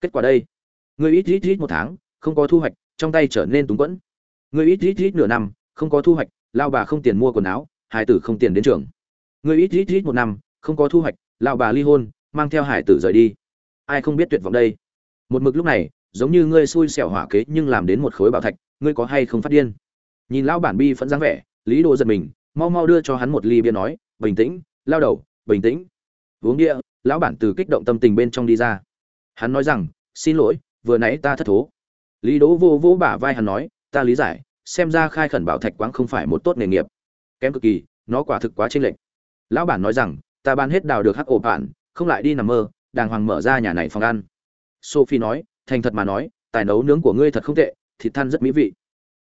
kết quả đây. Ngươi ít ít ít một tháng, không có thu hoạch, trong tay trở nên túng quẫn. Ngươi ít ít ít nửa năm, không có thu hoạch, lao bà không tiền mua quần áo hải tử không tiền đến trường. Ngươi ít ít ít một năm, không có thu hoạch, lao bà ly hôn, mang theo hải tử rời đi. Ai không biết tuyệt vọng đây? Một mực lúc này, giống như ngươi xui xẻo hỏa kế nhưng làm đến một khối bảo thạch, ngươi có hay không phát điên? Nhìn lão bản bi phẫn dáng vẻ, lý đồ giật mình, mau mau đưa cho hắn một ly bia nói, bình tĩnh, lao đầu, bình tĩnh. Uống địa lão bản từ kích động tâm tình bên trong đi ra hắn nói rằng, xin lỗi, vừa nãy ta thất thố. Lý đỗ vô vỗ bả vai hắn nói, ta lý giải, xem ra khai khẩn bảo thạch quáng không phải một tốt nghề nghiệp. Kém cực kỳ, nó quả thực quá chênh lệch. Lão bản nói rằng, ta bán hết đào được hắc ổ bản, không lại đi nằm mơ, đàng hoàng mở ra nhà này phòng ăn. Sophie nói, thành thật mà nói, tài nấu nướng của ngươi thật không tệ, thịt than rất mỹ vị.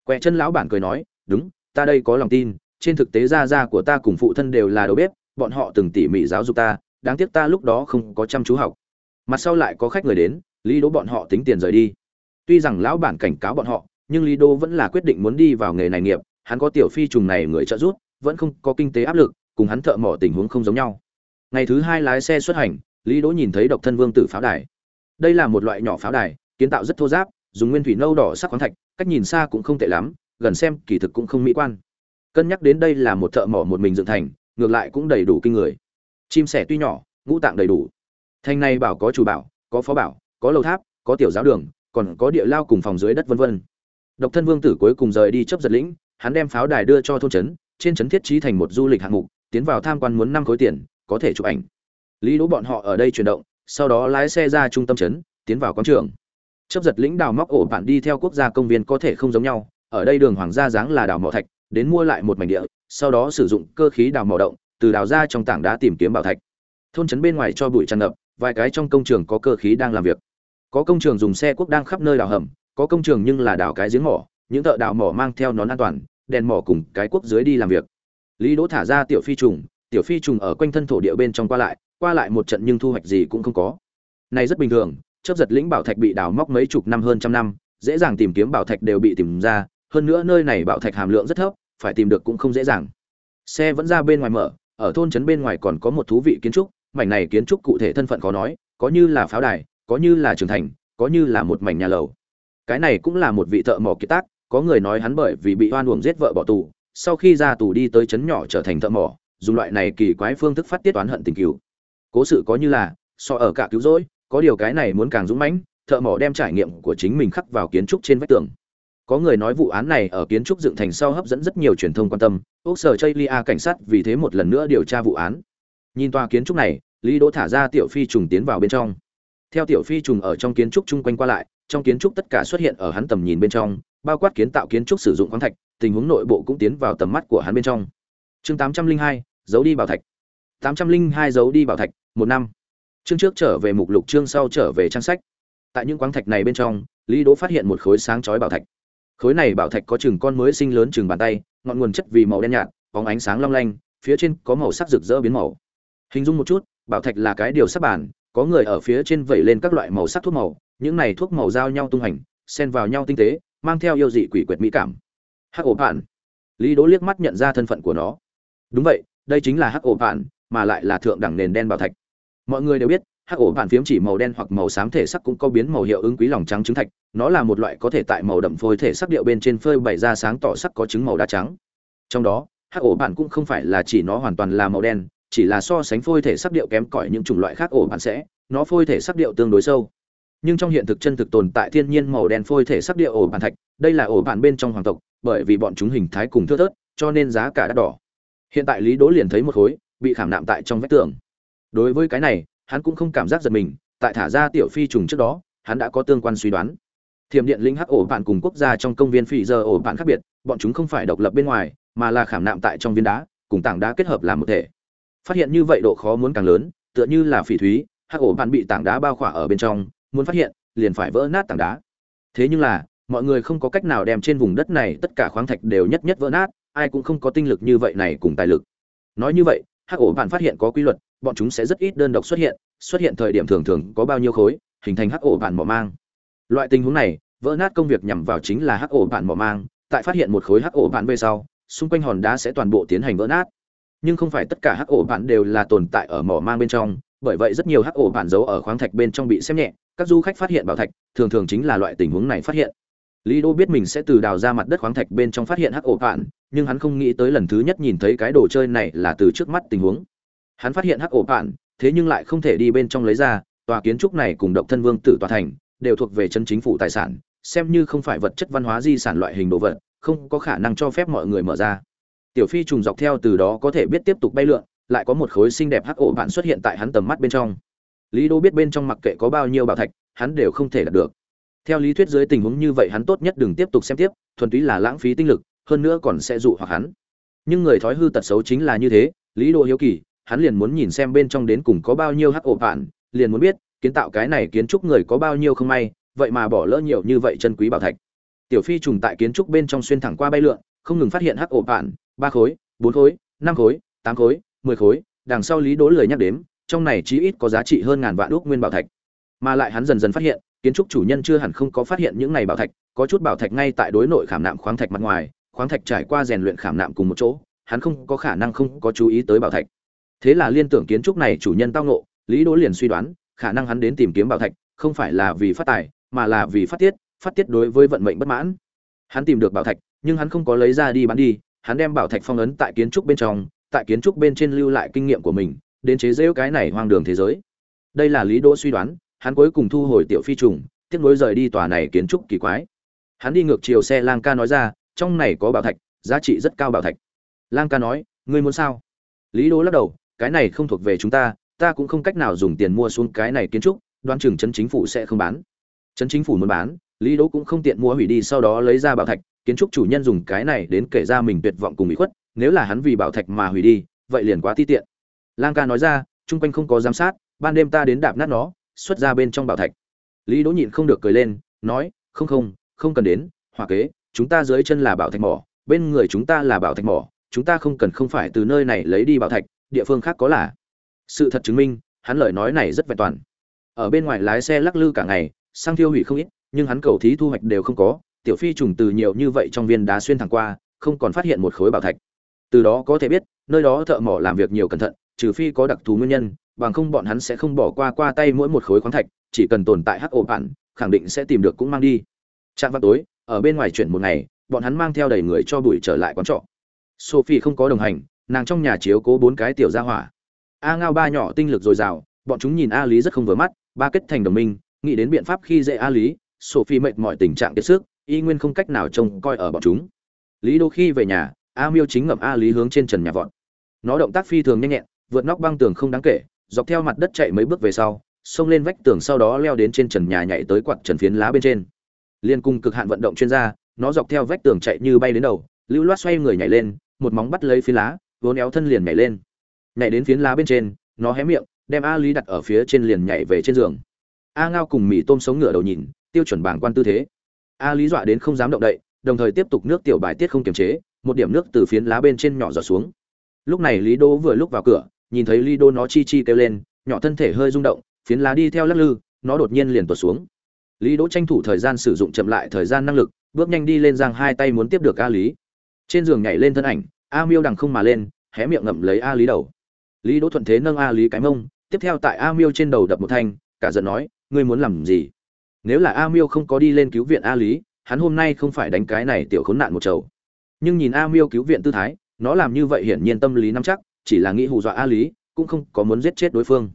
Quẹ chân lão bản cười nói, đúng, ta đây có lòng tin, trên thực tế gia gia của ta cùng phụ thân đều là đầu bếp, bọn họ từng tỉ mỉ giáo dục ta, đáng tiếc ta lúc đó không có chăm chú học mặt sau lại có khách người đến, lý đỗ bọn họ tính tiền rời đi. Tuy rằng lão bản cảnh cáo bọn họ, nhưng lý đỗ vẫn là quyết định muốn đi vào nghề này nghiệp, hắn có tiểu phi trùng này người trợ giúp, vẫn không có kinh tế áp lực, cùng hắn thợ mỏ tình huống không giống nhau. Ngày thứ hai lái xe xuất hành, lý đỗ nhìn thấy độc thân vương tử pháo đài. Đây là một loại nhỏ pháo đài, kiến tạo rất thô giáp, dùng nguyên thủy nâu đỏ sắc khoáng thạch, cách nhìn xa cũng không tệ lắm, gần xem kỳ thực cũng không mỹ quan. Cân nhắc đến đây là một thợ mỏ một mình dựng thành, ngược lại cũng đầy đủ kinh người. Chim sẻ tuy nhỏ, ngũ tạng đầy đủ thành này bảo có chủ bảo, có phó bảo, có lầu tháp, có tiểu giáo đường, còn có địa lao cùng phòng dưới đất vân vân. Độc thân vương tử cuối cùng rời đi chấp giật lĩnh, hắn đem pháo đài đưa cho thôn trấn, trên trấn thiết trí thành một du lịch hạng mục, tiến vào tham quan muốn năm khối tiền, có thể chụp ảnh. Lý đỗ bọn họ ở đây chuyển động, sau đó lái xe ra trung tâm trấn, tiến vào quán trường. Chấp giật lĩnh đào móc ổ bạn đi theo quốc gia công viên có thể không giống nhau, ở đây đường hoàng gia dáng là đào mỏ thạch, đến mua lại một mảnh địa, sau đó sử dụng cơ khí đào mỏ động, từ đào ra trong tảng đá tìm kiếm bảo thạch. Thôn trấn bên ngoài cho bụi tràn ngập vài cái trong công trường có cơ khí đang làm việc. Có công trường dùng xe quốc đang khắp nơi đào hầm, có công trường nhưng là đào cái giếng mỏ, những thợ đào mỏ mang theo nón an toàn, đèn mỏ cùng cái quốc dưới đi làm việc. Lý đỗ thả ra tiểu phi trùng, tiểu phi trùng ở quanh thân thổ địa bên trong qua lại qua lại một trận nhưng thu hoạch gì cũng không có. Này rất bình thường chấp giật lĩnh bảo thạch bị đào móc mấy chục năm hơn trăm năm, dễ dàng tìm kiếm bảo thạch đều bị tìm ra, hơn nữa nơi này bảo thạch hàm lượng rất thấp, phải tìm được cũng không dễ dàng. Xe vẫn ra bên ngoài mở, ở thôn trấn bên ngoài còn có một thú vị kiến trúc mảnh này kiến trúc cụ thể thân phận khó nói, có như là pháo đài, có như là trường thành, có như là một mảnh nhà lầu. Cái này cũng là một vị thợ mỏ kiệt tác, có người nói hắn bởi vì bị oan uổng giết vợ bỏ tù, sau khi ra tù đi tới trấn nhỏ trở thành thợ mỏ, dùng loại này kỳ quái phương thức phát tiết oán hận tình cứu cố sự có như là, so ở cả cứu rỗi, có điều cái này muốn càng dũng mãnh, thợ mỏ đem trải nghiệm của chính mình khắc vào kiến trúc trên vách tường. Có người nói vụ án này ở kiến trúc dựng thành sau hấp dẫn rất nhiều truyền thông quan tâm ốc sở chây lia cảnh sát vì thế một lần nữa điều tra vụ án nhìn tòa kiến trúc này lý đỗ thả ra tiểu phi trùng tiến vào bên trong. Theo tiểu phi trùng ở trong kiến trúc chung quanh qua lại trong kiến trúc tất cả xuất hiện ở hắn tầm nhìn bên trong bao quát kiến tạo kiến trúc sử dụng khoáng thạch tình huống nội bộ cũng tiến vào tầm mắt của hắn bên trong. Chương 802, giấu đi bảo thạch. 802 giấu đi bảo thạch một năm. Chương trước trở về mục lục chương sau trở về trang sách. Tại những khoáng thạch này bên trong lý đỗ phát hiện một khối sáng chói bảo thạch. Khối này bảo thạch có chừng con mới sinh lớn chừng bàn tay ngọn nguồn chất vì màu đen nhạt bóng ánh sáng long lanh phía trên có màu sắc rực rỡ biến màu hình dung một chút, bảo thạch là cái điều sắp bản, có người ở phía trên vẩy lên các loại màu sắc thuốc màu, những này thuốc màu giao nhau tung hành, xen vào nhau tinh tế, mang theo yêu dị quỷ quyệt mỹ cảm. Hắc ổ bạn lý đỗ liếc mắt nhận ra thân phận của nó. Đúng vậy, đây chính là hắc ổ bạn mà lại là thượng đẳng nền đen bảo thạch. Mọi người đều biết, hắc ổ bạn phiếm chỉ màu đen hoặc màu xám thể sắc cũng có biến màu hiệu ứng quý lòng trắng trứng thạch, nó là một loại có thể tại màu đậm phôi thể sắc điệu bên trên phơi bày ra sáng tỏ sắc có trứng màu đá trắng. Trong đó, hắc ổ bạn cũng không phải là chỉ nó hoàn toàn là màu đen chỉ là so sánh phôi thể sắc điệu kém cỏi những chủng loại khác ổ bạn sẽ, nó phôi thể sắc điệu tương đối sâu. Nhưng trong hiện thực chân thực tồn tại thiên nhiên màu đen phôi thể sắc điệu ổ bạn thạch, đây là ổ bạn bên trong hoàng tộc, bởi vì bọn chúng hình thái cùng thưa thớt, cho nên giá cả đắt đỏ. Hiện tại lý đỗ liền thấy một khối, bị khảm nạm tại trong vách tường. Đối với cái này, hắn cũng không cảm giác giật mình, tại thả ra tiểu phi trùng trước đó, hắn đã có tương quan suy đoán. Thiểm điện linh hắc ổ bạn cùng quốc gia trong công viên phỉ giờ ổ bạn khác biệt, bọn chúng không phải độc lập bên ngoài, mà là khảm nạm tại trong viên đá, cùng tảng đá kết hợp làm một thể phát hiện như vậy độ khó muốn càng lớn, tựa như là phỉ thúy, hắc ổ bạn bị tảng đá bao khỏa ở bên trong, muốn phát hiện, liền phải vỡ nát tảng đá. Thế nhưng là, mọi người không có cách nào đem trên vùng đất này tất cả khoáng thạch đều nhất nhất vỡ nát, ai cũng không có tinh lực như vậy này cùng tài lực. Nói như vậy, hắc ổ bạn phát hiện có quy luật, bọn chúng sẽ rất ít đơn độc xuất hiện xuất hiện thời điểm thường thường có bao nhiêu khối, hình thành hắc ổ bạn mỏ mang. Loại tình huống này, vỡ nát công việc nhằm vào chính là hắc ổ bạn mỏ mang, tại phát hiện một khối hắc ổ bạn về sau, xung quanh hòn đá sẽ toàn bộ tiến hành vỡ nát nhưng không phải tất cả hắc ổ bạn đều là tồn tại ở mỏ mang bên trong bởi vậy rất nhiều hắc ổ bạn giấu ở khoáng thạch bên trong bị xem nhẹ các du khách phát hiện bảo thạch thường thường chính là loại tình huống này phát hiện. Lý đô biết mình sẽ từ đào ra mặt đất khoáng thạch bên trong phát hiện hắc ổ bạn, nhưng hắn không nghĩ tới lần thứ nhất nhìn thấy cái đồ chơi này là từ trước mắt tình huống. Hắn phát hiện hắc ổ bạn, thế nhưng lại không thể đi bên trong lấy ra tòa kiến trúc này cùng độc thân vương tử tòa thành đều thuộc về chân chính phủ tài sản xem như không phải vật chất văn hóa di sản loại hình đồ vật không có khả năng cho phép mọi người mở ra tiểu phi trùng dọc theo từ đó có thể biết tiếp tục bay lượn, lại có một khối xinh đẹp hắc ổ bạn xuất hiện tại hắn tầm mắt bên trong. Lý đô biết bên trong mặc kệ có bao nhiêu bảo thạch, hắn đều không thể đạt được. Theo lý thuyết dưới tình huống như vậy hắn tốt nhất đừng tiếp tục xem tiếp, thuần túy là lãng phí tinh lực, hơn nữa còn sẽ dụ hoặc hắn. Nhưng người thói hư tật xấu chính là như thế, lý đô hiếu kỳ, hắn liền muốn nhìn xem bên trong đến cùng có bao nhiêu hắc ổ bạn liền muốn biết, kiến tạo cái này kiến trúc người có bao nhiêu không may, vậy mà bỏ lỡ nhiều như vậy chân quý bảo thạch. Tiểu phi trùng tại kiến trúc bên trong xuyên thẳng qua bay lượn không ngừng phát hiện hắc ổ bạn ba khối bốn khối năm khối tám khối mười khối đằng sau lý đố lời nhắc đếm, trong này chí ít có giá trị hơn ngàn vạn ước nguyên bảo thạch. Mà lại hắn dần dần phát hiện kiến trúc chủ nhân chưa hẳn không có phát hiện những này bảo thạch có chút bảo thạch ngay tại đối nội khảm nạm khoáng thạch mặt ngoài khoáng thạch trải qua rèn luyện khảm nạm cùng một chỗ hắn không có khả năng không có chú ý tới bảo thạch. Thế là liên tưởng kiến trúc này chủ nhân tao nộ lý đố liền suy đoán khả năng hắn đến tìm kiếm bảo thạch không phải là vì phát tài mà là vì phát tiết phát tiết đối với vận mệnh bất mãn. Hắn tìm được bảo thạch nhưng hắn không có lấy ra đi bán đi, hắn đem bảo thạch phong ấn tại kiến trúc bên trong, tại kiến trúc bên trên lưu lại kinh nghiệm của mình, đến chế giễu cái này hoang đường thế giới. Đây là lý đỗ suy đoán, hắn cuối cùng thu hồi tiểu phi trùng tiếp nối rời đi tòa này kiến trúc kỳ quái. Hắn đi ngược chiều xe lang ca nói ra, trong này có bảo thạch, giá trị rất cao bảo thạch. Lang ca nói, ngươi muốn sao? Lý đỗ lắc đầu, cái này không thuộc về chúng ta ta cũng không cách nào dùng tiền mua xuống cái này kiến trúc, đoán chừng chân chính phủ sẽ không bán. Chân chính phủ muốn bán, lý đỗ cũng không tiện mua hủy đi sau đó lấy ra bảo thạch kiến trúc chủ nhân dùng cái này đến kể ra mình tuyệt vọng cùng bị khuất, nếu là hắn vì bảo thạch mà hủy đi, vậy liền quá ti tiện. Lang ca nói ra, chung quanh không có giám sát, ban đêm ta đến đạp nát nó, xuất ra bên trong bảo thạch. Lý đỗ nhịn không được cười lên, nói, không không không cần đến, hòa kế, chúng ta dưới chân là bảo thạch mỏ, bên người chúng ta là bảo thạch mỏ, chúng ta không cần không phải từ nơi này lấy đi bảo thạch, địa phương khác có là. Sự thật chứng minh, hắn lời nói này rất vẹn toàn. Ở bên ngoài lái xe lắc lư cả ngày, sang thiêu hủy không ít, nhưng hắn cầu thí thu hoạch đều không có tiểu phi trùng từ nhiều như vậy trong viên đá xuyên thẳng qua, không còn phát hiện một khối bảo thạch. Từ đó có thể biết, nơi đó thợ mỏ làm việc nhiều cẩn thận, trừ phi có đặc thù nguyên nhân, bằng không bọn hắn sẽ không bỏ qua qua tay mỗi một khối khoáng thạch, chỉ cần tồn tại hắc ổ bản khẳng định sẽ tìm được cũng mang đi. Trạng vào tối, ở bên ngoài chuyển một ngày, bọn hắn mang theo đầy người cho bụi trở lại quán trọ. Sophie không có đồng hành, nàng trong nhà chiếu cố bốn cái tiểu gia hỏa. A ngao ba nhỏ tinh lực dồi dào, bọn chúng nhìn a lý rất không vừa mắt, ba kết thành đồng minh, nghĩ đến biện pháp khi dễ a lý, sophie mệt mọi tình trạng kiệt sức y nguyên không cách nào trông coi ở bọn chúng. Lý đô khi về nhà, a miêu chính ngậm a lý hướng trên trần nhà vọt. Nó động tác phi thường nhanh nhẹn, vượt nóc băng tường không đáng kể, dọc theo mặt đất chạy mấy bước về sau, xông lên vách tường sau đó leo đến trên trần nhà nhảy tới quạt trần phiến lá bên trên. Liên cung cực hạn vận động chuyên gia, nó dọc theo vách tường chạy như bay đến đầu, lưu loát xoay người nhảy lên, một móng bắt lấy phiến lá, vốn éo thân liền nhảy lên. Nhảy đến phiến lá bên trên, nó hé miệng, đem a lý đặt ở phía trên liền nhảy về trên giường. A ngao cùng mì tôm sống ngửa đầu nhìn, tiêu chuẩn bảng quan tư thế a lý dọa đến không dám động đậy, đồng thời tiếp tục nước tiểu bài tiết không kiềm chế, một điểm nước từ phiến lá bên trên nhỏ giọt xuống. Lúc này lý đô vừa lúc vào cửa, nhìn thấy lý đô nó chi chi kêu lên, nhỏ thân thể hơi rung động, phiến lá đi theo lắc lư, nó đột nhiên liền tuột xuống. Lý đỗ tranh thủ thời gian sử dụng chậm lại thời gian năng lực, bước nhanh đi lên giang hai tay muốn tiếp được a lý. Trên giường nhảy lên thân ảnh, a miêu đằng không mà lên, hé miệng ngậm lấy a lý đầu. Lý đỗ thuận thế nâng a lý cái mông, tiếp theo tại a miêu trên đầu đập một thanh, cả giận nói, ngươi muốn làm gì? Nếu là a miêu không có đi lên cứu viện a lý, hắn hôm nay không phải đánh cái này tiểu khốn nạn một chầu. Nhưng nhìn a miêu cứu viện tư thái, nó làm như vậy hiển nhiên tâm lý nắm chắc, chỉ là nghĩ hù dọa a lý, cũng không có muốn giết chết đối phương.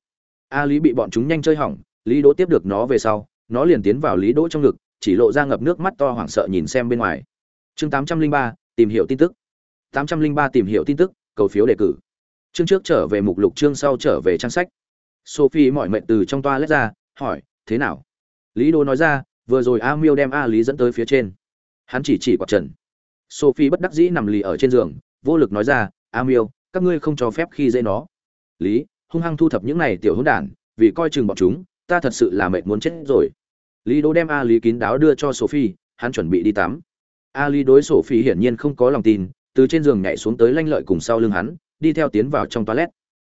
A lý bị bọn chúng nhanh chơi hỏng, lý đỗ tiếp được nó về sau, nó liền tiến vào lý đỗ trong ngực, chỉ lộ ra ngập nước mắt to hoảng sợ nhìn xem bên ngoài. Chương tám trăm linh ba, tìm hiểu tin tức. tám trăm linh ba tìm hiểu tin tức, cầu phiếu đề cử. Chương trước trở về mục lục, chương sau trở về trang sách. Sophie mọi mệnh từ trong toa lết ra, hỏi, thế nào? Lý đô nói ra, vừa rồi a miêu đem a lý dẫn tới phía trên. Hắn chỉ chỉ quạt trần. Sophie bất đắc dĩ nằm lì ở trên giường, vô lực nói ra, a miêu, các ngươi không cho phép khi dễ nó. Lý, hung hăng thu thập những này tiểu hỗn đản, vì coi chừng bọn chúng, ta thật sự là mệt muốn chết rồi. Lý đô đem a lý kín đáo đưa cho sophie, hắn chuẩn bị đi tắm. A lý đối sophie hiển nhiên không có lòng tin, từ trên giường nhảy xuống tới lanh lợi cùng sau lưng hắn, đi theo tiến vào trong toilet.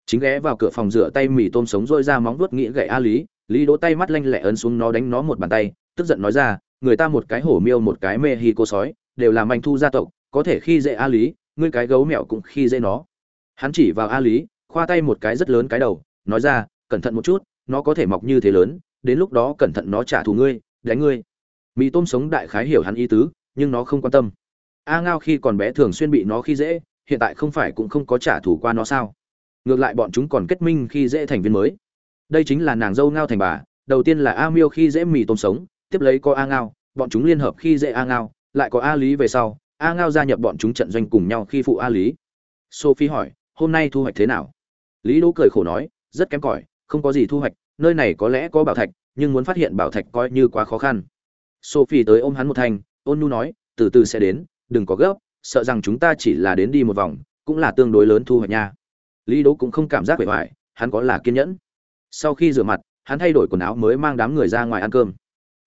Chính ghé vào cửa phòng rửa tay mì tôm sống rôi ra móng vuốt nghĩ gậy a lý lý đỗ tay mắt lanh lẹ ấn xuống nó đánh nó một bàn tay, tức giận nói ra, người ta một cái hổ miêu, một cái mê hi cô sói, đều là manh thu gia tộc, có thể khi dễ a lý, ngươi cái gấu mèo cũng khi dễ nó. Hắn chỉ vào a lý, khoa tay một cái rất lớn cái đầu, nói ra, cẩn thận một chút, nó có thể mọc như thế lớn, đến lúc đó cẩn thận nó trả thù ngươi, đánh ngươi. Mì tôm sống đại khái hiểu hắn ý tứ, nhưng nó không quan tâm. A ngao khi còn bé thường xuyên bị nó khi dễ, hiện tại không phải cũng không có trả thù qua nó sao? Ngược lại bọn chúng còn kết minh khi dễ thành viên mới đây chính là nàng dâu ngao thành bà, đầu tiên là a miêu khi dễ mì tôm sống, tiếp lấy có a ngao, bọn chúng liên hợp khi dễ a ngao, lại có a lý về sau, a ngao gia nhập bọn chúng trận doanh cùng nhau khi phụ a lý. Sophie hỏi, hôm nay thu hoạch thế nào? Lý đỗ cười khổ nói, rất kém cỏi, không có gì thu hoạch, nơi này có lẽ có bảo thạch, nhưng muốn phát hiện bảo thạch coi như quá khó khăn. Sophie tới ôm hắn một thanh, ôn nu nói, từ từ sẽ đến, đừng có gấp, sợ rằng chúng ta chỉ là đến đi một vòng, cũng là tương đối lớn thu hoạch nha. Lý đỗ cũng không cảm giác bề ngoài, hắn có là kiên nhẫn sau khi rửa mặt, hắn thay đổi quần áo mới mang đám người ra ngoài ăn cơm.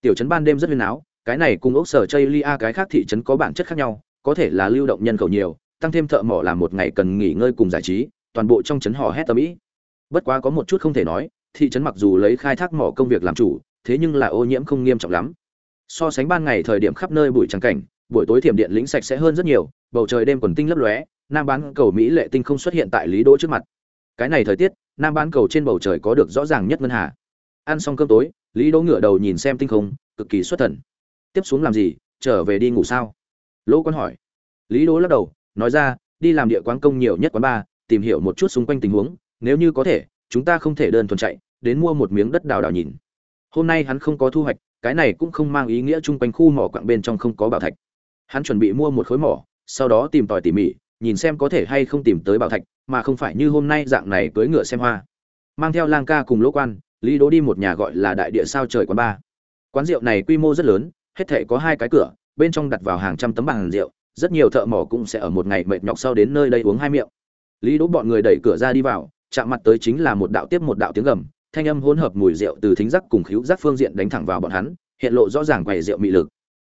Tiểu trấn ban đêm rất huyên áo, cái này cùng ốc sở chây lia, cái khác thị trấn có bản chất khác nhau, có thể là lưu động nhân khẩu nhiều, tăng thêm thợ mỏ làm một ngày cần nghỉ ngơi cùng giải trí, toàn bộ trong trấn họ hét tầm ĩ bất quá có một chút không thể nói, thị trấn mặc dù lấy khai thác mỏ công việc làm chủ, thế nhưng là ô nhiễm không nghiêm trọng lắm. So sánh ban ngày thời điểm khắp nơi bụi trắng cảnh, buổi tối thiểm điện lĩnh sạch sẽ hơn rất nhiều, bầu trời đêm quần tinh lấp lóe, nam bán cầu mỹ lệ tinh không xuất hiện tại lý đỗ trước mặt cái này thời tiết, nam bán cầu trên bầu trời có được rõ ràng nhất ngân hà. Ăn xong cơm tối, lý đỗ ngửa đầu nhìn xem tinh không, cực kỳ xuất thần. Tiếp xuống làm gì, trở về đi ngủ sao? Lỗ quan hỏi. Lý đỗ lắc đầu, nói ra, đi làm địa quán công nhiều nhất quán ba, tìm hiểu một chút xung quanh tình huống, nếu như có thể, chúng ta không thể đơn thuần chạy, đến mua một miếng đất đào đào nhìn. Hôm nay hắn không có thu hoạch, cái này cũng không mang ý nghĩa chung quanh khu mỏ quặng bên trong không có bảo thạch. Hắn chuẩn bị mua một khối mỏ, sau đó tìm tòi tỉ mỉ nhìn xem có thể hay không tìm tới bảo thạch, mà không phải như hôm nay dạng này cưới ngựa xem hoa. Mang theo lang ca cùng lỗ quan, lý đỗ đi một nhà gọi là đại địa sao trời quán ba quán rượu này quy mô rất lớn, hết thể có hai cái cửa, bên trong đặt vào hàng trăm tấm bàn rượu, rất nhiều thợ mỏ cũng sẽ ở một ngày mệt nhọc sau đến nơi đây uống hai miệng. Lý đỗ bọn người đẩy cửa ra đi vào, chạm mặt tới chính là một đạo tiếp một đạo tiếng gầm, thanh âm hỗn hợp mùi rượu từ thính giác cùng khíu giác phương diện đánh thẳng vào bọn hắn, hiện lộ rõ ràng quầy rượu mị lực.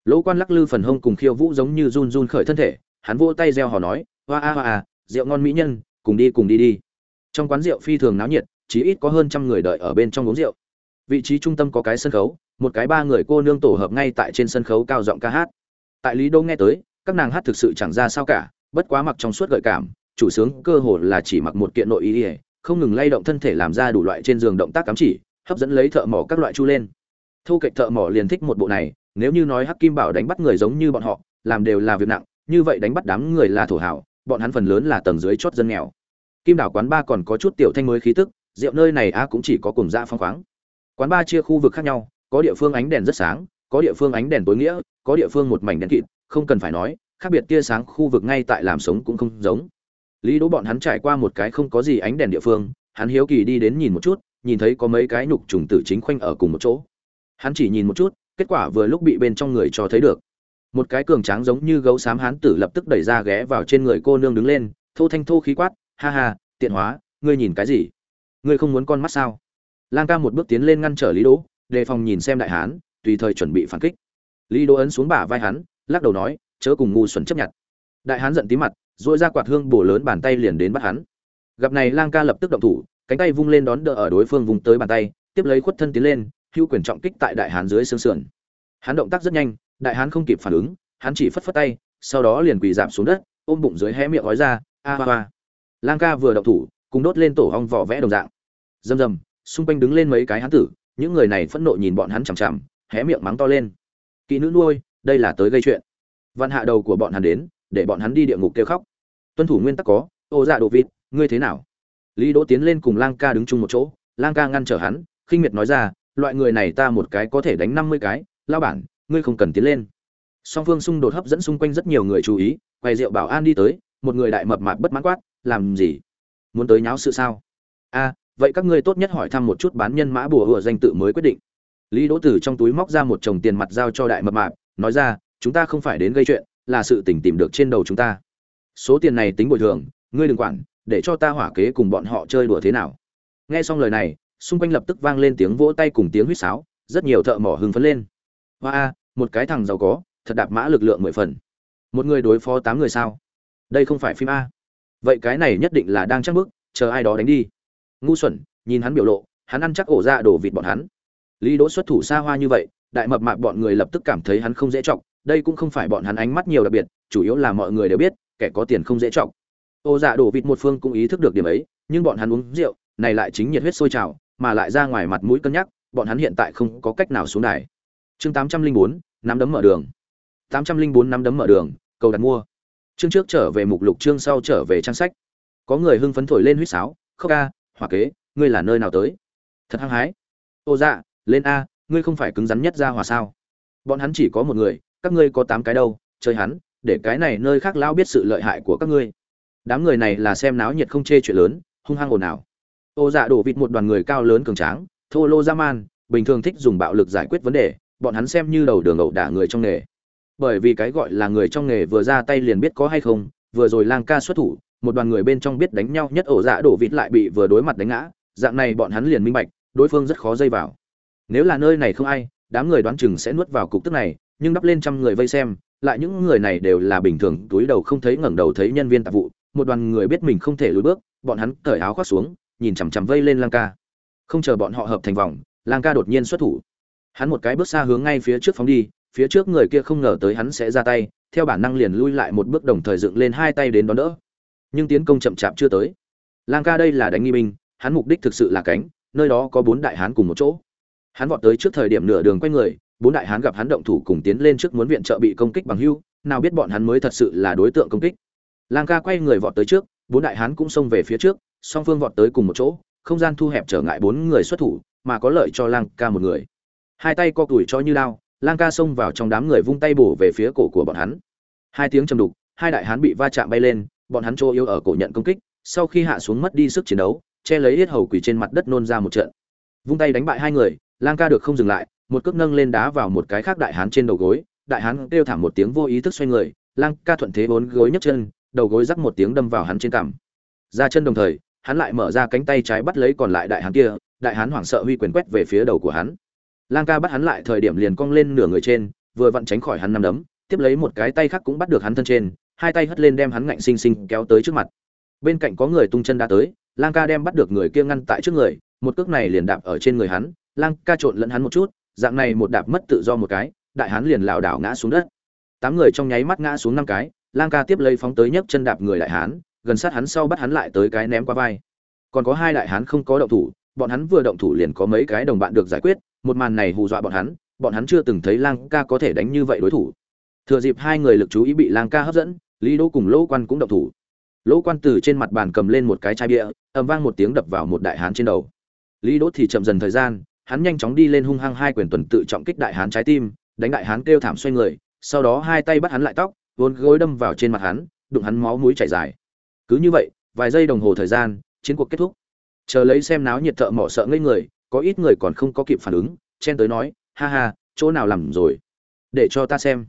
Lỗ quan lắc lư phần hông cùng khiêu vũ giống như run run khởi thân thể, hắn vỗ tay reo hò nói hoa a hoa a, rượu ngon mỹ nhân, cùng đi cùng đi đi. Trong quán rượu phi thường náo nhiệt chỉ ít có hơn trăm người đợi ở bên trong uống rượu. Vị trí trung tâm có cái sân khấu, một cái ba người cô nương tổ hợp ngay tại trên sân khấu cao giọng ca hát. Tại lý đô nghe tới, các nàng hát thực sự chẳng ra sao cả, bất quá mặc trong suốt gợi cảm, chủ sướng cơ hồ là chỉ mặc một kiện nội y không ngừng lay động thân thể làm ra đủ loại trên giường động tác cắm chỉ, hấp dẫn lấy thợ mỏ các loại chu lên. Thu kệch thợ mỏ liền thích một bộ này, nếu như nói hắc kim bảo đánh bắt người giống như bọn họ, làm đều là việc nặng, như vậy đánh bắt đám người là thổ hảo bọn hắn phần lớn là tầng dưới chót dân nghèo. Kim đảo quán ba còn có chút tiểu thanh mới khí tức, rượu nơi này a cũng chỉ có cùng dạ phong khoáng. Quán ba chia khu vực khác nhau, có địa phương ánh đèn rất sáng, có địa phương ánh đèn tối nghĩa, có địa phương một mảnh đèn kịt, không cần phải nói, khác biệt tia sáng khu vực ngay tại làm sống cũng không giống. Lý đỗ bọn hắn trải qua một cái không có gì ánh đèn địa phương, hắn hiếu kỳ đi đến nhìn một chút, nhìn thấy có mấy cái nhục trùng tử chính khoanh ở cùng một chỗ. Hắn chỉ nhìn một chút, kết quả vừa lúc bị bên trong người cho thấy được một cái cường tráng giống như gấu xám hán tử lập tức đẩy ra ghé vào trên người cô nương đứng lên, thô thanh thô khí quát, ha ha, tiện hóa, ngươi nhìn cái gì? Ngươi không muốn con mắt sao? Lang ca một bước tiến lên ngăn trở lý đỗ, đề phòng nhìn xem đại hán, tùy thời chuẩn bị phản kích. Lý đỗ ấn xuống bả vai hắn, lắc đầu nói, chớ cùng ngu xuẩn chấp nhận. Đại hán giận tí mặt dội ra quạt hương bổ lớn bàn tay liền đến bắt hắn. Gặp này, lang ca lập tức động thủ, cánh tay vung lên đón đỡ ở đối phương vùng tới bàn tay, tiếp lấy khuất thân tiến lên hưu quyền trọng kích tại đại hán dưới xương sườn. Hắn động tác rất nhanh đại hán không kịp phản ứng, hắn chỉ phất phất tay, sau đó liền quỳ giảm xuống đất, ôm bụng dưới hé miệng gói ra, a hoa hoa lang ca vừa động thủ, cùng đốt lên tổ hong vỏ vẽ đồng dạng. Rầm rầm, xung quanh đứng lên mấy cái hán tử, những người này phẫn nộ nhìn bọn hắn chằm chằm, hé miệng mắng to lên. Kỹ nữ nuôi, đây là tới gây chuyện. Văn hạ đầu của bọn hắn đến, để bọn hắn đi địa ngục kêu khóc. Tuân thủ nguyên tắc có, ô dạ đồ vịt, ngươi thế nào? Lý đỗ tiến lên cùng lang ca đứng chung một chỗ, lang ca ngăn trở hắn, khinh miệt nói ra, loại người này ta một cái có thể đánh năm mươi cái, lao bản ngươi không cần tiến lên. Song phương xung đột hấp dẫn xung quanh rất nhiều người chú ý, quay rượu bảo an đi tới, một người đại mập mạp bất mãn quát, làm gì? Muốn tới nháo sự sao? A, vậy các ngươi tốt nhất hỏi thăm một chút bán nhân mã bùa hựa danh tự mới quyết định. Lý đỗ tử trong túi móc ra một chồng tiền mặt giao cho đại mập mạp, nói ra, chúng ta không phải đến gây chuyện, là sự tỉnh tìm được trên đầu chúng ta. Số tiền này tính bồi thường, ngươi đừng quản, để cho ta hỏa kế cùng bọn họ chơi đùa thế nào. Nghe xong lời này, xung quanh lập tức vang lên tiếng vỗ tay cùng tiếng huýt sáo, rất nhiều thợ mỏ hưng phấn lên. Hoa a một cái thằng giàu có thật đạp mã lực lượng mười phần. Một người đối phó tám người sao? Đây không phải phim a. Vậy cái này nhất định là đang chắc bước, chờ ai đó đánh đi. Ngu xuẩn nhìn hắn biểu lộ hắn ăn chắc ổ ra đổ vịt bọn hắn. Lý đỗ xuất thủ xa hoa như vậy đại mập mạp bọn người lập tức cảm thấy hắn không dễ trọng đây cũng không phải bọn hắn ánh mắt nhiều đặc biệt chủ yếu là mọi người đều biết kẻ có tiền không dễ trọng ổ dạ đổ vịt một phương cũng ý thức được điểm ấy nhưng bọn hắn uống rượu này lại chính nhiệt huyết sôi trào mà lại ra ngoài mặt mũi cân nhắc bọn hắn hiện tại không có cách nào xuống đài chương tám trăm linh bốn, nắm đấm mở đường. tám trăm linh bốn, nắm đấm mở đường, cầu đặt mua. Chương trước trở về mục lục, chương sau trở về trang sách. Có người hưng phấn thổi lên huýt sáo, khóc ca, hỏa kế, ngươi là nơi nào tới? Thật hăng hái. Ô dạ lên a, ngươi không phải cứng rắn nhất ra hòa sao? Bọn hắn chỉ có một người, các ngươi có tám cái đâu, chơi hắn, để cái này nơi khác lao biết sự lợi hại của các ngươi. Đám người này là xem náo nhiệt không chê chuyện lớn, hung hăng ồn ào. Ô dạ đổ vịt một đoàn người cao lớn cường tráng, thô lô ra man, bình thường thích dùng bạo lực giải quyết vấn đề bọn hắn xem như đầu đường ẩu đả người trong nghề. Bởi vì cái gọi là người trong nghề vừa ra tay liền biết có hay không, vừa rồi lang ca xuất thủ, một đoàn người bên trong biết đánh nhau nhất ổ dạ đổ vịt lại bị vừa đối mặt đánh ngã, dạng này bọn hắn liền minh bạch, đối phương rất khó dây vào. Nếu là nơi này không ai, đám người đoán chừng sẽ nuốt vào cục tức này, nhưng đắp lên trăm người vây xem, lại những người này đều là bình thường, túi đầu không thấy ngẩng đầu thấy nhân viên tạp vụ, một đoàn người biết mình không thể lùi bước, bọn hắn cởi áo khoác xuống, nhìn chằm chằm vây lên lang ca. Không chờ bọn họ hợp thành vòng, lang ca đột nhiên xuất thủ hắn một cái bước xa hướng ngay phía trước phóng đi, phía trước người kia không ngờ tới hắn sẽ ra tay, theo bản năng liền lui lại một bước đồng thời dựng lên hai tay đến đón đỡ. Nhưng tiến công chậm chạp chưa tới. Lang ca đây là đánh nghi binh, hắn mục đích thực sự là cánh, nơi đó có bốn đại hán cùng một chỗ. Hắn vọt tới trước thời điểm nửa đường quay người, bốn đại hán gặp hắn động thủ cùng tiến lên trước muốn viện trợ bị công kích bằng hưu, nào biết bọn hắn mới thật sự là đối tượng công kích. Lang ca quay người vọt tới trước, bốn đại hán cũng xông về phía trước, song phương vọt tới cùng một chỗ, không gian thu hẹp trở ngại bốn người xuất thủ, mà có lợi cho lang ca một người hai tay co tuổi cho như lao lang ca xông vào trong đám người vung tay bổ về phía cổ của bọn hắn. Hai tiếng trầm đục, hai đại hán bị va chạm bay lên, bọn hắn chỗ yêu ở cổ nhận công kích, sau khi hạ xuống mất đi sức chiến đấu, che lấy hết hầu quỷ trên mặt đất nôn ra một trận. Vung tay đánh bại hai người, lang ca được không dừng lại, một cước nâng lên đá vào một cái khác đại hán trên đầu gối, đại hán kêu thảm một tiếng vô ý thức xoay người, lang ca thuận thế bốn gối nhấc chân, đầu gối rắc một tiếng đâm vào hắn trên cằm. Ra chân đồng thời, hắn lại mở ra cánh tay trái bắt lấy còn lại đại hán kia, đại hán hoảng sợ huy quyền quét về phía đầu của hắn lang ca bắt hắn lại thời điểm liền cong lên nửa người trên, vừa vặn tránh khỏi hắn nằm đấm, tiếp lấy một cái tay khác cũng bắt được hắn thân trên, hai tay hất lên đem hắn ngạnh sinh sinh kéo tới trước mặt. Bên cạnh có người tung chân đá tới, lang ca đem bắt được người kia ngăn tại trước người, một cước này liền đạp ở trên người hắn, lang ca trộn lẫn hắn một chút, dạng này một đạp mất tự do một cái, đại hắn liền lảo đảo ngã xuống đất. Tám người trong nháy mắt ngã xuống năm cái, lang ca tiếp lấy phóng tới nhấc chân đạp người đại hán, gần sát hắn sau bắt hắn lại tới cái ném qua vai. Còn có hai đại hán không có động thủ, bọn hắn vừa động thủ liền có mấy cái đồng bạn được giải quyết một màn này hù dọa bọn hắn bọn hắn chưa từng thấy lang ca có thể đánh như vậy đối thủ. Thừa dịp hai người lực chú ý bị lang ca hấp dẫn, lý đỗ cùng lỗ quan cũng động thủ. Lỗ quan từ trên mặt bàn cầm lên một cái chai bia, ầm vang một tiếng đập vào một đại hán trên đầu. Lý đỗ thì chậm dần thời gian, hắn nhanh chóng đi lên hung hăng hai quyền tuần tự trọng kích đại hán trái tim, đánh đại hán kêu thảm xoay người, sau đó hai tay bắt hắn lại tóc, vốn gối đâm vào trên mặt hắn, đụng hắn máu mũi chảy dài. Cứ như vậy, vài giây đồng hồ thời gian, chiến cuộc kết thúc. Chờ lấy xem náo nhiệt thợ mỏ sợ ngây người có ít người còn không có kịp phản ứng, chen tới nói, ha ha, chỗ nào làm rồi? Để cho ta xem.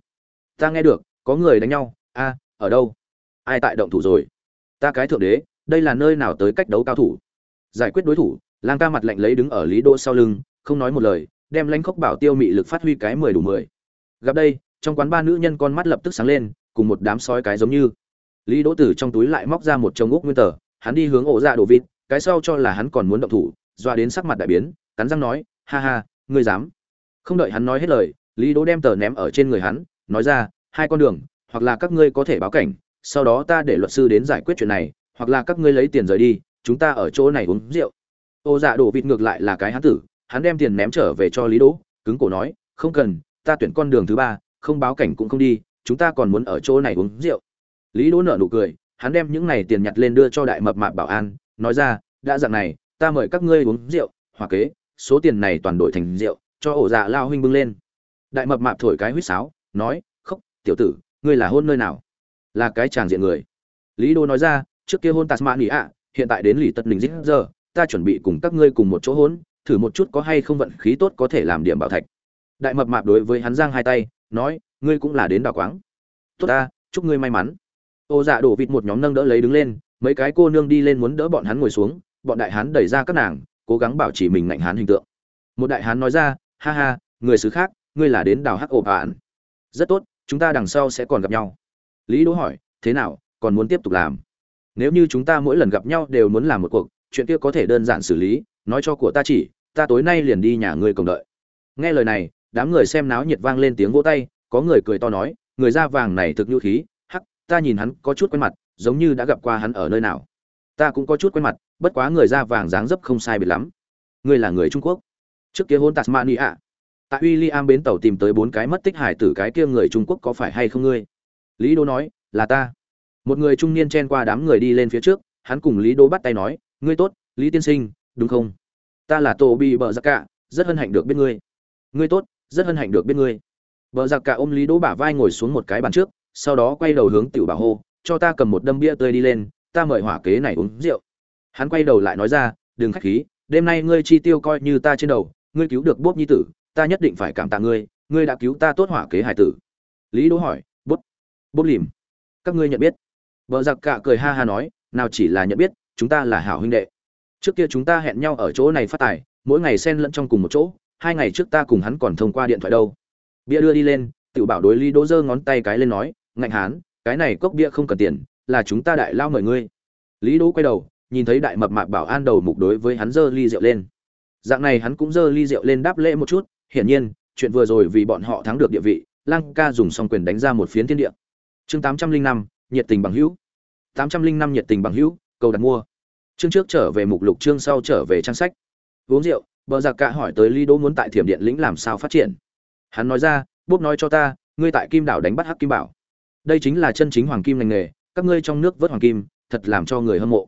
Ta nghe được, có người đánh nhau. A, ở đâu? Ai tại động thủ rồi? Ta cái thượng đế, đây là nơi nào tới cách đấu cao thủ? Giải quyết đối thủ. Lang ca mặt lạnh lấy đứng ở lý đỗ sau lưng, không nói một lời, đem lãnh khốc bảo tiêu mị lực phát huy cái mười đủ mười. Gặp đây, trong quán ba nữ nhân con mắt lập tức sáng lên, cùng một đám sói cái giống như. Lý đỗ tử trong túi lại móc ra một chồng úc nguyên tờ, hắn đi hướng ổ dạ đổ vịt, cái sau cho là hắn còn muốn động thủ doa đến sắc mặt đại biến, cắn răng nói, ha ha, ngươi dám. Không đợi hắn nói hết lời, lý đỗ đem tờ ném ở trên người hắn, nói ra, hai con đường, hoặc là các ngươi có thể báo cảnh, sau đó ta để luật sư đến giải quyết chuyện này, hoặc là các ngươi lấy tiền rời đi, chúng ta ở chỗ này uống rượu. Ô dạ đổ vịt ngược lại là cái hắn tử, hắn đem tiền ném trở về cho lý đỗ, cứng cổ nói, không cần, ta tuyển con đường thứ ba, không báo cảnh cũng không đi, chúng ta còn muốn ở chỗ này uống rượu. Lý đỗ nở nụ cười, hắn đem những này tiền nhặt lên đưa cho đại mập mạp bảo an, nói ra, đã dạng này ta mời các ngươi uống rượu hoặc kế, số tiền này toàn đổi thành rượu, cho ổ dạ lao huynh bưng lên. Đại mập mạp thổi cái huýt sáo, nói, khóc, tiểu tử, ngươi là hôn nơi nào? Là cái chàng diện người. Lý đô nói ra, trước kia hôn tasmania ạ hiện tại đến lì tật đình dít giờ, ta chuẩn bị cùng các ngươi cùng một chỗ hôn, thử một chút có hay không vận khí tốt có thể làm điểm bảo thạch. Đại mập mạp đối với hắn giang hai tay, nói, ngươi cũng là đến đào quáng. Tốt ta, chúc ngươi may mắn. Ô dạ đổ vịt một nhóm nâng đỡ lấy đứng lên, mấy cái cô nương đi lên muốn đỡ bọn hắn ngồi xuống bọn đại hán đẩy ra các nàng, cố gắng bảo trì mình ngạnh hán hình tượng. Một đại hán nói ra, ha ha, người xứ khác, ngươi là đến đào hắc ổ bạn rất tốt, chúng ta đằng sau sẽ còn gặp nhau. Lý đỗ hỏi, thế nào, còn muốn tiếp tục làm? Nếu như chúng ta mỗi lần gặp nhau đều muốn làm một cuộc, chuyện kia có thể đơn giản xử lý, nói cho của ta chỉ, ta tối nay liền đi nhà ngươi cùng đợi. Nghe lời này, đám người xem náo nhiệt vang lên tiếng vỗ tay, có người cười to nói, người da vàng này thực nhu khí, hắc, ta nhìn hắn có chút quen mặt, giống như đã gặp qua hắn ở nơi nào ta cũng có chút quen mặt, bất quá người da vàng dáng dấp không sai biệt lắm. Ngươi là người trung quốc. Trước kia hôn tasmania tại w i am bến tàu tìm tới bốn cái mất tích hải tử cái kia người trung quốc có phải hay không ngươi? Lý đô nói, là ta. Một người trung niên chen qua đám người đi lên phía trước, hắn cùng lý đô bắt tay nói, ngươi tốt, lý tiên sinh, đúng không? Ta là tô bị bờ giặc cả rất hân hạnh được biết ngươi. Ngươi tốt, rất hân hạnh được biết ngươi. Bờ giặc cả ôm lý đỗ bả vai ngồi xuống một cái bàn trước, sau đó quay đầu hướng tiểu bảo hô, cho ta cầm một đâm bia tươi đi lên ta mời hỏa kế này uống rượu. Hắn quay đầu lại nói ra, đừng khách khí, đêm nay ngươi chi tiêu coi như ta trên đầu, ngươi cứu được bốp nhi tử, ta nhất định phải cảm tạ ngươi ngươi đã cứu ta tốt hỏa kế hải tử. Lý đỗ hỏi, bốp bốp lìm. Các ngươi nhận biết. Vợ giặc cạ cười ha ha nói, nào chỉ là nhận biết, chúng ta là hảo huynh đệ. Trước kia chúng ta hẹn nhau ở chỗ này phát tài, mỗi ngày xen lẫn trong cùng một chỗ, hai ngày trước ta cùng hắn còn thông qua điện thoại đâu. Bia đưa đi lên tự bảo đối lý đỗ giơ ngón tay cái lên nói, ngạnh hán, cái này cốc bia không cần tiền là chúng ta đại lao mời ngươi. Lý đỗ quay đầu, nhìn thấy đại mập mạp bảo an đầu mục đối với hắn giơ ly rượu lên. Dạng này hắn cũng giơ ly rượu lên đáp lễ một chút, hiển nhiên, chuyện vừa rồi vì bọn họ thắng được địa vị, lăng ca dùng xong quyền đánh ra một phiến thiên địa. Chương tám trăm linh năm, nhiệt tình bằng hữu. tám trăm linh năm nhiệt tình bằng hữu, cầu đặt mua. Chương trước trở về mục lục, chương sau trở về trang sách. Uống rượu, bờ giặc cả hỏi tới lý đỗ muốn tại thiểm điện lĩnh làm sao phát triển. Hắn nói ra, bốp nói cho ta, ngươi tại kim đảo đánh bắt hắc kim bảo. Đây chính là chân chính hoàng kim ngành nghề các ngươi trong nước vớt hoàng kim, thật làm cho người hâm mộ.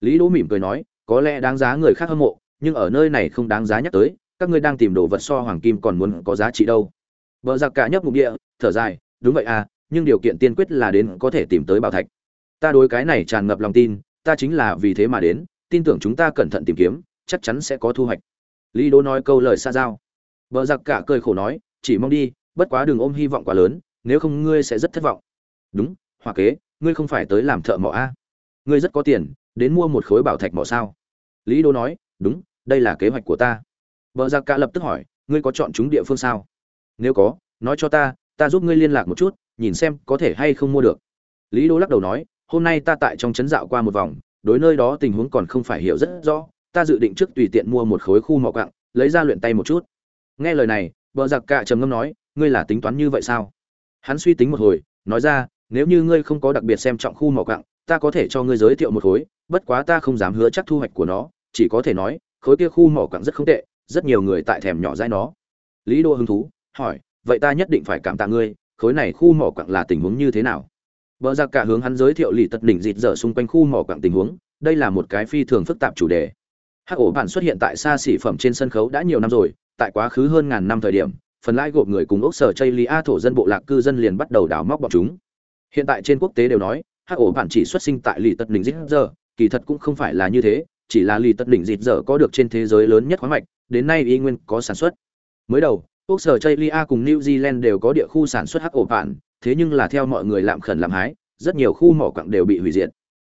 Lý đỗ mỉm cười nói, có lẽ đáng giá người khác hâm mộ, nhưng ở nơi này không đáng giá nhắc tới, các ngươi đang tìm đồ vật so hoàng kim còn muốn có giá trị đâu. Vợ giặc cả nhấp mục địa, thở dài, đúng vậy à nhưng điều kiện tiên quyết là đến có thể tìm tới bảo thạch. Ta đối cái này tràn ngập lòng tin, ta chính là vì thế mà đến, tin tưởng chúng ta cẩn thận tìm kiếm, chắc chắn sẽ có thu hoạch. Lý đỗ nói câu lời xa giao. Vợ giặc cả cười khổ nói, chỉ mong đi, bất quá đừng ôm hy vọng quá lớn, nếu không ngươi sẽ rất thất vọng. Đúng hoa kế ngươi không phải tới làm thợ mỏ a? Ngươi rất có tiền, đến mua một khối bảo thạch mỏ sao? Lý đô nói, đúng, đây là kế hoạch của ta. Vợ giặc cả lập tức hỏi, ngươi có chọn chúng địa phương sao? Nếu có, nói cho ta ta giúp ngươi liên lạc một chút, nhìn xem có thể hay không mua được. Lý đô lắc đầu nói, hôm nay ta tại trong trấn dạo qua một vòng, đối nơi đó tình huống còn không phải hiểu rất rõ, ta dự định trước tùy tiện mua một khối khu mỏ cặng lấy ra luyện tay một chút. Nghe lời này vợ giặc cả trầm ngâm nói, ngươi là tính toán như vậy sao? Hắn suy tính một hồi, nói ra nếu như ngươi không có đặc biệt xem trọng khu mỏ quặng ta có thể cho ngươi giới thiệu một khối, bất quá ta không dám hứa chắc thu hoạch của nó, chỉ có thể nói, khối kia khu mỏ quặng rất không tệ, rất nhiều người tại thèm nhỏ dãi nó. Lý đô hứng thú, hỏi, vậy ta nhất định phải cảm tạ ngươi, khối này khu mỏ quặng là tình huống như thế nào? Vợ giặc cả hướng hắn giới thiệu lì tật đỉnh dịt dở xung quanh khu mỏ quặng tình huống, đây là một cái phi thường phức tạp chủ đề. Hắc ổ bản xuất hiện tại xa xỉ phẩm trên sân khấu đã nhiều năm rồi, tại quá khứ hơn ngàn năm thời điểm, phần lai gộp người cùng ốc sở chây lia thổ dân bộ lạc cư dân liền bắt đầu đào móc bọn chúng hiện tại trên quốc tế đều nói hắc ổ bản chỉ xuất sinh tại lì tật đỉnh dịt dở, kỳ thật cũng không phải là như thế, chỉ là lì tật đỉnh dịt dở có được trên thế giới lớn nhất khoáng mạch, đến nay y nguyên có sản xuất. Mới đầu quốc sở chây lia cùng new zealand đều có địa khu sản xuất hắc ổ bản thế nhưng là theo mọi người lạm khẩn làm hái, rất nhiều khu mỏ quặng đều bị hủy diệt.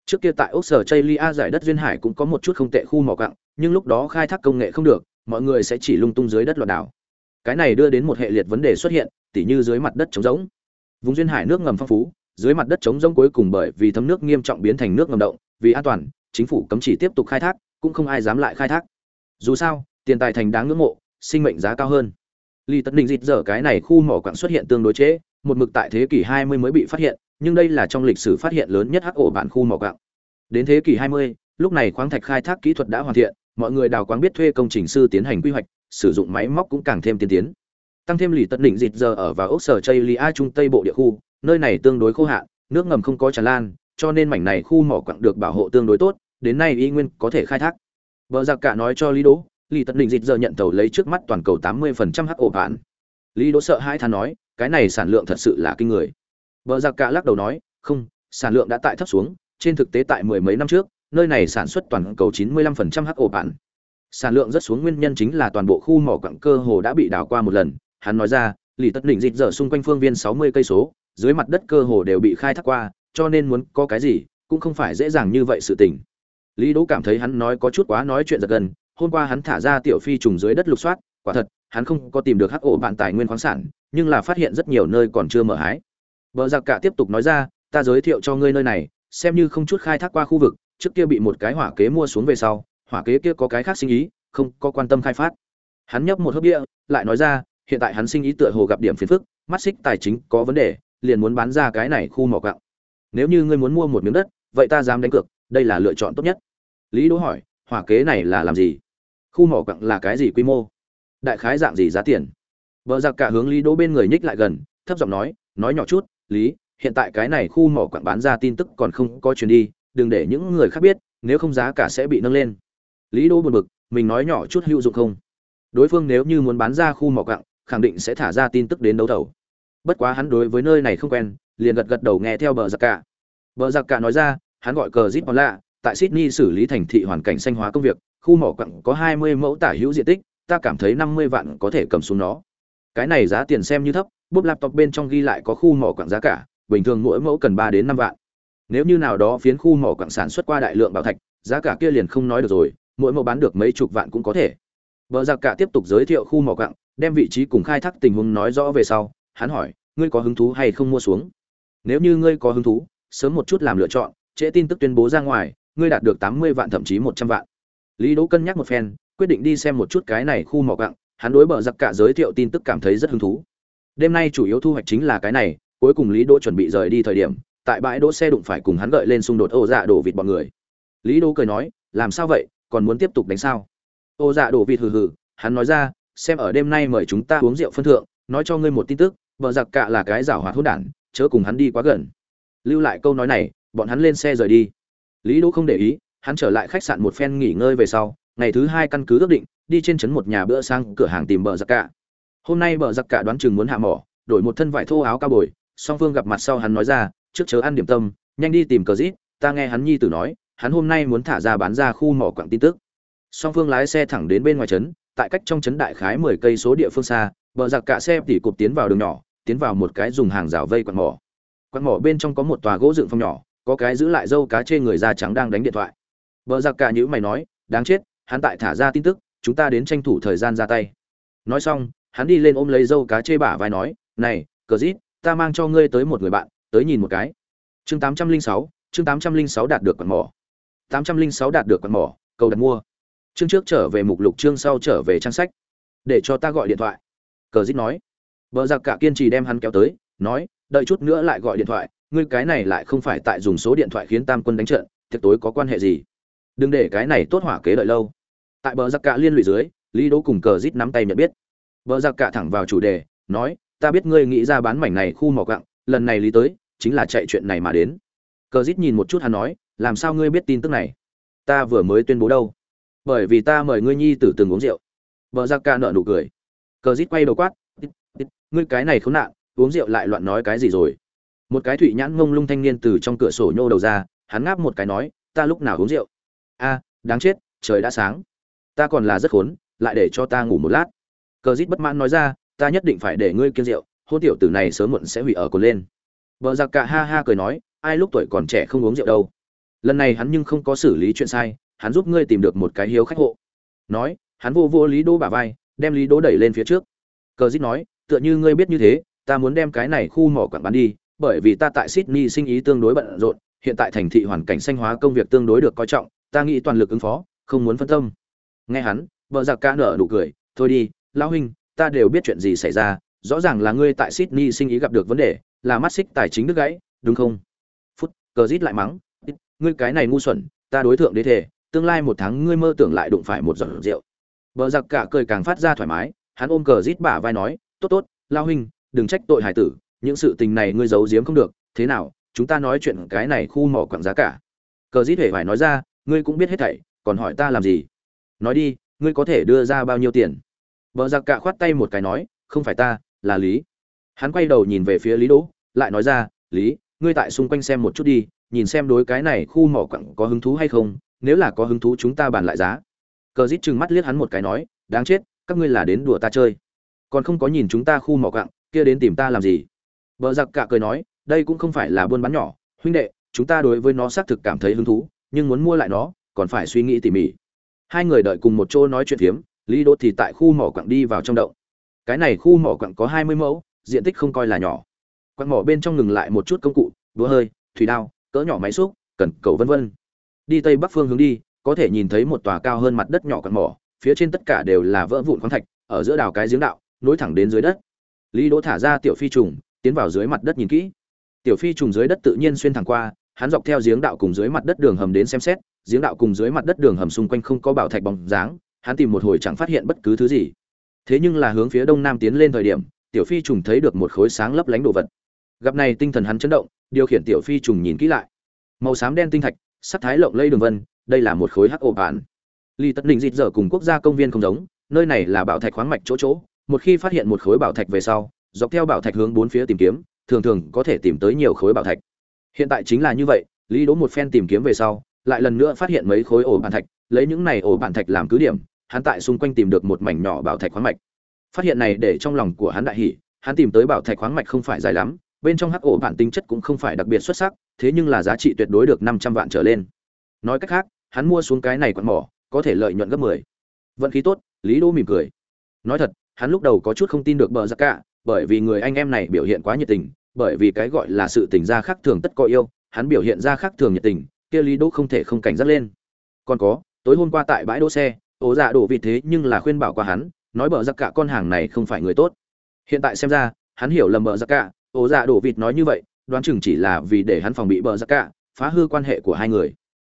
Trước kia tại ốc sở chây lia giải đất duyên hải cũng có một chút không tệ khu mỏ quặng, nhưng lúc đó khai thác công nghệ không được, mọi người sẽ chỉ lung tung dưới đất loạn đảo. Cái này đưa đến một hệ liệt vấn đề xuất hiện, tỉ như dưới mặt đất trống rỗng. Vùng duyên hải nước ngầm phong phú dưới mặt đất trống rỗng cuối cùng bởi vì thấm nước nghiêm trọng biến thành nước ngầm động vì an toàn chính phủ cấm chỉ tiếp tục khai thác cũng không ai dám lại khai thác. Dù sao tiền tài thành đáng ngưỡng mộ sinh mệnh giá cao hơn. Lý Tấn định dịt dở cái này khu mỏ quặng xuất hiện tương đối chế, một mực tại thế kỷ 20 mới bị phát hiện nhưng đây là trong lịch sử phát hiện lớn nhất hắc ổ bản khu mỏ quặng. Đến thế kỷ 20, lúc này khoáng thạch khai thác kỹ thuật đã hoàn thiện mọi người đào quáng biết thuê công trình sư tiến hành quy hoạch sử dụng máy móc cũng càng thêm tiên tiến. Tăng thêm lì tận đỉnh dịt giờ ở vào ốc sở chây lia trung tây bộ địa khu nơi này tương đối khô hạn, nước ngầm không có tràn lan, cho nên mảnh này khu mỏ quặng được bảo hộ tương đối tốt, đến nay y nguyên có thể khai thác. Bờ giặc cả nói cho lý đỗ, Lý tận Định dịch giờ nhận tàu lấy trước mắt toàn cầu 80% hắc ổ bản lý đỗ sợ hãi than nói, cái này sản lượng thật sự là kinh người. Bờ giặc cả lắc đầu nói, không, sản lượng đã tại thấp xuống, trên thực tế tại mười mấy năm trước, nơi này sản xuất toàn cầu 95% hắc ổ bản sản lượng rất xuống nguyên nhân chính là toàn bộ khu mỏ quặng cơ hồ đã bị đào qua một lần, hắn nói ra, Lý tất Định dịch dở xung quanh phương viên 60 cây số dưới mặt đất cơ hồ đều bị khai thác qua, cho nên muốn có cái gì cũng không phải dễ dàng như vậy sự tình. Lý đỗ cảm thấy hắn nói có chút quá nói chuyện giật gần hôm qua hắn thả ra tiểu phi trùng dưới đất lục soát, quả thật, hắn không có tìm được hắc ổ bạn tài nguyên khoáng sản, nhưng là phát hiện rất nhiều nơi còn chưa mở hái. Bờ giặc cả tiếp tục nói ra, ta giới thiệu cho ngươi nơi này, xem như không chút khai thác qua khu vực, trước kia bị một cái hỏa kế mua xuống về sau, hỏa kế kia có cái khác sinh ý, không có quan tâm khai phát. Hắn nhấp một hớp bia, lại nói ra, hiện tại hắn sinh ý tựa hồ gặp điểm phiền phức, mắt xích tài chính có vấn đề liền muốn bán ra cái này khu mỏ gạo nếu như ngươi muốn mua một miếng đất, vậy ta dám đánh cược, đây là lựa chọn tốt nhất. Lý đỗ hỏi, hỏa kế này là làm gì? Khu mỏ quặng là cái gì quy mô? Đại khái dạng gì giá tiền? Bờ giặc cả hướng lý đỗ bên người nhích lại gần, thấp giọng nói nói nhỏ chút, lý, hiện tại cái này khu mỏ quặng bán ra tin tức còn không có truyền đi, đừng để những người khác biết, nếu không giá cả sẽ bị nâng lên. Lý đỗ buồn bực, mình nói nhỏ chút hữu dụng không? Đối phương nếu như muốn bán ra khu mỏ quặng khẳng định sẽ thả ra tin tức đến đấu thầu bất quá hắn đối với nơi này không quen, liền gật gật đầu nghe theo bờ giặc cả. Bờ giặc cả nói ra, hắn gọi cờ zip lạ tại sydney xử lý thành thị hoàn cảnh xanh hóa công việc, khu mỏ quặng có hai mươi mẫu tả hữu diện tích, ta cảm thấy năm mươi vạn có thể cầm xuống nó. Cái này giá tiền xem như thấp bút laptop bên trong ghi lại có khu mỏ quặng giá cả, bình thường mỗi mẫu cần ba đến năm vạn. Nếu như nào đó phiến khu mỏ quặng sản xuất qua đại lượng bảo thạch, giá cả kia liền không nói được rồi, mỗi mẫu bán được mấy chục vạn cũng có thể. Vợ giặc cả tiếp tục giới thiệu khu mỏ quặng, đem vị trí cùng khai thác tình huống nói rõ về sau hắn hỏi, ngươi có hứng thú hay không mua xuống? Nếu như ngươi có hứng thú, sớm một chút làm lựa chọn, trễ tin tức tuyên bố ra ngoài, ngươi đạt được tám mươi vạn thậm chí một trăm vạn. Lý đỗ cân nhắc một phen, quyết định đi xem một chút cái này khu mỏ quặng hắn đối bờ giặc cả giới thiệu tin tức cảm thấy rất hứng thú. Đêm nay chủ yếu thu hoạch chính là cái này, cuối cùng lý đỗ chuẩn bị rời đi thời điểm, tại bãi đỗ xe đụng phải cùng hắn gợi lên xung đột ô dạ đổ vịt bọn người. Lý đỗ cười nói, làm sao vậy, còn muốn tiếp tục đánh sao? Ô dạ đổ vịt hừ hừ, hắn nói ra, xem ở đêm nay mời chúng ta uống rượu phân thượng, nói cho ngươi một tin tức bờ giặc cạ là cái giảo hoạt hỗn đản chớ cùng hắn đi quá gần. Lưu lại câu nói này bọn hắn lên xe rời đi. Lý đỗ không để ý hắn trở lại khách sạn một phen nghỉ ngơi về sau ngày thứ hai căn cứ ước định đi trên trấn một nhà bữa sang cửa hàng tìm bờ giặc cạ. Hôm nay bờ giặc cạ đoán chừng muốn hạ mỏ đổi một thân vải thô áo cao bồi song phương gặp mặt sau hắn nói ra trước chớ ăn điểm tâm nhanh đi tìm cờ dít, ta nghe hắn nhi tử nói hắn hôm nay muốn thả ra bán ra khu mỏ quặng tin tức. Song phương lái xe thẳng đến bên ngoài trấn tại cách trong trấn đại khái mười cây số địa phương xa bờ giặc cả xe tỉ cụp tiến vào đường nhỏ tiến vào một cái dùng hàng rào vây quạt mỏ. Quạt mỏ bên trong có một tòa gỗ dựng phòng nhỏ, có cái giữ lại dâu cá chê người da trắng đang đánh điện thoại. Bờ giặc cả nhữ mày nói, đáng chết, hắn tại thả ra tin tức, chúng ta đến tranh thủ thời gian ra tay. Nói xong, hắn đi lên ôm lấy dâu cá chê bả vai nói, này, cờ dít, ta mang cho ngươi tới một người bạn, tới nhìn một cái. Chương tám trăm linh sáu, chương tám trăm linh sáu đạt được quạt mỏ. tám trăm linh sáu đạt được quạt mỏ, cầu đặt mua. Chương trước trở về mục lục, chương sau trở về trang sách. Để cho ta gọi điện thoại. Cờ dít nói Bờ giặc cả kiên trì đem hắn kéo tới, nói, đợi chút nữa lại gọi điện thoại, ngươi cái này lại không phải tại dùng số điện thoại khiến tam quân đánh trận thiệt tối có quan hệ gì? Đừng để cái này tốt hỏa kế đợi lâu. Tại bờ giặc cả liên lụy dưới, lý đỗ cùng cờ Dít nắm tay nhận biết. Bờ giặc cả thẳng vào chủ đề, nói, ta biết ngươi nghĩ ra bán mảnh này khu mỏ quặng, lần này lý tới, chính là chạy chuyện này mà đến. Cờ Dít nhìn một chút hắn nói, làm sao ngươi biết tin tức này? Ta vừa mới tuyên bố đâu? Bởi vì ta mời ngươi nhi tử từng uống rượu. Bờ giặc cả nở nụ cười. Cờ Dít quay đầu quát ngươi cái này khốn nạn, uống rượu lại loạn nói cái gì rồi? Một cái thụy nhãn ngông lung thanh niên từ trong cửa sổ nhô đầu ra, hắn ngáp một cái nói, ta lúc nào uống rượu? A, đáng chết, trời đã sáng. Ta còn là rất khốn, lại để cho ta ngủ một lát. Cờ rít bất mãn nói ra, ta nhất định phải để ngươi kiêng rượu, hôn tiểu tử này sớm muộn sẽ hủy ở cồn lên. Vợ giặc cả ha ha cười nói, ai lúc tuổi còn trẻ không uống rượu đâu? Lần này hắn nhưng không có xử lý chuyện sai, hắn giúp ngươi tìm được một cái hiếu khách hộ. Nói, hắn vô vô lý đô bả vai, đem lý đô đẩy lên phía trước. Cờ dít nói tựa như ngươi biết như thế, ta muốn đem cái này khu mỏ quảng bán đi, bởi vì ta tại sydney sinh ý tương đối bận rộn, hiện tại thành thị hoàn cảnh xanh hóa công việc tương đối được coi trọng, ta nghĩ toàn lực ứng phó, không muốn phân tâm. Nghe hắn, vợ giặc ca nở nụ cười, thôi đi, lão huynh, ta đều biết chuyện gì xảy ra, rõ ràng là ngươi tại sydney sinh ý gặp được vấn đề, là mắt xích tài chính đứt gãy, đúng không? Phút, cờ rít lại mắng, ngươi cái này ngu xuẩn, ta đối thượng đế thể tương lai một tháng ngươi mơ tưởng lại đụng phải một giọt rượu. Vợ giặc cả cười càng phát ra thoải mái, hắn ôm cờ rít bả vai nói tốt tốt, lao huynh, đừng trách tội hải tử, những sự tình này ngươi giấu giếm không được, thế nào, chúng ta nói chuyện cái này khu mỏ quảng giá cả. Cờ dít hề phải nói ra, ngươi cũng biết hết thảy, còn hỏi ta làm gì? Nói đi, ngươi có thể đưa ra bao nhiêu tiền? Vợ giặc cả khoát tay một cái nói, không phải ta, là lý. Hắn quay đầu nhìn về phía lý đỗ, lại nói ra, lý, ngươi tại xung quanh xem một chút đi, nhìn xem đối cái này khu mỏ quặng có hứng thú hay không, nếu là có hứng thú chúng ta bàn lại giá. Cờ dít chừng mắt liếc hắn một cái nói, đáng chết, các ngươi là đến đùa ta chơi còn không có nhìn chúng ta khu mỏ cặng kia đến tìm ta làm gì? Vợ giặc cả cười nói, đây cũng không phải là buôn bán nhỏ, huynh đệ, chúng ta đối với nó xác thực cảm thấy hứng thú, nhưng muốn mua lại nó, còn phải suy nghĩ tỉ mỉ. Hai người đợi cùng một chỗ nói chuyện phiếm, lý đỗ thì tại khu mỏ quặng đi vào trong động. Cái này khu mỏ quặng có hai mươi mẫu, diện tích không coi là nhỏ. Quặng mỏ bên trong ngừng lại một chút công cụ, đũa hơi, thủy đao, cỡ nhỏ máy xúc, cần cầu vân vân. Đi tây bắc phương hướng đi, có thể nhìn thấy một tòa cao hơn mặt đất nhỏ quặng mỏ, phía trên tất cả đều là vỡ vụn khoáng thạch, ở giữa đào cái giếng đạo nối thẳng đến dưới đất. Lý đỗ thả ra tiểu phi trùng, tiến vào dưới mặt đất nhìn kỹ. Tiểu phi trùng dưới đất tự nhiên xuyên thẳng qua, hắn dọc theo giếng đạo cùng dưới mặt đất đường hầm đến xem xét, giếng đạo cùng dưới mặt đất đường hầm xung quanh không có bảo thạch bóng dáng, hắn tìm một hồi chẳng phát hiện bất cứ thứ gì. Thế nhưng là hướng phía đông nam tiến lên thời điểm, tiểu phi trùng thấy được một khối sáng lấp lánh đồ vật. Gặp này tinh thần hắn chấn động, điều khiển tiểu phi trùng nhìn kỹ lại. Màu xám đen tinh thạch, sắc thái lộng lây đường vân, đây là một khối hắc ổ bản. Ly tất định dịt dở cùng quốc gia công viên không giống, nơi này là bảo thạch khoáng mạch chỗ chỗ một khi phát hiện một khối bảo thạch về sau, dọc theo bảo thạch hướng bốn phía tìm kiếm, thường thường có thể tìm tới nhiều khối bảo thạch. Hiện tại chính là như vậy, lý đỗ một phen tìm kiếm về sau, lại lần nữa phát hiện mấy khối ổ bản thạch, lấy những này ổ bản thạch làm cứ điểm, hắn tại xung quanh tìm được một mảnh nhỏ bảo thạch khoáng mạch. Phát hiện này để trong lòng của hắn đại hỉ, hắn tìm tới bảo thạch khoáng mạch không phải dài lắm, bên trong hắc ổ bản tính chất cũng không phải đặc biệt xuất sắc, thế nhưng là giá trị tuyệt đối được năm trăm vạn trở lên. Nói cách khác, hắn mua xuống cái này quặn mỏ, có thể lợi nhuận gấp mười. Vận khí tốt, lý đỗ mỉm cười. Nói thật hắn lúc đầu có chút không tin được bờ giặc cả, bởi vì người anh em này biểu hiện quá nhiệt tình, bởi vì cái gọi là sự tình gia khác thường tất có yêu, hắn biểu hiện ra khác thường nhiệt tình, kia lý đỗ không thể không cảnh giác lên. Còn có, tối hôm qua tại bãi đỗ xe, ố dạ đổ vị thế nhưng là khuyên bảo qua hắn, nói bờ giặc cả con hàng này không phải người tốt. Hiện tại xem ra, hắn hiểu lầm bờ giặc cả, ố dạ đổ vịt nói như vậy, đoán chừng chỉ là vì để hắn phòng bị bờ giặc cả, phá hư quan hệ của hai người.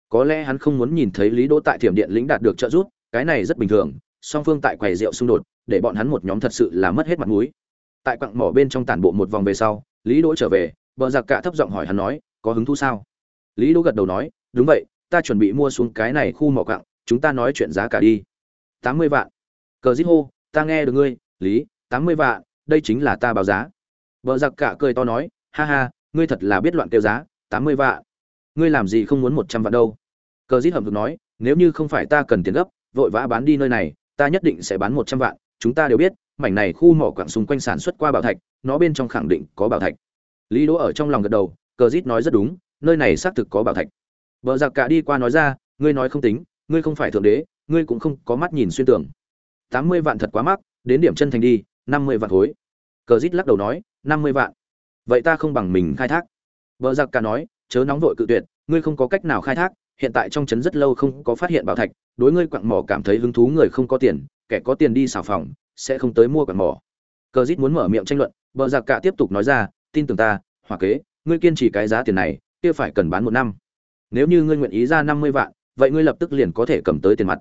Có lẽ hắn không muốn nhìn thấy lý đỗ tại thiểm điện lĩnh đạt được trợ giúp, cái này rất bình thường, song phương tại quầy rượu xung đột để bọn hắn một nhóm thật sự là mất hết mặt mũi. Tại quặng mỏ bên trong tản bộ một vòng về sau, lý đỗ trở về, bờ giặc cả thấp giọng hỏi hắn nói, có hứng thú sao? Lý đỗ gật đầu nói, đúng vậy, ta chuẩn bị mua xuống cái này khu mỏ quặng, chúng ta nói chuyện giá cả đi. Tám mươi vạn. Cờ giết hô ta nghe được ngươi, lý, tám mươi vạn, đây chính là ta báo giá. Bợ giặc cả cười to nói, ha ha, ngươi thật là biết loạn kêu giá, tám mươi vạn. Ngươi làm gì không muốn một trăm vạn đâu. Cờ giết hầm hực nói, nếu như không phải ta cần tiền gấp, vội vã bán đi nơi này, ta nhất định sẽ bán một trăm vạn chúng ta đều biết, mảnh này khu mỏ quặng xung quanh sản xuất qua bảo thạch, nó bên trong khẳng định có bảo thạch. Lý đỗ ở trong lòng gật đầu, cờ rít nói rất đúng, nơi này xác thực có bảo thạch. Vợ giặc cả đi qua nói ra, ngươi nói không tính, ngươi không phải thượng đế, ngươi cũng không có mắt nhìn xuyên tưởng tám mươi vạn thật quá mắc, đến điểm chân thành đi, năm mươi vạn thối. cờ rít lắc đầu nói, năm mươi vạn. Vậy ta không bằng mình khai thác. Vợ giặc cả nói, chớ nóng vội cự tuyệt, ngươi không có cách nào khai thác, hiện tại trong trấn rất lâu không có phát hiện bảo thạch, đối ngươi quặng mỏ cảm thấy hứng thú người không có tiền kẻ có tiền đi xào phòng, sẽ không tới mua quạt mỏ. Cờ rít muốn mở miệng tranh luận vợ giặc cả tiếp tục nói ra, tin tưởng ta hòa kế, ngươi kiên trì cái giá tiền này, kia phải cần bán một năm. Nếu như ngươi nguyện ý ra năm mươi vạn, vậy ngươi lập tức liền có thể cầm tới tiền mặt.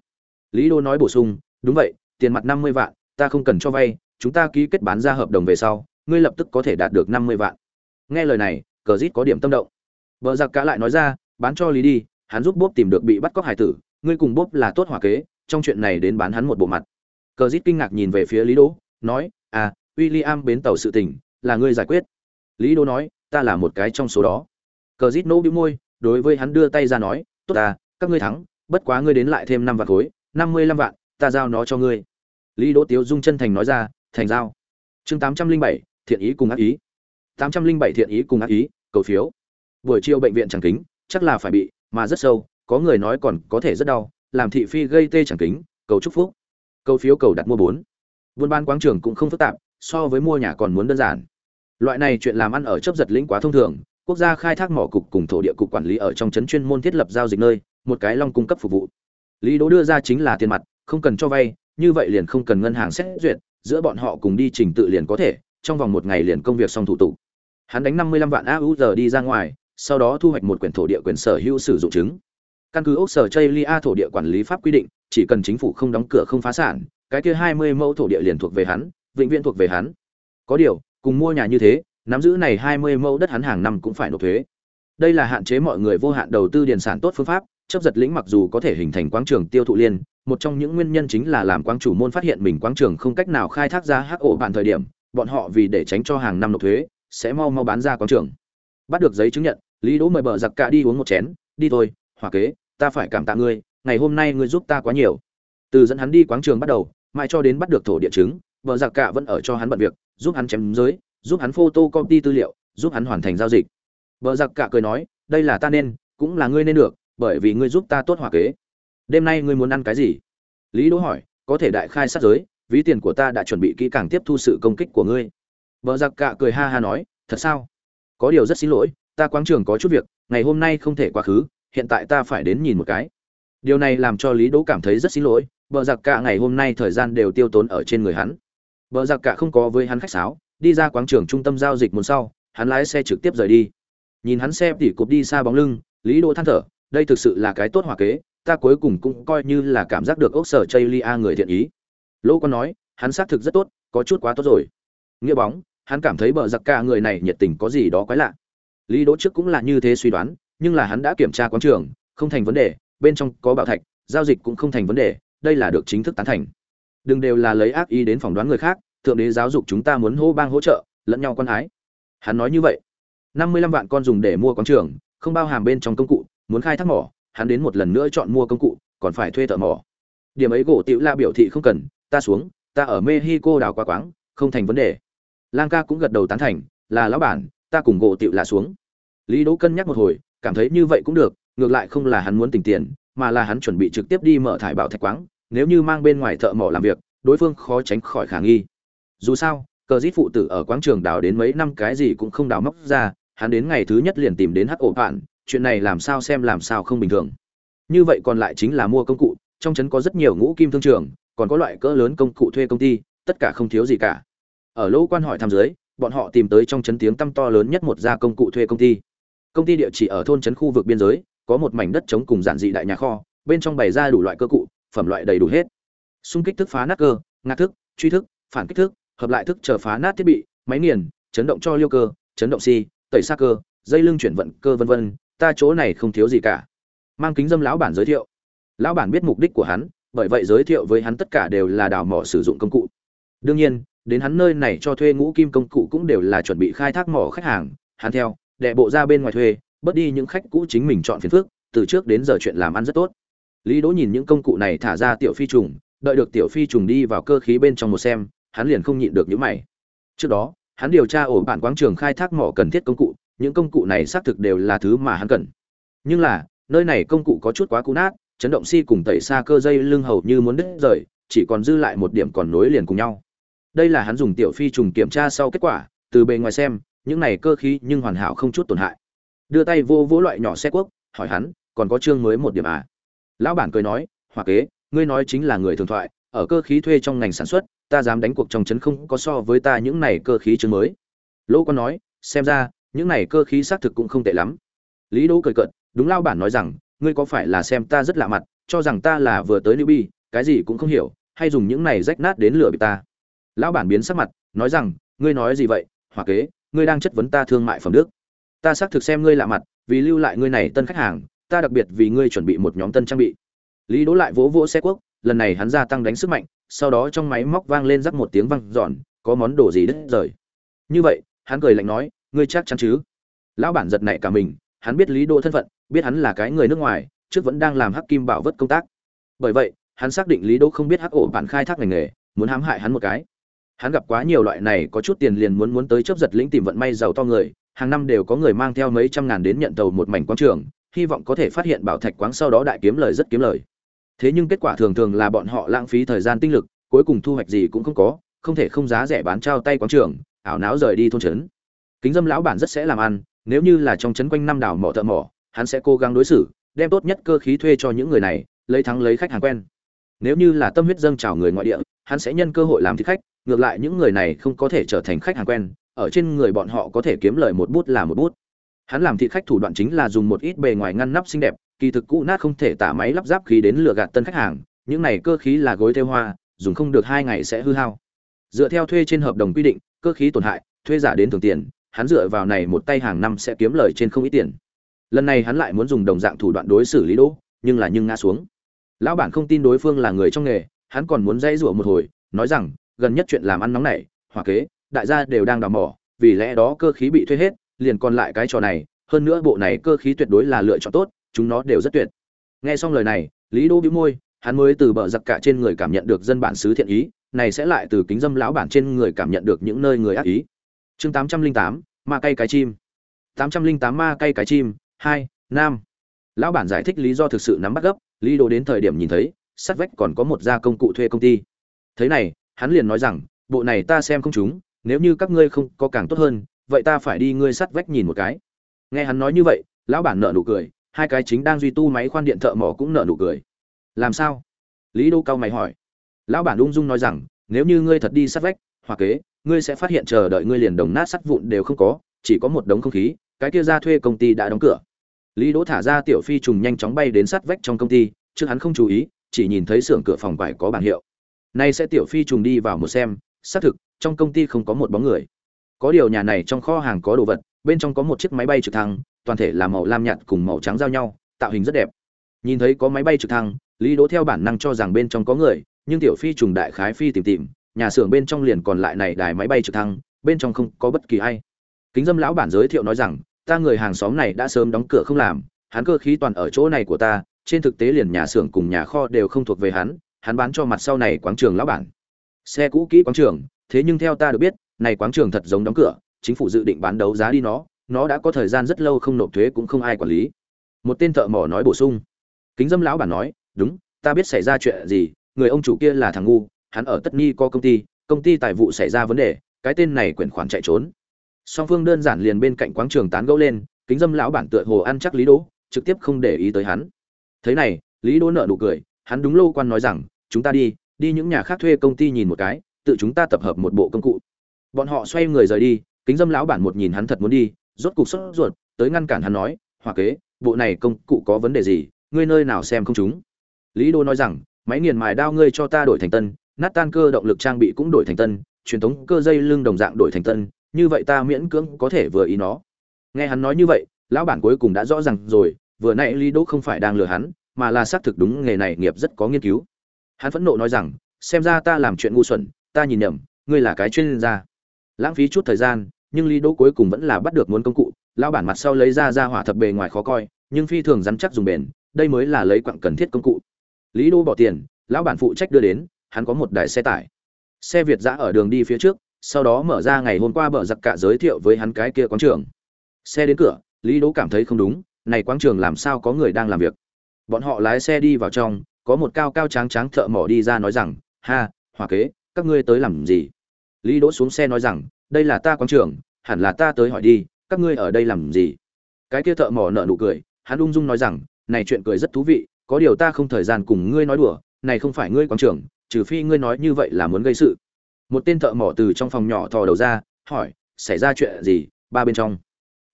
Lý đô nói bổ sung, đúng vậy, tiền mặt năm mươi vạn, ta không cần cho vay, chúng ta ký kết bán ra hợp đồng về sau, ngươi lập tức có thể đạt được năm mươi vạn. Nghe lời này, cờ rít có điểm tâm động. Vợ giặc cả lại nói ra, bán cho lý đi, hắn giúp bốp tìm được bị bắt cóc hải tử, ngươi cùng bốp là tốt hỏa kế, trong chuyện này đến bán hắn một bộ mặt cờ Dít kinh ngạc nhìn về phía lý đỗ, nói à William bến tàu sự tình, là ngươi giải quyết. Lý đỗ nói, ta là một cái trong số đó. Cờ Dít nỗ bĩu môi, đối với hắn đưa tay ra nói, tốt ta, các ngươi thắng, bất quá ngươi đến lại thêm năm vạn khối, năm mươi lăm vạn, ta giao nó cho ngươi. Lý đỗ tiếu dung chân thành nói ra, thành giao. Chương tám trăm linh bảy, thiện ý cùng ác ý. tám trăm linh bảy, thiện ý cùng ác ý, cầu phiếu. Buổi chiều bệnh viện chẳng kính, chắc là phải bị, mà rất sâu, có người nói còn có thể rất đau, làm thị phi gây tê chẳng kính, cầu chúc phúc cầu phiếu cầu đặt mua bốn. Buôn bán quáng trường cũng không phức tạp, so với mua nhà còn muốn đơn giản. Loại này chuyện làm ăn ở chấp giật lĩnh quá thông thường, quốc gia khai thác mỏ cục cùng thổ địa cục quản lý ở trong trấn chuyên môn thiết lập giao dịch nơi, một cái long cung cấp phục vụ. Lý đỗ đưa ra chính là tiền mặt, không cần cho vay, như vậy liền không cần ngân hàng xét duyệt, giữa bọn họ cùng đi trình tự liền có thể, trong vòng một ngày liền công việc xong thủ tục. Hắn đánh năm mươi lăm vạn AUD đi ra ngoài, sau đó thu hoạch một quyển thổ địa quyền sở hữu sử dụng chứng. Căn cứ ốc sở Chaylia thổ địa quản lý pháp quy định chỉ cần chính phủ không đóng cửa không phá sản, cái kia hai mươi mẫu thổ địa liền thuộc về hắn, vĩnh viễn thuộc về hắn. Có điều, cùng mua nhà như thế, nắm giữ này hai mươi mẫu đất hắn hàng năm cũng phải nộp thuế. Đây là hạn chế mọi người vô hạn đầu tư điền sản tốt phương pháp, chấp giật lĩnh mặc dù có thể hình thành quáng trường tiêu thụ liên, một trong những nguyên nhân chính là làm quang chủ môn phát hiện mình quáng trường không cách nào khai thác ra hắc ổ bản thời điểm, bọn họ vì để tránh cho hàng năm nộp thuế, sẽ mau mau bán ra quáng trường. Bắt được giấy chứng nhận, lý đỗ mời bờ giặc cả đi uống một chén, đi thôi, hòa kế, ta phải cảm tạ ngươi ngày hôm nay ngươi giúp ta quá nhiều. Từ dẫn hắn đi quáng trường bắt đầu, mãi cho đến bắt được thổ địa chứng, vợ giặc cả vẫn ở cho hắn bận việc, giúp hắn chém giới, giúp hắn photocopy tư liệu, giúp hắn hoàn thành giao dịch. Vợ giặc cả cười nói, đây là ta nên, cũng là ngươi nên được, bởi vì ngươi giúp ta tốt hòa kế. Đêm nay ngươi muốn ăn cái gì? Lý đỗ hỏi, có thể đại khai sát giới, ví tiền của ta đã chuẩn bị kỹ càng tiếp thu sự công kích của ngươi. Vợ giặc cạ cười ha ha nói, thật sao? Có điều rất xin lỗi, ta quáng trường có chút việc, ngày hôm nay không thể quá khứ, hiện tại ta phải đến nhìn một cái điều này làm cho lý đỗ cảm thấy rất xin lỗi, vợ giặc cả ngày hôm nay thời gian đều tiêu tốn ở trên người hắn. Vợ giặc cả không có với hắn khách sáo, đi ra quáng trường trung tâm giao dịch một sau, hắn lái xe trực tiếp rời đi. Nhìn hắn xe tỉ cụp đi xa bóng lưng, lý đỗ than thở, đây thực sự là cái tốt hòa kế, ta cuối cùng cũng coi như là cảm giác được ốc sở chây lia người thiện ý. Lỗ con nói, hắn xác thực rất tốt, có chút quá tốt rồi. Nghĩa bóng, hắn cảm thấy bờ giặc cả người này nhiệt tình có gì đó quái lạ. Lý đỗ trước cũng là như thế suy đoán, nhưng là hắn đã kiểm tra quán trường, không thành vấn đề bên trong có bảo thạch, giao dịch cũng không thành vấn đề, đây là được chính thức tán thành. Đừng đều là lấy ác ý đến phỏng đoán người khác, thượng đế giáo dục chúng ta muốn hô bang hỗ trợ, lẫn nhau quan ái. Hắn nói như vậy. Năm mươi lăm vạn con dùng để mua quán trường, không bao hàm bên trong công cụ, muốn khai thác mỏ, hắn đến một lần nữa chọn mua công cụ, còn phải thuê thợ mỏ. Điểm ấy gỗ tiểu la biểu thị không cần, ta xuống, ta ở mexico đào quá quáng, không thành vấn đề. Lang ca cũng gật đầu tán thành, là lão bản, ta cùng gỗ tiểu la xuống. Lý đỗ cân nhắc một hồi, cảm thấy như vậy cũng được ngược lại không là hắn muốn tình tiền, mà là hắn chuẩn bị trực tiếp đi mở thải bảo thạch quáng, nếu như mang bên ngoài thợ mỏ làm việc, đối phương khó tránh khỏi khả nghi. Dù sao, cờ dít phụ tử ở quáng trường đào đến mấy năm cái gì cũng không đào móc ra, hắn đến ngày thứ nhất liền tìm đến hắc ổ bạn chuyện này làm sao xem làm sao không bình thường. Như vậy còn lại chính là mua công cụ, trong trấn có rất nhiều ngũ kim thương trường, còn có loại cỡ lớn công cụ thuê công ty, tất cả không thiếu gì cả. Ở lỗ quan hỏi thăm dưới, bọn họ tìm tới trong trấn tiếng tăm to lớn nhất một gia công cụ thuê công ty. Công ty địa chỉ ở thôn trấn khu vực biên giới có một mảnh đất trống cùng giản dị đại nhà kho, bên trong bày ra đủ loại cơ cụ, phẩm loại đầy đủ hết. Xung kích thức phá nát cơ, ngạc thức, truy thức, phản kích thức, hợp lại thức chờ phá nát thiết bị, máy nghiền, chấn động cho liêu cơ, chấn động si, tẩy xa cơ, dây lưng chuyển vận cơ vân vân, ta chỗ này không thiếu gì cả. Mang kính dâm lão bản giới thiệu. Lão bản biết mục đích của hắn, bởi vậy giới thiệu với hắn tất cả đều là đào mỏ sử dụng công cụ. Đương nhiên, đến hắn nơi này cho thuê ngũ kim công cụ cũng đều là chuẩn bị khai thác mỏ khách hàng, hắn theo, đệ bộ ra bên ngoài thuê bớt đi những khách cũ chính mình chọn phiền phước từ trước đến giờ chuyện làm ăn rất tốt. Lý đỗ nhìn những công cụ này thả ra tiểu phi trùng, đợi được tiểu phi trùng đi vào cơ khí bên trong một xem, hắn liền không nhịn được những mày. Trước đó, hắn điều tra ổ bản quáng trường khai thác mỏ cần thiết công cụ, những công cụ này xác thực đều là thứ mà hắn cần. Nhưng là, nơi này công cụ có chút quá cũ nát, chấn động si cùng tẩy xa cơ dây lưng hầu như muốn đứt rời, chỉ còn dư lại một điểm còn nối liền cùng nhau. Đây là hắn dùng tiểu phi trùng kiểm tra sau kết quả, từ bề ngoài xem, những này cơ khí nhưng hoàn hảo không chút tổn hại đưa tay vô vỗ loại nhỏ xe quốc hỏi hắn, còn có chương mới một điểm à? Lão bản cười nói hoặc kế, ngươi nói chính là người thường thoại, ở cơ khí thuê trong ngành sản xuất, ta dám đánh cuộc trong chấn không có so với ta những này cơ khí chương mới. Lỗ con nói, xem ra, những này cơ khí xác thực cũng không tệ lắm. Lý đỗ cười cợt, đúng lao bản nói rằng, ngươi có phải là xem ta rất lạ mặt, cho rằng ta là vừa tới newbie, cái gì cũng không hiểu, hay dùng những này rách nát đến lừa bị ta? Lão bản biến sắc mặt, nói rằng, ngươi nói gì vậy hoặc kế, ngươi đang chất vấn ta thương mại phẩm đức ta xác thực xem ngươi lạ mặt, vì lưu lại ngươi này tân khách hàng, ta đặc biệt vì ngươi chuẩn bị một nhóm tân trang bị. Lý đỗ lại vỗ vỗ xe quốc lần này hắn gia tăng đánh sức mạnh, sau đó trong máy móc vang lên rắc một tiếng vang giòn có món đồ gì đứt rời. Như vậy, hắn cười lạnh nói, ngươi chắc chắn chứ? Lão bản giật nảy cả mình, hắn biết lý đỗ thân phận, biết hắn là cái người nước ngoài, trước vẫn đang làm hắc kim bảo vất công tác. Bởi vậy, hắn xác định lý đỗ không biết hắc ổ bản khai thác ngành nghề, muốn hãm hại hắn một cái. Hắn gặp quá nhiều loại này có chút tiền liền muốn muốn tới chấp giật lĩnh tìm vận may giàu to người hàng năm đều có người mang theo mấy trăm ngàn đến nhận tàu một mảnh quán trường, hy vọng có thể phát hiện bảo thạch quáng sau đó đại kiếm lời rất kiếm lời. Thế nhưng kết quả thường thường là bọn họ lãng phí thời gian tinh lực, cuối cùng thu hoạch gì cũng không có, không thể không giá rẻ bán trao tay quán trường, ảo não rời đi thôn trấn. Kính dâm lão bản rất sẽ làm ăn, nếu như là trong trấn quanh năm đảo mỏ thợ mỏ, hắn sẽ cố gắng đối xử, đem tốt nhất cơ khí thuê cho những người này, lấy thắng lấy khách hàng quen. Nếu như là tâm huyết dâng chào người ngoại địa, hắn sẽ nhân cơ hội làm thích khách, ngược lại những người này không có thể trở thành khách hàng quen ở trên người bọn họ có thể kiếm lời một bút là một bút. Hắn làm thịt khách thủ đoạn chính là dùng một ít bề ngoài ngăn nắp xinh đẹp, kỳ thực cũ nát không thể tả máy lắp ráp khí đến lừa gạt tân khách hàng, những này cơ khí là gối theo hoa, dùng không được hai ngày sẽ hư hao. Dựa theo thuê trên hợp đồng quy định, cơ khí tổn hại, thuê giả đến thường tiền, hắn dựa vào này một tay hàng năm sẽ kiếm lời trên không ít tiền. Lần này hắn lại muốn dùng đồng dạng thủ đoạn đối xử lý đỗ, nhưng là nhưng ngã xuống. Lão bản không tin đối phương là người trong nghề, hắn còn muốn dãy rủa một hồi, nói rằng, gần nhất chuyện làm ăn nóng này hòa kế đại gia đều đang đào mỏ, vì lẽ đó cơ khí bị thuê hết, liền còn lại cái trò này, hơn nữa bộ này cơ khí tuyệt đối là lựa chọn tốt, chúng nó đều rất tuyệt. Nghe xong lời này, lý đỗ bĩu môi, hắn mới từ bờ giặc cả trên người cảm nhận được dân bản xứ thiện ý, này sẽ lại từ kính dâm lão bản trên người cảm nhận được những nơi người ác ý. Chương tám trăm linh tám, ma cây cái chim. tám trăm linh tám, ma cây cái chim, hai, nam. Lão bản giải thích lý do thực sự nắm bắt gấp, lý đỗ đến thời điểm nhìn thấy, sát vách còn có một gia công cụ thuê công ty. Thế này, hắn liền nói rằng, bộ này ta xem không chúng nếu như các ngươi không có càng tốt hơn, vậy ta phải đi ngươi sát vách nhìn một cái. Nghe hắn nói như vậy, lão bản nợ nụ cười, hai cái chính đang duy tu máy khoan điện thợ mỏ cũng nợ nụ cười. Làm sao? Lý đô cao mày hỏi. Lão bản ung dung nói rằng, nếu như ngươi thật đi sát vách, hoặc kế, ngươi sẽ phát hiện chờ đợi ngươi liền đồng nát sắt vụn đều không có, chỉ có một đống không khí, cái kia ra thuê công ty đã đóng cửa. Lý đỗ thả ra tiểu phi trùng nhanh chóng bay đến sát vách trong công ty, trước hắn không chú ý, chỉ nhìn thấy xưởng cửa phòng vải có bảng hiệu. Nay sẽ tiểu phi trùng đi vào một xem, xác thực trong công ty không có một bóng người. Có điều nhà này trong kho hàng có đồ vật, bên trong có một chiếc máy bay trực thăng, toàn thể là màu lam nhạt cùng màu trắng giao nhau, tạo hình rất đẹp. Nhìn thấy có máy bay trực thăng, lý đỗ theo bản năng cho rằng bên trong có người, nhưng tiểu phi trùng đại khái phi tìm tìm, nhà xưởng bên trong liền còn lại này đài máy bay trực thăng, bên trong không có bất kỳ ai. Kính dâm lão bản giới thiệu nói rằng, ta người hàng xóm này đã sớm đóng cửa không làm, hắn cơ khí toàn ở chỗ này của ta, trên thực tế liền nhà xưởng cùng nhà kho đều không thuộc về hắn hắn bán cho mặt sau này quảng trường lão bản. Xe cũ kỹ quảng trường thế nhưng theo ta được biết, này quảng trường thật giống đóng cửa, chính phủ dự định bán đấu giá đi nó nó đã có thời gian rất lâu không nộp thuế cũng không ai quản lý. Một tên thợ mỏ nói bổ sung. Kính dâm lão bản nói, đúng, ta biết xảy ra chuyện gì, người ông chủ kia là thằng ngu, hắn ở tất ni có công ty công ty tài vụ xảy ra vấn đề, cái tên này quyển khoản chạy trốn. Song phương đơn giản liền bên cạnh quán trường tán gẫu lên, kính dâm lão bản tựa hồ ăn chắc lý đỗ, trực tiếp không để ý tới hắn. Thế này, lý đỗ nợ nụ cười, hắn đúng lô quan nói rằng, chúng ta đi đi những nhà khác thuê công ty nhìn một cái tự chúng ta tập hợp một bộ công cụ. Bọn họ xoay người rời đi, kính dâm lão bản một nhìn hắn thật muốn đi, rốt cục sốt ruột, tới ngăn cản hắn nói hòa kế, bộ này công cụ có vấn đề gì? Ngươi nơi nào xem không chúng? Lý đô nói rằng, máy nghiền mài đao ngươi cho ta đổi thành tân nát tan cơ động lực trang bị cũng đổi thành tân, truyền thống cơ dây lưng đồng dạng đổi thành tân, như vậy ta miễn cưỡng có thể vừa ý nó. Nghe hắn nói như vậy, lão bản cuối cùng đã rõ ràng rồi, vừa nãy lý đỗ không phải đang lừa hắn, mà là xác thực đúng nghề này nghiệp rất có nghiên cứu. Hắn phẫn nộ nói rằng, xem ra ta làm chuyện ngu xuẩn ta nhìn nhầm, ngươi là cái chuyên gia. Lãng phí chút thời gian, nhưng lý đỗ cuối cùng vẫn là bắt được muốn công cụ, lão bản mặt sau lấy ra ra hỏa thập bề ngoài khó coi, nhưng phi thường rắn chắc dùng bền, đây mới là lấy quặng cần thiết công cụ. Lý đỗ bỏ tiền, lão bản phụ trách đưa đến, hắn có một đài xe tải. Xe việt giã ở đường đi phía trước, sau đó mở ra ngày hôm qua bờ giặc cả giới thiệu với hắn cái kia quán trường. Xe đến cửa, lý đỗ cảm thấy không đúng, này quán trường làm sao có người đang làm việc? Bọn họ lái xe đi vào trong, có một cao cao tráng tráng thợ mỏ đi ra nói rằng, ha, hỏa kế các ngươi tới làm gì? Lý đỗ xuống xe nói rằng, đây là ta quán trường, hẳn là ta tới hỏi đi, các ngươi ở đây làm gì? Cái kia thợ mỏ nợ nụ cười, hắn ung dung nói rằng, này chuyện cười rất thú vị, có điều ta không thời gian cùng ngươi nói đùa, này không phải ngươi quán trưởng trừ phi ngươi nói như vậy là muốn gây sự. Một tên thợ mỏ từ trong phòng nhỏ thò đầu ra, hỏi, xảy ra chuyện gì, ba bên trong?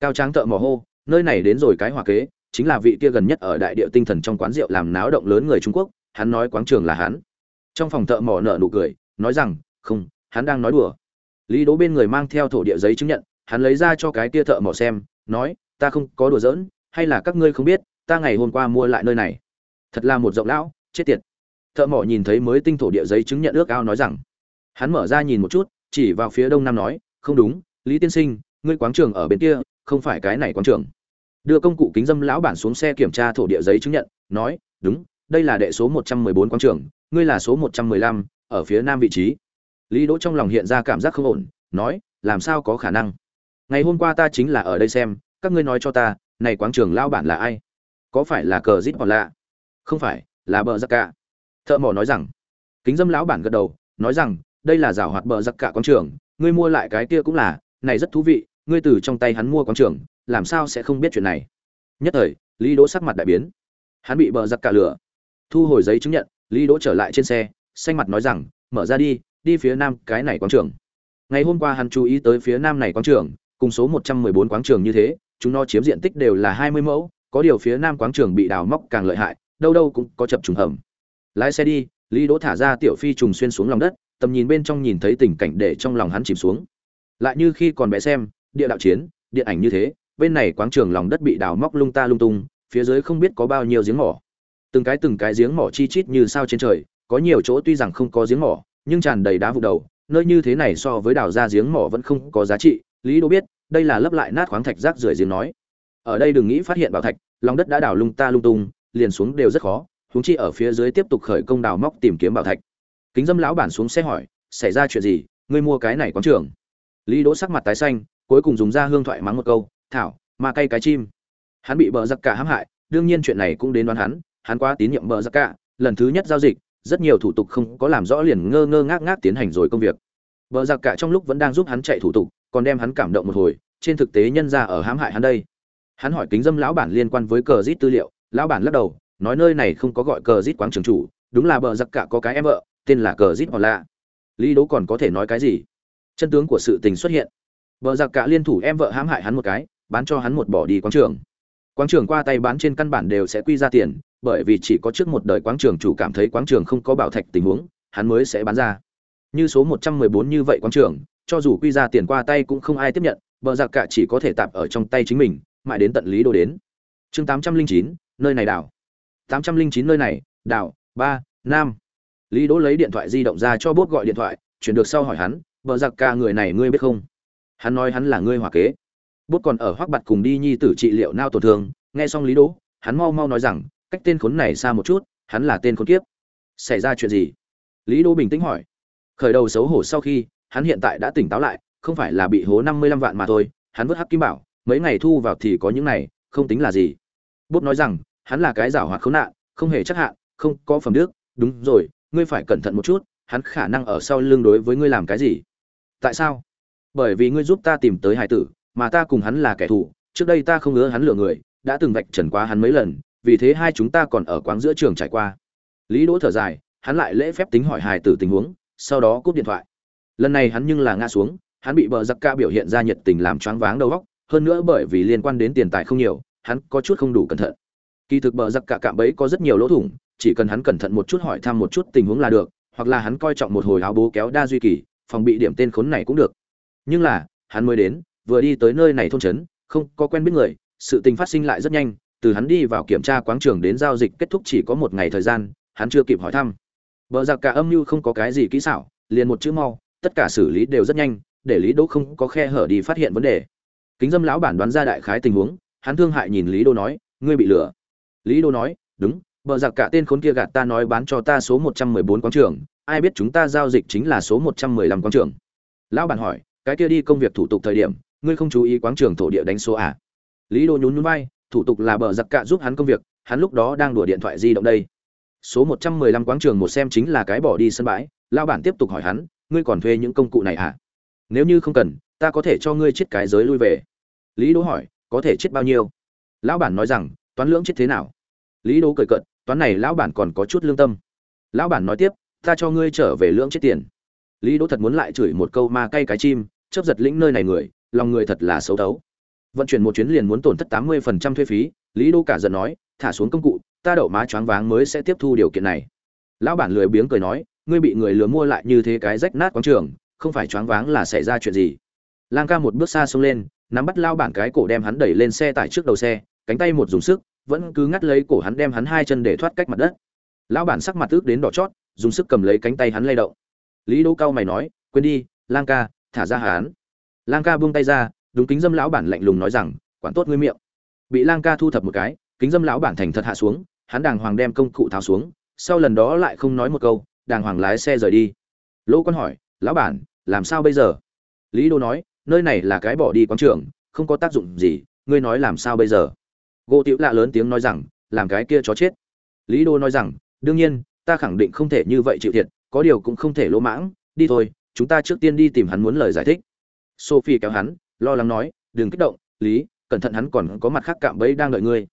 Cao tráng thợ mỏ hô, nơi này đến rồi cái hòa kế, chính là vị kia gần nhất ở đại địa tinh thần trong quán rượu làm náo động lớn người trung quốc, hắn nói quán trường là hắn. Trong phòng thợ mỏ nợ nụ cười nói rằng, không, hắn đang nói đùa. Lý đố bên người mang theo thổ địa giấy chứng nhận, hắn lấy ra cho cái kia thợ mỏ xem, nói, ta không có đùa giỡn, hay là các ngươi không biết, ta ngày hôm qua mua lại nơi này. Thật là một rộng lão, chết tiệt. Thợ mỏ nhìn thấy mới tinh thổ địa giấy chứng nhận ước ao nói rằng. Hắn mở ra nhìn một chút, chỉ vào phía đông nam nói, không đúng, lý tiên sinh, ngươi quán trường ở bên kia, không phải cái này quán trường. Đưa công cụ kính dâm lão bản xuống xe kiểm tra thổ địa giấy chứng nhận, nói, đúng, đây là đệ số một trăm mười bốn quán trường, ngươi là số một trăm mười lăm ở phía nam vị trí. Lý đỗ trong lòng hiện ra cảm giác không ổn, nói, làm sao có khả năng? Ngày hôm qua ta chính là ở đây xem, các ngươi nói cho ta, này quán trường lao bản là ai? Có phải là cờ zip hoặc lạ không phải, là bờ giặc cả. Thợ mỏ nói rằng. Kính dâm lão bản gật đầu, nói rằng, đây là rào hoạt bờ giặc cả quán trường, ngươi mua lại cái kia cũng là, này rất thú vị, ngươi từ trong tay hắn mua quán trường, làm sao sẽ không biết chuyện này? Nhất thời, lý đỗ sắc mặt đại biến. Hắn bị bờ giặc cả lửa. Thu hồi giấy chứng nhận, lý đỗ trở lại trên xe xanh mặt nói rằng, mở ra đi đi phía nam cái này quán trường. Ngày hôm qua hắn chú ý tới phía nam này quán trường, cùng số 114 quán trường như thế, chúng nó chiếm diện tích đều là 20 mẫu, có điều phía nam quán trường bị đào móc càng lợi hại, đâu đâu cũng có chập trùng hầm. Lái xe đi, lý đỗ thả ra tiểu phi trùng xuyên xuống lòng đất, tầm nhìn bên trong nhìn thấy tình cảnh để trong lòng hắn chìm xuống. Lại như khi còn bé xem, địa đạo chiến, điện ảnh như thế, bên này quán trường lòng đất bị đào móc lung ta lung tung, phía dưới không biết có bao nhiêu giếng mỏ. Từng cái từng cái giếng mỏ chi chít như sao trên trời có nhiều chỗ tuy rằng không có giếng mỏ, nhưng tràn đầy đá vụ đầu, nơi như thế này so với đào ra giếng mỏ vẫn không có giá trị. Lý đỗ biết, đây là lấp lại nát khoáng thạch rác rưởi giếng nói. Ở đây đừng nghĩ phát hiện bảo thạch, lòng đất đã đào lung ta lung tung, liền xuống đều rất khó, huống chi ở phía dưới tiếp tục khởi công đào móc tìm kiếm bảo thạch. Kính dâm lão bản xuống xe hỏi, xảy ra chuyện gì? Ngươi mua cái này quán trường? Lý đỗ sắc mặt tái xanh, cuối cùng dùng ra hương thoại mắng một câu, thảo ma cay cái chim. Hắn bị bờ giặc cả hãm hại, đương nhiên chuyện này cũng đến đoán hắn hắn quá tín nhiệm bờ giặc cả, lần thứ nhất giao dịch rất nhiều thủ tục không có làm rõ liền ngơ ngơ ngác ngác tiến hành rồi công việc. Vợ giặc cả trong lúc vẫn đang giúp hắn chạy thủ tục, còn đem hắn cảm động một hồi, trên thực tế nhân ra ở hãm hại hắn đây. Hắn hỏi kính dâm lão bản liên quan với cờ rít tư liệu, lão bản lắc đầu, nói nơi này không có gọi cờ rít quán trường chủ, đúng là bờ giặc cả có cái em vợ, tên là cờ rít hoặc lạ. Lý đố còn có thể nói cái gì? Chân tướng của sự tình xuất hiện. Bờ giặc cả liên thủ em vợ hãm hại hắn một cái, bán cho hắn một bỏ đi quán trường. Quán trường qua tay bán trên căn bản đều sẽ quy ra tiền bởi vì chỉ có trước một đời quán trường chủ cảm thấy quán trường không có bảo thạch tình huống hắn mới sẽ bán ra. Như số 114 như vậy quán trường cho dù quy ra tiền qua tay cũng không ai tiếp nhận bờ giặc cả chỉ có thể tạp ở trong tay chính mình mãi đến tận lý đồ đến. Chương 809, nơi này đảo. 809 nơi này đảo ba nam. Lý đỗ lấy điện thoại di động ra cho bốt gọi điện thoại chuyển được sau hỏi hắn bờ giặc cả người này ngươi biết không? Hắn nói hắn là ngươi hòa kế bốt còn ở hoắc bặt cùng đi nhi tử trị liệu nao tổn thương, nghe xong lý đỗ, hắn mau mau nói rằng, cách tên khốn này xa một chút, hắn là tên khốn kiếp. Xảy ra chuyện gì? Lý đỗ bình tĩnh hỏi. Khởi đầu xấu hổ sau khi, hắn hiện tại đã tỉnh táo lại, không phải là bị hố năm mươi lăm vạn mà thôi, hắn vứt hắc kim bảo, mấy ngày thu vào thì có những này, không tính là gì. Bốt nói rằng, hắn là cái giảo hoạt khốn nạn, không hề chắc hạn, không có phẩm đức. Đúng rồi, ngươi phải cẩn thận một chút, hắn khả năng ở sau lưng đối với ngươi làm cái gì? Tại sao? Bởi vì ngươi giúp ta tìm tới hải tử mà ta cùng hắn là kẻ thù, trước đây ta không ngứa hắn lừa người, đã từng vạch trần quá hắn mấy lần, vì thế hai chúng ta còn ở quán giữa trường trải qua. Lý đỗ thở dài, hắn lại lễ phép tính hỏi hài tử tình huống, sau đó cúp điện thoại. Lần này hắn nhưng là ngã xuống, hắn bị bờ giặc ca biểu hiện ra nhiệt tình làm choáng váng đầu óc, hơn nữa bởi vì liên quan đến tiền tài không nhiều, hắn có chút không đủ cẩn thận. Kỳ thực bờ giặc cả cạm bẫy có rất nhiều lỗ thủng, chỉ cần hắn cẩn thận một chút hỏi thăm một chút tình huống là được, hoặc là hắn coi trọng một hồi áo bố kéo đa duy kỳ, phòng bị điểm tên khốn này cũng được. Nhưng là, hắn mới đến vừa đi tới nơi này thôn trấn, không có quen biết người, sự tình phát sinh lại rất nhanh, từ hắn đi vào kiểm tra quán trường đến giao dịch kết thúc chỉ có một ngày thời gian, hắn chưa kịp hỏi thăm. Vợ giặc cả âm mưu không có cái gì kỹ xảo, liền một chữ mau, tất cả xử lý đều rất nhanh, để lý đỗ không có khe hở đi phát hiện vấn đề. Kính dâm lão bản đoán ra đại khái tình huống, hắn thương hại nhìn lý đô nói, ngươi bị lừa. Lý đô nói, đúng vợ giặc cả tên khốn kia gạt ta nói bán cho ta số một trăm mười bốn quán trường, ai biết chúng ta giao dịch chính là số một trăm mười lăm quán trường. Lão bản hỏi, cái kia đi công việc thủ tục thời điểm ngươi không chú ý quán trường thổ địa đánh số à? Lý đô nhún nhún vai, thủ tục là bờ giặc cạ giúp hắn công việc, hắn lúc đó đang đùa điện thoại di động đây. Số một trăm mười lăm quán trường một xem chính là cái bỏ đi sân bãi, Lão bản tiếp tục hỏi hắn, ngươi còn thuê những công cụ này à? Nếu như không cần, ta có thể cho ngươi chết cái giới lui về. Lý đỗ hỏi, có thể chết bao nhiêu? Lão bản nói rằng, toán lưỡng chết thế nào? Lý đỗ cười cợt, toán này lão bản còn có chút lương tâm. Lão bản nói tiếp, ta cho ngươi trở về lưỡng chết tiền. Lý đỗ thật muốn lại chửi một câu ma cay cái chim, chớp giật lĩnh nơi này người lòng người thật là xấu đấu vận chuyển một chuyến liền muốn tổn thất tám mươi phần trăm thuế phí, lý đô cả giận nói, thả xuống công cụ, ta đậu má choáng váng mới sẽ tiếp thu điều kiện này. Lão bản lười biếng cười nói, ngươi bị người lừa mua lại như thế cái rách nát quán trường, không phải choáng váng là xảy ra chuyện gì? Lang ca một bước xa xông lên, nắm bắt lao bản cái cổ đem hắn đẩy lên xe tải trước đầu xe, cánh tay một dùng sức, vẫn cứ ngắt lấy cổ hắn đem hắn hai chân để thoát cách mặt đất. Lão bản sắc mặt tức đến đỏ chót, dùng sức cầm lấy cánh tay hắn lay động. Lý đỗ cao mày nói, quên đi, lang ca, thả ra hắn lang ca buông tay ra, đúng kính dâm lão bản lạnh lùng nói rằng, quản tốt ngươi miệng. Bị lang ca thu thập một cái, kính dâm lão bản thành thật hạ xuống, hắn đàng hoàng đem công cụ tháo xuống, sau lần đó lại không nói một câu, đàng hoàng lái xe rời đi. Lỗ quan hỏi, lão bản, làm sao bây giờ? Lý đô nói, nơi này là cái bỏ đi quán trường, không có tác dụng gì, ngươi nói làm sao bây giờ? Gỗ tiểu lạ lớn tiếng nói rằng, làm cái kia chó chết. Lý đô nói rằng, đương nhiên, ta khẳng định không thể như vậy chịu thiệt, có điều cũng không thể lỗ mãng, đi thôi, chúng ta trước tiên đi tìm hắn muốn lời giải thích sophie kéo hắn, lo lắng nói, đừng kích động, lý, cẩn thận hắn còn có mặt khác cạm bẫy đang đợi ngươi.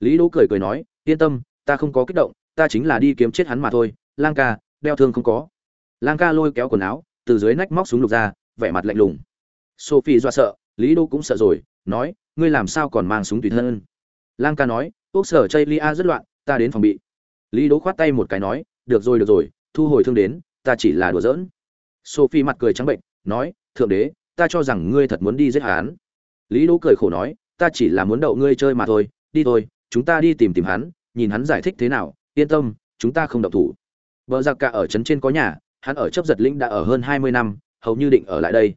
Lý đỗ cười cười nói, yên tâm, ta không có kích động, ta chính là đi kiếm chết hắn mà thôi, lang ca, đeo thương không có. Lang ca lôi kéo quần áo, từ dưới nách móc súng lục ra, vẻ mặt lạnh lùng. Sophie do sợ, lý đỗ cũng sợ rồi, nói, ngươi làm sao còn mang súng tùy thân? Lang ca nói ốc sở chây lia rất loạn, ta đến phòng bị. Lý đỗ khoát tay một cái nói, được rồi được rồi, thu hồi thương đến, ta chỉ là đùa giỡn. Sophie mặt cười trắng bệnh, nói, thượng đế ta cho rằng ngươi thật muốn đi giết hắn. Lý đỗ cười khổ nói, ta chỉ là muốn đậu ngươi chơi mà thôi, đi thôi, chúng ta đi tìm tìm hắn, nhìn hắn giải thích thế nào, yên tâm, chúng ta không động thủ. Vợ giặc cả ở trấn trên có nhà, hắn ở chấp giật lĩnh đã ở hơn hai mươi năm, hầu như định ở lại đây.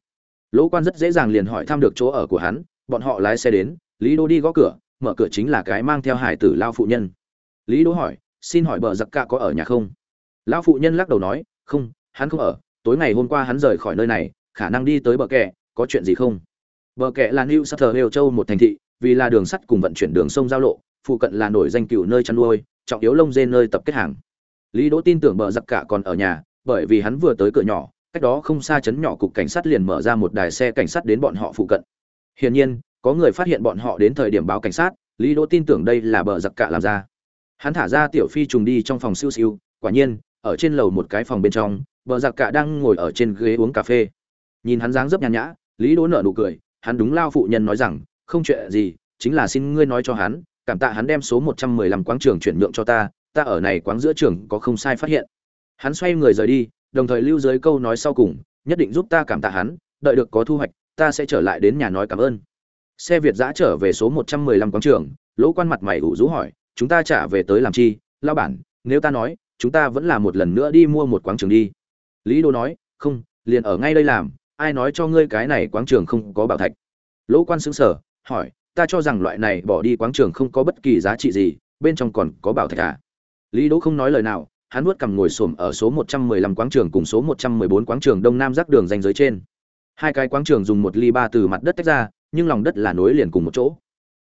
Lỗ quan rất dễ dàng liền hỏi thăm được chỗ ở của hắn, bọn họ lái xe đến, lý đỗ đi gõ cửa, mở cửa chính là cái mang theo hải tử lao phụ nhân. Lý đỗ hỏi, xin hỏi bờ giặc cả có ở nhà không? Lão phụ nhân lắc đầu nói, không, hắn không ở, tối ngày hôm qua hắn rời khỏi nơi này khả năng đi tới bờ kẹ có chuyện gì không? Bờ kẹ là new south châu một thành thị, vì là đường sắt cùng vận chuyển đường sông giao lộ, phụ cận là nổi danh cựu nơi chăn nuôi, trọng yếu lông dê nơi tập kết hàng. Lý đỗ tin tưởng bờ giặc cả còn ở nhà, bởi vì hắn vừa tới cửa nhỏ, cách đó không xa chấn nhỏ cục cảnh sát liền mở ra một đài xe cảnh sát đến bọn họ phụ cận. Hiển nhiên, có người phát hiện bọn họ đến thời điểm báo cảnh sát, lý đỗ tin tưởng đây là bờ giặc cả làm ra. Hắn thả ra tiểu phi trùng đi trong phòng siêu siêu, quả nhiên, ở trên lầu một cái phòng bên trong, bờ giặc cả đang ngồi ở trên ghế uống cà phê nhìn hắn dáng dấp nhàn nhã, lý đỗ nở nụ cười, hắn đúng lao phụ nhân nói rằng, không chuyện gì, chính là xin ngươi nói cho hắn, cảm tạ hắn đem số một trăm mười lăm quáng trường chuyển nhượng cho ta ta ở này quáng giữa trường có không sai phát hiện. Hắn xoay người rời đi, đồng thời lưu dưới câu nói sau cùng, nhất định giúp ta cảm tạ hắn, đợi được có thu hoạch, ta sẽ trở lại đến nhà nói cảm ơn. Xe việt giã trở về số một trăm mười lăm quáng trường, lỗ quan mặt mày ủ rũ hỏi, chúng ta trả về tới làm chi? Lao bản, nếu ta nói, chúng ta vẫn là một lần nữa đi mua một quáng trường đi. Lý đô nói, không, liền ở ngay đây làm ai nói cho ngươi cái này quáng trường không có bảo thạch? Lỗ quan xứng sở hỏi, ta cho rằng loại này bỏ đi quáng trường không có bất kỳ giá trị gì, bên trong còn có bảo thạch à? Lý đỗ không nói lời nào, hắn nuốt cằm ngồi xổm ở số 115 quáng trường cùng số 114 quáng trường đông nam giác đường danh giới trên. Hai cái quáng trường dùng một ly ba từ mặt đất tách ra, nhưng lòng đất là nối liền cùng một chỗ.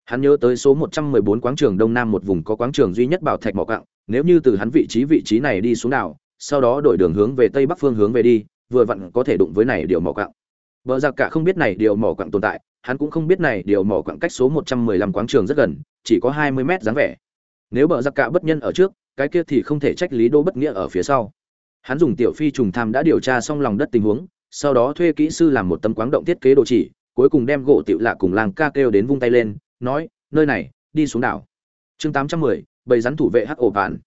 Hắn nhớ tới số 114 quáng trường đông nam một vùng có quáng trường duy nhất bảo thạch mỏ cặng nếu như từ hắn vị trí vị trí này đi xuống nào sau đó đổi đường hướng về tây bắc phương hướng về đi vừa vặn có thể đụng với này điều mỏ quặng. Vợ giặc cả không biết này điều mỏ quặng tồn tại hắn cũng không biết này điều mỏ quặng cách số 115 quáng trường rất gần chỉ có 20 mét dáng vẻ. Nếu bờ giặc cả bất nhân ở trước cái kia thì không thể trách lý đô bất nghĩa ở phía sau. Hắn dùng tiểu phi trùng tham đã điều tra xong lòng đất tình huống sau đó thuê kỹ sư làm một tấm quáng động thiết kế đồ chỉ cuối cùng đem gỗ tiểu lạ cùng làng ca kêu đến vung tay lên nói nơi này đi xuống đảo. Chương 810, bầy rắn thủ vệ hắc ổ bản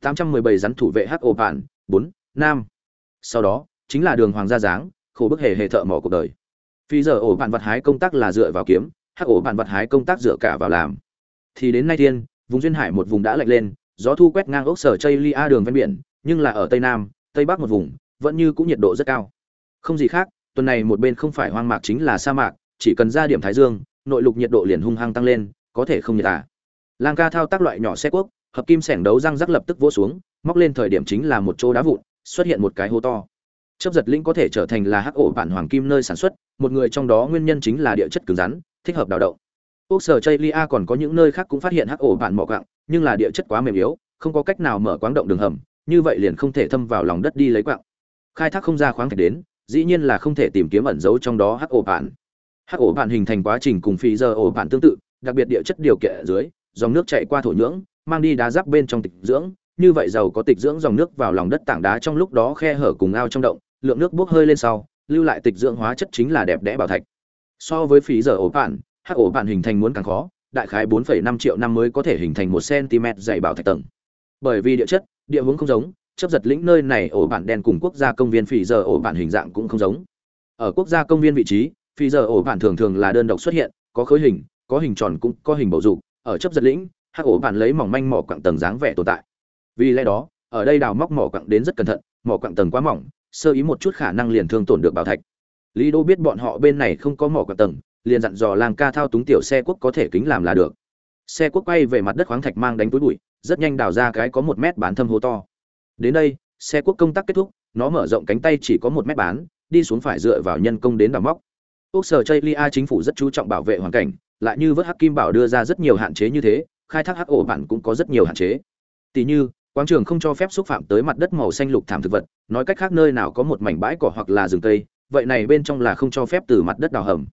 817 rắn thủ vệ hắc ổ bản 4, nam. Sau đó chính là đường hoàng gia dáng, khổ bức hề hề thợ mỏ cuộc đời. Phi giờ ổ bạn vật hái công tác là dựa vào kiếm, hắc ổ bạn vật hái công tác dựa cả vào làm. Thì đến nay thiên, vùng duyên hải một vùng đã lạnh lên, gió thu quét ngang ốc sở chây lia đường ven biển, nhưng là ở tây nam, tây bắc một vùng, vẫn như cũng nhiệt độ rất cao. Không gì khác, tuần này một bên không phải hoang mạc chính là sa mạc, chỉ cần ra điểm thái dương, nội lục nhiệt độ liền hung hăng tăng lên, có thể không nhiệt à. Lang ca thao tác loại nhỏ xe quốc hợp kim sẻng đấu răng rắc lập tức vỗ xuống, móc lên thời điểm chính là một chỗ đá vụn, xuất hiện một cái hố to chấp giật linh có thể trở thành là hắc ổ bản hoàng kim nơi sản xuất, một người trong đó nguyên nhân chính là địa chất cứng rắn, thích hợp đào động. Quốc sở chây lia còn có những nơi khác cũng phát hiện hắc ổ bản mỏ quặng, nhưng là địa chất quá mềm yếu, không có cách nào mở quáng động đường hầm, như vậy liền không thể thâm vào lòng đất đi lấy quặng. Khai thác không ra khoáng thạch đến, dĩ nhiên là không thể tìm kiếm ẩn dấu trong đó hắc ổ bản. Hắc ổ bản hình thành quá trình cùng phi giờ ổ bản tương tự, đặc biệt địa chất điều kiện ở dưới, dòng nước chạy qua thổ nhưỡng, mang đi đá giáp bên trong tịch dưỡng như vậy giàu có tịch dưỡng dòng nước vào lòng đất tảng đá trong lúc đó khe hở cùng ao trong động lượng nước bốc hơi lên sau lưu lại tịch dưỡng hóa chất chính là đẹp đẽ bảo thạch. So với phí giờ ổ bản hắc ổ bản hình thành muốn càng khó đại khái 4,5 triệu năm mới có thể hình thành một cm dày bảo thạch tầng. Bởi vì địa chất địa hướng không giống chấp giật lĩnh nơi này ổ bản đen cùng quốc gia công viên phỉ giờ ổ bản hình dạng cũng không giống. Ở quốc gia công viên vị trí phỉ giờ ổ bản thường thường là đơn độc xuất hiện có khối hình có hình tròn cũng có hình bầu dục ở chấp giật lĩnh hắc ổ bản lấy mỏng manh mỏ quặng tầng dáng vẻ tồn tại vì lẽ đó, ở đây đào móc mỏ quặng đến rất cẩn thận, mỏ quặng tầng quá mỏng, sơ ý một chút khả năng liền thương tổn được bảo thạch. Lý đô biết bọn họ bên này không có mỏ quặng tầng, liền dặn dò lang ca thao túng tiểu xe quốc có thể kính làm là được. Xe quốc quay về mặt đất khoáng thạch mang đánh túi bụi, rất nhanh đào ra cái có một mét bán thâm hố to. Đến đây, xe quốc công tác kết thúc, nó mở rộng cánh tay chỉ có một mét bán, đi xuống phải dựa vào nhân công đến đào móc. Quốc sở chây lia chính phủ rất chú trọng bảo vệ hoàn cảnh, lại như vớt hắc kim bảo đưa ra rất nhiều hạn chế như thế, khai thác hắc ổ bản cũng có rất nhiều hạn chế. Tỷ như quảng trường không cho phép xúc phạm tới mặt đất màu xanh lục thảm thực vật, nói cách khác nơi nào có một mảnh bãi cỏ hoặc là rừng tây vậy này bên trong là không cho phép từ mặt đất đào hầm.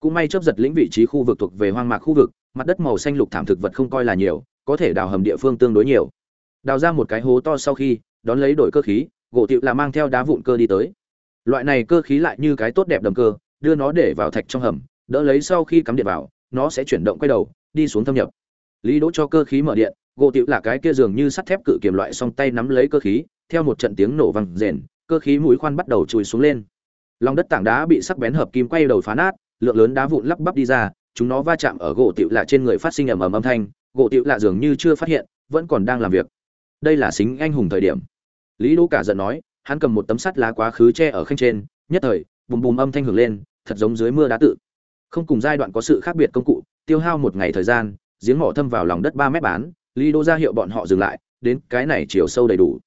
Cũng may chấp giật lĩnh vị trí khu vực thuộc về hoang mạc khu vực, mặt đất màu xanh lục thảm thực vật không coi là nhiều, có thể đào hầm địa phương tương đối nhiều. Đào ra một cái hố to sau khi, đón lấy đổi cơ khí, gỗ tiệu là mang theo đá vụn cơ đi tới. Loại này cơ khí lại như cái tốt đẹp đầm cơ, đưa nó để vào thạch trong hầm, đỡ lấy sau khi cắm điện vào, nó sẽ chuyển động quay đầu, đi xuống thâm nhập. Lý đỗ cho cơ khí mở điện gỗ tiểu là cái kia dường như sắt thép cự kiềm loại song tay nắm lấy cơ khí, theo một trận tiếng nổ vang rền, cơ khí mũi khoan bắt đầu chùi xuống lên. Lòng đất tảng đá bị sắc bén hợp kim quay đầu phá nát, lượng lớn đá vụn lắp bắp đi ra, chúng nó va chạm ở gỗ tiểu lạ trên người phát sinh ầm ầm âm thanh, gỗ tiểu lạ dường như chưa phát hiện, vẫn còn đang làm việc. Đây là xính anh hùng thời điểm. Lý đỗ cả giận nói, hắn cầm một tấm sắt lá quá khứ che ở khanh trên, nhất thời, bùm bùm âm thanh hưởng lên, thật giống dưới mưa đá tự. Không cùng giai đoạn có sự khác biệt công cụ, tiêu hao một ngày thời gian, giếng mỏ thâm vào lòng đất ba mét bán lý đỗ ra hiệu bọn họ dừng lại, đến cái này chiều sâu đầy đủ.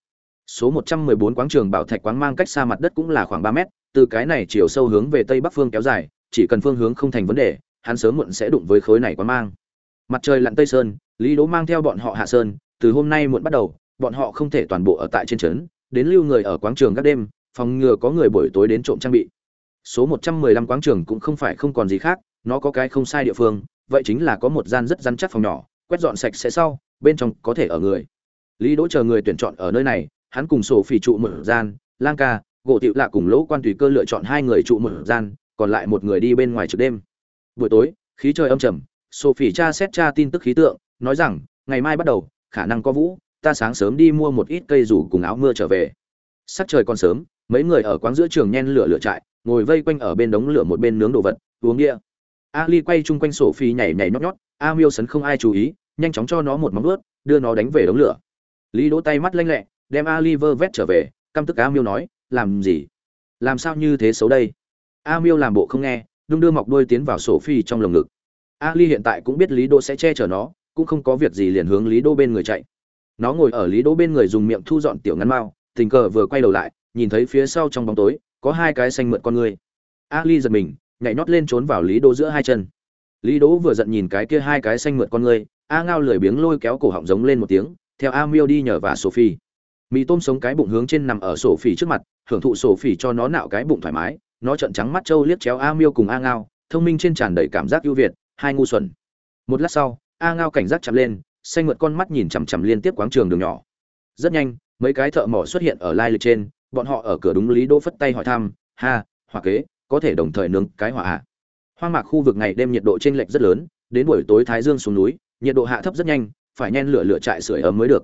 Số 114 quáng trường bảo thạch quáng mang cách xa mặt đất cũng là khoảng 3 mét, từ cái này chiều sâu hướng về tây bắc phương kéo dài, chỉ cần phương hướng không thành vấn đề, hắn sớm muộn sẽ đụng với khối này quáng mang. Mặt trời lặn tây sơn, lý đỗ mang theo bọn họ hạ sơn, từ hôm nay muộn bắt đầu, bọn họ không thể toàn bộ ở tại trên trấn, đến lưu người ở quáng trường các đêm, phòng ngừa có người buổi tối đến trộm trang bị. Số 115 quáng trường cũng không phải không còn gì khác, nó có cái không sai địa phương, vậy chính là có một gian rất rắn chắc phòng nhỏ, quét dọn sạch sẽ sau bên trong có thể ở người. Lý đỗ chờ người tuyển chọn ở nơi này, hắn cùng sổ phỉ trụ mở gian, lang ca, gỗ tiệu lạ cùng lỗ quan tùy cơ lựa chọn hai người trụ mở gian, còn lại một người đi bên ngoài trực đêm. Buổi tối, khí trời âm trầm sophie cha xét tra tin tức khí tượng, nói rằng, ngày mai bắt đầu, khả năng có vũ, ta sáng sớm đi mua một ít cây rủ cùng áo mưa trở về. Sắc trời còn sớm, mấy người ở quán giữa trường nhen lửa lửa trại, ngồi vây quanh ở bên đống lửa một bên nướng đồ vật, uống bia. Ali quay chung quanh sophie nhảy nhảy nhót nhót, a miêu sấn không ai chú ý nhanh chóng cho nó một móng ướt đưa nó đánh về đống lửa. Lý đỗ tay mắt lanh lẹ, đem ali vơ vét trở về, căm tức a miêu nói, làm gì? Làm sao như thế xấu đây? A miêu làm bộ không nghe, đung đưa mọc đuôi tiến vào sổ phi trong lồng ngực. Ali hiện tại cũng biết lý đỗ sẽ che chở nó, cũng không có việc gì liền hướng lý đỗ bên người chạy. Nó ngồi ở lý đỗ bên người dùng miệng thu dọn tiểu ngắn mao, tình cờ vừa quay đầu lại, nhìn thấy phía sau trong bóng tối, có hai cái xanh mượn con người. Ali giật mình, nhảy nhót lên trốn vào lý đỗ giữa hai chân lý đỗ vừa giận nhìn cái kia hai cái xanh mượt con người a ngao lười biếng lôi kéo cổ họng giống lên một tiếng, theo a miêu đi nhờ và sophie. Mì tôm sống cái bụng hướng trên nằm ở sổ trước mặt, hưởng thụ sổ cho nó nạo cái bụng thoải mái, nó trợn trắng mắt trâu liếc chéo a miêu cùng a ngao, thông minh trên tràn đầy cảm giác ưu việt, hai ngu xuẩn. Một lát sau, a ngao cảnh giác chậm lên, xanh mượt con mắt nhìn chằm chằm liên tiếp quáng trường đường nhỏ. Rất nhanh, mấy cái thợ mỏ xuất hiện ở lai lịch trên, bọn họ ở cửa đúng lý đỗ phất tay hỏi thăm, ha, hỏa kế, có thể đồng thời nướng cái hỏa à? Hoang mạc khu vực ngày đêm nhiệt độ trên lệch rất lớn, đến buổi tối thái dương xuống núi, nhiệt độ hạ thấp rất nhanh, phải nhen lửa lửa trại sưởi ấm mới được.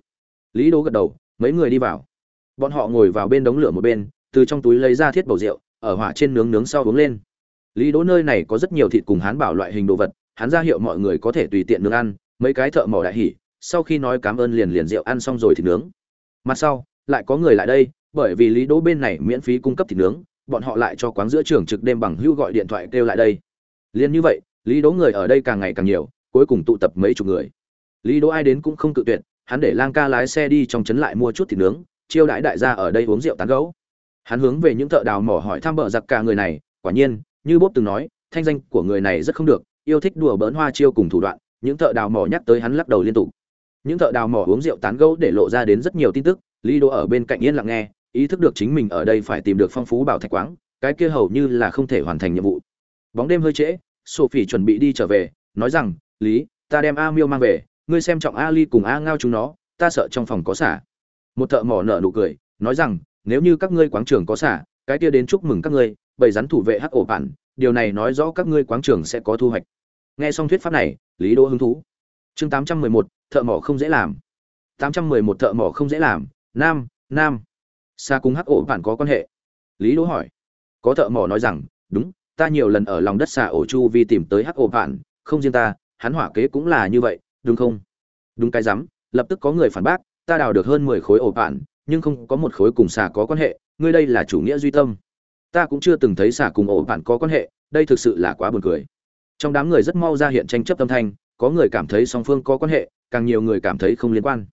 Lý đỗ gật đầu, mấy người đi vào. Bọn họ ngồi vào bên đống lửa một bên, từ trong túi lấy ra thiết bầu rượu, ở hỏa trên nướng nướng sau uống lên. Lý đỗ nơi này có rất nhiều thịt cùng hán bảo loại hình đồ vật, hắn ra hiệu mọi người có thể tùy tiện nướng ăn, mấy cái thợ mỏ đại hỉ, sau khi nói cảm ơn liền liền rượu ăn xong rồi thì nướng. Mặt sau, lại có người lại đây, bởi vì lý đỗ bên này miễn phí cung cấp thịt nướng, bọn họ lại cho quán giữa trường trực đêm bằng hưu gọi điện thoại kêu lại đây liên như vậy, lý đỗ người ở đây càng ngày càng nhiều, cuối cùng tụ tập mấy chục người. Lý đỗ ai đến cũng không cự tuyệt, hắn để lang ca lái xe đi trong trấn lại mua chút thịt nướng, chiêu đãi đại gia ở đây uống rượu tán gấu hắn hướng về những thợ đào mỏ hỏi thăm bợ giặc cả người này, quả nhiên, như bốp từng nói, thanh danh của người này rất không được, yêu thích đùa bỡn hoa chiêu cùng thủ đoạn, những thợ đào mỏ nhắc tới hắn lắc đầu liên tục. Những thợ đào mỏ uống rượu tán gấu để lộ ra đến rất nhiều tin tức, lý đỗ ở bên cạnh yên lặng nghe, ý thức được chính mình ở đây phải tìm được phong phú bảo thạch quáng, cái kia hầu như là không thể hoàn thành nhiệm vụ bóng đêm hơi trễ, sophie chuẩn bị đi trở về, nói rằng, lý, ta đem a miêu mang về, ngươi xem trọng ali cùng a ngao chúng nó, ta sợ trong phòng có xả. Một thợ mỏ nở nụ cười, nói rằng, nếu như các ngươi quáng trường có xả, cái kia đến chúc mừng các ngươi bầy rắn thủ vệ hắc ổ bản điều này nói rõ các ngươi quáng trường sẽ có thu hoạch. Nghe xong thuyết pháp này, lý đỗ hứng thú. Chương tám trăm mười một, thợ mỏ không dễ làm. tám trăm mười một, thợ mỏ không dễ làm. Nam nam. Xa cùng hắc ổ bản có quan hệ? Lý đỗ hỏi. Có thợ mỏ nói rằng, đúng ta nhiều lần ở lòng đất xà ổ chu vi tìm tới hắc ổ bản không riêng ta, hắn hỏa kế cũng là như vậy, đúng không? Đúng cái rắm, lập tức có người phản bác, ta đào được hơn mười khối ổ bạn nhưng không có một khối cùng xà có quan hệ, ngươi đây là chủ nghĩa duy tâm. Ta cũng chưa từng thấy xà cùng ổ bạn có quan hệ, đây thực sự là quá buồn cười. Trong đám người rất mau ra hiện tranh chấp tâm thanh, có người cảm thấy song phương có quan hệ, càng nhiều người cảm thấy không liên quan.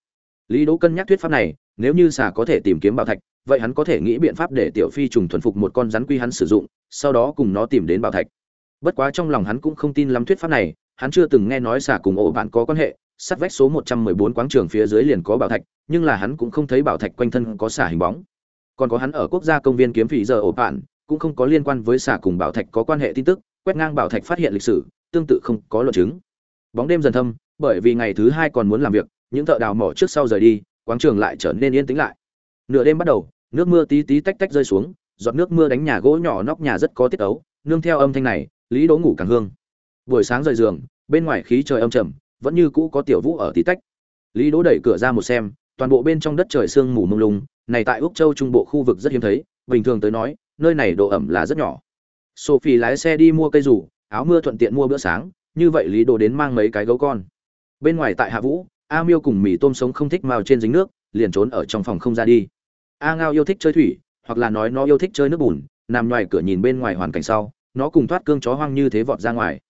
Lý đỗ cân nhắc thuyết pháp này, nếu như xà có thể tìm kiếm bảo thạch, vậy hắn có thể nghĩ biện pháp để tiểu phi trùng thuần phục một con rắn quy hắn sử dụng sau đó cùng nó tìm đến bảo thạch bất quá trong lòng hắn cũng không tin lắm thuyết pháp này hắn chưa từng nghe nói xả cùng ổ bạn có quan hệ sắt vách số 114 quáng trường phía dưới liền có bảo thạch, nhưng là hắn cũng không thấy bảo thạch quanh thân có xả hình bóng. Còn có hắn ở quốc gia công viên kiếm phỉ giờ ổ bạn, cũng không có liên quan với xả cùng bảo thạch có quan hệ tin tức, quét ngang bảo thạch phát hiện lịch sử, tương tự không có luận chứng. Bóng đêm dần thâm, bởi vì ngày thứ hai còn muốn làm việc, những thợ đào mỏ trước sau rời đi, quáng trường lại trở nên yên tĩnh lại. Nửa đêm bắt đầu, nước mưa tí tí tách tách rơi xuống, giọt nước mưa đánh nhà gỗ nhỏ nóc nhà rất có tiết ấu, nương theo âm thanh này, Lý Đỗ ngủ càng hương. Buổi sáng rời giường, bên ngoài khí trời âm trầm, vẫn như cũ có tiểu vũ ở tí tách. Lý đỗ đẩy cửa ra một xem toàn bộ bên trong đất trời sương mù mông lung này tại úc châu trung bộ khu vực rất hiếm thấy bình thường tới nói nơi này độ ẩm là rất nhỏ. Sophie lái xe đi mua cây rủ áo mưa thuận tiện mua bữa sáng như vậy lý đỗ đến mang mấy cái gấu con. Bên ngoài tại hạ vũ a miêu cùng mì tôm sống không thích màu trên dính nước liền trốn ở trong phòng không ra đi. A ngao yêu thích chơi thủy hoặc là nói nó yêu thích chơi nước bùn, nằm ngoài cửa nhìn bên ngoài hoàn cảnh sau, nó cùng thoát cương chó hoang như thế vọt ra ngoài.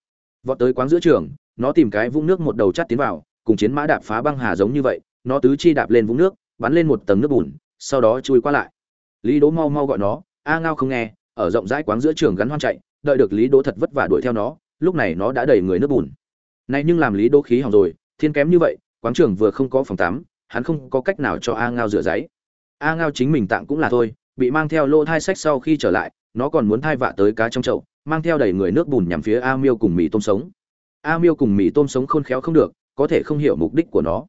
Vọt tới quán giữa trường, nó tìm cái vũng nước một đầu chắt tiến vào, cùng chiến mã đạp phá băng hà giống như vậy, nó tứ chi đạp lên vũng nước, bắn lên một tầng nước bùn, sau đó chui qua lại. Lý đỗ mau mau gọi nó, a ngao không nghe. Ở rộng rãi quán giữa trường gắn hoang chạy, đợi được lý đỗ thật vất vả đuổi theo nó, lúc này nó đã đầy người nước bùn. Này nhưng làm lý đỗ khí hỏng rồi, thiên kém như vậy quán trường vừa không có phòng tắm, hắn không có cách nào cho a ngao rửa giấy. A ngao chính mình tặng cũng là thôi bị mang theo lô thai sách sau khi trở lại, nó còn muốn thai vạ tới cá trong chậu, mang theo đầy người nước bùn nhằm phía a miêu cùng mì tôm sống. A miêu cùng mì tôm sống khôn khéo không được, có thể không hiểu mục đích của nó.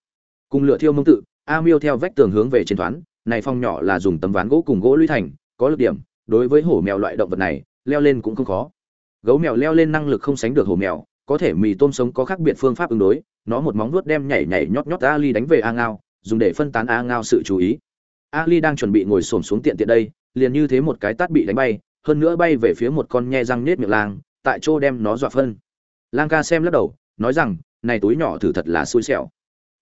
Cùng lựa thiêu mông tự, a miêu theo vách tường hướng về trên thoán này phong nhỏ là dùng tấm ván gỗ cùng gỗ lũy thành, có lực điểm, đối với hổ mèo loại động vật này, leo lên cũng không khó. Gấu mèo leo lên năng lực không sánh được hổ mèo, có thể mì tôm sống có khác biệt phương pháp ứng đối, nó một móng vuốt đem nhảy nhảy nhót nhót ali đánh về a ngao, dùng để phân tán a ngao sự chú ý ali đang chuẩn bị ngồi xổm xuống tiện tiện đây, liền như thế một cái tát bị đánh bay, hơn nữa bay về phía một con nhe răng nết miệng lang, tại chỗ đem nó dọa phân. Lang ca xem lắc đầu, nói rằng, này túi nhỏ thử thật là xui xẻo.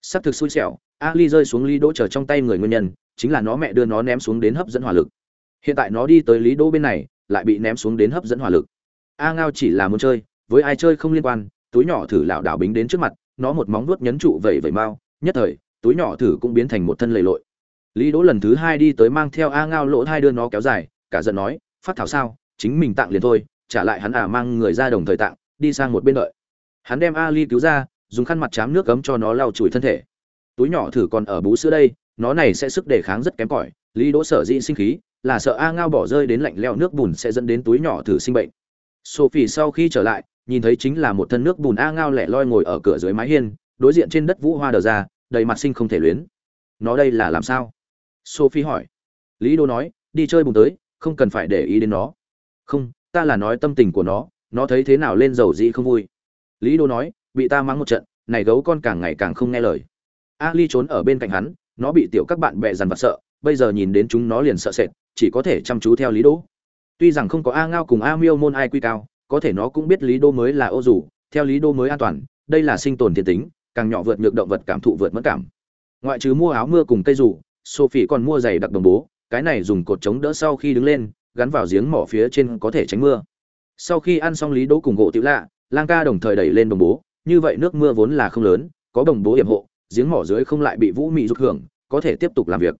Sắp thực xui xẻo, ali rơi xuống lý đỗ chờ trong tay người nguyên nhân, chính là nó mẹ đưa nó ném xuống đến hấp dẫn hỏa lực. Hiện tại nó đi tới lý đỗ bên này, lại bị ném xuống đến hấp dẫn hỏa lực. A ngao chỉ là muốn chơi, với ai chơi không liên quan, túi nhỏ thử lảo đảo bính đến trước mặt, nó một móng vuốt nhấn trụ vẩy vẩy mau, nhất thời, túi nhỏ thử cũng biến thành một thân lầy lội lý đỗ lần thứ hai đi tới mang theo a ngao lỗ hai đưa nó kéo dài, cả giận nói, phát thảo sao, chính mình tặng liền thôi, trả lại hắn à mang người ra đồng thời tặng, đi sang một bên đợi. Hắn đem a ly cứu ra, dùng khăn mặt chám nước cấm cho nó lau chùi thân thể. Túi nhỏ thử còn ở bú sữa đây, nó này sẽ sức đề kháng rất kém cỏi. Lý đỗ sở dĩ sinh khí, là sợ a ngao bỏ rơi đến lạnh leo nước bùn sẽ dẫn đến túi nhỏ thử sinh bệnh. Sophie sau khi trở lại, nhìn thấy chính là một thân nước bùn a ngao lẻ loi ngồi ở cửa dưới mái hiên, đối diện trên đất vũ hoa đờ ra, đầy mặt sinh không thể luyến. Nó đây là làm sao? Sophie hỏi. Lý đô nói, đi chơi bùng tới, không cần phải để ý đến nó. Không, ta là nói tâm tình của nó nó thấy thế nào lên dầu dĩ không vui. Lý đô nói, bị ta mắng một trận, này gấu con càng ngày càng không nghe lời. Ali trốn ở bên cạnh hắn, nó bị tiểu các bạn bè dằn vặt sợ, bây giờ nhìn đến chúng nó liền sợ sệt, chỉ có thể chăm chú theo lý Đô. tuy rằng không có a ngao cùng a miêu môn ai quy cao, có thể nó cũng biết lý đô mới là ô dù theo lý đô mới an toàn, đây là sinh tồn thiên tính, càng nhỏ vượt ngược động vật cảm thụ vượt mất cảm. Ngoại trừ mua áo mưa cùng cây rủ sophie còn mua giày đặc đồng bố, cái này dùng cột chống đỡ sau khi đứng lên, gắn vào giếng mỏ phía trên có thể tránh mưa. Sau khi ăn xong lý đỗ cùng gỗ tiểu lạ, lang ca đồng thời đẩy lên đồng bố, như vậy nước mưa vốn là không lớn, có đồng bố yểm hộ, giếng mỏ dưới không lại bị vũ mị rút hưởng, có thể tiếp tục làm việc.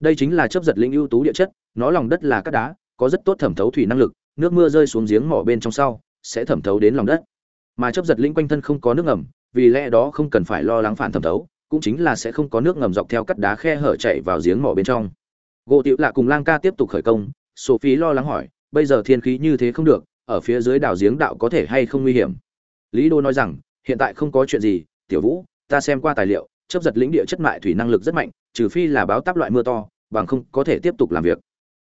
Đây chính là chấp giật linh ưu tú địa chất, nó lòng đất là cát đá, có rất tốt thẩm thấu thủy năng lực, nước mưa rơi xuống giếng mỏ bên trong sau, sẽ thẩm thấu đến lòng đất. Mà chấp giật linh quanh thân không có nước ngầm, vì lẽ đó không cần phải lo lắng phản thẩm thấu cũng chính là sẽ không có nước ngầm dọc theo cắt đá khe hở chảy vào giếng mỏ bên trong. Gỗ tiểu lạ cùng lang ca tiếp tục khởi công, sophie lo lắng hỏi, bây giờ thiên khí như thế không được, ở phía dưới đảo giếng đạo có thể hay không nguy hiểm? Lý đô nói rằng, hiện tại không có chuyện gì, tiểu vũ, ta xem qua tài liệu chấp giật lĩnh địa chất mại thủy năng lực rất mạnh, trừ phi là báo táp loại mưa to, bằng không có thể tiếp tục làm việc.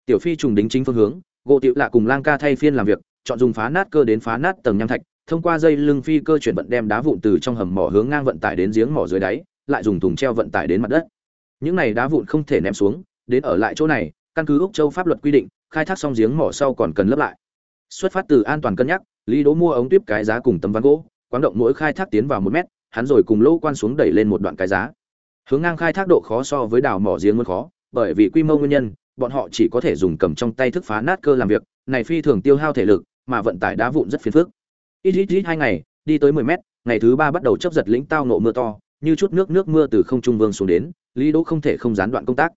Tiểu phi trùng đính chính phương hướng, gỗ tiểu lạ cùng lang ca thay phiên làm việc, chọn dùng phá nát cơ đến phá nát tầng nham thạch, thông qua dây lưng phi cơ chuyển vận đem đá vụn từ trong hầm mỏ hướng ngang vận tải đến giếng mỏ dưới đáy lại dùng thùng treo vận tải đến mặt đất. Những này đá vụn không thể ném xuống, đến ở lại chỗ này, căn cứ úc châu pháp luật quy định, khai thác xong giếng mỏ sau còn cần lấp lại. Xuất phát từ an toàn cân nhắc, lý đỗ mua ống tiếp cái giá cùng tấm ván gỗ quáng động mỗi khai thác tiến vào một mét, hắn rồi cùng lỗ quan xuống đẩy lên một đoạn cái giá. Hướng ngang khai thác độ khó so với đào mỏ giếng muốn khó, bởi vì quy mô nguyên nhân, bọn họ chỉ có thể dùng cầm trong tay thức phá nát cơ làm việc, này phi thường tiêu hao thể lực, mà vận tải đá vụn rất phiền phức. Ít ít ít, hai ngày, đi tới mười mét, ngày thứ ba bắt đầu chấp giật lĩnh tao nộ mưa to như chút nước nước mưa từ không trung vương xuống đến, lý đỗ không thể không gián đoạn công tác.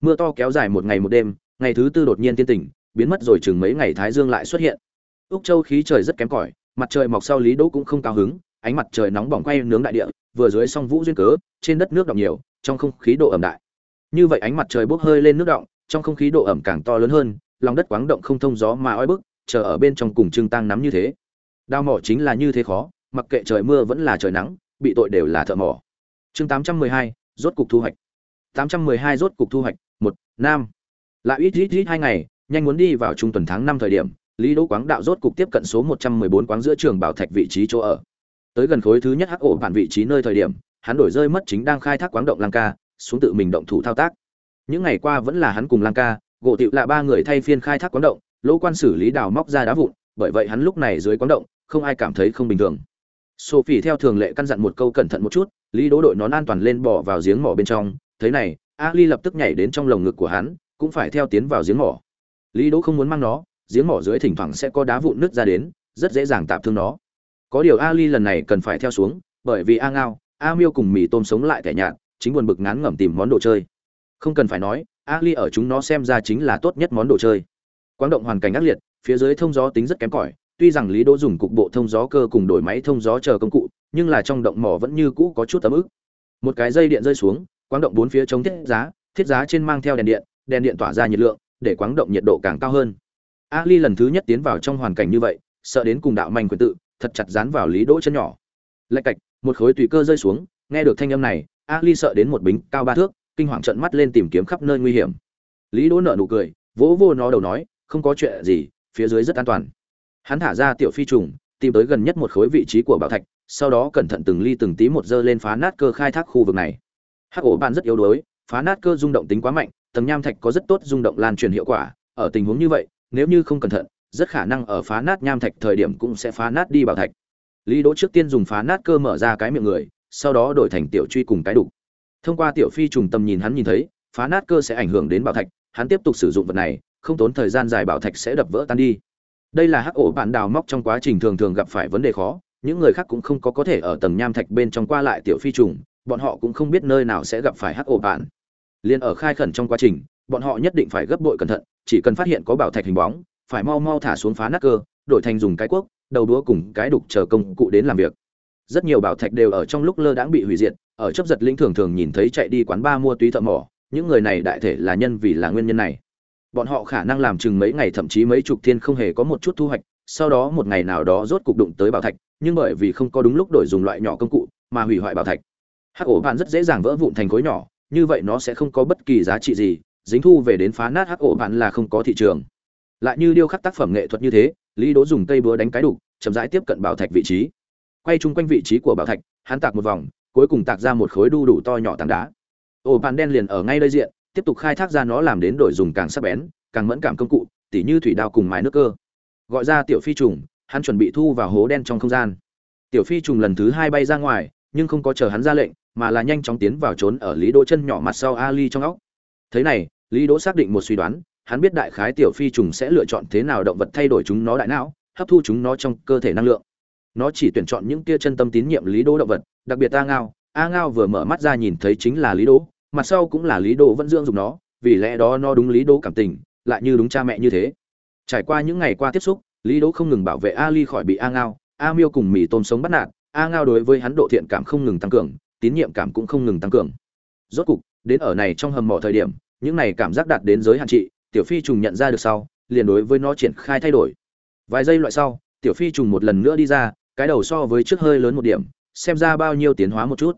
Mưa to kéo dài một ngày một đêm, ngày thứ tư đột nhiên tiên tỉnh, biến mất rồi chừng mấy ngày thái dương lại xuất hiện. Úc châu khí trời rất kém cỏi, mặt trời mọc sau lý đỗ cũng không cao hứng, ánh mặt trời nóng bỏng quay nướng đại địa, vừa dưới song vũ duyên cớ, trên đất nước đọng nhiều, trong không khí độ ẩm đại. Như vậy ánh mặt trời bốc hơi lên nước động trong không khí độ ẩm càng to lớn hơn, lòng đất quáng động không thông gió mà oi bức, chờ ở bên trong cùng trưng tăng nắm như thế. Đao mỏ chính là như thế khó, mặc kệ trời mưa vẫn là trời nắng bị tội đều là thợ mỏ. Chương 812, rốt cục thu hoạch. 812 rốt cục thu hoạch một nam lại ít ít ít hai ngày nhanh muốn đi vào trung tuần tháng năm thời điểm lý đỗ quáng đạo rốt cục tiếp cận số 114 quáng giữa trường bảo thạch vị trí chỗ ở. Tới gần khối thứ nhất hắc ổ bản vị trí nơi thời điểm hắn đổi rơi mất chính đang khai thác quáng động lang ca xuống tự mình động thủ thao tác. Những ngày qua vẫn là hắn cùng lang ca gỗ tiệu là ba người thay phiên khai thác quáng động lỗ quan xử lý đào móc ra đá vụn bởi vậy hắn lúc này dưới quáng động không ai cảm thấy không bình thường sophie theo thường lệ căn dặn một câu cẩn thận một chút, lý đỗ đội nón an toàn lên bỏ vào giếng mỏ bên trong. Thế này, ali lập tức nhảy đến trong lồng ngực của hắn, cũng phải theo tiến vào giếng mỏ. Lý đỗ không muốn mang nó, giếng mỏ dưới thỉnh thoảng sẽ có đá vụn nứt ra đến, rất dễ dàng tạp thương nó. Có điều ali lần này cần phải theo xuống, bởi vì a ngao, a miêu cùng mì tôm sống lại tẻ nhạt, chính buồn bực ngán ngẩm tìm món đồ chơi. Không cần phải nói, ali ở chúng nó xem ra chính là tốt nhất món đồ chơi. Quang động hoàn cảnh ác liệt, phía dưới thông gió tính rất kém cỏi tuy rằng lý đỗ dùng cục bộ thông gió cơ cùng đổi máy thông gió chờ công cụ, nhưng là trong động mỏ vẫn như cũ có chút tấm ức. Một cái dây điện rơi xuống quáng động bốn phía chống thiết giá thiết giá trên mang theo đèn điện đèn điện tỏa ra nhiệt lượng, để quáng động nhiệt độ càng cao hơn. Ali lần thứ nhất tiến vào trong hoàn cảnh như vậy, sợ đến cùng đạo manh quyền tự, thật chặt dán vào lý đỗ chân nhỏ. Lạch cạch, một khối tùy cơ rơi xuống, nghe được thanh âm này ali sợ đến một bính cao ba thước, kinh hoàng trợn mắt lên tìm kiếm khắp nơi nguy hiểm. Lý đỗ nở nụ cười, vỗ vô nó đầu nói, không có chuyện gì, phía dưới rất an toàn hắn thả ra tiểu phi trùng, tìm tới gần nhất một khối vị trí của bảo thạch, sau đó cẩn thận từng ly từng tí một dơ lên phá nát cơ khai thác khu vực này. Hắc ổ bạn rất yếu đuối, phá nát cơ rung động tính quá mạnh, tầng nham thạch có rất tốt rung động lan truyền hiệu quả, ở tình huống như vậy, nếu như không cẩn thận, rất khả năng ở phá nát nham thạch thời điểm cũng sẽ phá nát đi bảo thạch. Lý đỗ trước tiên dùng phá nát cơ mở ra cái miệng người, sau đó đổi thành tiểu truy cùng cái đục. Thông qua tiểu phi trùng tầm nhìn hắn nhìn thấy, phá nát cơ sẽ ảnh hưởng đến bảo thạch, hắn tiếp tục sử dụng vật này, không tốn thời gian dài bảo thạch sẽ đập vỡ tan đi đây là hắc ổ bạn đào móc trong quá trình thường thường gặp phải vấn đề khó, những người khác cũng không có có thể ở tầng nham thạch bên trong qua lại tiểu phi trùng, bọn họ cũng không biết nơi nào sẽ gặp phải hắc ổ bạn. Liền ở khai khẩn trong quá trình, bọn họ nhất định phải gấp bội cẩn thận, chỉ cần phát hiện có bảo thạch hình bóng, phải mau mau thả xuống phá nát cơ, đổi thành dùng cái cuốc, đầu đũa cùng cái đục chờ công cụ đến làm việc. Rất nhiều bảo thạch đều ở trong lúc lơ đãng bị hủy diệt, ở chấp giật linh thường thường nhìn thấy chạy đi quán ba mua túy thợ mỏ, những người này đại thể là nhân vì là nguyên nhân này bọn họ khả năng làm chừng mấy ngày, thậm chí mấy chục thiên không hề có một chút thu hoạch, sau đó một ngày nào đó rốt cục đụng tới bảo thạch, nhưng bởi vì không có đúng lúc đổi dùng loại nhỏ công cụ mà hủy hoại bảo thạch. Hắc ổ bạn rất dễ dàng vỡ vụn thành khối nhỏ, như vậy nó sẽ không có bất kỳ giá trị gì, dính thu về đến phá nát hắc ổ bạn là không có thị trường. Lại như điêu khắc tác phẩm nghệ thuật như thế, lý đố dùng cây búa đánh cái đục, chậm rãi tiếp cận bảo thạch vị trí. Quay chung quanh vị trí của bảo thạch, hắn tạc một vòng, cuối cùng tạc ra một khối đu đủ to nhỏ tảng đá. Ổ bạn đen liền ở ngay đây diện tiếp tục khai thác ra nó làm đến đổi dùng càng sắc bén, càng mẫn cảm công cụ, tỉ như thủy đao cùng mái nước cơ. Gọi ra tiểu phi trùng, hắn chuẩn bị thu vào hố đen trong không gian. Tiểu phi trùng lần thứ hai bay ra ngoài, nhưng không có chờ hắn ra lệnh, mà là nhanh chóng tiến vào trốn ở lý đỗ chân nhỏ mặt sau ali trong óc. Thế này, lý đỗ xác định một suy đoán, hắn biết đại khái tiểu phi trùng sẽ lựa chọn thế nào động vật thay đổi chúng nó đại não, hấp thu chúng nó trong cơ thể năng lượng. Nó chỉ tuyển chọn những kia chân tâm tín nhiệm lý đỗ động vật, đặc biệt a ngao. A ngao vừa mở mắt ra nhìn thấy chính là lý đỗ mặt sau cũng là lý đồ vẫn dưỡng dùng nó, vì lẽ đó nó đúng lý đỗ cảm tình, lại như đúng cha mẹ như thế. Trải qua những ngày qua tiếp xúc, lý đỗ không ngừng bảo vệ ali khỏi bị a ngao, a miêu cùng mì tôm sống bắt nạt, a ngao đối với hắn độ thiện cảm không ngừng tăng cường, tín nhiệm cảm cũng không ngừng tăng cường. Rốt cục, đến ở này trong hầm mỏ thời điểm, những này cảm giác đạt đến giới hạn trị, tiểu phi trùng nhận ra được sau, liền đối với nó triển khai thay đổi. Vài giây loại sau, tiểu phi trùng một lần nữa đi ra, cái đầu so với trước hơi lớn một điểm, xem ra bao nhiêu tiến hóa một chút.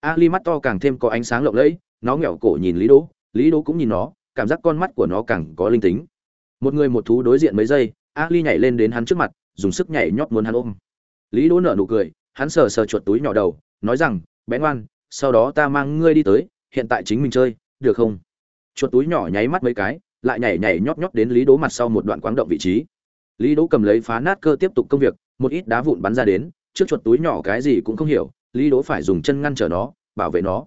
Ali mắt to càng thêm có ánh sáng lộng lẫy nó nghẹo cổ nhìn lý đỗ lý đỗ cũng nhìn nó, cảm giác con mắt của nó càng có linh tính. Một người một thú đối diện mấy giây ali nhảy lên đến hắn trước mặt, dùng sức nhảy nhót muốn hắn ôm. Lý đỗ nở nụ cười, hắn sờ sờ chuột túi nhỏ đầu, nói rằng, bé ngoan, sau đó ta mang ngươi đi tới, hiện tại chính mình chơi, được không? Chuột túi nhỏ nháy mắt mấy cái, lại nhảy nhảy nhót nhót đến lý đỗ mặt sau một đoạn quáng động vị trí. Lý đỗ cầm lấy phá nát cơ tiếp tục công việc, một ít đá vụn bắn ra đến, trước chuột túi nhỏ cái gì cũng không hiểu, lý đỗ phải dùng chân ngăn trở nó, bảo vệ nó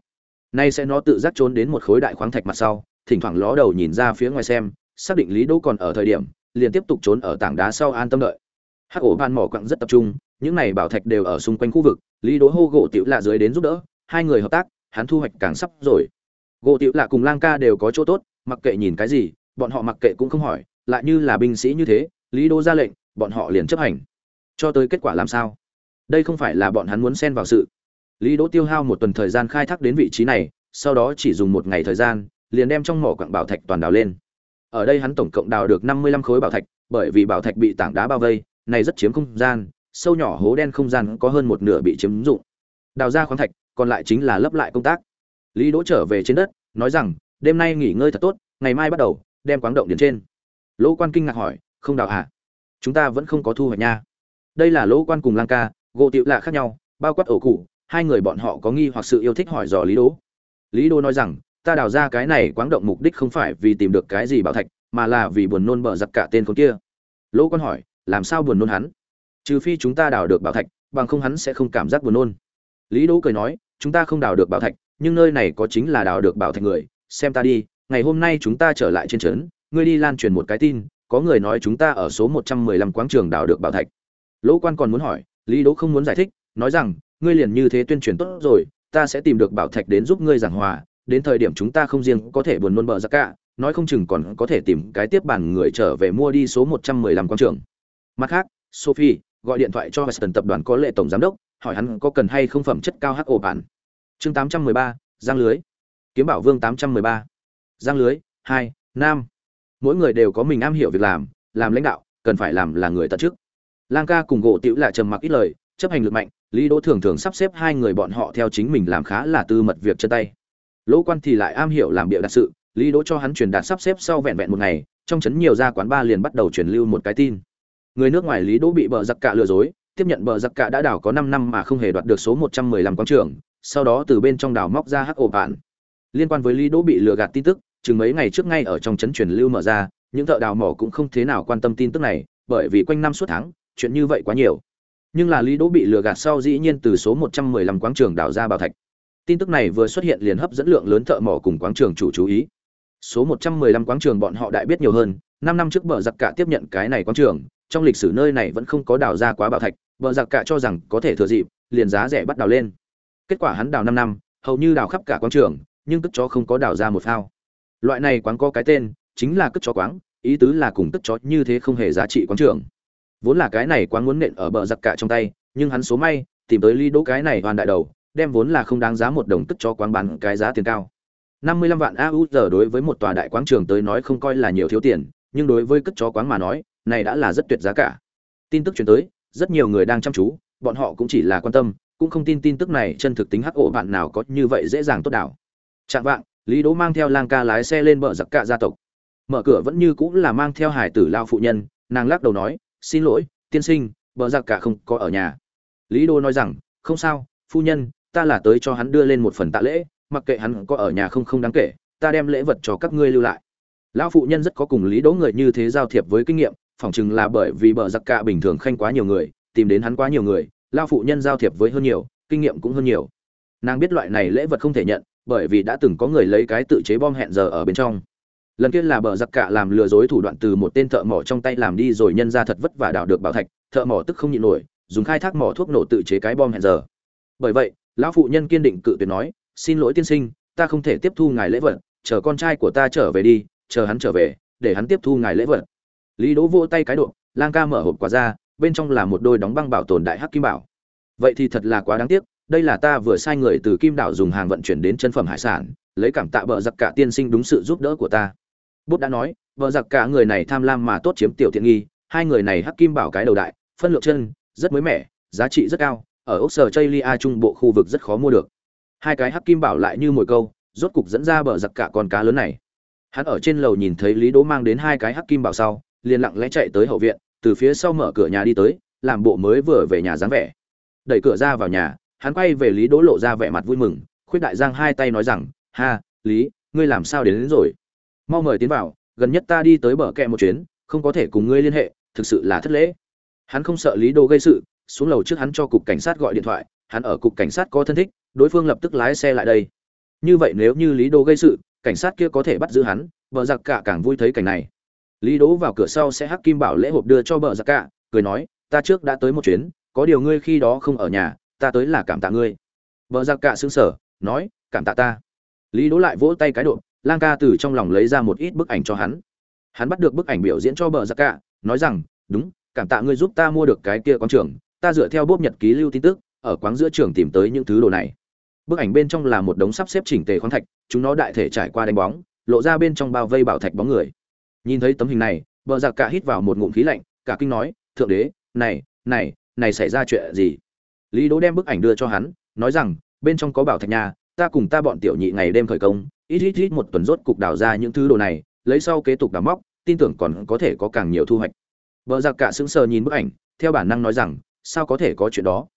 nay sẽ nó tự giác trốn đến một khối đại khoáng thạch mặt sau, thỉnh thoảng ló đầu nhìn ra phía ngoài xem, xác định lý đỗ còn ở thời điểm, liền tiếp tục trốn ở tảng đá sau an tâm đợi. Hắc ổ ban mỏ quặng rất tập trung, những này bảo thạch đều ở xung quanh khu vực, lý đỗ hô gỗ tiểu lạ dưới đến giúp đỡ, hai người hợp tác, hắn thu hoạch càng sắp rồi. Gỗ tiểu lạ cùng lang ca đều có chỗ tốt, mặc kệ nhìn cái gì, bọn họ mặc kệ cũng không hỏi, lại như là binh sĩ như thế, lý đỗ ra lệnh, bọn họ liền chấp hành. Cho tới kết quả làm sao? Đây không phải là bọn hắn muốn xen vào sự lý đỗ tiêu hao một tuần thời gian khai thác đến vị trí này, sau đó chỉ dùng một ngày thời gian, liền đem trong mỏ quặng bảo thạch toàn đào lên. Ở đây hắn tổng cộng đào được năm mươi lăm khối bảo thạch, bởi vì bảo thạch bị tảng đá bao vây, này rất chiếm không gian, sâu nhỏ hố đen không gian có hơn một nửa bị chiếm dụng. Đào ra khoáng thạch, còn lại chính là lấp lại công tác. Lý đỗ trở về trên đất, nói rằng, đêm nay nghỉ ngơi thật tốt, ngày mai bắt đầu, đem quáng động điền trên. Lỗ quan kinh ngạc hỏi, không đào à? Chúng ta vẫn không có thu hoạch nha. Đây là lỗ quan cùng lang ca, gỗ tiệu lạ khác nhau, bao quát ổ củ hai người bọn họ có nghi hoặc sự yêu thích hỏi dò lý đỗ. Lý đỗ nói rằng, ta đào ra cái này quáng động mục đích không phải vì tìm được cái gì bảo thạch, mà là vì buồn nôn bở giặc cả tên con kia. Lỗ quan hỏi, làm sao buồn nôn hắn? Trừ phi chúng ta đào được bảo thạch, bằng không hắn sẽ không cảm giác buồn nôn. Lý đỗ cười nói, chúng ta không đào được bảo thạch, nhưng nơi này có chính là đào được bảo thạch người. Xem ta đi, ngày hôm nay chúng ta trở lại trên trấn, ngươi đi lan truyền một cái tin, có người nói chúng ta ở số một trăm mười lăm quáng trường đào được bảo thạch. Lỗ quan còn muốn hỏi, lý đỗ không muốn giải thích, nói rằng ngươi liền như thế tuyên truyền tốt rồi, ta sẽ tìm được bảo thạch đến giúp ngươi giảng hòa, đến thời điểm chúng ta không riêng có thể buồn nôn bờ ra cả, nói không chừng còn có thể tìm cái tiếp bàn người trở về mua đi số một trăm mười lăm quang trường. Mặt khác, sophie, gọi điện thoại cho Western tập đoàn có lệ tổng giám đốc, hỏi hắn có cần hay không phẩm chất cao HO bản. Chương tám trăm mười ba, giang lưới. Kiếm bảo vương tám trăm mười ba. Giang lưới, hai, nam. Mỗi người đều có mình am hiểu việc làm làm lãnh đạo, cần phải làm là người tận chức. Lang ca cùng gỗ tiểu lại trầm mặc ít lời, chấp hành lực mạnh lý đỗ thường thường sắp xếp hai người bọn họ theo chính mình làm khá là tư mật việc chân tay lỗ quan thì lại am hiểu làm bịa đặt sự lý đỗ cho hắn truyền đạt sắp xếp sau vẹn vẹn một ngày trong chấn nhiều gia quán ba liền bắt đầu truyền lưu một cái tin người nước ngoài lý đỗ bị bờ giặc cả lừa dối tiếp nhận bờ giặc cả đã đảo có 5 năm mà không hề đoạt được số 115 quán trưởng. sau đó từ bên trong đảo móc ra hắc ổ bạn. Liên quan với Lý Đỗ bị lừa gạt tin tức, chừng mấy ngày trước ngay ở trong trấn truyền lưu mở ra, những thợ đào mỏ cũng không thế nào quan tâm tin tức này, bởi vì quanh năm suốt tháng, chuyện như vậy quá nhiều. Nhưng là Lý Đỗ bị lừa gạt sau dĩ nhiên từ số 115 quáng trường đào ra bảo thạch. Tin tức này vừa xuất hiện liền hấp dẫn lượng lớn thợ mỏ cùng quáng trường chủ chú ý. Số 115 quáng trường bọn họ đại biết nhiều hơn, 5 năm trước bờ giặc cả tiếp nhận cái này quáng trường, trong lịch sử nơi này vẫn không có đào ra quá bảo thạch, bờ giặc cả cho rằng có thể thừa dịp, liền giá rẻ bắt đào lên. Kết quả hắn đào 5 năm, hầu như đào khắp cả quáng trường, nhưng tức chó không có đào ra một phao. Loại này quán có cái tên, chính là cất chó quán, ý tứ là cùng tức chó như thế không hề giá trị quáng trường. Vốn là cái này quán muốn nện ở bờ giặc cả trong tay, nhưng hắn số may, tìm tới ly đỗ cái này hoàn đại đầu, đem vốn là không đáng giá một đồng tức cho quán bán cái giá tiền cao. 55 vạn AU giờ đối với một tòa đại quán trường tới nói không coi là nhiều thiếu tiền, nhưng đối với cất chó quán mà nói, này đã là rất tuyệt giá cả. Tin tức truyền tới, rất nhiều người đang chăm chú, bọn họ cũng chỉ là quan tâm, cũng không tin tin tức này chân thực tính hắc ổ bạn nào có như vậy dễ dàng tốt đảo. Trạng vạng, Lý Đỗ mang theo Lang Ca lái xe lên bờ giặc cả gia tộc. Mở cửa vẫn như cũng là mang theo hải tử lao phụ nhân, nàng lắc đầu nói, "Xin lỗi, tiên sinh, bờ giặc cả không có ở nhà." Lý đô nói rằng, "Không sao, phu nhân, ta là tới cho hắn đưa lên một phần tạ lễ, mặc kệ hắn có ở nhà không không đáng kể, ta đem lễ vật cho các ngươi lưu lại." Lão phụ nhân rất có cùng Lý Đỗ người như thế giao thiệp với kinh nghiệm, phỏng chừng là bởi vì bờ giặc cả bình thường khanh quá nhiều người, tìm đến hắn quá nhiều người, lão phụ nhân giao thiệp với hơn nhiều, kinh nghiệm cũng hơn nhiều. Nàng biết loại này lễ vật không thể nhận, bởi vì đã từng có người lấy cái tự chế bom hẹn giờ ở bên trong lần kia là bờ giặc cả làm lừa dối thủ đoạn từ một tên thợ mỏ trong tay làm đi rồi nhân ra thật vất vả đào được bảo thạch, thợ mỏ tức không nhịn nổi, dùng khai thác mỏ thuốc nổ tự chế cái bom hẹn giờ. Bởi vậy, lão phụ nhân kiên định cự tuyệt nói, xin lỗi tiên sinh, ta không thể tiếp thu ngài lễ vật, chờ con trai của ta trở về đi, chờ hắn trở về, để hắn tiếp thu ngài lễ vật. Lý đỗ vỗ tay cái độ, lang ca mở hộp quà ra, bên trong là một đôi đóng băng bảo tồn đại hắc kim bảo. Vậy thì thật là quá đáng tiếc, đây là ta vừa sai người từ kim đảo dùng hàng vận chuyển đến chân phẩm hải sản, lấy cảm tạ bợ giặc cả tiên sinh đúng sự giúp đỡ của ta bút đã nói bờ giặc cả người này tham lam mà tốt chiếm tiểu thiện nghi hai người này hắc kim bảo cái đầu đại phân lượng chân rất mới mẻ giá trị rất cao ở ốc sở chây lia trung bộ khu vực rất khó mua được. Hai cái hắc kim bảo lại như mồi câu rốt cục dẫn ra bờ giặc cả con cá lớn này. Hắn ở trên lầu nhìn thấy lý đỗ mang đến hai cái hắc kim bảo sau liền lặng lẽ chạy tới hậu viện từ phía sau mở cửa nhà đi tới làm bộ mới vừa về nhà dáng vẻ. Đẩy cửa ra vào nhà hắn quay về lý đỗ lộ ra vẻ mặt vui mừng khuyết đại giang hai tay nói rằng ha lý ngươi làm sao đến, đến rồi? Mau mời tiến vào, gần nhất ta đi tới bờ kẹ một chuyến, không có thể cùng ngươi liên hệ, thực sự là thất lễ. Hắn không sợ lý đồ gây sự, xuống lầu trước hắn cho cục cảnh sát gọi điện thoại, hắn ở cục cảnh sát có thân thích, đối phương lập tức lái xe lại đây. Như vậy nếu như lý đồ gây sự, cảnh sát kia có thể bắt giữ hắn vợ giặc cả càng vui thấy cảnh này. Lý đỗ vào cửa sau sẽ hắc kim bảo lễ hộp đưa cho vợ giặc cả, cười nói, ta trước đã tới một chuyến, có điều ngươi khi đó không ở nhà, ta tới là cảm tạ ngươi. Vợ giặc cả xứng sở nói, cảm tạ ta. Lý đỗ lại vỗ tay cái độ lang ca từ trong lòng lấy ra một ít bức ảnh cho hắn. Hắn bắt được bức ảnh biểu diễn cho bờ giặc cả nói rằng, đúng, cảm tạ ngươi giúp ta mua được cái kia quán trường, ta dựa theo bốp nhật ký lưu tin tức, ở quán giữa trường tìm tới những thứ đồ này. Bức ảnh bên trong là một đống sắp xếp chỉnh tề khoáng thạch, chúng nó đại thể trải qua đánh bóng, lộ ra bên trong bao vây bảo thạch bóng người. Nhìn thấy tấm hình này, bờ giặc cả hít vào một ngụm khí lạnh, cả kinh nói, thượng đế, này này này xảy ra chuyện gì? Lý đỗ đem bức ảnh đưa cho hắn, nói rằng, bên trong có bảo thạch nhà, ta cùng ta bọn tiểu nhị ngày đêm khởi công ít ít ít một tuần rốt cục đào ra những thứ đồ này, lấy sau kế tục đào móc, tin tưởng còn có thể có càng nhiều thu hoạch. Vợ giặc cả sững sờ nhìn bức ảnh, theo bản năng nói rằng, sao có thể có chuyện đó?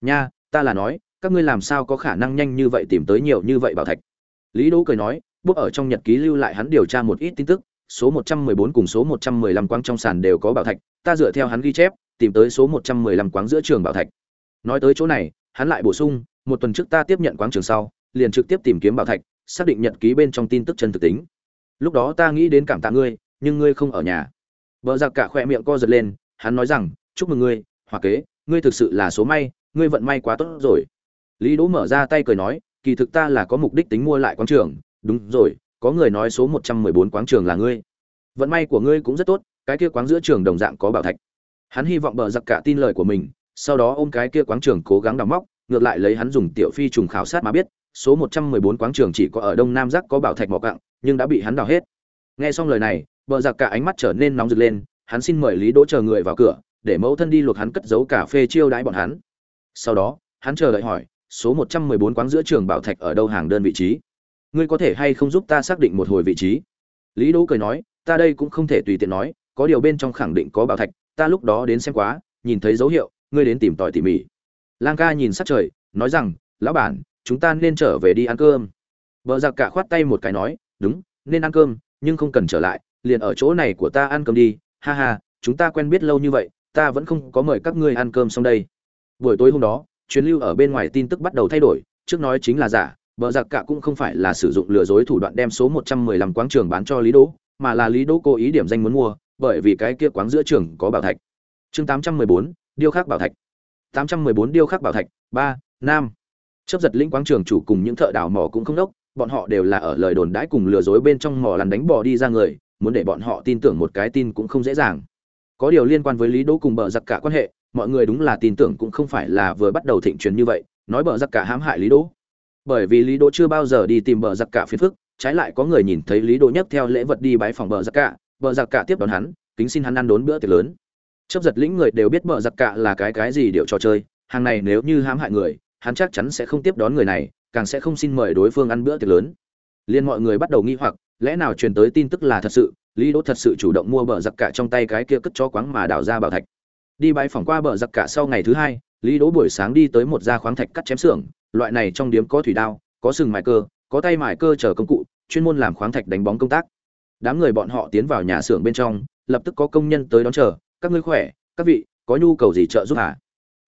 Nha, ta là nói, các ngươi làm sao có khả năng nhanh như vậy tìm tới nhiều như vậy bảo thạch? Lý đỗ cười nói, bút ở trong nhật ký lưu lại hắn điều tra một ít tin tức, số 114 cùng số 115 quáng trong sàn đều có bảo thạch, ta dựa theo hắn ghi chép, tìm tới số 115 quáng giữa trường bảo thạch. Nói tới chỗ này, hắn lại bổ sung, một tuần trước ta tiếp nhận quáng trường sau, liền trực tiếp tìm kiếm bảo thạch xác định nhật ký bên trong tin tức chân thực tính. Lúc đó ta nghĩ đến cảm tạ ngươi, nhưng ngươi không ở nhà. Vợ giặc cả khỏe miệng co giật lên, hắn nói rằng, chúc mừng ngươi, hòa kế, ngươi thực sự là số may, ngươi vận may quá tốt rồi. Lý đỗ mở ra tay cười nói, kỳ thực ta là có mục đích tính mua lại quán trường. Đúng rồi, có người nói số một trăm mười bốn quán trường là ngươi. Vận may của ngươi cũng rất tốt, cái kia quán giữa trường đồng dạng có bảo thạch. Hắn hy vọng bờ giặc cả tin lời của mình, sau đó ôm cái kia quán trường cố gắng đào móc, ngược lại lấy hắn dùng tiểu phi trùng khảo sát mà biết số 114 quáng trường chỉ có ở đông nam giác có bảo thạch mỏ cặng, nhưng đã bị hắn đào hết. Nghe xong lời này, bờ giặc cả ánh mắt trở nên nóng rực lên, hắn xin mời Lý Đỗ chờ người vào cửa, để mẫu thân đi luộc hắn cất giấu cà phê chiêu đãi bọn hắn. Sau đó, hắn chờ đợi hỏi, số 114 quáng giữa trường bảo thạch ở đâu hàng đơn vị trí? Ngươi có thể hay không giúp ta xác định một hồi vị trí? Lý Đỗ cười nói, ta đây cũng không thể tùy tiện nói, có điều bên trong khẳng định có bảo thạch, ta lúc đó đến xem quá, nhìn thấy dấu hiệu, ngươi đến tìm tòi tỉ mỉ lang ca nhìn sát trời nói rằng lão bản chúng ta nên trở về đi ăn cơm. Vợ giặc cả khoát tay một cái nói đúng nên ăn cơm nhưng không cần trở lại liền ở chỗ này của ta ăn cơm đi. Ha ha chúng ta quen biết lâu như vậy ta vẫn không có mời các ngươi ăn cơm xong đây. Buổi tối hôm đó chuyến lưu ở bên ngoài tin tức bắt đầu thay đổi trước nói chính là giả vợ giặc cả cũng không phải là sử dụng lừa dối thủ đoạn đem số 115 quáng trường bán cho lý đỗ mà là lý đỗ cố ý điểm danh muốn mua bởi vì cái kia quáng giữa trường có bảo thạch. Chương 814, điêu khắc bảo thạch. 814 điêu khắc bảo thạch ba nam chấp giật lĩnh quáng trường chủ cùng những thợ đào mỏ cũng không đốc, bọn họ đều là ở lời đồn đãi cùng lừa dối bên trong mỏ lằn đánh bò đi ra người, muốn để bọn họ tin tưởng một cái tin cũng không dễ dàng. Có điều liên quan với lý đỗ cùng bờ giặc cả quan hệ, mọi người đúng là tin tưởng cũng không phải là vừa bắt đầu thịnh truyền như vậy, nói bờ giặc cả hãm hại lý đỗ. Bởi vì lý đỗ chưa bao giờ đi tìm bờ giặc cả phiền phức, trái lại có người nhìn thấy lý đỗ nhấc theo lễ vật đi bái phòng bờ giặc cả, bờ giặc cả tiếp đón hắn, kính xin hắn ăn đốn bữa tiệc lớn. Chấp giật lĩnh người đều biết bờ giặc cả là cái cái gì điệu trò chơi, hàng này nếu như hãm hại người hắn chắc chắn sẽ không tiếp đón người này, càng sẽ không xin mời đối phương ăn bữa tiệc lớn. Liên mọi người bắt đầu nghi hoặc, lẽ nào truyền tới tin tức là thật sự, lý đỗ thật sự chủ động mua bờ giặc cả trong tay cái kia cất cho quáng mà đào ra bảo thạch. Đi bãi phỏng qua bờ giặc cả sau ngày thứ hai, lý đỗ buổi sáng đi tới một gia khoáng thạch cắt chém xưởng, loại này trong điếm có thủy đao, có sừng mài cơ, có tay mài cơ chờ công cụ, chuyên môn làm khoáng thạch đánh bóng công tác. Đám người bọn họ tiến vào nhà xưởng bên trong, lập tức có công nhân tới đón chờ, các ngươi khỏe, các vị, có nhu cầu gì trợ giúp hả?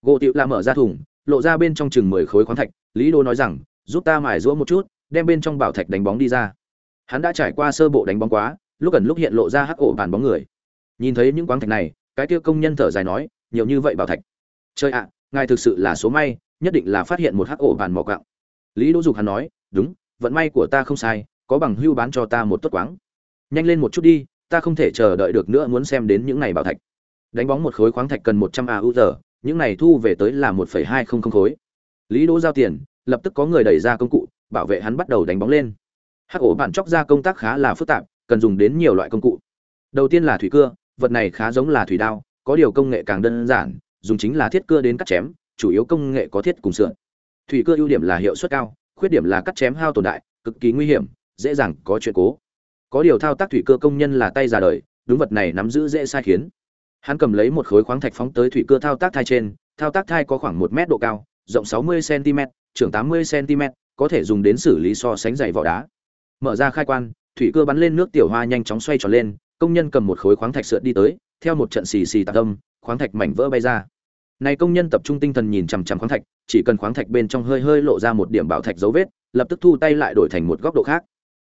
gỗ Tự La mở ra thùng lộ ra bên trong chừng mười khối khoáng thạch, lý đô nói rằng, giúp ta mài rũa một chút, đem bên trong bảo thạch đánh bóng đi ra. Hắn đã trải qua sơ bộ đánh bóng quá, lúc gần lúc hiện lộ ra hắc ổ bàn bóng người. Nhìn thấy những khoáng thạch này, cái kia công nhân thở dài nói, nhiều như vậy bảo thạch? Chơi ạ, ngài thực sự là số may, nhất định là phát hiện một hắc ổ bàn mỏ cặng lý đỗ dục hắn nói, đúng, vận may của ta không sai, có bằng hưu bán cho ta một tốt quáng. Nhanh lên một chút đi, ta không thể chờ đợi được nữa muốn xem đến những này bảo thạch. Đánh bóng một khối khoáng thạch cần một trăm a u giờ những này thu về tới là một phẩy hai không không khối. Lý đỗ giao tiền, lập tức có người đẩy ra công cụ, bảo vệ hắn bắt đầu đánh bóng lên. Hắc ổ bản chóc ra công tác khá là phức tạp, cần dùng đến nhiều loại công cụ. Đầu tiên là thủy cưa, vật này khá giống là thủy đao, có điều công nghệ càng đơn giản, dùng chính là thiết cưa đến cắt chém, chủ yếu công nghệ có thiết cùng sườn thủy cưa ưu điểm là hiệu suất cao, khuyết điểm là cắt chém hao tổn đại, cực kỳ nguy hiểm, dễ dàng có chuyện cố. Có điều thao tác thủy cơ công nhân là tay ra đời, đúng vật này nắm giữ dễ sai khiến hắn cầm lấy một khối khoáng thạch phóng tới thủy cơ thao tác thai trên, thao tác thai có khoảng một mét độ cao, rộng 60 cm trưởng 80 cm có thể dùng đến xử lý so sánh dày vỏ đá. Mở ra khai quan, thủy cơ bắn lên nước tiểu hoa nhanh chóng xoay tròn lên, công nhân cầm một khối khoáng thạch sượt đi tới, theo một trận xì xì tạc âm, khoáng thạch mảnh vỡ bay ra. Này công nhân tập trung tinh thần nhìn chằm chằm khoáng thạch, chỉ cần khoáng thạch bên trong hơi hơi lộ ra một điểm bảo thạch dấu vết, lập tức thu tay lại đổi thành một góc độ khác.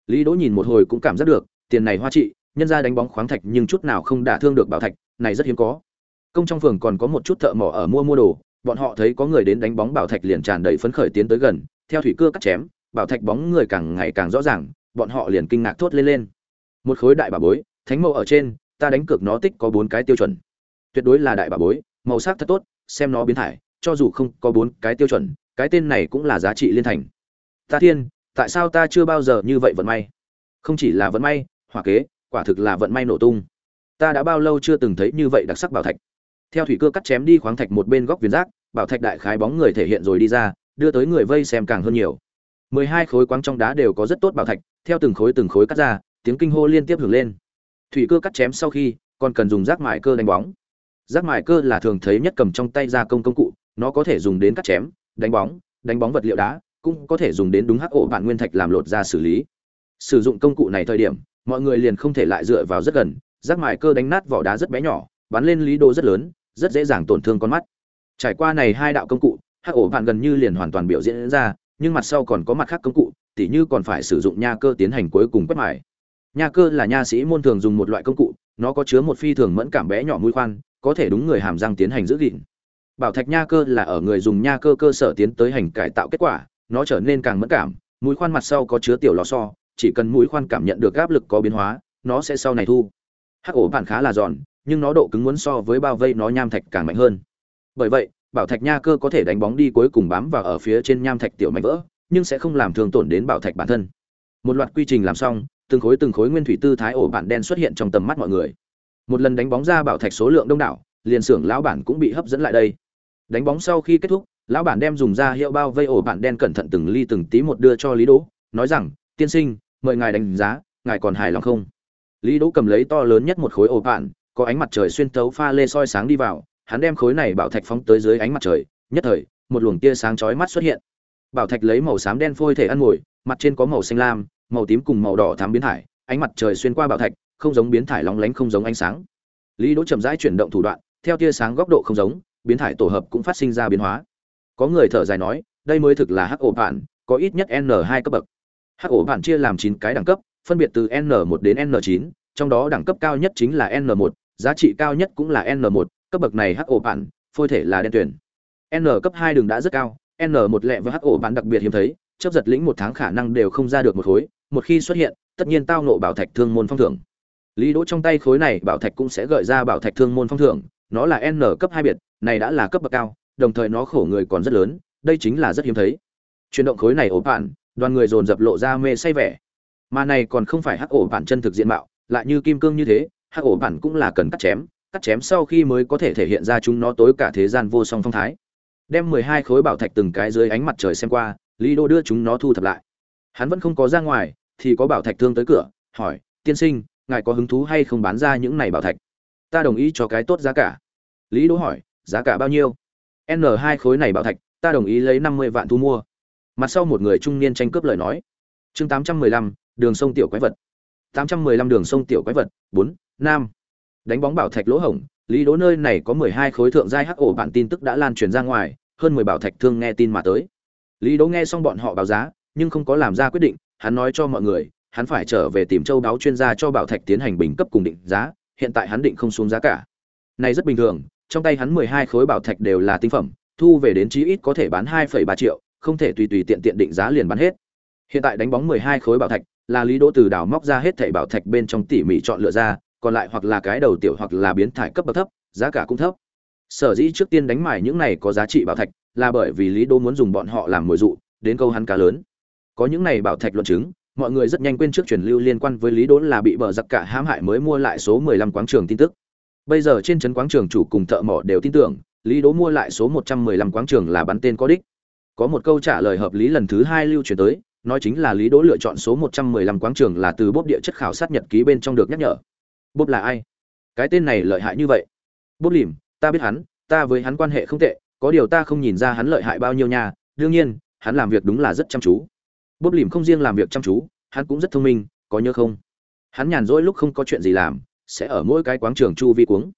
Lý đỗ nhìn một hồi cũng cảm giác được, tiền này hoa trị nhân ra đánh bóng khoáng thạch nhưng chút nào không đả thương được bảo thạch, này rất hiếm có. Công trong phường còn có một chút thợ mỏ ở mua mua đồ, bọn họ thấy có người đến đánh bóng bảo thạch liền tràn đầy phấn khởi tiến tới gần, theo thủy cưa cắt chém, bảo thạch bóng người càng ngày càng rõ ràng, bọn họ liền kinh ngạc thốt lên lên. Một khối đại bà bối, thánh mẫu ở trên, ta đánh cược nó tích có bốn cái tiêu chuẩn. Tuyệt đối là đại bà bối, màu sắc thật tốt, xem nó biến thải, cho dù không có bốn cái tiêu chuẩn, cái tên này cũng là giá trị liên thành. Ta thiên, tại sao ta chưa bao giờ như vậy vận may? Không chỉ là vận may, hỏa kế quả thực là vận may nổ tung. Ta đã bao lâu chưa từng thấy như vậy đặc sắc bảo thạch. Theo thủy cơ cắt chém đi khoáng thạch một bên góc viền rác, bảo thạch đại khái bóng người thể hiện rồi đi ra, đưa tới người vây xem càng hơn nhiều. Mười hai khối quáng trong đá đều có rất tốt bảo thạch, theo từng khối từng khối cắt ra, tiếng kinh hô liên tiếp hưởng lên. Thủy cơ cắt chém sau khi, còn cần dùng rác mài cơ đánh bóng. Rác mài cơ là thường thấy nhất cầm trong tay gia công công cụ, nó có thể dùng đến cắt chém, đánh bóng đánh bóng vật liệu đá, cũng có thể dùng đến đúng hắc ổ bản nguyên thạch làm lột ra xử lý. Sử dụng công cụ này thời điểm mọi người liền không thể lại dựa vào rất gần, rác mài cơ đánh nát vỏ đá rất bé nhỏ, bắn lên lý đồ rất lớn, rất dễ dàng tổn thương con mắt. Trải qua này hai đạo công cụ, hắc ổ bản gần như liền hoàn toàn biểu diễn ra, nhưng mặt sau còn có mặt khác công cụ, tỉ như còn phải sử dụng nha cơ tiến hành cuối cùng quét mài. Nha cơ là nha sĩ môn thường dùng một loại công cụ, nó có chứa một phi thường mẫn cảm bé nhỏ mũi khoan, có thể đúng người hàm răng tiến hành giữ gìn. Bảo thạch nha cơ là ở người dùng nha cơ cơ sở tiến tới hành cải tạo kết quả, nó trở nên càng mẫn cảm, mũi khoan mặt sau có chứa tiểu lò xo chỉ cần mũi khoan cảm nhận được áp lực có biến hóa, nó sẽ sau này thu. Hắc ổ bản khá là giòn, nhưng nó độ cứng muốn so với bao vây nó nham thạch càng mạnh hơn. Bởi vậy, bảo thạch nha cơ có thể đánh bóng đi cuối cùng bám vào ở phía trên nham thạch tiểu mạnh vỡ, nhưng sẽ không làm thương tổn đến bảo thạch bản thân. Một loạt quy trình làm xong, từng khối từng khối nguyên thủy tư thái ổ bản đen xuất hiện trong tầm mắt mọi người. Một lần đánh bóng ra bảo thạch số lượng đông đảo, liền xưởng lão bản cũng bị hấp dẫn lại đây. Đánh bóng sau khi kết thúc, lão bản đem dùng ra hiệu bao vây ổ bản đen cẩn thận từng ly từng tí một đưa cho lý đỗ, nói rằng tiên sinh, mời ngài đánh giá, ngài còn hài lòng không? Lý đỗ cầm lấy to lớn nhất một khối ổ bản có ánh mặt trời xuyên tấu pha lê soi sáng đi vào, hắn đem khối này bảo thạch phóng tới dưới ánh mặt trời, nhất thời, một luồng tia sáng chói mắt xuất hiện. Bảo thạch lấy màu xám đen phôi thể ăn ngồi, mặt trên có màu xanh lam, màu tím cùng màu đỏ thám biến thải, ánh mặt trời xuyên qua bảo thạch, không giống biến thải lóng lánh, không giống ánh sáng. Lý đỗ chậm rãi chuyển động thủ đoạn, theo tia sáng góc độ không giống, biến thải tổ hợp cũng phát sinh ra biến hóa. Có người thở dài nói, đây mới thực là hắc ổ bản có ít nhất n hai cấp bậc hắc ổ bản chia làm chín cái đẳng cấp, phân biệt từ n 1 đến n 9 trong đó đẳng cấp cao nhất chính là n 1 giá trị cao nhất cũng là n 1 cấp bậc này hắc ổ bản, phôi thể là đen tuyển n cấp hai đường đã rất cao, n 1 lẹ và hắc ổ bản đặc biệt hiếm thấy chấp giật lĩnh một tháng khả năng đều không ra được một khối, một khi xuất hiện, tất nhiên tao nộ bảo thạch thương môn phong thưởng. Lý đỗ trong tay khối này bảo thạch cũng sẽ gợi ra bảo thạch thương môn phong thưởng, nó là n cấp hai biệt, này đã là cấp bậc cao, đồng thời nó khổ người còn rất lớn, đây chính là rất hiếm thấy. Chuyển động khối này ổ bạn đoàn người dồn dập lộ ra mê say vẻ. Mà này còn không phải hắc ổ bản chân thực diện mạo, lại như kim cương như thế, hắc ổ bản cũng là cần cắt chém cắt chém sau khi mới có thể thể hiện ra chúng nó tối cả thế gian vô song phong thái. Đem mười hai khối bảo thạch từng cái dưới ánh mặt trời xem qua, lý đô đưa chúng nó thu thập lại. Hắn vẫn không có ra ngoài, thì có bảo thạch thương tới cửa, hỏi, tiên sinh, ngài có hứng thú hay không bán ra những này bảo thạch? Ta đồng ý cho cái tốt giá cả. Lý Đô hỏi, giá cả bao nhiêu? N hai khối này bảo thạch, ta đồng ý lấy năm mươi vạn thu mua mặt sau một người trung niên tranh cướp lời nói. Chương tám trăm mười lăm, đường sông tiểu quái vật. tám trăm mười lăm đường sông tiểu quái vật, bốn, nam. Đánh bóng bảo thạch lỗ hổng, lý đố nơi này có mười hai khối thượng giai hắc ổ bản tin tức đã lan truyền ra ngoài, hơn mười bảo thạch thương nghe tin mà tới. Lý đố nghe xong bọn họ báo giá, nhưng không có làm ra quyết định, hắn nói cho mọi người, hắn phải trở về tìm châu đáo chuyên gia cho bảo thạch tiến hành bình cấp cùng định giá, hiện tại hắn định không xuống giá cả. Này rất bình thường, trong tay hắn mười hai khối bảo thạch đều là tinh phẩm, thu về đến chí ít có thể bán hai phẩy ba triệu không thể tùy tùy tiện tiện định giá liền bán hết. Hiện tại đánh bóng mười hai khối bảo thạch, là lý đỗ từ đào móc ra hết thảy bảo thạch bên trong tỉ mỉ chọn lựa ra, còn lại hoặc là cái đầu tiểu hoặc là biến thải cấp bậc thấp, giá cả cũng thấp. Sở dĩ trước tiên đánh mải những này có giá trị bảo thạch, là bởi vì lý đỗ muốn dùng bọn họ làm mồi dụ, đến câu hắn cá lớn. Có những này bảo thạch luận chứng, mọi người rất nhanh quên trước truyền lưu liên quan với lý đỗ là bị bờ giặc cả hãm hại mới mua lại số 15 quáng trường tin tức. Bây giờ trên trấn quáng trường chủ cùng thợ mỏ đều tin tưởng, lý đỗ mua lại số 115 quáng trường là bắn tên có đích có một câu trả lời hợp lý lần thứ hai lưu truyền tới, nói chính là lý đỗ lựa chọn số 115 quáng trường là từ bốp địa chất khảo sát nhật ký bên trong được nhắc nhở. Bốp là ai? Cái tên này lợi hại như vậy. Bốp lìm ta biết hắn, ta với hắn quan hệ không tệ, có điều ta không nhìn ra hắn lợi hại bao nhiêu nha, đương nhiên, hắn làm việc đúng là rất chăm chú. Bốp lìm không riêng làm việc chăm chú, hắn cũng rất thông minh, có nhớ không? Hắn nhàn rỗi lúc không có chuyện gì làm, sẽ ở mỗi cái quáng trường chu vi cuống.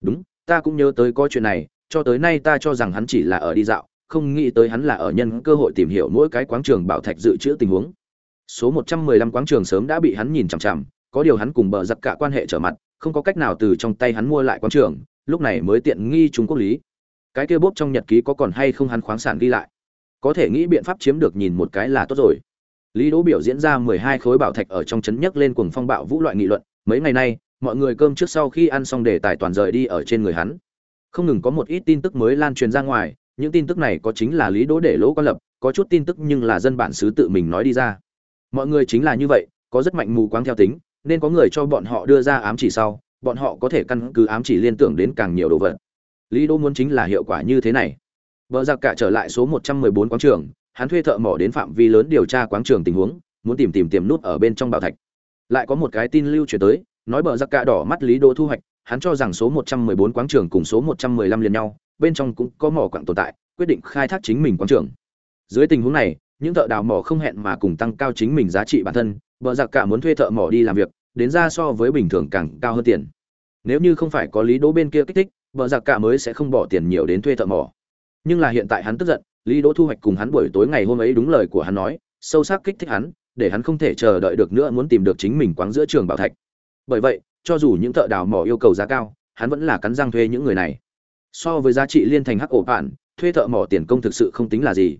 Đúng, ta cũng nhớ tới có chuyện này, cho tới nay ta cho rằng hắn chỉ là ở đi dạo không nghĩ tới hắn là ở nhân cơ hội tìm hiểu mỗi cái quáng trường bảo thạch dự trữ tình huống. Số 115 quáng trường sớm đã bị hắn nhìn chằm chằm, có điều hắn cùng bờ giặc cả quan hệ trở mặt, không có cách nào từ trong tay hắn mua lại quáng trường, lúc này mới tiện nghi trung quốc lý. Cái kia bốp trong nhật ký có còn hay không hắn khoáng sản ghi lại? Có thể nghĩ biện pháp chiếm được nhìn một cái là tốt rồi. Lý đỗ biểu diễn ra mười hai khối bảo thạch ở trong chấn nhấc lên cuồng phong bạo vũ loại nghị luận, mấy ngày nay, mọi người cơm trước sau khi ăn xong để tài toàn rời đi ở trên người hắn. Không ngừng có một ít tin tức mới lan truyền ra ngoài những tin tức này có chính là lý đỗ để lỗ quan lập có chút tin tức nhưng là dân bản xứ tự mình nói đi ra. Mọi người chính là như vậy có rất mạnh mù quáng theo tính nên có người cho bọn họ đưa ra ám chỉ sau bọn họ có thể căn cứ ám chỉ liên tưởng đến càng nhiều đồ vật. Lý đỗ muốn chính là hiệu quả như thế này. Bờ giặc cả trở lại số 114 quán trường, hắn thuê thợ mỏ đến phạm vi lớn điều tra quán trường tình huống, muốn tìm tìm tiềm nút ở bên trong bảo thạch. Lại có một cái tin lưu truyền tới, nói bờ giặc cả đỏ mắt Lý Đỗ thu hoạch, hắn cho rằng số 114 quán trường cùng số 115 liền nhau, bên trong cũng có mỏ quặng tồn tại, quyết định khai thác chính mình quán trường. Dưới tình huống này, những thợ đào mỏ không hẹn mà cùng tăng cao chính mình giá trị bản thân, bờ giặc cả muốn thuê thợ mỏ đi làm việc, đến ra so với bình thường càng cao hơn tiền. Nếu như không phải có Lý Đỗ bên kia kích thích, bờ giặc cả mới sẽ không bỏ tiền nhiều đến thuê thợ mỏ nhưng là hiện tại hắn tức giận lý đỗ thu hoạch cùng hắn buổi tối ngày hôm ấy đúng lời của hắn nói sâu sắc kích thích hắn để hắn không thể chờ đợi được nữa muốn tìm được chính mình quáng giữa trường bảo thạch bởi vậy cho dù những thợ đào mỏ yêu cầu giá cao, hắn vẫn là cắn răng thuê những người này. So với giá trị liên thành hắc ổ bạn thuê thợ mỏ tiền công thực sự không tính là gì.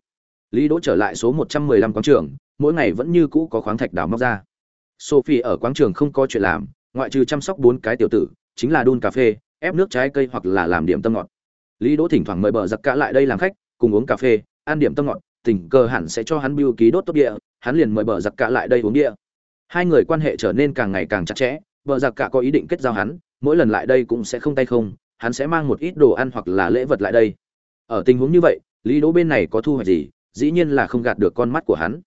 Lý đỗ trở lại số một trăm mười lăm quán trường, mỗi ngày vẫn như cũ có khoáng thạch đào móc ra. Sophie ở quán trường không có chuyện làm, ngoại trừ chăm sóc bốn cái tiểu tử, chính là đun cà phê, ép nước trái cây hoặc là làm điểm tâm ngọt. Lý đỗ thỉnh thoảng mời bờ giặc cả lại đây làm khách, cùng uống cà phê, ăn điểm tâm ngọt, tình cờ hẳn sẽ cho hắn biêu ký đốt tốt địa, hắn liền mời bờ giặc cả lại đây uống địa. Hai người quan hệ trở nên càng ngày càng chặt chẽ bờ giặc cả có ý định kết giao hắn, mỗi lần lại đây cũng sẽ không tay không, hắn sẽ mang một ít đồ ăn hoặc là lễ vật lại đây. Ở tình huống như vậy, lý đỗ bên này có thu hoạch gì? Dĩ nhiên là không gạt được con mắt của hắn.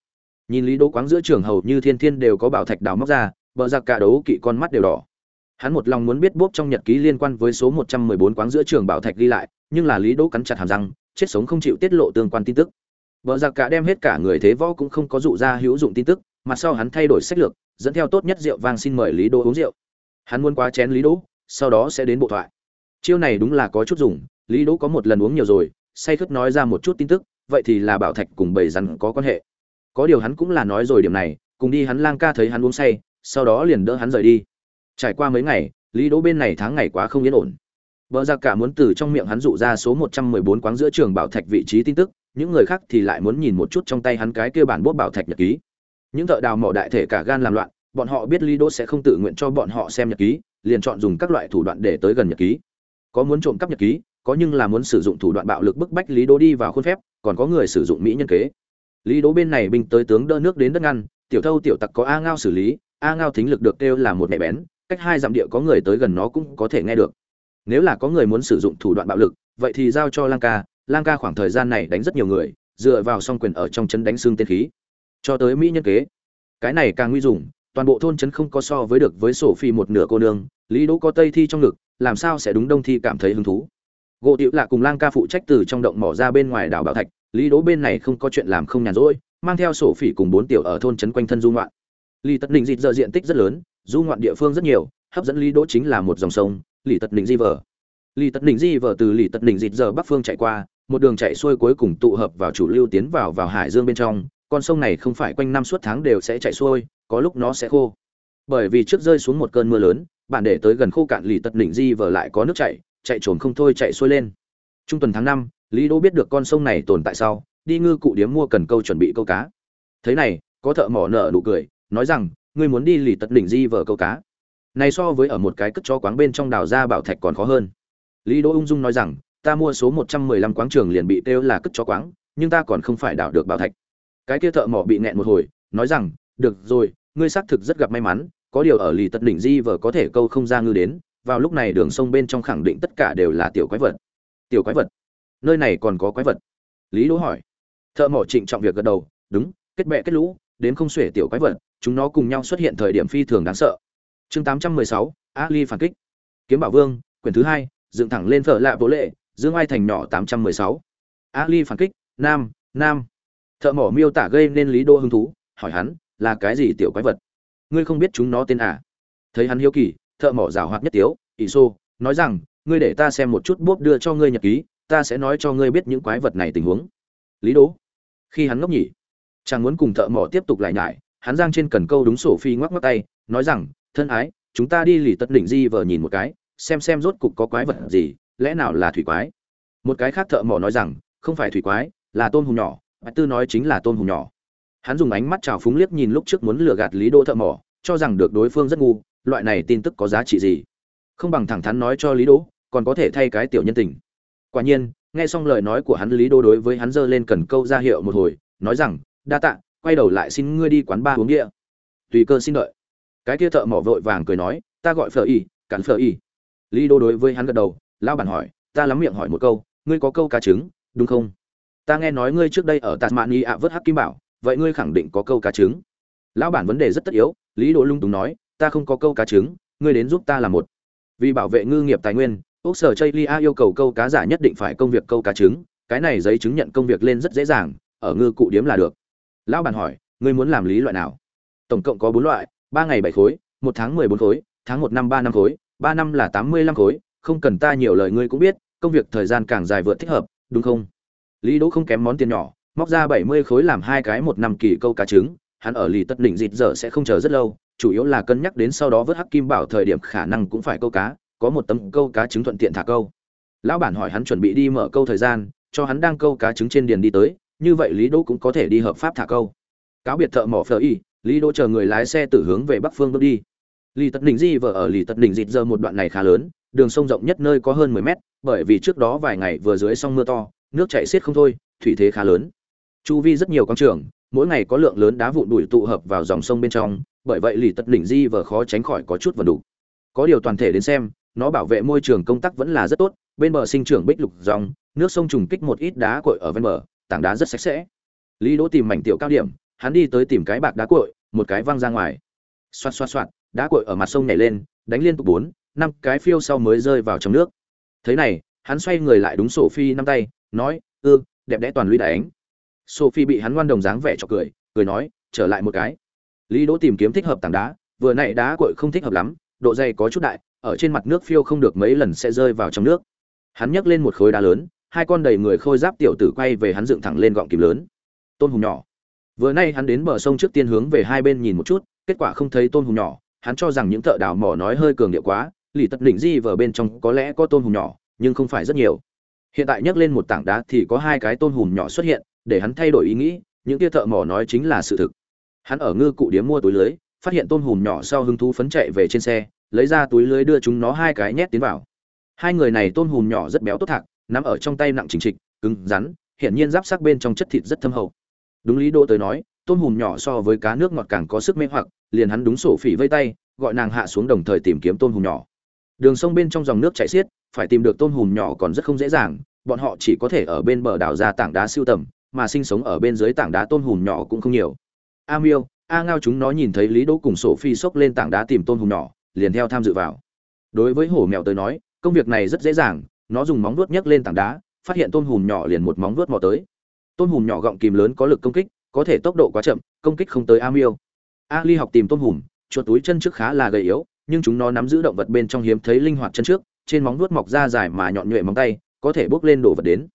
Nhìn lý đỗ quáng giữa trường hầu như thiên thiên đều có bảo thạch đào móc ra, bờ giặc cả đấu kỵ con mắt đều đỏ. Hắn một lòng muốn biết bốp trong nhật ký liên quan với số 114 quáng giữa trường bảo thạch ghi lại, nhưng là lý đỗ cắn chặt hàm răng, chết sống không chịu tiết lộ tương quan tin tức. Vợ giặc cả đem hết cả người thế võ cũng không có dụ ra hữu dụng tin tức, mặt sau hắn thay đổi sách lược dẫn theo tốt nhất rượu vang xin mời lý đỗ uống rượu. Hắn muốn quá chén lý đỗ, sau đó sẽ đến bộ thoại. Chiêu này đúng là có chút dùng, lý đỗ có một lần uống nhiều rồi, say khướt nói ra một chút tin tức, vậy thì là bảo thạch cùng bầy rắn có quan hệ. Có điều hắn cũng là nói rồi điểm này, cùng đi hắn lang ca thấy hắn uống say, sau đó liền đỡ hắn rời đi. Trải qua mấy ngày, lý đỗ bên này tháng ngày quá không yên ổn. Vợ ra cả muốn từ trong miệng hắn dụ ra số 114 quán giữa trường bảo thạch vị trí tin tức, những người khác thì lại muốn nhìn một chút trong tay hắn cái kia bản bút bảo thạch nhật ký những thợ đào mỏ đại thể cả gan làm loạn, bọn họ biết lý đỗ sẽ không tự nguyện cho bọn họ xem nhật ký, liền chọn dùng các loại thủ đoạn để tới gần nhật ký. Có muốn trộm cắp nhật ký, có nhưng là muốn sử dụng thủ đoạn bạo lực bức bách lý đỗ đi vào khuôn phép, còn có người sử dụng mỹ nhân kế. Lý đỗ bên này binh tới tướng đỡ nước đến đất ngăn, tiểu thâu tiểu tặc có a ngao xử lý, a ngao thính lực được kêu là một mẹ bén, cách hai dặm địa có người tới gần nó cũng có thể nghe được. Nếu là có người muốn sử dụng thủ đoạn bạo lực, vậy thì giao cho lang ca. Lang ca khoảng thời gian này đánh rất nhiều người, dựa vào song quyền ở trong chân đánh xương tên khí cho tới mỹ nhân kế. Cái này càng nguy dùng, toàn bộ thôn trấn không có so với được với sổ phi một nửa cô nương, lý đỗ có tây thi trong ngực, làm sao sẽ đúng đông thi cảm thấy hứng thú. Gỗ tiểu lạ cùng lang ca phụ trách từ trong động mỏ ra bên ngoài đảo bảo thạch, lý đỗ bên này không có chuyện làm không nhàn rỗi, mang theo sổ phỉ cùng bốn tiểu ở thôn trấn quanh thân du ngoạn. Lý tật định dịt giờ diện tích rất lớn, du ngoạn địa phương rất nhiều, hấp dẫn lý đỗ chính là một dòng sông, lý tật định di vờ. Lý tật định di vờ từ lý tật định dịt giờ bắc phương chạy qua, một đường chạy xuôi cuối cùng tụ hợp vào chủ lưu tiến vào vào hải dương bên trong con sông này không phải quanh năm suốt tháng đều sẽ chạy xuôi, có lúc nó sẽ khô. Bởi vì trước rơi xuống một cơn mưa lớn bản để tới gần khô cạn lì tật đỉnh di vở lại có nước chảy, chạy trồn không thôi chạy xuôi lên. Trung tuần tháng năm, lý đỗ biết được con sông này tồn tại sau, đi ngư cụ điếm mua cần câu chuẩn bị câu cá. Thế này, có thợ mỏ nợ nụ cười, nói rằng, ngươi muốn đi lì tật đỉnh di vở câu cá. Này so với ở một cái cất cho quáng bên trong đào ra bảo thạch còn khó hơn. Lý đỗ ung dung nói rằng, ta mua số một trăm mười lăm quáng trường liền bị kêu là cất cho quáng, nhưng ta còn không phải đào được bảo thạch cái kia thợ mỏ bị nẹn một hồi nói rằng được rồi ngươi xác thực rất gặp may mắn có điều ở lì tật đỉnh di vờ có thể câu không ra ngư đến vào lúc này đường sông bên trong khẳng định tất cả đều là tiểu quái vật. Tiểu quái vật? Nơi này còn có quái vật? Lý đỗ hỏi. Thợ mỏ trịnh trọng việc gật đầu đúng kết bệ kết lũ đến không xuể tiểu quái vật chúng nó cùng nhau xuất hiện thời điểm phi thường đáng sợ. Chương 816, ali phản kích. Kiếm bảo vương quyển thứ hai dựng thẳng lên phở lạ vỗ lệ dương ai thành nhỏ 816. ali phản kích nam nam thợ mỏ miêu tả gây nên lý đô hứng thú, hỏi hắn, là cái gì tiểu quái vật? Ngươi không biết chúng nó tên à? Thấy hắn hiếu kỳ, thợ mỏ rào hoạt nhất tiếu, ỷ xô nói rằng, ngươi để ta xem một chút bốp đưa cho ngươi nhật ký, ta sẽ nói cho ngươi biết những quái vật này tình huống. Lý đỗ khi hắn ngốc nhỉ chàng muốn cùng thợ mỏ tiếp tục lại nhải, hắn giang trên cần câu đúng sổ phi ngoắc ngoắc tay, nói rằng, thân ái, chúng ta đi lì tất đỉnh di vờ nhìn một cái, xem xem rốt cục có quái vật gì, lẽ nào là thủy quái? Một cái khác thợ mỏ nói rằng, không phải thủy quái, là tôm hùm nhỏ bạch tư nói chính là tôm hùm nhỏ. Hắn dùng ánh mắt trào phúng liếc nhìn lúc trước muốn lừa gạt lý đỗ thợ mỏ, cho rằng được đối phương rất ngu, loại này tin tức có giá trị gì? Không bằng thẳng thắn nói cho lý đỗ, còn có thể thay cái tiểu nhân tình. Quả nhiên, nghe xong lời nói của hắn, lý đỗ đối với hắn giơ lên cần câu ra hiệu một hồi, nói rằng, đa tạ, quay đầu lại xin ngươi đi quán ba uống địa tùy cơ xin đợi. Cái kia thợ mỏ vội vàng cười nói, ta gọi phở y cắn phở y. Lý đỗ đối với hắn gật đầu, lão bản hỏi, ta lắm miệng hỏi một câu, ngươi có câu cá trứng, đúng không? Ta nghe nói ngươi trước đây ở tasmania ạ vớt hắc kim bảo, vậy ngươi khẳng định có câu cá trứng. Lão bản vấn đề rất tất yếu, lý đỗ lung túng nói, ta không có câu cá trứng, ngươi đến giúp ta làm một. Vì bảo vệ ngư nghiệp tài nguyên ốc sở chây lia yêu cầu câu cá giả nhất định phải công việc câu cá trứng, cái này giấy chứng nhận công việc lên rất dễ dàng, ở ngư cụ điếm là được. Lão bản hỏi, ngươi muốn làm lý loại nào? Tổng cộng có bốn loại, ba ngày bảy khối, một tháng mười bốn khối, tháng một năm ba năm khối, ba năm là tám mươi lăm khối, không cần ta nhiều lời ngươi cũng biết, công việc thời gian càng dài vượt thích hợp, đúng không? Lý đỗ không kém món tiền nhỏ, móc ra bảy mươi khối làm hai cái một năm kỳ câu cá trứng, hắn ở lì tất định dịt giờ sẽ không chờ rất lâu, chủ yếu là cân nhắc đến sau đó vớt hắc kim bảo thời điểm khả năng cũng phải câu cá, có một tấm câu cá trứng thuận tiện thả câu. Lão bản hỏi hắn chuẩn bị đi mở câu thời gian, cho hắn đang câu cá trứng trên điền đi tới, như vậy lý đỗ cũng có thể đi hợp pháp thả câu. Cáo biệt thợ mỏ phở y, lý đỗ chờ người lái xe từ hướng về bắc phương bước đi. Lì Tất đỉnh di vợ ở lì Tất đỉnh dịt giờ một đoạn này khá lớn, đường sông rộng nhất nơi có hơn 10 mét, bởi vì trước đó vài ngày vừa dưới sông mưa to nước chảy xiết không thôi, thủy thế khá lớn. Chu vi rất nhiều quảng trường, mỗi ngày có lượng lớn đá vụn đuổi tụ hợp vào dòng sông bên trong, bởi vậy lì tật đỉnh di vờ khó tránh khỏi có chút vần đủ có điều toàn thể đến xem, nó bảo vệ môi trường công tác vẫn là rất tốt, bên bờ sinh trưởng bích lục dòng, nước sông trùng kích một ít đá cội ở ven bờ, tảng đá rất sạch sẽ. Lý đỗ tìm mảnh tiểu cao điểm, hắn đi tới tìm cái bạc đá cội, một cái văng ra ngoài. Xoát xoát xoát đá cội ở mặt sông nhảy lên, đánh liên tục bốn, năm cái phiêu sau mới rơi vào trong nước. Thế này, hắn xoay người lại đúng sổ phi năm tay nói, ư, đẹp đẽ toàn lũy đánh sophie bị hắn ngoan đồng dáng vẻ cho cười cười nói, trở lại một cái. Lý đỗ tìm kiếm thích hợp tảng đá, vừa nãy đá cội không thích hợp lắm, độ dày có chút đại, ở trên mặt nước phiêu không được mấy lần sẽ rơi vào trong nước. Hắn nhấc lên một khối đá lớn, hai con đầy người khôi giáp tiểu tử quay về hắn dựng thẳng lên gọng kìm lớn. Tôn hùng nhỏ. Vừa nay hắn đến bờ sông trước tiên hướng về hai bên nhìn một chút, kết quả không thấy tôn hùng nhỏ, hắn cho rằng những thợ đào mỏ nói hơi cường điệu quá, lì tật đỉnh di vở bên trong có lẽ có tôn hùng nhỏ, nhưng không phải rất nhiều hiện tại nhấc lên một tảng đá thì có hai cái tôn hùm nhỏ xuất hiện, để hắn thay đổi ý nghĩ, những tia thợ mỏ nói chính là sự thực. Hắn ở ngư cụ điếm mua túi lưới, phát hiện tôn hùm nhỏ sau hứng thú phấn chạy về trên xe, lấy ra túi lưới đưa chúng nó hai cái nhét tiến vào. Hai người này tôn hùm nhỏ rất béo tốt thạc, nắm ở trong tay nặng chính trịch, cứng rắn, hiển nhiên giáp sắc bên trong chất thịt rất thâm hậu. Đúng lý đỗ tới nói, tôn hùm nhỏ so với cá nước ngọt càng có sức mê hoặc, liền hắn đúng sổ phỉ vây tay, gọi nàng hạ xuống đồng thời tìm kiếm tôn hùm nhỏ. Đường sông bên trong dòng nước chảy xiết phải tìm được tôn hùm nhỏ còn rất không dễ dàng, bọn họ chỉ có thể ở bên bờ đảo ra tảng đá siêu tầm, mà sinh sống ở bên dưới tảng đá tôn hùm nhỏ cũng không nhiều. A miêu, a ngao chúng nó nhìn thấy lý đỗ cùng sổ phi xốc lên tảng đá tìm tôn hùm nhỏ, liền theo tham dự vào. Đối với hổ mèo tới nói, công việc này rất dễ dàng, nó dùng móng vuốt nhấc lên tảng đá, phát hiện tôn hùm nhỏ liền một móng vuốt mò tới. Tôn hùm nhỏ gọng kìm lớn có lực công kích, có thể tốc độ quá chậm, công kích không tới a miêu. A ly học tìm tôn hùm, chuột túi chân trước khá là gầy yếu, nhưng chúng nó nắm giữ động vật bên trong hiếm thấy linh hoạt chân trước trên móng vuốt mọc ra dài mà nhọn nhuệ móng tay, có thể bước lên đổ vật đến.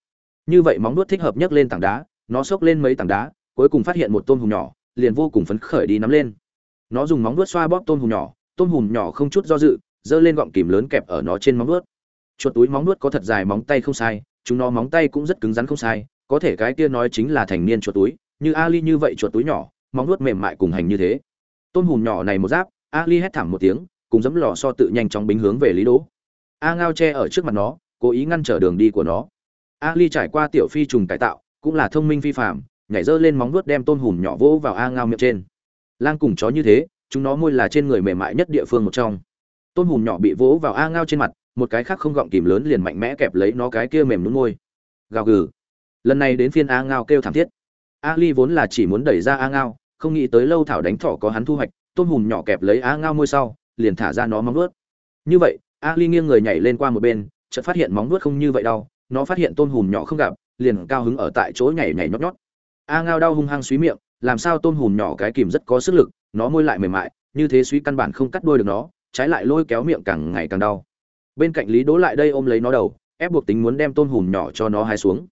Như vậy móng vuốt thích hợp nhấc lên tảng đá, nó xốc lên mấy tảng đá, cuối cùng phát hiện một tôm hùm nhỏ, liền vô cùng phấn khởi đi nắm lên. Nó dùng móng vuốt xoa bóp tôm hùm nhỏ, tôm hùm nhỏ không chút do dự, giơ lên gọng kìm lớn kẹp ở nó trên móng vuốt. Chuột túi móng vuốt có thật dài móng tay không sai, chúng nó móng tay cũng rất cứng rắn không sai, có thể cái kia nói chính là thành niên chuột túi, như ali như vậy chuột túi nhỏ, móng vuốt mềm mại cùng hành như thế. Tôm hùm nhỏ này một giáp, ali hét thảm một tiếng, cùng giấm lò so tự nhanh chóng bính hướng về lý đỗ a ngao che ở trước mặt nó, cố ý ngăn trở đường đi của nó. Ali trải qua tiểu phi trùng cải tạo, cũng là thông minh phi phạm nhảy dơ lên móng vuốt đem tôn hùm nhỏ vỗ vào a ngao miệng trên. Lang cùng chó như thế, chúng nó môi là trên người mềm mại nhất địa phương một trong. Tôn hùm nhỏ bị vỗ vào a ngao trên mặt, một cái khác không gọng kìm lớn liền mạnh mẽ kẹp lấy nó cái kia mềm nhún môi. Gào gừ. Lần này đến phiên a ngao kêu thảm thiết. A ly vốn là chỉ muốn đẩy ra a ngao, không nghĩ tới lâu thảo đánh thỏ có hắn thu hoạch tôn hùm nhỏ kẹp lấy a ngao môi sau, liền thả ra nó móng vuốt. Như vậy a ly nghiêng người nhảy lên qua một bên, chợt phát hiện móng vuốt không như vậy đâu nó phát hiện tôn hùm nhỏ không gặp, liền cao hứng ở tại chỗ nhảy nhảy nhót nhót. A ngao đau hung hăng suy miệng, làm sao tôn hùm nhỏ cái kìm rất có sức lực, nó môi lại mềm mại, như thế suy căn bản không cắt đuôi được nó, trái lại lôi kéo miệng càng ngày càng đau. Bên cạnh lý đỗ lại đây ôm lấy nó đầu, ép buộc tính muốn đem tôn hùm nhỏ cho nó hai xuống.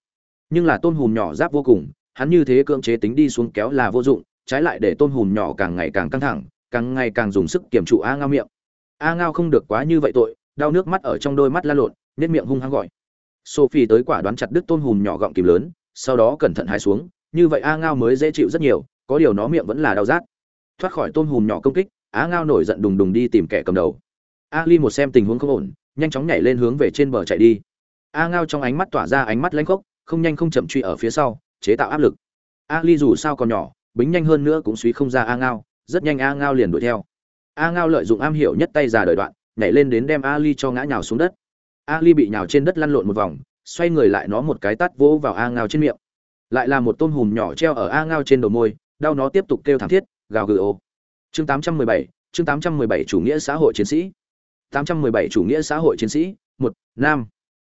Nhưng là tôn hùm nhỏ giáp vô cùng, hắn như thế cưỡng chế tính đi xuống kéo là vô dụng, trái lại để tôn hùm nhỏ càng ngày càng căng thẳng, càng ngày càng dùng sức kiểm trụ a ngao miệng. A ngao không được quá như vậy tội đau nước mắt ở trong đôi mắt la lộn nết miệng hung hăng gọi. Sophie tới quả đoán chặt đứt tôn hùm nhỏ gọng kìm lớn, sau đó cẩn thận hai xuống, như vậy a ngao mới dễ chịu rất nhiều, có điều nó miệng vẫn là đau rát. Thoát khỏi tôn hùm nhỏ công kích, a ngao nổi giận đùng đùng đi tìm kẻ cầm đầu. A ly một xem tình huống không ổn, nhanh chóng nhảy lên hướng về trên bờ chạy đi. A ngao trong ánh mắt tỏa ra ánh mắt lanh khốc, không nhanh không chậm truy ở phía sau, chế tạo áp lực. A ly dù sao còn nhỏ, bính nhanh hơn nữa cũng suy không ra a ngao, rất nhanh a ngao liền đuổi theo. A ngao lợi dụng am hiểu nhất tay già đời đoạn nhảy lên đến đem Ali cho ngã nhào xuống đất. Ali bị nhào trên đất lăn lộn một vòng xoay người lại nó một cái tát vỗ vào a ngao trên miệng. Lại là một tôm hùm nhỏ treo ở a ngao trên đầu môi đau nó tiếp tục kêu thảm thiết gào gừ ô. Chương 817, chương 817 chủ nghĩa xã hội chiến sĩ. 817 chủ nghĩa xã hội chiến sĩ một nam.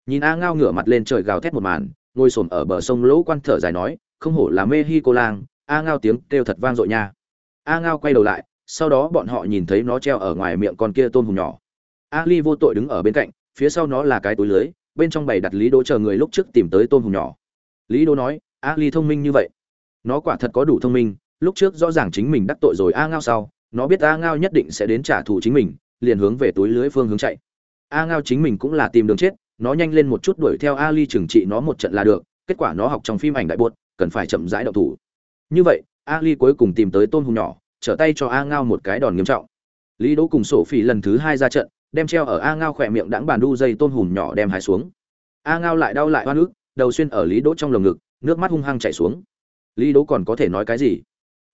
Nhìn a ngao ngửa mặt lên trời gào thét một màn ngồi xổm ở bờ sông lỗ quan thở dài nói không hổ là mê hi cô lang a ngao tiếng kêu thật vang dội nha. A ngao quay đầu lại sau đó bọn họ nhìn thấy nó treo ở ngoài miệng con kia tôm hùm nhỏ. Ali vô tội đứng ở bên cạnh phía sau nó là cái túi lưới bên trong bày đặt lý đỗ chờ người lúc trước tìm tới tôm hùm nhỏ. Lý đỗ nói Ali thông minh như vậy. Nó quả thật có đủ thông minh lúc trước rõ ràng chính mình đắc tội rồi a ngao sau nó biết a ngao nhất định sẽ đến trả thù chính mình liền hướng về túi lưới phương hướng chạy. A ngao chính mình cũng là tìm đường chết nó nhanh lên một chút đuổi theo Ali, chừng trừng trị nó một trận là được kết quả nó học trong phim ảnh đại buột cần phải chậm rãi đậu thủ. Như vậy Ali cuối cùng tìm tới tôn hùng nhỏ trở tay cho a ngao một cái đòn nghiêm trọng. Lý đỗ cùng sổ phỉ lần thứ hai ra trận đem treo ở a ngao khỏe miệng đãng bàn đu dây tôn hùm nhỏ đem hái xuống. A ngao lại đau lại hoa nước đầu xuyên ở lý đỗ trong lồng ngực, nước mắt hung hăng chảy xuống. Lý đỗ còn có thể nói cái gì?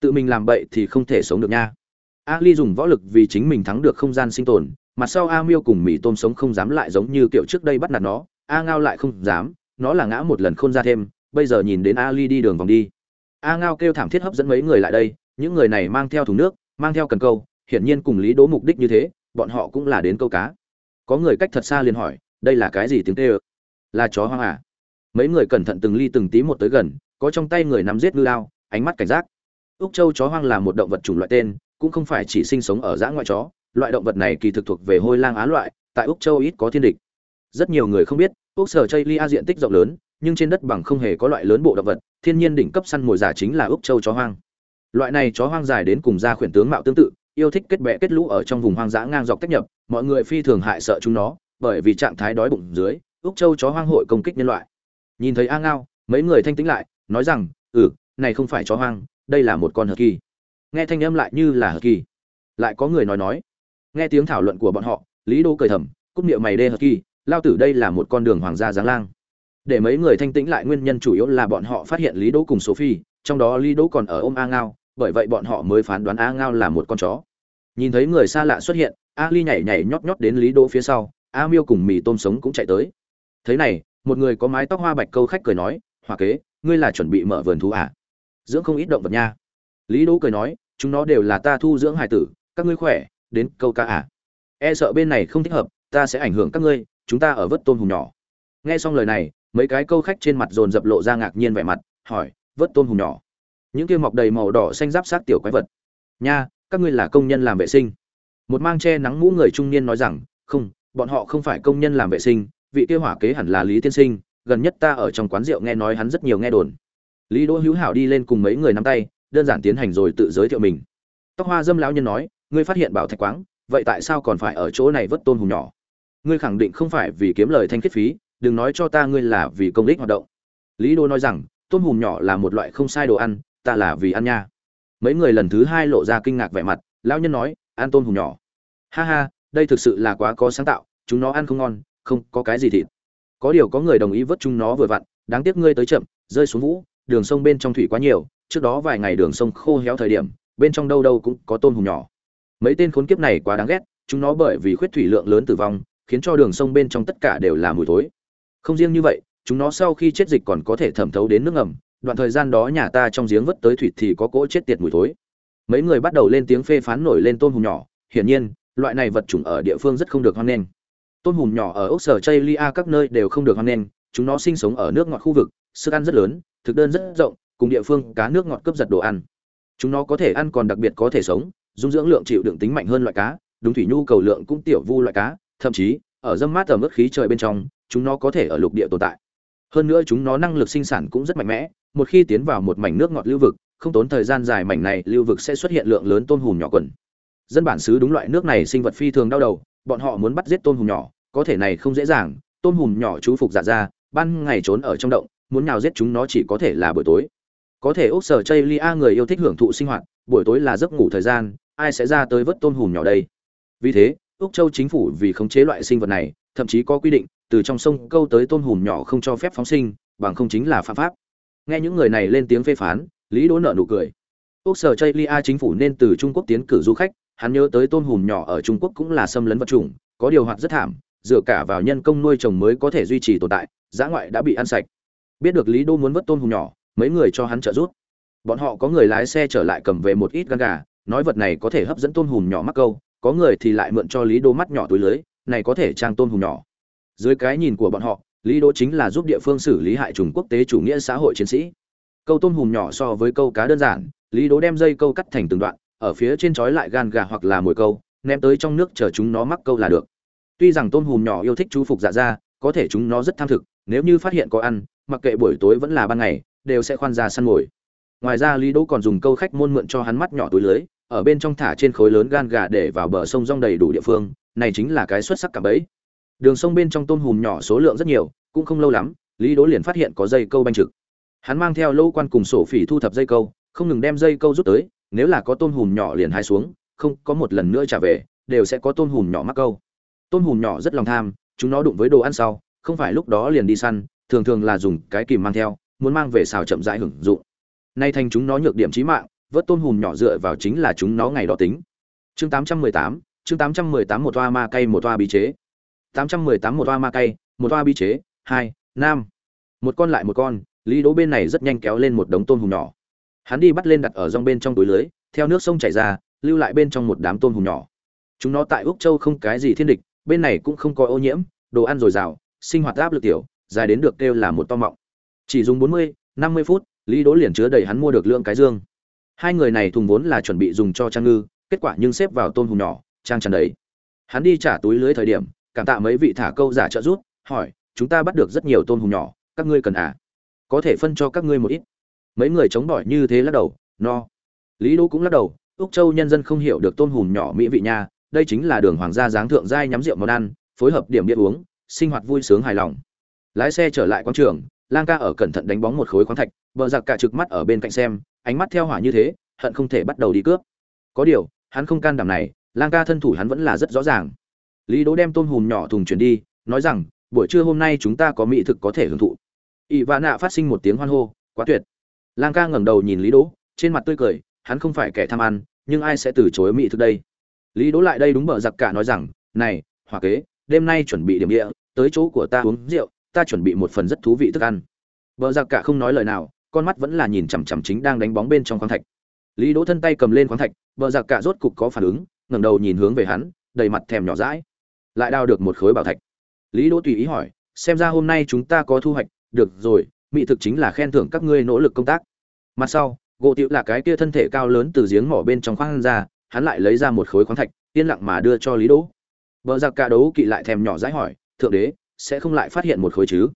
Tự mình làm bậy thì không thể sống được nha. A ly dùng võ lực vì chính mình thắng được không gian sinh tồn mặt sau a miêu cùng mỹ tôm sống không dám lại giống như kiểu trước đây bắt nạt nó, a ngao lại không dám, nó là ngã một lần không ra thêm, bây giờ nhìn đến a ly đi đường vòng đi. A ngao kêu thảm thiết hấp dẫn mấy người lại đây, những người này mang theo thùng nước, mang theo cần câu, hiển nhiên cùng lý đỗ mục đích như thế bọn họ cũng là đến câu cá. Có người cách thật xa liền hỏi, đây là cái gì tiếng tê ơ? Là chó hoang à? Mấy người cẩn thận từng ly từng tí một tới gần, có trong tay người nắm giết ngư lao ánh mắt cảnh giác. Úc châu chó hoang là một động vật chủng loại tên, cũng không phải chỉ sinh sống ở dã ngoại chó. Loại động vật này kỳ thực thuộc về hôi lang á loại, tại úc châu ít có thiên địch. Rất nhiều người không biết, úc sở chây lia diện tích rộng lớn, nhưng trên đất bằng không hề có loại lớn bộ động vật, thiên nhiên đỉnh cấp săn mồi giả chính là úc châu chó hoang. Loại này chó hoang dài đến cùng da khuyển tướng mạo tương tự yêu thích kết bè kết lũ ở trong vùng hoang dã ngang dọc tách nhập, mọi người phi thường hại sợ chúng nó, bởi vì trạng thái đói bụng dưới, úc châu chó hoang hội công kích nhân loại. Nhìn thấy a ngao, mấy người thanh tĩnh lại, nói rằng ừ này không phải chó hoang, đây là một con hờ kỳ. Nghe thanh âm lại như là hờ kỳ. Lại có người nói nói. Nghe tiếng thảo luận của bọn họ, lý đô cười thầm cúc miệng mày đê hờ kỳ, lao tử đây là một con đường hoàng gia giáng lang. Để mấy người thanh tĩnh lại, nguyên nhân chủ yếu là bọn họ phát hiện lý đỗ cùng sophie, trong đó lý đỗ còn ở ôm a ngao bởi vậy bọn họ mới phán đoán a ngao là một con chó. Nhìn thấy người xa lạ xuất hiện, a ly nhảy nhảy nhót nhót đến lý đỗ phía sau, a miêu cùng mì tôm sống cũng chạy tới. Thế này, một người có mái tóc hoa bạch câu khách cười nói hòa kế, ngươi là chuẩn bị mở vườn thú à? dưỡng không ít động vật nha. Lý đỗ cười nói, chúng nó đều là ta thu dưỡng hải tử, các ngươi khỏe, đến câu cá à? e sợ bên này không thích hợp, ta sẽ ảnh hưởng các ngươi, chúng ta ở vớt tôm hùm nhỏ. Nghe xong lời này, mấy cái câu khách trên mặt dồn dập lộ ra ngạc nhiên vẻ mặt, hỏi, vớt tôm hùm nhỏ? Những kia mọc đầy màu đỏ xanh giáp sát tiểu quái vật. Nha, các ngươi là công nhân làm vệ sinh. Một mang che nắng mũ người trung niên nói rằng, không, bọn họ không phải công nhân làm vệ sinh, vị kia hỏa kế hẳn là lý tiên sinh, gần nhất ta ở trong quán rượu nghe nói hắn rất nhiều nghe đồn. Lý đỗ hữu hảo đi lên cùng mấy người nắm tay, đơn giản tiến hành rồi tự giới thiệu mình. Tóc hoa dâm lão nhân nói, ngươi phát hiện bảo thạch quáng, vậy tại sao còn phải ở chỗ này vớt tôn hùng nhỏ? Ngươi khẳng định không phải vì kiếm lời thanh khiết phí, đừng nói cho ta ngươi là vì công ích hoạt động. Lý đô nói rằng, tôm hùm nhỏ là một loại không sai đồ ăn ta là vì ăn nha. Mấy người lần thứ hai lộ ra kinh ngạc vẻ mặt, lão nhân nói, ăn tôm hùm nhỏ. Ha ha, đây thực sự là quá có sáng tạo, chúng nó ăn không ngon, không có cái gì thịt. Có điều có người đồng ý vớt chúng nó vừa vặn, đáng tiếc ngươi tới chậm, rơi xuống vũ, đường sông bên trong thủy quá nhiều, trước đó vài ngày đường sông khô héo thời điểm, bên trong đâu đâu cũng có tôm hùm nhỏ. Mấy tên khốn kiếp này quá đáng ghét, chúng nó bởi vì khuyết thủy lượng lớn tử vong, khiến cho đường sông bên trong tất cả đều là mùi thối. Không riêng như vậy, chúng nó sau khi chết dịch còn có thể thẩm thấu đến nước ngầm đoạn thời gian đó nhà ta trong giếng vớt tới thủy thì có cỗ chết tiệt mùi thối. Mấy người bắt đầu lên tiếng phê phán nổi lên tôm hùm nhỏ. Hiển nhiên, loại này vật chủng ở địa phương rất không được hoan nghênh. Tôm hùm nhỏ ở ốc sở chây lia các nơi đều không được hoan nghênh. Chúng nó sinh sống ở nước ngọt khu vực, sức ăn rất lớn, thực đơn rất rộng, cùng địa phương cá nước ngọt cướp giật đồ ăn. Chúng nó có thể ăn còn đặc biệt có thể sống, dung dưỡng lượng chịu đựng tính mạnh hơn loại cá, đúng thủy nhu cầu lượng cũng tiểu vu loại cá, thậm chí, ở dâm mát ở mức khí trời bên trong, chúng nó có thể ở lục địa tồn tại. Hơn nữa chúng nó năng lực sinh sản cũng rất mạnh mẽ một khi tiến vào một mảnh nước ngọt lưu vực, không tốn thời gian dài mảnh này lưu vực sẽ xuất hiện lượng lớn tôm hùm nhỏ quần. Dân bản xứ đúng loại nước này sinh vật phi thường đau đầu, bọn họ muốn bắt giết tôm hùm nhỏ, có thể này không dễ dàng, tôm hùm nhỏ chú phục dạ ra, ban ngày trốn ở trong động, muốn nào giết chúng nó chỉ có thể là buổi tối. Có thể ốc sở chây lia người yêu thích hưởng thụ sinh hoạt, buổi tối là giấc ngủ thời gian, ai sẽ ra tới vớt tôm hùm nhỏ đây? Vì thế, úc châu chính phủ vì khống chế loại sinh vật này, thậm chí có quy định, từ trong sông câu tới tôm hùm nhỏ không cho phép phóng sinh, bằng không chính là phạm pháp nghe những người này lên tiếng phê phán, lý đỗ nợ nụ cười. Quốc sở chây lia chính phủ nên từ trung quốc tiến cử du khách, hắn nhớ tới tôm hùm nhỏ ở trung quốc cũng là xâm lấn vật chủng, có điều hoạt rất thảm, dựa cả vào nhân công nuôi trồng mới có thể duy trì tồn tại, giã ngoại đã bị ăn sạch. Biết được lý đô muốn vớt tôm hùm nhỏ, mấy người cho hắn trợ giúp. Bọn họ có người lái xe trở lại cầm về một ít gan gà, nói vật này có thể hấp dẫn tôm hùm nhỏ mắc câu, có người thì lại mượn cho lý đô mắt nhỏ túi lưới, này có thể trang tôm hùm nhỏ. Dưới cái nhìn của bọn họ lý đỗ chính là giúp địa phương xử lý hại trùng quốc tế chủ nghĩa xã hội chiến sĩ. Câu tôm hùm nhỏ so với câu cá đơn giản, lý đố đem dây câu cắt thành từng đoạn, ở phía trên trói lại gan gà hoặc là mồi câu, ném tới trong nước chờ chúng nó mắc câu là được. Tuy rằng tôm hùm nhỏ yêu thích chú phục dạ ra có thể chúng nó rất tham thực, nếu như phát hiện có ăn, mặc kệ buổi tối vẫn là ban ngày, đều sẽ khoan ra săn mồi. Ngoài ra lý đỗ còn dùng câu khách môn mượn cho hắn mắt nhỏ túi lưới, ở bên trong thả trên khối lớn gan gà để vào bờ sông rong đầy đủ địa phương, này chính là cái xuất sắc cả bấy đường sông bên trong tôm hùm nhỏ số lượng rất nhiều cũng không lâu lắm lý đỗ liền phát hiện có dây câu banh trực. Hắn mang theo lâu quan cùng sổ phỉ thu thập dây câu không ngừng đem dây câu rút tới nếu là có tôm hùm nhỏ liền hai xuống không có một lần nữa trả về đều sẽ có tôm hùm nhỏ mắc câu. Tôm hùm nhỏ rất lòng tham chúng nó đụng với đồ ăn sau không phải lúc đó liền đi săn thường thường là dùng cái kìm mang theo muốn mang về xào chậm rãi hưởng dụng. Nay thành chúng nó nhược điểm chí mạng vớt tôm hùm nhỏ dựa vào chính là chúng nó ngày đó tính. Chương 818, chương 818 một toa ma cây một toa bí chế. 818 một toa ma cây một toa bi chế, hai, nam. Một con lại một con, lý đỗ bên này rất nhanh kéo lên một đống tôm hùm nhỏ. Hắn đi bắt lên đặt ở rong bên trong túi lưới, theo nước sông chảy ra, lưu lại bên trong một đám tôm hùm nhỏ. Chúng nó tại úc châu không cái gì thiên địch, bên này cũng không có ô nhiễm, đồ ăn dồi dào, sinh hoạt áp lực tiểu, dài đến được kêu là một to mọng. Chỉ dùng bốn mươi, năm mươi phút, lý đỗ liền chứa đầy hắn mua được lượng cái dương. Hai người này thùng vốn là chuẩn bị dùng cho trang ngư, kết quả nhưng xếp vào tôm hùm nhỏ, trang tràn đầy. Hắn đi trả túi lưới thời điểm cảm tạ mấy vị thả câu giả trợ rút hỏi, chúng ta bắt được rất nhiều tôm hùm nhỏ, các ngươi cần à? Có thể phân cho các ngươi một ít. Mấy người chống bỏi như thế lắc đầu, no. Lý đỗ cũng lắc đầu, úc châu nhân dân không hiểu được tôm hùm nhỏ mỹ vị nha, đây chính là đường hoàng gia dáng thượng giai nhắm rượu món ăn, phối hợp điểm điện uống, sinh hoạt vui sướng hài lòng. Lái xe trở lại quán trường, lang ca ở cẩn thận đánh bóng một khối khoáng thạch vợ giặc cả trực mắt ở bên cạnh xem, ánh mắt theo hỏa như thế, hận không thể bắt đầu đi cướp. Có điều, hắn không can đảm này, lang ca thân thủ hắn vẫn là rất rõ ràng lý đỗ đem tôm hùm nhỏ thùng chuyển đi, nói rằng, buổi trưa hôm nay chúng ta có mỹ thực có thể hưởng thụ. Ỵ vã nạ phát sinh một tiếng hoan hô, quá tuyệt. Lang ca ngẩng đầu nhìn lý đỗ, trên mặt tươi cười, hắn không phải kẻ tham ăn, nhưng ai sẽ từ chối mỹ thực đây? Lý đỗ lại đây đúng bờ giặc cả nói rằng, này, hòa kế, đêm nay chuẩn bị điểm địa, tới chỗ của ta uống rượu, ta chuẩn bị một phần rất thú vị thức ăn. Bờ giặc cả không nói lời nào, con mắt vẫn là nhìn chằm chằm chính đang đánh bóng bên trong khoáng thạch. Lý đỗ thân tay cầm lên khoáng thạch, bờ giặc cả rốt cục có phản ứng, ngẩng đầu nhìn hướng về hắn, đầy mặt thèm nhỏ dãi lại đào được một khối bảo thạch. Lý đỗ tùy ý hỏi, xem ra hôm nay chúng ta có thu hoạch, được rồi, mỹ thực chính là khen thưởng các ngươi nỗ lực công tác. Mặt sau, gỗ tiểu là cái kia thân thể cao lớn từ giếng mỏ bên trong khoang ra, hắn lại lấy ra một khối khoáng thạch, yên lặng mà đưa cho lý đỗ. Vợ giặc cả đấu kỵ lại thèm nhỏ dãi hỏi, thượng đế, sẽ không lại phát hiện một khối chứ?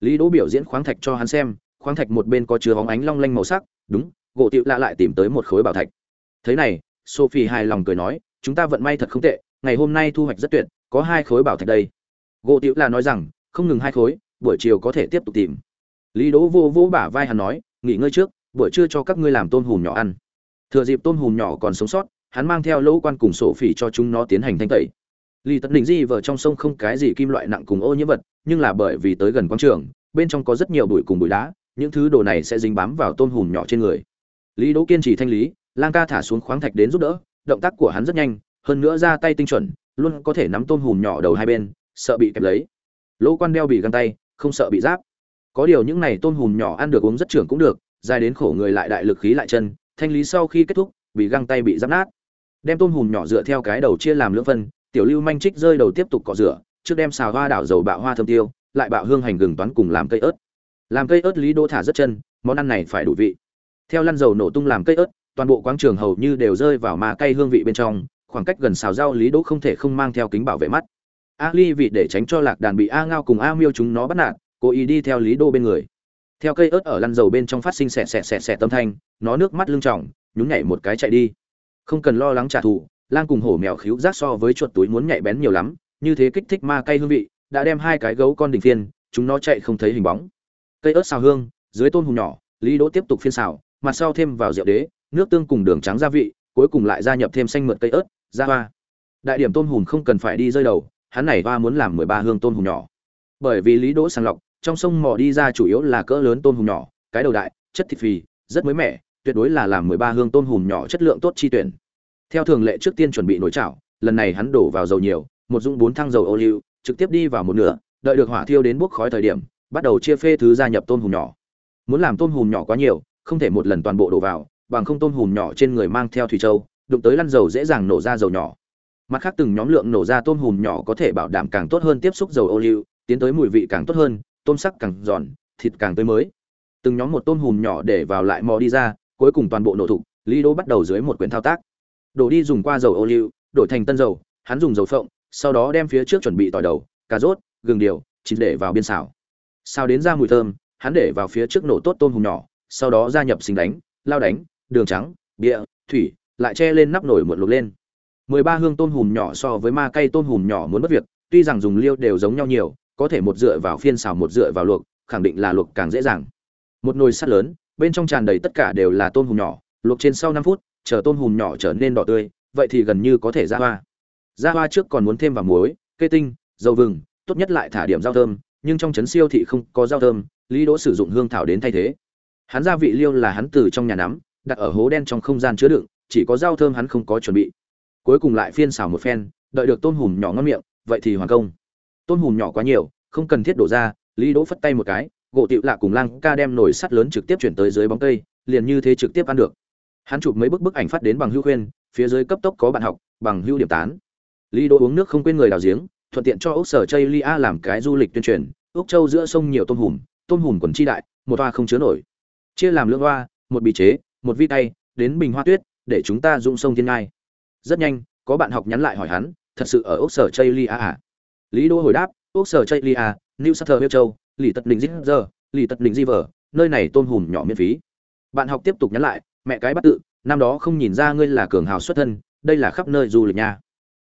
Lý đỗ biểu diễn khoáng thạch cho hắn xem, khoáng thạch một bên có chứa bóng ánh long lanh màu sắc, đúng, gỗ tiểu lạ lại tìm tới một khối bảo thạch. Thế này, sophie hài lòng cười nói, chúng ta vận may thật không tệ, ngày hôm nay thu hoạch rất tuyệt có hai khối bảo thạch đây. Gỗ tiểu là nói rằng không ngừng hai khối buổi chiều có thể tiếp tục tìm. Lý đỗ vô vô bả vai hắn nói nghỉ ngơi trước buổi trưa cho các ngươi làm tôm hùm nhỏ ăn. Thừa dịp tôm hùm nhỏ còn sống sót hắn mang theo lỗ quan cùng sổ phỉ cho chúng nó tiến hành thanh tẩy. Lý Tật Định Di vợ trong sông không cái gì kim loại nặng cùng ô nhiễm vật, nhưng là bởi vì tới gần quảng trường, bên trong có rất nhiều bụi cùng bụi đá, những thứ đồ này sẽ dính bám vào tôm hùm nhỏ trên người. Lý Đỗ kiên trì thanh lý, Lang Ca thả xuống khoáng thạch đến giúp đỡ, động tác của hắn rất nhanh, hơn nữa ra tay tinh chuẩn, luôn có thể nắm tôm hùm nhỏ đầu hai bên, sợ bị kẹp lấy. Lỗ quan đeo bị găng tay, không sợ bị giáp. Có điều những này tôm hùm nhỏ ăn được uống rất trưởng cũng được, dài đến khổ người lại đại lực khí lại chân, thanh lý sau khi kết thúc, bị găng tay bị giáp nát. Đem tôm hùm nhỏ dựa theo cái đầu chia làm lưỡng phân, tiểu lưu manh trích rơi đầu tiếp tục cọ rửa trước đem xào hoa đảo dầu bạo hoa thơm tiêu lại bạo hương hành gừng toán cùng làm cây ớt làm cây ớt lý đô thả rất chân món ăn này phải đủ vị theo lăn dầu nổ tung làm cây ớt toàn bộ quáng trường hầu như đều rơi vào ma cây hương vị bên trong khoảng cách gần xào rau lý đỗ không thể không mang theo kính bảo vệ mắt. A ly để tránh cho lạc đàn bị a ngao cùng a miêu chúng nó bắt nạt, cố ý đi theo lý đô bên người. Theo cây ớt ở lăn dầu bên trong phát sinh xẹt xẹt xẹt xẹt tâm thanh, nó nước mắt lưng tròng, nhún nhảy một cái chạy đi. Không cần lo lắng trả thù, lang cùng hổ mèo khíu giác so với chuột túi muốn nhạy bén nhiều lắm, như thế kích thích ma cây hương vị, đã đem hai cái gấu con đình phiên, chúng nó chạy không thấy hình bóng. Cây ớt xào hương, dưới tôm hùm nhỏ, lý đỗ tiếp tục phiên xào, mặt sau thêm vào rượu đế, nước tương cùng đường trắng gia vị, cuối cùng lại gia nhập thêm xanh mượt cây ớt ra hoa. Đại điểm tôm hùm không cần phải đi rơi đầu hắn này hoa muốn làm mười ba hương tôm hùm nhỏ. Bởi vì lý đỗ sàng lọc trong sông mò đi ra chủ yếu là cỡ lớn tôm hùm nhỏ cái đầu đại chất thịt phì rất mới mẻ tuyệt đối là làm mười ba hương tôm hùm nhỏ chất lượng tốt chi tuyển. Theo thường lệ trước tiên chuẩn bị nồi chảo, lần này hắn đổ vào dầu nhiều, một dung bốn thang dầu ô liu, trực tiếp đi vào một nửa, đợi được hỏa thiêu đến bốc khói thời điểm, bắt đầu chia phê thứ gia nhập tôm hùm nhỏ. Muốn làm tôm hùm nhỏ quá nhiều, không thể một lần toàn bộ đổ vào, bằng không tôm hùm nhỏ trên người mang theo thủy châu, đụng tới lăn dầu dễ dàng nổ ra dầu nhỏ. Mặt khác từng nhóm lượng nổ ra tôm hùm nhỏ có thể bảo đảm càng tốt hơn tiếp xúc dầu ô liu, tiến tới mùi vị càng tốt hơn, tôm sắc càng giòn, thịt càng tươi mới. Từng nhóm một tôm hùm nhỏ để vào lại mò đi ra, cuối cùng toàn bộ nổ thục, Lý Đỗ bắt đầu dưới một quyển thao tác đổ đi dùng qua dầu ô liu đổi thành tân dầu hắn dùng dầu phộng sau đó đem phía trước chuẩn bị tỏi đầu cà rốt gừng điều chín để vào biên xào xào đến ra mùi thơm hắn để vào phía trước nổ tốt tôm hùm nhỏ sau đó gia nhập sinh đánh lao đánh đường trắng bia thủy lại che lên nắp nổi muộn luộc lên. Mười ba hương tôm hùm nhỏ so với ma cây tôm hùm nhỏ muốn mất việc, tuy rằng dùng liêu đều giống nhau nhiều, có thể một dựa vào phiên xào một dựa vào luộc, khẳng định là luộc càng dễ dàng. Một nồi sắt lớn, bên trong tràn đầy tất cả đều là tôm hùm nhỏ, luộc trên sau năm phút, chờ tôm hùm nhỏ trở nên đỏ tươi, vậy thì gần như có thể ra hoa. Ra hoa trước còn muốn thêm vào muối, cây tinh, dầu vừng, tốt nhất lại thả điểm rau thơm, nhưng trong trấn siêu thị không có rau thơm, lý đỗ sử dụng hương thảo đến thay thế. Hắn gia vị liêu là hắn từ trong nhà nắm, đặt ở hố đen trong không gian chứa đựng chỉ có rau thơm hắn không có chuẩn bị. Cuối cùng lại phiên xào một phen, đợi được tôm hùm nhỏ ngon miệng, vậy thì hoàn công. Tôm hùm nhỏ quá nhiều, không cần thiết đổ ra, lý đỗ phất tay một cái, gỗ tịu lạ cùng lang ca đem nồi sắt lớn trực tiếp chuyển tới dưới bóng cây, liền như thế trực tiếp ăn được. Hắn chụp mấy bức bức ảnh phát đến bằng hữu khuyên, phía dưới cấp tốc có bạn học, bằng hữu điểm tán. Lý đỗ uống nước không quên người đào giếng, thuận tiện cho ốc sở chây lia làm cái du lịch tuyên truyền. Ốc châu giữa sông nhiều tôm hùm tôm hùm quần chi đại, một toa không chứa nổi. Chia làm lưỡng hoa, một bị chế, một vi tay, đến bình hoa tuyết để chúng ta dung sông thiên ngai. Rất nhanh, có bạn học nhắn lại hỏi hắn, thật sự ở ốc sở chây lia à? Lý đỗ hồi đáp ốc sở chây lia, new south châu, lì tật đình zit giờ, lì tật đình di vờ nơi này tôm hùm nhỏ miễn phí. Bạn học tiếp tục nhắn lại, mẹ cái bắt tự, năm đó không nhìn ra ngươi là cường hào xuất thân, đây là khắp nơi du lịch nha.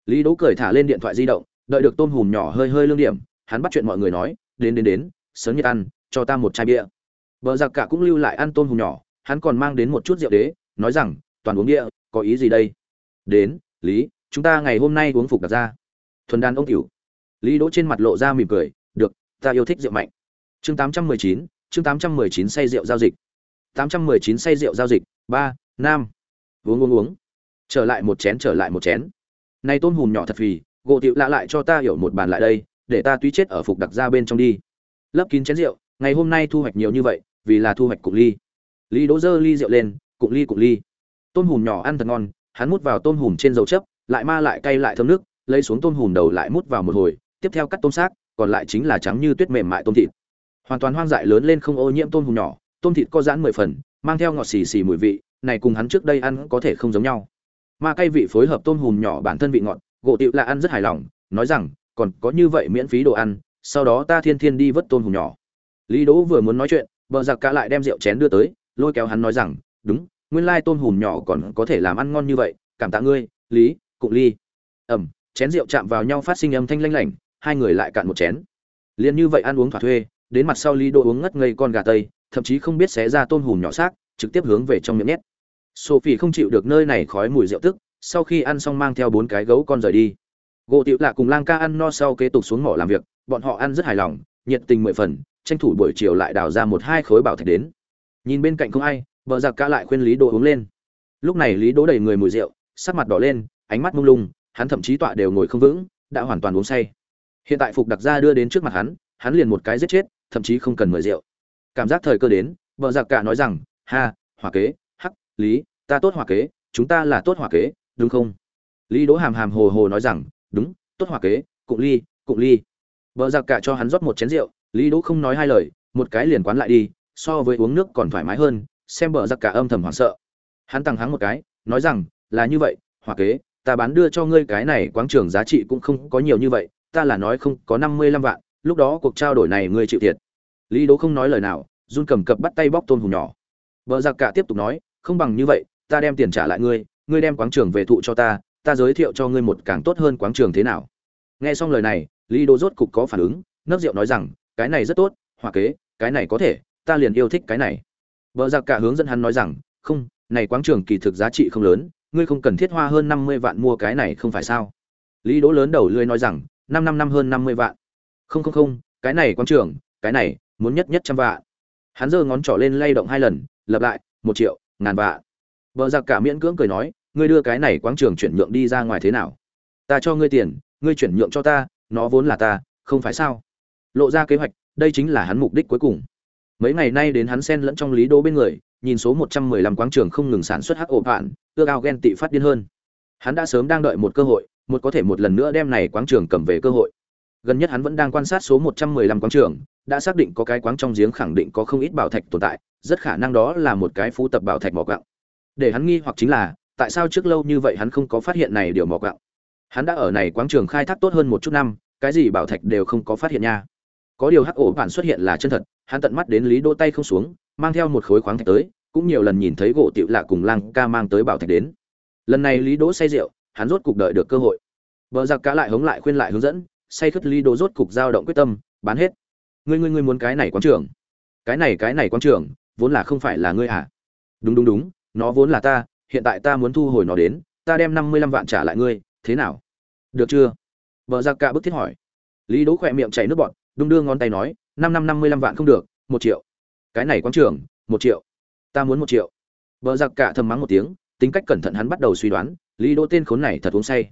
Lý đỗ cười thả lên điện thoại di động, đợi được tôm hùm nhỏ hơi hơi lương điểm, hắn bắt chuyện mọi người nói, đến đến đến, sớm nhiệt ăn, cho ta một chai bia. Vợ giặc cả cũng lưu lại ăn tôm hùm nhỏ, hắn còn mang đến một chút rượu đế, nói rằng toàn uống địa có ý gì đây? Đến lý chúng ta ngày hôm nay uống phục đặt ra. Thuần đàn ông cửu lý đỗ trên mặt lộ ra mỉm cười được ta yêu thích rượu mạnh. Chương 819, chương 819 say rượu giao dịch. 819 say rượu giao dịch ba nam uống uống uống. Trở lại một chén trở lại một chén. Này tôm hùm nhỏ thật phì gỗ tiệu lạ lại cho ta hiểu một bàn lại đây để ta túy chết ở phục đặc ra bên trong đi. Lấp kín chén rượu ngày hôm nay thu hoạch nhiều như vậy vì là thu hoạch cục ly. Lý đỗ dơ ly rượu lên cục ly cục ly tôm hùm nhỏ ăn thật ngon, hắn mút vào tôm hùm trên dầu chấp lại ma lại cay lại thơm nước, lấy xuống tôm hùm đầu lại mút vào một hồi, tiếp theo cắt tôm xác, còn lại chính là trắng như tuyết mềm mại tôm thịt. Hoàn toàn hoang dại lớn lên không ô nhiễm tôm hùm nhỏ, tôm thịt có giãn mười phần, mang theo ngọt xì xì mùi vị, này cùng hắn trước đây ăn có thể không giống nhau. Ma cay vị phối hợp tôm hùm nhỏ bản thân vị ngọt, gỗ tiệu là ăn rất hài lòng, nói rằng, còn có như vậy miễn phí đồ ăn, sau đó ta thiên thiên đi vớt tôm hùm nhỏ. Lý đỗ vừa muốn nói chuyện vợ giặc cả lại đem rượu chén đưa tới, lôi kéo hắn nói rằng, đúng nguyên lai tôm hùm nhỏ còn có thể làm ăn ngon như vậy, cảm tạ ngươi, lý, cụng ly. Ẩm, chén rượu chạm vào nhau phát sinh âm thanh lanh lảnh, hai người lại cạn một chén. Liền như vậy ăn uống thỏa thuê, đến mặt sau lý đỗ uống ngất ngây con gà tây, thậm chí không biết xé ra tôm hùm nhỏ xác, trực tiếp hướng về trong miệng nhét. Sophie không chịu được nơi này khói mùi rượu tức, sau khi ăn xong mang theo bốn cái gấu con rời đi. Gỗ tiểu lạ cùng lang ca ăn no sau kế tục xuống mỏ làm việc, bọn họ ăn rất hài lòng, nhiệt tình mười phần, tranh thủ buổi chiều lại đào ra một hai khối bảo thạch đến. Nhìn bên cạnh không ai vợ giặc ca lại khuyên lý đỗ uống lên. Lúc này lý đỗ đầy người mùi rượu, sắc mặt đỏ lên, ánh mắt mông lung, hắn thậm chí tọa đều ngồi không vững, đã hoàn toàn uống say. Hiện tại phục đặc gia đưa đến trước mặt hắn hắn liền một cái giết chết, thậm chí không cần mời rượu. Cảm giác thời cơ đến vợ giặc cả nói rằng, ha, hỏa kế, hắc, lý, ta tốt hỏa kế, chúng ta là tốt hỏa kế, đúng không? Lý đỗ hàm hàm hồ hồ nói rằng, đúng, tốt hỏa kế, cụng ly cụng ly. Vợ giặc cả cho hắn rót một chén rượu, lý đỗ không nói hai lời, một cái liền quán lại đi, so với uống nước còn thoải mái hơn xem bờ giặc cả âm thầm hoảng sợ. Hắn tăng hắng một cái, nói rằng, là như vậy, hỏa kế, ta bán đưa cho ngươi cái này quáng trường giá trị cũng không có nhiều như vậy, ta là nói không có năm mươi lăm vạn, lúc đó cuộc trao đổi này ngươi chịu thiệt. Lý đố không nói lời nào, run cầm cập bắt tay bóc tôn hùng nhỏ. Vợ giặc cả tiếp tục nói, không bằng như vậy, ta đem tiền trả lại ngươi ngươi đem quáng trường về thụ cho ta ta giới thiệu cho ngươi một càng tốt hơn quáng trường thế nào. Nghe xong lời này, lý đố rốt cục có phản ứng, nấc rượu nói rằng, cái này rất tốt hòa kế, cái này có thể, ta liền yêu thích cái này vợ giặc cả hướng dẫn hắn nói rằng, không, này quáng trường kỳ thực giá trị không lớn, ngươi không cần thiết hoa hơn năm mươi vạn mua cái này không phải sao? Lý đỗ lớn đầu lưỡi nói rằng, năm năm năm hơn năm mươi vạn. Không không không, cái này quáng trường cái này, muốn nhất nhất trăm vạn. Hắn giơ ngón trỏ lên lay động hai lần lặp lại, một triệu, ngàn vạn. Vợ giặc cả miễn cưỡng cười nói, ngươi đưa cái này quáng trường chuyển nhượng đi ra ngoài thế nào? Ta cho ngươi tiền, ngươi chuyển nhượng cho ta, nó vốn là ta, không phải sao? Lộ ra kế hoạch, đây chính là hắn mục đích cuối cùng mấy ngày nay đến hắn xen lẫn trong lý đô bên người, nhìn số một trăm mười lăm quáng trường không ngừng sản xuất hắc ổ bạn ưa ao ghen tị phát điên hơn. Hắn đã sớm đang đợi một cơ hội, một có thể một lần nữa đem này quáng trường cầm về cơ hội. Gần nhất hắn vẫn đang quan sát số một trăm mười lăm quáng trường, đã xác định có cái quáng trong giếng khẳng định có không ít bảo thạch tồn tại, rất khả năng đó là một cái phú tập bảo thạch mỏ quặng. Để hắn nghi hoặc chính là, tại sao trước lâu như vậy hắn không có phát hiện này điều mỏ quặng? Hắn đã ở này quáng trường khai thác tốt hơn một chút năm, cái gì bảo thạch đều không có phát hiện nha. Có điều hắc ổ bản xuất hiện là chân thật hắn tận mắt đến lý đỗ tay không xuống, mang theo một khối khoáng thạch tới, cũng nhiều lần nhìn thấy gỗ tiểu lạ cùng lang ca mang tới bảo thạch đến. Lần này lý đỗ say rượu, hắn rốt cục đợi được cơ hội. Vợ giặc cá lại hống lại khuyên lại hướng dẫn, say khất lý đỗ rốt cục giao động quyết tâm, bán hết. Ngươi ngươi ngươi muốn cái này quán trưởng cái này cái này quán trưởng vốn là không phải là ngươi à? Đúng đúng đúng, nó vốn là ta, hiện tại ta muốn thu hồi nó đến, ta đem năm mươi lăm vạn trả lại ngươi, thế nào? Được chưa? Vợ giặc cả bức thiết hỏi. Lý đỗ khỏe miệng chảy nước bọt, đung đưa ngón tay nói năm năm năm mươi lăm vạn không được, một triệu. Cái này quán trưởng một triệu. Ta muốn một triệu. Vợ giặc cả thầm mắng một tiếng, tính cách cẩn thận hắn bắt đầu suy đoán, lý đỗ tên khốn này thật uống say.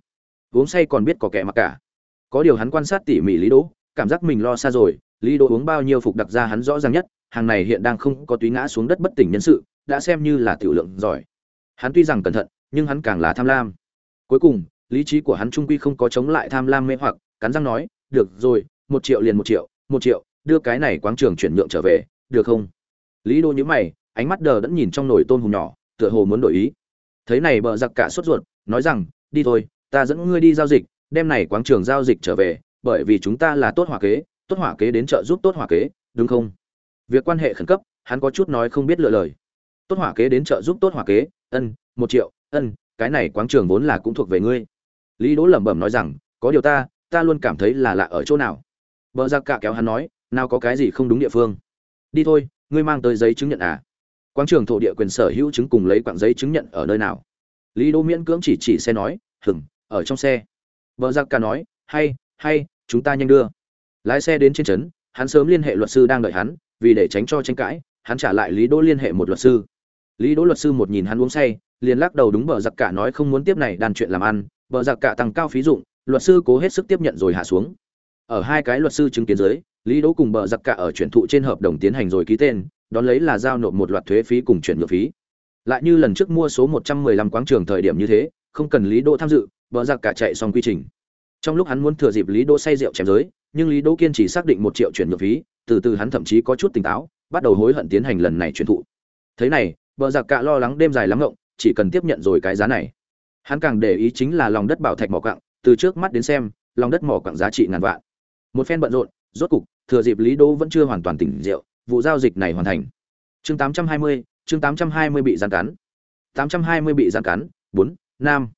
Uống say còn biết có kẻ mặc cả. Có điều hắn quan sát tỉ mỉ lý đỗ, cảm giác mình lo xa rồi, lý đỗ uống bao nhiêu phục đặc ra hắn rõ ràng nhất, hàng này hiện đang không có túy ngã xuống đất bất tỉnh nhân sự, đã xem như là tiểu lượng giỏi. Hắn tuy rằng cẩn thận, nhưng hắn càng là tham lam. Cuối cùng, lý trí của hắn trung quy không có chống lại tham lam mê hoặc, cắn răng nói, được rồi, một triệu liền một triệu một triệu đưa cái này quáng trường chuyển nhượng trở về, được không? Lý đô nhữ mày, ánh mắt đờ đẫn nhìn trong nồi tôm hùm nhỏ, tựa hồ muốn đổi ý. Thấy này bờ giặc cả sốt ruột, nói rằng, đi thôi, ta dẫn ngươi đi giao dịch, đem này quáng trường giao dịch trở về, bởi vì chúng ta là tốt hỏa kế, tốt hỏa kế đến trợ giúp tốt hỏa kế, đúng không? Việc quan hệ khẩn cấp, hắn có chút nói không biết lựa lời. Tốt hỏa kế đến trợ giúp tốt hỏa kế, ân, một triệu, ân, cái này quáng trường vốn là cũng thuộc về ngươi. Lý đỗ lẩm bẩm nói rằng, có điều ta ta luôn cảm thấy là lạ ở chỗ nào. Bờ giặc cả kéo hắn nói nào có cái gì không đúng địa phương. Đi thôi, ngươi mang tới giấy chứng nhận à? Quang trường thổ địa quyền sở hữu chứng cùng lấy quảng giấy chứng nhận ở nơi nào? Lý đỗ miễn cưỡng chỉ chỉ xe nói hừng ở trong xe. Vợ giặc cả nói, hay hay, chúng ta nhanh đưa. Lái xe đến trên trấn, hắn sớm liên hệ luật sư đang đợi hắn, vì để tránh cho tranh cãi, hắn trả lại lý đỗ liên hệ một luật sư. Lý đỗ luật sư một nhìn hắn uống say, liền lắc đầu đúng bờ giặc cả nói không muốn tiếp này đàn chuyện làm ăn. Bờ giặc cả tăng cao phí dụng, luật sư cố hết sức tiếp nhận rồi hạ xuống. Ở hai cái luật sư chứng kiến dưới lý đỗ cùng bờ giặc cả ở chuyển thụ trên hợp đồng tiến hành rồi ký tên, đón lấy là giao nộp một loạt thuế phí cùng chuyển nhượng phí. Lại như lần trước mua số 115 quáng trường thời điểm như thế, không cần lý đỗ tham dự, bờ giặc cả chạy xong quy trình. Trong lúc hắn muốn thừa dịp lý đỗ say rượu chém giới, nhưng lý đỗ kiên trì xác định một triệu chuyển nhượng phí, từ từ hắn thậm chí có chút tỉnh táo, bắt đầu hối hận tiến hành lần này chuyển thụ. Thế này, bờ giặc cả lo lắng đêm dài lắm ngộng, chỉ cần tiếp nhận rồi cái giá này. Hắn càng để ý chính là lòng đất bảo thạch mỏ quặng, từ trước mắt đến xem, lòng đất mỏ quặng giá trị ngàn vạn. Một phen bận rộn rốt cục thừa dịp lý đỗ vẫn chưa hoàn toàn tỉnh rượu vụ giao dịch này hoàn thành. Chương 820, chương 820 bị gian cắn 820 bị gian cắn bốn nam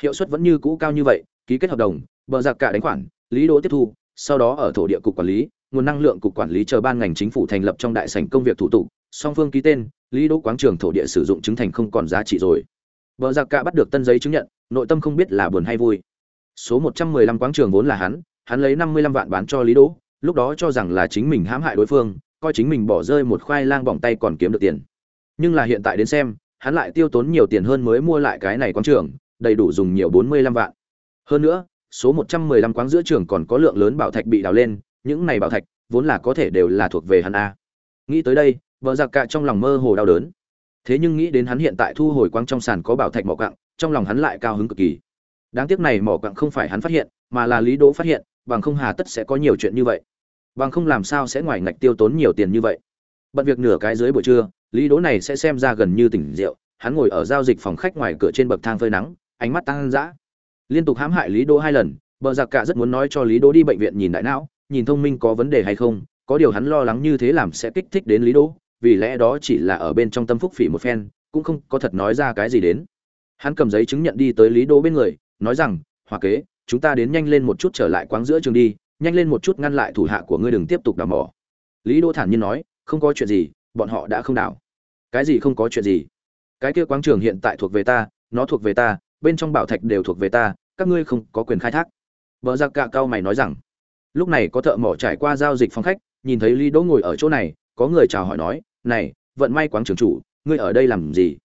hiệu suất vẫn như cũ cao như vậy ký kết hợp đồng bờ giặc cả đánh khoản lý đỗ tiếp thu sau đó ở thổ địa cục quản lý nguồn năng lượng cục quản lý chờ ban ngành chính phủ thành lập trong đại sảnh công việc thủ tục song phương ký tên lý đỗ quáng trường thổ địa sử dụng chứng thành không còn giá trị rồi. Bờ giặc cả bắt được tân giấy chứng nhận nội tâm không biết là buồn hay vui. Số 115 quáng trường vốn là hắn hắn lấy 55 vạn bán cho lý đỗ lúc đó cho rằng là chính mình hãm hại đối phương, coi chính mình bỏ rơi một khoai lang bỏng tay còn kiếm được tiền. Nhưng là hiện tại đến xem, hắn lại tiêu tốn nhiều tiền hơn mới mua lại cái này quán trường, đầy đủ dùng nhiều 45 vạn. Hơn nữa, số 115 quáng giữa trường còn có lượng lớn bảo thạch bị đào lên, những này bảo thạch vốn là có thể đều là thuộc về hắn a. Nghĩ tới đây, vợ giặc cạ trong lòng mơ hồ đau đớn. Thế nhưng nghĩ đến hắn hiện tại thu hồi quang trong sàn có bảo thạch mỏ quặng trong lòng hắn lại cao hứng cực kỳ. Đáng tiếc này mỏ quặng không phải hắn phát hiện, mà là lý đỗ phát hiện, bằng không hà tất sẽ có nhiều chuyện như vậy bằng không làm sao sẽ ngoài ngạch tiêu tốn nhiều tiền như vậy. Bận việc nửa cái dưới buổi trưa, lý đỗ này sẽ xem ra gần như tỉnh rượu, hắn ngồi ở giao dịch phòng khách ngoài cửa trên bậc thang phơi nắng, ánh mắt tăng dã. Liên tục hãm hại lý đỗ hai lần bờ giặc cả rất muốn nói cho lý đỗ đi bệnh viện nhìn đại não, nhìn thông minh có vấn đề hay không, có điều hắn lo lắng như thế làm sẽ kích thích đến lý đỗ, vì lẽ đó chỉ là ở bên trong tâm phúc phỉ một phen, cũng không có thật nói ra cái gì đến. Hắn cầm giấy chứng nhận đi tới lý đỗ bên người, nói rằng, hòa kế, chúng ta đến nhanh lên một chút trở lại quán giữa trường đi nhanh lên một chút ngăn lại thủ hạ của ngươi đừng tiếp tục đào mỏ. Lý đỗ thản nhiên nói, không có chuyện gì, bọn họ đã không đào. Cái gì không có chuyện gì? Cái kia quáng trường hiện tại thuộc về ta, nó thuộc về ta, bên trong bảo thạch đều thuộc về ta, các ngươi không có quyền khai thác. Vợ giặc cạ cao mày nói rằng, lúc này có thợ mỏ trải qua giao dịch phòng khách, nhìn thấy lý đỗ ngồi ở chỗ này, có người chào hỏi nói, này, vận may quáng trường chủ, ngươi ở đây làm gì?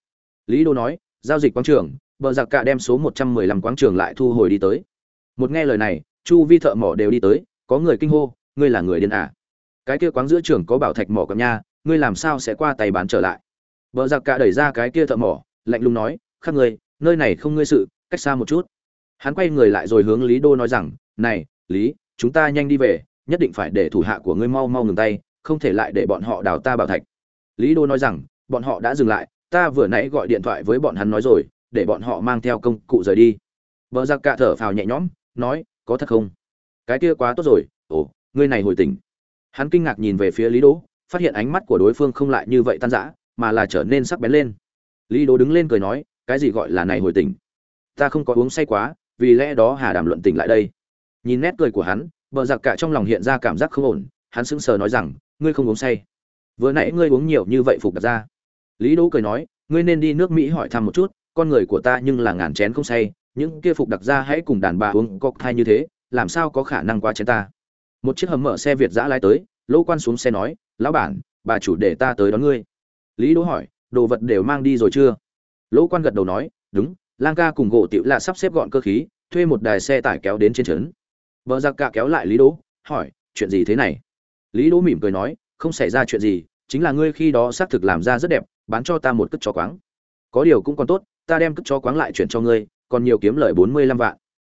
Lý đỗ nói, giao dịch quáng trường vợ giặc cạ đem số một trăm mười lăm quáng trường lại thu hồi đi tới. Một nghe lời này chu vi thợ mỏ đều đi tới, có người kinh hô, ngươi là người điên à? Cái kia quán giữa trường có bảo thạch mỏ cầm nha, ngươi làm sao sẽ qua tay bán trở lại? Vợ giặc cạ đẩy ra cái kia thợ mỏ, lạnh lùng nói khác ngươi, nơi này không ngươi sự, cách xa một chút. Hắn quay người lại rồi hướng lý đô nói rằng, này, lý, chúng ta nhanh đi về, nhất định phải để thủ hạ của ngươi mau mau ngừng tay, không thể lại để bọn họ đào ta bảo thạch. Lý đô nói rằng, bọn họ đã dừng lại, ta vừa nãy gọi điện thoại với bọn hắn nói rồi, để bọn họ mang theo công cụ rời đi. Vợ giặc cạ thở phào nhẹ nhõm, nói có thật không? Cái kia quá tốt rồi, ồ, ngươi này hồi tỉnh. Hắn kinh ngạc nhìn về phía lý đỗ, phát hiện ánh mắt của đối phương không lại như vậy tan rã, mà là trở nên sắc bén lên. Lý đỗ đứng lên cười nói, cái gì gọi là này hồi tỉnh? Ta không có uống say quá, vì lẽ đó hà đàm luận tỉnh lại đây. Nhìn nét cười của hắn, bờ giặc cả trong lòng hiện ra cảm giác không ổn, hắn sững sờ nói rằng, ngươi không uống say. Vừa nãy ngươi uống nhiều như vậy phục đặt ra. Lý đỗ cười nói, ngươi nên đi nước mỹ hỏi thăm một chút, con người của ta nhưng là ngàn chén không say những kia phục đặc ra hãy cùng đàn bà uống thai như thế, làm sao có khả năng qua chén ta? Một chiếc hầm mở xe việt giã lái tới lỗ quan xuống xe nói, lão bản, bà chủ để ta tới đón ngươi. Lý đỗ hỏi, đồ vật đều mang đi rồi chưa? Lỗ quan gật đầu nói, đúng, lang ca cùng gỗ tiểu là sắp xếp gọn cơ khí, thuê một đài xe tải kéo đến trên trấn. Vợ giặc cả kéo lại lý đỗ, hỏi, chuyện gì thế này? Lý đỗ mỉm cười nói, không xảy ra chuyện gì, chính là ngươi khi đó xác thực làm ra rất đẹp, bán cho ta một cất chó quáng. Có điều cũng còn tốt, ta đem cất chó quáng lại chuyển cho ngươi còn nhiều kiếm lời bốn mươi lăm vạn.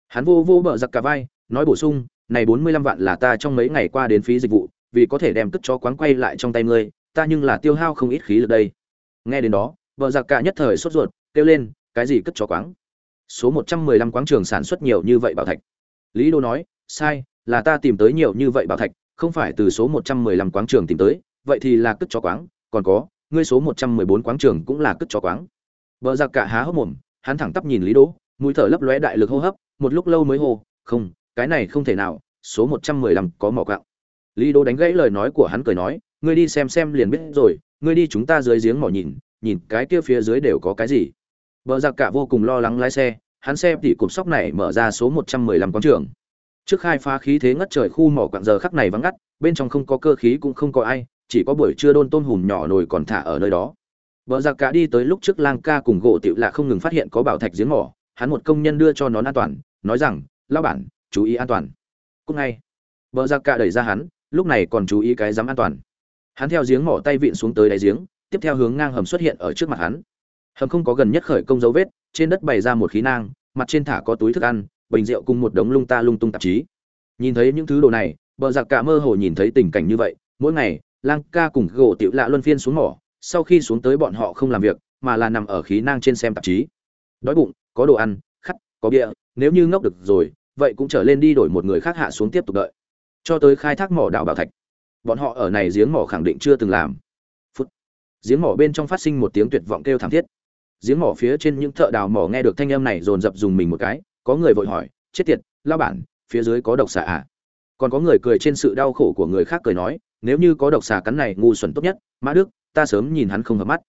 Hắn vô vô bờ giặc cả vai, nói bổ sung, này bốn mươi lăm vạn là ta trong mấy ngày qua đến phí dịch vụ, vì có thể đem cất cho quán quay lại trong tay ngươi, ta nhưng là tiêu hao không ít khí lực đây. Nghe đến đó vợ giặc cả nhất thời sốt ruột, kêu lên, cái gì cất cho quáng? Số một trăm mười lăm quáng trường sản xuất nhiều như vậy bảo thạch. Lý đô nói, sai, là ta tìm tới nhiều như vậy bảo thạch, không phải từ số một trăm mười lăm quáng trường tìm tới, vậy thì là cất cho quáng, còn có, ngươi số một trăm mười bốn quáng trường cũng là cất cho quáng. Vợ giặc cả há hốc mồm hắn thẳng tắp nhìn lý đỗ, mũi thở lấp lóe đại lực hô hấp, một lúc lâu mới hô, không, cái này không thể nào, số một trăm mười lăm có mỏ gạo. lý đỗ đánh gãy lời nói của hắn cười nói, ngươi đi xem xem liền biết rồi, ngươi đi chúng ta dưới giếng mỏ nhìn nhìn cái kia phía dưới đều có cái gì. Vợ giặc cả vô cùng lo lắng lái xe, hắn xe tỉ cụp sóc này mở ra số một trăm mười lăm quán trường. Trước khai phá khí thế ngất trời khu mỏ quặng giờ khắc này vắng ngắt, bên trong không có cơ khí cũng không có ai, chỉ có buổi trưa đôn tôm hùm nhỏ nồi còn thả ở nơi đó. Bờ giặc cả đi tới lúc trước lang ca cùng gỗ tiểu lạ không ngừng phát hiện có bảo thạch giếng mỏ, hắn một công nhân đưa cho nón an toàn, nói rằng lao bản, chú ý an toàn. Cũng ngay, Bờ giặc cả đẩy ra hắn, lúc này còn chú ý cái giám an toàn. Hắn theo giếng mỏ tay vịn xuống tới đáy giếng, tiếp theo hướng ngang hầm xuất hiện ở trước mặt hắn. Hầm không có gần nhất khởi công dấu vết, trên đất bày ra một khí nang, mặt trên thả có túi thức ăn, bình rượu cùng một đống lung ta lung tung tạp chí. Nhìn thấy những thứ đồ này, bờ giặc cả mơ hồ nhìn thấy tình cảnh như vậy, mỗi ngày, lang ca cùng gỗ tiểu lạ luân phiên xuống mỏ sau khi xuống tới bọn họ không làm việc, mà là nằm ở khí nang trên xem tạp chí. Đói bụng, có đồ ăn khắt có bia, nếu như ngốc được rồi, vậy cũng trở lên đi đổi một người khác hạ xuống tiếp tục đợi. Cho tới khai thác mỏ đảo bảo thạch. Bọn họ ở này giếng mỏ khẳng định chưa từng làm. Phút. Giếng mỏ bên trong phát sinh một tiếng tuyệt vọng kêu thảm thiết. Giếng mỏ phía trên những thợ đào mỏ nghe được thanh âm này dồn dập dùng mình một cái, có người vội hỏi, chết tiệt lao bản, phía dưới có độc xạ à? Còn có người cười trên sự đau khổ của người khác cười nói nếu như có độc xà cắn này ngu xuẩn tốt nhất, mã đức, ta sớm nhìn hắn không hợp mắt.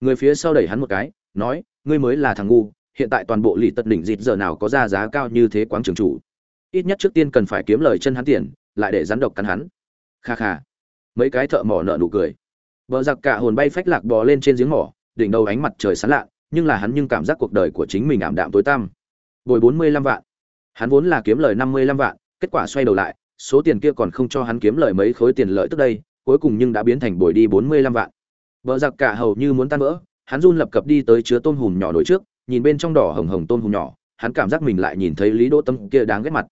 Người phía sau đẩy hắn một cái, nói, ngươi mới là thằng ngu, hiện tại toàn bộ lì tật đỉnh dịt giờ nào có ra giá cao như thế quáng trường chủ. Ít nhất trước tiên cần phải kiếm lời chân hắn tiền, lại để rắn độc cắn hắn. Kha kha. Mấy cái thợ mỏ nợ nụ cười. Vợ giặc cả hồn bay phách lạc bò lên trên giếng mỏ, đỉnh đầu ánh mặt trời sáng lạ, nhưng là hắn nhưng cảm giác cuộc đời của chính mình ảm đạm tối tăm. Bồi bốn mươi lăm vạn. Hắn vốn là kiếm lời năm mươi lăm vạn, kết quả xoay đầu lại số tiền kia còn không cho hắn kiếm lời mấy khối tiền lợi tức đây cuối cùng nhưng đã biến thành bồi đi bốn mươi lăm vạn. Vợ giặc cả hầu như muốn tan vỡ hắn run lập cập đi tới chứa tôm hùm nhỏ nổi trước nhìn bên trong đỏ hồng hồng tôm hùm nhỏ hắn cảm giác mình lại nhìn thấy lý đỗ tâm kia đáng ghét mặt.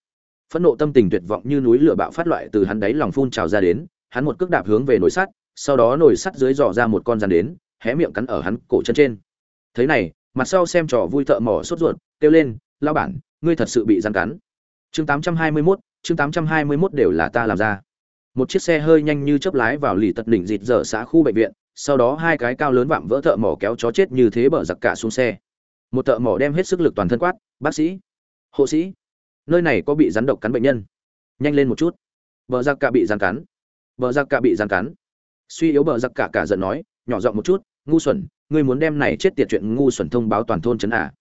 Phẫn nộ tâm tình tuyệt vọng như núi lửa bạo phát loại từ hắn đáy lòng phun trào ra đến hắn một cước đạp hướng về nồi sắt sau đó nồi sắt dưới dò ra một con rắn đến hé miệng cắn ở hắn cổ chân trên. Thế này mặt sau xem trò vui thợ mỏ sốt ruột kêu lên lao bản ngươi thật sự bị rắn cắn. Chương 821, chương 821 đều là ta làm ra. Một chiếc xe hơi nhanh như chớp lái vào lì tật đỉnh dịt dở xã khu bệnh viện, sau đó hai cái cao lớn vạm vỡ thợ mỏ kéo chó chết như thế bở giặc cả xuống xe. Một thợ mỏ đem hết sức lực toàn thân quát, bác sĩ, hộ sĩ, nơi này có bị rắn độc cắn bệnh nhân? Nhanh lên một chút. Bờ giặc cả bị rắn cắn. Bờ giặc cả bị rắn cắn. Suy yếu bờ giặc cả cả giận nói, nhỏ giọng một chút, ngu xuẩn, ngươi muốn đem này chết tiệt chuyện ngu xuẩn thông báo toàn thôn chấn à?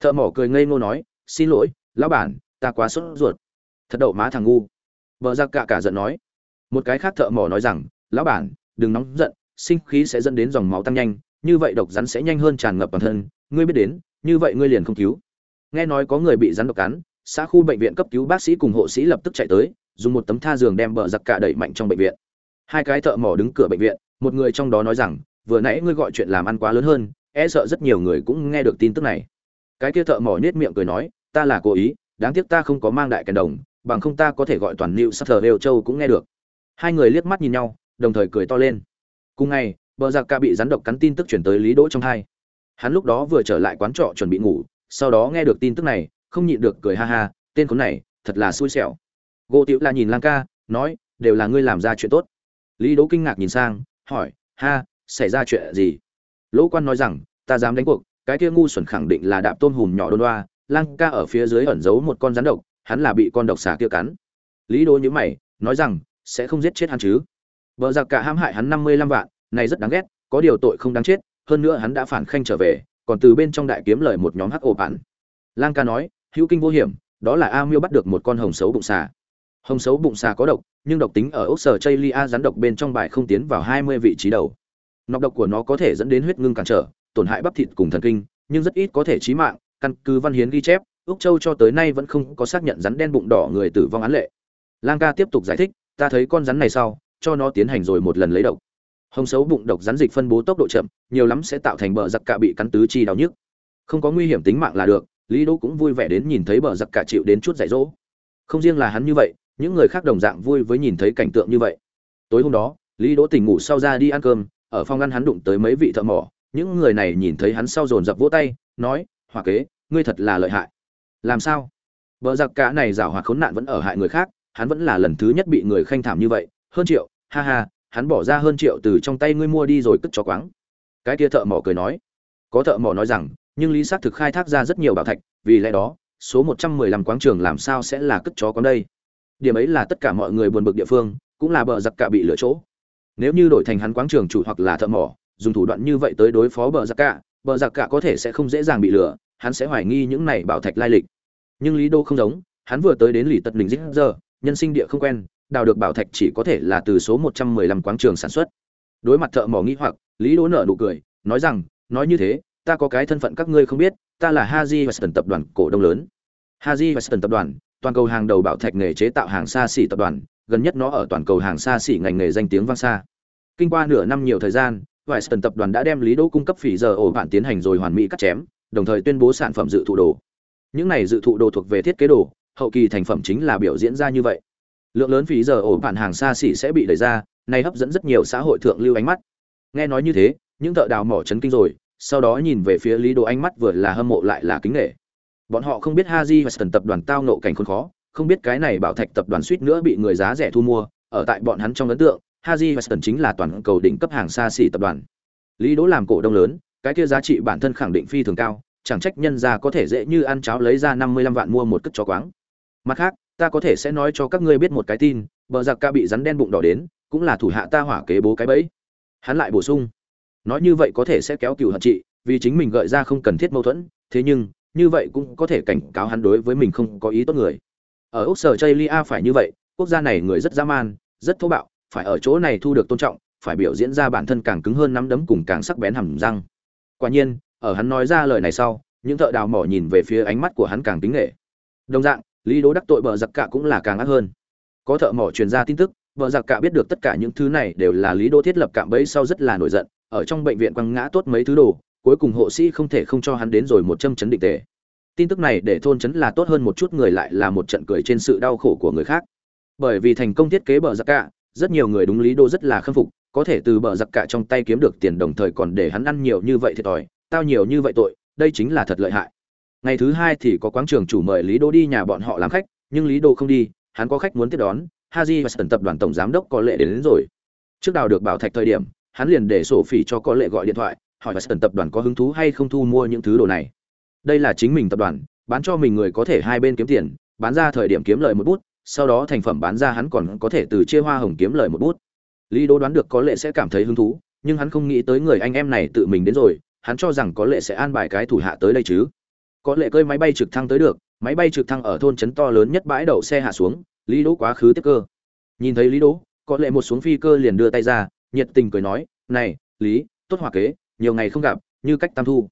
Thợ mỏ cười ngây ngô nói, xin lỗi, lão bản, ta quá sốt ruột thật đậu má thằng ngu. Vợ giặc cả cả giận nói. Một cái khác thợ mỏ nói rằng, lão bản, đừng nóng giận, sinh khí sẽ dẫn đến dòng máu tăng nhanh, như vậy độc rắn sẽ nhanh hơn tràn ngập bản thân. Ngươi biết đến, như vậy ngươi liền không cứu. Nghe nói có người bị rắn độc cắn, xã khu bệnh viện cấp cứu bác sĩ cùng hộ sĩ lập tức chạy tới, dùng một tấm tha giường đem bờ giặc cả đẩy mạnh trong bệnh viện. Hai cái thợ mỏ đứng cửa bệnh viện, một người trong đó nói rằng, vừa nãy ngươi gọi chuyện làm ăn quá lớn hơn e sợ rất nhiều người cũng nghe được tin tức này. Cái kia thợ mỏ nết miệng cười nói, ta là cố ý, đáng tiếc ta không có mang đại kèn đồng bằng không ta có thể gọi toàn New Sutter đều châu cũng nghe được. Hai người liếc mắt nhìn nhau, đồng thời cười to lên. Cùng ngày, bờ giặc ca bị rắn độc cắn tin tức chuyển tới Lý Đỗ trong hai. Hắn lúc đó vừa trở lại quán trọ chuẩn bị ngủ, sau đó nghe được tin tức này, không nhịn được cười ha ha, tên khốn này, thật là xui xẻo. Gỗ Tiểu La nhìn Lang ca, nói, đều là ngươi làm ra chuyện tốt. Lý Đỗ kinh ngạc nhìn sang, hỏi, ha, xảy ra chuyện gì? Lỗ Quan nói rằng, ta dám đánh cuộc, cái kia ngu xuẩn khẳng định là đạp tôn hùm nhỏ đôn đoa, Lang ca ở phía dưới ẩn giấu một con rắn độc, hắn là bị con độc xà kia cắn. Lý đỗ như mày, nói rằng, sẽ không giết chết hắn chứ. Vợ giặc cả hãm hại hắn năm mươi lăm vạn, này rất đáng ghét, có điều tội không đáng chết, hơn nữa hắn đã phản khanh trở về, còn từ bên trong đại kiếm lời một nhóm hắc ổ bản lang ca nói, hữu kinh vô hiểm, đó là a miêu bắt được một con hồng xấu bụng xà. Hồng xấu bụng xà có độc, nhưng độc tính ở ốc sở chây lia rắn độc bên trong bài không tiến vào hai mươi vị trí đầu. Nọc độc của nó có thể dẫn đến huyết ngưng cản trở, tổn hại bắp thịt cùng thần kinh, nhưng rất ít có thể chí mạng, căn cứ văn hiến ghi chép úc châu cho tới nay vẫn không có xác nhận rắn đen bụng đỏ người tử vong án lệ. Lang ca tiếp tục giải thích, ta thấy con rắn này sau, cho nó tiến hành rồi một lần lấy độc. Hồng xấu bụng độc rắn dịch phân bố tốc độ chậm, nhiều lắm sẽ tạo thành bờ giặc cả bị cắn tứ chi đau nhức. Không có nguy hiểm tính mạng là được. Lý đỗ cũng vui vẻ đến nhìn thấy bờ giặc cả chịu đến chút dạy dỗ. Không riêng là hắn như vậy, những người khác đồng dạng vui với nhìn thấy cảnh tượng như vậy. Tối hôm đó, lý đỗ tỉnh ngủ sau ra đi ăn cơm, ở phòng ăn hắn đụng tới mấy vị thợ mỏ. Những người này nhìn thấy hắn sau dồn dập vỗ tay, nói hòa kế, ngươi thật là lợi hại làm sao? Vợ giặc cả này giảo hoạt khốn nạn vẫn ở hại người khác, hắn vẫn là lần thứ nhất bị người khanh thảm như vậy. Hơn triệu, ha ha, hắn bỏ ra hơn triệu từ trong tay ngươi mua đi rồi cất cho quáng. Cái kia thợ mỏ cười nói. Có thợ mỏ nói rằng, nhưng lý xác thực khai thác ra rất nhiều bảo thạch, vì lẽ đó, số một trăm mười lăm quáng trường làm sao sẽ là cất chó con đây? Điểm ấy là tất cả mọi người buồn bực địa phương, cũng là bờ giặc cả bị lựa chỗ. Nếu như đổi thành hắn quáng trường chủ hoặc là thợ mỏ, dùng thủ đoạn như vậy tới đối phó bờ giặc cả, bờ giặc cả có thể sẽ không dễ dàng bị lừa hắn sẽ hoài nghi những này bảo thạch lai lịch. Nhưng lý đô không giống, hắn vừa tới đến lì tật mình dích giờ, nhân sinh địa không quen, đào được bảo thạch chỉ có thể là từ số một trăm mười lăm quáng trường sản xuất. Đối mặt thợ mỏ nghĩ hoặc, lý Đô nở nụ cười, nói rằng, nói như thế, ta có cái thân phận các ngươi không biết, ta là haji western tập đoàn cổ đông lớn. Haji western tập đoàn, toàn cầu hàng đầu bảo thạch nghề chế tạo hàng xa xỉ tập đoàn, gần nhất nó ở toàn cầu hàng xa xỉ ngành nghề danh tiếng vang xa. Kinh qua nửa năm nhiều thời gian western tập đoàn đã đem lý đỗ cung cấp phỉ giờ ổ bạn tiến hành rồi hoàn mỹ cắt chém đồng thời tuyên bố sản phẩm dự thụ đồ. Những này dự thụ đồ thuộc về thiết kế đồ, hậu kỳ thành phẩm chính là biểu diễn ra như vậy. Lượng lớn phí giờ ổ bản hàng xa xỉ sẽ bị đẩy ra, này hấp dẫn rất nhiều xã hội thượng lưu ánh mắt. Nghe nói như thế, những thợ đào mỏ chấn kinh rồi, sau đó nhìn về phía lý đồ ánh mắt vừa là hâm mộ lại là kính nghệ bọn họ không biết haji và Stern tập đoàn tao nộ cảnh khốn khó, không biết cái này bảo thạch tập đoàn suýt nữa bị người giá rẻ thu mua. Ở tại bọn hắn trong ấn tượng, haji và Stern chính là toàn cầu đỉnh cấp hàng xa xỉ tập đoàn. Lý đỗ làm cổ đông lớn cái kia giá trị bản thân khẳng định phi thường cao, chẳng trách nhân ra có thể dễ như ăn cháo lấy ra năm mươi lăm vạn mua một cất chó quáng. Mặt khác, ta có thể sẽ nói cho các ngươi biết một cái tin, bờ giặc ca bị rắn đen bụng đỏ đến, cũng là thủ hạ ta hỏa kế bố cái bẫy. Hắn lại bổ sung, nói như vậy có thể sẽ kéo cựu hận trị, vì chính mình gợi ra không cần thiết mâu thuẫn, thế nhưng, như vậy cũng có thể cảnh cáo hắn đối với mình không có ý tốt người. Ở úc sở chây lia phải như vậy, quốc gia này người rất dã man, rất thô bạo, phải ở chỗ này thu được tôn trọng, phải biểu diễn ra bản thân càng cứng hơn nắm đấm cùng càng sắc bén hầm răng quả nhiên, ở hắn nói ra lời này sau, những thợ đào mỏ nhìn về phía ánh mắt của hắn càng kính nghệ đồng dạng, lý đố đắc tội bờ giặc cả cũng là càng ác hơn. Có thợ mỏ truyền ra tin tức bờ giặc cả biết được tất cả những thứ này đều là lý đô thiết lập cạm bẫy sau rất là nổi giận, ở trong bệnh viện quăng ngã tốt mấy thứ đồ, cuối cùng hộ sĩ không thể không cho hắn đến rồi một châm chấn định tề. Tin tức này để thôn chấn là tốt hơn một chút, người lại là một trận cười trên sự đau khổ của người khác. Bởi vì thành công thiết kế bờ giặc cả, rất nhiều người đúng lý đô rất là khâm phục có thể từ bờ giặc cả trong tay kiếm được tiền đồng thời còn để hắn ăn nhiều như vậy thiệt thòi tao nhiều như vậy tội đây chính là thật lợi hại. Ngày thứ hai thì có quán trường chủ mời lý đô đi nhà bọn họ làm khách nhưng lý đô không đi hắn có khách muốn tiếp đón haji và sân tập đoàn tổng giám đốc có lệ đến, đến rồi. Trước đào được bảo thạch thời điểm hắn liền để sổ phỉ cho có lệ gọi điện thoại hỏi và sân tập đoàn có hứng thú hay không thu mua những thứ đồ này. Đây là chính mình tập đoàn bán cho mình người có thể hai bên kiếm tiền bán ra thời điểm kiếm lời một bút sau đó thành phẩm bán ra hắn còn có thể từ chia hoa hồng kiếm lời một bút lý đô đoán được có lệ sẽ cảm thấy hứng thú, nhưng hắn không nghĩ tới người anh em này tự mình đến rồi, hắn cho rằng có lệ sẽ an bài cái thủ hạ tới đây chứ. Có lệ cơi máy bay trực thăng tới được, máy bay trực thăng ở thôn trấn to lớn nhất bãi đậu xe hạ xuống, lý đỗ quá khứ tiếp cơ. Nhìn thấy lý đỗ, có lệ một xuống phi cơ liền đưa tay ra, nhiệt tình cười nói, này, lý, tốt hòa kế, nhiều ngày không gặp, như cách tam thu.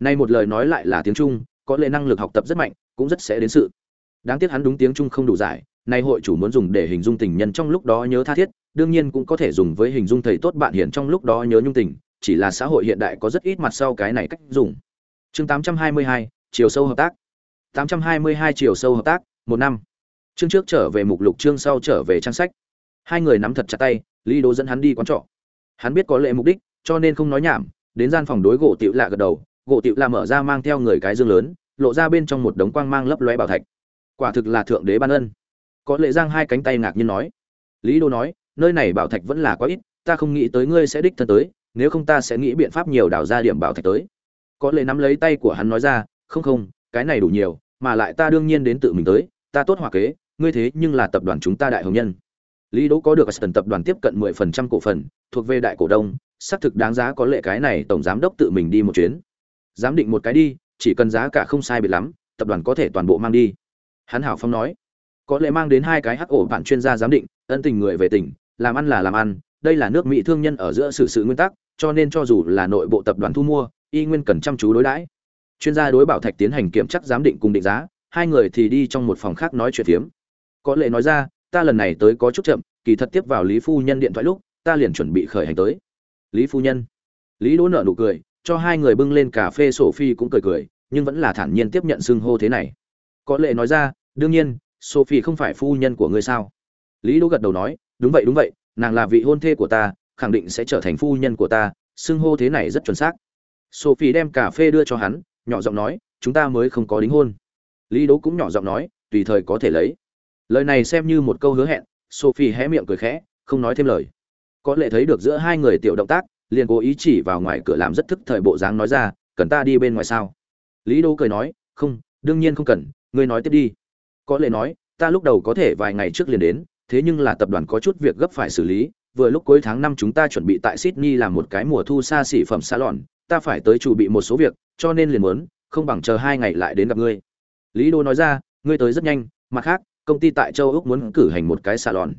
Nay một lời nói lại là tiếng trung, có lệ năng lực học tập rất mạnh, cũng rất sẽ đến sự. Đáng tiếc hắn đúng tiếng trung không đủ giải, nay hội chủ muốn dùng để hình dung tình nhân trong lúc đó nhớ tha thiết đương nhiên cũng có thể dùng với hình dung thầy tốt bạn hiền trong lúc đó nhớ nhung tình chỉ là xã hội hiện đại có rất ít mặt sau cái này cách dùng. Chương 822, chiều sâu hợp tác. 822 chiều sâu hợp tác một năm. Chương trước trở về mục lục chương sau trở về trang sách. Hai người nắm thật chặt tay lý đỗ dẫn hắn đi quán trọ. Hắn biết có lệ mục đích cho nên không nói nhảm đến gian phòng đối gỗ tiểu lạ gật đầu. Gỗ tiểu lạ mở ra mang theo người cái dương lớn lộ ra bên trong một đống quang mang lấp lóe bảo thạch. Quả thực là thượng đế ban ân. Có lệ giang hai cánh tay ngạc nhiên nói. Lý đô nói nơi này bảo thạch vẫn là quá ít, ta không nghĩ tới ngươi sẽ đích thân tới, nếu không ta sẽ nghĩ biện pháp nhiều đào ra điểm bảo thạch tới. Có lệ nắm lấy tay của hắn nói ra, không không, cái này đủ nhiều, mà lại ta đương nhiên đến tự mình tới, ta tốt hòa kế, ngươi thế nhưng là tập đoàn chúng ta đại hồng nhân. Lý đỗ có được Aston tập đoàn tiếp cận 10% cổ phần, thuộc về đại cổ đông, xác thực đáng giá có lệ cái này tổng giám đốc tự mình đi một chuyến. Giám định một cái đi, chỉ cần giá cả không sai biệt lắm, tập đoàn có thể toàn bộ mang đi. Hắn hảo phong nói, có lẽ mang đến hai cái hắc ổ bạn chuyên gia giám định, ân tình người về tỉnh làm ăn là làm ăn, đây là nước mỹ thương nhân ở giữa sự sự nguyên tắc, cho nên cho dù là nội bộ tập đoàn thu mua, y nguyên cần chăm chú đối đãi. Chuyên gia đối bảo thạch tiến hành kiểm tra giám định cùng định giá, hai người thì đi trong một phòng khác nói chuyện phiếm. Có lệ nói ra, ta lần này tới có chút chậm, kỳ thật tiếp vào lý phu nhân điện thoại lúc, ta liền chuẩn bị khởi hành tới. Lý phu nhân. Lý đỗ nợ nụ cười, cho hai người bưng lên cà phê sổ phi cũng cười cười, nhưng vẫn là thản nhiên tiếp nhận xưng hô thế này. Có lệ nói ra, đương nhiên, sophie không phải phu nhân của ngươi sao? Lý đỗ gật đầu nói đúng vậy đúng vậy, nàng là vị hôn thê của ta, khẳng định sẽ trở thành phu nhân của ta, xưng hô thế này rất chuẩn xác. Sophie đem cà phê đưa cho hắn, nhỏ giọng nói, chúng ta mới không có đính hôn. Lý đỗ cũng nhỏ giọng nói, tùy thời có thể lấy. Lời này xem như một câu hứa hẹn, sophie hé miệng cười khẽ, không nói thêm lời. Có lẽ thấy được giữa hai người tiểu động tác, liền cố ý chỉ vào ngoài cửa làm rất thức thời bộ dáng nói ra, cần ta đi bên ngoài sao? Lý đỗ cười nói, không, đương nhiên không cần, ngươi nói tiếp đi. Có lẽ nói, ta lúc đầu có thể vài ngày trước liền đến thế nhưng là tập đoàn có chút việc gấp phải xử lý, vừa lúc cuối tháng năm chúng ta chuẩn bị tại sydney làm một cái mùa thu xa xỉ phẩm salon, ta phải tới chuẩn bị một số việc, cho nên liền muốn, không bằng chờ hai ngày lại đến gặp ngươi. Lý đô nói ra, ngươi tới rất nhanh, mặt khác, công ty tại châu úc muốn cử hành một cái salon.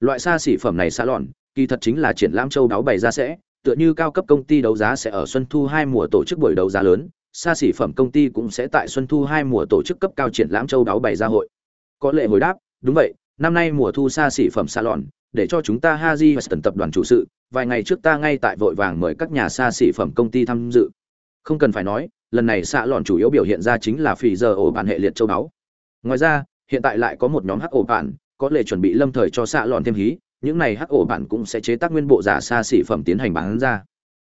Loại xa xỉ phẩm này salon, kỳ thật chính là triển lãm châu đáo bày ra sẽ, tựa như cao cấp công ty đấu giá sẽ ở xuân thu hai mùa tổ chức buổi đấu giá lớn, xa xỉ phẩm công ty cũng sẽ tại xuân thu hai mùa tổ chức cấp cao triển lãm châu đáo bày ra hội. Có lệ hồi đáp, đúng vậy năm nay mùa thu xa xỉ phẩm salon để cho chúng ta Haji Weston tập đoàn chủ sự, vài ngày trước ta ngay tại vội vàng mời các nhà xa xỉ phẩm công ty tham dự. Không cần phải nói, lần này xạ lọn chủ yếu biểu hiện ra chính là phỉ giờ ổ bản hệ liệt châu báu. Ngoài ra, hiện tại lại có một nhóm hắc ổ bản, có lệ chuẩn bị lâm thời cho xạ lọn thêm hí, những này hắc ổ bản cũng sẽ chế tác nguyên bộ giả xa xỉ phẩm tiến hành bán ra.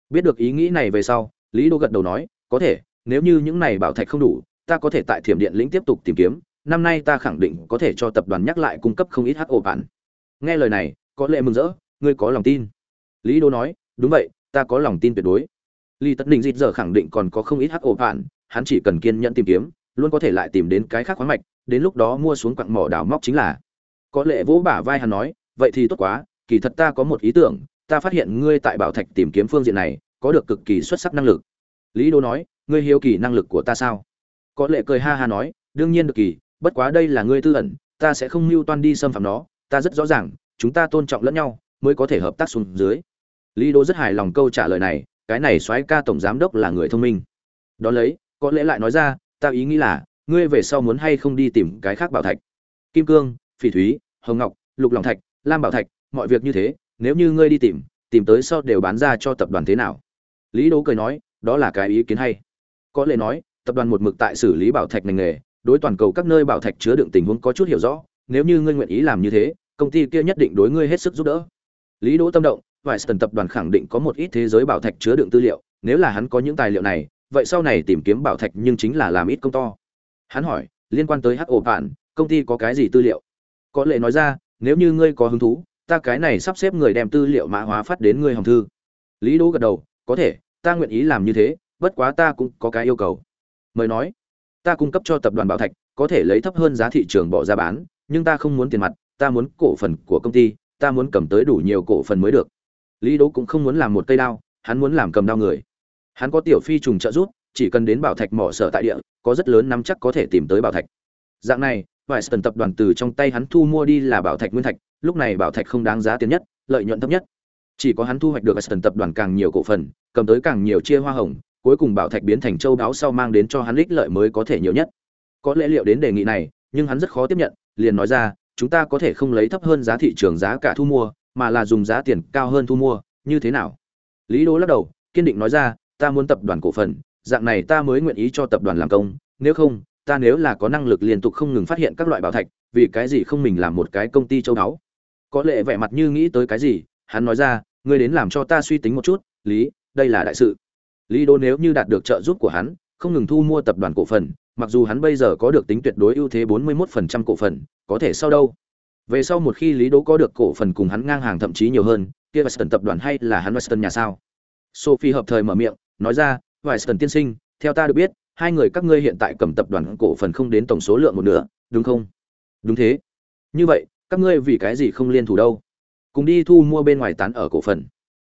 Biết được ý nghĩ này về sau, Lý Đô gật đầu nói, có thể, nếu như những này bảo thạch không đủ, ta có thể tại Thiểm Điện lĩnh tiếp tục tìm kiếm, năm nay ta khẳng định có thể cho tập đoàn nhắc lại cung cấp không ít hắc ổ bản. Nghe lời này, có lệ mừng rỡ, ngươi có lòng tin. Lý Đô nói, đúng vậy, ta có lòng tin tuyệt đối. Lý Tất Định dịt giờ khẳng định còn có không ít hắc ổ bản, hắn chỉ cần kiên nhẫn tìm kiếm, luôn có thể lại tìm đến cái khác khoáng mạch, đến lúc đó mua xuống quặng mỏ đào móc chính là. Có lệ vỗ bả vai hắn nói, vậy thì tốt quá, kỳ thật ta có một ý tưởng, ta phát hiện ngươi tại bảo thạch tìm kiếm phương diện này, có được cực kỳ xuất sắc năng lực. Lý Đô nói, ngươi hiếu kỳ năng lực của ta sao? Có lệ cười ha ha nói, đương nhiên được kỳ, bất quá đây là ngươi tư ẩn, ta sẽ không mưu toan đi xâm phạm nó, ta rất rõ ràng, chúng ta tôn trọng lẫn nhau, mới có thể hợp tác xuống dưới. Lý Đô rất hài lòng câu trả lời này, cái này soái ca tổng giám đốc là người thông minh. Đó lấy, có lẽ lại nói ra, ta ý nghĩ là, ngươi về sau muốn hay không đi tìm cái khác bảo thạch. Kim cương, phỉ thúy, hồng ngọc, lục long thạch, lam bảo thạch, mọi việc như thế, nếu như ngươi đi tìm, tìm tới sau đều bán ra cho tập đoàn thế nào? Lý Đỗ cười nói, đó là cái ý kiến hay. Có lẽ nói, tập đoàn một mực tại xử lý bảo thạch ngành nghề, đối toàn cầu các nơi bảo thạch chứa đựng tình huống có chút hiểu rõ, nếu như ngươi nguyện ý làm như thế, công ty kia nhất định đối ngươi hết sức giúp đỡ. Lý Đỗ tâm động, Weiston tập đoàn khẳng định có một ít thế giới bảo thạch chứa đựng tư liệu, nếu là hắn có những tài liệu này, vậy sau này tìm kiếm bảo thạch nhưng chính là làm ít công to. Hắn hỏi, liên quan tới hắc ổ bạn, công ty có cái gì tư liệu? Có lẽ nói ra, nếu như ngươi có hứng thú, ta cái này sắp xếp người đem tư liệu mã hóa phát đến ngươi hồng thư. Lý Đỗ gật đầu, có thể, ta nguyện ý làm như thế, bất quá ta cũng có cái yêu cầu. Mời nói, ta cung cấp cho tập đoàn bảo thạch, có thể lấy thấp hơn giá thị trường bỏ ra bán, nhưng ta không muốn tiền mặt, ta muốn cổ phần của công ty, ta muốn cầm tới đủ nhiều cổ phần mới được. Lý Đỗ cũng không muốn làm một cây đao, hắn muốn làm cầm đao người. Hắn có tiểu phi trùng trợ giúp, chỉ cần đến bảo thạch mỏ sở tại địa, có rất lớn nắm chắc có thể tìm tới bảo thạch. Dạng này, vài Western tập đoàn từ trong tay hắn thu mua đi là bảo thạch nguyên thạch, lúc này bảo thạch không đáng giá tiền nhất, lợi nhuận thấp nhất. Chỉ có hắn thu hoạch được Aston tập đoàn càng nhiều cổ phần, cầm tới càng nhiều chia hoa hồng, cuối cùng bảo thạch biến thành châu đáo sau mang đến cho hắn ích lợi mới có thể nhiều nhất. Có lẽ liệu đến đề nghị này, nhưng hắn rất khó tiếp nhận, liền nói ra, chúng ta có thể không lấy thấp hơn giá thị trường giá cả thu mua, mà là dùng giá tiền cao hơn thu mua, như thế nào? Lý Đỗ lắc đầu, kiên định nói ra, ta muốn tập đoàn cổ phần, dạng này ta mới nguyện ý cho tập đoàn làm công, nếu không, ta nếu là có năng lực liên tục không ngừng phát hiện các loại bảo thạch, vì cái gì không mình làm một cái công ty châu đáo? Có lẽ vẻ mặt như nghĩ tới cái gì, hắn nói ra, ngươi đến làm cho ta suy tính một chút, Lý, đây là đại sự. Lý Đô nếu như đạt được trợ giúp của hắn, không ngừng thu mua tập đoàn cổ phần, mặc dù hắn bây giờ có được tính tuyệt đối ưu thế 41% cổ phần, có thể sau đâu? Về sau một khi Lý Đô có được cổ phần cùng hắn ngang hàng thậm chí nhiều hơn, kia weston tập đoàn hay là hắn weston nhà sao? Sophie hợp thời mở miệng, nói ra, weston tiên sinh, theo ta được biết, hai người các ngươi hiện tại cầm tập đoàn cổ phần không đến tổng số lượng một nửa, đúng không? Đúng thế. Như vậy, các ngươi vì cái gì không liên thủ đâu? Cùng đi thu mua bên ngoài tán ở cổ phần.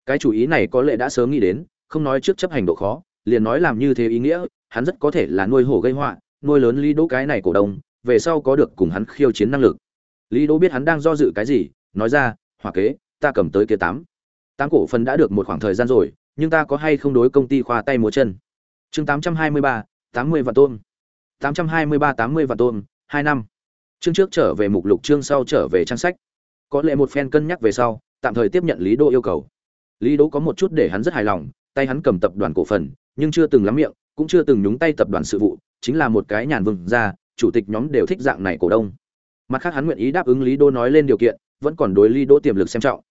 Cái chủ ý này có lẽ đã sớm nghĩ đến, không nói trước chấp hành độ khó, liền nói làm như thế ý nghĩa, hắn rất có thể là nuôi hổ gây họa, nuôi lớn Lý Đỗ cái này cổ đông, về sau có được cùng hắn khiêu chiến năng lực. Lý Đỗ biết hắn đang do dự cái gì, nói ra, "Hỏa kế, ta cầm tới kia tám, tám cổ phần đã được một khoảng thời gian rồi, nhưng ta có hay không đối công ty khoa tay múa chân?" Chương 823, 80 vạn tôm. 823 80 vạn tôm, 2 năm. Chương trước trở về mục lục chương sau trở về trang sách. Có lẽ một phen cân nhắc về sau, tạm thời tiếp nhận Lý đô yêu cầu. Lý đô có một chút để hắn rất hài lòng, tay hắn cầm tập đoàn cổ phần, nhưng chưa từng lắm miệng, cũng chưa từng nhúng tay tập đoàn sự vụ chính là một cái nhàn vừng ra. chủ tịch nhóm đều thích dạng này cổ đông mặt khác hắn nguyện ý đáp ứng lý đô nói lên điều kiện vẫn còn đối lý đô tiềm lực xem trọng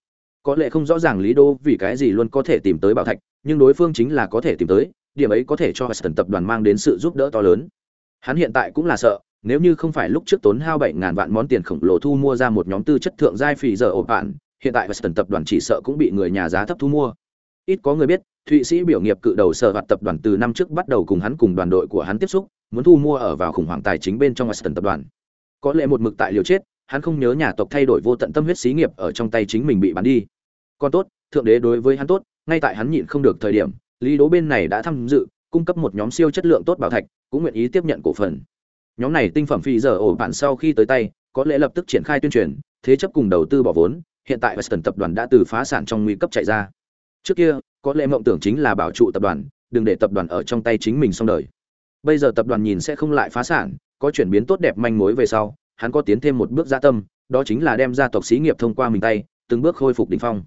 có lẽ không rõ ràng lý đô vì cái gì luôn có thể tìm tới bảo thạch nhưng đối phương chính là có thể tìm tới điểm ấy có thể cho Western tập đoàn mang đến sự giúp đỡ to lớn hắn hiện tại cũng là sợ nếu như không phải lúc trước tốn hao bảy ngàn vạn món tiền khổng lồ thu mua ra một nhóm tư chất thượng giai phì giờ ổ bạn, hiện tại Western tập đoàn chỉ sợ cũng bị người nhà giá thấp thu mua. Ít có người biết, thụy sĩ biểu nghiệp cự đầu sở hoạt tập đoàn từ năm trước bắt đầu cùng hắn cùng đoàn đội của hắn tiếp xúc, muốn thu mua ở vào khủng hoảng tài chính bên trong Western tập đoàn. Có lẽ một mực tại liều chết, hắn không nhớ nhà tộc thay đổi vô tận tâm huyết xí nghiệp ở trong tay chính mình bị bán đi. Còn tốt, thượng đế đối với hắn tốt, ngay tại hắn nhịn không được thời điểm, lý đố bên này đã tham dự, cung cấp một nhóm siêu chất lượng tốt bảo thạch, cũng nguyện ý tiếp nhận cổ phần nhóm này tinh phẩm phi giờ ổ bản sau khi tới tay, có lẽ lập tức triển khai tuyên truyền, thế chấp cùng đầu tư bỏ vốn, hiện tại western tập đoàn đã từ phá sản trong nguy cấp chạy ra. Trước kia, có lẽ mộng tưởng chính là bảo trụ tập đoàn, đừng để tập đoàn ở trong tay chính mình xong đời. Bây giờ tập đoàn nhìn sẽ không lại phá sản, có chuyển biến tốt đẹp manh mối về sau, hắn có tiến thêm một bước gia tâm, đó chính là đem gia tộc xí nghiệp thông qua mình tay, từng bước khôi phục đỉnh phong.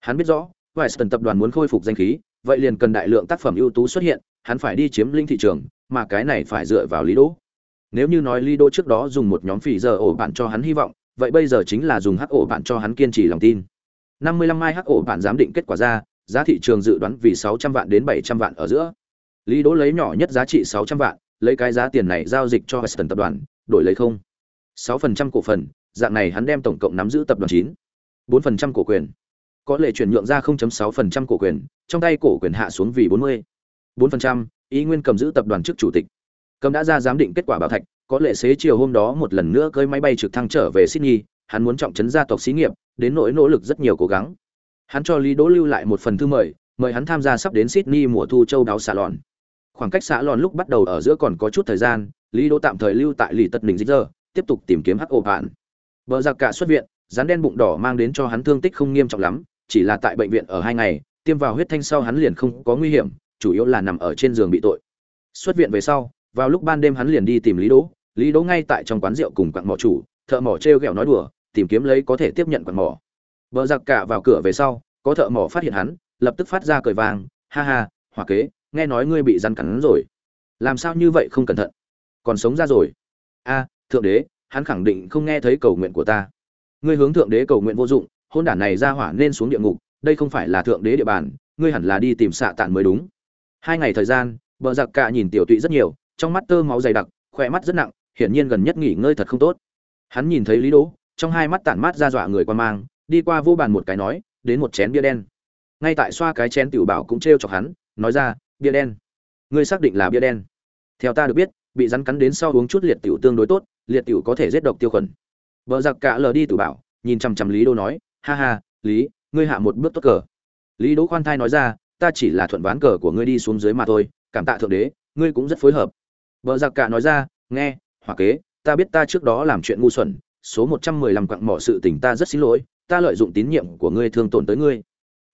Hắn biết rõ, Western tập đoàn muốn khôi phục danh khí, vậy liền cần đại lượng tác phẩm ưu tú xuất hiện, hắn phải đi chiếm lĩnh thị trường, mà cái này phải dựa vào lý đỗ nếu như nói lý đỗ trước đó dùng một nhóm phỉ giờ ổ bạn cho hắn hy vọng vậy bây giờ chính là dùng hắc ổ bạn cho hắn kiên trì lòng tin. 55 mai hắc ổ bạn giám định kết quả ra giá thị trường dự đoán vì 600 vạn đến 700 vạn ở giữa. Lý đỗ lấy nhỏ nhất giá trị 600 vạn lấy cái giá tiền này giao dịch cho Western tập đoàn đổi lấy không. 6% cổ phần dạng này hắn đem tổng cộng nắm giữ tập đoàn 9 4% cổ quyền. Có lệ chuyển nhượng ra 0.6% cổ quyền trong tay cổ quyền hạ xuống vì 40 4%, ý nguyên cầm giữ tập đoàn trước chủ tịch cầm đã ra giám định kết quả bảo thạch, có lệ xế chiều hôm đó một lần nữa cơi máy bay trực thăng trở về sydney, hắn muốn trọng trấn gia tộc xí nghiệp, đến nỗi nỗ lực rất nhiều cố gắng. Hắn cho lý đỗ lưu lại một phần thư mời mời hắn tham gia sắp đến sydney mùa thu châu đáo xạ lòn. Khoảng cách xã lòn lúc bắt đầu ở giữa còn có chút thời gian, lý đỗ tạm thời lưu tại lì tật đỉnh dích giờ tiếp tục tìm kiếm hắc ổ bạn. Vợ giặc cả xuất viện, rắn đen bụng đỏ mang đến cho hắn thương tích không nghiêm trọng lắm, chỉ là tại bệnh viện ở hai ngày, tiêm vào huyết thanh sau hắn liền không có nguy hiểm, chủ yếu là nằm ở trên giường bị tội. Xuất viện về sau vào lúc ban đêm hắn liền đi tìm lý đỗ lý đỗ ngay tại trong quán rượu cùng quặng mỏ chủ, thợ mỏ trêu ghẹo nói đùa, tìm kiếm lấy có thể tiếp nhận quặng mỏ. Vợ giặc cả vào cửa về sau, có thợ mỏ phát hiện hắn, lập tức phát ra cười vang, ha ha hỏa kế, nghe nói ngươi bị răn cắn rồi. Làm sao như vậy không cẩn thận? Còn sống ra rồi. A, thượng đế, hắn khẳng định không nghe thấy cầu nguyện của ta. Ngươi hướng thượng đế cầu nguyện vô dụng, hôn đản này ra hỏa nên xuống địa ngục, đây không phải là thượng đế địa bàn, ngươi hẳn là đi tìm xạ tạn mới đúng. Hai ngày thời gian vợ giặc cả nhìn tiểu tụy rất nhiều trong mắt tơ máu dày đặc, khỏe mắt rất nặng, hiển nhiên gần nhất nghỉ ngơi thật không tốt. Hắn nhìn thấy lý đỗ, trong hai mắt tản mát ra dọa người quan mang, đi qua vô bàn một cái nói, đến một chén bia đen. Ngay tại xoa cái chén tiểu bảo cũng trêu chọc hắn, nói ra, bia đen. Ngươi xác định là bia đen. Theo ta được biết, bị rắn cắn đến sau uống chút liệt tiểu tương đối tốt, liệt tiểu có thể giết độc tiêu khuẩn. Vợ giặc cả lờ đi tiểu bảo, nhìn chằm chằm lý đô nói, ha ha, lý, ngươi hạ một bước tốt cờ. Lý đỗ khoan thai nói ra, ta chỉ là thuận ván cờ của ngươi đi xuống dưới mà thôi, cảm tạ thượng đế, ngươi cũng rất phối hợp bờ giặc cả nói ra, nghe, hỏa kế, ta biết ta trước đó làm chuyện ngu xuẩn, số một trăm mười lăm quặng mỏ sự tình ta rất xin lỗi, ta lợi dụng tín nhiệm của ngươi thương tổn tới ngươi.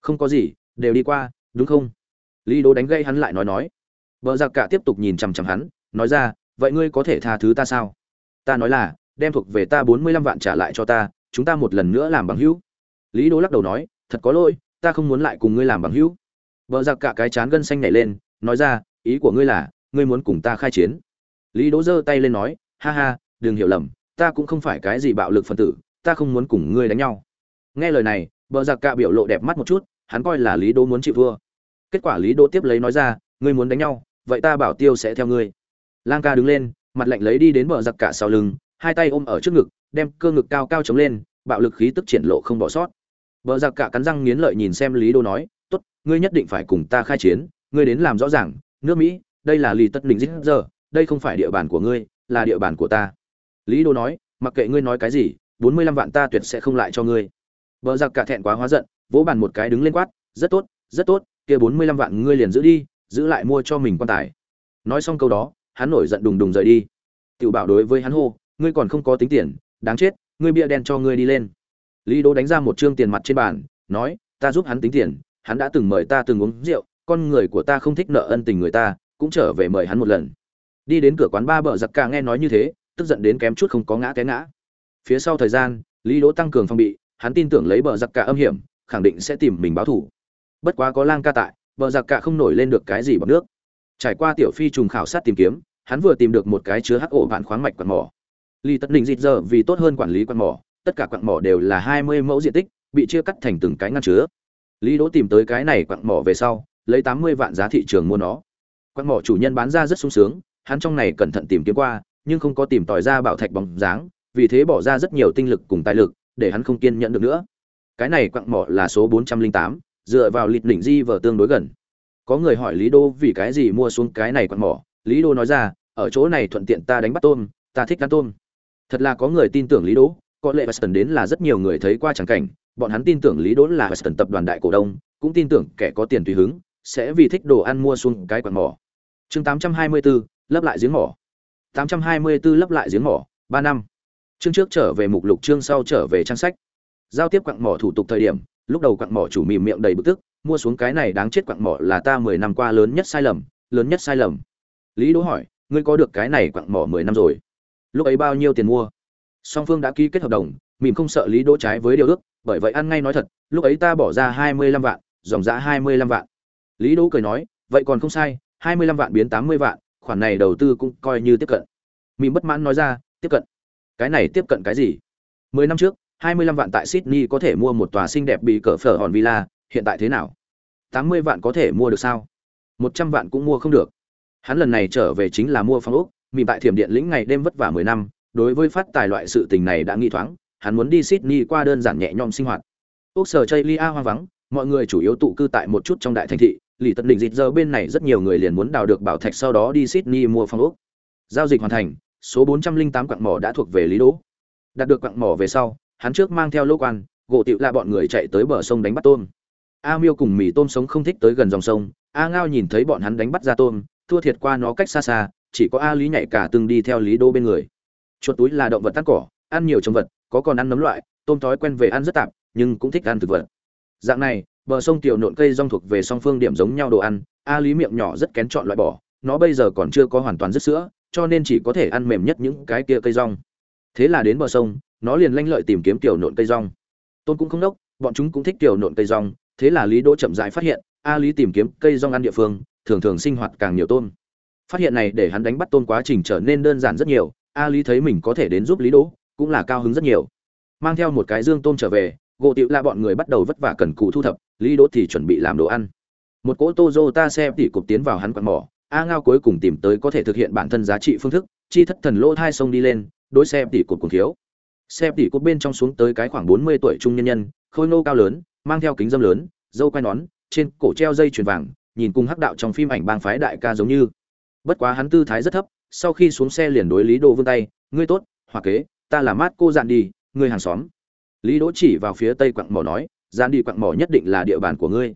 Không có gì, đều đi qua, đúng không? Lý đỗ đánh gây hắn lại nói nói. Bờ giặc cả tiếp tục nhìn chằm chằm hắn, nói ra, vậy ngươi có thể tha thứ ta sao? Ta nói là, đem thuộc về ta bốn mươi lăm vạn trả lại cho ta, chúng ta một lần nữa làm bằng hữu. Lý đỗ lắc đầu nói, thật có lỗi, ta không muốn lại cùng ngươi làm bằng hữu. Bờ giặc cả cái chán gân xanh nhảy lên, nói ra, ý của ngươi là ngươi muốn cùng ta khai chiến. Lý đỗ giơ tay lên nói, ha ha, đừng hiểu lầm, ta cũng không phải cái gì bạo lực phân tử, ta không muốn cùng ngươi đánh nhau. Nghe lời này, Bờ giặc cả biểu lộ đẹp mắt một chút, hắn coi là lý đỗ muốn chịu thua. Kết quả lý đỗ tiếp lấy nói ra, ngươi muốn đánh nhau, vậy ta bảo tiêu sẽ theo ngươi. Lang ca đứng lên, mặt lạnh lấy đi đến bờ giặc cả sau lưng, hai tay ôm ở trước ngực, đem cơ ngực cao cao chống lên, bạo lực khí tức triển lộ không bỏ sót. Bờ giặc cả cắn răng nghiến lợi nhìn xem lý đô nói, tốt, ngươi nhất định phải cùng ta khai chiến, ngươi đến làm rõ ràng, nước mỹ đây là lì tất định dít giờ, đây không phải địa bàn của ngươi, là địa bàn của ta. Lý đô nói, mặc kệ ngươi nói cái gì, bốn mươi lăm vạn ta tuyệt sẽ không lại cho ngươi. Vợ giặc cả thẹn quá hóa giận, vỗ bàn một cái đứng lên quát, rất tốt rất tốt, kia bốn mươi lăm vạn ngươi liền giữ đi, giữ lại mua cho mình quan tài. Nói xong câu đó, hắn nổi giận đùng đùng rời đi. Tiểu bảo đối với hắn hô, ngươi còn không có tính tiền, đáng chết, ngươi bia đen cho ngươi đi lên. Lý Đô đánh ra một trương tiền mặt trên bàn, nói, ta giúp hắn tính tiền, hắn đã từng mời ta từng uống rượu, con người của ta không thích nợ ân tình người ta cũng trở về mời hắn một lần. Đi đến cửa quán ba bờ giặc ca nghe nói như thế, tức giận đến kém chút không có ngã té ngã. Phía sau thời gian, lý đỗ tăng cường phòng bị, hắn tin tưởng lấy bờ giặc ca âm hiểm, khẳng định sẽ tìm mình báo thủ bất quá có lang ca tại, bờ giặc cả không nổi lên được cái gì bằng nước. Trải qua tiểu phi trùng khảo sát tìm kiếm, hắn vừa tìm được một cái chứa hắc ổ vạn khoáng mạch quạt mỏ. Ly tất định dịt giờ vì tốt hơn quản lý quạt mỏ, tất cả quặng mỏ đều là hai mươi mẫu diện tích, bị chia cắt thành từng cái ngăn chứa. Lý đỗ tìm tới cái này quặng mỏ về sau, lấy tám mươi vạn giá thị trường mua nó quặng mỏ chủ nhân bán ra rất sung sướng hắn trong này cẩn thận tìm kiếm qua nhưng không có tìm tòi ra bảo thạch bóng dáng vì thế bỏ ra rất nhiều tinh lực cùng tài lực để hắn không kiên nhẫn được nữa. Cái này quặng mỏ là số bốn trăm linh tám dựa vào lịch đỉnh di vở tương đối gần. Có người hỏi lý đô vì cái gì mua xuống cái này quặng mỏ. Lý đô nói ra ở chỗ này thuận tiện ta đánh bắt tôm ta thích ăn tôm. Thật là có người tin tưởng lý Đô, có lẽ Weston đến là rất nhiều người thấy qua chẳng cảnh, bọn hắn tin tưởng Lý Đô là Weston tập đoàn đại cổ đông, cũng tin tưởng kẻ có tiền tùy hứng, sẽ vì thích đồ ăn mua xuống cái quặng mỏ. Chương 824, lấp lại giếng mỏ. 824 lấp lại giếng mỏ, 3 năm. Chương trước trở về mục lục chương sau trở về trang sách. Giao tiếp quặng mỏ thủ tục thời điểm, lúc đầu quặng mỏ chủ mỉm miệng đầy bực tức, mua xuống cái này đáng chết quặng mỏ là ta 10 năm qua lớn nhất sai lầm, lớn nhất sai lầm. Lý Đỗ hỏi, ngươi có được cái này quặng mỏ 10 năm rồi? Lúc ấy bao nhiêu tiền mua? song phương đã ký kết hợp đồng mìm không sợ lý đỗ trái với điều ước bởi vậy ăn ngay nói thật lúc ấy ta bỏ ra hai mươi lăm vạn dòng giá hai mươi lăm vạn lý đỗ cười nói vậy còn không sai hai mươi lăm vạn biến tám mươi vạn khoản này đầu tư cũng coi như tiếp cận. Mìm bất mãn nói ra tiếp cận. Cái này tiếp cận cái gì? Mười năm trước hai mươi lăm vạn tại sydney có thể mua một tòa xinh đẹp bị cỡ phở hòn villa hiện tại thế nào? Tám mươi vạn có thể mua được sao? Một trăm vạn cũng mua không được. Hắn lần này trở về chính là mua phòng ốc mìm tại thiểm điện lĩnh ngày đêm vất vả mười năm đối với phát tài loại sự tình này đã nghi thoáng, hắn muốn đi Sydney qua đơn giản nhẹ nhõm sinh hoạt. Úc sở Chaylia hoang vắng, mọi người chủ yếu tụ cư tại một chút trong đại thành thị, lì tận định dịt giờ bên này rất nhiều người liền muốn đào được bảo thạch sau đó đi Sydney mua phong ốc. Giao dịch hoàn thành, số 408 quặng mỏ đã thuộc về Lý Đỗ. Đạt được quặng mỏ về sau, hắn trước mang theo lô quan, gỗ tịu là bọn người chạy tới bờ sông đánh bắt tôm. A Miêu cùng mì tôm sống không thích tới gần dòng sông, A Ngao nhìn thấy bọn hắn đánh bắt ra tôm, thua thiệt qua nó cách xa xa, chỉ có A Lý nhảy cả từng đi theo Lý Đô bên người chuột túi là động vật tắt cỏ ăn nhiều trồng vật có còn ăn nấm loại tôm thói quen về ăn rất tạp nhưng cũng thích ăn thực vật dạng này bờ sông tiểu nộn cây rong thuộc về song phương điểm giống nhau đồ ăn, a lý miệng nhỏ rất kén chọn loại bỏ nó bây giờ còn chưa có hoàn toàn dứt sữa, cho nên chỉ có thể ăn mềm nhất những cái kia cây rong. Thế là đến bờ sông, nó liền lanh lợi tìm kiếm tiểu nộn cây rong. Tôn cũng không đốc, bọn chúng cũng thích tiểu nộn cây rong, thế là lý đỗ chậm rãi phát hiện, a lý tìm kiếm cây rong ăn địa phương, thường thường sinh hoạt càng nhiều tôm phát hiện này để hắn đánh bắt tôm quá trình trở nên đơn giản rất nhiều, a lý thấy mình có thể đến giúp lý đỗ, cũng là cao hứng rất nhiều. Mang theo một cái dương tôm trở về gỗ tiệu la bọn người bắt đầu vất vả cần cù thu thập, lý đỗ thì chuẩn bị làm đồ ăn. Một cỗ Toyota xe tỉ cục tiến vào hắn quạt mỏ, a ngao cuối cùng tìm tới có thể thực hiện bản thân giá trị phương thức, chi thất thần lỗ thai sông đi lên, đối xe tỉ cục cùng thiếu. Xe tỉ cục bên trong xuống tới cái khoảng bốn mươi tuổi trung nhân nhân, khôi nô cao lớn, mang theo kính dâm lớn, dâu quai nón, trên cổ treo dây chuyền vàng, nhìn cùng hắc đạo trong phim ảnh bang phái đại ca giống như. Bất quá hắn tư thái rất thấp, sau khi xuống xe liền đối lý đồ vươn tay, ngươi tốt, hòa kế, ta là mát cô dạn đi ngươi hàng xóm lý đỗ chỉ vào phía tây quặng mỏ nói gian đi quặng mỏ nhất định là địa bàn của ngươi.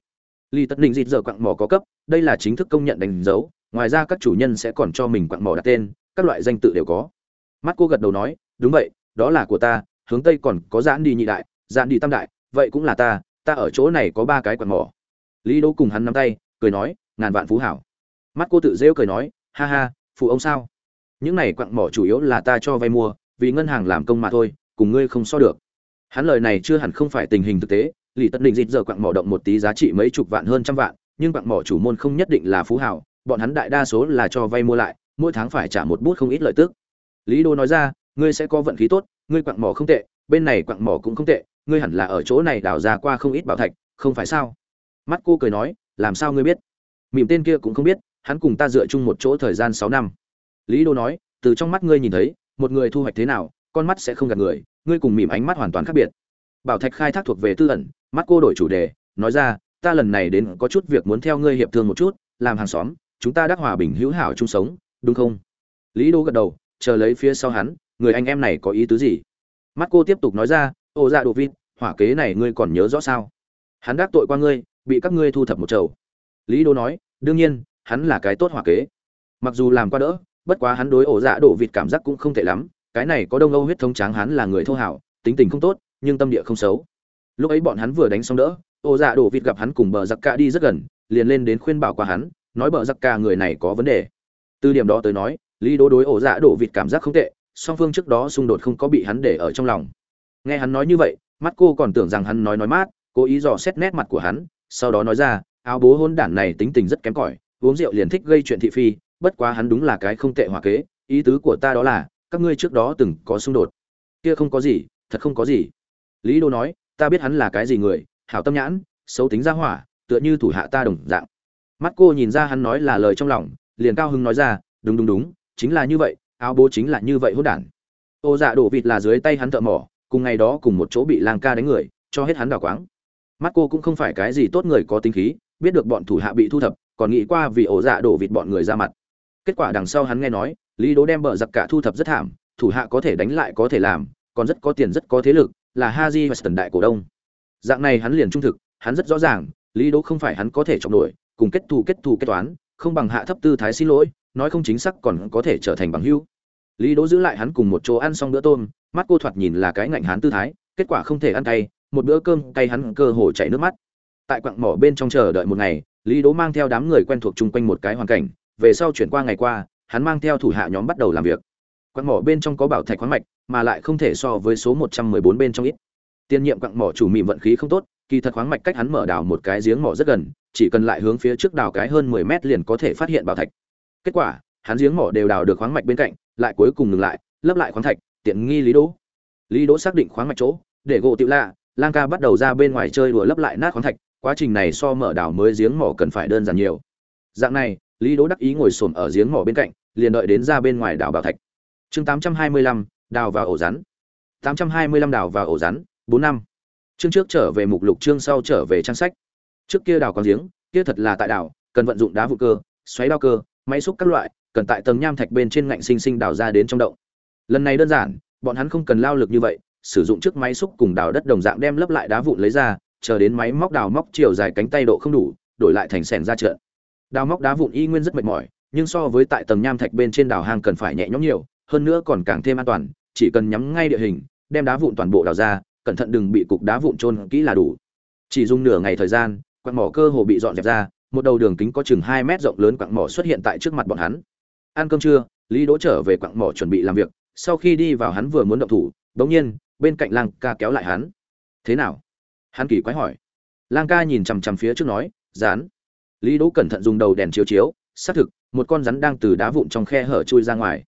Lý tất định dịt giờ quặng mỏ có cấp, đây là chính thức công nhận đánh dấu, ngoài ra các chủ nhân sẽ còn cho mình quặng mỏ đặt tên, các loại danh tự đều có. Mắt cô gật đầu nói, đúng vậy, đó là của ta, hướng tây còn có giãn đi nhị đại giãn đi tam đại, vậy cũng là ta ta ở chỗ này có ba cái quặng mỏ. Lý đỗ cùng hắn nắm tay, cười nói, ngàn vạn phú hảo. Mắt cô tự rêu cười nói, ha ha, phụ ông sao? Những này quặng mỏ chủ yếu là ta cho vay mua, vì ngân hàng làm công mà thôi, cùng ngươi không so được hắn lời này chưa hẳn không phải tình hình thực tế lì tận định dịch giờ quặng mỏ động một tí giá trị mấy chục vạn hơn trăm vạn, nhưng quặng mỏ chủ môn không nhất định là phú hảo, bọn hắn đại đa số là cho vay mua lại, mỗi tháng phải trả một bút không ít lợi tức. Lý đô nói ra, ngươi sẽ có vận khí tốt, ngươi quặng mỏ không tệ, bên này quặng mỏ cũng không tệ, ngươi hẳn là ở chỗ này đào ra qua không ít bảo thạch, không phải sao? Mắt cô cười nói, làm sao ngươi biết? Mỉm tên kia cũng không biết, hắn cùng ta dựa chung một chỗ thời gian sáu năm. Lý đô nói, từ trong mắt ngươi nhìn thấy, một người thu hoạch thế nào, con mắt sẽ không gạt người ngươi cùng mỉm ánh mắt hoàn toàn khác biệt. Bảo thạch khai thác thuộc về tư ẩn, mắt cô đổi chủ đề, nói ra, ta lần này đến có chút việc muốn theo ngươi hiệp thương một chút, làm hàng xóm, chúng ta đắc hòa bình hữu hảo chung sống, đúng không? Lý đô gật đầu, chờ lấy phía sau hắn, người anh em này có ý tứ gì? Mắt cô tiếp tục nói ra, ô dạ đồ vịt, hỏa kế này ngươi còn nhớ rõ sao? Hắn đắc tội qua ngươi, bị các ngươi thu thập một chầu. Lý đô nói, đương nhiên, hắn là cái tốt hỏa kế. Mặc dù làm qua đỡ, bất quá hắn đối ổ dạ đổ vịt cảm giác cũng không tệ lắm cái này có đông âu huyết thống tráng hắn là người thô hảo, tính tình không tốt, nhưng tâm địa không xấu. Lúc ấy bọn hắn vừa đánh xong đỡ, ô dạ đổ vịt gặp hắn cùng bờ giặc ca đi rất gần, liền lên đến khuyên bảo qua hắn, nói bờ giặc ca người này có vấn đề. Từ điểm đó tới nói, lý đố đối ổ dạ đổ vịt cảm giác không tệ, song phương trước đó xung đột không có bị hắn để ở trong lòng. Nghe hắn nói như vậy, mắt cô còn tưởng rằng hắn nói nói mát, cố ý dò xét nét mặt của hắn, sau đó nói ra, áo bố hôn đản này tính tình rất kém cỏi, uống rượu liền thích gây chuyện thị phi, bất quá hắn đúng là cái không tệ hòa kế, ý tứ của ta đó là các ngươi trước đó từng có xung đột. Kia không có gì, thật không có gì. Lý đô nói, ta biết hắn là cái gì người, hảo tâm nhãn, xấu tính ra hỏa, tựa như thủ hạ ta đồng dạng. Mắt cô nhìn ra hắn nói là lời trong lòng, liền cao hưng nói ra, đúng đúng đúng, chính là như vậy, áo bố chính là như vậy hốt đản. Ô dạ đổ vịt là dưới tay hắn thợ mỏ, cùng ngày đó cùng một chỗ bị lang ca đánh người, cho hết hắn đào quáng. Mắt cô cũng không phải cái gì tốt người có tính khí, biết được bọn thủ hạ bị thu thập, còn nghĩ qua vì ổ dạ đổ vịt bọn người ra mặt. Kết quả đằng sau hắn nghe nói lý đố đem bờ giặc cả thu thập rất thảm, thủ hạ có thể đánh lại có thể làm, còn rất có tiền rất có thế lực, là haji tần đại cổ đông. Dạng này hắn liền trung thực, hắn rất rõ ràng, lý đố không phải hắn có thể trọng nổi, cùng kết thù kết thù kết toán, không bằng hạ thấp tư thái xin lỗi, nói không chính xác còn có thể trở thành bằng hữu. Lý đố giữ lại hắn cùng một chỗ ăn xong bữa tôm mắt cô thoạt nhìn là cái ngạnh hắn tư thái, kết quả không thể ăn cay, một bữa cơm cay hắn cơ hồ chảy nước mắt. Tại quặng mỏ bên trong chờ đợi một ngày, lý đố mang theo đám người quen thuộc chung quanh một cái hoàn cảnh, về sau chuyển qua ngày qua hắn mang theo thủ hạ nhóm bắt đầu làm việc. Quặng mỏ bên trong có bảo thạch khoáng mạch, mà lại không thể so với số 114 bên trong ít. Tiên nhiệm quặng mỏ chủ mị vận khí không tốt, kỳ thật khoáng mạch cách hắn mở đào một cái giếng mỏ rất gần, chỉ cần lại hướng phía trước đào cái hơn 10 mét liền có thể phát hiện bảo thạch. Kết quả, hắn giếng mỏ đều đào được khoáng mạch bên cạnh, lại cuối cùng ngừng lại, lấp lại khoáng thạch, tiện nghi lý đỗ. Lý đỗ xác định khoáng mạch chỗ, để gỗ tiểu la lang ca bắt đầu ra bên ngoài chơi đùa lấp lại nát khoáng thạch, quá trình này so mở đào mới giếng mỏ cần phải đơn giản nhiều. Dạng này, lý đỗ đắc ý ngồi xổm ở giếng mỏ bên cạnh liền đợi đến ra bên ngoài đào bảo thạch. Chương 825, đào vào ổ rắn. 825 đào vào ổ rắn bốn năm. Chương trước trở về mục lục chương sau trở về trang sách. Trước kia đào con giếng kia thật là tại đào cần vận dụng đá vụ cơ xoáy đao cơ máy xúc các loại cần tại tầng nham thạch bên trên ngạnh sinh sinh đào ra đến trong động. Lần này đơn giản bọn hắn không cần lao lực như vậy sử dụng chiếc máy xúc cùng đào đất đồng dạng đem lấp lại đá vụn lấy ra chờ đến máy móc đào móc chiều dài cánh tay độ không đủ đổi lại thành sẻng ra trận. Đào móc đá vụn y nguyên rất mệt mỏi nhưng so với tại tầng nham thạch bên trên đào hang cần phải nhẹ nhõm nhiều, hơn nữa còn càng thêm an toàn, chỉ cần nhắm ngay địa hình, đem đá vụn toàn bộ đào ra, cẩn thận đừng bị cục đá vụn trôn kỹ là đủ. Chỉ dùng nửa ngày thời gian, quặng mỏ cơ hồ bị dọn dẹp ra, một đầu đường kính có chừng hai mét rộng lớn quặng mỏ xuất hiện tại trước mặt bọn hắn. Ăn cơm trưa, lý đỗ trở về quặng mỏ chuẩn bị làm việc, sau khi đi vào hắn vừa muốn động thủ bỗng nhiên, bên cạnh lang ca kéo lại hắn. Thế nào? Hắn kỳ quái hỏi. Lang ca nhìn chằm chằm phía trước nói rán lý đỗ cẩn thận dùng đầu đèn chiếu chiếu, xác thực một con rắn đang từ đá vụn trong khe hở chui ra ngoài.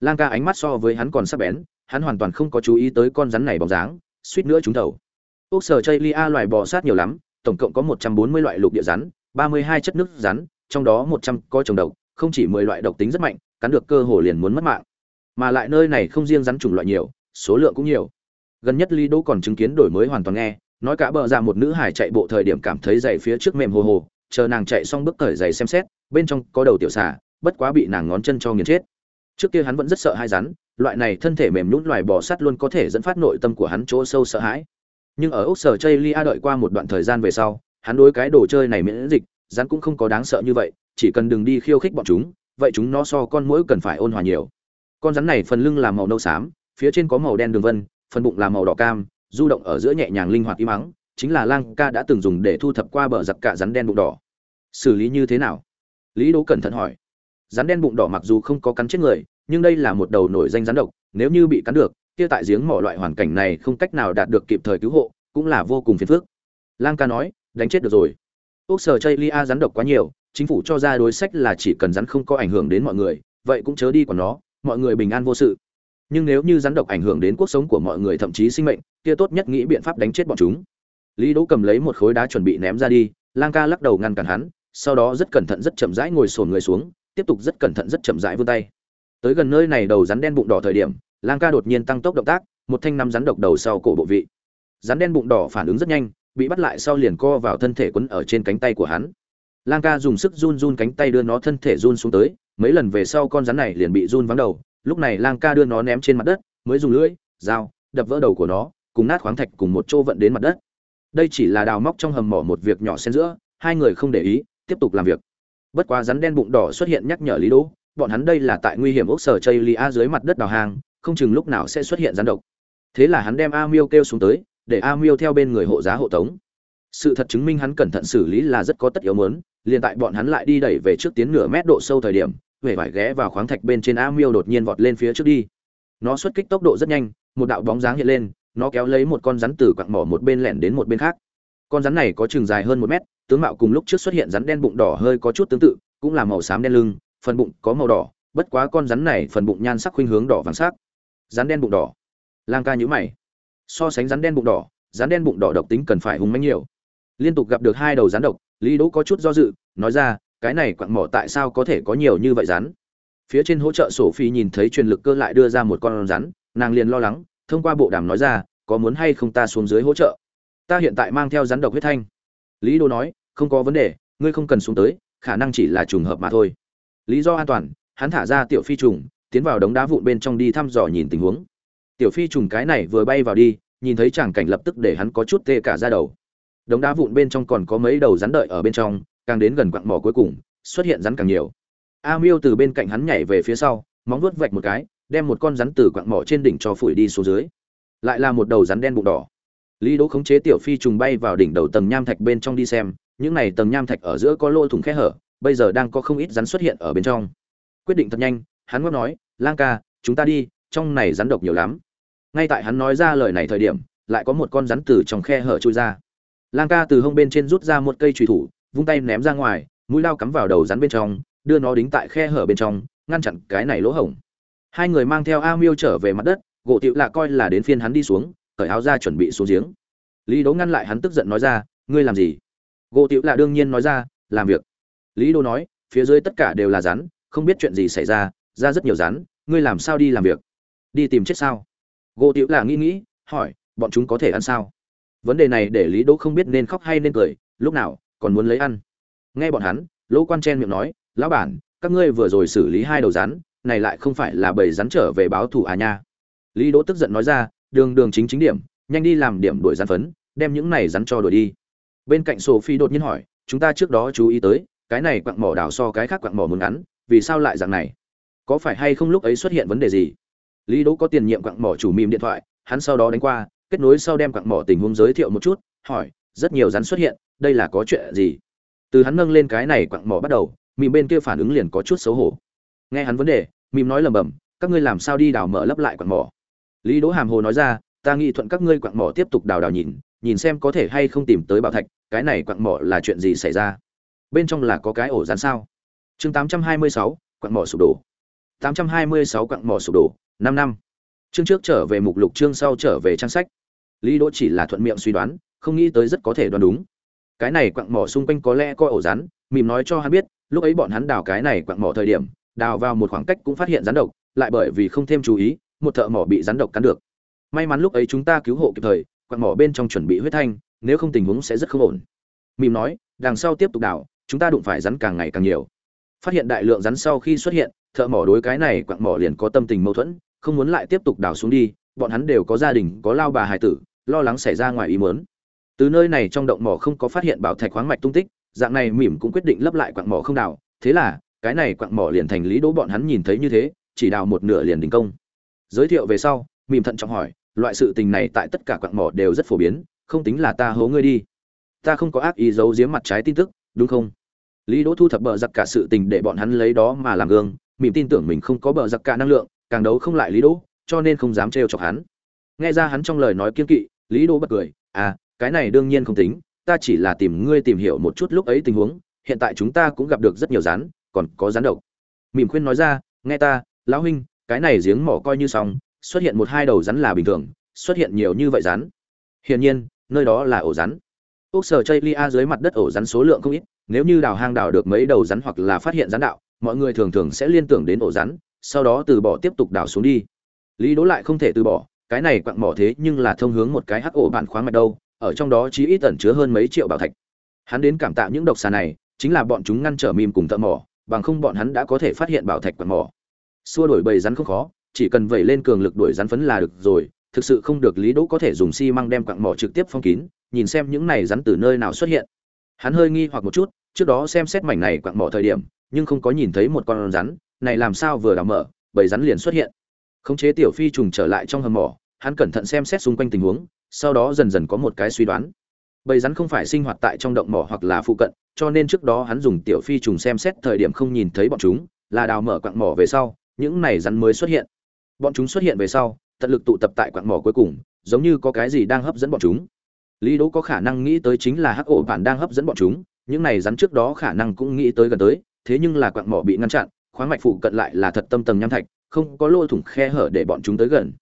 Lang ca ánh mắt so với hắn còn sắc bén, hắn hoàn toàn không có chú ý tới con rắn này bóng dáng, suýt nữa trúng đầu. Ốc sở chây lia loài bò sát nhiều lắm, tổng cộng có một trăm bốn mươi loại lục địa rắn, ba mươi hai chất nước rắn, trong đó một trăm có trồng độc, không chỉ mười loại độc tính rất mạnh, cắn được cơ hồ liền muốn mất mạng. Mà lại nơi này không riêng rắn chủng loại nhiều, số lượng cũng nhiều. Gần nhất lý đỗ còn chứng kiến đổi mới hoàn toàn nghe, nói cả bờ ra một nữ hải chạy bộ thời điểm cảm thấy giày phía trước mềm hồ hồ, chờ nàng chạy xong bước cởi giày xem xét bên trong có đầu tiểu xà bất quá bị nàng ngón chân cho nghiền chết. Trước kia hắn vẫn rất sợ hai rắn loại này thân thể mềm nhũn loài bò sắt luôn có thể dẫn phát nội tâm của hắn chỗ sâu sợ hãi. Nhưng ở ốc sở chây lia đợi qua một đoạn thời gian về sau hắn đối cái đồ chơi này miễn dịch rắn cũng không có đáng sợ như vậy chỉ cần đừng đi khiêu khích bọn chúng vậy chúng nó so con mũi cần phải ôn hòa nhiều. Con rắn này phần lưng là màu nâu xám phía trên có màu đen đường vân phần bụng là màu đỏ cam du động ở giữa nhẹ nhàng linh hoạt im ắng, chính là lang ca đã từng dùng để thu thập qua bờ giặc cả rắn đen bụng đỏ. Xử lý như thế nào? Lý đỗ cẩn thận hỏi. Rắn đen bụng đỏ mặc dù không có cắn chết người, nhưng đây là một đầu nổi danh rắn độc, nếu như bị cắn được, kia tại giếng mỏ loại hoàn cảnh này không cách nào đạt được kịp thời cứu hộ, cũng là vô cùng phiền phức. Lang ca nói, đánh chết được rồi. Ốc sở chây lia rắn độc quá nhiều, chính phủ cho ra đối sách là chỉ cần rắn không có ảnh hưởng đến mọi người, vậy cũng chớ đi của nó, mọi người bình an vô sự. Nhưng nếu như rắn độc ảnh hưởng đến cuộc sống của mọi người thậm chí sinh mệnh, kia tốt nhất nghĩ biện pháp đánh chết bọn chúng. Lý đỗ cầm lấy một khối đá chuẩn bị ném ra đi, lang ca lắc đầu ngăn cản hắn sau đó rất cẩn thận rất chậm rãi ngồi sồn người xuống, tiếp tục rất cẩn thận rất chậm rãi vươn tay. Tới gần nơi này đầu rắn đen bụng đỏ thời điểm, lang ca đột nhiên tăng tốc động tác, một thanh năm rắn độc đầu sau cổ bộ vị. Rắn đen bụng đỏ phản ứng rất nhanh, bị bắt lại sau liền co vào thân thể quấn ở trên cánh tay của hắn. Lang ca dùng sức run run cánh tay đưa nó thân thể run xuống tới, mấy lần về sau con rắn này liền bị run vắng đầu, lúc này lang ca đưa nó ném trên mặt đất, mới dùng lưỡi, dao, đập vỡ đầu của nó, cùng nát khoáng thạch cùng một chỗ vận đến mặt đất. Đây chỉ là đào móc trong hầm mỏ một việc nhỏ xen giữa, hai người không để ý tiếp tục làm việc. Bất quá rắn đen bụng đỏ xuất hiện nhắc nhở lý đỗ bọn hắn đây là tại nguy hiểm ốc sở chây lia dưới mặt đất đào hang không chừng lúc nào sẽ xuất hiện rắn độc. Thế là hắn đem a miêu kêu xuống tới để a miêu theo bên người hộ giá hộ tống. Sự thật chứng minh hắn cẩn thận xử lý là rất có tất yếu muốn, liền tại bọn hắn lại đi đẩy về trước tiến nửa mét độ sâu thời điểm huệ vải ghé vào khoáng thạch bên trên a miêu đột nhiên vọt lên phía trước đi. Nó xuất kích tốc độ rất nhanh một đạo bóng dáng hiện lên nó kéo lấy một con rắn từ quặng mỏ một bên lẻn đến một bên khác con rắn này có chừng dài hơn một mét, tướng mạo cùng lúc trước xuất hiện rắn đen bụng đỏ hơi có chút tương tự, cũng là màu xám đen lưng, phần bụng có màu đỏ, bất quá con rắn này phần bụng nhan sắc khuynh hướng đỏ vàng sắc. Rắn đen bụng đỏ. Lang ca nhữ mày. So sánh rắn đen bụng đỏ, rắn đen bụng đỏ độc tính cần phải hùng manh nhiều. Liên tục gặp được hai đầu rắn độc, lý đỗ có chút do dự, nói ra, cái này quặng mỏ tại sao có thể có nhiều như vậy rắn? Phía trên hỗ trợ sổ phi nhìn thấy truyền lực cơ lại đưa ra một con rắn, nàng liền lo lắng, thông qua bộ đàm nói ra, có muốn hay không ta xuống dưới hỗ trợ? Ta hiện tại mang theo rắn độc huyết thanh. Lý đô nói, không có vấn đề, ngươi không cần xuống tới, khả năng chỉ là trùng hợp mà thôi. Lý do an toàn, hắn thả ra tiểu phi trùng, tiến vào đống đá vụn bên trong đi thăm dò nhìn tình huống. Tiểu phi trùng cái này vừa bay vào đi, nhìn thấy chàng cảnh lập tức để hắn có chút tê cả ra đầu. Đống đá vụn bên trong còn có mấy đầu rắn đợi ở bên trong, càng đến gần quặng mỏ cuối cùng, xuất hiện rắn càng nhiều. A miêu từ bên cạnh hắn nhảy về phía sau, móng vuốt vạch một cái, đem một con rắn từ quặng mỏ trên đỉnh cho phủi đi xuống dưới. Lại là một đầu rắn đen bụng đỏ lý đỗ khống chế tiểu phi trùng bay vào đỉnh đầu tầng nham thạch bên trong đi xem, những này tầng nham thạch ở giữa có lỗ thủng khe hở, bây giờ đang có không ít rắn xuất hiện ở bên trong. Quyết định thật nhanh, hắn ngóc nói, lang ca, chúng ta đi, trong này rắn độc nhiều lắm. Ngay tại hắn nói ra lời này thời điểm, lại có một con rắn từ trong khe hở trôi ra. Lang ca từ hông bên trên rút ra một cây trùy thủ, vung tay ném ra ngoài, mũi lao cắm vào đầu rắn bên trong, đưa nó đính tại khe hở bên trong, ngăn chặn cái này lỗ hổng. Hai người mang theo a miêu trở về mặt đất, gỗ tiệu lạ coi là đến phiên hắn đi xuống cởi áo ra chuẩn bị xuống giếng. Lý đỗ ngăn lại hắn tức giận nói ra, ngươi làm gì? Gỗ tiểu là đương nhiên nói ra, làm việc. Lý đỗ nói, phía dưới tất cả đều là rắn, không biết chuyện gì xảy ra ra rất nhiều rắn, ngươi làm sao đi làm việc? Đi tìm chết sao? Gỗ tiểu là nghĩ nghĩ, hỏi, bọn chúng có thể ăn sao? Vấn đề này để lý đỗ không biết nên khóc hay nên cười, lúc nào, còn muốn lấy ăn. Nghe bọn hắn, lỗ quan chen miệng nói, lão bản, các ngươi vừa rồi xử lý hai đầu rắn, này lại không phải là bầy rắn trở về báo thù à nha. Lý đỗ tức giận nói ra đường đường chính chính điểm, nhanh đi làm điểm đuổi rắn phấn, đem những này rắn cho đuổi đi. Bên cạnh sophie đột nhiên hỏi, chúng ta trước đó chú ý tới, cái này quặng mỏ đào so cái khác quặng mỏ muốn ngắn, vì sao lại dạng này? Có phải hay không lúc ấy xuất hiện vấn đề gì? Lý đỗ có tiền nhiệm quặng mỏ chủ mìm điện thoại, hắn sau đó đánh qua, kết nối sau đem quặng mỏ tình huống giới thiệu một chút, hỏi, rất nhiều rắn xuất hiện, đây là có chuyện gì? Từ hắn nâng lên cái này quặng mỏ bắt đầu, mìm bên kia phản ứng liền có chút xấu hổ. Nghe hắn vấn đề, mìm nói lầm bầm các ngươi làm sao đi đào mở lấp lại quặng mỏ? Lý đỗ hàm hồ nói ra ta nghĩ thuận các ngươi quặng mỏ tiếp tục đào đào nhìn nhìn xem có thể hay không tìm tới bảo thạch cái này quặng mỏ là chuyện gì xảy ra? Bên trong là có cái ổ rắn sao? Chương 826, quặng mỏ sụp đổ. 826 quặng mỏ sụp đổ năm năm. Chương trước trở về mục lục chương sau trở về trang sách. Lý đỗ chỉ là thuận miệng suy đoán không nghĩ tới rất có thể đoán đúng. Cái này quặng mỏ xung quanh có lẽ có ổ rắn Mỉm nói cho hắn biết lúc ấy bọn hắn đào cái này quặng mỏ thời điểm đào vào một khoảng cách cũng phát hiện rắn độc lại bởi vì không thêm chú ý một thợ mỏ bị rắn độc cắn được. May mắn lúc ấy chúng ta cứu hộ kịp thời, quặng mỏ bên trong chuẩn bị huyết thanh, nếu không tình huống sẽ rất không ổn. Mìm nói, đằng sau tiếp tục đào, chúng ta đụng phải rắn càng ngày càng nhiều. Phát hiện đại lượng rắn sau khi xuất hiện, thợ mỏ đối cái này quặng mỏ liền có tâm tình mâu thuẫn, không muốn lại tiếp tục đào xuống đi, bọn hắn đều có gia đình, có lao bà hài tử, lo lắng xảy ra ngoài ý muốn. Từ nơi này trong động mỏ không có phát hiện bảo thạch khoáng mạch tung tích, dạng này mỉm cũng quyết định lấp lại quặng mỏ không đào. Thế là, cái này quặng mỏ liền thành lý đỗ bọn hắn nhìn thấy như thế, chỉ đào một nửa liền đình công giới thiệu về sau mỉm thận trọng hỏi loại sự tình này tại tất cả quạng mỏ đều rất phổ biến không tính là ta hố ngươi đi. Ta không có ác ý giấu giếm mặt trái tin tức đúng không? Lý đỗ thu thập bờ giặc cả sự tình để bọn hắn lấy đó mà làm gương mỉm tin tưởng mình không có bờ giặc cả năng lượng càng đấu không lại lý đỗ cho nên không dám trêu chọc hắn. Nghe ra hắn trong lời nói kiên kỵ lý đỗ bật cười à cái này đương nhiên không tính ta chỉ là tìm ngươi tìm hiểu một chút lúc ấy tình huống hiện tại chúng ta cũng gặp được rất nhiều rán, còn có rán độc. Mỉm khuyên nói ra nghe ta lão huynh cái này giếng mỏ coi như xong, xuất hiện một hai đầu rắn là bình thường, xuất hiện nhiều như vậy rắn. Hiển nhiên, nơi đó là ổ rắn. Ốc sở chây lia dưới mặt đất ổ rắn số lượng không ít, nếu như đào hang đào được mấy đầu rắn hoặc là phát hiện rắn đạo, mọi người thường thường sẽ liên tưởng đến ổ rắn, sau đó từ bỏ tiếp tục đào xuống đi. Lý đỗ lại không thể từ bỏ, cái này quặng mỏ thế nhưng là thông hướng một cái hắc ổ bản khoáng mạch đâu, ở trong đó chí ít tẩn chứa hơn mấy triệu bảo thạch. Hắn đến cảm tạ những độc xà này, chính là bọn chúng ngăn trở mìm cùng thợ mỏ, bằng không bọn hắn đã có thể phát hiện bảo thạch quặng mỏ xua đổi bầy rắn không khó, chỉ cần vẩy lên cường lực đuổi rắn phấn là được rồi, thực sự không được lý đỗ có thể dùng xi măng đem quặng mỏ trực tiếp phong kín, nhìn xem những này rắn từ nơi nào xuất hiện. Hắn hơi nghi hoặc một chút, trước đó xem xét mảnh này quặng mỏ thời điểm, nhưng không có nhìn thấy một con rắn, này làm sao vừa đào mở, bầy rắn liền xuất hiện. Khống chế tiểu phi trùng trở lại trong hầm mỏ, hắn cẩn thận xem xét xung quanh tình huống, sau đó dần dần có một cái suy đoán. Bầy rắn không phải sinh hoạt tại trong động mỏ hoặc là phụ cận, cho nên trước đó hắn dùng tiểu phi trùng xem xét thời điểm không nhìn thấy bọn chúng, là đào mở quặng mỏ về sau những này rắn mới xuất hiện. Bọn chúng xuất hiện về sau, tận lực tụ tập tại quặng mỏ cuối cùng, giống như có cái gì đang hấp dẫn bọn chúng. Lý đỗ có khả năng nghĩ tới chính là hắc ổ bản đang hấp dẫn bọn chúng, những này rắn trước đó khả năng cũng nghĩ tới gần tới, thế nhưng là quặng mỏ bị ngăn chặn, khoáng mạch phụ cận lại là thật tâm tầng nham thạch, không có lỗ thủng khe hở để bọn chúng tới gần.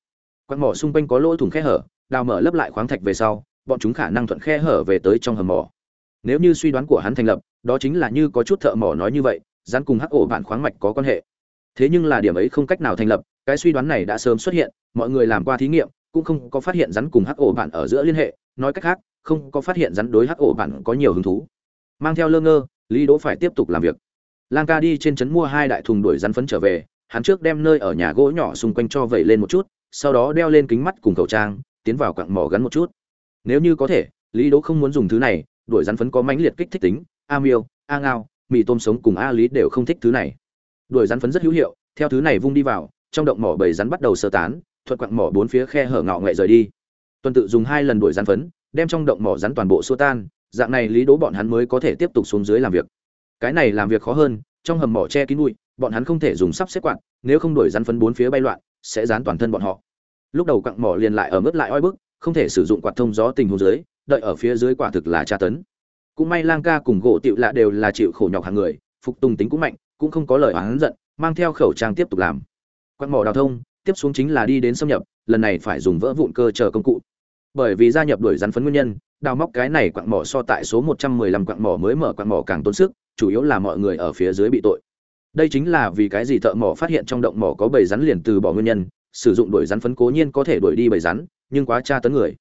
Quặng mỏ xung quanh có lỗ thủng khe hở, đào mở lấp lại khoáng thạch về sau, bọn chúng khả năng thuận khe hở về tới trong hầm mỏ. Nếu như suy đoán của hắn thành lập, đó chính là như có chút thợ mỏ nói như vậy, rắn cùng hắc ổ vạn khoáng mạch có quan hệ thế nhưng là điểm ấy không cách nào thành lập, cái suy đoán này đã sớm xuất hiện, mọi người làm qua thí nghiệm, cũng không có phát hiện rắn cùng hắc ổ bạn ở giữa liên hệ, nói cách khác, không có phát hiện rắn đối hắc ổ bạn có nhiều hứng thú. Mang theo lơ ngơ, lý đỗ phải tiếp tục làm việc. Lang ca đi trên trấn mua hai đại thùng đuổi rắn phấn trở về, hắn trước đem nơi ở nhà gỗ nhỏ xung quanh cho vẩy lên một chút, sau đó đeo lên kính mắt cùng khẩu trang, tiến vào quặng mỏ gắn một chút. Nếu như có thể, lý đỗ không muốn dùng thứ này, đuổi rắn phấn có mãnh liệt kích thích tính, a miêu, a ngao, mì tôm sống cùng a lý đều không thích thứ này đuổi rắn phấn rất hữu hiệu, theo thứ này vung đi vào, trong động mỏ bầy rắn bắt đầu sơ tán, thuận quặng mỏ bốn phía khe hở ngạo nghệ rời đi. Tuần tự dùng hai lần đuổi rắn phấn, đem trong động mỏ rắn toàn bộ xua tan, dạng này lý đố bọn hắn mới có thể tiếp tục xuống dưới làm việc. Cái này làm việc khó hơn, trong hầm mỏ che kín bụi, bọn hắn không thể dùng sắp xếp quạt nếu không đuổi rắn phấn bốn phía bay loạn, sẽ dán toàn thân bọn họ. Lúc đầu quặng mỏ liền lại ở mức lại oi bức, không thể sử dụng quạt thông gió tình huống dưới, đợi ở phía dưới quả thực là tra tấn. Cũng may lang ca cùng gỗ tiệu lạ đều là chịu khổ nhọc hàng người, phục tùng tính cũng mạnh cũng không có lời oán giận, mang theo khẩu trang tiếp tục làm. Quan mỏ đào thông, tiếp xuống chính là đi đến xâm nhập, lần này phải dùng vỡ vụn cơ chờ công cụ. Bởi vì gia nhập đuổi rắn phấn nguyên nhân, đào móc cái này quặng mỏ so tại số 115 quặng mỏ mới mở quặng mỏ càng tốn sức, chủ yếu là mọi người ở phía dưới bị tội. Đây chính là vì cái gì thợ mỏ phát hiện trong động mỏ có bầy rắn liền từ bỏ nguyên nhân, sử dụng đuổi rắn phấn cố nhiên có thể đuổi đi bầy rắn, nhưng quá tra tấn người.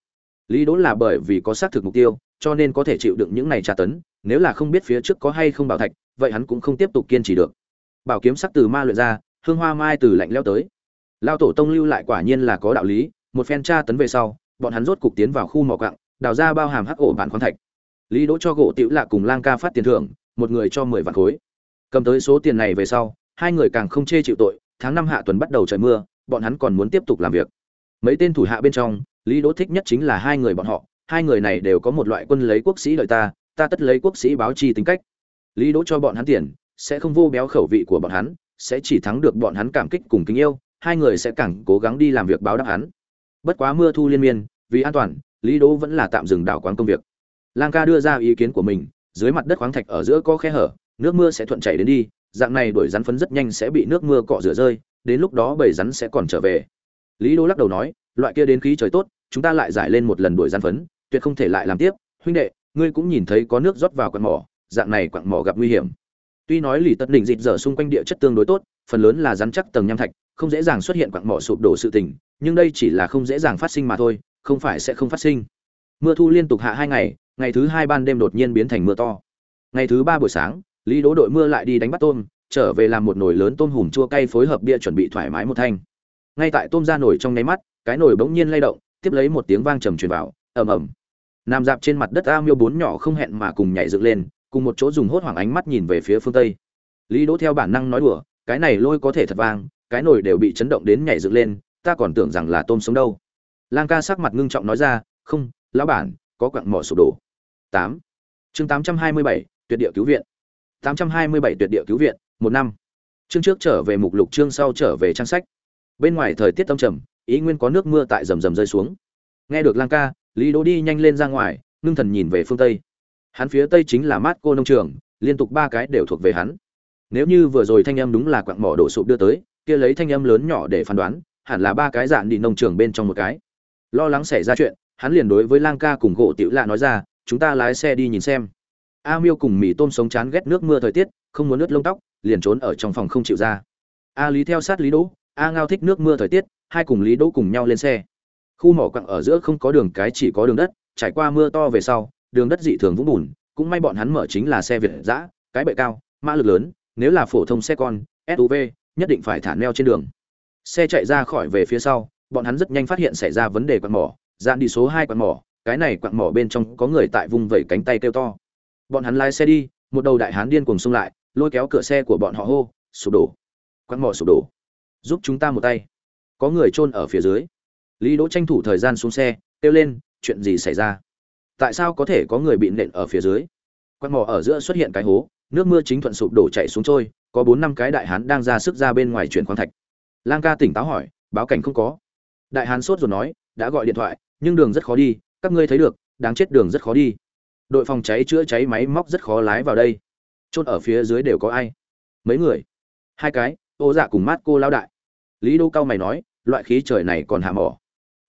Lý đỗ là bởi vì có xác thực mục tiêu, cho nên có thể chịu đựng những này tra tấn nếu là không biết phía trước có hay không bảo thạch, vậy hắn cũng không tiếp tục kiên trì được. Bảo kiếm sắc từ ma luyện ra, hương hoa mai từ lạnh leo tới. Lao tổ tông lưu lại quả nhiên là có đạo lý, một phen tra tấn về sau, bọn hắn rốt cục tiến vào khu mỏ quặng, đào ra bao hàm hắc ổ bản khoáng thạch. Lý đỗ cho gỗ tiểu lạ cùng lang ca phát tiền thưởng, một người cho mười vạn khối. Cầm tới số tiền này về sau, hai người càng không chê chịu tội, tháng năm hạ tuần bắt đầu trời mưa, bọn hắn còn muốn tiếp tục làm việc. Mấy tên thủ hạ bên trong, lý đỗ thích nhất chính là hai người bọn họ, hai người này đều có một loại quân lấy quốc sĩ lợi ta ta tất lấy quốc sĩ báo chi tính cách. Lý đỗ cho bọn hắn tiền, sẽ không vô béo khẩu vị của bọn hắn, sẽ chỉ thắng được bọn hắn cảm kích cùng kính yêu, hai người sẽ càng cố gắng đi làm việc báo đáp hắn. Bất quá mưa thu liên miên, vì an toàn, lý đỗ vẫn là tạm dừng đảo quán công việc. Lang ca đưa ra ý kiến của mình, dưới mặt đất khoáng thạch ở giữa có khe hở, nước mưa sẽ thuận chảy đến đi, dạng này đuổi rắn phấn rất nhanh sẽ bị nước mưa cọ rửa rơi, đến lúc đó bầy rắn sẽ còn trở về. Lý đỗ lắc đầu nói, loại kia đến khí trời tốt, chúng ta lại giải lên một lần đuổi rắn phấn, tuyệt không thể lại làm tiếp, huynh đệ ngươi cũng nhìn thấy có nước rót vào quặng mỏ, dạng này quặng mỏ gặp nguy hiểm. Tuy nói lì tất đỉnh dịt dở xung quanh địa chất tương đối tốt, phần lớn là rắn chắc tầng nham thạch, không dễ dàng xuất hiện quặng mỏ sụp đổ sự tình, nhưng đây chỉ là không dễ dàng phát sinh mà thôi, không phải sẽ không phát sinh. Mưa thu liên tục hạ hai ngày ngày thứ hai ban đêm đột nhiên biến thành mưa to. Ngày thứ ba buổi sáng, lý đỗ đội mưa lại đi đánh bắt tôm, trở về làm một nồi lớn tôm hùm chua cay phối hợp bia chuẩn bị thoải mái một thanh. Ngay tại tôm ra nổi trong nháy mắt, cái nồi bỗng nhiên lay động, tiếp lấy một tiếng vang trầm truyền vào, ầm ầm nằm dạp trên mặt đất a miêu bốn nhỏ không hẹn mà cùng nhảy dựng lên, cùng một chỗ dùng hốt hoảng ánh mắt nhìn về phía phương tây. Lý đỗ theo bản năng nói đùa, cái này lôi có thể thật vang, cái nồi đều bị chấn động đến nhảy dựng lên, ta còn tưởng rằng là tôm sống đâu. Lang ca sắc mặt ngưng trọng nói ra, không, lão bản, có quặng mỏ sụp đổ. Tám. Chương tám trăm hai mươi bảy, tuyệt địa cứu viện. Tám trăm hai mươi bảy, tuyệt địa cứu viện, một năm. Chương trước trở về mục lục, chương sau trở về trang sách. Bên ngoài thời tiết tâm trầm, ý nguyên có nước mưa tại rầm rầm rơi xuống. Nghe được lang ca lý đỗ đi nhanh lên ra ngoài, ngưng thần nhìn về phương tây. Hắn phía tây chính là mát cô nông trường, liên tục ba cái đều thuộc về hắn. Nếu như vừa rồi thanh âm đúng là quặng mỏ đổ sụp đưa tới, kia lấy thanh âm lớn nhỏ để phán đoán, hẳn là ba cái dạn đi nông trường bên trong một cái. Lo lắng xảy ra chuyện, hắn liền đối với lang ca cùng gỗ tiểu lạ nói ra, chúng ta lái xe đi nhìn xem. A miêu cùng mì tôm sống chán ghét nước mưa thời tiết, không muốn nước lông tóc, liền trốn ở trong phòng không chịu ra. A lý theo sát lý đỗ, a ngao thích nước mưa thời tiết, hai cùng lý đỗ cùng nhau lên xe khu mỏ quặng ở giữa không có đường, cái chỉ có đường đất, trải qua mưa to về sau, đường đất dị thường vũng bùn, cũng may bọn hắn mở chính là xe việt giã cái bệ cao, mã lực lớn, nếu là phổ thông xe con suv nhất định phải thả neo trên đường. Xe chạy ra khỏi về phía sau, bọn hắn rất nhanh phát hiện xảy ra vấn đề quặng mỏ, dạn đi số hai quặng mỏ, cái này quặng mỏ bên trong có người tại vùng vẩy cánh tay kêu to. Bọn hắn lái xe đi, một đầu đại hán điên cuồng xông lại, lôi kéo cửa xe của bọn họ hô, sụp đổ. Quặng mỏ sụp đổ. Giúp chúng ta một tay. Có người chôn ở phía dưới lý đỗ tranh thủ thời gian xuống xe, kêu lên, chuyện gì xảy ra? Tại sao có thể có người bị nện ở phía dưới? Quạt mỏ ở giữa xuất hiện cái hố, nước mưa chính thuận sụp đổ chảy xuống trôi, có bốn năm cái đại hán đang ra sức ra bên ngoài chuyển khoáng thạch. Lang ca tỉnh táo hỏi, báo cảnh không có. Đại hán sốt rồi nói, đã gọi điện thoại, nhưng đường rất khó đi, các ngươi thấy được, đáng chết đường rất khó đi. Đội phòng cháy chữa cháy máy móc rất khó lái vào đây. Chốt ở phía dưới đều có ai? Mấy người? Hai cái, ô dạ cùng mát cô lao đại. Lý đô cao mày nói, loại khí trời này còn hạ mỏ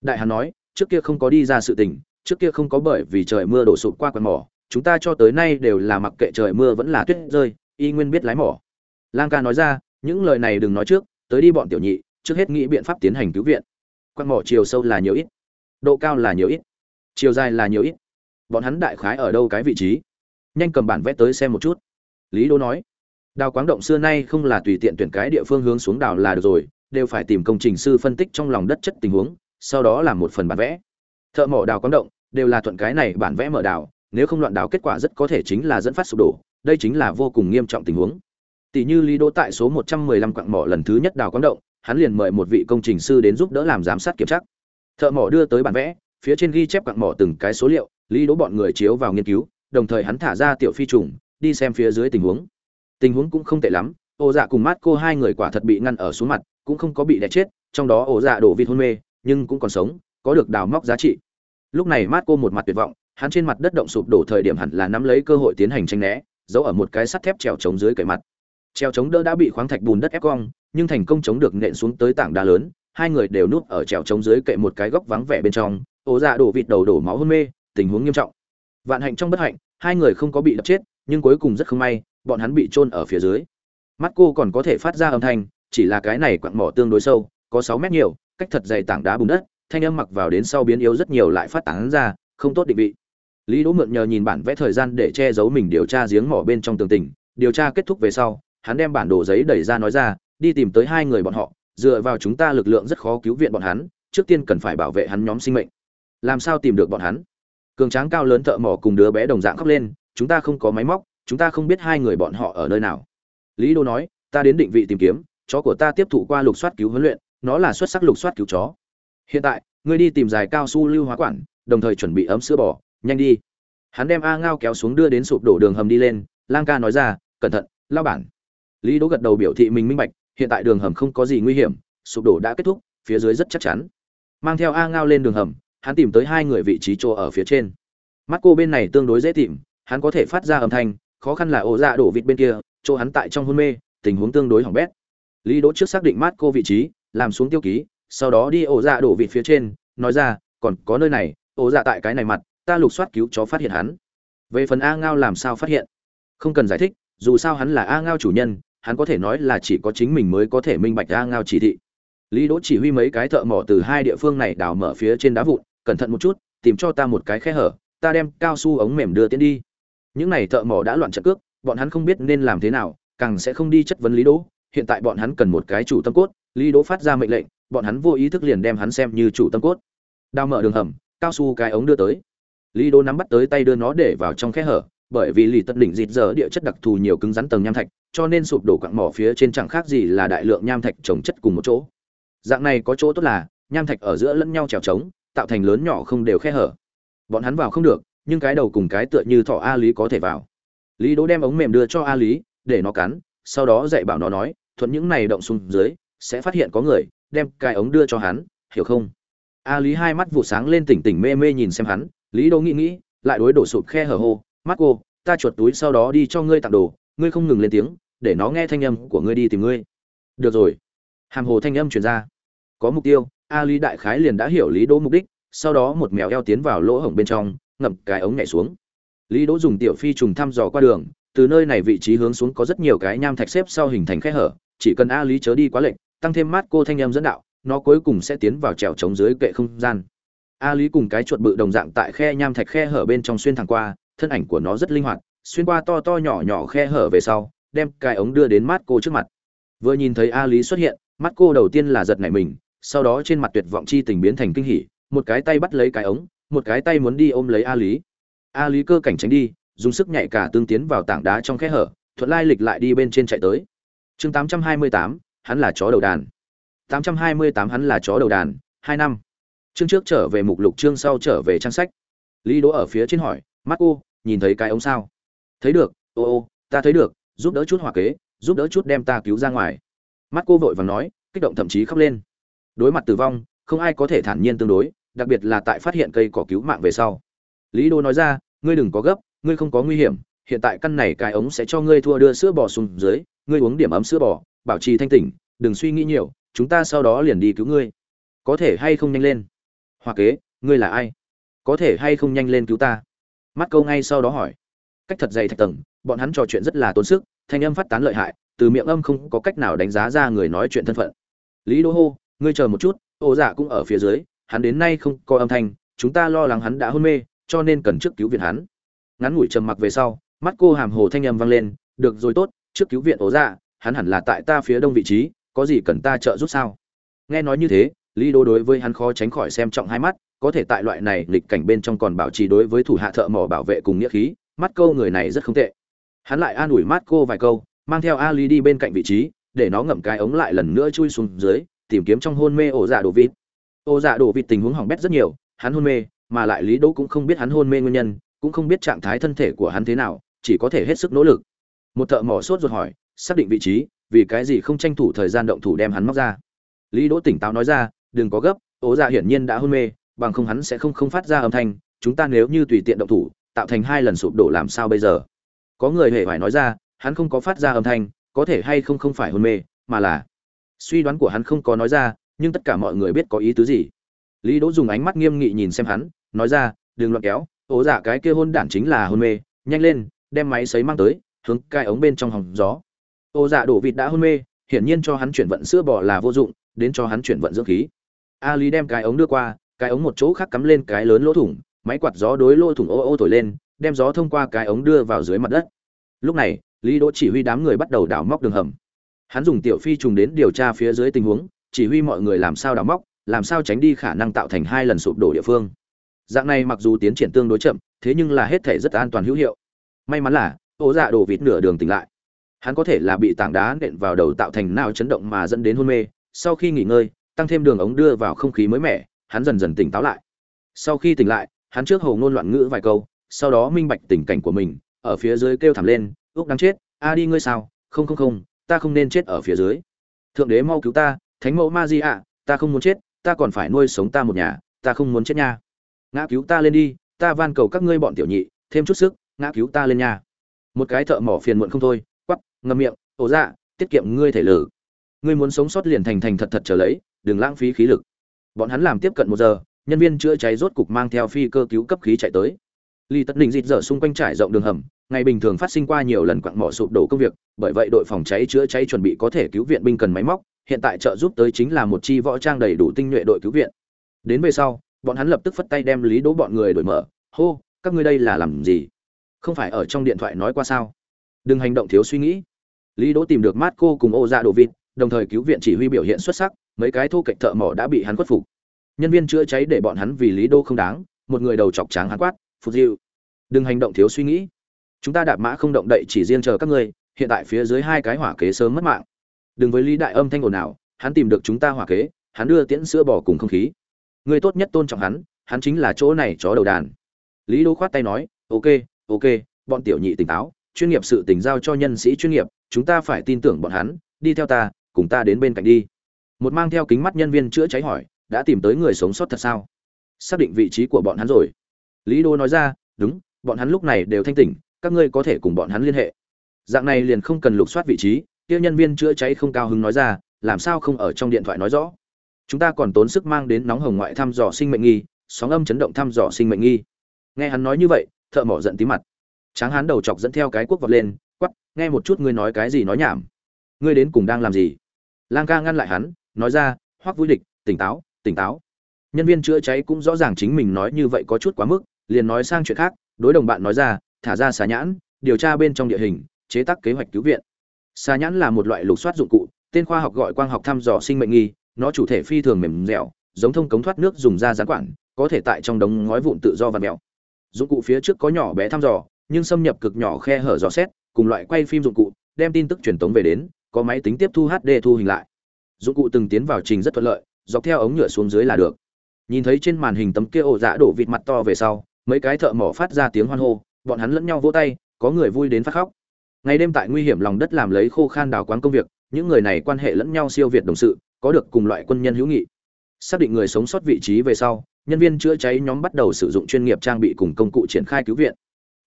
đại hàn nói, trước kia không có đi ra sự tình, trước kia không có bởi vì trời mưa đổ sụp qua quần mỏ, chúng ta cho tới nay đều là mặc kệ trời mưa vẫn là tuyết rơi, y nguyên biết lái mỏ. Lang ca nói ra, những lời này đừng nói trước, tới đi bọn tiểu nhị, trước hết nghĩ biện pháp tiến hành cứu viện. Quan mỏ chiều sâu là nhiều ít, độ cao là nhiều ít, chiều dài là nhiều ít. Bọn hắn đại khái ở đâu cái vị trí? Nhanh cầm bản vẽ tới xem một chút. Lý đô nói, đào quáng động xưa nay không là tùy tiện tuyển cái địa phương hướng xuống đào là được rồi, đều phải tìm công trình sư phân tích trong lòng đất chất tình huống sau đó làm một phần bản vẽ. Thợ mỏ đào quáng động, đều là thuận cái này bản vẽ mở đào, nếu không loạn đào kết quả rất có thể chính là dẫn phát sụp đổ, đây chính là vô cùng nghiêm trọng tình huống. Tỷ như lý đỗ tại số 115 quặng mỏ lần thứ nhất đào quáng động, hắn liền mời một vị công trình sư đến giúp đỡ làm giám sát kiểm tra. Thợ mỏ đưa tới bản vẽ, phía trên ghi chép quặng mỏ từng cái số liệu, lý đỗ bọn người chiếu vào nghiên cứu, đồng thời hắn thả ra tiểu phi trùng, đi xem phía dưới tình huống. Tình huống cũng không tệ lắm, ô dạ cùng mát cô hai người quả thật bị ngăn ở xuống mặt, cũng không có bị đè chết, trong đó ô dạ đổ vịt hôn mê nhưng cũng còn sống, có được đào móc giá trị. Lúc này mát cô một mặt tuyệt vọng, hắn trên mặt đất động sụp đổ thời điểm hẳn là nắm lấy cơ hội tiến hành tranh né, giấu ở một cái sắt thép trèo chống dưới cậy mặt. Treo chống đỡ đã bị khoáng thạch bùn đất ép cong, nhưng thành công chống được nện xuống tới tảng đá lớn, hai người đều núp ở trèo chống dưới cậy một cái góc vắng vẻ bên trong ổ dạ đổ vịt đầu đổ máu hôn mê, tình huống nghiêm trọng. Vạn hạnh trong bất hạnh, hai người không có bị đập chết, nhưng cuối cùng rất không may, bọn hắn bị chôn ở phía dưới. Mắt cô còn có thể phát ra âm thanh, chỉ là cái này quặng mỏ tương đối sâu, có sáu mét nhiều cách thật dày tảng đá bùn đất, thanh âm mặc vào đến sau biến yếu rất nhiều lại phát tán ra, không tốt định vị. Lý đỗ mượn nhờ nhìn bản vẽ thời gian để che giấu mình điều tra giếng mỏ bên trong tường tình, điều tra kết thúc về sau, hắn đem bản đồ giấy đẩy ra nói ra, đi tìm tới hai người bọn họ, dựa vào chúng ta lực lượng rất khó cứu viện bọn hắn, trước tiên cần phải bảo vệ hắn nhóm sinh mệnh. Làm sao tìm được bọn hắn? Cường tráng cao lớn thợ mỏ cùng đứa bé đồng dạng khóc lên, chúng ta không có máy móc, chúng ta không biết hai người bọn họ ở nơi nào. Lý đô nói, ta đến định vị tìm kiếm, chó của ta tiếp thụ qua lục soát cứu huấn luyện nó là xuất sắc lục soát cứu chó. Hiện tại, ngươi đi tìm dài cao su lưu hóa quản, đồng thời chuẩn bị ấm sữa bò, nhanh đi. Hắn đem a ngao kéo xuống đưa đến sụp đổ đường hầm đi lên, lang ca nói ra, cẩn thận lao bản. Lý đỗ gật đầu biểu thị mình minh bạch, hiện tại đường hầm không có gì nguy hiểm, sụp đổ đã kết thúc, phía dưới rất chắc chắn. Mang theo a ngao lên đường hầm, hắn tìm tới hai người vị trí chỗ ở phía trên. Mắt cô bên này tương đối dễ tìm, hắn có thể phát ra âm thanh, khó khăn là ổ dạ đổ vịt bên kia, chỗ hắn tại trong hôn mê, tình huống tương đối hỏng bét. Lý đỗ trước xác định mắt cô vị trí làm xuống tiêu ký, sau đó đi ổ dạ đổ vịt phía trên, nói ra, còn có nơi này, ổ dạ tại cái này mặt, ta lục soát cứu chó phát hiện hắn. Về phần a ngao làm sao phát hiện? Không cần giải thích, dù sao hắn là a ngao chủ nhân, hắn có thể nói là chỉ có chính mình mới có thể minh bạch a ngao chỉ thị. Lý đỗ chỉ huy mấy cái thợ mỏ từ hai địa phương này đào mở phía trên đá vụn, cẩn thận một chút, tìm cho ta một cái khe hở, ta đem cao su ống mềm đưa tiến đi. Những này thợ mỏ đã loạn trận cước, bọn hắn không biết nên làm thế nào, càng sẽ không đi chất vấn lý đỗ, hiện tại bọn hắn cần một cái chủ tâm cốt lý đỗ phát ra mệnh lệnh, bọn hắn vô ý thức liền đem hắn xem như chủ tâm cốt. Đao mở đường hầm, cao su cái ống đưa tới. Lý đỗ nắm bắt tới tay đưa nó để vào trong khe hở, bởi vì lì tật đỉnh dịt giờ địa chất đặc thù nhiều cứng rắn tầng nham thạch, cho nên sụp đổ quặng mỏ phía trên chẳng khác gì là đại lượng nham thạch chồng chất cùng một chỗ. Dạng này có chỗ tốt là, nham thạch ở giữa lẫn nhau trèo trống tạo thành lớn nhỏ không đều khe hở. Bọn hắn vào không được, nhưng cái đầu cùng cái tựa như thỏ a lý có thể vào. Lý đỗ đem ống mềm đưa cho a lý, để nó cắn, sau đó dạy bảo nó nói, thuận những này động xuống dưới sẽ phát hiện có người, đem cái ống đưa cho hắn, hiểu không? A lý hai mắt vụ sáng lên tỉnh tỉnh mê mê nhìn xem hắn, lý đỗ nghĩ nghĩ, lại đối đổ sụp khe hở hô mắt cô, ta chuột túi sau đó đi cho ngươi tặng đồ, ngươi không ngừng lên tiếng, để nó nghe thanh âm của ngươi đi tìm ngươi. Được rồi. Hàm hồ thanh âm truyền ra. Có mục tiêu, a lý đại khái liền đã hiểu lý đỗ mục đích, sau đó một mèo eo tiến vào lỗ hổng bên trong, ngậm cái ống nhảy xuống. Lý đỗ dùng tiểu phi trùng thăm dò qua đường, từ nơi này vị trí hướng xuống có rất nhiều cái nham thạch xếp sau hình thành khe hở, chỉ cần a lý chớ đi quá lệnh tăng thêm mát cô thanh âm dẫn đạo nó cuối cùng sẽ tiến vào trèo chống dưới kệ không gian. A lý cùng cái chuột bự đồng dạng tại khe nham thạch khe hở bên trong xuyên thẳng qua thân ảnh của nó rất linh hoạt xuyên qua to to nhỏ nhỏ khe hở về sau đem cái ống đưa đến mát cô trước mặt. Vừa nhìn thấy a lý xuất hiện mắt cô đầu tiên là giật nảy mình sau đó trên mặt tuyệt vọng chi tình biến thành kinh hỉ một cái tay bắt lấy cái ống một cái tay muốn đi ôm lấy a lý. A lý cơ cảnh tránh đi dùng sức nhạy cả tương tiến vào tảng đá trong khe hở thuận lai lịch lại đi bên trên chạy tới. Chương 828, hắn là chó đầu đàn. 828 hắn là chó đầu đàn, hai năm. Chương trước trở về mục lục, chương sau trở về trang sách. Lý đỗ ở phía trên hỏi, mắt cô, nhìn thấy cái ống sao? Thấy được, ô ô, ta thấy được, giúp đỡ chút hỏa kế, giúp đỡ chút đem ta cứu ra ngoài. Mắt cô vội vàng nói, kích động thậm chí khóc lên. Đối mặt tử vong, không ai có thể thản nhiên tương đối, đặc biệt là tại phát hiện cây cỏ cứu mạng về sau. Lý đô nói ra, ngươi đừng có gấp, ngươi không có nguy hiểm, hiện tại căn này cái ống sẽ cho ngươi thua đưa sữa bò xuống dưới, ngươi uống điểm ấm sữa bò bảo trì thanh tỉnh, đừng suy nghĩ nhiều, chúng ta sau đó liền đi cứu ngươi. Có thể hay không nhanh lên? Hoa kế, ngươi là ai? Có thể hay không nhanh lên cứu ta? Mắt câu ngay sau đó hỏi. Cách thật dày thạch tầng, bọn hắn trò chuyện rất là tốn sức, thanh âm phát tán lợi hại, từ miệng âm không có cách nào đánh giá ra người nói chuyện thân phận. Lý đỗ hô, ngươi chờ một chút, ô dạ cũng ở phía dưới, hắn đến nay không có âm thanh, chúng ta lo lắng hắn đã hôn mê, cho nên cần trước cứu viện hắn. Ngắn ngủi trầm mặc về sau, mắt cô hàm hồ thanh âm vang lên, được rồi tốt, trước cứu viện ố dạ hắn hẳn là tại ta phía đông vị trí, có gì cần ta trợ giúp sao? Nghe nói như thế, lý đô đối với hắn khó tránh khỏi xem trọng hai mắt, có thể tại loại này lịch cảnh bên trong còn bảo trì đối với thủ hạ thợ mỏ bảo vệ cùng nghĩa khí, mắt câu người này rất không tệ. Hắn lại an ủi mắt cô vài câu, mang theo ali đi bên cạnh vị trí, để nó ngậm cái ống lại lần nữa chui xuống dưới, tìm kiếm trong hôn mê ổ dạ đồ vịt. Ổ dạ đồ vịt tình huống hỏng bét rất nhiều, hắn hôn mê, mà lại lý đỗ cũng không biết hắn hôn mê nguyên nhân, cũng không biết trạng thái thân thể của hắn thế nào, chỉ có thể hết sức nỗ lực. Một thợ mỏ sốt ruột hỏi xác định vị trí, vì cái gì không tranh thủ thời gian động thủ đem hắn móc ra. Lý đỗ tỉnh táo nói ra, đừng có gấp, ố dạ hiển nhiên đã hôn mê, bằng không hắn sẽ không không phát ra âm thanh, chúng ta nếu như tùy tiện động thủ, tạo thành hai lần sụp đổ làm sao bây giờ? Có người hề phải nói ra, hắn không có phát ra âm thanh, có thể hay không không phải hôn mê, mà là suy đoán của hắn không có nói ra, nhưng tất cả mọi người biết có ý tứ gì. Lý đỗ dùng ánh mắt nghiêm nghị nhìn xem hắn, nói ra, đừng loạn kéo, ố dạ cái kia hôn đản chính là hôn mê, nhanh lên, đem máy sấy mang tới, hướng cai ống bên trong hòng gió ô dạ đổ vịt đã hôn mê, hiển nhiên cho hắn chuyển vận sữa bò là vô dụng, đến cho hắn chuyển vận dưỡng khí. A lý đem cái ống đưa qua, cái ống một chỗ khác cắm lên cái lớn lỗ thủng, máy quạt gió đối lỗ thủng ô ô thổi lên, đem gió thông qua cái ống đưa vào dưới mặt đất. Lúc này, lý đỗ chỉ huy đám người bắt đầu đào móc đường hầm. Hắn dùng tiểu phi trùng đến điều tra phía dưới tình huống, chỉ huy mọi người làm sao đào móc, làm sao tránh đi khả năng tạo thành hai lần sụp đổ địa phương. Dạng này mặc dù tiến triển tương đối chậm, thế nhưng là hết thể rất an toàn hữu hiệu. May mắn là, Ô dạ đổ vịt nửa đường tỉnh lại hắn có thể là bị tảng đá nện vào đầu tạo thành nào chấn động mà dẫn đến hôn mê. Sau khi nghỉ ngơi, tăng thêm đường ống đưa vào không khí mới mẻ, hắn dần dần tỉnh táo lại. Sau khi tỉnh lại, hắn trước hầu ngôn loạn ngữ vài câu, sau đó minh bạch tình cảnh của mình, ở phía dưới kêu thảm lên, úc đáng chết, a đi ngươi sao? Không không không, ta không nên chết ở phía dưới. Thượng đế mau cứu ta, thánh mẫu ma di ạ, ta không muốn chết, ta còn phải nuôi sống ta một nhà, ta không muốn chết nha. Ngã cứu ta lên đi, ta van cầu các ngươi bọn tiểu nhị, thêm chút sức, ngã cứu ta lên nha. Một cái thợ mỏ phiền muộn không thôi ngậm miệng ổ dạ tiết kiệm ngươi thể lử ngươi muốn sống sót liền thành thành thật thật trở lấy, đừng lãng phí khí lực. Bọn hắn làm tiếp cận một giờ, nhân viên chữa cháy rốt cục mang theo phi cơ cứu cấp khí chạy tới. Ly tất đình dịt dở xung quanh trải rộng đường hầm, ngày bình thường phát sinh qua nhiều lần quặng mỏ sụp đổ công việc, bởi vậy đội phòng cháy chữa cháy chuẩn bị có thể cứu viện binh cần máy móc, hiện tại trợ giúp tới chính là một chi võ trang đầy đủ tinh nhuệ đội cứu viện. Đến về sau, bọn hắn lập tức phất tay đem lý đỗ bọn người đổi mở, hô, các ngươi đây là làm gì? Không phải ở trong điện thoại nói qua sao? Đừng hành động thiếu suy nghĩ lý đỗ tìm được mát cô cùng ô dạ đồ vịt đồng thời cứu viện chỉ huy biểu hiện xuất sắc mấy cái thô cạnh thợ mỏ đã bị hắn khuất phục. Nhân viên chữa cháy để bọn hắn vì lý đô không đáng một người đầu chọc tráng hắn quát phục diệu đừng hành động thiếu suy nghĩ. Chúng ta đạp mã không động đậy chỉ riêng chờ các ngươi hiện tại phía dưới hai cái hỏa kế sớm mất mạng. Đừng với lý đại âm thanh ồn ào, hắn tìm được chúng ta hỏa kế hắn đưa tiễn sữa bò cùng không khí. Người tốt nhất tôn trọng hắn hắn chính là chỗ này chó đầu đàn. Lý đô khoát tay nói ok ok bọn tiểu nhị tỉnh táo chuyên nghiệp sự tình giao cho nhân sĩ chuyên nghiệp chúng ta phải tin tưởng bọn hắn, đi theo ta, cùng ta đến bên cạnh đi. Một mang theo kính mắt nhân viên chữa cháy hỏi, đã tìm tới người sống sót thật sao? Xác định vị trí của bọn hắn rồi. Lý đô nói ra, đúng, bọn hắn lúc này đều thanh tỉnh, các ngươi có thể cùng bọn hắn liên hệ. Dạng này liền không cần lục soát vị trí, kia nhân viên chữa cháy không cao hứng nói ra, làm sao không ở trong điện thoại nói rõ? Chúng ta còn tốn sức mang đến nóng hồng ngoại thăm dò sinh mệnh nghi, sóng âm chấn động thăm dò sinh mệnh nghi. Nghe hắn nói như vậy, thợ mỏ giận tí mặt. Tráng hắn đầu chọc dẫn theo cái cuốc vọt lên quắp nghe một chút ngươi nói cái gì nói nhảm. Ngươi đến cùng đang làm gì? Lang ca ngăn lại hắn, nói ra, hoắc vui địch, tỉnh táo tỉnh táo. Nhân viên chữa cháy cũng rõ ràng chính mình nói như vậy có chút quá mức, liền nói sang chuyện khác, đối đồng bạn nói ra, thả ra xà nhãn, điều tra bên trong địa hình, chế tác kế hoạch cứu viện. Xà nhãn là một loại lục soát dụng cụ, tên khoa học gọi quang học thăm dò sinh mệnh nghi, nó chủ thể phi thường mềm dẻo, giống thông cống thoát nước dùng da gián quản, có thể tại trong đống ngói vụn tự do và mèo. Dụng cụ phía trước có nhỏ bé thăm dò, nhưng xâm nhập cực nhỏ khe hở dò xét cùng loại quay phim dụng cụ, đem tin tức truyền tống về đến, có máy tính tiếp thu hd thu hình lại. Dụng cụ từng tiến vào trình rất thuận lợi, dọc theo ống nhựa xuống dưới là được. Nhìn thấy trên màn hình tấm kia ổ dạ đổ vịt mặt to về sau, mấy cái thợ mỏ phát ra tiếng hoan hô, bọn hắn lẫn nhau vỗ tay, có người vui đến phát khóc. Ngày đêm tại nguy hiểm lòng đất làm lấy khô khan đào quán công việc, những người này quan hệ lẫn nhau siêu việt đồng sự, có được cùng loại quân nhân hữu nghị. Xác định người sống sót vị trí về sau, nhân viên chữa cháy nhóm bắt đầu sử dụng chuyên nghiệp trang bị cùng công cụ triển khai cứu viện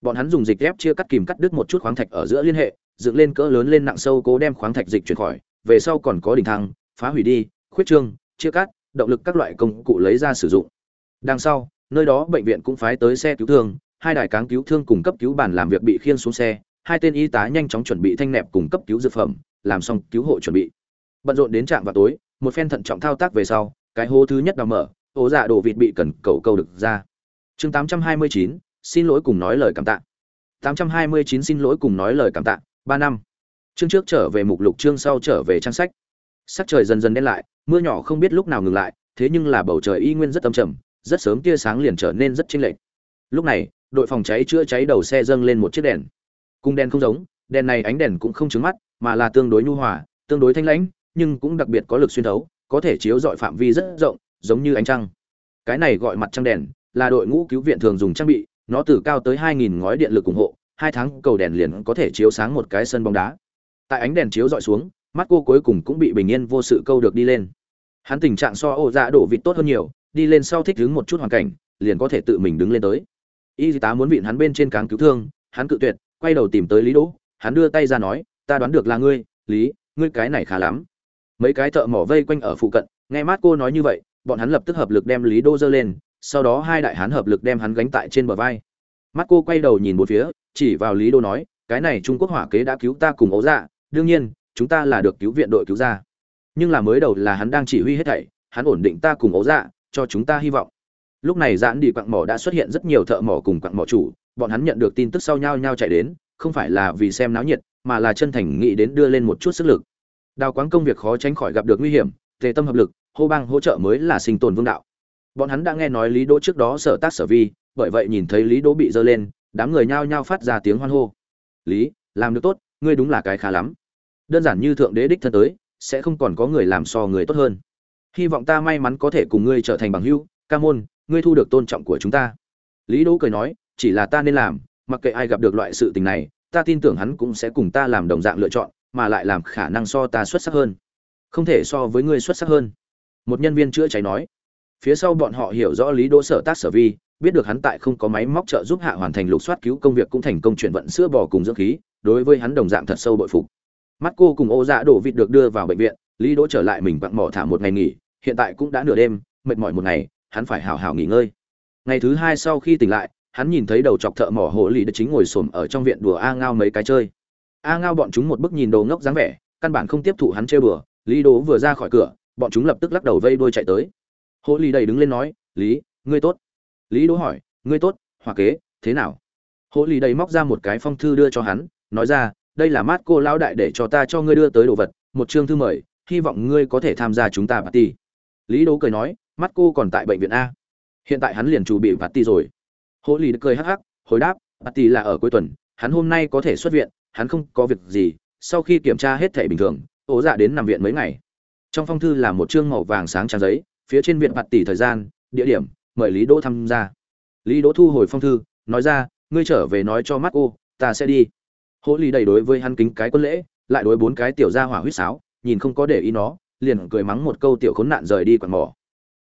bọn hắn dùng dịch ghép chia cắt kìm cắt đứt một chút khoáng thạch ở giữa liên hệ dựng lên cỡ lớn lên nặng sâu cố đem khoáng thạch dịch chuyển khỏi về sau còn có đỉnh thăng phá hủy đi khuyết trương chia cắt động lực các loại công cụ lấy ra sử dụng. Đằng sau nơi đó bệnh viện cũng phái tới xe cứu thương hai đài cáng cứu thương cùng cấp cứu bản làm việc bị khiên xuống xe hai tên y tá nhanh chóng chuẩn bị thanh nẹp cùng cấp cứu dược phẩm làm xong cứu hộ chuẩn bị. Bận rộn đến trạm vào tối một phen thận trọng thao tác về sau cái hố thứ nhất đào mở ố dạ đổ vịt bị cần cầu câu được ra. Chương 829, xin lỗi cùng nói lời cảm tạ. 829 xin lỗi cùng nói lời cảm tạ, ba năm. Chương trước trở về mục lục, chương sau trở về trang sách. Sắc trời dần dần đen lại, mưa nhỏ không biết lúc nào ngừng lại, thế nhưng là bầu trời y nguyên rất âm trầm, rất sớm tia sáng liền trở nên rất chênh lệch. Lúc này, đội phòng cháy chữa cháy đầu xe dâng lên một chiếc đèn. Cung đèn không giống, đèn này ánh đèn cũng không trứng mắt, mà là tương đối nhu hòa, tương đối thanh lãnh, nhưng cũng đặc biệt có lực xuyên thấu, có thể chiếu dọi phạm vi rất rộng, giống như ánh trăng. Cái này gọi mặt trăng đèn, là đội ngũ cứu viện thường dùng trang bị nó từ cao tới 2.000 ngói điện lực ủng hộ, hai tháng cầu đèn liền có thể chiếu sáng một cái sân bóng đá. Tại ánh đèn chiếu dọi xuống mắt cô cuối cùng cũng bị bình yên vô sự câu được đi lên. Hắn tình trạng so ô dạ đổ vịt tốt hơn nhiều, đi lên sau thích đứng một chút hoàn cảnh, liền có thể tự mình đứng lên tới. Y tá muốn vịn hắn bên trên cáng cứu thương, hắn cự tuyệt, quay đầu tìm tới lý đỗ. Hắn đưa tay ra nói, ta đoán được là ngươi, lý, ngươi cái này khá lắm. Mấy cái thợ mỏ vây quanh ở phụ cận, nghe mắt cô nói như vậy, bọn hắn lập tức hợp lực đem lý đỗ giơ lên sau đó hai đại hán hợp lực đem hắn gánh tại trên bờ vai. Mắt cô quay đầu nhìn một phía, chỉ vào lý đô nói, cái này trung quốc hỏa kế đã cứu ta cùng ấu dạ đương nhiên, chúng ta là được cứu viện đội cứu ra. Nhưng là mới đầu là hắn đang chỉ huy hết thảy, hắn ổn định ta cùng ấu dạ cho chúng ta hy vọng. Lúc này giãn đi quặng mỏ đã xuất hiện rất nhiều thợ mỏ cùng quặng mỏ chủ, bọn hắn nhận được tin tức sau nhau nhau chạy đến, không phải là vì xem náo nhiệt, mà là chân thành nghĩ đến đưa lên một chút sức lực. Đào quáng công việc khó tránh khỏi gặp được nguy hiểm, tề tâm hợp lực, hô bang hỗ trợ mới là sinh tồn vương đạo bọn hắn đã nghe nói lý đỗ trước đó sở tác sở vi, bởi vậy nhìn thấy lý đỗ bị dơ lên, đám người nhao nhao phát ra tiếng hoan hô. Lý, làm được tốt, ngươi đúng là cái khá lắm. Đơn giản như thượng đế đích thân tới, sẽ không còn có người làm so người tốt hơn. Hy vọng ta may mắn có thể cùng ngươi trở thành bằng hữu, ca môn, ngươi thu được tôn trọng của chúng ta. Lý đỗ cười nói, chỉ là ta nên làm, mặc kệ ai gặp được loại sự tình này, ta tin tưởng hắn cũng sẽ cùng ta làm đồng dạng lựa chọn, mà lại làm khả năng so ta xuất sắc hơn. Không thể so với ngươi xuất sắc hơn. Một nhân viên chữa cháy nói phía sau bọn họ hiểu rõ lý đỗ sở tác sở vi, biết được hắn tại không có máy móc trợ giúp hạ hoàn thành lục soát cứu công việc cũng thành công chuyển vận sữa bò cùng dưỡng khí, đối với hắn đồng dạng thật sâu bội phục. Mắt cô cùng ô dạ đổ vịt được đưa vào bệnh viện, lý đỗ trở lại mình quặng mỏ thả một ngày nghỉ, hiện tại cũng đã nửa đêm, mệt mỏi một ngày, hắn phải hào hào nghỉ ngơi. Ngày thứ hai sau khi tỉnh lại, hắn nhìn thấy đầu chọc thợ mỏ hồ lì đất chính ngồi xổm ở trong viện đùa a ngao mấy cái chơi. A ngao bọn chúng một bức nhìn đồ ngốc dáng vẻ, căn bản không tiếp thụ hắn chơi bừa lý đỗ vừa ra khỏi cửa, bọn chúng lập tức lắc đầu vây đuôi chạy tới hồ lì đầy đứng lên nói, lý, ngươi tốt. Lý đỗ hỏi, ngươi tốt hòa kế, thế nào? Hồ lì đầy móc ra một cái phong thư đưa cho hắn, nói ra, đây là mát cô lão đại để cho ta cho ngươi đưa tới đồ vật, một chương thư mời, hy vọng ngươi có thể tham gia chúng ta party. Lý đỗ cười nói mắt cô còn tại bệnh viện a. Hiện tại hắn liền chủ bị party rồi. Hồ lì cười hắc hắc, hồi đáp, party là ở cuối tuần, hắn hôm nay có thể xuất viện, hắn không có việc gì, sau khi kiểm tra hết thảy bình thường, ố dạ đến nằm viện mấy ngày. Trong phong thư là một chương màu vàng sáng trang giấy phía trên viện tỷ thời gian, địa điểm, mời lý đỗ tham gia. Lý đỗ thu hồi phong thư, nói ra, ngươi trở về nói cho mắt cô ta sẽ đi. Hỗ Lý đầy đối với hắn kính cái quân lễ, lại đối bốn cái tiểu gia hỏa huýt sáo, nhìn không có để ý nó, liền cười mắng một câu tiểu khốn nạn rời đi quạt mỏ.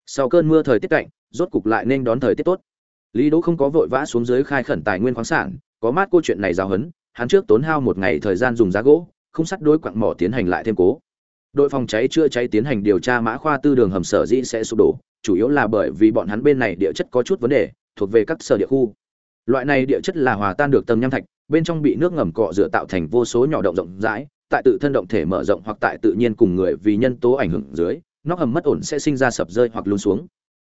Sau cơn mưa thời tiết cạnh rốt cục lại nên đón thời tiết tốt. Lý đỗ không có vội vã xuống dưới khai khẩn tài nguyên khoáng sản, có mát cô chuyện này giáo hấn hắn trước tốn hao một ngày thời gian dùng giá gỗ không sắt đối quặng mỏ tiến hành lại thêm cố đội phòng cháy chữa cháy tiến hành điều tra mã khoa tư đường hầm sở dĩ sẽ sụp đổ, chủ yếu là bởi vì bọn hắn bên này địa chất có chút vấn đề, thuộc về các sở địa khu. Loại này địa chất là hòa tan được tầng nham thạch, bên trong bị nước ngầm cọ rửa tạo thành vô số nhỏ động rộng rãi, tại tự thân động thể mở rộng hoặc tại tự nhiên cùng người vì nhân tố ảnh hưởng dưới, nóc hầm mất ổn sẽ sinh ra sập rơi hoặc lún xuống.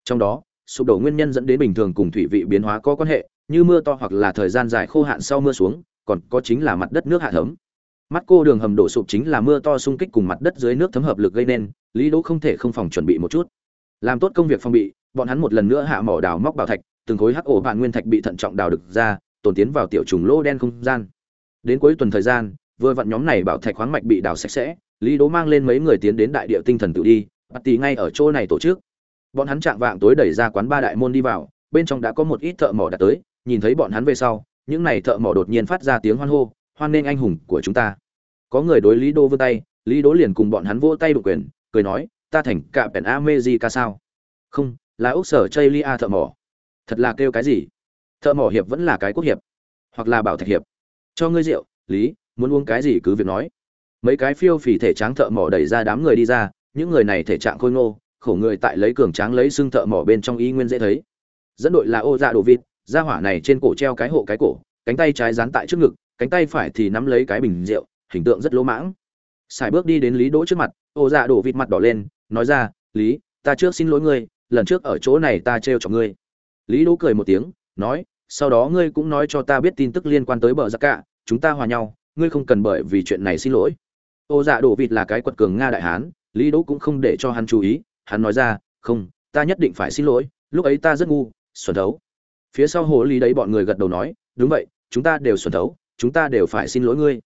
Trong đó, sụp đổ nguyên nhân dẫn đến bình thường cùng thủy vị biến hóa có quan hệ, như mưa to hoặc là thời gian dài khô hạn sau mưa xuống, còn có chính là mặt đất nước hạ thấm mắt cô đường hầm đổ sụp chính là mưa to xung kích cùng mặt đất dưới nước thấm hợp lực gây nên, lý đỗ không thể không phòng chuẩn bị một chút. Làm tốt công việc phòng bị, bọn hắn một lần nữa hạ mỏ đào móc bảo thạch, từng khối hắc ổ vạn nguyên thạch bị thận trọng đào được ra, tồn tiến vào tiểu trùng lỗ đen không gian. Đến cuối tuần thời gian, vừa vặn nhóm này bảo thạch khoáng mạch bị đào sạch sẽ, lý đỗ mang lên mấy người tiến đến đại địa tinh thần tự đi, bắt tì ngay ở chỗ này tổ chức. Bọn hắn chạm vạng tối đẩy ra quán ba đại môn đi vào, bên trong đã có một ít thợ mỏ đã tới, nhìn thấy bọn hắn về sau, những này thợ mỏ đột nhiên phát ra tiếng hoan hô hoan nghênh anh hùng của chúng ta. Có người đối lý đô vươn tay, lý đố liền cùng bọn hắn vỗ tay đụng quyền, cười nói, ta thành cạ pèn ca sao? Không, là ốc sở chây lia thợ mỏ. Thật là kêu cái gì? Thợ mỏ hiệp vẫn là cái quốc hiệp, hoặc là bảo thạch hiệp. Cho ngươi rượu, lý, muốn uống cái gì cứ việc nói. Mấy cái phiêu phì thể tráng thợ mỏ đẩy ra đám người đi ra, những người này thể trạng khôi ngô, khổ người tại lấy cường tráng lấy xương thợ mỏ bên trong y nguyên dễ thấy. Dẫn đội là ô dạ đồ vịt ra hỏa này trên cổ treo cái hộ cái cổ, cánh tay trái dán tại trước ngực cánh tay phải thì nắm lấy cái bình rượu, hình tượng rất lỗ mãng. Xài bước đi đến lý đỗ trước mặt, ô dạ đổ vịt mặt đỏ lên, nói ra, lý, ta trước xin lỗi ngươi, lần trước ở chỗ này ta trêu cho ngươi. Lý đỗ cười một tiếng, nói, sau đó ngươi cũng nói cho ta biết tin tức liên quan tới bờ giặc cả chúng ta hòa nhau, ngươi không cần bởi vì chuyện này xin lỗi. Ô dạ đổ vịt là cái quật cường nga đại hán, lý đỗ cũng không để cho hắn chú ý, hắn nói ra, không, ta nhất định phải xin lỗi, lúc ấy ta rất ngu, xuẩn thấu. Phía sau hồ lý đấy bọn người gật đầu nói, đúng vậy, chúng ta đều xuẩn thấu chúng ta đều phải xin lỗi ngươi.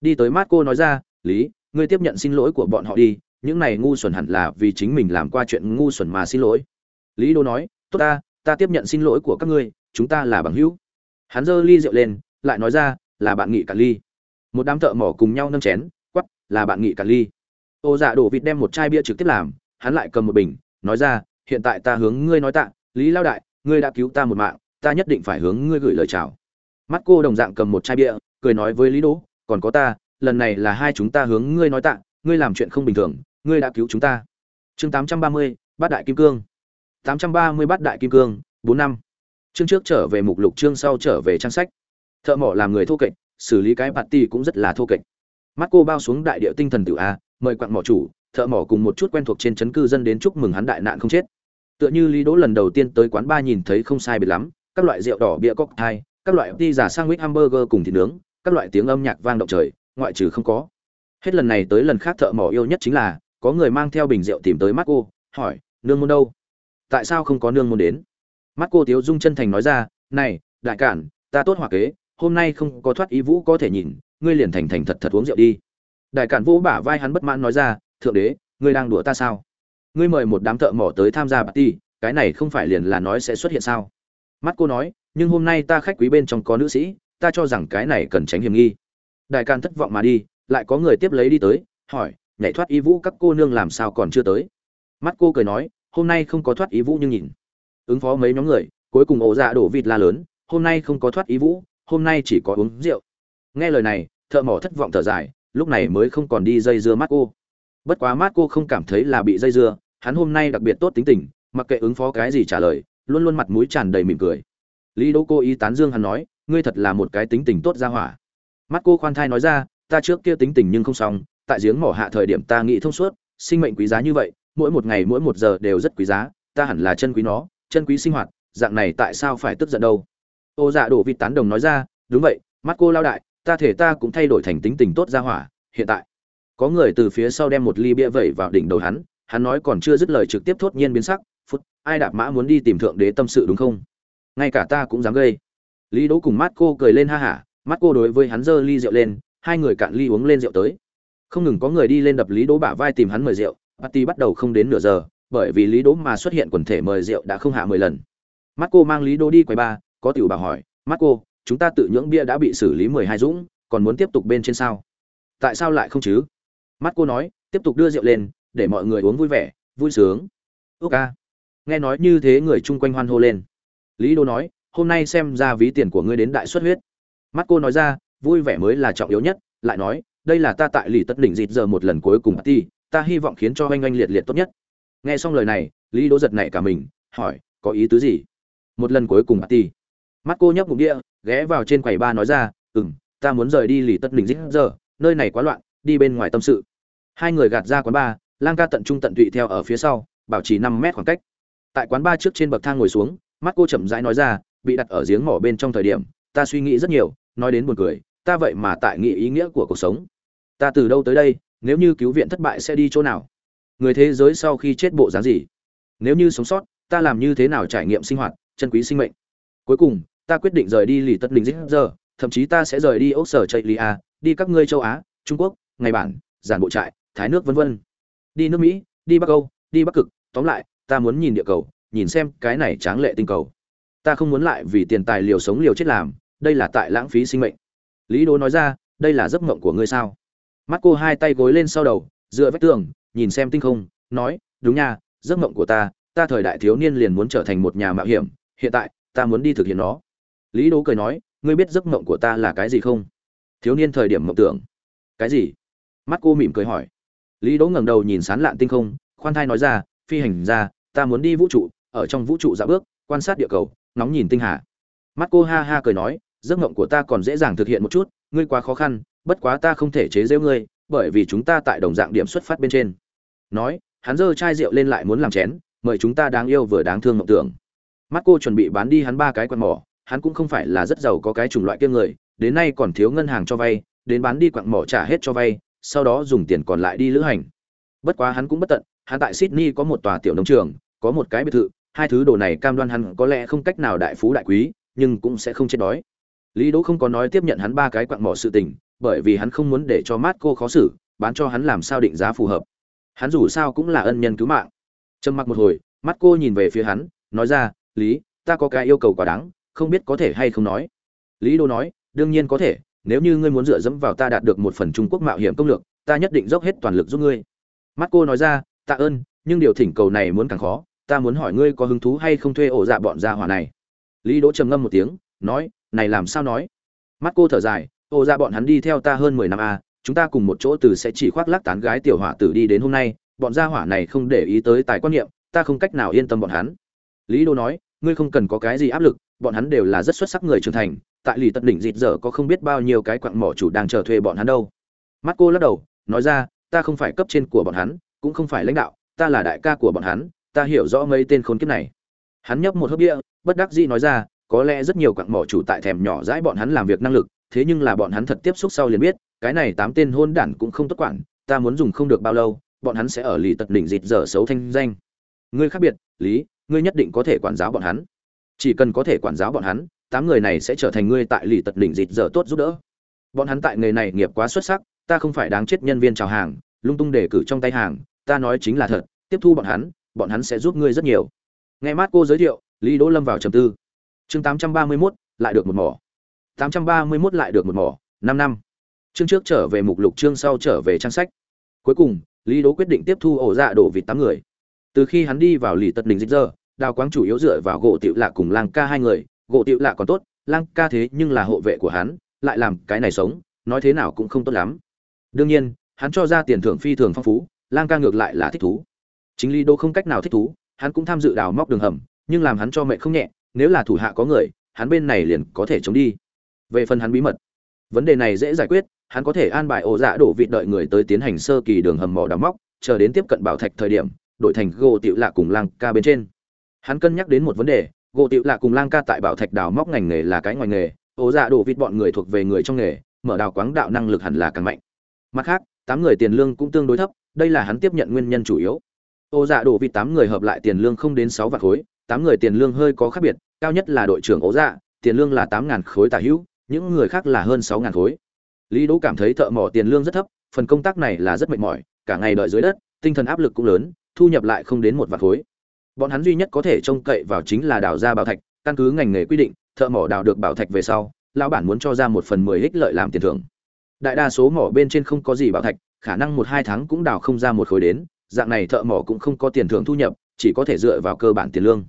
Đi tới mát cô nói ra, lý, ngươi tiếp nhận xin lỗi của bọn họ đi, những này ngu xuẩn hẳn là vì chính mình làm qua chuyện ngu xuẩn mà xin lỗi. Lý đô nói, tốt ta ta tiếp nhận xin lỗi của các ngươi, chúng ta là bằng hữu. Hắn giơ ly rượu lên, lại nói ra, là bạn nghị cả ly. Một đám thợ mỏ cùng nhau nâng chén, quắp, là bạn nghị cả ly. Ô dạ đổ vịt đem một chai bia trực tiếp làm, hắn lại cầm một bình, nói ra, hiện tại ta hướng ngươi nói tạ, lý lao đại, ngươi đã cứu ta một mạng, ta nhất định phải hướng ngươi gửi lời chào mắt cô đồng dạng cầm một chai bia, cười nói với lý đỗ, còn có ta, lần này là hai chúng ta hướng ngươi nói tạ, ngươi làm chuyện không bình thường, ngươi đã cứu chúng ta. Chương tám trăm ba mươi, bát đại kim cương. tám trăm ba mươi bát đại kim cương, bốn năm. Chương trước trở về mục lục, chương sau trở về trang sách. Thợ mỏ làm người thô kệch, xử lý cái bạt ti cũng rất là thô kệch. Mắt cô bao xuống đại địa tinh thần tự a, mời quặng mỏ chủ, thợ mỏ cùng một chút quen thuộc trên chấn cư dân đến chúc mừng hắn đại nạn không chết. Tựa như lý đỗ lần đầu tiên tới quán ba nhìn thấy không sai biệt lắm, các loại rượu đỏ, bia, cocktail các loại đi giả sang mít hamburger cùng thịt nướng, các loại tiếng âm nhạc vang động trời, ngoại trừ không có. Hết lần này tới lần khác thợ mỏ yêu nhất chính là, có người mang theo bình rượu tìm tới mắt cô hỏi, nương môn đâu? Tại sao không có nương môn đến? Mắt cô tiếu dung chân thành nói ra, này, đại cản, ta tốt hòa kế, hôm nay không có thoát ý vũ có thể nhìn, ngươi liền thành thành thật thật uống rượu đi. Đại cản vũ bả vai hắn bất mãn nói ra, thượng đế, ngươi đang đùa ta sao? Ngươi mời một đám thợ mỏ tới tham gia party, cái này không phải liền là nói sẽ xuất hiện sao? Mắt cô nói nhưng hôm nay ta khách quý bên trong có nữ sĩ, ta cho rằng cái này cần tránh hiểm nghi. Đại can thất vọng mà đi, lại có người tiếp lấy đi tới, hỏi, nhảy thoát ý vũ các cô nương làm sao còn chưa tới? Mắt cô cười nói, hôm nay không có thoát ý vũ nhưng nhìn. Ứng phó mấy nhóm người, cuối cùng ổ dạ đổ vịt la lớn, hôm nay không có thoát ý vũ, hôm nay chỉ có uống rượu. Nghe lời này, thợ mỏ thất vọng thở dài, lúc này mới không còn đi dây dưa mắt cô. Bất quá mắt cô không cảm thấy là bị dây dưa, hắn hôm nay đặc biệt tốt tính tình, mặc kệ ứng phó cái gì trả lời, luôn luôn mặt mũi tràn đầy mỉm cười lý đỗ cô ý tán dương hắn nói, ngươi thật là một cái tính tình tốt ra hỏa. Mắt cô khoan thai nói ra, ta trước kia tính tình nhưng không xong, tại giếng mỏ hạ thời điểm ta nghĩ thông suốt, sinh mệnh quý giá như vậy, mỗi một ngày mỗi một giờ đều rất quý giá, ta hẳn là chân quý nó, chân quý sinh hoạt, dạng này tại sao phải tức giận đâu? Ô dạ đổ vịt tán đồng nói ra, đúng vậy, mắt cô lao đại, ta thể ta cũng thay đổi thành tính tình tốt ra hỏa, hiện tại. Có người từ phía sau đem một ly bia vẩy vào đỉnh đầu hắn hắn nói còn chưa dứt lời trực tiếp thốt nhiên biến sắc, phút, ai đạp mã muốn đi tìm thượng đế tâm sự đúng không? Ngay cả ta cũng dám gây. Lý đỗ cùng mắt cô cười lên ha hả mắt cô đối với hắn giơ ly rượu lên, hai người cạn ly uống lên rượu tới. Không ngừng có người đi lên đập lý đỗ bả vai tìm hắn mời rượu, party bắt đầu không đến nửa giờ, bởi vì lý đỗ mà xuất hiện quần thể mời rượu đã không hạ mười lần. Mắt cô mang lý đỗ đi quầy ba, có tiểu bảo hỏi mắt cô, chúng ta tự nhưỡng bia đã bị xử lý mười hai dũng, còn muốn tiếp tục bên trên sao? Tại sao lại không chứ? Mắt cô nói, tiếp tục đưa rượu lên, để mọi người uống vui vẻ, vui sướng. Ước ca. Nghe nói như thế người chung quanh hoan hô lên lý đô nói hôm nay xem ra ví tiền của ngươi đến đại suất huyết. Mắt cô nói ra vui vẻ mới là trọng yếu nhất. Lại nói đây là ta tại lì tất đỉnh dịt giờ một lần cuối cùng party ta hy vọng khiến cho anh anh liệt liệt tốt nhất. Nghe xong lời này lý đỗ giật nảy cả mình hỏi có ý tứ gì? Một lần cuối cùng party. Mắt cô nhấp ngụm địa, ghé vào trên quầy ba nói ra ừm, ta muốn rời đi lì tất đỉnh dịt giờ nơi này quá loạn đi bên ngoài tâm sự. Hai người gạt ra quán ba lang ca tận trung tận tụy theo ở phía sau bảo trì năm mét khoảng cách. Tại quán ba trước trên bậc thang ngồi xuống mắt cô chậm rãi nói ra, bị đặt ở giếng mỏ bên trong thời điểm, ta suy nghĩ rất nhiều, nói đến buồn cười, ta vậy mà tại nghĩ ý nghĩa của cuộc sống. Ta từ đâu tới đây, nếu như cứu viện thất bại sẽ đi chỗ nào? Người thế giới sau khi chết bộ dáng gì? Nếu như sống sót, ta làm như thế nào trải nghiệm sinh hoạt, chân quý sinh mệnh? Cuối cùng, ta quyết định rời đi lì tất đình dích giờ, thậm chí ta sẽ rời đi ốc sở chạy lia đi các ngươi châu á, trung quốc, ngày bản, giản bộ trại, thái nước, vân vân. Đi nước mỹ, đi bắc âu, đi bắc cực, tóm lại, ta muốn nhìn địa cầu nhìn xem cái này tráng lệ tinh cầu. Ta không muốn lại vì tiền tài liều sống liều chết làm, đây là tại lãng phí sinh mệnh. Lý đố nói ra, đây là giấc mộng của ngươi sao? Mắt cô hai tay gối lên sau đầu, dựa vách tường, nhìn xem tinh không, nói, đúng nha, giấc mộng của ta ta thời đại thiếu niên liền muốn trở thành một nhà mạo hiểm, hiện tại, ta muốn đi thực hiện nó. Lý đố cười nói, ngươi biết giấc mộng của ta là cái gì không? Thiếu niên thời điểm mộng tưởng. Cái gì? Mắt cô mỉm cười hỏi. Lý đố ngẩng đầu nhìn sán lạn tinh không, khoan thai nói ra, phi hành ra ta muốn đi vũ trụ ở trong vũ trụ dạo bước, quan sát địa cầu, ngóng nhìn tinh hà. Mắt cô ha ha cười nói, giấc mộng của ta còn dễ dàng thực hiện một chút, ngươi quá khó khăn, bất quá ta không thể chế giễu ngươi, bởi vì chúng ta tại đồng dạng điểm xuất phát bên trên. Nói, hắn giơ chai rượu lên lại muốn làm chén, mời chúng ta đáng yêu vừa đáng thương mộng tưởng. Mắt cô chuẩn bị bán đi hắn ba cái quạt mỏ, hắn cũng không phải là rất giàu có cái chủng loại kia người, đến nay còn thiếu ngân hàng cho vay, đến bán đi quặng mỏ trả hết cho vay, sau đó dùng tiền còn lại đi lữ hành. Bất quá hắn cũng bất tận, hắn tại sydney có một tòa tiểu nông trường, có một cái biệt thự hai thứ đồ này cam đoan hắn có lẽ không cách nào đại phú đại quý, nhưng cũng sẽ không chết đói. Lý đỗ không có nói tiếp nhận hắn ba cái quặng mỏ sự tình, bởi vì hắn không muốn để cho mát cô khó xử, bán cho hắn làm sao định giá phù hợp. Hắn dù sao cũng là ân nhân cứu mạng. Trầm mặc một hồi, mắt cô nhìn về phía hắn, nói ra, lý, ta có cái yêu cầu quá đáng, không biết có thể hay không nói. Lý đỗ nói, đương nhiên có thể, nếu như ngươi muốn dựa dẫm vào ta đạt được một phần trung quốc mạo hiểm công lược, ta nhất định dốc hết toàn lực giúp ngươi. Mắt cô nói ra, tạ ơn, nhưng điều thỉnh cầu này muốn càng khó ta muốn hỏi ngươi có hứng thú hay không thuê ổ dạ bọn gia hỏa này? Lý đỗ trầm ngâm một tiếng, nói, này làm sao nói? Mắt cô thở dài, ổ dạ bọn hắn đi theo ta hơn mười năm a chúng ta cùng một chỗ từ sẽ chỉ khoác lác tán gái tiểu hỏa tử đi đến hôm nay, bọn gia hỏa này không để ý tới tài quan niệm, ta không cách nào yên tâm bọn hắn. Lý Đỗ nói, ngươi không cần có cái gì áp lực, bọn hắn đều là rất xuất sắc người trưởng thành, tại lì tận đỉnh dịt dở có không biết bao nhiêu cái quặng mỏ chủ đang chờ thuê bọn hắn đâu. Mắt cô lắc đầu, nói ra, ta không phải cấp trên của bọn hắn, cũng không phải lãnh đạo, ta là đại ca của bọn hắn ta hiểu rõ mấy tên khốn kiếp này. Hắn nhấp một hớp bia, bất đắc dĩ nói ra, có lẽ rất nhiều quặng mỏ chủ tại thèm nhỏ dãi bọn hắn làm việc năng lực, thế nhưng là bọn hắn thật tiếp xúc sau liền biết, cái này tám tên hôn đản cũng không tốt quản, ta muốn dùng không được bao lâu, bọn hắn sẽ ở lì tật đỉnh dịt dở xấu thanh danh. Ngươi khác biệt, lý, ngươi nhất định có thể quản giáo bọn hắn. Chỉ cần có thể quản giáo bọn hắn, tám người này sẽ trở thành ngươi tại lì tật đỉnh dịt dở tốt giúp đỡ. Bọn hắn tại nghề này nghiệp quá xuất sắc, ta không phải đáng chết nhân viên chào hàng, lung tung để cử trong tay hàng, ta nói chính là thật, tiếp thu bọn hắn bọn hắn sẽ giúp ngươi rất nhiều. Nghe mát cô giới thiệu lý đỗ lâm vào trầm tư. Chương 831, lại được một mỏ. 831 lại được một mỏ năm năm. Chương trước trở về mục lục chương sau trở về trang sách. Cuối cùng lý đỗ quyết định tiếp thu ổ dạ đổ vịt tám người. Từ khi hắn đi vào lì tật đình dịch giờ đào quáng chủ yếu dựa vào gỗ tiểu lạ cùng lang ca hai người. Gỗ tiểu lạ còn tốt lang ca thế nhưng là hộ vệ của hắn lại làm cái này sống nói thế nào cũng không tốt lắm. Đương nhiên hắn cho ra tiền thưởng phi thường phong phú lang ca ngược lại là thích thú chính lý đô không cách nào thích thú, hắn cũng tham dự đào móc đường hầm, nhưng làm hắn cho mẹ không nhẹ, nếu là thủ hạ có người, hắn bên này liền có thể chống đi. Về phần hắn bí mật, vấn đề này dễ giải quyết, hắn có thể an bài ổ dạ đổ vịt đợi người tới tiến hành sơ kỳ đường hầm mỏ đào móc, chờ đến tiếp cận bảo thạch thời điểm, đổi thành gỗ tiểu lạ cùng lang ca bên trên. Hắn cân nhắc đến một vấn đề, gỗ tiểu lạ cùng lang ca tại bảo thạch đào móc ngành nghề là cái ngoài nghề, ổ dạ đổ vịt bọn người thuộc về người trong nghề, mở đào quáng đạo năng lực hẳn là càng mạnh. Mặt khác, tám người tiền lương cũng tương đối thấp, đây là hắn tiếp nhận nguyên nhân chủ yếu ổ dạ đổ vịt tám người hợp lại tiền lương không đến sáu vạn khối, tám người tiền lương hơi có khác biệt, cao nhất là đội trưởng ổ dạ tiền lương là tám ngàn khối tả hữu, những người khác là hơn sáu ngàn khối. Lý đỗ cảm thấy thợ mỏ tiền lương rất thấp, phần công tác này là rất mệt mỏi, cả ngày đợi dưới đất, tinh thần áp lực cũng lớn, thu nhập lại không đến một vạn khối. Bọn hắn duy nhất có thể trông cậy vào chính là đào ra bảo thạch, căn cứ ngành nghề quy định, thợ mỏ đào được bảo thạch về sau, lão bản muốn cho ra một phần mười ích lợi làm tiền thưởng. Đại đa số mỏ bên trên không có gì bảo thạch, khả năng một hai tháng cũng đào không ra một khối đến dạng này thợ mỏ cũng không có tiền thưởng thu nhập chỉ có thể dựa vào cơ bản tiền lương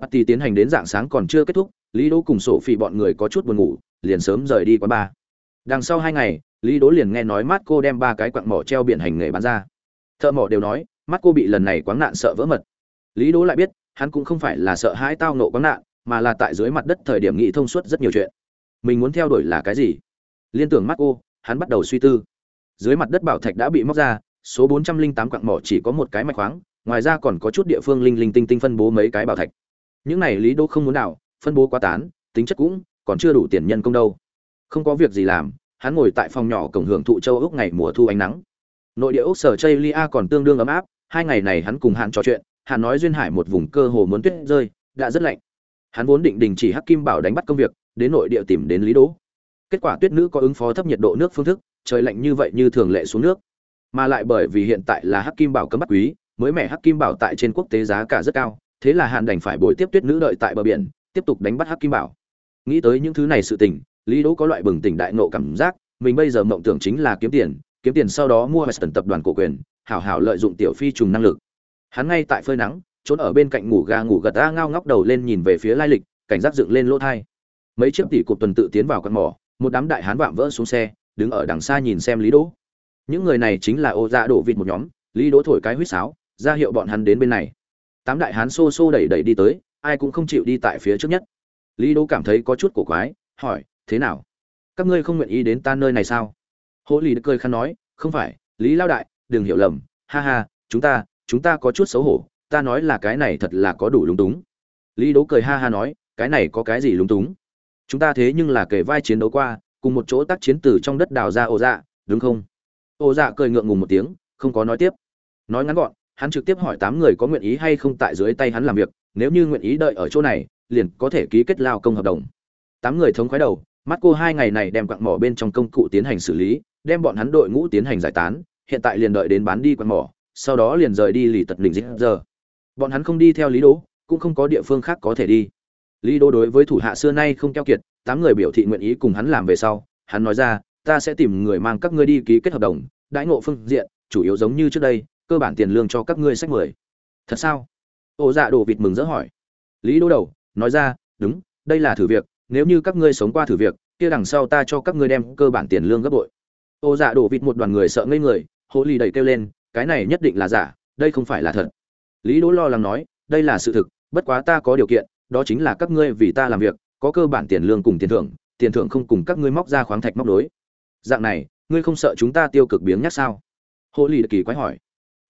Party tiến hành đến dạng sáng còn chưa kết thúc, Lý Đỗ cùng sổ phỉ bọn người có chút buồn ngủ, liền sớm rời đi quán ba. Đằng sau hai ngày, Lý Đỗ liền nghe nói mắt cô đem ba cái quặng mỏ treo biển hành nghề bán ra. Thợ mỏ đều nói, mắt cô bị lần này quáng nạn sợ vỡ mật. Lý Đỗ lại biết, hắn cũng không phải là sợ hãi tao nộ quáng nạn, mà là tại dưới mặt đất thời điểm nghĩ thông suốt rất nhiều chuyện. Mình muốn theo đuổi là cái gì? Liên tưởng mắt cô, hắn bắt đầu suy tư. Dưới mặt đất bảo thạch đã bị móc ra, số 408 quặng mỏ chỉ có một cái mạch khoáng, ngoài ra còn có chút địa phương linh linh tinh tinh phân bố mấy cái bảo thạch. Những này lý đô không muốn nào phân bố quá tán tính chất cũng còn chưa đủ tiền nhân công đâu. Không có việc gì làm hắn ngồi tại phòng nhỏ cổng hưởng thụ châu ốc ngày mùa thu ánh nắng. Nội địa ốc sở chây lia còn tương đương ấm áp hai ngày này hắn cùng hạn trò chuyện hạn nói duyên hải một vùng cơ hồ muốn tuyết rơi đã rất lạnh. Hắn vốn định đình chỉ hắc kim bảo đánh bắt công việc đến nội địa tìm đến lý đỗ. Kết quả tuyết nữ có ứng phó thấp nhiệt độ nước phương thức trời lạnh như vậy như thường lệ xuống nước mà lại bởi vì hiện tại là hắc kim bảo cấm bắt quý, mới mẻ hắc kim bảo tại trên quốc tế giá cả rất cao, thế là Hàn đành phải bồi tiếp tuyết nữ đợi tại bờ biển, tiếp tục đánh bắt hắc kim bảo. Nghĩ tới những thứ này sự tình, lý đỗ có loại bừng tỉnh đại nộ cảm giác, mình bây giờ mộng tưởng chính là kiếm tiền kiếm tiền sau đó mua Western tập đoàn cổ quyền, hảo hảo lợi dụng tiểu phi trùng năng lực. Hắn ngay tại phơi nắng, trốn ở bên cạnh ngủ ga ngủ gật a ngao ngóc đầu lên nhìn về phía lai lịch, cảnh giác dựng lên lỗ thai. Mấy chiếc tỷ cục tuần tự tiến vào con mỏ, một đám đại hán vạm vỡ xuống xe, đứng ở đằng xa nhìn xem lý đỗ những người này chính là ô dạ đổ vịt một nhóm, lý đỗ thổi cái huýt sáo, ra hiệu bọn hắn đến bên này. Tám đại hán xô xô đẩy đẩy đi tới, ai cũng không chịu đi tại phía trước nhất. Lý đỗ cảm thấy có chút cổ quái, hỏi, thế nào? Các ngươi không nguyện ý đến ta nơi này sao? Hỗ lì cười khăn nói, không phải, lý lao đại, đừng hiểu lầm. Ha ha, chúng ta chúng ta có chút xấu hổ, ta nói là cái này thật là có đủ lúng túng. Lý đỗ cười ha ha nói, cái này có cái gì lúng túng? Chúng ta thế nhưng là kể vai chiến đấu qua, cùng một chỗ tác chiến từ trong đất đào ra ổ dạ đúng không? Ô dạ cười ngượng ngùng một tiếng, không có nói tiếp. Nói ngắn gọn, hắn trực tiếp hỏi tám người có nguyện ý hay không tại dưới tay hắn làm việc, nếu như nguyện ý đợi ở chỗ này, liền có thể ký kết lao công hợp đồng. Tám người thống khoái đầu, mắt cô hai ngày này đem quặng mỏ bên trong công cụ tiến hành xử lý, đem bọn hắn đội ngũ tiến hành giải tán, hiện tại liền đợi đến bán đi quặng mỏ, sau đó liền rời đi lì tật đỉnh dịch. giờ. Bọn hắn không đi theo lý đỗ, cũng không có địa phương khác có thể đi. Lý đỗ đối với thủ hạ xưa nay không keo kiệt, tám người biểu thị nguyện ý cùng hắn làm về sau, hắn nói ra ta sẽ tìm người mang các ngươi đi ký kết hợp đồng, đãi ngộ phương diện, chủ yếu giống như trước đây, cơ bản tiền lương cho các ngươi sách mười. Thật sao? Ô dạ đồ vịt mừng rỡ hỏi. Lý đỗ đầu, nói ra, đúng, đây là thử việc, nếu như các ngươi sống qua thử việc, kia đằng sau ta cho các ngươi đem cơ bản tiền lương gấp bội. Ô dạ đổ vịt một đoàn người sợ ngây người hồ lì đầy kêu lên, cái này nhất định là giả, đây không phải là thật. Lý đỗ lo lắng nói, đây là sự thực, bất quá ta có điều kiện, đó chính là các ngươi vì ta làm việc, có cơ bản tiền lương cùng tiền thưởng tiền thưởng không cùng các ngươi móc ra khoáng thạch móc đối dạng này, ngươi không sợ chúng ta tiêu cực biếng nhắc sao? Hồ lì kỳ quái hỏi.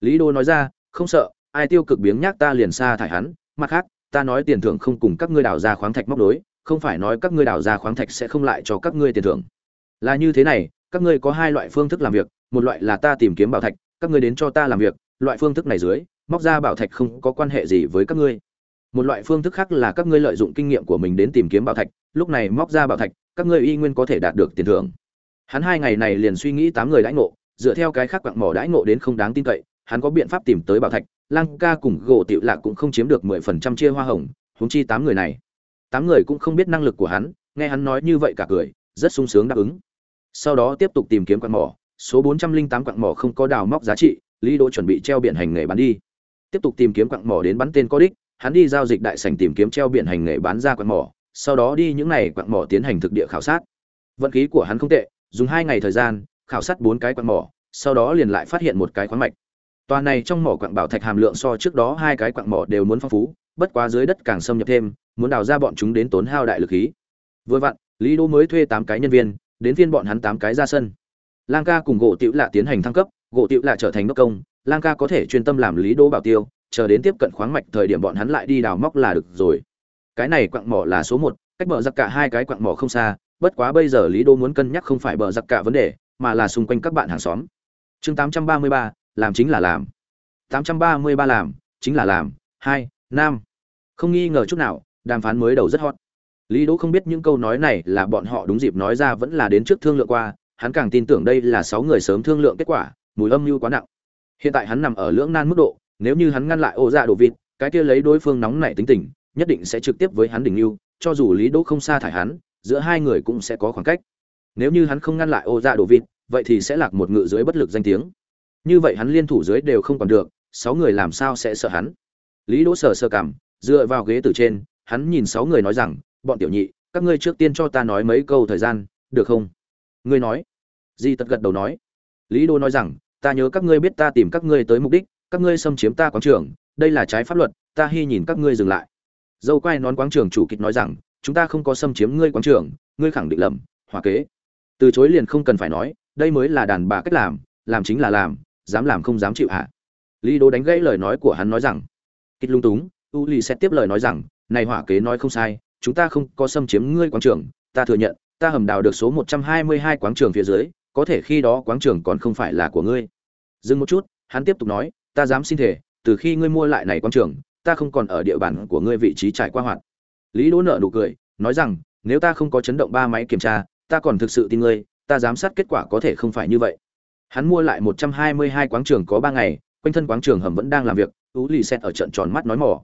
Lý Đô nói ra, không sợ, ai tiêu cực biếng nhắc ta liền xa thải hắn, mặt khác, ta nói tiền thưởng không cùng các ngươi đào ra khoáng thạch móc đối không phải nói các ngươi đào ra khoáng thạch sẽ không lại cho các ngươi tiền thưởng. Là như thế này, các ngươi có hai loại phương thức làm việc, một loại là ta tìm kiếm bảo thạch, các ngươi đến cho ta làm việc, loại phương thức này dưới, móc ra bảo thạch không có quan hệ gì với các ngươi. Một loại phương thức khác là các ngươi lợi dụng kinh nghiệm của mình đến tìm kiếm bảo thạch, lúc này móc ra bảo thạch, các ngươi y nguyên có thể đạt được tiền thưởng hắn hai ngày này liền suy nghĩ tám người đãi ngộ, dựa theo cái khác quặng mỏ đãi ngộ đến không đáng tin cậy, hắn có biện pháp tìm tới bảo thạch, lăng ca cùng gỗ tiểu lạc cũng không chiếm được mười phần trăm chia hoa hồng, huống chi tám người này. Tám người cũng không biết năng lực của hắn, nghe hắn nói như vậy cả cười, rất sung sướng đáp ứng. Sau đó tiếp tục tìm kiếm quặng mỏ, số bốn trăm linh tám quặng mỏ không có đào móc giá trị, lý đỗ chuẩn bị treo biển hành nghề bán đi. Tiếp tục tìm kiếm quặng mỏ đến bắn tên có đích hắn đi giao dịch đại sảnh tìm kiếm treo biển hành nghề bán ra quặng mỏ, sau đó đi những ngày quặng mỏ tiến hành thực địa khảo sát. Vận khí của hắn không tệ dùng hai ngày thời gian khảo sát bốn cái quặng mỏ sau đó liền lại phát hiện một cái khoáng mạch Toàn này trong mỏ quặng bảo thạch hàm lượng so trước đó hai cái quặng mỏ đều muốn phong phú, bất quá dưới đất càng xâm nhập thêm, muốn đào ra bọn chúng đến tốn hao đại lực khí. Vừa vặn, Lý Đỗ mới thuê tám cái nhân viên, đến phiên bọn hắn tám cái ra sân. Lang ca cùng gỗ tiểu lạ tiến hành thăng cấp, gỗ tiểu lạ trở thành đốc công, Lang ca có thể chuyên tâm làm Lý Đỗ bảo tiêu, chờ đến tiếp cận khoáng mạch thời điểm bọn hắn lại đi đào móc là được rồi. Cái này quặng mỏ là số một, cách bờ giặc cả hai cái quặng mỏ không xa, bất quá bây giờ Lý Đỗ muốn cân nhắc không phải bờ giặc cả vấn đề, mà là xung quanh các bạn hàng xóm. Chương 833, làm chính là làm. 833 làm, chính là làm, 2, nam. Không nghi ngờ chút nào, đàm phán mới đầu rất hot. Lý Đỗ không biết những câu nói này là bọn họ đúng dịp nói ra vẫn là đến trước thương lượng qua, hắn càng tin tưởng đây là 6 người sớm thương lượng kết quả, mùi âm mưu quá nặng. Hiện tại hắn nằm ở lưỡng nan mức độ, nếu như hắn ngăn lại ô dạ đồ vịt, cái kia lấy đối phương nóng nảy tính tình, nhất định sẽ trực tiếp với hắn đỉnh lưu, cho dù Lý Đỗ không sa thải hắn, giữa hai người cũng sẽ có khoảng cách. Nếu như hắn không ngăn lại ô dạ đồ vịt, vậy thì sẽ lạc một ngự dưới bất lực danh tiếng. Như vậy hắn liên thủ dưới đều không còn được sáu người làm sao sẽ sợ hắn? Lý đỗ sờ sơ cảm dựa vào ghế từ trên hắn nhìn sáu người nói rằng bọn tiểu nhị các ngươi trước tiên cho ta nói mấy câu thời gian được không? Ngươi nói. Di tật gật đầu nói. Lý đỗ nói rằng ta nhớ các ngươi biết ta tìm các ngươi tới mục đích các ngươi xâm chiếm ta quán trường đây là trái pháp luật ta hy nhìn các ngươi dừng lại. Dâu quay nón quán trường chủ kịch nói rằng chúng ta không có xâm chiếm ngươi quảng trường, ngươi khẳng định lầm, hòa kế. Từ chối liền không cần phải nói, đây mới là đàn bà cách làm làm chính là làm, dám làm không dám chịu hạ lý đố đánh gãy lời nói của hắn nói rằng kịch lung túng, u lì sẽ tiếp lời nói rằng, này hỏa kế nói không sai, chúng ta không có xâm chiếm ngươi quảng trường, ta thừa nhận, ta hầm đào được số một trăm hai mươi hai quảng trường phía dưới, có thể khi đó quảng trường còn không phải là của ngươi. Dừng một chút, hắn tiếp tục nói, ta dám xin thể từ khi ngươi mua lại này quảng trường, ta không còn ở địa bàn của ngươi vị trí trải qua hoạt lý đỗ nợ nụ cười nói rằng nếu ta không có chấn động ba máy kiểm tra ta còn thực sự tin ngươi ta giám sát kết quả có thể không phải như vậy Hắn mua lại 122 quảng trường có 3 ngày, quanh thân quảng trường hầm vẫn đang làm việc, Tú Lì xẹt ở trận tròn mắt nói mỏ.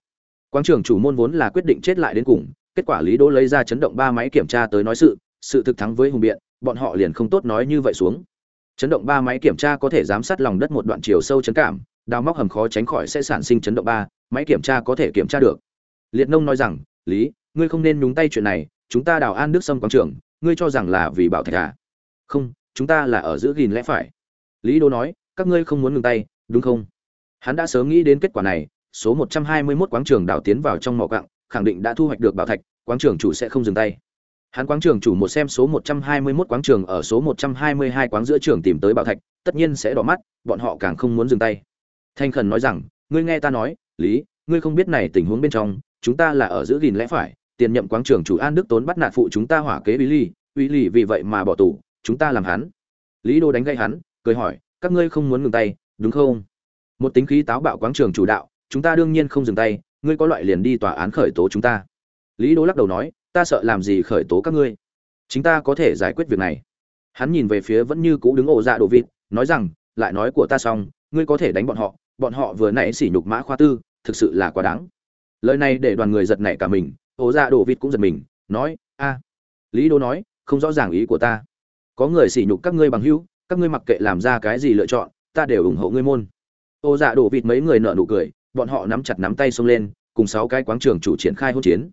Quảng trường chủ môn vốn là quyết định chết lại đến cùng, kết quả Lý Đỗ lấy ra chấn động ba máy kiểm tra tới nói sự, sự thực thắng với hùng biện, bọn họ liền không tốt nói như vậy xuống. Chấn động ba máy kiểm tra có thể giám sát lòng đất một đoạn chiều sâu chấn cảm, đào móc hầm khó tránh khỏi sẽ sản sinh chấn động ba, máy kiểm tra có thể kiểm tra được. Liệt Nông nói rằng, "Lý, ngươi không nên nhúng tay chuyện này, chúng ta đào An Đức Sâm quảng trường, ngươi cho rằng là vì bảo thạch à? Không, chúng ta là ở giữ gìn lẽ phải. Lý đô nói các ngươi không muốn ngừng tay đúng không? Hắn đã sớm nghĩ đến kết quả này số 121 quảng trường đào tiến vào trong mỏ cặng khẳng định đã thu hoạch được bảo thạch quảng trường chủ sẽ không dừng tay. Hắn quảng trường chủ một xem số 121 quảng trường ở số 122 quán giữa trường tìm tới bảo thạch tất nhiên sẽ đỏ mắt bọn họ càng không muốn dừng tay. Thanh khẩn nói rằng ngươi nghe ta nói lý ngươi không biết này tình huống bên trong chúng ta là ở giữ gìn lẽ phải tiền nhậm quáng trưởng chủ an đức tốn bắt nạt phụ chúng ta hỏa kế uy ly uy ly vì vậy mà bỏ tù, chúng ta làm hắn. Lý đô đánh gây hắn, cười hỏi, các ngươi không muốn ngừng tay, đúng không? Một tính khí táo bạo quáng trường chủ đạo, chúng ta đương nhiên không dừng tay, ngươi có loại liền đi tòa án khởi tố chúng ta. Lý đô lắc đầu nói, ta sợ làm gì khởi tố các ngươi? Chúng ta có thể giải quyết việc này. Hắn nhìn về phía vẫn như cũ đứng ổ dạ đồ vịt, nói rằng, lại nói của ta xong, ngươi có thể đánh bọn họ bọn họ vừa nãy sỉ nhục mã khoa tư, thực sự là quá đáng. Lời này để đoàn người giật nảy cả mình ổ dạ Đổ vịt cũng giật mình, nói, a, lý đô nói, không rõ ràng ý của ta. Có người sỉ nhục các ngươi bằng hữu, các ngươi mặc kệ làm ra cái gì lựa chọn, ta đều ủng hộ ngươi môn. Ô dạ đổ vịt mấy người nợ nụ cười, bọn họ nắm chặt nắm tay xông lên, cùng sáu cái quáng trường chủ triển khai hỗn chiến.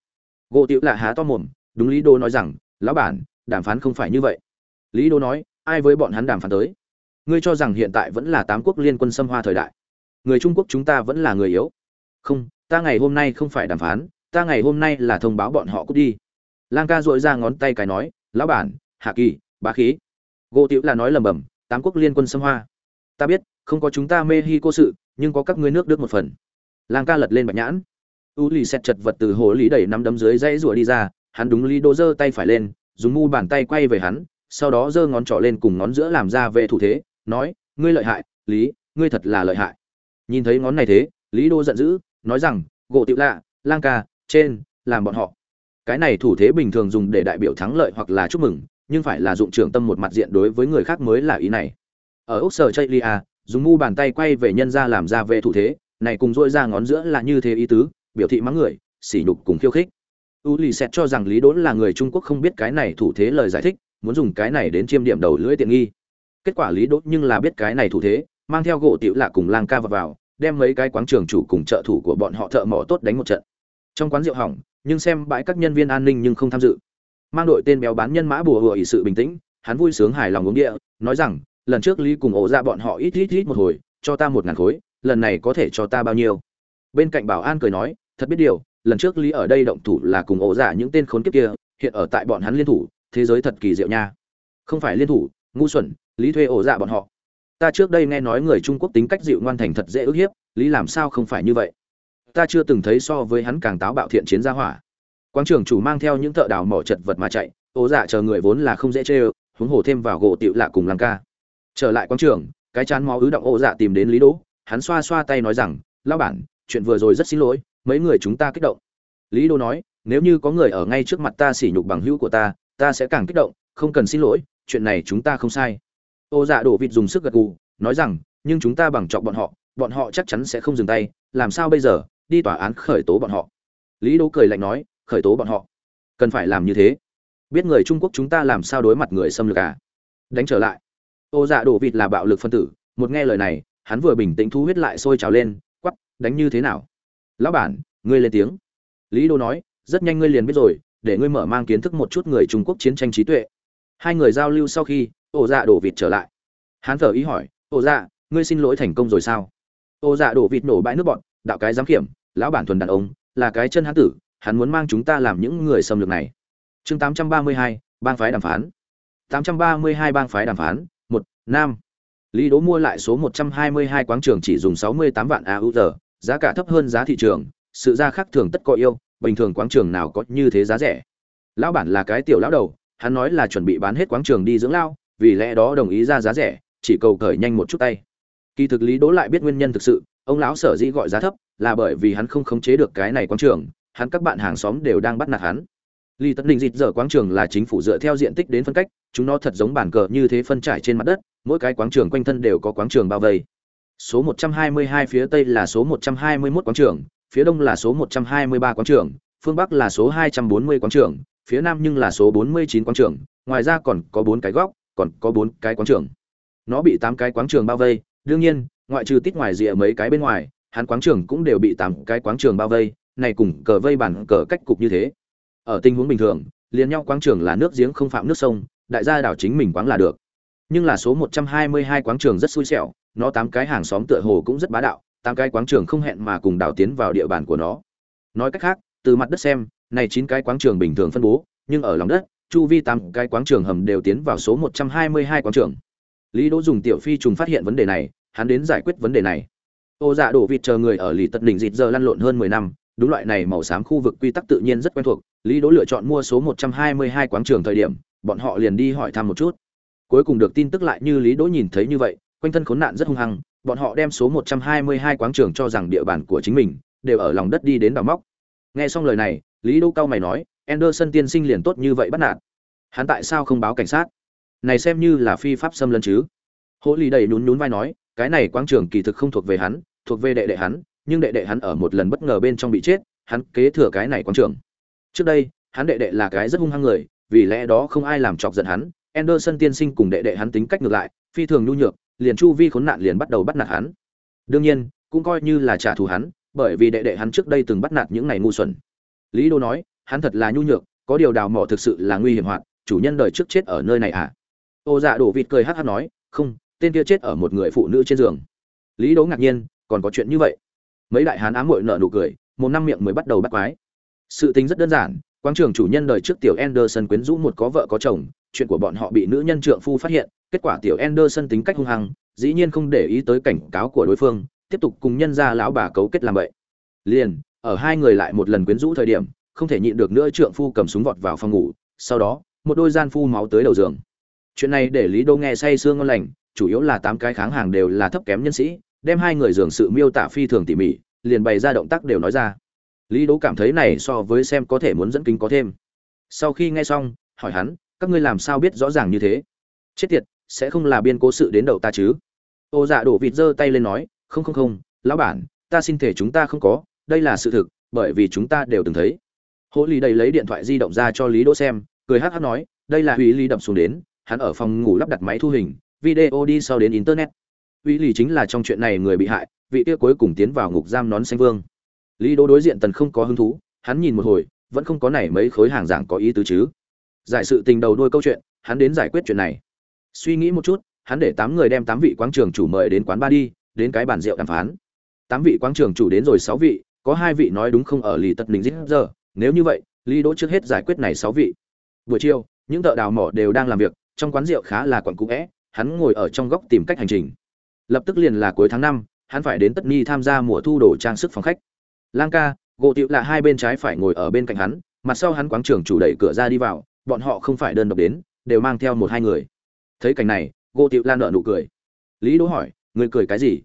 Gỗ tiểu là há to mồm, đúng lý đô nói rằng, lão bản, đàm phán không phải như vậy. Lý đô nói, ai với bọn hắn đàm phán tới? Ngươi cho rằng hiện tại vẫn là tám quốc liên quân xâm hoa thời đại. Người trung quốc chúng ta vẫn là người yếu. Không, ta ngày hôm nay không phải đàm phán ta ngày hôm nay là thông báo bọn họ cút đi. Lang ca dội ra ngón tay cái nói, lão bản, hạ kỳ, bá khí. Gỗ tiểu là nói lầm bầm, tám quốc liên quân xâm hoa. Ta biết, không có chúng ta mê hi cô sự, nhưng có các ngươi nước đức một phần. Lang ca lật lên bạch nhãn. U lì xẹt chật vật từ hồ lý đẩy nắm đấm dưới dãy rủa đi ra, hắn đúng lý đô giơ tay phải lên, dùng mu bàn tay quay về hắn, sau đó giơ ngón trỏ lên cùng ngón giữa làm ra về thủ thế, nói, ngươi lợi hại, lý, ngươi thật là lợi hại. Nhìn thấy ngón này thế, lý đô giận dữ, nói rằng, gỗ tiểu lạ, lang ca trên làm bọn họ. Cái này thủ thế bình thường dùng để đại biểu thắng lợi hoặc là chúc mừng nhưng phải là dụng trưởng tâm một mặt diện đối với người khác mới là ý này. Ở úc sở chây lia à, dùng mu bàn tay quay về nhân ra làm ra về thủ thế này cùng dỗi ra ngón giữa là như thế ý tứ biểu thị mắng người sỉ nhục cùng khiêu khích. U lì xét cho rằng lý đốn là người trung quốc không biết cái này thủ thế lời giải thích muốn dùng cái này đến chiêm điểm đầu lưỡi tiện nghi. Kết quả lý đốt nhưng là biết cái này thủ thế mang theo gỗ tiểu lạ cùng lang ca vào, vào đem mấy cái quán trường chủ cùng trợ thủ của bọn họ thợ mỏ tốt đánh một trận trong quán rượu hỏng, nhưng xem bãi các nhân viên an ninh nhưng không tham dự. Mang đội tên béo bán nhân mã bùa hựa ỷ sự bình tĩnh, hắn vui sướng hài lòng uống địa, nói rằng, lần trước lý cùng ổ ra bọn họ ít ít ít một hồi, cho ta một ngàn khối, lần này có thể cho ta bao nhiêu? Bên cạnh bảo an cười nói, thật biết điều, lần trước lý ở đây động thủ là cùng ổ giả những tên khốn kiếp kia, hiện ở tại bọn hắn liên thủ, thế giới thật kỳ diệu nha. Không phải liên thủ, ngu xuẩn, lý thuê ổ dạ bọn họ. Ta trước đây nghe nói người trung quốc tính cách dịu ngoan thành thật dễ ức hiếp, lý làm sao không phải như vậy? Ta chưa từng thấy so với hắn càng táo bạo thiện chiến gia hỏa. Quang trường chủ mang theo những thợ đào mỏ chật vật mà chạy ố dạ chờ người vốn là không dễ chê ơ, huống hồ thêm vào gỗ tịu lạ cùng lăng ca. Trở lại quang trường cái chán máu ứ động ố dạ tìm đến lý đỗ, hắn xoa xoa tay nói rằng, lão bản, chuyện vừa rồi rất xin lỗi, mấy người chúng ta kích động. Lý đỗ nói, nếu như có người ở ngay trước mặt ta sỉ nhục bằng hữu của ta ta sẽ càng kích động, không cần xin lỗi, chuyện này chúng ta không sai. Ô dạ đổ vịt dùng sức gật gù, nói rằng, nhưng chúng ta bằng chọc bọn họ bọn họ chắc chắn sẽ không dừng tay, làm sao bây giờ? Đi tòa án khởi tố bọn họ. Lý đỗ cười lạnh nói, khởi tố bọn họ. Cần phải làm như thế. Biết người trung quốc chúng ta làm sao đối mặt người xâm lược à? Đánh trở lại. Ô dạ đổ vịt là bạo lực phân tử. Một nghe lời này, hắn vừa bình tĩnh thu huyết lại sôi trào lên, quắp, đánh như thế nào? Lão bản, ngươi lên tiếng. Lý đô nói, rất nhanh ngươi liền biết rồi, để ngươi mở mang kiến thức một chút người trung quốc chiến tranh trí tuệ. Hai người giao lưu sau khi, ô dạ đổ vịt trở lại. Hắn thở ý hỏi, ô dạ ngươi xin lỗi thành công rồi sao? Ô dạ đổ vịt nổ bãi nước bọn, đạo cái giám kiểm lão bản thuần đàn ông là cái chân hán tử hắn muốn mang chúng ta làm những người xâm lược này. Chương 832, bang phái đàm phán. 832 bang phái đàm phán một nam. Lý đỗ mua lại số 122 quáng trường chỉ dùng 68 vạn AUR, giá cả thấp hơn giá thị trường sự ra khác thường tất có yêu bình thường quáng trường nào có như thế giá rẻ. Lão bản là cái tiểu lão đầu hắn nói là chuẩn bị bán hết quáng trường đi dưỡng lao vì lẽ đó đồng ý ra giá rẻ chỉ cầu cởi nhanh một chút tay. Kỳ thực lý đỗ lại biết nguyên nhân thực sự ông lão sở dĩ gọi giá thấp là bởi vì hắn không khống chế được cái này quán trường hắn các bạn hàng xóm đều đang bắt nạt hắn Lý Tấn Đình dịt giờ quán trường là chính phủ dựa theo diện tích đến phân cách, chúng nó thật giống bản cờ như thế phân trải trên mặt đất, mỗi cái quán trường quanh thân đều có quán trường bao vây. Số 122 phía tây là số 121 quán trường, phía đông là số 123 quán trường, phương bắc là số 240 quán trường, phía nam nhưng là số 49 quán trường, ngoài ra còn có 4 cái góc, còn có 4 cái quán trường. Nó bị 8 cái quán trường bao vây, đương nhiên, ngoại trừ tít ngoài rìa mấy cái bên ngoài, hắn quán trường cũng đều bị tám cái quán trường bao vây, này cùng cờ vây bản cờ cách cục như thế. Ở tình huống bình thường liền nhau quáng trường là nước giếng không phạm nước sông đại gia đảo chính mình quáng là được. Nhưng là số 122 quảng trường rất xui xẻo nó tám cái hàng xóm tựa hồ cũng rất bá đạo tám cái quảng trường không hẹn mà cùng đảo tiến vào địa bàn của nó. Nói cách khác từ mặt đất xem này chín cái quảng trường bình thường phân bố nhưng ở lòng đất chu vi tám cái quảng trường hầm đều tiến vào số 122 quảng trường. Lý đỗ dùng tiểu phi trùng phát hiện vấn đề này hắn đến giải quyết vấn đề này. Ô dạ đổ vịt chờ người ở lì tật đỉnh dịt giờ lăn lộn hơn 10 năm, đúng loại này màu xám khu vực quy tắc tự nhiên rất quen thuộc, lý đỗ lựa chọn mua số 122 quán trường thời điểm, bọn họ liền đi hỏi thăm một chút. Cuối cùng được tin tức lại như lý đỗ nhìn thấy như vậy, quanh thân khốn nạn rất hung hăng, bọn họ đem số 122 quán trường cho rằng địa bàn của chính mình, đều ở lòng đất đi đến đào móc. Nghe xong lời này, lý đỗ cao mày nói, anderson tiên sinh liền tốt như vậy bắt nạt. Hắn tại sao không báo cảnh sát? Này xem như là phi pháp xâm lấn chứ? Hỗ lý đầy nhún nhún vai nói cái này quang trường kỳ thực không thuộc về hắn thuộc về đệ đệ hắn nhưng đệ đệ hắn ở một lần bất ngờ bên trong bị chết hắn kế thừa cái này quang trường trước đây hắn đệ đệ là cái rất hung hăng người vì lẽ đó không ai làm chọc giận hắn Anderson tiên sinh cùng đệ đệ hắn tính cách ngược lại, phi thường nhu nhược, liền chu vi khốn nạn liền bắt đầu bắt nạt hắn. Đương nhiên, cũng coi như là trả thù hắn, bởi vì đệ đệ hắn trước đây từng bắt nạt những này ngu xuẩn. Lý Đô nói, hắn thật là nhu nhược, có điều đào mỏ thực sự là nguy hiểm hoạt, chủ nhân đời trước chết ở nơi này à? Ô Dạ đổ vịt cười hát hát nói, không, tên kia chết ở một người phụ nữ trên giường. Lý đố ngạc nhiên, còn có chuyện như vậy? Mấy đại hán ám muội nợ nụ cười, một năm miệng mới bắt đầu bắt quái. Sự tình rất đơn giản, quang trường chủ nhân đời trước tiểu Anderson quyến rũ một có vợ có chồng, chuyện của bọn họ bị nữ nhân trượng phu phát hiện, kết quả tiểu Anderson tính cách hung hăng, dĩ nhiên không để ý tới cảnh cáo của đối phương, tiếp tục cùng nhân gia lão bà cấu kết làm vậy. Liền, ở hai người lại một lần quyến rũ thời điểm, không thể nhịn được nữa trượng phu cầm súng vọt vào phòng ngủ, sau đó, một đôi gian phu máu tới đầu giường. Chuyện này để Lý Đô nghe say sương ngon lành, chủ yếu là tám cái kháng hàng đều là thấp kém nhân sĩ, đem hai người dường sự miêu tả phi thường tỉ mỉ, liền bày ra động tác đều nói ra. Lý Đỗ cảm thấy này so với xem có thể muốn dẫn kinh có thêm. Sau khi nghe xong, hỏi hắn, các ngươi làm sao biết rõ ràng như thế chết tiệt sẽ không là biên cố sự đến đầu ta chứ ô dạ đổ vịt giơ tay lên nói không không không lão bản ta xin thể chúng ta không có đây là sự thực bởi vì chúng ta đều từng thấy hỗ lý đầy lấy điện thoại di động ra cho lý đỗ xem cười hát hắc nói đây là uy lý đập xuống đến hắn ở phòng ngủ lắp đặt máy thu hình video đi sau đến internet. Uy lý chính là trong chuyện này người bị hại, vị kia cuối cùng tiến vào ngục giam nón xanh vương. Lý đỗ đối diện tần không có hứng thú, hắn nhìn một hồi, vẫn không có nảy mấy khối hàng giảng có ý tứ chứ. Giải sự tình đầu đuôi câu chuyện, hắn đến giải quyết chuyện này. Suy nghĩ một chút, hắn để tám người đem tám vị quán trường chủ mời đến quán ba đi, đến cái bàn rượu đàm phán. Tám vị quán trường chủ đến rồi sáu vị, có hai vị nói đúng không ở lì tật đình dít giờ. Nếu như vậy, lý đỗ trước hết giải quyết này sáu vị. Buổi chiều, những thợ đào mỏ đều đang làm việc, trong quán rượu khá là quặn cũ vẽ hắn ngồi ở trong góc tìm cách hành trình. Lập tức liền là cuối tháng năm, hắn phải đến tất ni tham gia mùa thu đồ trang sức phòng khách. Lang ca, gỗ tiệu là hai bên trái phải ngồi ở bên cạnh hắn, mặt sau hắn quán trường chủ đẩy cửa ra đi vào, bọn họ không phải đơn độc đến, đều mang theo một hai người. Thấy cảnh này, gỗ tiểu lan nợ nụ cười. Lý đỗ hỏi người cười cái gì?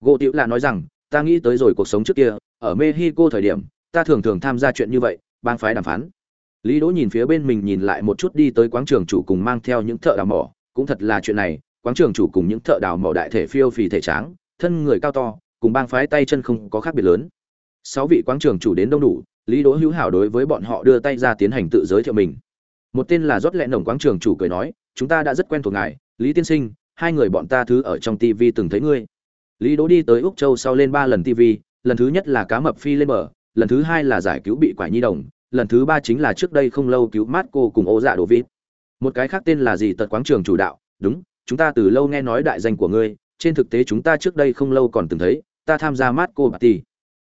Gỗ tiểu là nói rằng, ta nghĩ tới rồi cuộc sống trước kia, ở mexico thời điểm, ta thường thường tham gia chuyện như vậy, bang phái đàm phán. Lý đỗ nhìn phía bên mình nhìn lại một chút đi tới quán trường chủ cùng mang theo những thợ đào mỏ cũng thật là chuyện này quán trường chủ cùng những thợ đào mỏ đại thể phiêu phì thể tráng, thân người cao to, cùng bang phái tay chân không có khác biệt lớn. Sáu vị quán trường chủ đến đông đủ, lý đỗ hữu hảo đối với bọn họ đưa tay ra tiến hành tự giới thiệu mình. Một tên là rót lẹ nồng quáng trường chủ cười nói, chúng ta đã rất quen thuộc ngài, lý tiên sinh, hai người bọn ta thứ ở trong tv từng thấy ngươi. Lý đỗ đi tới úc châu sau lên ba lần tv lần thứ nhất là cá mập phi lên bờ, lần thứ hai là giải cứu bị quải nhi đồng, lần thứ ba chính là trước đây không lâu cứu mát cô cùng ô dạ đồ vít một cái khác tên là gì tật quáng trường chủ đạo, đúng, chúng ta từ lâu nghe nói đại danh của ngươi, trên thực tế chúng ta trước đây không lâu còn từng thấy, ta tham gia mát cô bà ti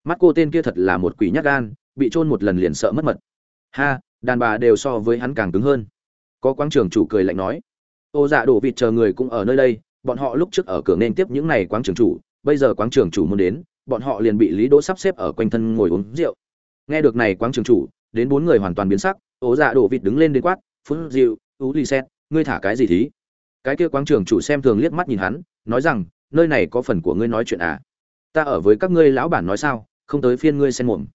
mát cô tên kia thật là một quỷ nhát gan, bị trôn một lần liền sợ mất mật. Ha, đàn bà đều so với hắn càng cứng hơn. Có quáng trường chủ cười lạnh nói, ô dạ đổ vịt chờ người cũng ở nơi đây, bọn họ lúc trước ở cửa nên tiếp những này quáng trường chủ, bây giờ quáng trường chủ muốn đến, bọn họ liền bị lý đỗ sắp xếp ở quanh thân ngồi uống rượu. Nghe được này quáng trường chủ, đến bốn người hoàn toàn biến sắc, ô dạ đổ vịt đứng lên đến quát phút rượu u lì xét ngươi thả cái gì thí? Cái kia quang trường chủ xem thường liếc mắt nhìn hắn, nói rằng, nơi này có phần của ngươi nói chuyện à? Ta ở với các ngươi lão bản nói sao, không tới phiên ngươi xen mồm.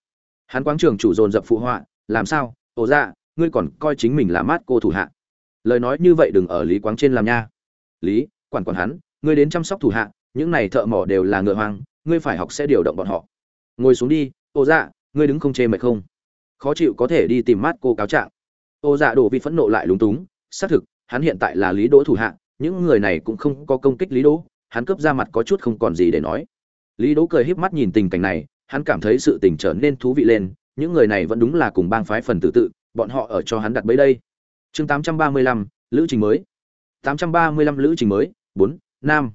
Hắn quang trường chủ dồn dập phụ họa, làm sao? Ồ ra ngươi còn coi chính mình là mát cô thủ hạ. Lời nói như vậy đừng ở lý quáng trên làm nha. Lý, quản quản hắn, ngươi đến chăm sóc thủ hạ, những này thợ mỏ đều là ngựa hoang, ngươi phải học sẽ điều động bọn họ. Ngồi xuống đi ô dạ ngươi đứng không chê mệt không? Khó chịu có thể đi tìm mát cô cáo trạng. Ô dạ đổ vì phẫn nộ lại lúng túng xác thực hắn hiện tại là lý đỗ thủ hạ những người này cũng không có công kích lý đỗ hắn cướp ra mặt có chút không còn gì để nói lý đỗ cười híp mắt nhìn tình cảnh này hắn cảm thấy sự tình trở nên thú vị lên những người này vẫn đúng là cùng bang phái phần tử tự bọn họ ở cho hắn đặt bấy đây chương 835, lữ trình mới 835 lữ trình mới, 4, nam.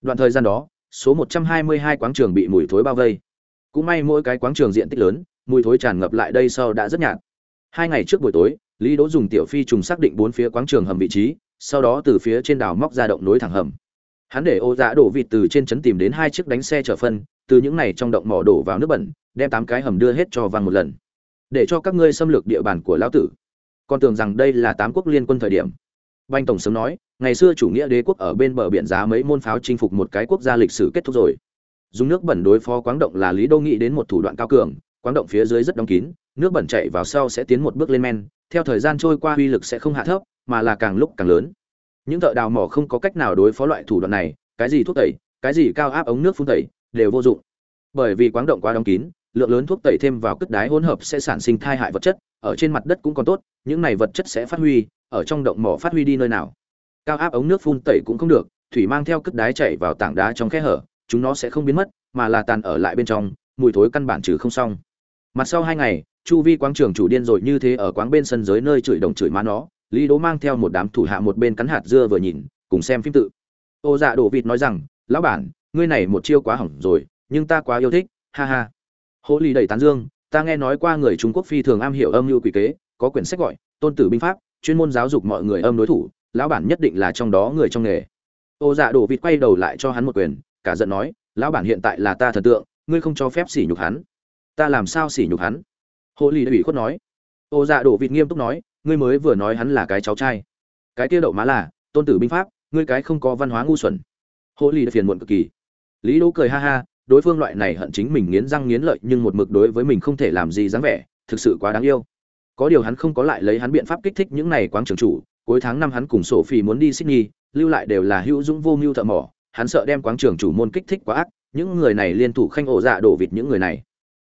Đoạn thời gian đó, số 122 quảng trường bị mùi thối bao vây. Cũng may mỗi cái quảng trường diện tích lớn, mùi thối tràn ngập lại đây sau đã rất nhạt. Hai ngày trước buổi tối, Lý Đỗ dùng tiểu phi trùng xác định bốn phía quáng trường hầm vị trí, sau đó từ phía trên đảo móc ra động nối thẳng hầm. Hắn để ô dạ đổ vịt từ trên trấn tìm đến hai chiếc đánh xe chở phân, từ những này trong động mỏ đổ vào nước bẩn, đem tám cái hầm đưa hết cho vang một lần. Để cho các ngươi xâm lược địa bàn của lão tử. Con tưởng rằng đây là tám quốc liên quân thời điểm. Banh tổng sớm nói, ngày xưa chủ nghĩa đế quốc ở bên bờ biển giá mấy môn pháo chinh phục một cái quốc gia lịch sử kết thúc rồi. Dùng nước bẩn đối phó quáng động là Lý Đô nghĩ đến một thủ đoạn cao cường, quáng động phía dưới rất đóng kín, nước bẩn chảy vào sau sẽ tiến một bước lên men, theo thời gian trôi qua uy lực sẽ không hạ thấp, mà là càng lúc càng lớn. Những thợ đào mỏ không có cách nào đối phó loại thủ đoạn này, cái gì thuốc tẩy, cái gì cao áp ống nước phun tẩy, đều vô dụng. Bởi vì quáng động quá đóng kín, lượng lớn thuốc tẩy thêm vào cất đái hỗn hợp sẽ sản sinh thai hại vật chất, ở trên mặt đất cũng còn tốt, những này vật chất sẽ phát huy, ở trong động mỏ phát huy đi nơi nào. Cao áp ống nước phun tẩy cũng không được, thủy mang theo cất đái chảy vào tảng đá trong khe hở, chúng nó sẽ không biến mất, mà là tàn ở lại bên trong, mùi thối căn bản trừ không xong. Mặt sau hai ngày, chu vi quáng trường chủ điên rồi như thế ở quán bên sân giới nơi chửi đồng chửi má nó, Lý Đỗ mang theo một đám thủ hạ một bên cắn hạt dưa vừa nhìn, cùng xem phim tự. Ô Dạ Đổ Vịt nói rằng, lão bản, ngươi này một chiêu quá hỏng rồi, nhưng ta quá yêu thích, ha ha. Hồ Lý đầy tán dương, ta nghe nói qua người Trung Quốc phi thường am hiểu âm mưu quỷ kế, có quyển sách gọi Tôn tử binh pháp, chuyên môn giáo dục mọi người âm đối thủ, lão bản nhất định là trong đó người trong nghề. Ô Dạ Đổ Vịt quay đầu lại cho hắn một quyền, cả giận nói, lão bản hiện tại là ta thần tượng, ngươi không cho phép sỉ nhục hắn. Ta làm sao sỉ nhục hắn? Hồ đã ủy khuất nói. Ô Dạ Đổ Vịt nghiêm túc nói, ngươi mới vừa nói hắn là cái cháu trai. Cái kia đậu má là Tôn tử binh pháp, ngươi cái không có văn hóa ngu xuẩn. Hồ đã phiền muộn cực kỳ. Lý Đỗ cười ha ha, đối phương loại này hận chính mình nghiến răng nghiến lợi nhưng một mực đối với mình không thể làm gì dáng vẻ, thực sự quá đáng yêu. Có điều hắn không có lại lấy hắn biện pháp kích thích những này quáng trưởng chủ, cuối tháng năm hắn cùng sổ phi muốn đi Sydney, lưu lại đều là hữu dũng vô mưu thợ mỏ, hắn sợ đem quáng trưởng chủ môn kích thích quá ác, những người này liên thủ khanh ổ dạ đổ vịt những người này.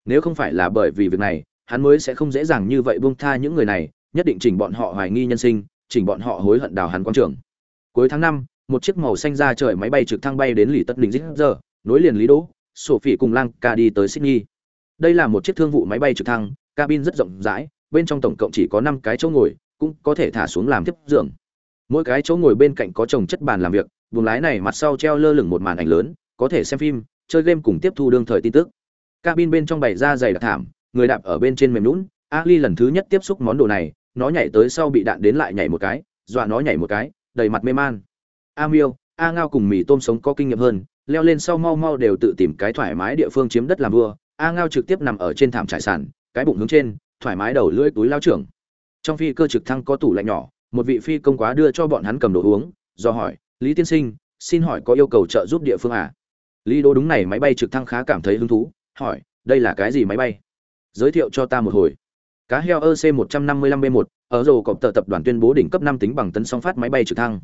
Nếu không phải là bởi vì việc này, hắn mới sẽ không dễ dàng như vậy buông tha những người này, nhất định chỉnh bọn họ hoài nghi nhân sinh, chỉnh bọn họ hối hận đào hắn quang trưởng. Cuối tháng năm, một chiếc màu xanh ra trời máy bay trực thăng bay đến lì tất đỉnh giờ, nối liền lý đỗ, phỉ cùng Lang ca đi tới Sydney. Đây là một chiếc thương vụ máy bay trực thăng, cabin rất rộng rãi, bên trong tổng cộng chỉ có năm cái chỗ ngồi, cũng có thể thả xuống làm tiếp giường. Mỗi cái chỗ ngồi bên cạnh có trồng chất bàn làm việc, buồng lái này mặt sau treo lơ lửng một màn ảnh lớn, có thể xem phim, chơi game cùng tiếp thu đương thời tin tức. Cabin bên trong bày ra dày đặc thảm, người đạp ở bên trên mềm lún Ali lần thứ nhất tiếp xúc món đồ này, nó nhảy tới sau bị đạn đến lại nhảy một cái, dọa nó nhảy một cái, đầy mặt mê man. A Miêu, A Ngao cùng mì tôm sống có kinh nghiệm hơn, leo lên sau mau mau đều tự tìm cái thoải mái địa phương chiếm đất làm vua. A Ngao trực tiếp nằm ở trên thảm trải sàn, cái bụng hướng trên, thoải mái đầu lưỡi túi lao trưởng. Trong phi cơ trực thăng có tủ lạnh nhỏ, một vị phi công quá đưa cho bọn hắn cầm đồ uống, do hỏi, "Lý tiên sinh, xin hỏi có yêu cầu trợ giúp địa phương à?" Lý Đỗ đúng này máy bay trực thăng khá cảm thấy hứng thú, hỏi, "Đây là cái gì máy bay?" Giới thiệu cho ta một hồi. Cá heo EC155B1, ở rồ cộng tờ tập đoàn tuyên bố đỉnh cấp năm tính bằng tấn song phát máy bay trực thăng.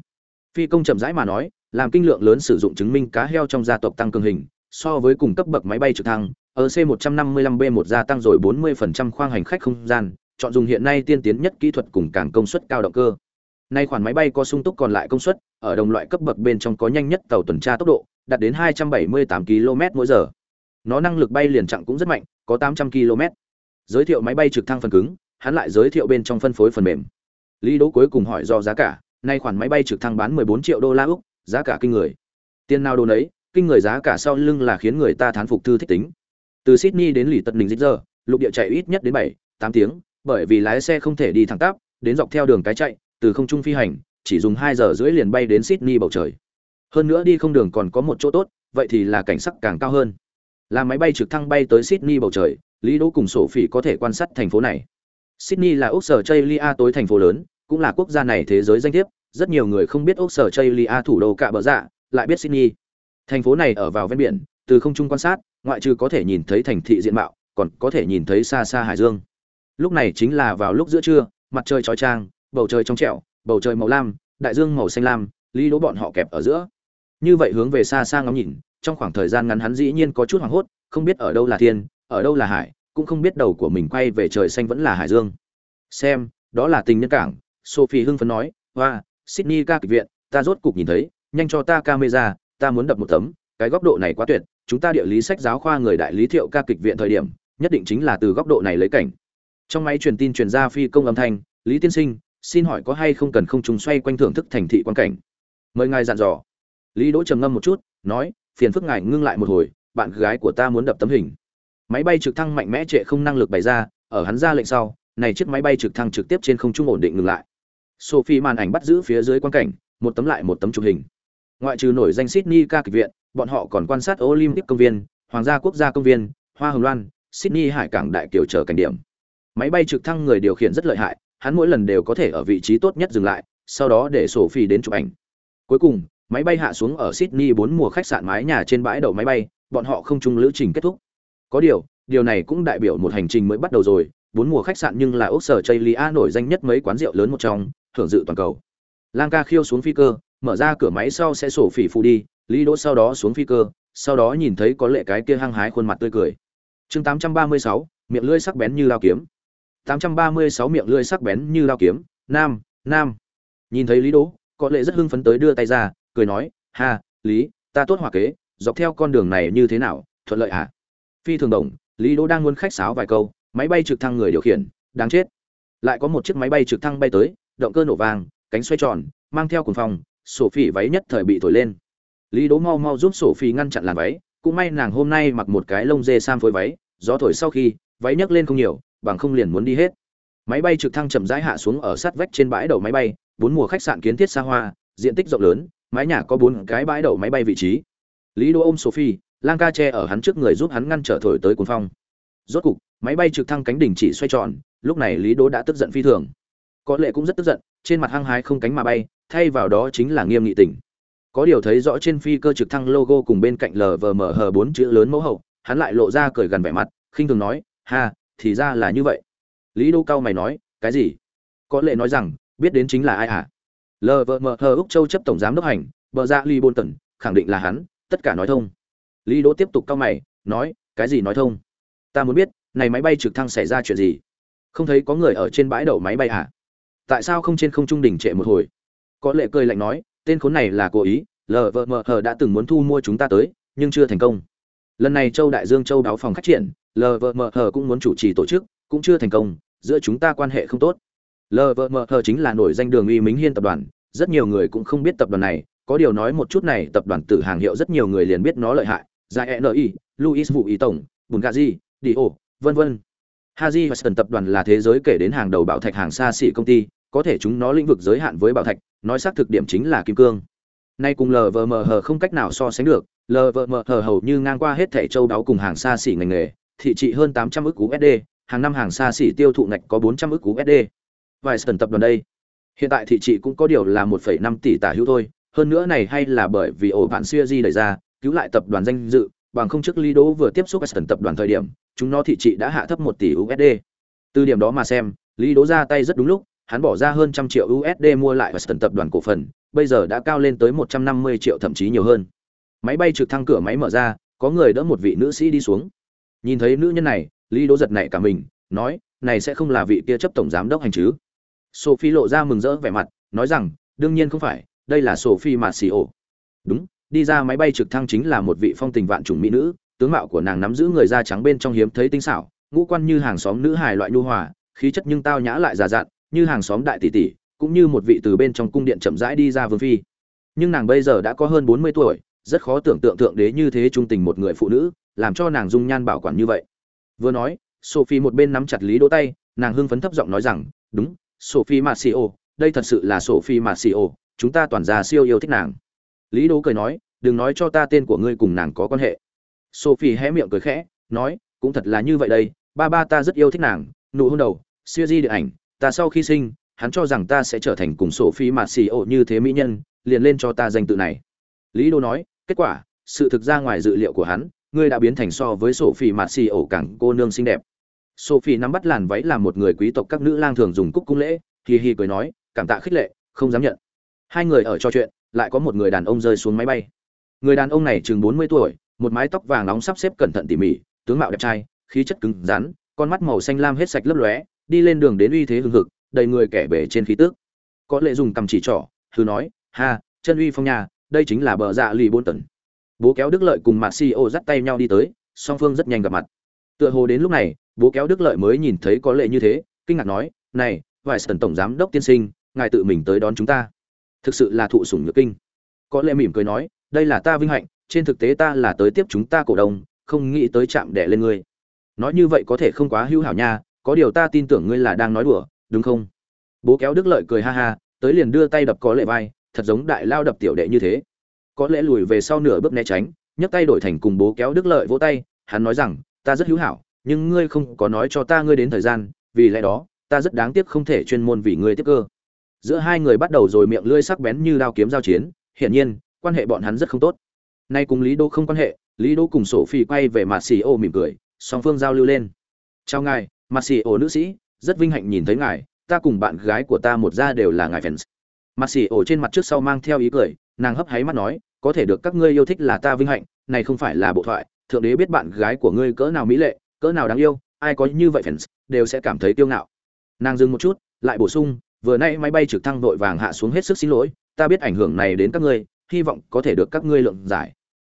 Phi công chậm rãi mà nói, làm kinh lượng lớn sử dụng chứng minh cá heo trong gia tộc tăng cường hình, so với cùng cấp bậc máy bay trực thăng, EC155B1 gia tăng rồi 40% khoang hành khách không gian, chọn dùng hiện nay tiên tiến nhất kỹ thuật cùng càng công suất cao động cơ. Nay khoản máy bay có sung túc còn lại công suất, ở đồng loại cấp bậc bên trong có nhanh nhất tàu tuần tra tốc độ, đạt đến 278 km mỗi giờ. Nó năng lực bay liền chặng cũng rất mạnh, có 800 km. Giới thiệu máy bay trực thăng phần cứng, hắn lại giới thiệu bên trong phân phối phần mềm. Lý Đỗ cuối cùng hỏi do giá cả, nay khoản máy bay trực thăng bán 14 triệu đô la Úc, giá cả kinh người. Tiền nào đồ nấy, kinh người giá cả sau lưng là khiến người ta thán phục thư thích tính. Từ Sydney đến lì Tật Ninh Dịch giờ, lục địa chạy ít nhất đến 7, 8 tiếng, bởi vì lái xe không thể đi thẳng tắp, đến dọc theo đường cái chạy, từ không trung phi hành, chỉ dùng 2 giờ rưỡi liền bay đến Sydney bầu trời. Hơn nữa đi không đường còn có một chỗ tốt, vậy thì là cảnh sắc càng cao hơn. Là máy bay trực thăng bay tới Sydney bầu trời, Lý Đỗ cùng sổ phỉ có thể quan sát thành phố này. Sydney là Úc sở Australia tối thành phố lớn, cũng là quốc gia này thế giới danh thiếp, rất nhiều người không biết Úc sở Australia thủ đô cả bờ dạ, lại biết Sydney. Thành phố này ở vào ven biển, từ không trung quan sát, ngoại trừ có thể nhìn thấy thành thị diện mạo, còn có thể nhìn thấy xa xa hải dương. Lúc này chính là vào lúc giữa trưa, mặt trời chói chang, bầu trời trong trẻo, bầu trời màu lam, đại dương màu xanh lam, lý đỗ bọn họ kẹp ở giữa. Như vậy hướng về xa xa ngắm nhìn, trong khoảng thời gian ngắn hắn dĩ nhiên có chút hoảng hốt, không biết ở đâu là thiên, ở đâu là hải, cũng không biết đầu của mình quay về trời xanh vẫn là hải dương. Xem, đó là tình nhân cảng, Sophie hưng phấn nói, "Wow, Sydney ca kịch viện, ta rốt cục nhìn thấy, nhanh cho ta camera, ta muốn đập một tấm, cái góc độ này quá tuyệt, chúng ta địa lý sách giáo khoa người đại lý thiệu ca kịch viện thời điểm, nhất định chính là từ góc độ này lấy cảnh." Trong máy truyền tin truyền ra phi công âm thanh, "Lý tiên sinh, xin hỏi có hay không cần không trùng xoay quanh thưởng thức thành thị quan cảnh?" mời ngài dặn dò lý đỗ trầm ngâm một chút nói phiền phức ngài ngưng lại một hồi, bạn gái của ta muốn đập tấm hình. Máy bay trực thăng mạnh mẽ trệ không năng lực bày ra, ở hắn ra lệnh sau, này chiếc máy bay trực thăng trực tiếp trên không trung ổn định ngừng lại. Sophie màn ảnh bắt giữ phía dưới quan cảnh, một tấm lại một tấm chụp hình. Ngoại trừ nổi danh sydney ca kịch viện, bọn họ còn quan sát olympic công viên, hoàng gia quốc gia công viên, hoa hồng loan, sydney hải cảng đại kiều chờ cảnh điểm. Máy bay trực thăng người điều khiển rất lợi hại, hắn mỗi lần đều có thể ở vị trí tốt nhất dừng lại, sau đó để sophie đến chụp ảnh. Cuối cùng máy bay hạ xuống ở sydney bốn mùa khách sạn mái nhà trên bãi đậu máy bay bọn họ không chung lữ trình kết thúc. Có điều điều này cũng đại biểu một hành trình mới bắt đầu rồi bốn mùa khách sạn nhưng là ốc sở chây nổi danh nhất mấy quán rượu lớn một trong thưởng dự toàn cầu. Lang ca khiêu xuống phi cơ mở ra cửa máy sau sẽ sổ phỉ phù đi lý đỗ sau đó xuống phi cơ sau đó nhìn thấy có lệ cái kia hăng hái khuôn mặt tươi cười. Chương 836, miệng lưỡi sắc bén như lao kiếm. 836 miệng lưỡi sắc bén như lao kiếm. Nam nam. Nhìn thấy lý đỗ có lệ rất hưng phấn tới đưa tay ra cười nói, ha, lý, ta tốt hòa kế, dọc theo con đường này như thế nào, thuận lợi à phi thường đồng, lý đỗ đang muốn khách sáo vài câu, máy bay trực thăng người điều khiển, đáng chết. Lại có một chiếc máy bay trực thăng bay tới, động cơ nổ vàng cánh xoay tròn, mang theo cuồng phòng sổ phỉ váy nhất thời bị thổi lên. Lý đỗ mau mau giúp sổ phỉ ngăn chặn làn váy, cũng may nàng hôm nay mặc một cái lông dê sam phối váy, gió thổi sau khi, váy nhấc lên không nhiều, bằng không liền muốn đi hết. Máy bay trực thăng chậm rãi hạ xuống ở sát vách trên bãi đầu máy bay, bốn mùa khách sạn kiến thiết xa hoa, diện tích rộng lớn mái nhà có bốn cái bãi đậu máy bay vị trí. Lý đỗ ôm sophie, lang ca che ở hắn trước người giúp hắn ngăn trở thổi tới cuốn phong. Rốt cục, máy bay trực thăng cánh đỉnh chỉ xoay tròn, lúc này lý đỗ đã tức giận phi thường. Có lệ cũng rất tức giận, trên mặt hăng hái không cánh mà bay, thay vào đó chính là nghiêm nghị tỉnh có điều thấy rõ trên phi cơ trực thăng logo cùng bên cạnh lvmh bốn chữ lớn mẫu hậu, hắn lại lộ ra cười gần vẻ mặt, khinh thường nói, ha, thì ra là như vậy. Lý đô cao mày nói, cái gì? Có lệ nói rằng, biết đến chính là ai à? À? hờ úc châu chấp tổng giám đốc hành, bờ ra Lee Bolton khẳng định là hắn, tất cả nói thông. Lý đỗ tiếp tục cao mày, nói, cái gì nói thông? Ta muốn biết, này máy bay trực thăng xảy ra chuyện gì? Không thấy có người ở trên bãi đậu máy bay à? Tại sao không trên không trung đỉnh trệ một hồi? Có lệ cười lạnh nói, tên khốn này là cố ý lvmh đã từng muốn thu mua chúng ta tới, nhưng chưa thành công. Lần này châu đại dương châu đáo phòng khách triển lvmh cũng muốn chủ trì tổ chức, cũng chưa thành công, giữa chúng ta quan hệ không tốt. Lvmh chính là nổi danh đường uy mính hiên tập đoàn rất nhiều người cũng không biết tập đoàn này có điều nói một chút này tập đoàn tử hàng hiệu rất nhiều người liền biết nó lợi hại giải ni luis vụ ý tổng bungazi dio vân vân haji Western tập đoàn là thế giới kể đến hàng đầu bảo thạch hàng xa xỉ công ty có thể chúng nó lĩnh vực giới hạn với bảo thạch nói xác thực điểm chính là kim cương nay cùng lvmh không cách nào so sánh được lvmh hầu như ngang qua hết thẻ châu đáo cùng hàng xa xỉ ngành nghề thị trị hơn 800 ức USD, hàng năm hàng xa xỉ tiêu thụ ngạch có 400 ức USD. Western tập đoàn đây, hiện tại thị trị cũng có điều là 1,5 tỷ tả hữu thôi, hơn nữa này hay là bởi vì ổ bạn Di đẩy ra, cứu lại tập đoàn danh dự, bằng không trước Lido vừa tiếp xúc Western tập đoàn thời điểm, chúng nó thị trị đã hạ thấp 1 tỷ USD. Từ điểm đó mà xem, Lido ra tay rất đúng lúc, hắn bỏ ra hơn trăm triệu USD mua lại Western tập đoàn cổ phần, bây giờ đã cao lên tới 150 triệu thậm chí nhiều hơn. Máy bay trực thăng cửa máy mở ra, có người đỡ một vị nữ sĩ đi xuống. Nhìn thấy nữ nhân này, Lý Đỗ giật nảy cả mình, nói, này sẽ không là vị kia chấp tổng giám đốc hành chứ? Sophie lộ ra mừng rỡ vẻ mặt, nói rằng, đương nhiên không phải, đây là Sophie Marcio. Đúng, đi ra máy bay trực thăng chính là một vị phong tình vạn trùng mỹ nữ, tướng mạo của nàng nắm giữ người da trắng bên trong hiếm thấy tinh xảo, ngũ quan như hàng xóm nữ hài loại nhu hòa, khí chất nhưng tao nhã lại già dặn, như hàng xóm đại tỷ tỷ, cũng như một vị từ bên trong cung điện chậm rãi đi ra vương phi. Nhưng nàng bây giờ đã có hơn 40 tuổi, rất khó tưởng tượng thượng đế như thế trung tình một người phụ nữ, làm cho nàng dung nhan bảo quản như vậy. Vừa nói, Sophie một bên nắm chặt Lý Đỗ tay, nàng hưng phấn thấp giọng nói rằng, "Đúng, Sophie Marcio, đây thật sự là Sophie Marcio, chúng ta toàn gia siêu yêu thích nàng." Lý Đỗ cười nói, "Đừng nói cho ta tên của ngươi cùng nàng có quan hệ." Sophie hé miệng cười khẽ, nói, "Cũng thật là như vậy đây, ba ba ta rất yêu thích nàng, nụ hôn đầu, siêu di được ảnh, ta sau khi sinh hắn cho rằng ta sẽ trở thành cùng Sophie Marcio như thế mỹ nhân liền lên cho ta danh tự này lý Đỗ nói kết quả sự thực ra ngoài dự liệu của hắn ngươi đã biến thành so với Sophie Marcio càng cô nương xinh đẹp sophie nắm bắt làn váy làm một người quý tộc các nữ lang thường dùng cúc cung lễ hì hì cười nói, cảm tạ khích lệ, không dám nhận. Hai người ở trò chuyện, lại có một người đàn ông rơi xuống máy bay. Người đàn ông này chừng bốn mươi tuổi, một mái tóc vàng nóng sắp xếp cẩn thận tỉ mỉ, tướng mạo đẹp trai, khí chất cứng rắn, con mắt màu xanh lam hết sạch lấp lóe, đi lên đường đến uy thế hưng hực, đầy người kẻ bể trên khí tước. Có lệ dùng cầm chỉ trỏ thử nói, ha, chân uy phong nhà đây chính là bờ dạ lì bôn tần. Bố kéo đức lợi cùng mạt si ô dắt tay nhau đi tới, song phương rất nhanh gặp mặt. Tựa hồ đến lúc này bố kéo đức lợi mới nhìn thấy có lệ như thế, kinh ngạc nói, này, vài sần tổng giám đốc tiên sinh, ngài tự mình tới đón chúng ta. Thực sự là thụ sủng nhược kinh. Có lệ mỉm cười nói, đây là ta vinh hạnh, trên thực tế ta là tới tiếp chúng ta cổ đông, không nghĩ tới chạm đẻ lên ngươi. Nói như vậy có thể không quá hữu hảo nha, có điều ta tin tưởng ngươi là đang nói đùa, đúng không? Bố kéo đức lợi cười ha ha, tới liền đưa tay đập có lệ vai, thật giống đại lao đập tiểu đệ như thế. Có lẽ lùi về sau nửa bước né tránh, nhấc tay đổi thành cùng bố kéo đức lợi vỗ tay, hắn nói rằng, ta rất hữu hảo nhưng ngươi không có nói cho ta ngươi đến thời gian, vì lẽ đó, ta rất đáng tiếc không thể chuyên môn vì ngươi tiếp cơ. Giữa hai người bắt đầu rồi miệng lưỡi sắc bén như đao kiếm giao chiến, hiển nhiên, quan hệ bọn hắn rất không tốt. Nay cùng lý đô không quan hệ, lý đô cùng sổ phi quay về mặt xì ô mỉm cười, song phương giao lưu lên. Chào ngài mặt xì ô nữ sĩ, rất vinh hạnh nhìn thấy ngài, ta cùng bạn gái của ta một gia đều là ngài fans. Mặt xì ô trên mặt trước sau mang theo ý cười, nàng hấp háy mắt nói, có thể được các ngươi yêu thích là ta vinh hạnh, này không phải là bộ thoại, thượng đế biết bạn gái của ngươi cỡ nào mỹ lệ cỡ nào đáng yêu, ai có như vậy fans, đều sẽ cảm thấy kiêu ngạo. Nàng dừng một chút, lại bổ sung, vừa nay máy bay trực thăng vội vàng hạ xuống hết sức xin lỗi, ta biết ảnh hưởng này đến các ngươi, hy vọng có thể được các ngươi lượng giải.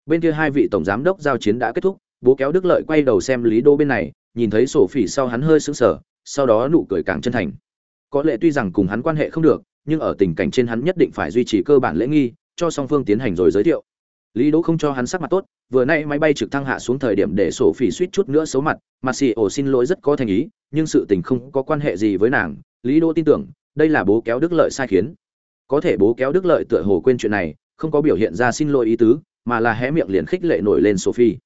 Bên kia hai vị tổng giám đốc giao chiến đã kết thúc, bố kéo đức lợi quay đầu xem lý đô bên này, nhìn thấy sổ phỉ sau hắn hơi sững sờ, sau đó nụ cười càng chân thành. Có lẽ tuy rằng cùng hắn quan hệ không được, nhưng ở tình cảnh trên hắn nhất định phải duy trì cơ bản lễ nghi, cho song phương tiến hành rồi giới thiệu lý đỗ không cho hắn sắc mặt tốt, vừa nay máy bay trực thăng hạ xuống thời điểm để sổ phỉ suýt chút nữa xấu mặt, mà xì ổ xin lỗi rất có thành ý, nhưng sự tình không có quan hệ gì với nàng. Lý đỗ tin tưởng, đây là bố kéo đức lợi sai khiến. Có thể bố kéo đức lợi tựa hồ quên chuyện này, không có biểu hiện ra xin lỗi ý tứ, mà là hé miệng liền khích lệ nổi lên sophie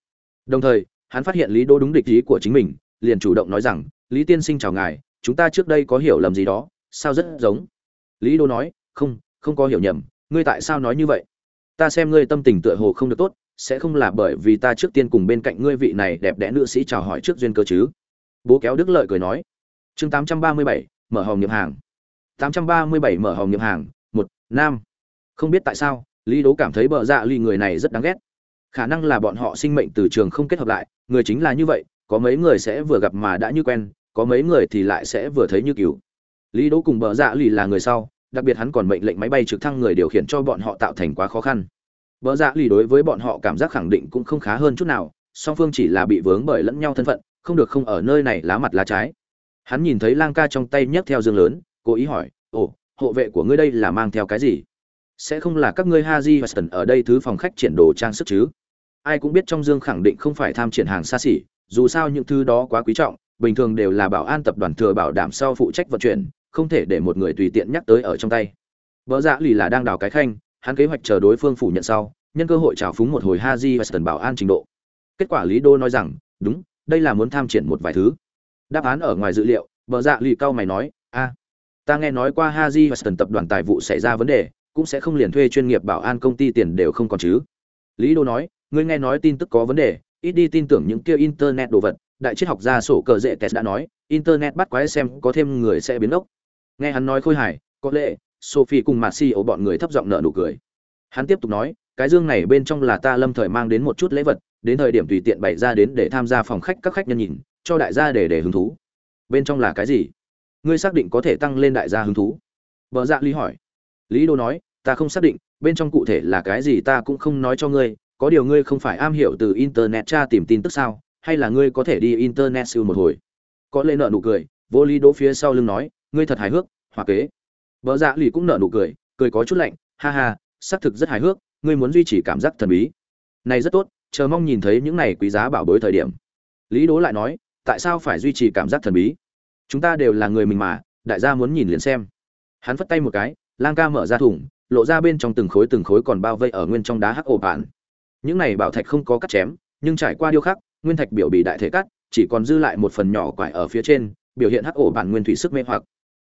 đồng thời, hắn phát hiện lý đỗ đúng địch ý của chính mình, liền chủ động nói rằng, lý tiên sinh chào ngài, chúng ta trước đây có hiểu lầm gì đó, sao rất giống? Lý đỗ nói, không không có hiểu nhầm, ngươi tại sao nói như vậy? Ta xem ngươi tâm tình tựa hồ không được tốt sẽ không là bởi vì ta trước tiên cùng bên cạnh ngươi vị này đẹp đẽ nữ sĩ chào hỏi trước duyên cơ chứ? Bố kéo đức lợi cười nói. Chương 837, mở hòm nhập hàng. 837 mở hòm nhập hàng một nam. Không biết tại sao lý đố cảm thấy bợ dạ ly người này rất đáng ghét. Khả năng là bọn họ sinh mệnh từ trường không kết hợp lại người chính là như vậy có mấy người sẽ vừa gặp mà đã như quen có mấy người thì lại sẽ vừa thấy như cứu lý đố cùng bợ dạ ly là người sau đặc biệt hắn còn mệnh lệnh máy bay trực thăng người điều khiển cho bọn họ tạo thành quá khó khăn. Bợ dạ lì đối với bọn họ cảm giác khẳng định cũng không khá hơn chút nào song phương chỉ là bị vướng bởi lẫn nhau thân phận không được không ở nơi này lá mặt lá trái. Hắn nhìn thấy lang ca trong tay nhấc theo dương lớn cố ý hỏi ồ hộ vệ của ngươi đây là mang theo cái gì? Sẽ không là các ngươi Haji Stern ở đây thứ phòng khách triển đồ trang sức chứ? Ai cũng biết trong dương khẳng định không phải tham triển hàng xa xỉ, dù sao những thứ đó quá quý trọng, bình thường đều là bảo an tập đoàn thừa bảo đảm sau phụ trách vận chuyển, không thể để một người tùy tiện nhắc tới ở trong tay. vợ dạ lì là đang đào cái khanh, hắn kế hoạch chờ đối phương phủ nhận sau, nhân cơ hội trào phúng một hồi Ha Ji Weston bảo an trình độ. Kết quả Lý Đô nói rằng, đúng, đây là muốn tham triển một vài thứ. Đáp án ở ngoài dữ liệu, vợ dạ lì cao mày nói, a, ta nghe nói qua Ha Ji Weston tập đoàn tài vụ xảy ra vấn đề, cũng sẽ không liền thuê chuyên nghiệp bảo an công ty tiền đều không còn chứ lý đô nói ngươi nghe nói tin tức có vấn đề ít đi tin tưởng những kia internet đồ vật đại triết học gia sổ cờ dễ tes đã nói internet bắt quái xem có thêm người sẽ biến ốc nghe hắn nói khôi hài, có lẽ sophie cùng mạt si ổ bọn người thấp giọng nợ nụ cười. Hắn tiếp tục nói, cái dương này bên trong là ta lâm thời mang đến một chút lễ vật, đến thời điểm tùy tiện bày ra đến để tham gia phòng khách các khách nhân nhìn, cho đại gia để để hứng thú. Bên trong là cái gì? Ngươi xác định có thể tăng lên đại gia hứng thú? Vợ dạ lý hỏi. Lý đô nói, ta không xác định, bên trong cụ thể là cái gì ta cũng không nói cho ngươi, có điều ngươi không phải am hiểu từ internet tra tìm tin tức sao, hay là ngươi có thể đi internet siêu một hồi? Có lẽ nợ nụ cười, vô lý đỗ phía sau lưng nói ngươi thật hài hước, hòa kế. Vợ dạ lì cũng nở nụ cười cười có chút lạnh, ha ha, xác thực rất hài hước, ngươi muốn duy trì cảm giác thần bí. Này rất tốt, chờ mong nhìn thấy những này quý giá bảo bối thời điểm. Lý Đố lại nói, tại sao phải duy trì cảm giác thần bí? Chúng ta đều là người mình mà, đại gia muốn nhìn liền xem. Hắn phất tay một cái, lang ca mở ra thùng, lộ ra bên trong từng khối từng khối còn bao vây ở nguyên trong đá hắc ổ bản những này bảo thạch không có cắt chém, nhưng trải qua điêu khắc, nguyên thạch biểu bị đại thể cắt, chỉ còn dư lại một phần nhỏ quải ở phía trên, biểu hiện hắc ổ bản nguyên thủy sức mê hoặc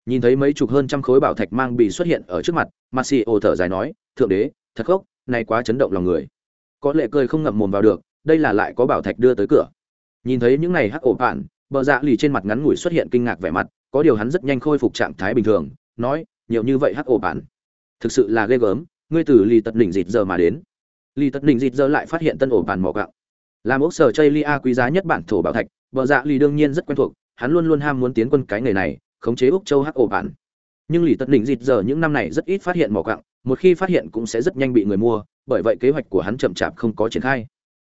nhìn thấy mấy chục hơn trăm khối bảo thạch mang bị xuất hiện ở trước mặt mặt xì ồ thở dài nói, thượng đế, thật gốc này quá chấn động lòng người. Có lệ cười không ngậm mồm vào được, đây là lại có bảo thạch đưa tới cửa. Nhìn thấy những này hắc ổ bản bờ dạ lì trên mặt ngắn ngủi xuất hiện kinh ngạc vẻ mặt, có điều hắn rất nhanh khôi phục trạng thái bình thường, nói, nhiều như vậy hắc ổ bản thực sự là ghê gớm, ngươi từ lì tật đỉnh dịt giờ mà đến. Lì tật đỉnh dịt giờ lại phát hiện tân ổ bạn mỏ gạo. Làm ốc sở chây lia quý giá nhất bản thổ bảo thạch vợ dạ lì đương nhiên rất quen thuộc, hắn luôn luôn ham muốn tiến quân cái nghề này khống chế úc châu hắc ổ bản. Nhưng lì tật đỉnh dịt giờ những năm này rất ít phát hiện mỏ quặng, một khi phát hiện cũng sẽ rất nhanh bị người mua, bởi vậy kế hoạch của hắn chậm chạp không có triển khai.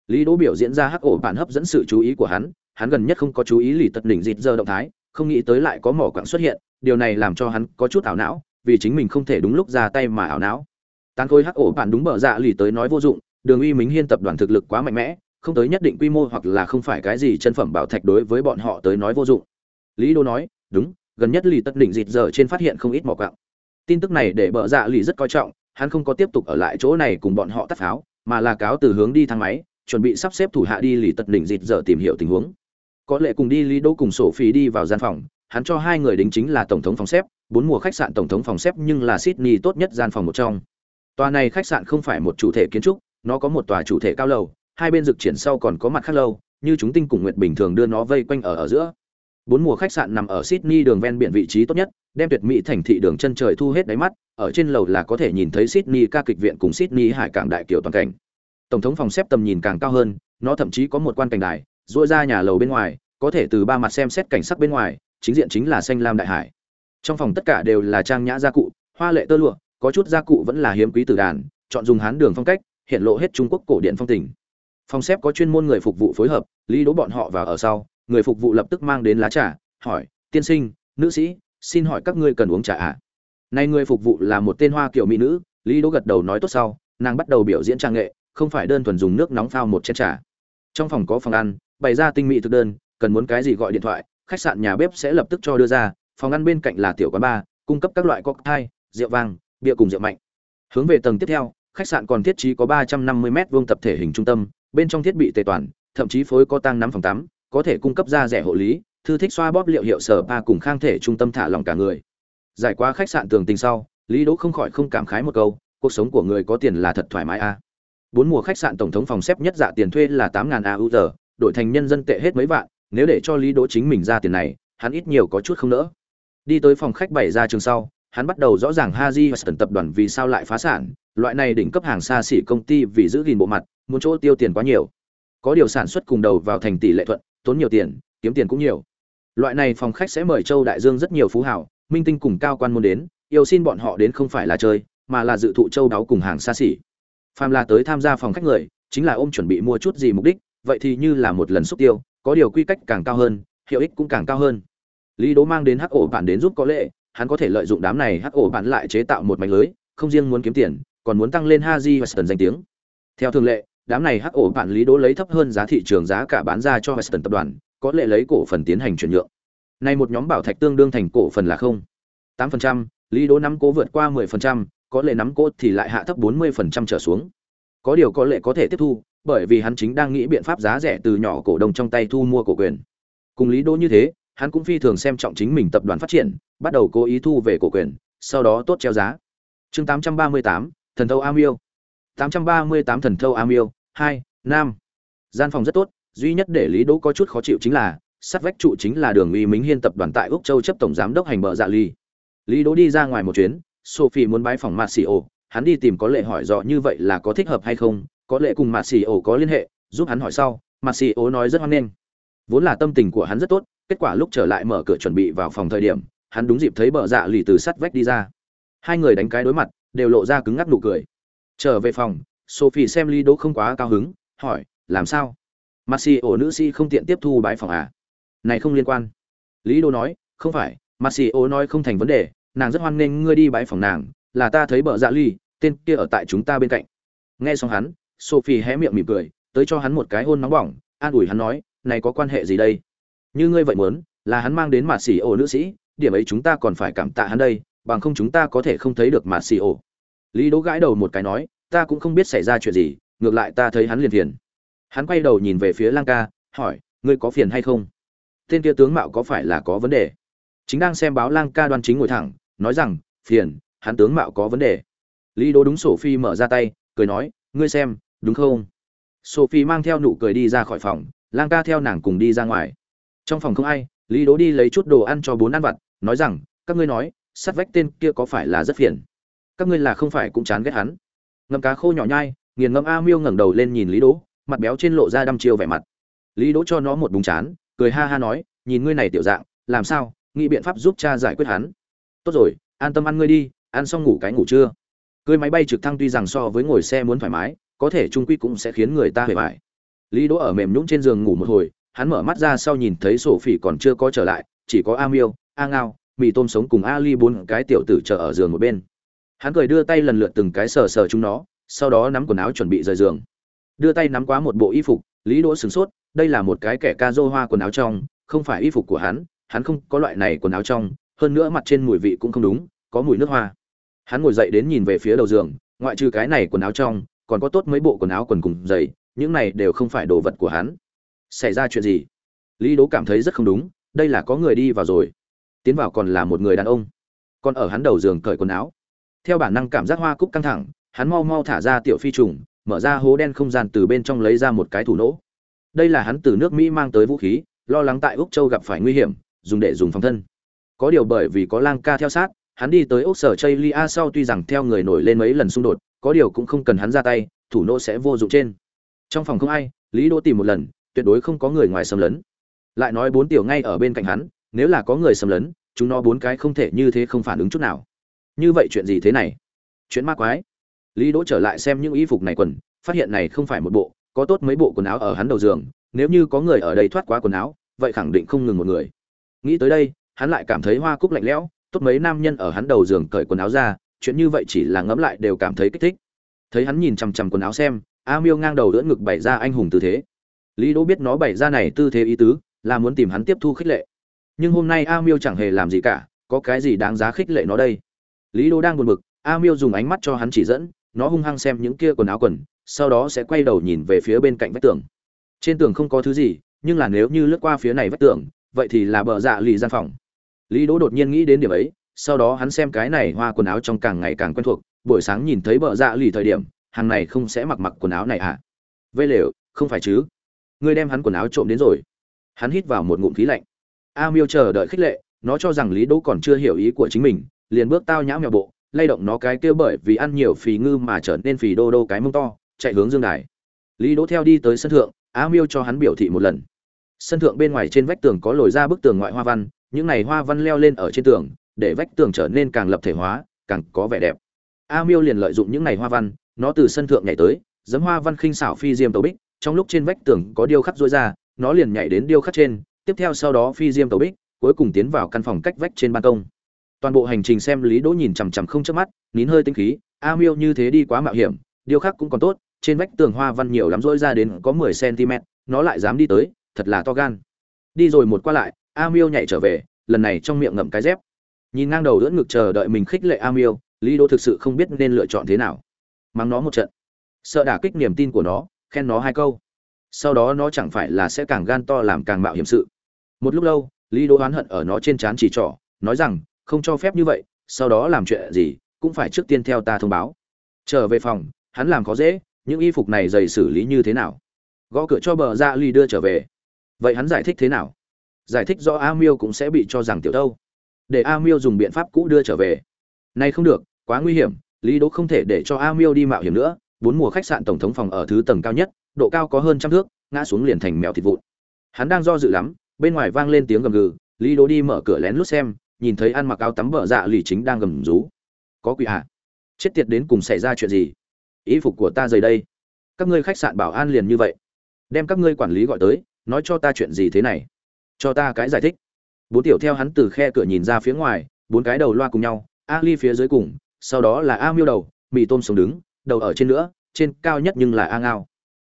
Lý đỗ biểu diễn ra hắc ổ bản hấp dẫn sự chú ý của hắn hắn gần nhất không có chú ý lì tật đỉnh dịt giờ động thái, không nghĩ tới lại có mỏ quặng xuất hiện, điều này làm cho hắn có chút ảo não, vì chính mình không thể đúng lúc ra tay mà ảo não. Tán khối hắc ổ bạn đúng bờ dạ lì tới nói vô dụng, đường uy mính hiên tập đoàn thực lực quá mạnh mẽ, không tới nhất định quy mô hoặc là không phải cái gì chân phẩm bảo thạch đối với bọn họ tới nói vô dụng. Lý đô nói, đúng gần nhất lì tất định dịt giờ trên phát hiện không ít mỏ quặng. Tin tức này để bờ dạ lì rất coi trọng, hắn không có tiếp tục ở lại chỗ này cùng bọn họ tắt pháo, mà là cáo từ hướng đi thang máy, chuẩn bị sắp xếp thủ hạ đi lì tật đỉnh dịt giờ tìm hiểu tình huống. Có lẽ cùng đi lý đỗ cùng sổ phí đi vào gian phòng, hắn cho hai người đính chính là tổng thống phòng xếp, bốn mùa khách sạn tổng thống phòng xếp nhưng là sydney tốt nhất gian phòng một trong. Tòa này khách sạn không phải một chủ thể kiến trúc, nó có một tòa chủ thể cao lầu, hai bên dực triển sau còn có mặt khác lâu, như chúng tinh cùng nguyệt bình thường đưa nó vây quanh ở ở giữa bốn mùa khách sạn nằm ở sydney đường ven biển vị trí tốt nhất, đem tuyệt mỹ thành thị đường chân trời thu hết đáy mắt, ở trên lầu là có thể nhìn thấy sydney ca kịch viện cùng sydney hải cảng đại kiều toàn cảnh. Tổng thống phòng xếp tầm nhìn càng cao hơn, nó thậm chí có một quan cảnh đài rũa ra nhà lầu bên ngoài, có thể từ ba mặt xem xét cảnh sắc bên ngoài, chính diện chính là xanh lam đại hải. Trong phòng tất cả đều là trang nhã gia cụ, hoa lệ tơ lụa, có chút gia cụ vẫn là hiếm quý từ đàn, chọn dùng hán đường phong cách, hiện lộ hết trung quốc cổ điển phong tình. Phòng xếp có chuyên môn người phục vụ phối hợp, lý đố bọn họ vào ở sau người phục vụ lập tức mang đến lá trà, hỏi, tiên sinh, nữ sĩ, xin hỏi các ngươi cần uống trà ạ à? nay người phục vụ là một tên hoa kiểu mỹ nữ, lý đỗ gật đầu nói tốt sau, nàng bắt đầu biểu diễn trang nghệ, không phải đơn thuần dùng nước nóng phao một chén trà. Trong phòng có phòng ăn, bày ra tinh mỹ thực đơn, cần muốn cái gì gọi điện thoại, khách sạn nhà bếp sẽ lập tức cho đưa ra, phòng ăn bên cạnh là tiểu quán bar, cung cấp các loại cocktail, rượu vang, bia cùng rượu mạnh. Hướng về tầng tiếp theo, khách sạn còn thiết trí có 350 mét vuông tập thể hình trung tâm, bên trong thiết bị tề toàn, thậm chí phối có tăng nắm phòng tắm có thể cung cấp ra rẻ hộ lý thư thích xoa bóp liệu hiệu sở pa cùng khang thể trung tâm thả lòng cả người giải qua khách sạn tường tình sau lý đỗ không khỏi không cảm khái một câu cuộc sống của người có tiền là thật thoải mái a bốn mùa khách sạn tổng thống phòng xếp nhất dạ tiền thuê là tám ngàn a u giờ đổi thành nhân dân tệ hết mấy vạn, nếu để cho Lý Đỗ chính mình ra tiền này, hắn ít nhiều có chút không nỡ. Đi tới phòng khách bày ra trường sau, hắn bắt đầu rõ ràng Haji Weston tập đoàn vì sao lại phá sản, loại này đỉnh cấp hàng xa xỉ công ty vì giữ gìn bộ mặt, muốn chỗ tiêu tiền quá nhiều. Có điều sản xuất cùng đầu vào thành tỷ lệ thuận, tốn nhiều tiền, kiếm tiền cũng nhiều. Loại này phòng khách sẽ mời Châu Đại Dương rất nhiều phú hào, minh tinh cùng cao quan môn đến, yêu xin bọn họ đến không phải là chơi, mà là dự thụ châu đáo cùng hàng xa xỉ. Phàm là tới tham gia phòng khách người chính là ôm chuẩn bị mua chút gì mục đích vậy thì như là một lần xúc tiêu có điều quy cách càng cao hơn hiệu ích cũng càng cao hơn. Lý đố mang đến hắc ổ bản đến giúp có lệ hắn có thể lợi dụng đám này hắc ổ bản lại chế tạo một mảnh lưới không riêng muốn kiếm tiền còn muốn tăng lên haji weston danh tiếng. Theo thường lệ đám này hắc ổ bạn lý đố lấy thấp hơn giá thị trường giá cả bán ra cho Western tập đoàn có lệ lấy cổ phần tiến hành chuyển nhượng nay một nhóm bảo thạch tương đương thành cổ phần là không tám phần trăm lý đố nắm cố vượt qua mười phần trăm có lệ nắm cốt thì lại hạ thấp 40% trở xuống. Có điều có lệ có thể tiếp thu, bởi vì hắn chính đang nghĩ biện pháp giá rẻ từ nhỏ cổ đông trong tay thu mua cổ quyền. Cùng lý đỗ như thế, hắn cũng phi thường xem trọng chính mình tập đoàn phát triển, bắt đầu cố ý thu về cổ quyền, sau đó tốt treo giá. Chương 838, Thần thâu Amiêu. 838 Thần thâu Amiêu, hai Nam. Gian phòng rất tốt, duy nhất để Lý Đỗ có chút khó chịu chính là, sát vách trụ chính là Đường Uy Mính Hiên tập đoàn tại Úc Châu chấp tổng giám đốc hành bờ dạ ly. Lý Đỗ đi ra ngoài một chuyến, Sophie muốn bái phòng Marcio, hắn đi tìm có lệ hỏi rõ như vậy là có thích hợp hay không, có lệ cùng Marcio có liên hệ, giúp hắn hỏi sau, Marcio nói rất hoan nghênh. Vốn là tâm tình của hắn rất tốt, kết quả lúc trở lại mở cửa chuẩn bị vào phòng thời điểm, hắn đúng dịp thấy bờ dạ lì từ sắt vách đi ra. Hai người đánh cái đối mặt, đều lộ ra cứng ngắc nụ cười. Trở về phòng, Sophie xem Lý Đỗ không quá cao hứng, hỏi, làm sao? Marcio nữ sĩ không tiện tiếp thu bái phòng à? Này không liên quan. Lý Đỗ nói, không phải, Marcio nói không thành vấn đề, nàng rất hoan nghênh ngươi đi bái phòng nàng là ta thấy bợ dạ ly tên kia ở tại chúng ta bên cạnh nghe xong hắn sophie hé miệng mỉm cười tới cho hắn một cái hôn nóng bỏng an ủi hắn nói này có quan hệ gì đây như ngươi vậy muốn là hắn mang đến mạt ổ nữ sĩ điểm ấy chúng ta còn phải cảm tạ hắn đây bằng không chúng ta có thể không thấy được mạt ổ lý đỗ gãi đầu một cái nói ta cũng không biết xảy ra chuyện gì, ngược lại ta thấy hắn liền phiền. Hắn quay đầu nhìn về phía lang ca hỏi, ngươi có phiền hay không? Tên kia tướng mạo có phải là có vấn đề? Chính đang xem báo lang ca đoan chính ngồi thẳng, nói rằng, phiền, hắn tướng mạo có vấn đề. Lý Đô đúng sổ phi mở ra tay, cười nói, ngươi xem, đúng không? Sophie mang theo nụ cười đi ra khỏi phòng lang ca theo nàng cùng đi ra ngoài. Trong phòng không ai, lý Đô đi lấy chút đồ ăn cho bốn ăn vặt, nói rằng, các ngươi nói, sát vách tên kia có phải là rất phiền? Các ngươi là không phải cũng chán ghét hắn? Ngâm cá khô nhỏ nhai, nghiền ngâm a miêu ngẩng đầu lên nhìn lý đỗ, mặt béo trên lộ ra đăm chiêu vẻ mặt. Lý đỗ cho nó một búng chán, cười ha ha nói, nhìn ngươi này tiểu dạng, làm sao, nghĩ biện pháp giúp cha giải quyết hắn? Tốt rồi, an tâm ăn ngươi đi, ăn xong ngủ cái ngủ trưa. Cưới máy bay trực thăng tuy rằng so với ngồi xe muốn thoải mái, có thể trung quy cũng sẽ khiến người ta hề vải lý đỗ ở mềm nhũng trên giường ngủ một hồi, hắn mở mắt ra sau nhìn thấy sổ phỉ còn chưa có trở lại, chỉ có a miêu, a ngao, mì tôm sống cùng a ly bốn cái tiểu tử chờ ở giường một bên hắn cười đưa tay lần lượt từng cái sờ sờ chúng nó, sau đó nắm quần áo chuẩn bị rời giường. Đưa tay nắm quá một bộ y phục, lý đỗ sửng sốt, đây là một cái kẻ ca dô hoa quần áo trong, không phải y phục của hắn hắn không có loại này quần áo trong, hơn nữa mặt trên mùi vị cũng không đúng, có mùi nước hoa. Hắn ngồi dậy đến nhìn về phía đầu giường, ngoại trừ cái này quần áo trong, còn có tốt mấy bộ quần áo quần cùng giày, những này đều không phải đồ vật của hắn. Xảy ra chuyện gì? Lý đố cảm thấy rất không đúng, đây là có người đi vào rồi. Tiến vào còn là một người đàn ông. Còn ở hắn đầu giường cởi quần áo theo bản năng cảm giác hoa cúc căng thẳng, hắn mau mau thả ra tiểu phi trùng, mở ra hố đen không gian từ bên trong lấy ra một cái thủ nỗ. Đây là hắn từ nước mỹ mang tới vũ khí, lo lắng tại úc châu gặp phải nguy hiểm, dùng để dùng phòng thân. Có điều bởi vì có lang ca theo sát, hắn đi tới úc sở chây lia sau tuy rằng theo người nổi lên mấy lần xung đột, có điều cũng không cần hắn ra tay, thủ nỗ sẽ vô dụng trên. Trong phòng không ai, lý đỗ tìm một lần, tuyệt đối không có người ngoài xâm lấn. Lại nói bốn tiểu ngay ở bên cạnh hắn, nếu là có người xâm lấn, chúng nó bốn cái không thể như thế không phản ứng chút nào như vậy chuyện gì thế này? Chuyện ma quái. Lý đỗ trở lại xem những y phục này quần, phát hiện này không phải một bộ, có tốt mấy bộ quần áo ở hắn đầu giường, nếu như có người ở đây thoát quá quần áo, vậy khẳng định không ngừng một người. Nghĩ tới đây, hắn lại cảm thấy hoa cúc lạnh lẽo, tốt mấy nam nhân ở hắn đầu giường cởi quần áo ra, chuyện như vậy chỉ là ngẫm lại đều cảm thấy kích thích. Thấy hắn nhìn chằm chằm quần áo xem, a miêu ngang đầu đỡ ngực bày ra anh hùng tư thế. Lý đỗ biết nó bày ra này tư thế ý tứ, là muốn tìm hắn tiếp thu khích lệ. Nhưng hôm nay a miêu chẳng hề làm gì cả, có cái gì đáng giá khích lệ nó đây? Lý đỗ đang buồn bực, a miêu dùng ánh mắt cho hắn chỉ dẫn, nó hung hăng xem những kia quần áo quần, sau đó sẽ quay đầu nhìn về phía bên cạnh vách tường. Trên tường không có thứ gì, nhưng là nếu như lướt qua phía này vách tường, vậy thì là bờ dạ lì gian phòng. Lý đỗ đột nhiên nghĩ đến điểm ấy, sau đó hắn xem cái này hoa quần áo trong càng ngày càng quen thuộc, buổi sáng nhìn thấy bờ dạ lì thời điểm, hàng này không sẽ mặc mặc quần áo này à? Vây lều, không phải chứ? Ngươi đem hắn quần áo trộm đến rồi. Hắn hít vào một ngụm khí lạnh. A miêu chờ đợi khích lệ, nó cho rằng lý đỗ còn chưa hiểu ý của chính mình liền bước tao nhã mèo bộ, lay động nó cái kia bởi vì ăn nhiều phì ngư mà trở nên phì đô đô cái mông to, chạy hướng dương đài. Lý đỗ theo đi tới sân thượng, Á miêu cho hắn biểu thị một lần. Sân thượng bên ngoài trên vách tường có lồi ra bức tường ngoại hoa văn, những này hoa văn leo lên ở trên tường, để vách tường trở nên càng lập thể hóa, càng có vẻ đẹp. A miêu liền lợi dụng những này hoa văn, nó từ sân thượng nhảy tới, giấm hoa văn khinh xảo phi diêm tấu bích, trong lúc trên vách tường có điêu khắc rối ra, nó liền nhảy đến điêu khắc trên, tiếp theo sau đó phi diêm tấu bích, cuối cùng tiến vào căn phòng cách vách trên ban công toàn bộ hành trình xem lý đỗ nhìn chằm chằm không chớp mắt, nín hơi tinh khí, a miêu như thế đi quá mạo hiểm, điều khác cũng còn tốt, trên vách tường hoa văn nhiều lắm rỗi ra đến có 10 cm, nó lại dám đi tới, thật là to gan. Đi rồi một qua lại, a miêu nhảy trở về, lần này trong miệng ngậm cái dép. Nhìn ngang đầu đỡ ngực chờ đợi mình khích lệ a miêu, lý đỗ thực sự không biết nên lựa chọn thế nào. Mắng nó một trận. Sợ đả kích niềm tin của nó, khen nó hai câu. Sau đó nó chẳng phải là sẽ càng gan to làm càng mạo hiểm sự. Một lúc lâu, lý đỗ oán hận ở nó trên trán chỉ trỏ, nói rằng không cho phép như vậy, sau đó làm chuyện gì, cũng phải trước tiên theo ta thông báo. Trở về phòng, hắn làm khó dễ, những y phục này dày xử lý như thế nào? Gõ cửa cho bờ ra ly đưa trở về. Vậy hắn giải thích thế nào? Giải thích do a miêu cũng sẽ bị cho rằng tiểu đâu. Để a miêu dùng biện pháp cũ đưa trở về. Nay không được, quá nguy hiểm, lý đỗ không thể để cho a miêu đi mạo hiểm nữa. Bốn mùa khách sạn tổng thống phòng ở thứ tầng cao nhất, độ cao có hơn trăm thước, ngã xuống liền thành mèo thịt vụn. Hắn đang do dự lắm, bên ngoài vang lên tiếng gầm gừ, lý đỗ đi mở cửa lén lút xem nhìn thấy ăn mặc áo tắm bờ dạ lì chính đang gầm rú. Có quỷ à? Chết tiệt đến cùng xảy ra chuyện gì? Ý phục của ta rời đây. Các ngươi khách sạn bảo an liền như vậy. Đem các ngươi quản lý gọi tới, nói cho ta chuyện gì thế này. Cho ta cái giải thích. Bốn tiểu theo hắn từ khe cửa nhìn ra phía ngoài, bốn cái đầu loa cùng nhau a ly phía dưới cùng, sau đó là a miêu đầu, mì tôm sống đứng, đầu ở trên nữa, trên cao nhất nhưng là a ngao.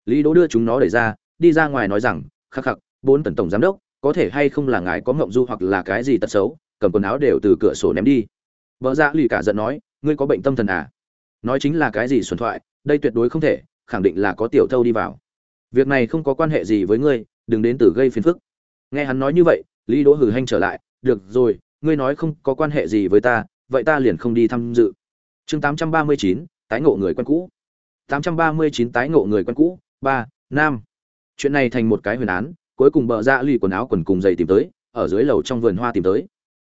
Lý đỗ đưa chúng nó đẩy ra, đi ra ngoài nói rằng, khắc khắc, bốn tần tổng giám đốc, có thể hay không là ngài có ngộng du hoặc là cái gì tật xấu? Cầm quần áo đều từ cửa sổ ném đi. Vợ dạ lì cả giận nói ngươi có bệnh tâm thần à? Nói chính là cái gì xuẩn thoại đây tuyệt đối không thể khẳng định là có tiểu thâu đi vào. Việc này không có quan hệ gì với ngươi đừng đến từ gây phiền phức. Nghe hắn nói như vậy lý đỗ hử hanh trở lại được rồi ngươi nói không có quan hệ gì với ta vậy ta liền không đi tham dự. Chương 839, tái ngộ người quen cũ. 839 tái ngộ người quen cũ ba nam. Chuyện này thành một cái huyền án cuối cùng bợ dạ ra lì quần áo quần cùng giày tìm tới ở dưới lầu trong vườn hoa tìm tới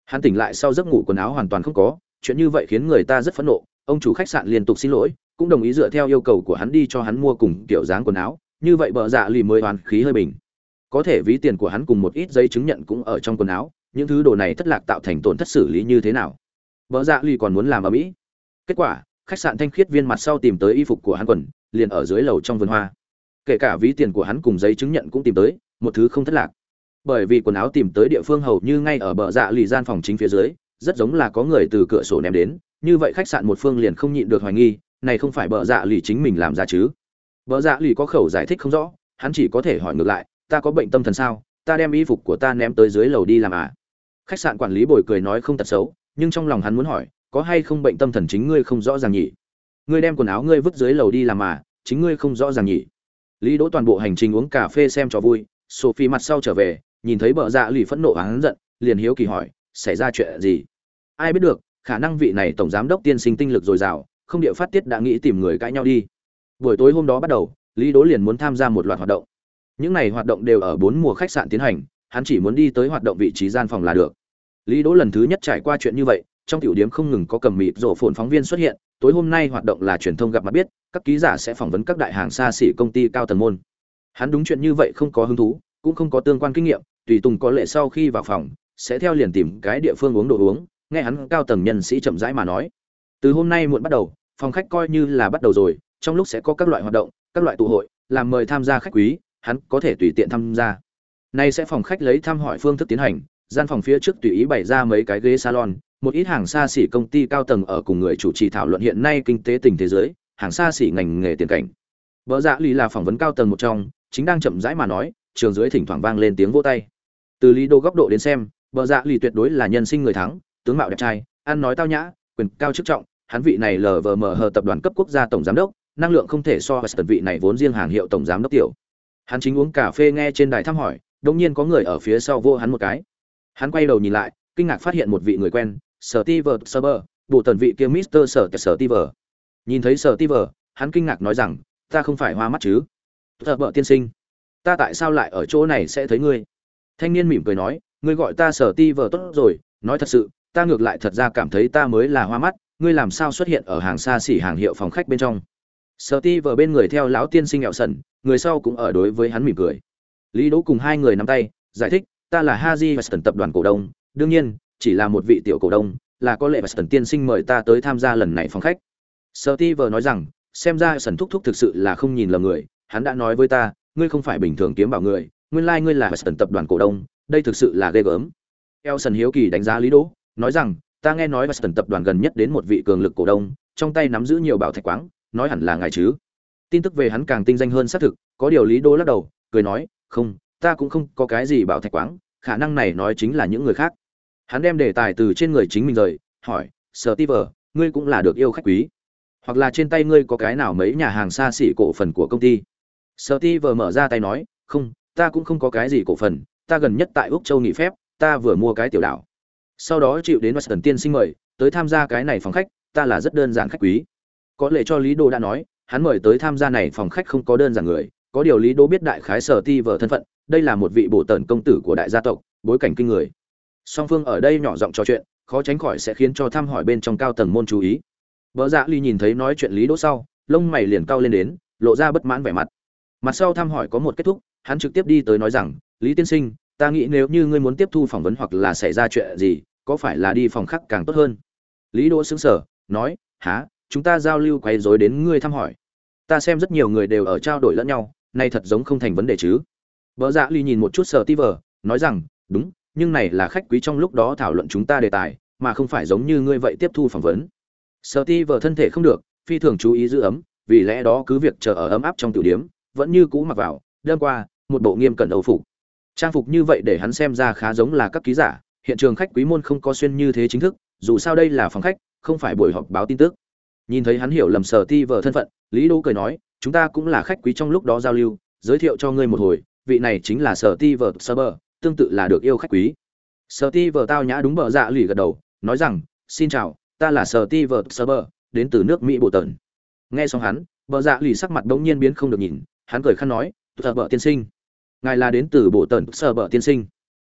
hắn tỉnh lại sau giấc ngủ quần áo hoàn toàn không có, chuyện như vậy khiến người ta rất phẫn nộ. Ông chủ khách sạn liên tục xin lỗi, cũng đồng ý dựa theo yêu cầu của hắn đi cho hắn mua cùng kiểu dáng quần áo. Như vậy bợ dạ lì mới hoàn khí hơi bình. Có thể ví tiền của hắn cùng một ít giấy chứng nhận cũng ở trong quần áo, những thứ đồ này thất lạc tạo thành tổn thất xử lý như thế nào? Bợ dạ lì còn muốn làm ở mỹ. Kết quả, khách sạn thanh khiết viên mặt sau tìm tới y phục của hắn quần, liền ở dưới lầu trong vườn hoa. Kể cả ví tiền của hắn cùng giấy chứng nhận cũng tìm tới, một thứ không thất lạc bởi vì quần áo tìm tới địa phương hầu như ngay ở bờ dạ lì gian phòng chính phía dưới, rất giống là có người từ cửa sổ ném đến, như vậy khách sạn một phương liền không nhịn được hoài nghi, này không phải bờ dạ lì chính mình làm ra chứ? Bờ dạ lì có khẩu giải thích không rõ, hắn chỉ có thể hỏi ngược lại, ta có bệnh tâm thần sao? Ta đem y phục của ta ném tới dưới lầu đi làm à? Khách sạn quản lý bồi cười nói không tật xấu, nhưng trong lòng hắn muốn hỏi, có hay không bệnh tâm thần chính ngươi không rõ ràng nhỉ? Ngươi đem quần áo ngươi vứt dưới lầu đi làm mà chính ngươi không rõ ràng nhỉ? Lý đỗ toàn bộ hành trình uống cà phê xem cho vui, sophie mặt sau trở về nhìn thấy bợ dạ lì phẫn nộ hắn giận, liền hiếu kỳ hỏi, xảy ra chuyện gì? Ai biết được, khả năng vị này tổng giám đốc tiên sinh tinh lực dồi dào, không địa phát tiết đã nghĩ tìm người cãi nhau đi. Buổi tối hôm đó bắt đầu, lý đỗ liền muốn tham gia một loạt hoạt động. Những này hoạt động đều ở bốn mùa khách sạn tiến hành, hắn chỉ muốn đi tới hoạt động vị trí gian phòng là được. Lý đỗ lần thứ nhất trải qua chuyện như vậy, trong tiểu điểm không ngừng có cầm mịt rổ phồn phóng viên xuất hiện, tối hôm nay hoạt động là truyền thông gặp mặt biết, các ký giả sẽ phỏng vấn các đại hàng xa xỉ công ty cao tầng môn. Hắn đúng chuyện như vậy không có hứng thú, cũng không có tương quan kinh nghiệm tùy tùng có lệ sau khi vào phòng, sẽ theo liền tìm cái địa phương uống đồ uống, nghe hắn cao tầng nhân sĩ chậm rãi mà nói. Từ hôm nay muộn bắt đầu, phòng khách coi như là bắt đầu rồi, trong lúc sẽ có các loại hoạt động, các loại tụ hội, làm mời tham gia khách quý, hắn có thể tùy tiện tham gia. Nay sẽ phòng khách lấy thăm hỏi phương thức tiến hành, gian phòng phía trước tùy ý bày ra mấy cái ghế salon, một ít hàng xa xỉ công ty cao tầng ở cùng người chủ trì thảo luận hiện nay kinh tế tình thế giới, hàng xa xỉ ngành nghề tiền cảnh. Vợ dạ lì là phỏng vấn cao tầng một trong, chính đang chậm rãi mà nói, trường dưới thỉnh thoảng vang lên tiếng vỗ tay từ lý đô góc độ đến xem vợ dạ lì tuyệt đối là nhân sinh người thắng, tướng mạo đẹp trai, ăn nói tao nhã, quyền cao chức trọng, hắn vị này lờ vờ mờ hờ tập đoàn cấp quốc gia tổng giám đốc, năng lượng không thể so với tần vị này vốn riêng hàng hiệu tổng giám đốc tiểu. Hắn chính uống cà phê nghe trên đài thăm hỏi đông nhiên có người ở phía sau vô hắn một cái. Hắn quay đầu nhìn lại, kinh ngạc phát hiện một vị người quen sở ti vờ sơ bờ bộ tần vị kia mister sở sở ti vờ nhìn thấy sở ti vờ hắn kinh ngạc nói rằng, ta không phải hoa mắt chứ? Thợ vợ tiên sinh, ta tại sao lại ở chỗ này sẽ thấy ngươi? Thanh niên mỉm cười nói, ngươi gọi ta sở ti vờ tốt rồi, nói thật sự, ta ngược lại thật ra cảm thấy ta mới là hoa mắt, ngươi làm sao xuất hiện ở hàng xa xỉ hàng hiệu phòng khách bên trong? Sở ti vờ bên người theo lão tiên sinh nghèo sần, người sau cũng ở đối với hắn mỉm cười. Lý đỗ cùng hai người nắm tay, giải thích, ta là haji sần tập đoàn cổ đông, đương nhiên, chỉ là một vị tiểu cổ đông, là có lệ và sần tiên sinh mời ta tới tham gia lần này phòng khách. Sở ti vờ nói rằng, xem ra sần thúc thúc thực sự là không nhìn lầm người, hắn đã nói với ta, ngươi không phải bình thường kiếm bảo người nguyên lai ngươi là weston tập đoàn cổ đông, đây thực sự là ghê gớm. Elson hiếu kỳ đánh giá lý đỗ, nói rằng, ta nghe nói weston tập đoàn gần nhất đến một vị cường lực cổ đông, trong tay nắm giữ nhiều bảo thạch quáng, nói hẳn là ngài chứ. Tin tức về hắn càng tinh danh hơn xác thực, có điều lý đỗ lắc đầu, cười nói, không, ta cũng không có cái gì bảo thạch quáng, khả năng này nói chính là những người khác. Hắn đem đề tài từ trên người chính mình rời, hỏi, sở ti vờ, ngươi cũng là được yêu khách quý? Hoặc là trên tay ngươi có cái nào mấy nhà hàng xa xỉ cổ phần của công ty? Sở ti vờ mở ra tay nói, không ta cũng không có cái gì cổ phần, ta gần nhất tại úc châu nghỉ phép, ta vừa mua cái tiểu đảo. Sau đó chịu đến western tiên sinh mời, tới tham gia cái này phòng khách, ta là rất đơn giản khách quý. Có lẽ cho lý đô đã nói, hắn mời tới tham gia này phòng khách không có đơn giản người, có điều lý đô biết đại khái sở ti vợ thân phận, đây là một vị bộ tần công tử của đại gia tộc, bối cảnh kinh người. Song phương ở đây nhỏ giọng trò chuyện, khó tránh khỏi sẽ khiến cho thăm hỏi bên trong cao tầng môn chú ý. Vợ dạ ly nhìn thấy nói chuyện lý đỗ sau, lông mày liền cao lên đến, lộ ra bất mãn vẻ mặt. Mặt sau thăm hỏi có một kết thúc hắn trực tiếp đi tới nói rằng, lý tiên sinh, ta nghĩ nếu như ngươi muốn tiếp thu phỏng vấn hoặc là xảy ra chuyện gì, có phải là đi phòng khác càng tốt hơn? Lý đỗ xứng sở nói há chúng ta giao lưu quay dối đến ngươi thăm hỏi. Ta xem rất nhiều người đều ở trao đổi lẫn nhau, nay thật giống không thành vấn đề chứ. Vợ dạ ly nhìn một chút sở ti vờ, nói rằng, đúng, nhưng này là khách quý trong lúc đó thảo luận chúng ta đề tài, mà không phải giống như ngươi vậy tiếp thu phỏng vấn. Sở ti vờ thân thể không được, phi thường chú ý giữ ấm, vì lẽ đó cứ việc chờ ở ấm áp trong tiểu điếm vẫn như cũ mặc vào, đêm qua một bộ nghiêm cẩn âu phục. Trang phục như vậy để hắn xem ra khá giống là các ký giả, hiện trường khách quý môn không có xuyên như thế chính thức, dù sao đây là phòng khách, không phải buổi họp báo tin tức. Nhìn thấy hắn hiểu lầm sở ti vợ thân phận, lý đỗ cười nói, chúng ta cũng là khách quý trong lúc đó giao lưu, giới thiệu cho ngươi một hồi, vị này chính là sở ti vợ sơ bờ, tương tự là được yêu khách quý. Sở ti vợ tao nhã đúng bờ dạ lì gật đầu, nói rằng, xin chào, ta là sở ti vợ sơ bờ, đến từ nước mỹ bộ tần. Nghe xong hắn, bờ dạ lì sắc mặt bỗng nhiên biến không được nhìn, hắn cười khăn nói sơ bờ tiên sinh ngài là đến từ bộ tần sở bờ tiên sinh.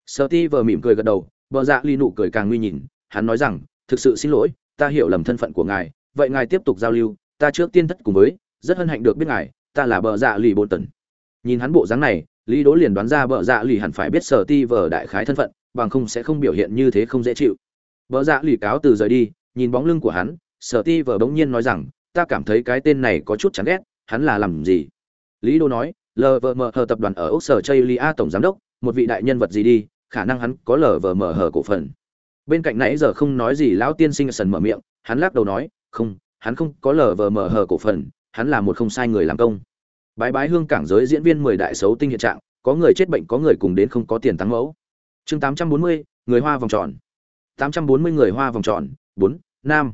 Sở ti vờ mỉm cười gật đầu, bờ dạ lì nụ cười càng nguy nhìn, hắn nói rằng, thực sự xin lỗi, ta hiểu lầm thân phận của ngài, vậy ngài tiếp tục giao lưu, ta trước tiên thất cùng với, rất hân hạnh được biết ngài, ta là bờ dạ lì bộ tần. Nhìn hắn bộ dáng này, lý đố liền đoán ra bờ dạ lì hẳn phải biết sở ti vờ đại khái thân phận, bằng không sẽ không biểu hiện như thế không dễ chịu. Bờ dạ lì cáo từ rời đi, nhìn bóng lưng của hắn sở ti vờ bỗng nhiên nói rằng, ta cảm thấy cái tên này có chút chán ghét, hắn là làm gì? Lý đố nói lvm hờ tập đoàn ở úc sở chaylia tổng giám đốc, một vị đại nhân vật gì đi, khả năng hắn có lvm hờ cổ phần. Bên cạnh nãy giờ không nói gì, lão tiên sinh sần mở miệng, hắn lắc đầu nói, không, hắn không có lờ vờ mở hờ cổ phần, hắn là một không sai người làm công. Bái bái hương cảng giới diễn viên mười đại xấu tinh hiện trạng, có người chết bệnh, có người cùng đến không có tiền tăng mẫu. Chương tám trăm bốn mươi, người hoa vòng tròn. tám trăm bốn mươi người hoa vòng tròn, bốn, nam.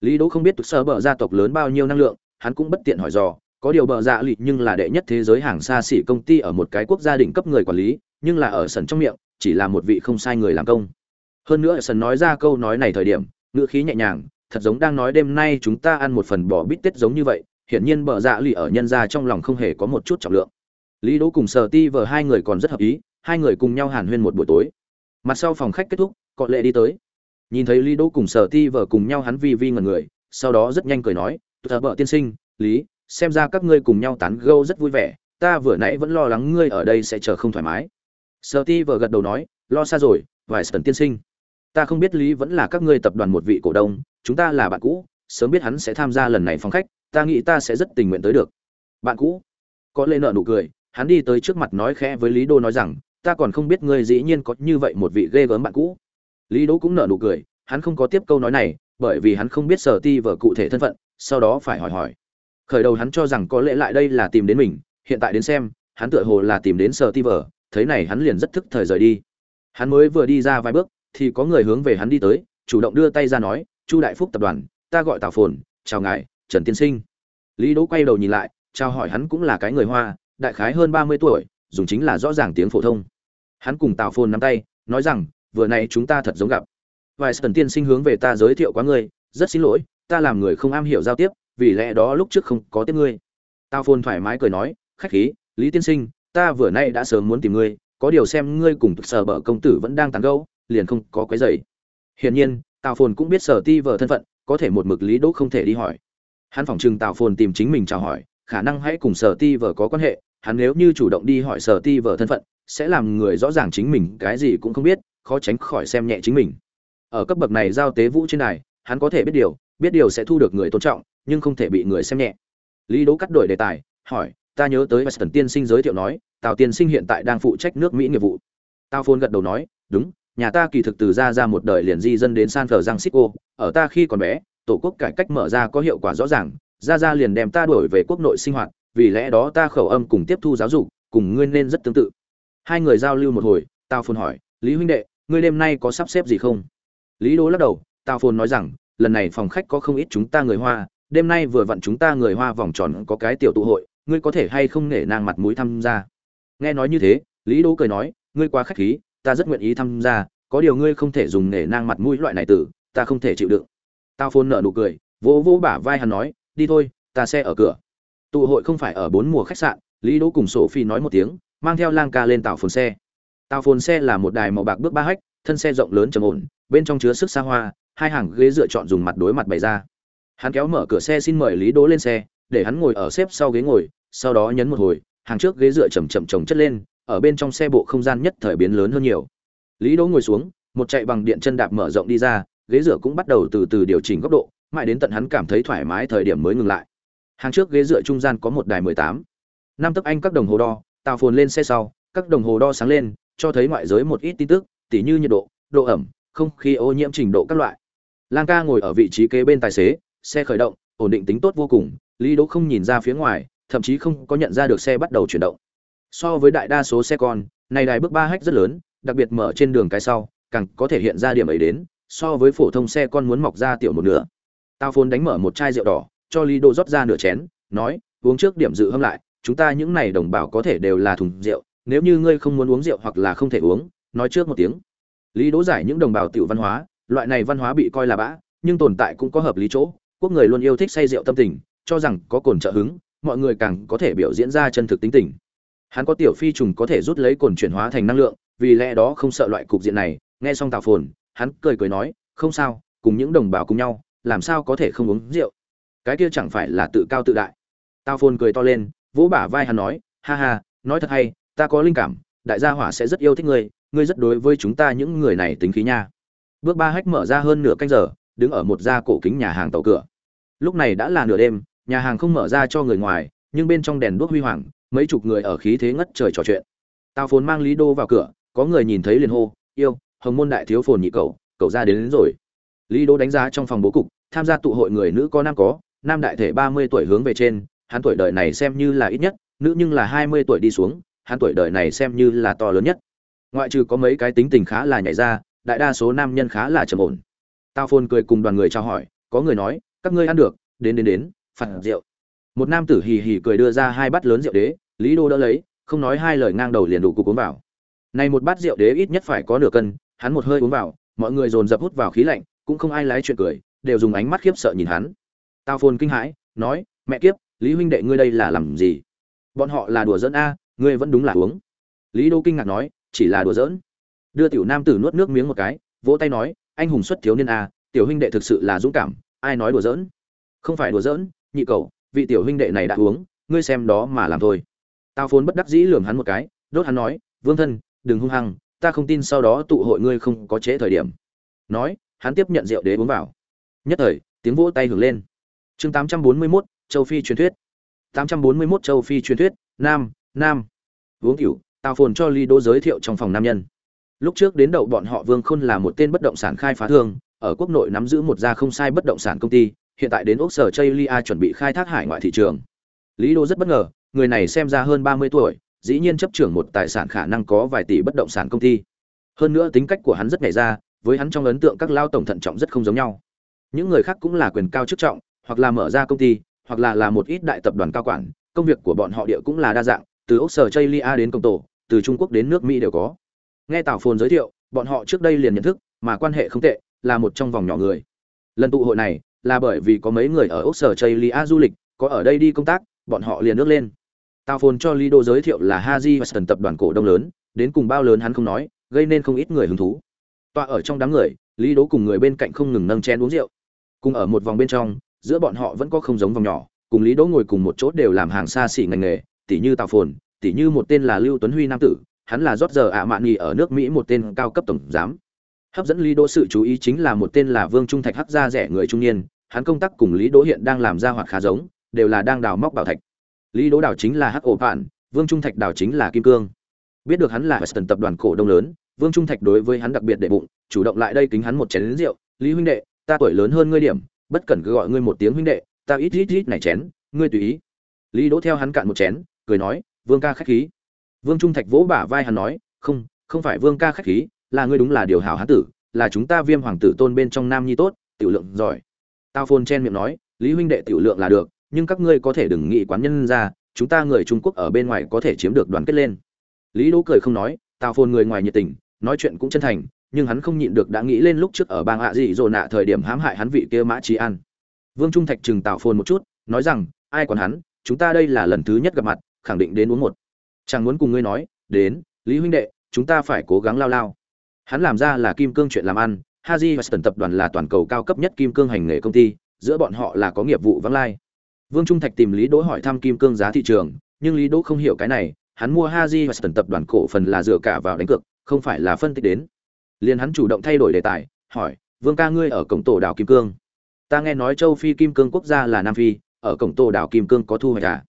Lý đỗ không biết sơ bờ gia tộc lớn bao nhiêu năng lượng, hắn cũng bất tiện hỏi dò có điều bờ dạ lì nhưng là đệ nhất thế giới hàng xa xỉ công ty ở một cái quốc gia đỉnh cấp người quản lý, nhưng là ở sân trong miệng, chỉ là một vị không sai người làm công. Hơn nữa sân nói ra câu nói này thời điểm, ngữ khí nhẹ nhàng, thật giống đang nói đêm nay chúng ta ăn một phần bò bít tết giống như vậy, hiển nhiên bờ dạ lì ở nhân ra trong lòng không hề có một chút trọng lượng. Lý đỗ cùng sở ti vờ hai người còn rất hợp ý, hai người cùng nhau hàn huyên một buổi tối. Mặt sau phòng khách kết thúc, có lệ đi tới. Nhìn thấy lý đỗ cùng sở ti vờ cùng nhau hắn vi vi ngần người, sau đó rất nhanh cười nói tờ vợ tiên sinh, lý xem ra các ngươi cùng nhau tán gẫu rất vui vẻ, ta vừa nãy vẫn lo lắng ngươi ở đây sẽ chờ không thoải mái. Sở ti vờ gật đầu nói, lo xa rồi, vài sần tiên sinh. Ta không biết lý vẫn là các ngươi tập đoàn một vị cổ đông, chúng ta là bạn cũ, sớm biết hắn sẽ tham gia lần này phòng khách, ta nghĩ ta sẽ rất tình nguyện tới được. Bạn cũ. Có lẽ nợ nụ cười, hắn đi tới trước mặt nói khẽ với lý đô nói rằng, ta còn không biết ngươi dĩ nhiên có như vậy một vị ghê gớm bạn cũ. Lý đỗ cũng nợ nụ cười, hắn không có tiếp câu nói này, bởi vì hắn không biết sở ti vở cụ thể thân phận, sau đó phải hỏi hỏi khởi đầu hắn cho rằng có lẽ lại đây là tìm đến mình, hiện tại đến xem, hắn tựa hồ là tìm đến sở ti vở thấy này hắn liền rất thức thời rời đi. Hắn mới vừa đi ra vài bước, thì có người hướng về hắn đi tới, chủ động đưa tay ra nói, chu đại phúc tập đoàn, ta gọi tào phồn, chào ngài, trần tiên sinh. Lý đỗ quay đầu nhìn lại, chào hỏi hắn cũng là cái người hoa, đại khái hơn ba mươi tuổi, dùng chính là rõ ràng tiếng phổ thông. Hắn cùng tào phồn nắm tay, nói rằng, vừa nay chúng ta thật giống gặp. Vài sần tiên sinh hướng về ta giới thiệu quá ngươi rất xin lỗi, ta làm người không am hiểu giao tiếp vì lẽ đó lúc trước không có tiếp ngươi. Tào phồn thoải mái cười nói, khách khí, lý tiên sinh, ta vừa nay đã sớm muốn tìm ngươi, có điều xem ngươi cùng sở bờ công tử vẫn đang tàn gẫu, liền không có quấy rầy. Hiển nhiên, tào phồn cũng biết sở ti vợ thân phận, có thể một mực lý đỗ không thể đi hỏi. Hắn phỏng chừng tào phồn tìm chính mình chào hỏi, khả năng hãy cùng sở ti vợ có quan hệ, hắn nếu như chủ động đi hỏi sở ti vợ thân phận, sẽ làm người rõ ràng chính mình, cái gì cũng không biết, khó tránh khỏi xem nhẹ chính mình. Ở cấp bậc này giao tế vũ trên này hắn có thể biết điều biết điều sẽ thu được người tôn trọng, nhưng không thể bị người xem nhẹ. Lý đỗ cắt đổi đề tài, hỏi, ta nhớ tới weston tiên sinh giới thiệu nói, tào tiên sinh hiện tại đang phụ trách nước mỹ nghiệp vụ. Tao phôn gật đầu nói, đúng, nhà ta kỳ thực từ ra ra một đời liền di dân đến san francisco, ở ta khi còn bé, tổ quốc cải cách mở ra có hiệu quả rõ ràng, ra ra liền đem ta đổi về quốc nội sinh hoạt, vì lẽ đó ta khẩu âm cùng tiếp thu giáo dục, cùng ngươi nên rất tương tự. Hai người giao lưu một hồi tao phồn hỏi, lý huynh đệ, ngươi đêm nay có sắp xếp gì không? Lý đỗ lắc đầu tao phồn nói rằng lần này phòng khách có không ít chúng ta người hoa, đêm nay vừa vặn chúng ta người hoa vòng tròn có cái tiểu tụ hội, ngươi có thể hay không nể nang mặt mũi tham gia? Nghe nói như thế, lý đỗ cười nói, ngươi quá khách khí, ta rất nguyện ý tham gia, có điều ngươi không thể dùng nể nang mặt mũi loại này tử ta không thể chịu đựng. Tao phôn nợ nụ cười, vỗ vỗ bả vai hắn nói, đi thôi, ta sẽ ở cửa. Tụ hội không phải ở bốn mùa khách sạn, lý đỗ cùng sổ phi nói một tiếng, mang theo lang ca lên tàu phồn xe. Tàu phồn xe là một đài màu bạc bước ba hách, thân xe rộng lớn trầm ổn, bên trong chứa sức xa hoa hai hàng ghế dựa chọn dùng mặt đối mặt bày ra. Hắn kéo mở cửa xe xin mời lý đỗ lên xe, để hắn ngồi ở xếp sau ghế ngồi, sau đó nhấn một hồi, hàng trước ghế dựa chầm chậm chồng chất lên, ở bên trong xe bộ không gian nhất thời biến lớn hơn nhiều. Lý đỗ ngồi xuống, một chạy bằng điện chân đạp mở rộng đi ra, ghế dựa cũng bắt đầu từ từ điều chỉnh góc độ, mãi đến tận hắn cảm thấy thoải mái thời điểm mới ngừng lại. Hàng trước ghế dựa trung gian có một đài mười tám. Năm tấc anh các đồng hồ đo tàu phồn lên xe sau, các đồng hồ đo sáng lên, cho thấy ngoại giới một ít tin tức, tỉ như nhiệt độ độ ẩm, không khí ô nhiễm trình độ các loại lang ca ngồi ở vị trí kế bên tài xế, xe khởi động, ổn định tính tốt vô cùng, lý đỗ không nhìn ra phía ngoài, thậm chí không có nhận ra được xe bắt đầu chuyển động. So với đại đa số xe con, này đài bước ba hách rất lớn, đặc biệt mở trên đường cái sau, càng có thể hiện ra điểm ấy đến, so với phổ thông xe con muốn mọc ra tiểu một nửa. Tao phồn đánh mở một chai rượu đỏ, cho lý đỗ rót ra nửa chén, nói, uống trước điểm dự hâm lại, chúng ta những này đồng bào có thể đều là thùng rượu, nếu như ngươi không muốn uống rượu hoặc là không thể uống, nói trước một tiếng. Lý đỗ giải những đồng bào tiểu văn hóa loại này văn hóa bị coi là bã, nhưng tồn tại cũng có hợp lý chỗ. Quốc người luôn yêu thích say rượu tâm tình, cho rằng có cồn trợ hứng, mọi người càng có thể biểu diễn ra chân thực tính tình. Hắn có tiểu phi trùng có thể rút lấy cồn chuyển hóa thành năng lượng, vì lẽ đó không sợ loại cục diện này. Nghe xong tào phồn, hắn cười cười nói, không sao, cùng những đồng bào cùng nhau, làm sao có thể không uống rượu? Cái kia chẳng phải là tự cao tự đại. Tào phồn cười to lên, vỗ bả vai hắn nói, ha ha, nói thật hay, ta có linh cảm, đại gia hỏa sẽ rất yêu thích ngươi ngươi rất đối với chúng ta những người này tính khí nha bước ba hách mở ra hơn nửa canh giờ đứng ở một gia cổ kính nhà hàng tàu cửa. Lúc này đã là nửa đêm nhà hàng không mở ra cho người ngoài nhưng bên trong đèn đuốc huy hoàng mấy chục người ở khí thế ngất trời trò chuyện. Tào phồn mang lý đô vào cửa có người nhìn thấy liền hô yêu hồng môn đại thiếu phồn nhị cầu cậu ra đến, đến rồi. Lý Đô đánh giá trong phòng bố cục tham gia tụ hội người nữ có nam có nam đại thể ba mươi tuổi hướng về trên hắn tuổi đời này xem như là ít nhất nữ nhưng là hai mươi tuổi đi xuống hắn tuổi đời này xem như là to lớn nhất. Ngoại trừ có mấy cái tính tình khá là nhảy ra đại đa số nam nhân khá là trầm ổn. Tao phôn cười cùng đoàn người trao hỏi, có người nói, các ngươi ăn được, đến đến đến, phạt rượu. Một nam tử hì hì cười đưa ra hai bát lớn rượu đế, lý đô đỡ lấy, không nói hai lời ngang đầu liền đủ cục uống vào. Này một bát rượu đế ít nhất phải có nửa cân, hắn một hơi uống vào, mọi người dồn dập hút vào khí lạnh, cũng không ai lái chuyện cười, đều dùng ánh mắt khiếp sợ nhìn hắn. Tao phồn kinh hãi, nói, mẹ kiếp, lý huynh đệ ngươi đây là làm gì? Bọn họ là đùa giỡn a, ngươi vẫn đúng là uống. Lý đô kinh ngạc nói, chỉ là đùa giỡn đưa tiểu nam tử nuốt nước miếng một cái vỗ tay nói anh hùng xuất thiếu niên a tiểu huynh đệ thực sự là dũng cảm ai nói đùa giỡn? Không phải đùa giỡn nhị cầu vị tiểu huynh đệ này đã uống ngươi xem đó mà làm thôi. Tao phồn bất đắc dĩ lườm hắn một cái đốt hắn nói vương thân đừng hung hăng ta không tin sau đó tụ hội ngươi không có chế thời điểm. Nói hắn tiếp nhận rượu đế uống vào. Nhất thời tiếng vỗ tay hưởng lên. Chương 841, châu phi truyền thuyết. 841 châu phi truyền thuyết nam nam. Uống cửu tao phồn cho ly đô giới thiệu trong phòng nam nhân lúc trước đến đậu bọn họ vương khôn là một tên bất động sản khai phá thương, ở quốc nội nắm giữ một gia không sai bất động sản công ty, hiện tại đến úc sở chây lia chuẩn bị khai thác hải ngoại thị trường. Lý đô rất bất ngờ, người này xem ra hơn ba mươi tuổi, dĩ nhiên chấp trưởng một tài sản khả năng có vài tỷ bất động sản công ty. Hơn nữa tính cách của hắn rất nhảy ra, với hắn trong ấn tượng các lao tổng thận trọng rất không giống nhau. Những người khác cũng là quyền cao chức trọng, hoặc là mở ra công ty, hoặc là là một ít đại tập đoàn cao quản, công việc của bọn họ địa cũng là đa dạng, từ úc sở chây lia đến công tổ, từ trung quốc đến nước mỹ đều có nghe tào phồn giới thiệu, bọn họ trước đây liền nhận thức, mà quan hệ không tệ, là một trong vòng nhỏ người. Lần tụ hội này, là bởi vì có mấy người ở ốc sở chây lia du lịch, có ở đây đi công tác, bọn họ liền nước lên. Tào phồn cho lido giới thiệu là haji weston tập đoàn cổ đông lớn, đến cùng bao lớn hắn không nói, gây nên không ít người hứng thú. Tọa ở trong đám người lý đố cùng người bên cạnh không ngừng nâng chén uống rượu. Cùng ở một vòng bên trong, giữa bọn họ vẫn có không giống vòng nhỏ, cùng lý đỗ ngồi cùng một chỗ đều làm hàng xa xỉ ngành nghề tỷ như tào phồn tỷ như một tên là lưu tuấn huy nam tử hắn là rót giờ ạ mạn nghỉ ở nước mỹ một tên cao cấp tổng giám. Hấp dẫn lý đỗ sự chú ý chính là một tên là vương trung thạch hắc gia rẻ người trung niên, hắn công tác cùng lý đỗ hiện đang làm ra hoạt khá giống, đều là đang đào móc bảo thạch. Lý đỗ đào chính là hắc ổ bạn vương trung thạch đào chính là kim cương. Biết được hắn là western tập đoàn cổ đông lớn, vương trung thạch đối với hắn đặc biệt đệ bụng, chủ động lại đây kính hắn một chén lính rượu. Lý huynh đệ, ta tuổi lớn hơn ngươi điểm, bất cần cứ gọi ngươi một tiếng huynh đệ, ta ít ít ít này chén, ngươi tùy ý. Lý đỗ theo hắn cạn một chén, cười nói, vương ca khách khí vương trung thạch vỗ bả vai hắn nói, không không phải vương ca khách khí, là ngươi đúng là điều hảo hán tử, là chúng ta viêm hoàng tử tôn bên trong nam nhi tốt, tiểu lượng giỏi. Tao Phồn chen miệng nói, lý huynh đệ tiểu lượng là được, nhưng các ngươi có thể đừng nghĩ quán nhân ra, chúng ta người trung quốc ở bên ngoài có thể chiếm được đoàn kết lên. Lý đỗ cười không nói, tao Phồn người ngoài nhiệt tình, nói chuyện cũng chân thành, nhưng hắn không nhịn được đã nghĩ lên lúc trước ở bang hạ dị rồi nạ thời điểm hãm hại hắn vị kia mã Chí an. Vương trung thạch chừng tào phồn một chút, nói rằng, ai còn hắn, chúng ta đây là lần thứ nhất gặp mặt, khẳng định đến uống một chẳng muốn cùng ngươi nói, đến, lý huynh đệ, chúng ta phải cố gắng lao lao. Hắn làm ra là kim cương chuyện làm ăn, haji và tần tập đoàn là toàn cầu cao cấp nhất kim cương hành nghề công ty, giữa bọn họ là có nghiệp vụ vắng lai. Vương trung thạch tìm lý đỗ hỏi thăm kim cương giá thị trường, nhưng lý đỗ không hiểu cái này, hắn mua haji và tần tập đoàn cổ phần là dựa cả vào đánh cược, không phải là phân tích đến. Liền hắn chủ động thay đổi đề tài, hỏi, vương ca ngươi ở cổng tổ đảo kim cương? Ta nghe nói châu phi kim cương quốc gia là nam phi, ở cổng tổ đảo kim cương có thu hoạch à?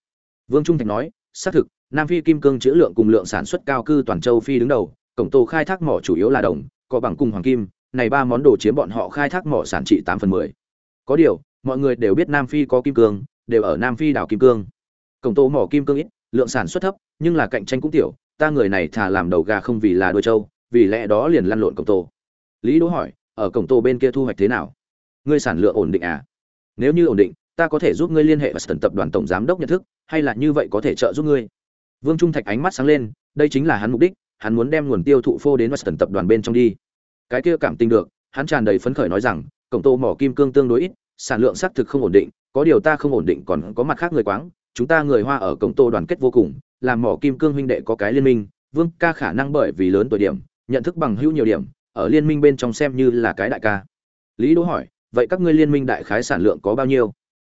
vương trung thạch nói, xác thực nam phi kim cương trữ lượng cùng lượng sản xuất cao cư toàn châu phi đứng đầu, cổng tổ khai thác mỏ chủ yếu là đồng, có bằng cùng hoàng kim. Này ba món đồ chiếm bọn họ khai thác mỏ sản trị tám phần mười. Có điều, mọi người đều biết nam phi có kim cương, đều ở nam phi đảo kim cương. Cổng tổ mỏ kim cương ít, lượng sản xuất thấp, nhưng là cạnh tranh cũng tiểu, ta người này thà làm đầu gà không vì là đuôi trâu, vì lẽ đó liền lăn lộn cổng tổ lý đỗ hỏi, ở cổng tổ bên kia thu hoạch thế nào? Ngươi sản lượng ổn định à? Nếu như ổn định, ta có thể giúp ngươi liên hệ và sân tập đoàn tổng giám đốc nhận thức, hay là như vậy có thể trợ giúp ngươi? Vương trung thạch ánh mắt sáng lên đây chính là hắn mục đích hắn muốn đem nguồn tiêu thụ phô đến Western tập đoàn bên trong đi. Cái kia cảm tình được, hắn tràn đầy phấn khởi nói rằng, cổng tô mỏ kim cương tương đối ít, sản lượng xác thực không ổn định, có điều ta không ổn định còn có mặt khác người quáng, chúng ta người Hoa ở cổng tô đoàn kết vô cùng, làm mỏ kim cương huynh đệ có cái liên minh, Vương ca khả năng bởi vì lớn tuổi điểm, nhận thức bằng hữu nhiều điểm, ở liên minh bên trong xem như là cái đại ca. Lý Đỗ hỏi, vậy các ngươi liên minh đại khái sản lượng có bao nhiêu?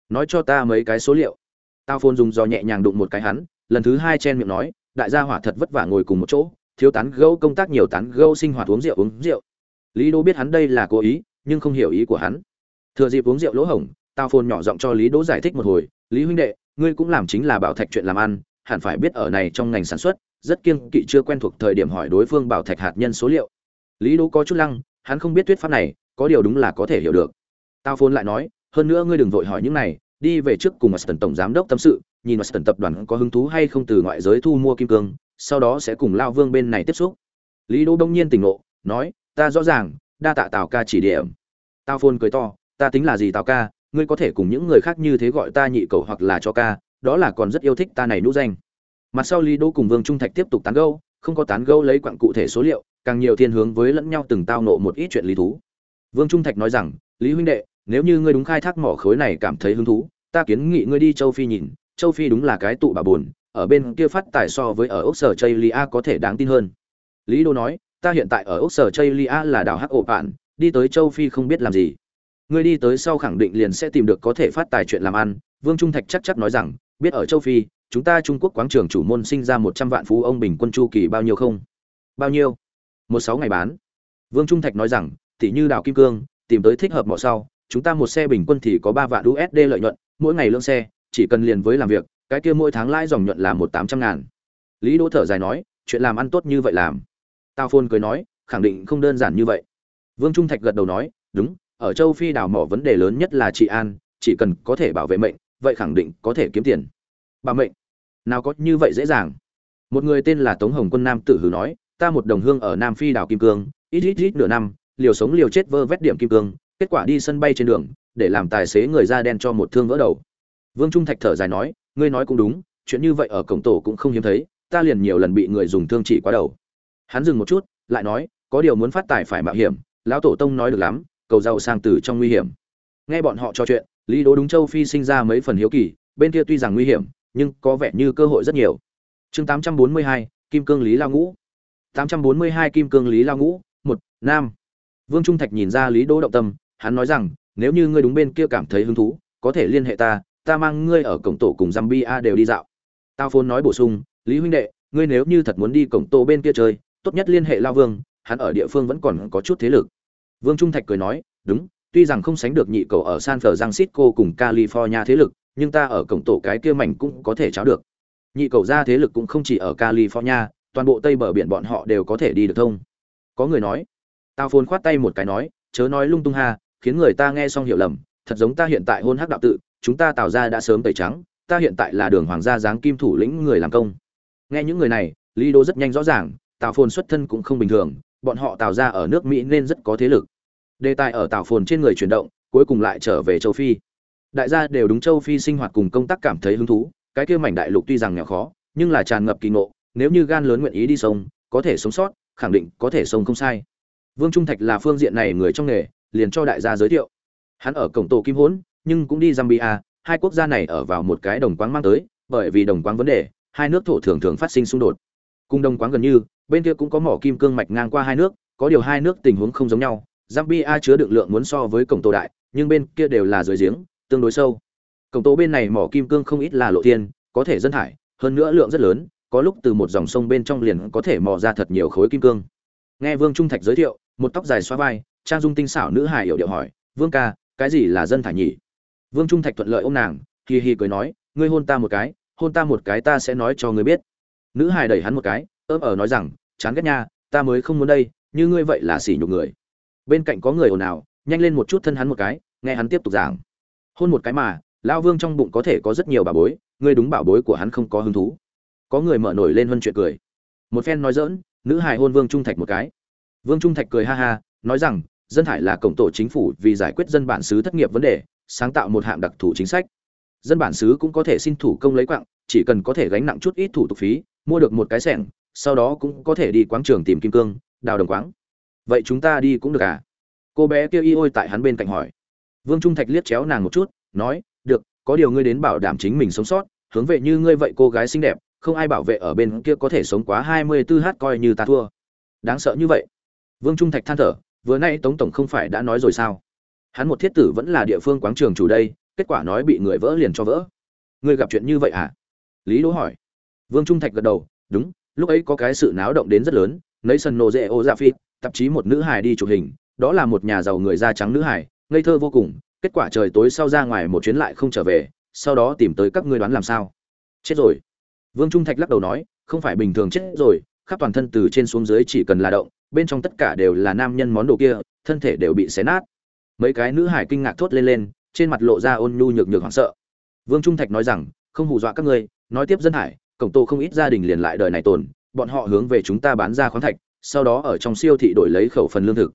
Nói cho ta mấy cái số liệu. Tao phôn dùng do nhẹ nhàng đụng một cái hắn, lần thứ hai chen miệng nói, đại gia hỏa thật vất vả ngồi cùng một chỗ, thiếu tán gẫu công tác nhiều tán gẫu sinh hoạt uống rượu uống rượu. Lý đỗ biết hắn đây là cố ý nhưng không hiểu ý của hắn. Thừa dịp uống rượu lỗ hổng tao phồn nhỏ giọng cho lý đỗ giải thích một hồi lý huynh đệ ngươi cũng làm chính là bảo thạch chuyện làm ăn hẳn phải biết ở này trong ngành sản xuất rất kiêng kỵ chưa quen thuộc thời điểm hỏi đối phương bảo thạch hạt nhân số liệu. Lý đỗ có chút lăng hắn không biết thuyết pháp này có điều đúng là có thể hiểu được. Tao phồn lại nói hơn nữa ngươi đừng vội hỏi những này đi về trước cùng Aston tổng giám đốc tâm sự nhìn Aston tập đoàn có hứng thú hay không từ ngoại giới thu mua kim cương, sau đó sẽ cùng lao vương bên này tiếp xúc. Lý đỗ đông nhiên tỉnh ngộ, nói, ta rõ ràng, đa tạ tào ca chỉ điểm. Tao phôn cười to, ta tính là gì tào ca, ngươi có thể cùng những người khác như thế gọi ta nhị cầu hoặc là cho ca, đó là còn rất yêu thích ta này nhũ danh. Mặt sau lý đỗ cùng vương trung thạch tiếp tục tán gẫu, không có tán gẫu lấy quặng cụ thể số liệu, càng nhiều thiên hướng với lẫn nhau từng tao nộ một ít chuyện lý thú. Vương trung thạch nói rằng, lý huynh đệ, nếu như ngươi đúng khai thác mỏ khối này cảm thấy hứng thú, ta kiến nghị ngươi đi châu phi nhìn châu phi đúng là cái tụ bà buồn, ở bên kia phát tài so với ở ốc sở chây lia có thể đáng tin hơn. Lý đô nói, ta hiện tại ở ốc sở chây lia là đảo hắc ổ bạn đi tới châu phi không biết làm gì. Ngươi đi tới sau khẳng định liền sẽ tìm được có thể phát tài chuyện làm ăn. Vương trung thạch chắc chắc nói rằng, biết ở châu phi, chúng ta trung quốc quáng trường chủ môn sinh ra một trăm vạn phú ông bình quân chu kỳ bao nhiêu không? Bao nhiêu? Một sáu ngày bán. Vương trung thạch nói rằng tỉ như đào kim cương, tìm tới thích hợp mỏ sau, chúng ta một xe bình quân thì có ba vạn usd lợi nhuận, mỗi ngày lương xe chỉ cần liền với làm việc, cái kia mỗi tháng lãi dòng nhuận là một tám trăm ngàn. Lý đỗ thở dài nói, chuyện làm ăn tốt như vậy làm. Tao phôn cười nói, khẳng định không đơn giản như vậy. Vương trung thạch gật đầu nói, đúng, ở châu phi đào mỏ vấn đề lớn nhất là trị an, chỉ cần có thể bảo vệ mệnh, vậy khẳng định có thể kiếm tiền. Bảo mệnh, nào có như vậy dễ dàng. Một người tên là tống hồng quân nam tử hử nói, ta một đồng hương ở nam phi đảo kim cương, ít ít ít nửa năm, liều sống liều chết vơ vét điểm kim cương, kết quả đi sân bay trên đường, để làm tài xế người da đen cho một thương vỡ đầu vương trung thạch thở dài nói ngươi nói cũng đúng chuyện như vậy ở cổng tổ cũng không hiếm thấy ta liền nhiều lần bị người dùng thương chỉ quá đầu. Hắn dừng một chút lại nói có điều muốn phát tài phải mạo hiểm lão tổ tông nói được lắm cầu giàu sang từ trong nguy hiểm. Nghe bọn họ trò chuyện lý đố đúng châu phi sinh ra mấy phần hiếu kỳ bên kia tuy rằng nguy hiểm nhưng có vẻ như cơ hội rất nhiều. Chương 842, kim cương lý lao ngũ. 842 kim cương lý lao ngũ một nam. Vương trung thạch nhìn ra lý đỗ động tâm hắn nói rằng nếu như ngươi đúng bên kia cảm thấy hứng thú có thể liên hệ ta ta mang ngươi ở cổng tổ cùng Zambia đều đi dạo. Tao phồn nói bổ sung, Lý huynh đệ, ngươi nếu như thật muốn đi cổng tổ bên kia chơi, tốt nhất liên hệ Lao Vương, hắn ở địa phương vẫn còn có chút thế lực. Vương Trung Thạch cười nói, đúng, tuy rằng không sánh được nhị cầu ở San Francisco cùng California thế lực, nhưng ta ở cổng tổ cái kia mảnh cũng có thể cháo được. Nhị cầu ra thế lực cũng không chỉ ở California, toàn bộ tây bờ biển bọn họ đều có thể đi được thông. Có người nói, tao phồn khoát tay một cái nói, chớ nói lung tung ha, khiến người ta nghe xong hiểu lầm, thật giống ta hiện tại hôn hắc đạo tự, chúng ta tạo ra đã sớm tẩy trắng, ta hiện tại là đường hoàng gia giáng kim thủ lĩnh người làm công. Nghe những người này, lý đô rất nhanh rõ ràng, tào phồn xuất thân cũng không bình thường, bọn họ tạo ra ở nước mỹ nên rất có thế lực. Đề tài ở tào phồn trên người chuyển động, cuối cùng lại trở về châu phi. Đại gia đều đúng châu phi sinh hoạt cùng công tác cảm thấy hứng thú, cái kia mảnh đại lục tuy rằng nghèo khó, nhưng là tràn ngập kỳ ngộ, nếu như gan lớn nguyện ý đi sông, có thể sống sót, khẳng định có thể sông không sai. Vương trung thạch là phương diện này người trong nghề, liền cho đại gia giới thiệu. Hắn ở cổng tổ kim hỗn nhưng cũng đi Zambia, hai quốc gia này ở vào một cái đồng quáng mang tới, bởi vì đồng quáng vấn đề, hai nước thổ thường thường phát sinh xung đột. Cùng đồng quáng gần như, bên kia cũng có mỏ kim cương mạch ngang qua hai nước, có điều hai nước tình huống không giống nhau. Zambia chứa đựng lượng muốn so với cổng tổ đại, nhưng bên kia đều là dưới giếng, tương đối sâu. Cổng tổ bên này mỏ kim cương không ít là lộ thiên, có thể dân thải, hơn nữa lượng rất lớn, có lúc từ một dòng sông bên trong liền có thể mò ra thật nhiều khối kim cương. Nghe Vương Trung Thạch giới thiệu, một tóc dài xóa vai, trang dung tinh xảo nữ hài hiểu điệu hỏi, "Vương ca, cái gì là dân thải nhỉ?" Vương Trung Thạch thuận lợi ôm nàng, hi hi cười nói, ngươi hôn ta một cái, hôn ta một cái ta sẽ nói cho ngươi biết. Nữ hài đẩy hắn một cái, ấp ở nói rằng, chán ghét nha, ta mới không muốn đây, như ngươi vậy là sỉ nhục người. Bên cạnh có người ồn ào, nhanh lên một chút thân hắn một cái, nghe hắn tiếp tục giảng. Hôn một cái mà, lão Vương trong bụng có thể có rất nhiều bảo bối, ngươi đúng bảo bối của hắn không có hứng thú. Có người mở nổi lên hơn chuyện cười. Một phen nói giỡn, nữ hài hôn Vương Trung Thạch một cái. Vương Trung Thạch cười ha ha, nói rằng, dân hải là cổng tổ chính phủ vì giải quyết dân bản xứ thất nghiệp vấn đề, sáng tạo một hạng đặc thù chính sách. Dân bản xứ cũng có thể xin thủ công lấy quặng chỉ cần có thể gánh nặng chút ít thủ tục phí, mua được một cái sẻng, sau đó cũng có thể đi quáng trường tìm kim cương, đào đồng quáng. Vậy chúng ta đi cũng được à? Cô bé kia y ôi tại hắn bên cạnh hỏi. Vương trung thạch liếc chéo nàng một chút, nói, được, có điều ngươi đến bảo đảm chính mình sống sót, hướng về như ngươi vậy cô gái xinh đẹp, không ai bảo vệ ở bên kia có thể sống quá hai mươi 24 h coi như ta thua. Đáng sợ như vậy. Vương trung thạch than thở, vừa nay tống tổng không phải đã nói rồi sao? Hắn một thiết tử vẫn là địa phương quáng trường chủ đây, kết quả nói bị người vỡ liền cho vỡ. Ngươi gặp chuyện như vậy à? Lý đỗ hỏi. Vương trung thạch gật đầu, đúng, lúc ấy có cái sự náo động đến rất lớn nấy sân nô dễ ô ra phi tạp chí một nữ hài đi chụp hình, đó là một nhà giàu người da trắng nữ hài, ngây thơ vô cùng, kết quả trời tối sau ra ngoài một chuyến lại không trở về, sau đó tìm tới các ngươi đoán làm sao? Chết rồi. Vương trung thạch lắc đầu nói, không phải bình thường chết rồi, khắp toàn thân từ trên xuống dưới chỉ cần là động, bên trong tất cả đều là nam nhân món đồ kia, thân thể đều bị xé nát mấy cái nữ hải kinh ngạc thốt lên lên, trên mặt lộ ra ôn nhu nhược nhược hoảng sợ. Vương trung thạch nói rằng, không hù dọa các ngươi, nói tiếp dân hải, cổng tô không ít gia đình liền lại đời này tồn, bọn họ hướng về chúng ta bán ra khoáng thạch, sau đó ở trong siêu thị đổi lấy khẩu phần lương thực.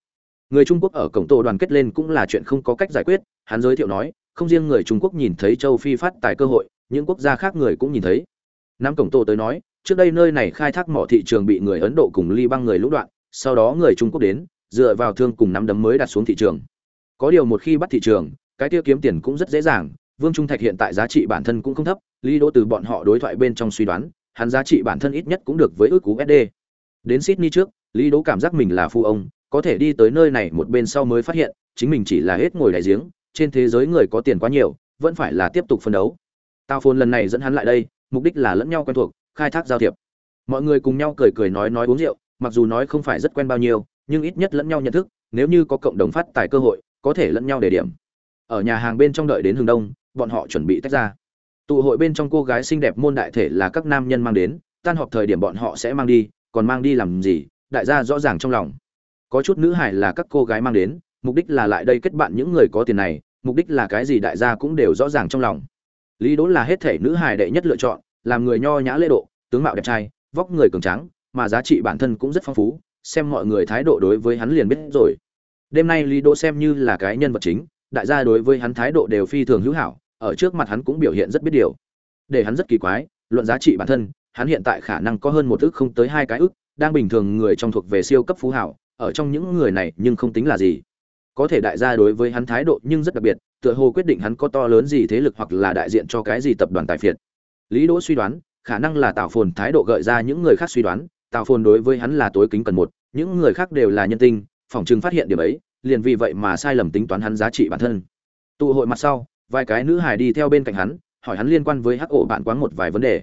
Người trung quốc ở cổng tô đoàn kết lên cũng là chuyện không có cách giải quyết, hắn giới thiệu nói, không riêng người trung quốc nhìn thấy châu phi phát tài cơ hội, những quốc gia khác người cũng nhìn thấy. Nam cổng tô tới nói, trước đây nơi này khai thác mỏ thị trường bị người ấn độ cùng ly băng người lũ đoạn, sau đó người trung quốc đến, dựa vào thương cùng nắm đấm mới đặt xuống thị trường có điều một khi bắt thị trường, cái tiêu kiếm tiền cũng rất dễ dàng. Vương trung thạch hiện tại giá trị bản thân cũng không thấp, lý đỗ từ bọn họ đối thoại bên trong suy đoán, hắn giá trị bản thân ít nhất cũng được với ước cú sd đến sydney trước, lý đỗ cảm giác mình là phu ông, có thể đi tới nơi này một bên sau mới phát hiện, chính mình chỉ là hết ngồi đại giếng, trên thế giới người có tiền quá nhiều, vẫn phải là tiếp tục phân đấu. Tao phôn lần này dẫn hắn lại đây, mục đích là lẫn nhau quen thuộc, khai thác giao thiệp. Mọi người cùng nhau cười cười nói nói uống rượu, mặc dù nói không phải rất quen bao nhiêu, nhưng ít nhất lẫn nhau nhận thức, nếu như có cộng đồng phát tài cơ hội có thể lẫn nhau để điểm. Ở nhà hàng bên trong đợi đến hướng đông, bọn họ chuẩn bị tách ra. Tụ hội bên trong cô gái xinh đẹp môn đại thể là các nam nhân mang đến, tan họp thời điểm bọn họ sẽ mang đi, còn mang đi làm gì, đại gia rõ ràng trong lòng. Có chút nữ hải là các cô gái mang đến, mục đích là lại đây kết bạn những người có tiền này, mục đích là cái gì đại gia cũng đều rõ ràng trong lòng. Lý đỗ là hết thể nữ hải đệ nhất lựa chọn, làm người nho nhã lễ độ, tướng mạo đẹp trai, vóc người cường tráng, mà giá trị bản thân cũng rất phong phú, xem mọi người thái độ đối với hắn liền biết rồi đêm nay lý đỗ xem như là cái nhân vật chính, đại gia đối với hắn thái độ đều phi thường hữu hảo, ở trước mặt hắn cũng biểu hiện rất biết điều. Để hắn rất kỳ quái, luận giá trị bản thân, hắn hiện tại khả năng có hơn một ức không tới hai cái ức đang bình thường người trong thuộc về siêu cấp phú hảo, ở trong những người này nhưng không tính là gì. Có thể đại gia đối với hắn thái độ nhưng rất đặc biệt, tựa hồ quyết định hắn có to lớn gì thế lực hoặc là đại diện cho cái gì tập đoàn tài phiệt. Lý đỗ suy đoán, khả năng là tào phồn thái độ gợi ra những người khác suy đoán, tào phồn đối với hắn là tối kính cần một, những người khác đều là nhân tinh phỏng chừng phát hiện điểm ấy, liền vì vậy mà sai lầm tính toán hắn giá trị bản thân. Tụ hội mặt sau, vài cái nữ hài đi theo bên cạnh hắn, hỏi hắn liên quan với hắc ổ bạn quán một vài vấn đề.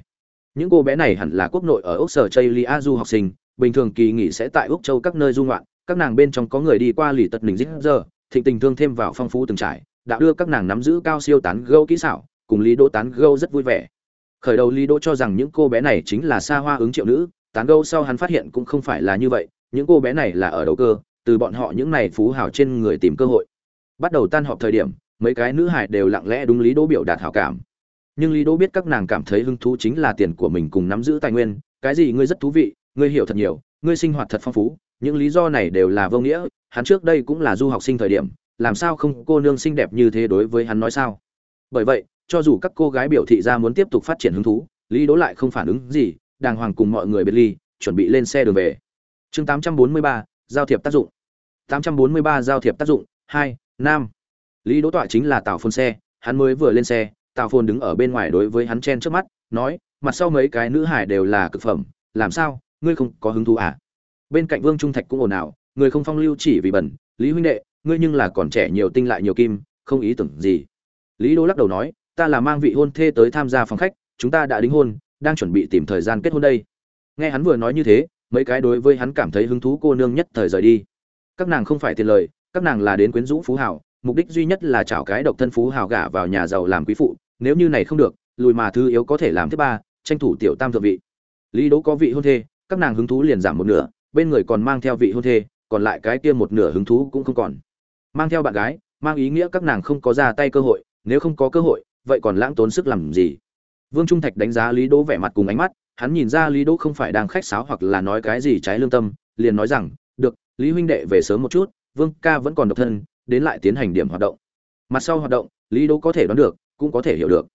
Những cô bé này hẳn là quốc nội ở ốc sở chây du học sinh, bình thường kỳ nghỉ sẽ tại úc châu các nơi du ngoạn, các nàng bên trong có người đi qua lì tật mình dít giờ, thịnh tình thương thêm vào phong phú từng trải, đã đưa các nàng nắm giữ cao siêu tán gâu kỹ xảo, cùng lý đỗ tán gâu rất vui vẻ. Khởi đầu lý đỗ cho rằng những cô bé này chính là xa hoa ứng triệu nữ, tán gâu sau hắn phát hiện cũng không phải là như vậy, những cô bé này là ở đầu cơ từ bọn họ những này phú hào trên người tìm cơ hội. Bắt đầu tan họp thời điểm mấy cái nữ hải đều lặng lẽ đúng lý đỗ biểu đạt hảo cảm. Nhưng lý đỗ biết các nàng cảm thấy hứng thú chính là tiền của mình cùng nắm giữ tài nguyên cái gì ngươi rất thú vị ngươi hiểu thật nhiều ngươi sinh hoạt thật phong phú những lý do này đều là vô nghĩa hắn trước đây cũng là du học sinh thời điểm làm sao không cô nương xinh đẹp như thế đối với hắn nói sao? Bởi vậy cho dù các cô gái biểu thị ra muốn tiếp tục phát triển hứng thú lý đỗ lại không phản ứng gì đàng hoàng cùng mọi người biệt ly chuẩn bị lên xe đường về. Chương 843, giao thiệp tác dụng. 843 giao thiệp tác dụng, hai nam lý đỗ tọa chính là tào phồn xe, hắn mới vừa lên xe, tào phồn đứng ở bên ngoài đối với hắn chen trước mắt, nói, mặt sau mấy cái nữ hải đều là cực phẩm, làm sao, ngươi không có hứng thú à? Bên cạnh vương trung thạch cũng ồn ào, người không phong lưu chỉ vì bẩn, lý huynh đệ, ngươi nhưng là còn trẻ nhiều tinh lại nhiều kim, không ý tưởng gì. Lý đỗ lắc đầu nói, ta là mang vị hôn thê tới tham gia phòng khách, chúng ta đã đính hôn, đang chuẩn bị tìm thời gian kết hôn đây. Nghe hắn vừa nói như thế, mấy cái đối với hắn cảm thấy hứng thú cô nương nhất thời rời đi các nàng không phải tiền lời, các nàng là đến quyến rũ phú hảo mục đích duy nhất là chảo cái độc thân phú hảo gả vào nhà giàu làm quý phụ, nếu như này không được, lùi mà thư yếu có thể làm thứ ba, tranh thủ tiểu tam thượng vị. Lý đỗ có vị hôn thê, các nàng hứng thú liền giảm một nửa, bên người còn mang theo vị hôn thê, còn lại cái kia một nửa hứng thú cũng không còn. Mang theo bạn gái, mang ý nghĩa các nàng không có ra tay cơ hội, nếu không có cơ hội, vậy còn lãng tốn sức làm gì? Vương trung thạch đánh giá lý đỗ vẻ mặt cùng ánh mắt, hắn nhìn ra lý đỗ không phải đang khách sáo hoặc là nói cái gì trái lương tâm, liền nói rằng lý huynh đệ về sớm một chút, vương ca vẫn còn độc thân, đến lại tiến hành điểm hoạt động. Mặt sau hoạt động, lý đỗ có thể đoán được, cũng có thể hiểu được.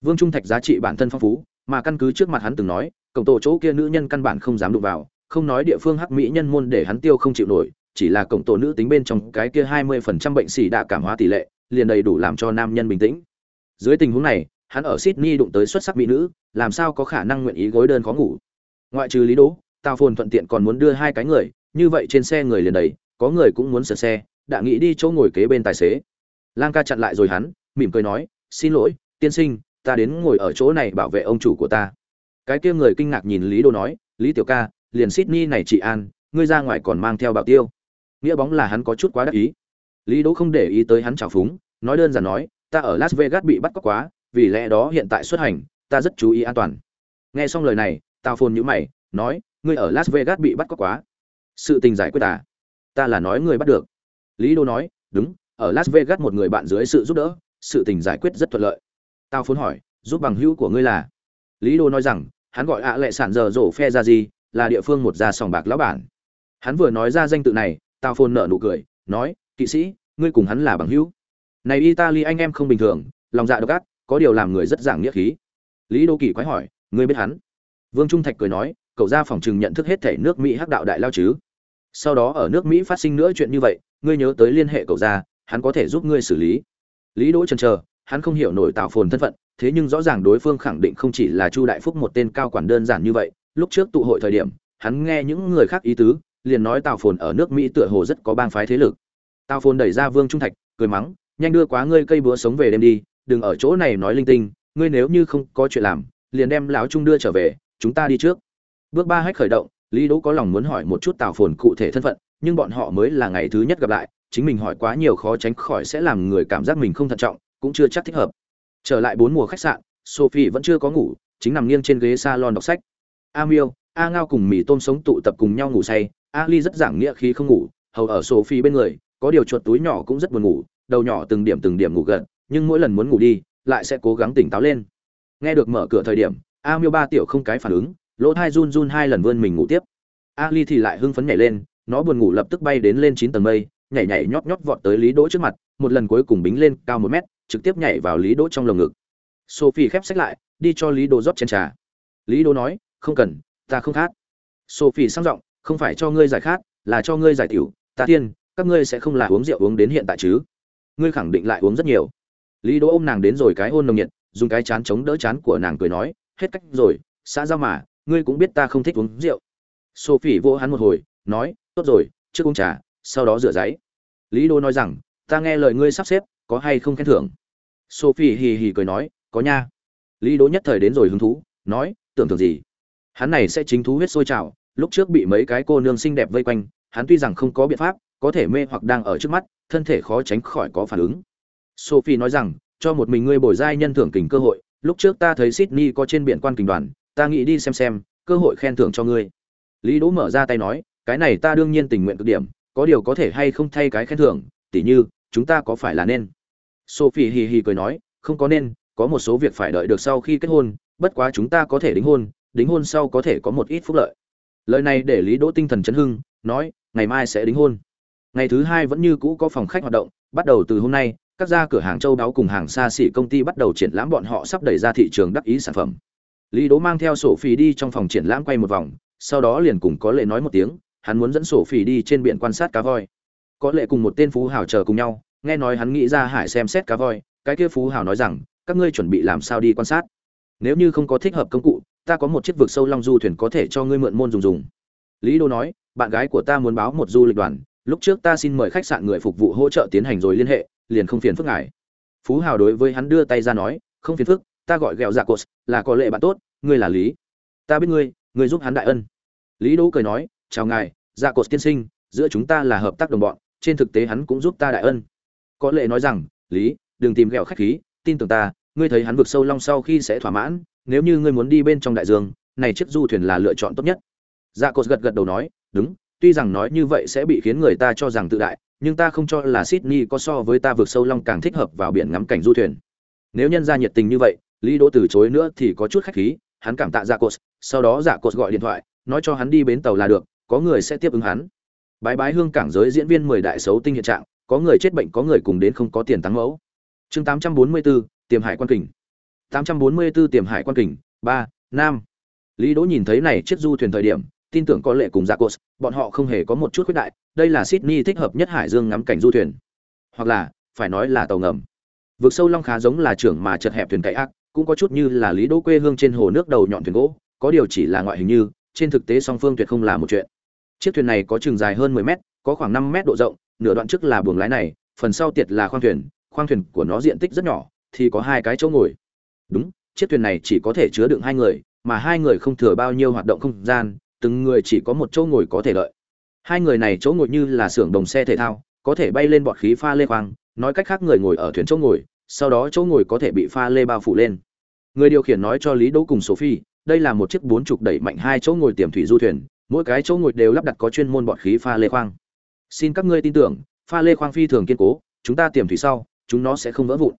Vương trung thạch giá trị bản thân phong phú, mà căn cứ trước mặt hắn từng nói, cổng tổ chỗ kia nữ nhân căn bản không dám đụng vào, không nói địa phương hắc mỹ nhân môn để hắn tiêu không chịu nổi, chỉ là cổng tổ nữ tính bên trong cái kia hai mươi phần trăm bệnh xỉ đạ cảm hóa tỷ lệ, liền đầy đủ làm cho nam nhân bình tĩnh. Dưới tình huống này, hắn ở sydney đụng tới xuất sắc mỹ nữ, làm sao có khả năng nguyện ý gối đơn khó ngủ. Ngoại trừ lý đỗ, tào phồn thuận tiện còn muốn đưa hai cái người như vậy trên xe người liền đầy, có người cũng muốn sửa xe, đã nghĩ đi chỗ ngồi kế bên tài xế. Lang ca chặn lại rồi hắn, mỉm cười nói, xin lỗi, tiên sinh, ta đến ngồi ở chỗ này bảo vệ ông chủ của ta. Cái kia người kinh ngạc nhìn lý đô nói, lý tiểu ca, liền sydney này chị an, ngươi ra ngoài còn mang theo bảo tiêu. Nghĩa bóng là hắn có chút quá đắc ý. Lý đỗ không để ý tới hắn trào phúng, nói đơn giản nói, ta ở las vegas bị bắt cóc quá, vì lẽ đó hiện tại xuất hành, ta rất chú ý an toàn. Nghe xong lời này tao phồn nhữ mày, nói, ngươi ở las vegas bị bắt cóc quá sự tình giải quyết à? Ta là nói người bắt được. Lý đô nói, đúng, ở las vegas một người bạn dưới sự giúp đỡ, sự tình giải quyết rất thuận lợi. Tao phốn hỏi, giúp bằng hữu của ngươi là? Lý đô nói rằng, hắn gọi ạ lệ sản giờ rổ phe ra gì, là địa phương một gia sòng bạc lão bản. Hắn vừa nói ra danh tự này, tao phôn nợ nụ cười, nói, kỵ sĩ, ngươi cùng hắn là bằng hữu. Này italy anh em không bình thường, lòng dạ độc ác, có điều làm người rất giảng nghĩa khí. Lý đô kỳ quái hỏi, ngươi biết hắn? Vương trung thạch cười nói, cậu ra phòng chừng nhận thức hết thể nước mỹ hắc đạo đại lao chứ? Sau đó ở nước mỹ phát sinh nữa chuyện như vậy, ngươi nhớ tới liên hệ cậu ra, hắn có thể giúp ngươi xử lý. Lý đỗ chần chờ, hắn không hiểu nổi tạo phồn thân phận, thế nhưng rõ ràng đối phương khẳng định không chỉ là chu đại phúc một tên cao quản đơn giản như vậy. Lúc trước tụ hội thời điểm, hắn nghe những người khác ý tứ, liền nói tào phồn ở nước mỹ tựa hồ rất có bang phái thế lực. Tào phồn đẩy ra vương trung thạch, cười mắng, nhanh đưa quá ngươi cây búa sống về đêm đi, đừng ở chỗ này nói linh tinh, ngươi nếu như không có chuyện làm, liền đem lão trung đưa trở về, chúng ta đi trước. Bước ba hách khởi động lý đỗ có lòng muốn hỏi một chút tào phồn cụ thể thân phận, nhưng bọn họ mới là ngày thứ nhất gặp lại, chính mình hỏi quá nhiều khó tránh khỏi sẽ làm người cảm giác mình không thận trọng, cũng chưa chắc thích hợp. Trở lại bốn mùa khách sạn, sophie vẫn chưa có ngủ, chính nằm nghiêng trên ghế salon đọc sách. A miêu, a ngao cùng mì tôm sống tụ tập cùng nhau ngủ say, a ly rất giảng nghĩa khí không ngủ, hầu ở sophie bên người, có điều chuột túi nhỏ cũng rất buồn ngủ, đầu nhỏ từng điểm từng điểm ngủ gật, nhưng mỗi lần muốn ngủ đi, lại sẽ cố gắng tỉnh táo lên. Nghe được mở cửa thời điểm, a miêu ba tiểu không cái phản ứng lỗ thai run run hai lần vươn mình ngủ tiếp. Ali thì lại hưng phấn nhảy lên, nó buồn ngủ lập tức bay đến lên chín tầng mây, nhảy nhảy nhót nhót vọt tới lý đỗ trước mặt, một lần cuối cùng bính lên cao một mét, trực tiếp nhảy vào lý đỗ trong lồng ngực. Sophie khép sách lại, đi cho lý đỗ rót chén trà. Lý đỗ nói, không cần, ta không khát. Sophie sang giọng, không phải cho ngươi giải khát, là cho ngươi giải tiểu. Ta tiên các ngươi sẽ không là uống rượu uống đến hiện tại chứ? Ngươi khẳng định lại uống rất nhiều. Lý đỗ ôm nàng đến rồi cái hôn nồng nhiệt, dùng cái chán chống đỡ chán của nàng cười nói, hết cách rồi, xã giao mà ngươi cũng biết ta không thích uống rượu. Sophie vỗ hắn một hồi, nói, tốt rồi, trước uống trà, sau đó rửa giấy. Lý đô nói rằng, ta nghe lời ngươi sắp xếp, có hay không khen thưởng? Sophie hì hì cười nói, có nha. Lý Đô nhất thời đến rồi hứng thú, nói, tưởng tượng gì? Hắn này sẽ chính thú huyết sôi trào, lúc trước bị mấy cái cô nương xinh đẹp vây quanh, hắn tuy rằng không có biện pháp, có thể mê hoặc đang ở trước mắt, thân thể khó tránh khỏi có phản ứng. Sophie nói rằng, cho một mình ngươi bồi giai nhân thưởng kình cơ hội, lúc trước ta thấy sydney có trên biển quan kình đoàn ta nghĩ đi xem xem, cơ hội khen thưởng cho ngươi. Lý đỗ mở ra tay nói, cái này ta đương nhiên tình nguyện cực điểm, có điều có thể hay không thay cái khen thưởng, tỉ như, chúng ta có phải là nên? Sophie hì hì cười nói, không có nên, có một số việc phải đợi được sau khi kết hôn, bất quá chúng ta có thể đính hôn đính hôn sau có thể có một ít phúc lợi. Lời này để lý đỗ tinh thần chấn hưng, nói, ngày mai sẽ đính hôn. Ngày thứ hai vẫn như cũ có phòng khách hoạt động, bắt đầu từ hôm nay, các gia cửa hàng châu đáo cùng hàng xa xỉ công ty bắt đầu triển lãm bọn họ sắp đẩy ra thị trường đắc ý sản phẩm lý đỗ mang theo sổ phỉ đi trong phòng triển lãm quay một vòng, sau đó liền cùng có lệ nói một tiếng, hắn muốn dẫn sổ phỉ đi trên biển quan sát cá voi. Có lệ cùng một tên phú hào chờ cùng nhau, nghe nói hắn nghĩ ra hải xem xét cá voi, cái kia phú hào nói rằng, các ngươi chuẩn bị làm sao đi quan sát? Nếu như không có thích hợp công cụ, ta có một chiếc vực sâu long du thuyền có thể cho ngươi mượn môn dùng dùng. Lý đô nói, bạn gái của ta muốn báo một du lịch đoàn, lúc trước ta xin mời khách sạn người phục vụ hỗ trợ tiến hành rồi liên hệ, liền không phiền phức ngài. Phú hào đối với hắn đưa tay ra nói, không phiền phức ta gọi ghẹo dạ cột, là có lệ bạn tốt, ngươi là lý. Ta biết ngươi ngươi giúp hắn đại ân. Lý đỗ cười nói, chào ngài dạ cột tiên sinh, giữa chúng ta là hợp tác đồng bọn, trên thực tế hắn cũng giúp ta đại ân. Có lệ nói rằng, lý, đừng tìm ghẹo khách khí, tin tưởng ta, ngươi thấy hắn vượt sâu long sau khi sẽ thỏa mãn, nếu như ngươi muốn đi bên trong đại dương, này chiếc du thuyền là lựa chọn tốt nhất. Dạ cột gật gật đầu nói, đúng, tuy rằng nói như vậy sẽ bị khiến người ta cho rằng tự đại, nhưng ta không cho là sydney có so với ta vượt sâu long càng thích hợp vào biển ngắm cảnh du thuyền. Nếu nhân ra nhiệt tình như vậy lý đỗ từ chối nữa thì có chút khách khí hắn cảm tạ dạ cột sau đó dạ cột gọi điện thoại nói cho hắn đi bến tàu là được có người sẽ tiếp ứng hắn. Bái bái hương cảng giới diễn viên mười đại xấu tinh hiện trạng có người chết bệnh có người cùng đến không có tiền tăng mẫu. Chương tám trăm bốn mươi 844, tiềm hải quan kình. 844 tiềm hải quan kình ba nam. Lý đỗ nhìn thấy này chiếc du thuyền thời điểm tin tưởng có lệ cùng dạ cột bọn họ không hề có một chút khuyết đại đây là sydney thích hợp nhất hải dương ngắm cảnh du thuyền. Hoặc là phải nói là tàu ngầm. Vực sâu long khá giống là trưởng mà chật hẹp thuyền cậy ác cũng có chút như là lý đỗ quê hương trên hồ nước đầu nhọn thuyền gỗ, có điều chỉ là ngoại hình như, trên thực tế song phương tuyệt không là một chuyện. Chiếc thuyền này có chừng dài hơn 10 mét, có khoảng 5 mét độ rộng, nửa đoạn trước là buồng lái này, phần sau tiệt là khoang thuyền khoang thuyền của nó diện tích rất nhỏ, thì có hai cái chỗ ngồi. Đúng, chiếc thuyền này chỉ có thể chứa đựng hai người, mà hai người không thừa bao nhiêu hoạt động không gian, từng người chỉ có một chỗ ngồi có thể lợi hai người này chỗ ngồi như là xưởng đồng xe thể thao, có thể bay lên bọt khí pha lê khoang, nói cách khác người ngồi ở thuyền chỗ ngồi, sau đó chỗ ngồi có thể bị pha lê bao phủ lên người điều khiển nói cho lý đỗ cùng sophie, đây là một chiếc bốn trục đẩy mạnh hai chỗ ngồi tiềm thủy du thuyền, mỗi cái chỗ ngồi đều lắp đặt có chuyên môn bọt khí pha lê khoang. Xin các ngươi tin tưởng, pha lê khoang phi thường kiên cố, chúng ta tiềm thủy sau, chúng nó sẽ không vỡ vụn.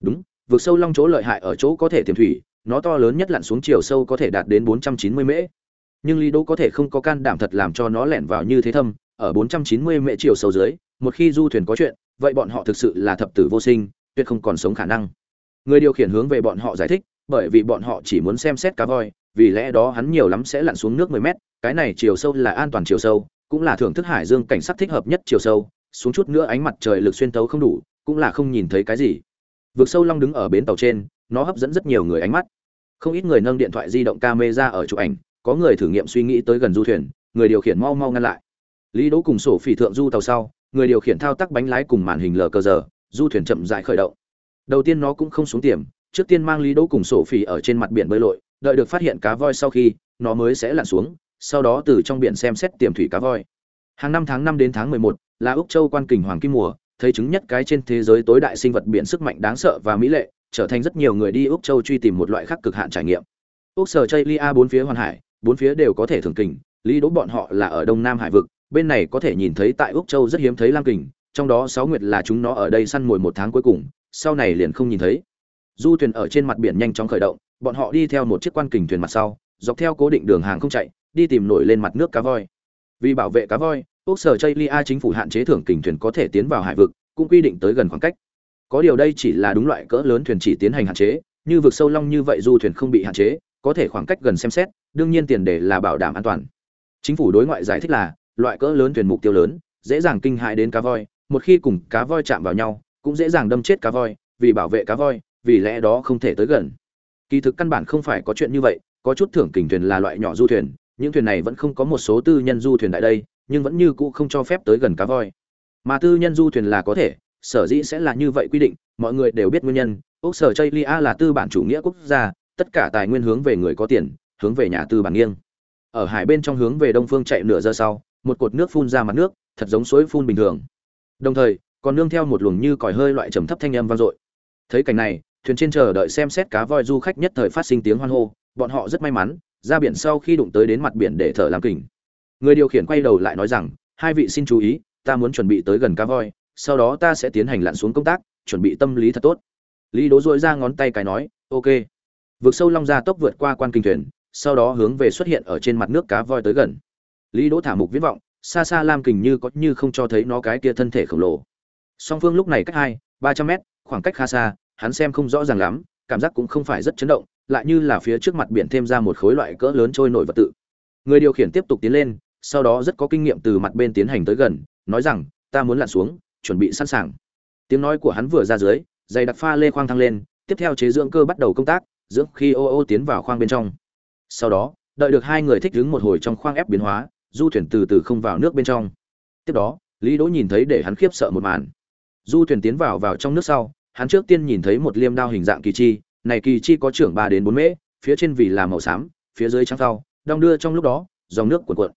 Đúng vượt sâu long chỗ lợi hại ở chỗ có thể tiềm thủy, nó to lớn nhất lặn xuống chiều sâu có thể đạt đến 490 m. nhưng lý đỗ có thể không có can đảm thật làm cho nó lẻn vào như thế thâm, ở 490 m chiều sâu dưới, một khi du thuyền có chuyện, vậy bọn họ thực sự là thập tử vô sinh, tuyệt không còn sống khả năng. Người điều khiển hướng về bọn họ giải thích bởi vì bọn họ chỉ muốn xem xét cá voi, vì lẽ đó hắn nhiều lắm sẽ lặn xuống nước 10 mét, cái này chiều sâu là an toàn chiều sâu, cũng là thưởng thức hải dương cảnh sắc thích hợp nhất chiều sâu, xuống chút nữa ánh mặt trời lực xuyên tấu không đủ, cũng là không nhìn thấy cái gì. Vực sâu long đứng ở bến tàu trên, nó hấp dẫn rất nhiều người ánh mắt. Không ít người nâng điện thoại di động camera ở chụp ảnh, có người thử nghiệm suy nghĩ tới gần du thuyền, người điều khiển mau mau ngăn lại. Lý đỗ cùng sổ phỉ thượng du tàu sau, người điều khiển thao tác bánh lái cùng màn hình lờ cờ giờ, du thuyền chậm rãi khởi động. Đầu tiên nó cũng không xuống tiềm trước tiên mang lý đỗ cùng sổ phỉ ở trên mặt biển bơi lội, đợi được phát hiện cá voi sau khi, nó mới sẽ lặn xuống, sau đó từ trong biển xem xét tiềm thủy cá voi. Hàng năm tháng năm đến tháng mười một, là úc châu quan kình hoàng kim mùa, thấy chứng nhất cái trên thế giới tối đại sinh vật biển sức mạnh đáng sợ và mỹ lệ, trở thành rất nhiều người đi úc châu truy tìm một loại khác cực hạn trải nghiệm. Úc sở chây lia bốn phía hoàn hải, bốn phía đều có thể thường kình, lý đỗ bọn họ là ở đông nam hải vực, bên này có thể nhìn thấy tại úc châu rất hiếm thấy lam kình, trong đó sáu nguyệt là chúng nó ở đây săn mồi một tháng cuối cùng, sau này liền không nhìn thấy du thuyền ở trên mặt biển nhanh chóng khởi động, bọn họ đi theo một chiếc quan kình thuyền mặt sau, dọc theo cố định đường hàng không chạy, đi tìm nổi lên mặt nước cá voi. Vì bảo vệ cá voi quốc sở chây lia chính phủ hạn chế thưởng kình thuyền có thể tiến vào hải vực, cũng quy định tới gần khoảng cách. Có điều đây chỉ là đúng loại cỡ lớn thuyền chỉ tiến hành hạn chế, như vực sâu long như vậy du thuyền không bị hạn chế, có thể khoảng cách gần xem xét, đương nhiên tiền đề là bảo đảm an toàn. Chính phủ đối ngoại giải thích là, loại cỡ lớn thuyền mục tiêu lớn, dễ dàng kinh hại đến cá voi, một khi cùng cá voi chạm vào nhau, cũng dễ dàng đâm chết cá voi, vì bảo vệ cá voi vì lẽ đó không thể tới gần. Kỳ thực căn bản không phải có chuyện như vậy, có chút thưởng kình thuyền là loại nhỏ du thuyền, những thuyền này vẫn không có một số tư nhân du thuyền tại đây, nhưng vẫn như cũ không cho phép tới gần cá voi. Mà tư nhân du thuyền là có thể, sở dĩ sẽ là như vậy quy định, mọi người đều biết nguyên nhân. Ốc sở chây lia là tư bản chủ nghĩa quốc gia, tất cả tài nguyên hướng về người có tiền, hướng về nhà tư bản nghiêng. Ở hải bên trong hướng về đông phương chạy nửa giờ sau, một cột nước phun ra mặt nước, thật giống suối phun bình thường. Đồng thời, còn nương theo một luồng như còi hơi loại trầm thấp thanh âm vang dội. Thấy cảnh này thuyền trên chờ đợi xem xét cá voi du khách nhất thời phát sinh tiếng hoan hô, bọn họ rất may mắn, ra biển sau khi đụng tới đến mặt biển để thở làm kình. Người điều khiển quay đầu lại nói rằng, hai vị xin chú ý, ta muốn chuẩn bị tới gần cá voi, sau đó ta sẽ tiến hành lặn xuống công tác, chuẩn bị tâm lý thật tốt. Lý đố dội ra ngón tay cái nói, ok. Vượt sâu long ra tốc vượt qua quan kinh thuyền, sau đó hướng về xuất hiện ở trên mặt nước cá voi tới gần. Lý đỗ thả mục viết vọng, xa xa lam kình như có như không cho thấy nó cái kia thân thể khổng lồ. Song phương lúc này cách hai, ba trăm mét, khoảng cách khá xa hắn xem không rõ ràng lắm, cảm giác cũng không phải rất chấn động, lại như là phía trước mặt biển thêm ra một khối loại cỡ lớn trôi nổi vật tự. Người điều khiển tiếp tục tiến lên, sau đó rất có kinh nghiệm từ mặt bên tiến hành tới gần, nói rằng, ta muốn lặn xuống, chuẩn bị sẵn sàng. Tiếng nói của hắn vừa ra dưới, dày đặc pha lê khoang thăng lên, tiếp theo chế dưỡng cơ bắt đầu công tác, dưỡng khi ô ô tiến vào khoang bên trong. Sau đó, đợi được hai người thích đứng một hồi trong khoang ép biến hóa, du thuyền từ từ không vào nước bên trong. Tiếp đó, lý đỗ nhìn thấy để hắn khiếp sợ một màn. Du thuyền tiến vào vào trong nước sau hắn trước tiên nhìn thấy một liêm đao hình dạng kỳ chi, này kỳ chi có trưởng ba đến bốn mễ, phía trên vì là màu xám, phía dưới trắng phao, đong đưa trong lúc đó, dòng nước cuộn cuộn.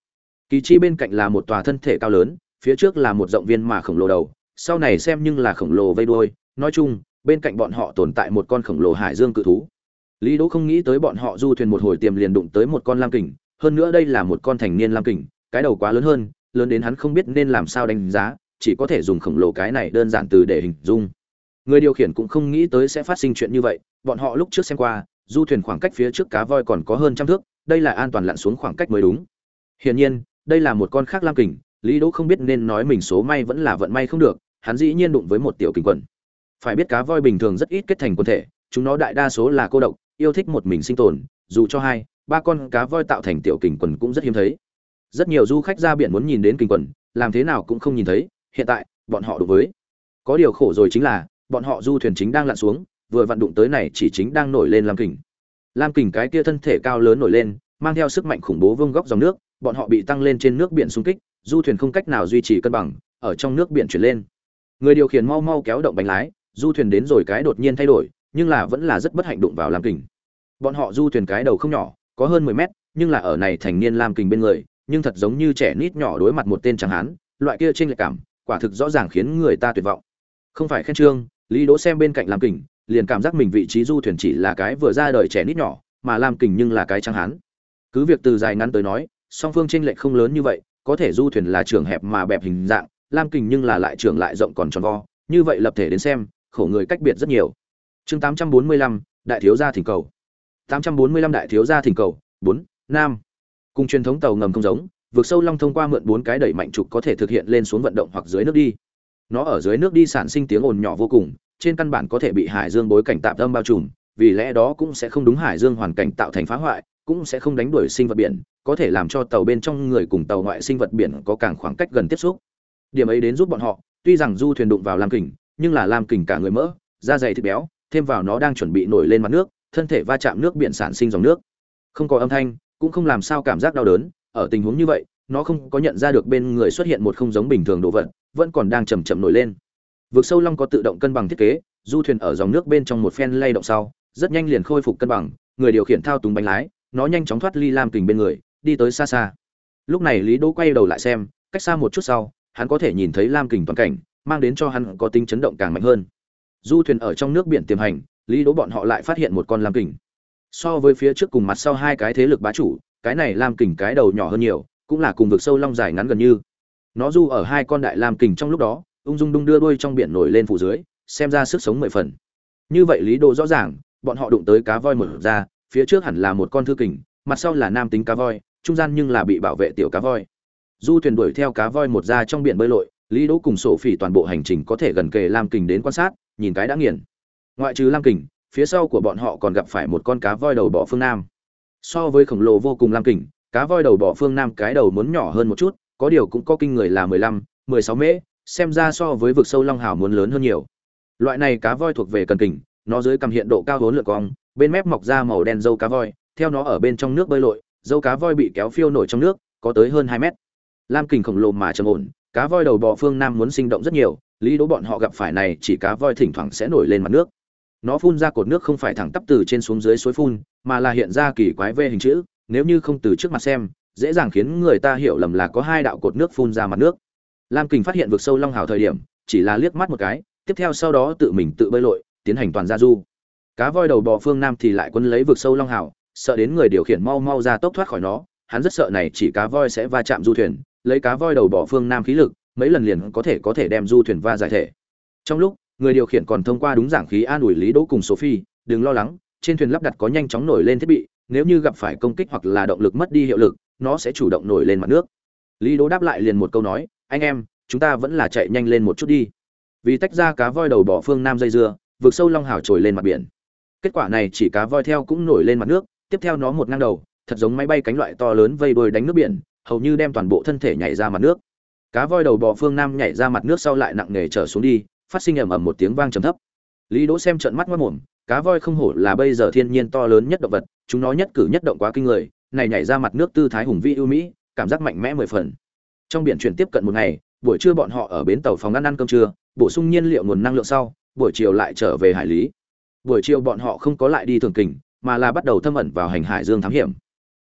Kỳ chi bên cạnh là một tòa thân thể cao lớn, phía trước là một rộng viên mà khổng lồ đầu, sau này xem nhưng là khổng lồ vây đuôi. Nói chung, bên cạnh bọn họ tồn tại một con khổng lồ hải dương cự thú. Lý đỗ không nghĩ tới bọn họ du thuyền một hồi tiềm liền đụng tới một con lam kình, hơn nữa đây là một con thành niên lam kình, cái đầu quá lớn hơn, lớn đến hắn không biết nên làm sao đánh giá, chỉ có thể dùng khổng lồ cái này đơn giản từ để hình dung người điều khiển cũng không nghĩ tới sẽ phát sinh chuyện như vậy, bọn họ lúc trước xem qua, du thuyền khoảng cách phía trước cá voi còn có hơn trăm thước, đây là an toàn lặn xuống khoảng cách mới đúng. Hiển nhiên, đây là một con khác lam kình, lý đỗ không biết nên nói mình số may vẫn là vận may không được, hắn dĩ nhiên đụng với một tiểu kình quần. Phải biết cá voi bình thường rất ít kết thành quần thể, chúng nó đại đa số là cô độc, yêu thích một mình sinh tồn, dù cho hai, ba con cá voi tạo thành tiểu kình quần cũng rất hiếm thấy. Rất nhiều du khách ra biển muốn nhìn đến kình quần, làm thế nào cũng không nhìn thấy, hiện tại, bọn họ đối với. Có điều khổ rồi chính là bọn họ du thuyền chính đang lặn xuống, vừa vặn đụng tới này chỉ chính đang nổi lên lam kình. Lam kình cái kia thân thể cao lớn nổi lên, mang theo sức mạnh khủng bố vương góc dòng nước, bọn họ bị tăng lên trên nước biển xung kích, du thuyền không cách nào duy trì cân bằng, ở trong nước biển chuyển lên. Người điều khiển mau mau kéo động bánh lái, du thuyền đến rồi cái đột nhiên thay đổi, nhưng là vẫn là rất bất hạnh đụng vào lam kình. Bọn họ du thuyền cái đầu không nhỏ, có hơn mười mét, nhưng là ở này thành niên lam kình bên người, nhưng thật giống như trẻ nít nhỏ đối mặt một tên tráng hán, loại kia trên lệch cảm, quả thực rõ ràng khiến người ta tuyệt vọng. Không phải khen trương lý đỗ xem bên cạnh lam kình liền cảm giác mình vị trí du thuyền chỉ là cái vừa ra đời trẻ nít nhỏ mà lam kình nhưng là cái trắng hán. Cứ việc từ dài ngắn tới nói song phương tranh lệch không lớn như vậy có thể du thuyền là trường hẹp mà bẹp hình dạng lam kình nhưng là lại trường lại rộng còn tròn vo như vậy lập thể đến xem khổ người cách biệt rất nhiều. Chương 845, đại thiếu gia thỉnh cầu. 845 đại thiếu gia thỉnh cầu 4, nam. Cùng truyền thống tàu ngầm không giống vượt sâu long thông qua mượn bốn cái đẩy mạnh trục có thể thực hiện lên xuống vận động hoặc dưới nước đi nó ở dưới nước đi sản sinh tiếng ồn nhỏ vô cùng, trên căn bản có thể bị hải dương bối cảnh tạm tâm bao trùm, vì lẽ đó cũng sẽ không đúng hải dương hoàn cảnh tạo thành phá hoại, cũng sẽ không đánh đuổi sinh vật biển, có thể làm cho tàu bên trong người cùng tàu ngoại sinh vật biển có càng khoảng cách gần tiếp xúc. Điểm ấy đến giúp bọn họ, tuy rằng du thuyền đụng vào lam kình, nhưng là lam kình cả người mỡ, da dày thịt béo, thêm vào nó đang chuẩn bị nổi lên mặt nước, thân thể va chạm nước biển sản sinh dòng nước. Không có âm thanh, cũng không làm sao cảm giác đau đớn, ở tình huống như vậy nó không có nhận ra được bên người xuất hiện một không giống bình thường đồ vật, vẫn còn đang chầm chậm nổi lên. Vực sâu long có tự động cân bằng thiết kế, du thuyền ở dòng nước bên trong một phen lay động sau, rất nhanh liền khôi phục cân bằng, người điều khiển thao túng bánh lái, nó nhanh chóng thoát ly lam kình bên người, đi tới xa xa. Lúc này lý đỗ quay đầu lại xem, cách xa một chút sau, hắn có thể nhìn thấy lam kình toàn cảnh, mang đến cho hắn có tính chấn động càng mạnh hơn. Du thuyền ở trong nước biển tiềm hành, lý đỗ bọn họ lại phát hiện một con lam kình. So với phía trước cùng mặt sau hai cái thế lực bá chủ, cái này lam kình cái đầu nhỏ hơn nhiều cũng là cùng vực sâu long dài ngắn gần như. Nó du ở hai con đại lam kình trong lúc đó, ung dung đung đưa đuôi trong biển nổi lên phủ dưới, xem ra sức sống mười phần. Như vậy lý đồ rõ ràng, bọn họ đụng tới cá voi mở ra, phía trước hẳn là một con thư kình, mặt sau là nam tính cá voi, trung gian nhưng là bị bảo vệ tiểu cá voi. Du thuyền đuổi theo cá voi một ra trong biển bơi lội, lý đỗ cùng sổ phỉ toàn bộ hành trình có thể gần kề lam kình đến quan sát, nhìn cái đã nghiền. Ngoại trừ lam kình, phía sau của bọn họ còn gặp phải một con cá voi đầu bỏ phương nam. So với khổng lồ vô cùng lam kình cá voi đầu bò phương nam cái đầu muốn nhỏ hơn một chút, có điều cũng có kinh người là mười lăm, mười sáu mễ, xem ra so với vực sâu long hào muốn lớn hơn nhiều. Loại này cá voi thuộc về cần kình, nó dưới cầm hiện độ cao vốn lượn cong, bên mép mọc ra màu đen dâu cá voi, theo nó ở bên trong nước bơi lội, dâu cá voi bị kéo phiêu nổi trong nước, có tới hơn hai mét. Lam kình khổng lồ mà trầm ổn, cá voi đầu bò phương nam muốn sinh động rất nhiều, lý đố bọn họ gặp phải này chỉ cá voi thỉnh thoảng sẽ nổi lên mặt nước. Nó phun ra cột nước không phải thẳng tắp từ trên xuống dưới suối phun, mà là hiện ra kỳ quái vê hình chữ nếu như không từ trước mặt xem, dễ dàng khiến người ta hiểu lầm là có hai đạo cột nước phun ra mặt nước. Lam kình phát hiện vực sâu long hào thời điểm, chỉ là liếc mắt một cái, tiếp theo sau đó tự mình tự bơi lội, tiến hành toàn gia du. Cá voi đầu bò phương nam thì lại quân lấy vực sâu long hào, sợ đến người điều khiển mau mau ra tốc thoát khỏi nó, hắn rất sợ này chỉ cá voi sẽ va chạm du thuyền, lấy cá voi đầu bò phương nam khí lực, mấy lần liền có thể có thể đem du thuyền va giải thể. Trong lúc, người điều khiển còn thông qua đúng giảng khí an ủi lý đỗ cùng sophie, đừng lo lắng, trên thuyền lắp đặt có nhanh chóng nổi lên thiết bị nếu như gặp phải công kích hoặc là động lực mất đi hiệu lực nó sẽ chủ động nổi lên mặt nước. Lý đỗ đáp lại liền một câu nói anh em chúng ta vẫn là chạy nhanh lên một chút đi. Vì tách ra cá voi đầu bỏ phương nam dây dưa vượt sâu long hào trồi lên mặt biển. Kết quả này chỉ cá voi theo cũng nổi lên mặt nước tiếp theo nó một ngang đầu thật giống máy bay cánh loại to lớn vây đuôi đánh nước biển hầu như đem toàn bộ thân thể nhảy ra mặt nước. Cá voi đầu bò phương nam nhảy ra mặt nước sau lại nặng nề trở xuống đi phát sinh ầm ầm một tiếng vang trầm thấp. Lý đỗ xem trận mắt ngất ngụm, cá voi không hổ là bây giờ thiên nhiên to lớn nhất động vật chúng nó nhất cử nhất động quá kinh người, này nhảy ra mặt nước tư thái hùng vĩ ưu mỹ, cảm giác mạnh mẽ mười phần. Trong biển chuyển tiếp cận một ngày, buổi trưa bọn họ ở bến tàu phòng ăn ăn cơm trưa, bổ sung nhiên liệu nguồn năng lượng sau, buổi chiều lại trở về hải lý. Buổi chiều bọn họ không có lại đi thường kình, mà là bắt đầu thâm ẩn vào hành hải dương thám hiểm.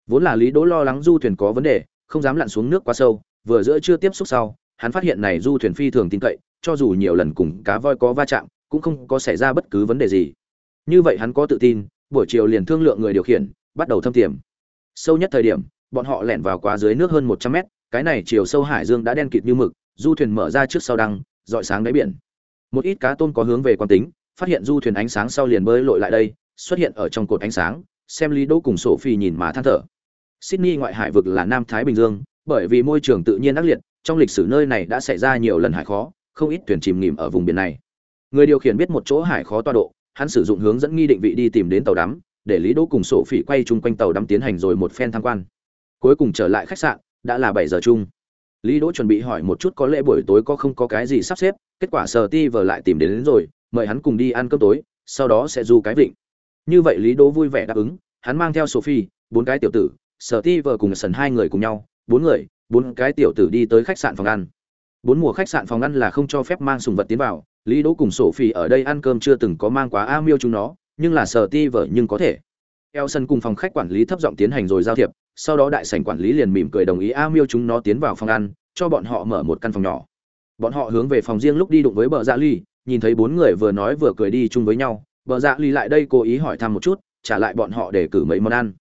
Vốn là lý đỗ lo lắng du thuyền có vấn đề, không dám lặn xuống nước quá sâu, vừa giữa chưa tiếp xúc sau, hắn phát hiện này du thuyền phi thường tin cậy, cho dù nhiều lần cùng cá voi có va chạm, cũng không có xảy ra bất cứ vấn đề gì. Như vậy hắn có tự tin buổi chiều liền thương lượng người điều khiển, bắt đầu thâm tiềm. Sâu nhất thời điểm, bọn họ lẻn vào quá dưới nước hơn một trăm mét, cái này chiều sâu hải dương đã đen kịt như mực, du thuyền mở ra trước sau đăng, dọi sáng đáy biển. Một ít cá tôm có hướng về quan tính, phát hiện du thuyền ánh sáng sau liền bơi lội lại đây, xuất hiện ở trong cột ánh sáng, xem lý đỗ cùng sổ phi nhìn mà than thở. Sydney ngoại hải vực là nam thái bình dương, bởi vì môi trường tự nhiên ác liệt, trong lịch sử nơi này đã xảy ra nhiều lần hải khó, không ít thuyền chìm nghỉm ở vùng biển này. Người điều khiển biết một chỗ hải khó toa độ hắn sử dụng hướng dẫn nghi định vị đi tìm đến tàu đắm để lý đỗ cùng sổ phỉ quay chung quanh tàu đắm tiến hành rồi một phen tham quan. Cuối cùng trở lại khách sạn đã là bảy giờ chung. Lý đỗ chuẩn bị hỏi một chút có lẽ buổi tối có không có cái gì sắp xếp kết quả sờ ti vờ lại tìm đến, đến rồi mời hắn cùng đi ăn cơm tối sau đó sẽ du cái vịnh. Như vậy lý đỗ vui vẻ đáp ứng hắn mang theo sophie bốn cái tiểu tử sờ ti vờ cùng sần hai người cùng nhau bốn người bốn cái tiểu tử đi tới khách sạn phòng ăn bốn mùa khách sạn phòng ăn là không cho phép mang sùng vật tiến vào lý đỗ cùng sophie ở đây ăn cơm chưa từng có mang quá a miêu chúng nó nhưng là sở ti vợ nhưng có thể Elson cùng phòng khách quản lý thấp giọng tiến hành rồi giao thiệp, sau đó đại sảnh quản lý liền mỉm cười đồng ý A Miêu chúng nó tiến vào phòng ăn, cho bọn họ mở một căn phòng nhỏ. Bọn họ hướng về phòng riêng lúc đi đụng với bờ Dạ Ly, nhìn thấy bốn người vừa nói vừa cười đi chung với nhau, bờ Dạ Ly lại đây cố ý hỏi thăm một chút, trả lại bọn họ để cử mấy món ăn.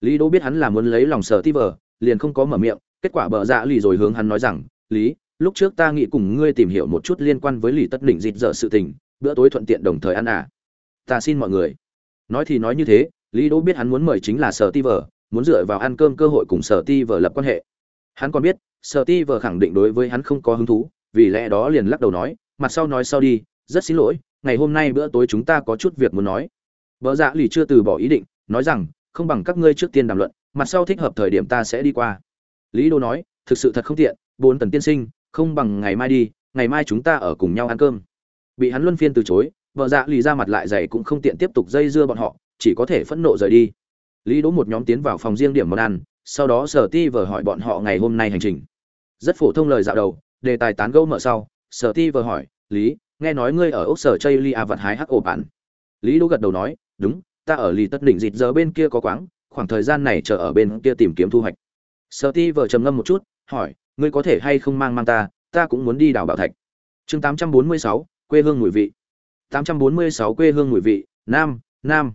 Lý Đỗ biết hắn là muốn lấy lòng Sở Ti vờ, liền không có mở miệng kết quả bờ dạ ly rồi hướng hắn nói rằng lý lúc trước ta nghĩ cùng ngươi tìm hiểu một chút liên quan với lì tất đỉnh dịt dở sự tình, bữa tối thuận tiện đồng thời ăn à. Ta xin mọi người. Nói thì nói như thế, lý đỗ biết hắn muốn mời chính là sở ti vờ, muốn dựa vào ăn cơm cơ hội cùng sở ti vờ lập quan hệ. Hắn còn biết, sở ti vờ khẳng định đối với hắn không có hứng thú, vì lẽ đó liền lắc đầu nói, mặt sau nói sau đi, rất xin lỗi, ngày hôm nay bữa tối chúng ta có chút việc muốn nói. Vợ dạ lì chưa từ bỏ ý định, nói rằng, không bằng các ngươi trước tiên đàm luận, mặt sau thích hợp thời điểm ta sẽ đi qua. Lý đô nói, thực sự thật không tiện, bốn tần tiên sinh không bằng ngày mai đi, ngày mai chúng ta ở cùng nhau ăn cơm. Bị hắn luân phiên từ chối, vợ dạ lì ra mặt lại dày cũng không tiện tiếp tục dây dưa bọn họ, chỉ có thể phẫn nộ rời đi. Lý đỗ một nhóm tiến vào phòng riêng điểm món ăn, sau đó sở ti vờ hỏi bọn họ ngày hôm nay hành trình. Rất phổ thông lời dạo đầu, đề tài tán gẫu mở sau, sở ti vờ hỏi, lý, nghe nói ngươi ở ốc sở chây li a à vật hái hắc ổ bản lý đỗ gật đầu nói, đúng, ta ở lì tất đỉnh dịt giờ bên kia có quáng khoảng thời gian này chờ ở bên kia tìm kiếm thu hoạch. Sở ti vờ trầm ngâm một chút hỏi ngươi có thể hay không mang mang ta? Ta cũng muốn đi đào bảo thạch. Chương 846, quê hương mùi vị. 846 quê hương mùi vị. Nam nam.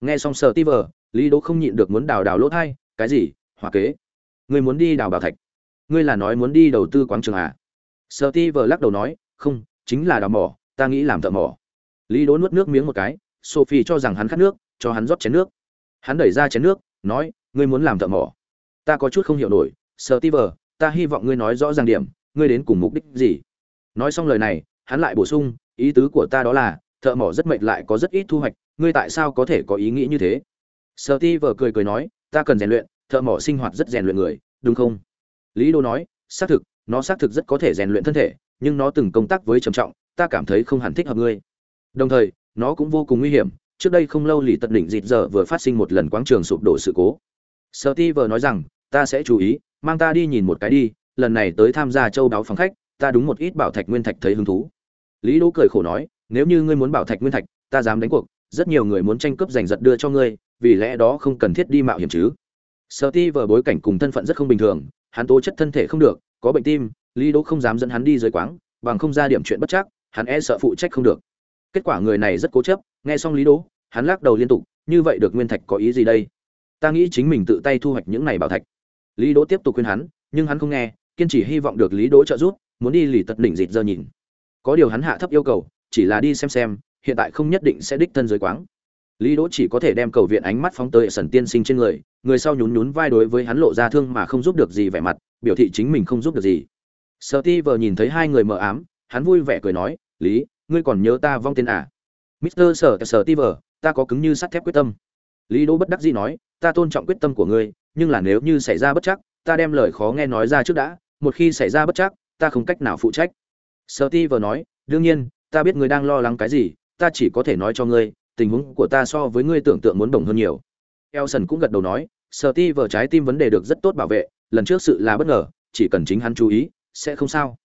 Nghe xong sở ti vờ lý đỗ không nhịn được muốn đào đào lỗ thai. Cái gì? Hỏa kế? Ngươi muốn đi đào bảo thạch? Ngươi là nói muốn đi đầu tư quáng trường à? Sở ti vờ lắc đầu nói không chính là đào mỏ. Ta nghĩ làm thợ mỏ. Lý đỗ nuốt nước miếng một cái. Sophie cho rằng hắn khát nước cho hắn rót chén nước. Hắn đẩy ra chén nước nói ngươi muốn làm thợ mỏ? Ta có chút không hiểu nổi. Sở ti vờ ta hy vọng ngươi nói rõ ràng điểm, ngươi đến cùng mục đích gì? Nói xong lời này, hắn lại bổ sung, ý tứ của ta đó là, thợ mỏ rất mệt lại có rất ít thu hoạch, ngươi tại sao có thể có ý nghĩ như thế? Sợ ti vờ cười cười nói, ta cần rèn luyện, thợ mỏ sinh hoạt rất rèn luyện người, đúng không? Lý đô nói, xác thực, nó xác thực rất có thể rèn luyện thân thể, nhưng nó từng công tác với trầm trọng, ta cảm thấy không hẳn thích hợp ngươi. Đồng thời, nó cũng vô cùng nguy hiểm, trước đây không lâu lì tật đỉnh dịt giờ vừa phát sinh một lần quáng trường sụp đổ sự cố. Sợ ti vờ nói rằng ta sẽ chú ý, mang ta đi nhìn một cái đi, lần này tới tham gia châu đáo phòng khách, ta đúng một ít bảo thạch nguyên thạch thấy hứng thú. Lý đỗ cười khổ nói, nếu như ngươi muốn bảo thạch nguyên thạch, ta dám đánh cuộc, rất nhiều người muốn tranh cướp giành giật đưa cho ngươi, vì lẽ đó không cần thiết đi mạo hiểm chứ. Sợ ti vờ bối cảnh cùng thân phận rất không bình thường, hắn tố chất thân thể không được, có bệnh tim, lý đỗ không dám dẫn hắn đi dưới quáng, bằng không ra điểm chuyện bất chắc, hắn e sợ phụ trách không được. Kết quả người này rất cố chấp, nghe xong lý đỗ, hắn lắc đầu liên tục, như vậy được nguyên thạch có ý gì đây? Ta nghĩ chính mình tự tay thu hoạch những này bảo thạch lý đỗ tiếp tục khuyên hắn, nhưng hắn không nghe, kiên trì hy vọng được lý đỗ trợ giúp, muốn đi lì tật đỉnh dịt giờ nhìn. Có điều hắn hạ thấp yêu cầu, chỉ là đi xem xem, hiện tại không nhất định sẽ đích thân dưới quáng. Lý đỗ chỉ có thể đem cầu viện ánh mắt phóng tới sần tiên sinh trên người người sau nhún nhún vai đối với hắn lộ ra thương mà không giúp được gì vẻ mặt, biểu thị chính mình không giúp được gì. Sợ ti vờ nhìn thấy hai người mờ ám, hắn vui vẻ cười nói, lý, ngươi còn nhớ ta vong tên à? Mister sở sở ti vờ ta có cứng như sắt thép quyết tâm. Lý đỗ bất đắc dĩ nói, ta tôn trọng quyết tâm của ngươi nhưng là nếu như xảy ra bất chắc, ta đem lời khó nghe nói ra trước đã, một khi xảy ra bất chắc, ta không cách nào phụ trách. Sở ti nói, đương nhiên, ta biết ngươi đang lo lắng cái gì, ta chỉ có thể nói cho ngươi, tình huống của ta so với ngươi tưởng tượng muốn đồng hơn nhiều. Elson cũng gật đầu nói, sở ti trái tim vấn đề được rất tốt bảo vệ, lần trước sự là bất ngờ, chỉ cần chính hắn chú ý, sẽ không sao.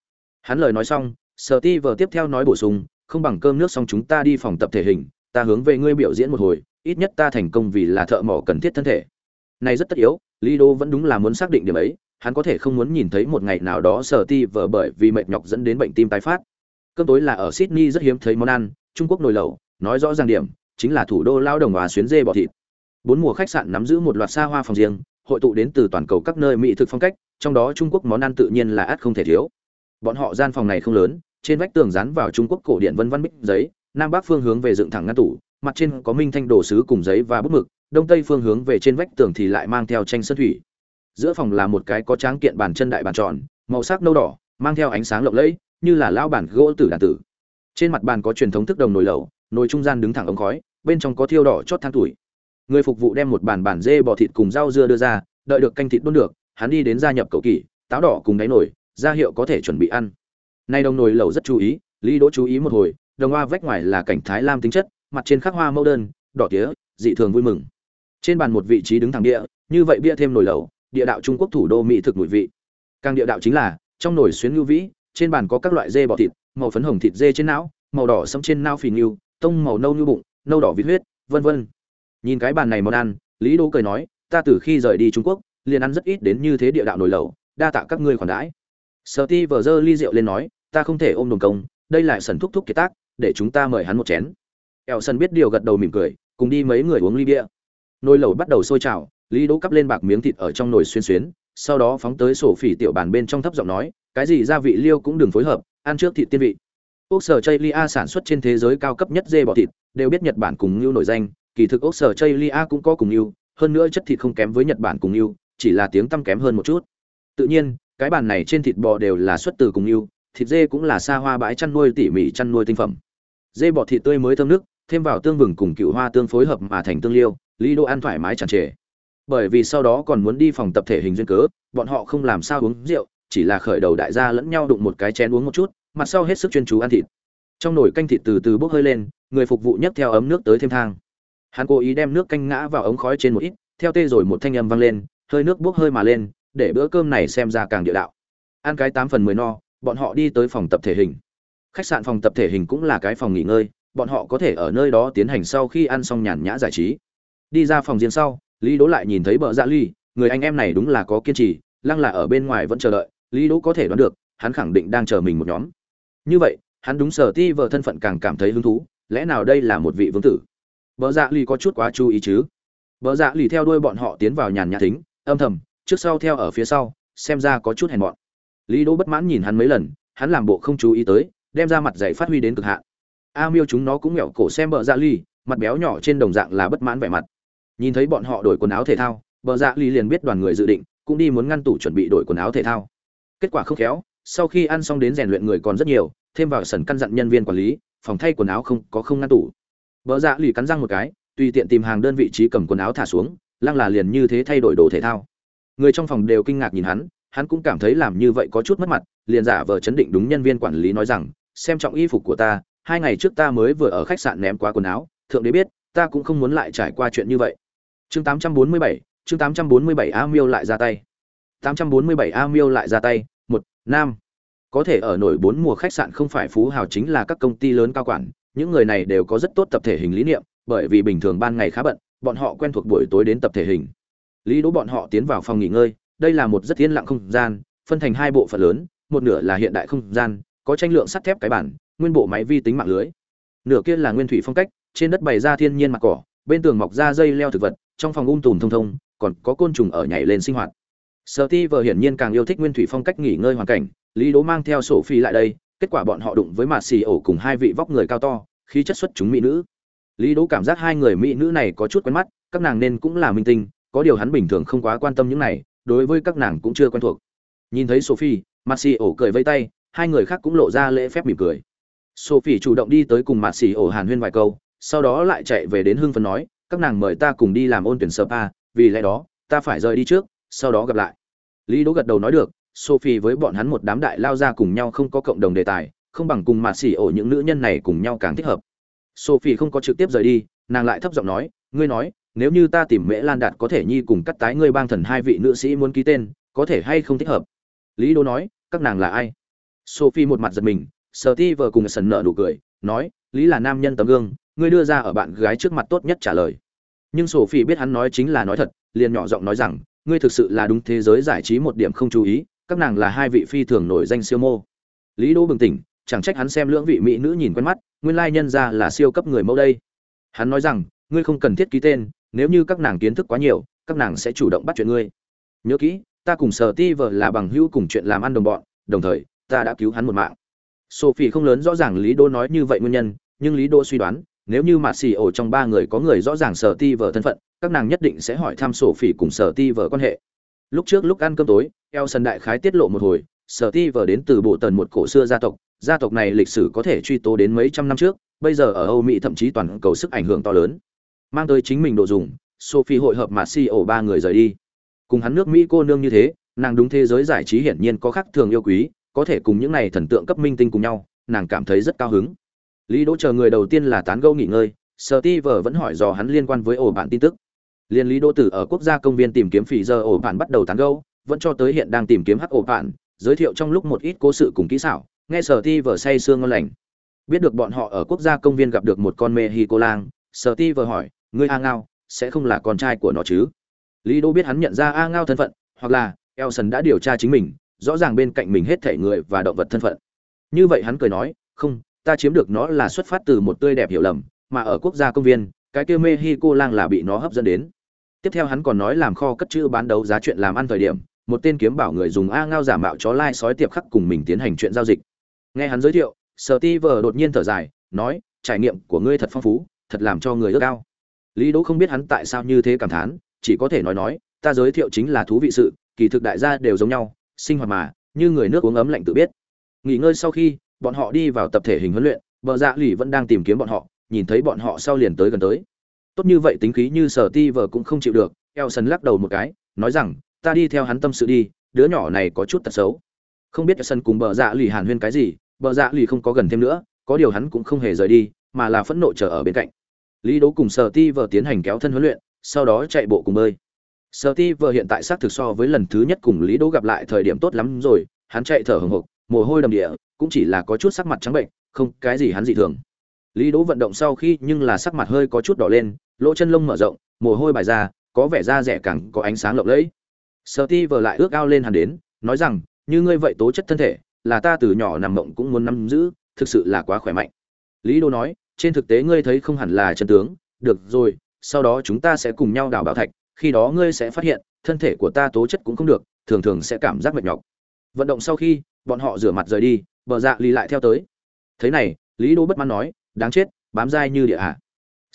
Hắn lời nói xong, sở ti tiếp theo nói bổ sung, không bằng cơm nước xong chúng ta đi phòng tập thể hình, ta hướng về ngươi biểu diễn một hồi, ít nhất ta thành công vì là thợ mỏ cần thiết thân thể này rất tất yếu lý đô vẫn đúng là muốn xác định điểm ấy, hắn có thể không muốn nhìn thấy một ngày nào đó sở ti vờ bởi vì mệt nhọc dẫn đến bệnh tim tái phát. Cơm tối là ở sydney rất hiếm thấy món ăn, trung quốc nồi lẩu, nói rõ ràng điểm, chính là thủ đô lao đồng hòa xuyến dê bò thịt. Bốn mùa khách sạn nắm giữ một loạt xa hoa phòng riêng, hội tụ đến từ toàn cầu các nơi mỹ thực phong cách, trong đó trung quốc món ăn tự nhiên là át không thể thiếu. Bọn họ gian phòng này không lớn, trên vách tường dán vào trung quốc cổ điển vân văn bích giấy, nam bắc phương hướng về dựng thẳng ngăn tủ, mặt trên có minh thanh đồ sứ cùng giấy và bút mực đông tây phương hướng về trên vách tường thì lại mang theo tranh sơn thủy. Giữa phòng là một cái có tráng kiện bàn chân đại bàn tròn, màu sắc nâu đỏ, mang theo ánh sáng lộng lẫy, như là lão bản gỗ tử đàn tử. Trên mặt bàn có truyền thống thức đồng nồi lẩu, nồi trung gian đứng thẳng ống khói, bên trong có thiêu đỏ chót than tuổi. Người phục vụ đem một bàn bản dê bò thịt cùng rau dưa đưa ra, đợi được canh thịt đun được, hắn đi đến gia nhập cầu kỳ táo đỏ cùng đáy nồi, ra hiệu có thể chuẩn bị ăn. Nay đồng nồi lẩu rất chú ý, lý đỗ chú ý một hồi, đồng hoa vách ngoài là cảnh thái lam tính chất, mặt trên khắc hoa mẫu đơn, đỏ tía, dị thường vui mừng trên bàn một vị trí đứng thẳng địa, như vậy bia thêm nồi lẩu, địa đạo trung quốc thủ đô mỹ thực mùi vị. Càng địa đạo chính là, trong nồi xuyến lưu vĩ, trên bàn có các loại dê bò thịt, màu phấn hồng thịt dê trên não, màu đỏ sẫm trên não phì ngưu tông màu nâu như bụng, nâu đỏ vít huyết, vân vân. Nhìn cái bàn này món ăn, lý đỗ cười nói, ta từ khi rời đi trung quốc, liền ăn rất ít đến như thế địa đạo nồi lẩu, đa tạ các ngươi khoản đãi. Sợ ti vờ dơ ly rượu lên nói, ta không thể ôm đồng công, đây lại sần thúc thúc kiệt tác, để chúng ta mời hắn một chén. Eo sân biết điều gật đầu mỉm cười, cùng đi mấy người uống ly bia nồi lẩu bắt đầu sôi trào, lý đỗ cắp lên bạc miếng thịt ở trong nồi xuyên xuyến, sau đó phóng tới sổ phỉ tiểu bàn bên trong thấp giọng nói, cái gì gia vị liêu cũng đừng phối hợp, ăn trước thịt tiên vị. Ốc sở chây lia sản xuất trên thế giới cao cấp nhất dê bò thịt, đều biết nhật bản cùng ngưu nổi danh, kỳ thực ốc sở chây lia cũng có cùng ngưu, hơn nữa chất thịt không kém với nhật bản cùng ngưu, chỉ là tiếng tăm kém hơn một chút. Tự nhiên, cái bàn này trên thịt bò đều là xuất từ cùng ngưu, thịt dê cũng là xa hoa bãi chăn nuôi tỉ mỉ chăn nuôi tinh phẩm. Dê bò thịt tươi mới thơm nước, thêm vào tương vừng cùng cựu hoa tương phối hợp mà thành tương liêu lý đỗ ăn thoải mái tràn trề. Bởi vì sau đó còn muốn đi phòng tập thể hình duyên cớ, bọn họ không làm sao uống rượu, chỉ là khởi đầu đại gia lẫn nhau đụng một cái chén uống một chút, mặt sau hết sức chuyên chú ăn thịt. Trong nồi canh thịt từ từ bốc hơi lên, người phục vụ nhấc theo ấm nước tới thêm thang. Hắn cố ý đem nước canh ngã vào ống khói trên một ít, theo tê rồi một thanh âm vang lên, hơi nước bốc hơi mà lên, để bữa cơm này xem ra càng địa đạo. Ăn cái tám phần mười no, bọn họ đi tới phòng tập thể hình. Khách sạn phòng tập thể hình cũng là cái phòng nghỉ ngơi, bọn họ có thể ở nơi đó tiến hành sau khi ăn xong nhàn nhã giải trí đi ra phòng riêng sau, lý đỗ lại nhìn thấy bợ dạ ly, người anh em này đúng là có kiên trì, lăng là ở bên ngoài vẫn chờ đợi, lý đỗ có thể đoán được, hắn khẳng định đang chờ mình một nhóm. Như vậy, hắn đúng sở ti vợ thân phận càng cảm thấy hứng thú, lẽ nào đây là một vị vương tử? Bờ dạ ly có chút quá chú ý chứ? Bờ dạ ly theo đuôi bọn họ tiến vào nhàn nhã thính, âm thầm, trước sau theo ở phía sau, xem ra có chút hèn mọn. Lý đỗ bất mãn nhìn hắn mấy lần, hắn làm bộ không chú ý tới, đem ra mặt dạy phát huy đến cực hạn. A miêu chúng nó cũng nghẹo cổ xem bờ dạ ly, mặt béo nhỏ trên đồng dạng là bất mãn vẻ mặt nhìn thấy bọn họ đổi quần áo thể thao, bờ dạ ly liền biết đoàn người dự định, cũng đi muốn ngăn tủ chuẩn bị đổi quần áo thể thao. Kết quả không khéo, sau khi ăn xong đến rèn luyện người còn rất nhiều, thêm vào sần căn dặn nhân viên quản lý, phòng thay quần áo không có không ngăn tủ. Bờ dạ ly cắn răng một cái, tùy tiện tìm hàng đơn vị trí cầm quần áo thả xuống, lăng là liền như thế thay đổi đồ thể thao. Người trong phòng đều kinh ngạc nhìn hắn hắn cũng cảm thấy làm như vậy có chút mất mặt, liền giả vờ chấn định đúng nhân viên quản lý nói rằng, xem trọng y phục của ta, hai ngày trước ta mới vừa ở khách sạn ném qua quần áo, thượng đế biết, ta cũng không muốn lại trải qua chuyện như vậy chương 847, chương 847 a miêu lại ra tay. 847 a miêu lại ra tay một nam. Có thể ở nổi bốn mùa khách sạn không phải phú hào chính là các công ty lớn cao quản những người này đều có rất tốt tập thể hình lý niệm bởi vì bình thường ban ngày khá bận bọn họ quen thuộc buổi tối đến tập thể hình. Lý đỗ bọn họ tiến vào phòng nghỉ ngơi đây là một rất yên lặng không gian phân thành hai bộ phận lớn một nửa là hiện đại không gian có tranh lượng sắt thép cái bản nguyên bộ máy vi tính mạng lưới. Nửa kia là nguyên thủy phong cách trên đất bày ra thiên nhiên mặt cỏ bên tường mọc ra dây leo thực vật trong phòng ung um tùm thông thông, còn có côn trùng ở nhảy lên sinh hoạt. Sợ ti vợ hiển nhiên càng yêu thích nguyên thủy phong cách nghỉ ngơi hoàn cảnh, lý đố mang theo sổ phi lại đây, kết quả bọn họ đụng với mạt xì ổ cùng hai vị vóc người cao to, khí chất xuất chúng mỹ nữ. Lý đố cảm giác hai người mỹ nữ này có chút quen mắt, các nàng nên cũng là minh tinh, có điều hắn bình thường không quá quan tâm những này, đối với các nàng cũng chưa quen thuộc. Nhìn thấy sophie mạt xì ổ cười vây tay, hai người khác cũng lộ ra lễ phép mỉm cười. Sophie chủ động đi tới cùng mạt xì ổ hàn huyên vài câu, sau đó lại chạy về đến hưng phấn nói các nàng mời ta cùng đi làm ôn tuyển spa vì lẽ đó, ta phải rời đi trước, sau đó gặp lại. Lý đỗ gật đầu nói được, sophie với bọn hắn một đám đại lao ra cùng nhau không có cộng đồng đề tài, không bằng cùng mà xỉ ổ những nữ nhân này cùng nhau càng thích hợp. Sophie không có trực tiếp rời đi, nàng lại thấp giọng nói, ngươi nói, nếu như ta tìm mễ lan đạt có thể nhi cùng cắt tái ngươi bang thần hai vị nữ sĩ muốn ký tên, có thể hay không thích hợp? Lý Đỗ nói, các nàng là ai? Sophie một mặt giật mình sở ti cùng sần nợ nụ cười, nói, lý là nam nhân tấm gương ngươi đưa ra ở bạn gái trước mặt tốt nhất trả lời. Nhưng sophie biết hắn nói chính là nói thật, liền nhỏ giọng nói rằng, ngươi thực sự là đúng thế giới giải trí một điểm không chú ý, các nàng là hai vị phi thường nổi danh siêu mô. Lý đô bừng tỉnh, chẳng trách hắn xem lưỡng vị mỹ nữ nhìn quen mắt, nguyên lai nhân ra là siêu cấp người mẫu đây. Hắn nói rằng, ngươi không cần thiết ký tên, nếu như các nàng kiến thức quá nhiều, các nàng sẽ chủ động bắt chuyện ngươi. Nhớ kỹ, ta cùng sở ti vợ là bằng hữu cùng chuyện làm ăn đồng bọn, đồng thời, ta đã cứu hắn một mạng. Sophie không lớn rõ ràng lý đô nói như vậy nguyên nhân, nhưng lý đô suy đoán nếu như mà xì ổ trong ba người có người rõ ràng sở ti vợ thân phận, các nàng nhất định sẽ hỏi thăm sổ phỉ cùng sở ti vợ quan hệ. Lúc trước lúc ăn cơm tối, eo sân đại khái tiết lộ một hồi, sở ti vợ đến từ bộ tần một cổ xưa gia tộc gia tộc này lịch sử có thể truy tố đến mấy trăm năm trước, bây giờ ở âu mỹ thậm chí toàn cầu sức ảnh hưởng to lớn. Mang tới chính mình đồ dùng, sophie hội hợp mà xì ổ ba người rời đi. Cùng hắn nước mỹ cô nương như thế, nàng đúng thế giới giải trí hiển nhiên có khác thường yêu quý, có thể cùng những này thần tượng cấp minh tinh cùng nhau, nàng cảm thấy rất cao hứng lý đỗ chờ người đầu tiên là tán gẫu nghỉ ngơi, sở ti vờ vẫn hỏi dò hắn liên quan với ổ bạn tin tức. Liên lý đỗ tử ở quốc gia công viên tìm kiếm phỉ giờ ổ bạn bắt đầu tán gẫu, vẫn cho tới hiện đang tìm kiếm hắc ổ bạn, giới thiệu trong lúc một ít cố sự cùng kỹ xảo, nghe sở ti vờ say sương ngon lành. Biết được bọn họ ở quốc gia công viên gặp được một con mê hi cô lang, sở ti vờ hỏi, ngươi a ngao, sẽ không là con trai của nó chứ? Lý Đỗ biết hắn nhận ra a ngao thân phận, hoặc là elson đã điều tra chính mình, rõ ràng bên cạnh mình hết thể người và động vật thân phận. Như vậy hắn cười nói, không ta chiếm được nó là xuất phát từ một tươi đẹp hiểu lầm, mà ở quốc gia công viên, cái kia mexico lang là bị nó hấp dẫn đến. Tiếp theo hắn còn nói làm kho cất chữ bán đấu giá chuyện làm ăn thời điểm, một tên kiếm bảo người dùng a ngao giả mạo chó lai sói tiệp khắc cùng mình tiến hành chuyện giao dịch. Nghe hắn giới thiệu sở ti vờ đột nhiên thở dài, nói, trải nghiệm của ngươi thật phong phú, thật làm cho người ước ao. Lý đỗ không biết hắn tại sao như thế cảm thán, chỉ có thể nói nói, ta giới thiệu chính là thú vị sự, kỳ thực đại gia đều giống nhau, sinh hoạt mà, như người nước uống ấm lạnh tự biết. Nghỉ ngơi sau khi bọn họ đi vào tập thể hình huấn luyện, bờ dạ lì vẫn đang tìm kiếm bọn họ, nhìn thấy bọn họ sau liền tới gần tới. Tốt như vậy tính khí như sở ti vờ cũng không chịu được eo sân lắc đầu một cái, nói rằng, ta đi theo hắn tâm sự đi, đứa nhỏ này có chút tật xấu. Không biết sân cùng bờ dạ lì hàn huyên cái gì, bờ dạ lì không có gần thêm nữa, có điều hắn cũng không hề rời đi, mà là phẫn nộ chờ ở bên cạnh. Lý đấu cùng sở ti vờ tiến hành kéo thân huấn luyện, sau đó chạy bộ cùng bơi. Sở ti vờ hiện tại xác thực so với lần thứ nhất cùng lý đấu gặp lại thời điểm tốt lắm rồi, hắn chạy thở hồng hộc, mồ hôi đầm địa cũng chỉ là có chút sắc mặt trắng bệnh, không, cái gì hắn dị thường. Lý đỗ vận động sau khi nhưng là sắc mặt hơi có chút đỏ lên, lỗ chân lông mở rộng, mồ hôi bài ra, có vẻ da rẻ càng có ánh sáng lộng lẫy. Sợ ti vờ lại ước ao lên hắn đến, nói rằng, như ngươi vậy tố chất thân thể, là ta từ nhỏ nằm mộng cũng muốn nắm giữ, thực sự là quá khỏe mạnh. Lý đỗ nói, trên thực tế ngươi thấy không hẳn là chân tướng. Được rồi, sau đó chúng ta sẽ cùng nhau đào bảo thạch, khi đó ngươi sẽ phát hiện, thân thể của ta tố chất cũng không được, thường thường sẽ cảm giác mệt nhọc. Vận động sau khi, bọn họ rửa mặt rời đi bờ dạ lì lại theo tới. Thế này, lý đô bất mãn nói, đáng chết, bám dai như địa hạ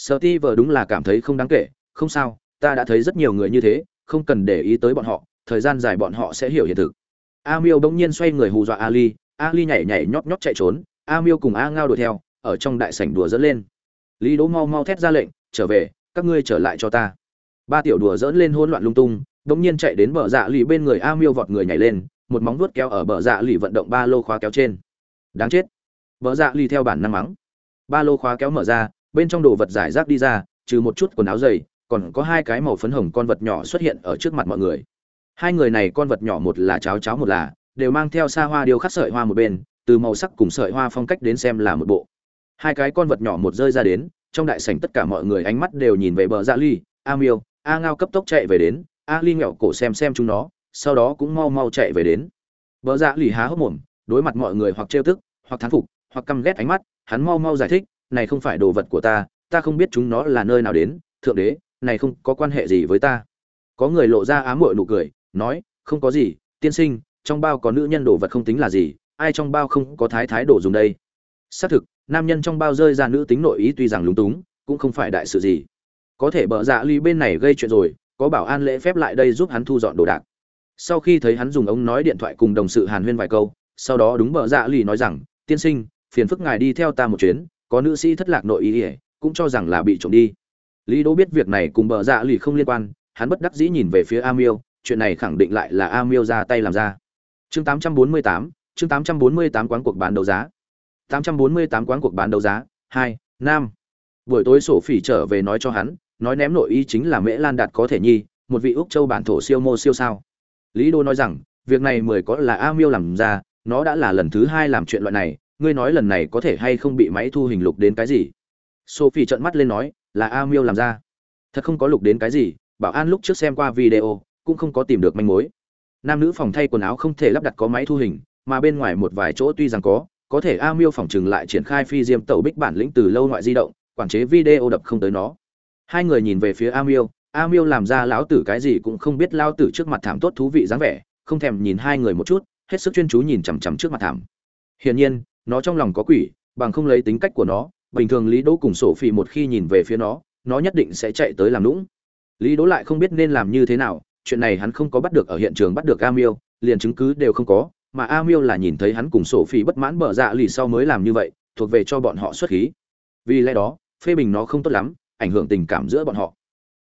sợ ti vờ đúng là cảm thấy không đáng kể, không sao, ta đã thấy rất nhiều người như thế, không cần để ý tới bọn họ, thời gian dài bọn họ sẽ hiểu hiện thực. A miêu bỗng nhiên xoay người hù dọa ali ali nhảy nhảy nhót nhót chạy trốn, a miêu cùng a ngao đuổi theo, ở trong đại sảnh đùa dẫn lên. Lý đỗ mau mau thét ra lệnh, trở về, các ngươi trở lại cho ta. Ba tiểu đùa dỡn lên hỗn loạn lung tung, bỗng nhiên chạy đến bờ dạ lì bên người a miêu vọt người nhảy lên một móng vuốt kéo ở bờ dạ lì vận động ba lô khóa kéo trên. Đáng chết. Bờ dạ lì theo bản năng mắng. Ba lô khóa kéo mở ra, bên trong đồ vật giải rác đi ra, trừ một chút quần áo dày, còn có hai cái màu phấn hồng con vật nhỏ xuất hiện ở trước mặt mọi người. Hai người này con vật nhỏ một là cháo cháo một là, đều mang theo xa hoa điêu khắc sợi hoa một bên, từ màu sắc cùng sợi hoa phong cách đến xem là một bộ. Hai cái con vật nhỏ một rơi ra đến, trong đại sảnh tất cả mọi người ánh mắt đều nhìn về bờ dạ ly a miêu, a ngao cấp tốc chạy về đến, a ly nghẹo cổ xem xem chúng nó sau đó cũng mau mau chạy về đến. Bờ dạ lì há hốc mồm, đối mặt mọi người hoặc trêu tức, hoặc thán phục, hoặc căm ghét ánh mắt, hắn mau mau giải thích, này không phải đồ vật của ta ta không biết chúng nó là nơi nào đến, thượng đế, này không có quan hệ gì với ta. Có người lộ ra ám muội nụ cười, nói, không có gì, tiên sinh, trong bao có nữ nhân đồ vật không tính là gì, ai trong bao không có thái thái đồ dùng đây? Xác thực, nam nhân trong bao rơi ra nữ tính nội ý tuy rằng lúng túng, cũng không phải đại sự gì. Có thể bợ dạ ly bên này gây chuyện rồi, có bảo an lễ phép lại đây giúp hắn thu dọn đồ đạc sau khi thấy hắn dùng ống nói điện thoại cùng đồng sự hàn huyên vài câu sau đó đúng bợ dạ lì nói rằng tiên sinh phiền phức ngài đi theo ta một chuyến có nữ sĩ thất lạc nội ý ỉa cũng cho rằng là bị trộm đi lý đỗ biết việc này cùng bợ dạ lì không liên quan hắn bất đắc dĩ nhìn về phía a miêu chuyện này khẳng định lại là a miêu ra tay làm ra chương 848, chương 848 quán cuộc bán đấu giá 848 quán cuộc bán đấu giá, hai nam. Buổi tối sổ phỉ trở về nói cho hắn, nói ném nội ý chính là Mễ Lan Đạt có thể nhi, một vị Úc Châu bản thổ siêu mô siêu sao. Lý Đô nói rằng, việc này mười có là A Miêu làm ra, nó đã là lần thứ hai làm chuyện loại này, ngươi nói lần này có thể hay không bị máy thu hình lục đến cái gì? Sophie trợn mắt lên nói, là A Miêu làm ra. Thật không có lục đến cái gì, bảo an lúc trước xem qua video, cũng không có tìm được manh mối. Nam nữ phòng thay quần áo không thể lắp đặt có máy thu hình, mà bên ngoài một vài chỗ tuy rằng có, có thể a miêu phòng trừng lại triển khai phi diêm tẩu bích bản lĩnh từ lâu ngoại di động quản chế video đập không tới nó hai người nhìn về phía a miêu a miêu làm ra lão tử cái gì cũng không biết lao tử trước mặt thảm tốt thú vị dáng vẻ, không thèm nhìn hai người một chút, hết sức chuyên chú nhìn chằm chằm trước mặt thảm. Hiển nhiên, nó trong lòng có quỷ, bằng không lấy tính cách của nó, bình thường lý đỗ cùng sổ phi một khi nhìn về phía nó nó nhất định sẽ chạy tới làm lũng lý đỗ lại không biết nên làm như thế nào, chuyện này hắn không có bắt được ở hiện trường bắt được a miêu, liền chứng cứ đều không có, mà a miêu là nhìn thấy hắn cùng sổ phi bất mãn bở dạ lì sau mới làm như vậy, thuộc về cho bọn họ xuất khí. Vì lẽ đó, phê bình nó không tốt lắm, ảnh hưởng tình cảm giữa bọn họ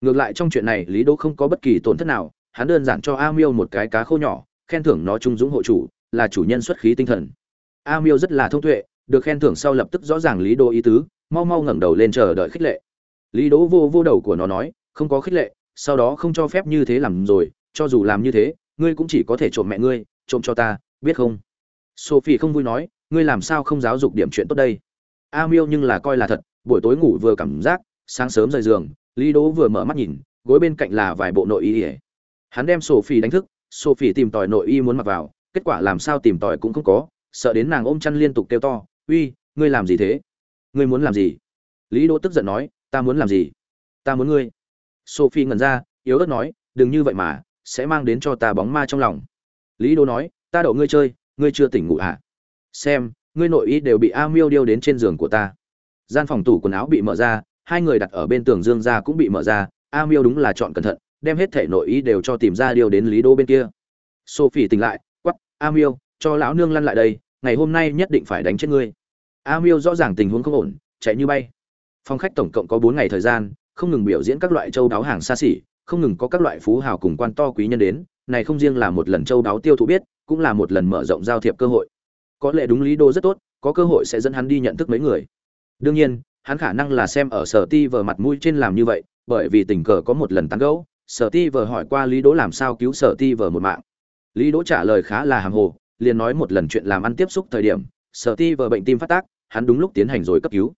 ngược lại trong chuyện này, lý đỗ không có bất kỳ tổn thất nào, hắn đơn giản cho a miêu một cái cá khô nhỏ, khen thưởng nó trung dũng hộ chủ, là chủ nhân xuất khí tinh thần. A miêu rất là thông tuệ, được khen thưởng sau lập tức rõ ràng lý đỗ ý tứ, mau mau ngẩng đầu lên chờ đợi khích lệ. Lý đỗ vô vô đầu của nó nói, không có khích lệ, sau đó không cho phép như thế làm rồi, cho dù làm như thế, ngươi cũng chỉ có thể trộm mẹ ngươi, trộm cho ta, biết không? Sophie không vui nói, ngươi làm sao không giáo dục điểm chuyện tốt đây? A miêu nhưng là coi là thật, buổi tối ngủ vừa cảm giác, sáng sớm rời giường lý đỗ vừa mở mắt nhìn, gối bên cạnh là vài bộ nội y ỉa hắn đem sophie đánh thức, sophie tìm tòi nội y muốn mặc vào, kết quả làm sao tìm tòi cũng không có, sợ đến nàng ôm chăn liên tục kêu to, uy, ngươi làm gì thế? Ngươi muốn làm gì? Lý đỗ tức giận nói, ta muốn làm gì? Ta muốn ngươi. Sophie ngẩn ra, yếu ớt nói, đừng như vậy mà, sẽ mang đến cho ta bóng ma trong lòng. Lý Đỗ nói, ta đậu ngươi chơi, ngươi chưa tỉnh ngủ à? Xem, ngươi nội y đều bị a miêu điêu đến trên giường của ta. Gian phòng tủ quần áo bị mở ra hai người đặt ở bên tường dương ra cũng bị mở ra, a miêu đúng là chọn cẩn thận, đem hết thể nội ý đều cho tìm ra điều đến lý đô bên kia. Sophie tỉnh lại quắp a miêu, cho lão nương lăn lại đây, ngày hôm nay nhất định phải đánh chết ngươi. A miêu rõ ràng tình huống không ổn, chạy như bay. Phòng khách tổng cộng có bốn ngày thời gian, không ngừng biểu diễn các loại châu đáo hàng xa xỉ, không ngừng có các loại phú hào cùng quan to quý nhân đến, này không riêng là một lần châu đáo tiêu thụ biết, cũng là một lần mở rộng giao thiệp cơ hội. Có lẽ đúng lý đô rất tốt, có cơ hội sẽ dẫn hắn đi nhận thức mấy người. Đương nhiên hắn khả năng là xem ở sở ti vờ mặt mũi trên làm như vậy, bởi vì tình cờ có một lần tán gẫu, sở ti vờ hỏi qua lý đỗ làm sao cứu sở ti vờ một mạng. Lý đỗ trả lời khá là hàm hồ, liền nói một lần chuyện làm ăn tiếp xúc thời điểm, sở ti vờ bệnh tim phát tác, hắn đúng lúc tiến hành rồi cấp cứu.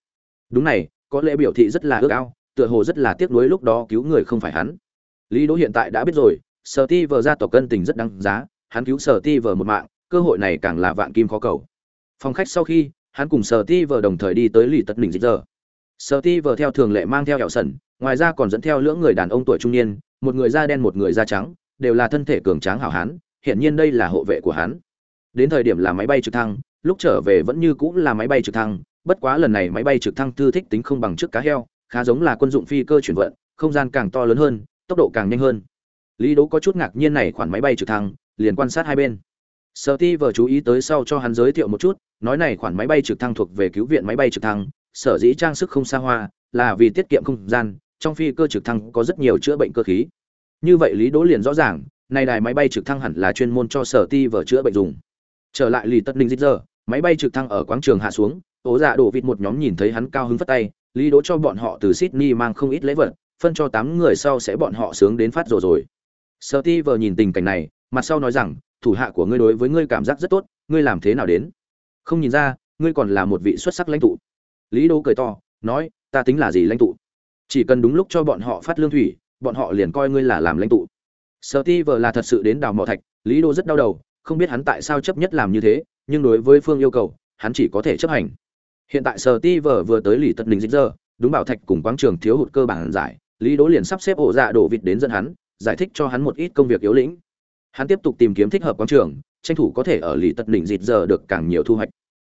Đúng này, có lẽ biểu thị rất là ước ao, tựa hồ rất là tiếc nuối lúc đó cứu người không phải hắn. Lý đỗ hiện tại đã biết rồi, sở ti vờ ra tộc cân tình rất đáng giá, hắn cứu sở ti vờ một mạng, cơ hội này càng là vạn kim khó cầu. Phòng khách sau khi, hắn cùng sở ti vờ đồng thời đi tới lì tật đỉnh dịch giờ sở ti vờ theo thường lệ mang theo hẹo sần, ngoài ra còn dẫn theo lưỡng người đàn ông tuổi trung niên, một người da đen một người da trắng, đều là thân thể cường tráng hảo hán, hiển nhiên đây là hộ vệ của hắn. Đến thời điểm là máy bay trực thăng, lúc trở về vẫn như cũng là máy bay trực thăng, bất quá lần này máy bay trực thăng Tư thích tính không bằng trước cá heo, khá giống là quân dụng phi cơ chuyển vận, không gian càng to lớn hơn, tốc độ càng nhanh hơn. Lý đỗ có chút ngạc nhiên này khoản máy bay trực thăng, liền quan sát hai bên. Sở ti vừa chú ý tới sau cho hắn giới thiệu một chút, nói này khoản máy bay trực thăng thuộc về cứu viện máy bay trực thăng sở dĩ trang sức không xa hoa là vì tiết kiệm không gian, trong phi cơ trực thăng có rất nhiều chữa bệnh cơ khí. Như vậy lý đỗ liền rõ ràng, nay đài máy bay trực thăng hẳn là chuyên môn cho sở ti vở chữa bệnh dùng. Trở lại lì tất ninh dít giờ, máy bay trực thăng ở quảng trường hạ xuống ố dạ đổ vịt một nhóm nhìn thấy hắn cao hứng phất tay, lý đỗ cho bọn họ từ sydney mang không ít lễ vật, phân cho tám người sau sẽ bọn họ sướng đến phát rồi rồi. Sở ti vờ nhìn tình cảnh này, mặt sau nói rằng, thủ hạ của ngươi đối với ngươi cảm giác rất tốt, ngươi làm thế nào đến? Không nhìn ra, ngươi còn là một vị xuất sắc lãnh tụ lý Đô cười to, nói, ta tính là gì lãnh tụ? Chỉ cần đúng lúc cho bọn họ phát lương thủy, bọn họ liền coi ngươi là làm lãnh tụ. Sợ ti vợ là thật sự đến đào mỏ thạch, lý đô rất đau đầu, không biết hắn tại sao chấp nhất làm như thế, nhưng đối với phương yêu cầu, hắn chỉ có thể chấp hành. Hiện tại sở ti vợ vừa tới lì tật đình dịch giờ đúng bảo thạch cùng quáng trường thiếu hụt cơ bản giải, lý đỗ liền sắp xếp ổ dạ đổ vịt đến dẫn hắn, giải thích cho hắn một ít công việc yếu lĩnh. Hắn tiếp tục tìm kiếm thích hợp quáng trường, tranh thủ có thể ở lì tật đỉnh dịch giờ được càng nhiều thu hoạch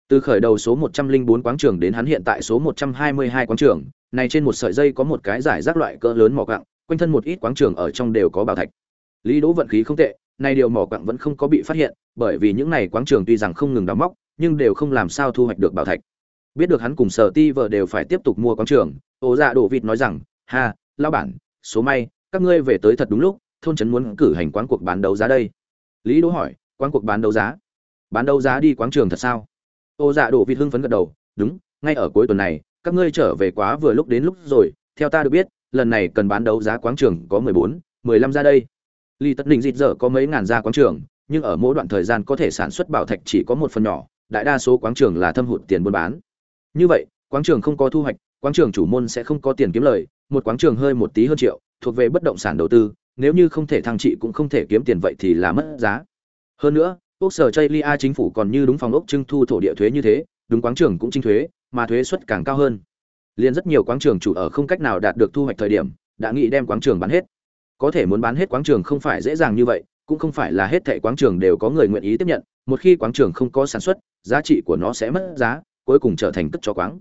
từ khởi đầu số 104 quáng trường đến hắn hiện tại số 122 quáng trường, này trên một sợi dây có một cái giải rác loại cỡ lớn mỏ quặng quanh thân một ít quáng trường ở trong đều có bảo thạch. Lý đỗ vận khí không tệ nay điều mỏ quặng vẫn không có bị phát hiện, bởi vì những này quáng trường tuy rằng không ngừng đào móc, nhưng đều không làm sao thu hoạch được bảo thạch. Biết được hắn cùng sở ti vợ đều phải tiếp tục mua quáng trường ố dạ đổ vịt nói rằng, ha lao bản, số may, các ngươi về tới thật đúng lúc, thôn trấn muốn cử hành quán cuộc bán đấu giá đây. Lý đỗ hỏi, quán cuộc bán đấu giá? Bán đấu giá đi quáng trường thật sao? Ô dạ đổ vịt hưng phấn gật đầu, đúng, ngay ở cuối tuần này, các ngươi trở về quá vừa lúc đến lúc rồi, theo ta được biết, lần này cần bán đấu giá quáng trường có mười bốn, mười lăm ra đây. Ly tất định dịt dở có mấy ngàn ra quáng trường, nhưng ở mỗi đoạn thời gian có thể sản xuất bảo thạch chỉ có một phần nhỏ, đại đa số quáng trường là thâm hụt tiền buôn bán. Như vậy, quáng trường không có thu hoạch, quáng trường chủ môn sẽ không có tiền kiếm lời, một quáng trường hơi một tí hơn triệu, thuộc về bất động sản đầu tư, nếu như không thể thăng trị cũng không thể kiếm tiền vậy thì là mất giá. Hơn nữa ốc sở chây lia chính phủ còn như đúng phòng ốc trưng thu thổ địa thuế như thế đúng quáng trường cũng trinh thuế mà thuế suất càng cao hơn. Liền rất nhiều quáng trường chủ ở không cách nào đạt được thu hoạch thời điểm đã nghĩ đem quáng trường bán hết. Có thể muốn bán hết quáng trường không phải dễ dàng như vậy cũng không phải là hết thảy quáng trường đều có người nguyện ý tiếp nhận một khi quáng trường không có sản xuất giá trị của nó sẽ mất giá cuối cùng trở thành cất cho quáng.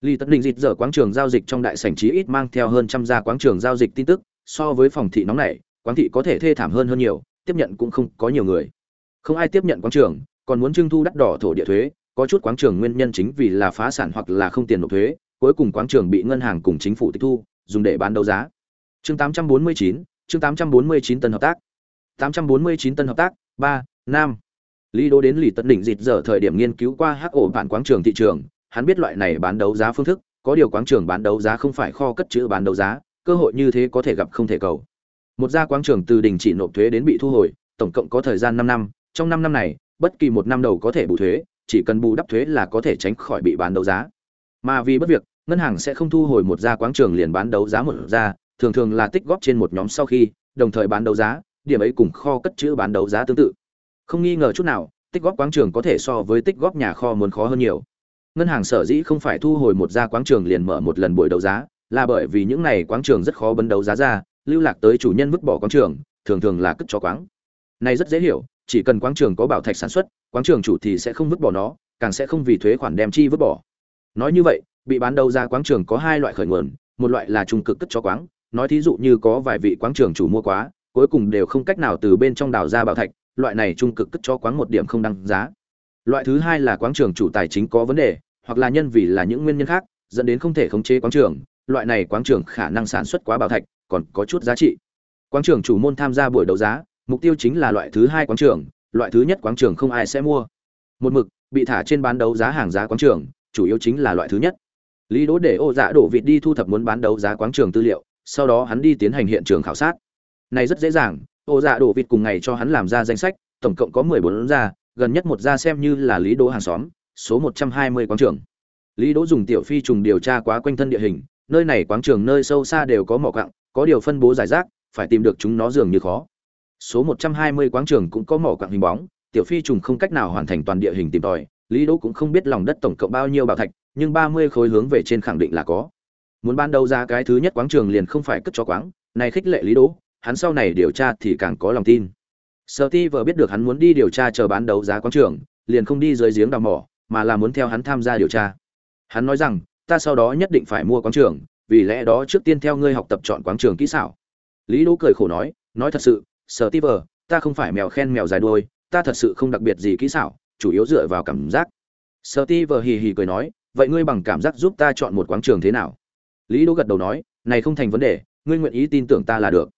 Lý Tấn Đình dịch giờ quáng trường giao dịch trong đại sảnh chí ít mang theo hơn trăm gia quáng trường giao dịch tin tức, so với phòng thị nóng này, quáng thị có thể thê thảm hơn hơn nhiều, tiếp nhận cũng không có nhiều người. Không ai tiếp nhận quán trường, còn muốn trưng thu đắt đỏ thổ địa thuế, có chút quán trường nguyên nhân chính vì là phá sản hoặc là không tiền nộp thuế, cuối cùng quán trường bị ngân hàng cùng chính phủ tịch thu, dùng để bán đấu giá. Chương 849, chương 849 tân hợp tác. 849 tân hợp tác, 3, Nam. Lý Đô đến lì tận đỉnh dịt giờ thời điểm nghiên cứu qua hắc ổ bản quán trường thị trường, hắn biết loại này bán đấu giá phương thức, có điều quán trường bán đấu giá không phải kho cất trữ bán đấu giá, cơ hội như thế có thể gặp không thể cầu. Một gia quán trường từ đình chỉ nộp thuế đến bị thu hồi, tổng cộng có thời gian 5 năm, trong 5 năm này, bất kỳ một năm đầu có thể bù thuế, chỉ cần bù đắp thuế là có thể tránh khỏi bị bán đấu giá. Mà vì bất việc, ngân hàng sẽ không thu hồi một gia quáng trường liền bán đấu giá một gia, thường thường là tích góp trên một nhóm sau khi, đồng thời bán đấu giá, điểm ấy cùng kho cất trữ bán đấu giá tương tự. Không nghi ngờ chút nào, tích góp quáng trường có thể so với tích góp nhà kho muốn khó hơn nhiều. Ngân hàng sở dĩ không phải thu hồi một gia quáng trường liền mở một lần buổi đấu giá, là bởi vì những này quáng trường rất khó bấn đấu giá ra, lưu lạc tới chủ nhân vứt bỏ quáng trường, thường thường là cất chó quáng này rất dễ hiểu chỉ cần quáng trường có bảo thạch sản xuất, quáng trường chủ thì sẽ không vứt bỏ nó, càng sẽ không vì thuế khoản đem chi vứt bỏ. Nói như vậy, bị bán đấu ra quáng trường có hai loại khởi nguồn, một loại là trung cực cất cho quáng, nói thí dụ như có vài vị quáng trường chủ mua quá, cuối cùng đều không cách nào từ bên trong đào ra bảo thạch, loại này trung cực cất cho quáng một điểm không đăng giá. Loại thứ hai là quáng trường chủ tài chính có vấn đề, hoặc là nhân vì là những nguyên nhân khác, dẫn đến không thể khống chế quáng trường, loại này quáng trường khả năng sản xuất quá bảo thạch, còn có chút giá trị. Quáng trường chủ môn tham gia buổi đấu giá mục tiêu chính là loại thứ hai quán trường, loại thứ nhất quán trường không ai sẽ mua. Một mực, bị thả trên bán đấu giá hàng giá quán trường, chủ yếu chính là loại thứ nhất. Lý đỗ để ô dạ đổ vịt đi thu thập muốn bán đấu giá quán trường tư liệu, sau đó hắn đi tiến hành hiện trường khảo sát. Này rất dễ dàng, ô dạ đổ vịt cùng ngày cho hắn làm ra danh sách, tổng cộng có mười bốn gia gần nhất một gia xem như là lý đỗ hàng xóm, số một trăm hai mươi quán trường. Lý đỗ dùng tiểu phi trùng điều tra quá quanh thân địa hình, nơi này quán trường nơi sâu xa đều có mỏ quặng, có điều phân bố giải rác, phải tìm được chúng nó dường như khó số 120 quáng trường cũng có mỏ quặng hình bóng, tiểu phi trùng không cách nào hoàn thành toàn địa hình tìm tòi, lý đỗ cũng không biết lòng đất tổng cộng bao nhiêu bảo thạch, nhưng 30 khối hướng về trên khẳng định là có. Muốn ban đầu ra cái thứ nhất quáng trường liền không phải cất cho quáng, này khích lệ lý đỗ, hắn sau này điều tra thì càng có lòng tin. Sở ti vừa biết được hắn muốn đi điều tra chờ bán đấu giá quáng trường, liền không đi dưới giếng đào mỏ, mà là muốn theo hắn tham gia điều tra. Hắn nói rằng, ta sau đó nhất định phải mua quáng trường, vì lẽ đó trước tiên theo ngươi học tập chọn quáng trường kỹ xảo. Lý đỗ cười khổ nói nói thật sự sở ti vờ, ta không phải mèo khen mèo dài đuôi, ta thật sự không đặc biệt gì kỹ xảo, chủ yếu dựa vào cảm giác. Sở ti vờ hì hì cười nói, vậy ngươi bằng cảm giác giúp ta chọn một quán trường thế nào? Lý đỗ gật đầu nói, này không thành vấn đề, ngươi nguyện ý tin tưởng ta là được.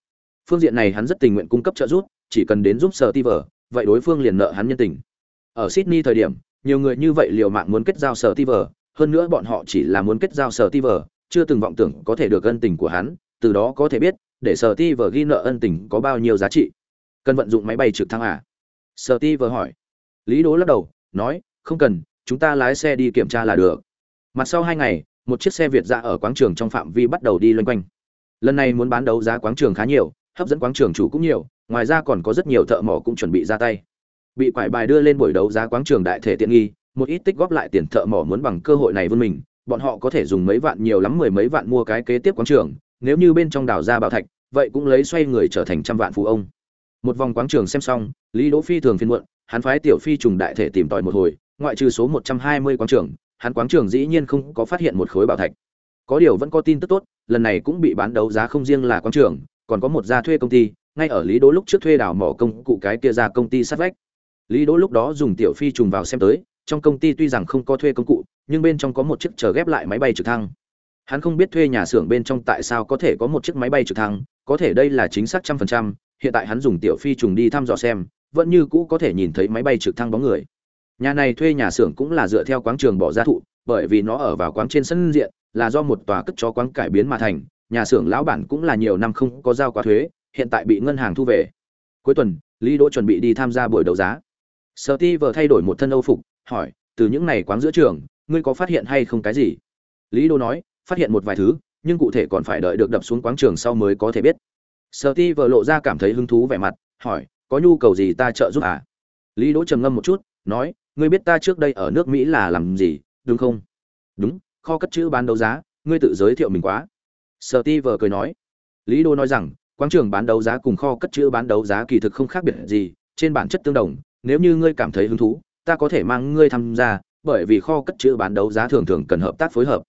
Phương diện này hắn rất tình nguyện cung cấp trợ giúp, chỉ cần đến giúp sở ti vờ, vậy đối phương liền nợ hắn nhân tình. Ở sydney thời điểm, nhiều người như vậy liều mạng muốn kết giao sở ti vờ, hơn nữa bọn họ chỉ là muốn kết giao sở ti vờ, chưa từng vọng tưởng có thể được ân tình của hắn, từ đó có thể biết để sở ti vờ ghi nợ ân tình có bao nhiêu giá trị? Cần vận dụng máy bay trực thăng à? Sở ti vờ hỏi. Lý đố lắc đầu, nói, không cần, chúng ta lái xe đi kiểm tra là được. Mặt sau hai ngày, một chiếc xe việt ra ở quảng trường trong phạm vi bắt đầu đi loanh quanh. Lần này muốn bán đấu giá quảng trường khá nhiều, hấp dẫn quảng trường chủ cũng nhiều, ngoài ra còn có rất nhiều thợ mỏ cũng chuẩn bị ra tay. Bị quải bài đưa lên buổi đấu giá quảng trường đại thể tiện nghi, một ít tích góp lại tiền thợ mỏ muốn bằng cơ hội này vươn mình, bọn họ có thể dùng mấy vạn nhiều lắm, mười mấy vạn mua cái kế tiếp quảng trường nếu như bên trong đào ra bảo thạch, vậy cũng lấy xoay người trở thành trăm vạn phú ông. Một vòng quáng trường xem xong, lý đỗ phi thường phiên muộn, hắn phái tiểu phi trùng đại thể tìm tòi một hồi, ngoại trừ số một trăm hai mươi quảng trường, hắn quáng trường dĩ nhiên không có phát hiện một khối bảo thạch. Có điều vẫn có tin tức tốt, lần này cũng bị bán đấu giá không riêng là quáng trường, còn có một gia thuê công ty, ngay ở lý đỗ lúc trước thuê đào mỏ công cụ cái kia ra công ty sát vách. Lý đỗ lúc đó dùng tiểu phi trùng vào xem tới, trong công ty tuy rằng không có thuê công cụ, nhưng bên trong có một chiếc chờ ghép lại máy bay trực thăng hắn không biết thuê nhà xưởng bên trong tại sao có thể có một chiếc máy bay trực thăng, có thể đây là chính xác trăm phần trăm, hiện tại hắn dùng tiểu phi trùng đi thăm dò xem, vẫn như cũ có thể nhìn thấy máy bay trực thăng bóng người. Nhà này thuê nhà xưởng cũng là dựa theo quáng trường bỏ ra thụ, bởi vì nó ở vào quáng trên sân diện, là do một tòa cất cho quáng cải biến mà thành, nhà xưởng lão bản cũng là nhiều năm không có giao quá thuế, hiện tại bị ngân hàng thu về. Cuối tuần, lý đỗ chuẩn bị đi tham gia buổi đấu giá. Sợ ti thay đổi một thân âu phục, hỏi, từ những này quáng giữa trường, ngươi có phát hiện hay không cái gì? Lý đỗ nói phát hiện một vài thứ, nhưng cụ thể còn phải đợi được đập xuống quáng trường sau mới có thể biết. Sợ ti vợ lộ ra cảm thấy hứng thú vẻ mặt, hỏi, có nhu cầu gì ta trợ giúp à? Lý đỗ trầm ngâm một chút, nói, ngươi biết ta trước đây ở nước mỹ là làm gì, đúng không? Đúng, kho cất chữ bán đấu giá, ngươi tự giới thiệu mình quá. Sợ ti vợ cười nói. Lý đỗ nói rằng, quáng trường bán đấu giá cùng kho cất chữ bán đấu giá kỳ thực không khác biệt gì, trên bản chất tương đồng, nếu như ngươi cảm thấy hứng thú, ta có thể mang ngươi tham gia, bởi vì kho cất chữ bán đấu giá thường thường cần hợp tác phối hợp.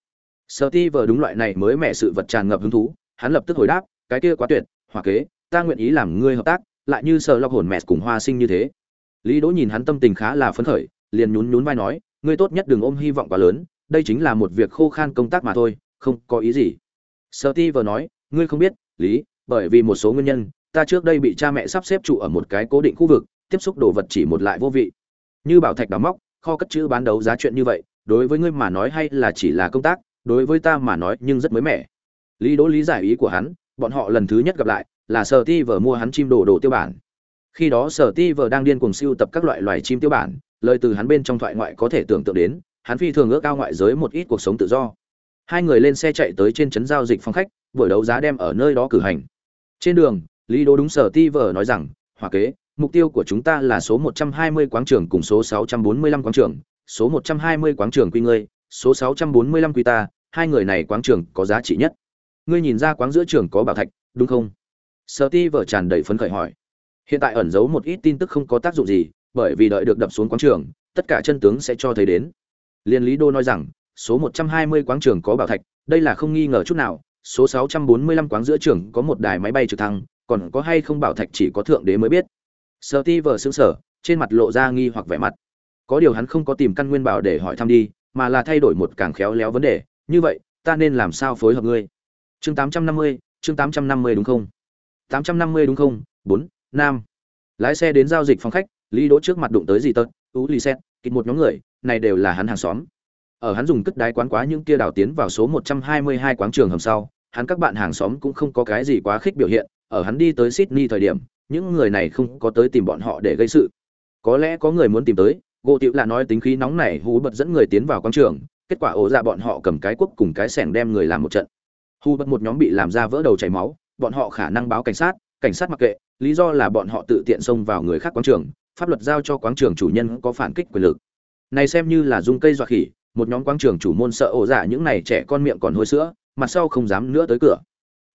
Sở Ti vừa đúng loại này mới mẹ sự vật tràn ngập hứng thú, hắn lập tức hồi đáp, cái kia quá tuyệt, hòa kế, ta nguyện ý làm ngươi hợp tác, lại như sở lọc hồn mẹ cùng hoa sinh như thế. Lý Đỗ nhìn hắn tâm tình khá là phấn khởi, liền nhún nhún vai nói, ngươi tốt nhất đừng ôm hy vọng quá lớn, đây chính là một việc khô khan công tác mà thôi, không có ý gì. Sở Ti vừa nói, ngươi không biết, Lý, bởi vì một số nguyên nhân, ta trước đây bị cha mẹ sắp xếp trụ ở một cái cố định khu vực, tiếp xúc đồ vật chỉ một lại vô vị. Như bảo thạch đào móc, kho cất chữ bán đấu giá chuyện như vậy, đối với ngươi mà nói hay là chỉ là công tác, đối với ta mà nói nhưng rất mới mẻ. Lý đỗ lý giải ý của hắn, bọn họ lần thứ nhất gặp lại là sở ti vờ mua hắn chim đồ đồ tiêu bản. Khi đó sở ti vờ đang điên cuồng siêu tập các loại loài chim tiêu bản, lời từ hắn bên trong thoại ngoại có thể tưởng tượng đến, hắn phi thường ước cao ngoại giới một ít cuộc sống tự do. Hai người lên xe chạy tới trên trấn giao dịch phong khách, buổi đấu giá đem ở nơi đó cử hành. Trên đường, lý đỗ đúng sở ti vờ nói rằng hòa kế, mục tiêu của chúng ta là số 120 quảng trường cùng số 645 quảng trường, số 120 quảng trường quy ngươi số 645 quy ta, hai người này quáng trường có giá trị nhất. Ngươi nhìn ra quáng giữa trường có bảo thạch, đúng không? Sợ vợ tràn đầy phấn khởi hỏi. Hiện tại ẩn giấu một ít tin tức không có tác dụng gì, bởi vì đợi được đập xuống quáng trường, tất cả chân tướng sẽ cho thấy đến. Liên lý đô nói rằng, số 120 quáng trường có bảo thạch, đây là không nghi ngờ chút nào, số 645 quán giữa trường có một đài máy bay trực thăng, còn có hay không bảo thạch chỉ có thượng đế mới biết. Sợ ti vợ xứng sờ, trên mặt lộ ra nghi hoặc vẻ mặt. Có điều hắn không có tìm căn nguyên bảo để hỏi thăm đi mà là thay đổi một càng khéo léo vấn đề. Như vậy ta nên làm sao phối hợp ngươi? Chương 850, chương 850 đúng không? 850 đúng không? Bốn nam. Lái xe đến giao dịch phòng khách lý đỗ trước mặt đụng tới gì tật? Tú lì xét kịt một nhóm người này đều là hắn hàng xóm. Ở hắn dùng cất đái quán quá những kia đảo tiến vào số 122 quán trường hầm sau hắn các bạn hàng xóm cũng không có cái gì quá khích biểu hiện. Ở hắn đi tới sydney thời điểm những người này không có tới tìm bọn họ để gây sự. Có lẽ có người muốn tìm tới gỗ tiểu là nói tính khí nóng này hú bật dẫn người tiến vào quán trường, kết quả ổ ra bọn họ cầm cái quốc cùng cái sẻng đem người làm một trận. Hú bật một nhóm bị làm ra vỡ đầu chảy máu, bọn họ khả năng báo cảnh sát cảnh sát mặc kệ, lý do là bọn họ tự tiện xông vào người khác quán trường, pháp luật giao cho quán trường chủ nhân có phản kích quyền lực. Này xem như là dung cây dọa khỉ, một nhóm quán trường chủ môn sợ ổ dạ những này trẻ con miệng còn hôi sữa, mặt sau không dám nữa tới cửa.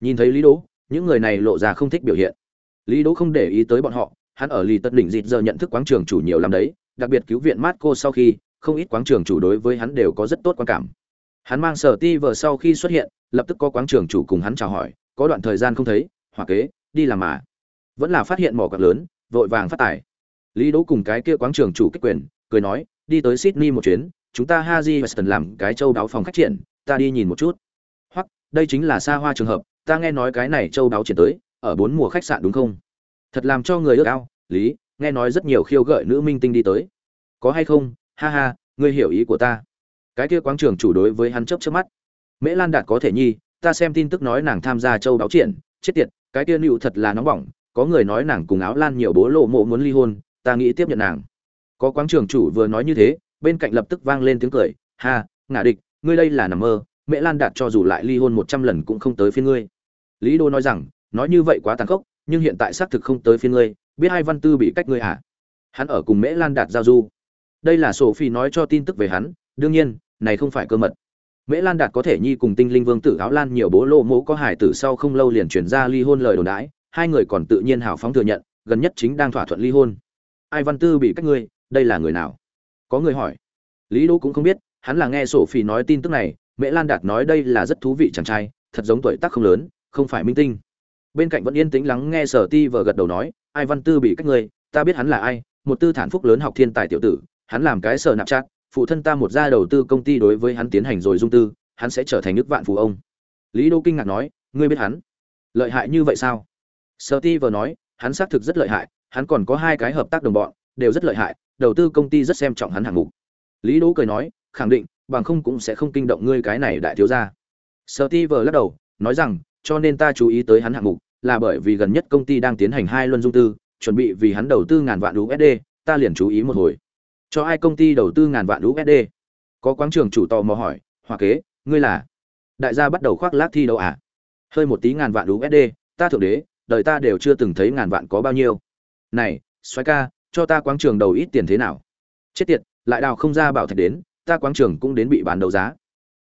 Nhìn thấy lý đỗ, những người này lộ ra không thích biểu hiện. Lý đỗ không để ý tới bọn họ, hắn ở lì tất đỉnh dịt giờ nhận thức quán trường chủ nhiều lắm đấy đặc biệt cứu viện mát cô sau khi, không ít quán trường chủ đối với hắn đều có rất tốt quan cảm. Hắn mang sở ti vờ sau khi xuất hiện, lập tức có quán trường chủ cùng hắn chào hỏi, có đoạn thời gian không thấy hoặc kế, đi làm mà. Vẫn là phát hiện mỏ quặng lớn, vội vàng phát tài lý đỗ cùng cái kia quán trường chủ kích quyền, cười nói, đi tới sydney một chuyến, chúng ta haji weston làm cái châu đáo phòng khách triển, ta đi nhìn một chút. Hoặc, đây chính là xa hoa trường hợp, ta nghe nói cái này châu đáo triển tới, ở bốn mùa khách sạn đúng không? Thật làm cho người ước ao, lý nghe nói rất nhiều khiêu gợi nữ minh tinh đi tới. Có hay không? Ha ha, ngươi hiểu ý của ta. Cái kia quán trường chủ đối với hắn chớp trước mắt. Mễ lan đạt có thể nhi, ta xem tin tức nói nàng tham gia châu báo triển, chết tiệt, cái kia nịu thật là nóng bỏng, có người nói nàng cùng áo lan nhiều bố lộ mộ muốn ly hôn, ta nghĩ tiếp nhận nàng. Có quán trường chủ vừa nói như thế, bên cạnh lập tức vang lên tiếng cười, ha, ngả địch, ngươi đây là nằm mơ mẹ lan đạt cho dù lại ly hôn một trăm lần cũng không tới phiên ngươi. Lý đô nói rằng, nói như vậy quá tàn khốc, nhưng hiện tại xác thực không tới phiên ngươi biết hai văn tư bị cách ngươi hả hắn ở cùng mễ lan đạt giao du. Đây là sổ phi nói cho tin tức về hắn, đương nhiên, này không phải cơ mật. Mễ lan đạt có thể nhi cùng tinh linh vương tử áo lan nhiều bố lô mỗ có hải tử sau không lâu liền chuyển ra ly hôn lời đồn đãi, hai người còn tự nhiên hào phóng thừa nhận, gần nhất chính đang thỏa thuận ly hôn. Ai văn tư bị cách ngươi, đây là người nào? Có người hỏi. Lý đỗ cũng không biết, hắn là nghe sổ phi nói tin tức này, mễ lan đạt nói đây là rất thú vị chàng trai, thật giống tuổi tác không lớn, không phải minh tinh. Bên cạnh vẫn yên tĩnh lắng nghe sở ti vợ gật đầu nói ai văn tư bị cách ngươi, ta biết hắn là ai, một tư thản phúc lớn học thiên tài tiểu tử, hắn làm cái sở nạp chát phụ thân ta một gia đầu tư công ty đối với hắn tiến hành rồi dung tư, hắn sẽ trở thành nước vạn phù ông. Lý đô kinh ngạc nói, ngươi biết hắn? Lợi hại như vậy sao? Sở ti vừa nói, hắn xác thực rất lợi hại, hắn còn có hai cái hợp tác đồng bọn, đều rất lợi hại, đầu tư công ty rất xem trọng hắn hạng mục. Lý đỗ cười nói, khẳng định, bằng không cũng sẽ không kinh động ngươi cái này đại thiếu gia. Sở ti vừa lắc đầu, nói rằng, cho nên ta chú ý tới hắn hạng mục là bởi vì gần nhất công ty đang tiến hành hai luân dung tư chuẩn bị vì hắn đầu tư ngàn vạn USD, ta liền chú ý một hồi. Cho ai công ty đầu tư ngàn vạn USD? Có quán trường chủ tò mò hỏi, "Hoa kế, ngươi là?" Đại gia bắt đầu khoác lác thi đấu à? Hơi một tí ngàn vạn USD, ta thượng đế, đời ta đều chưa từng thấy ngàn vạn có bao nhiêu. Này, xoái ca, cho ta quán trường đầu ít tiền thế nào? Chết tiệt, lại đào không ra bảo thạch đến, ta quán trường cũng đến bị bán đấu giá.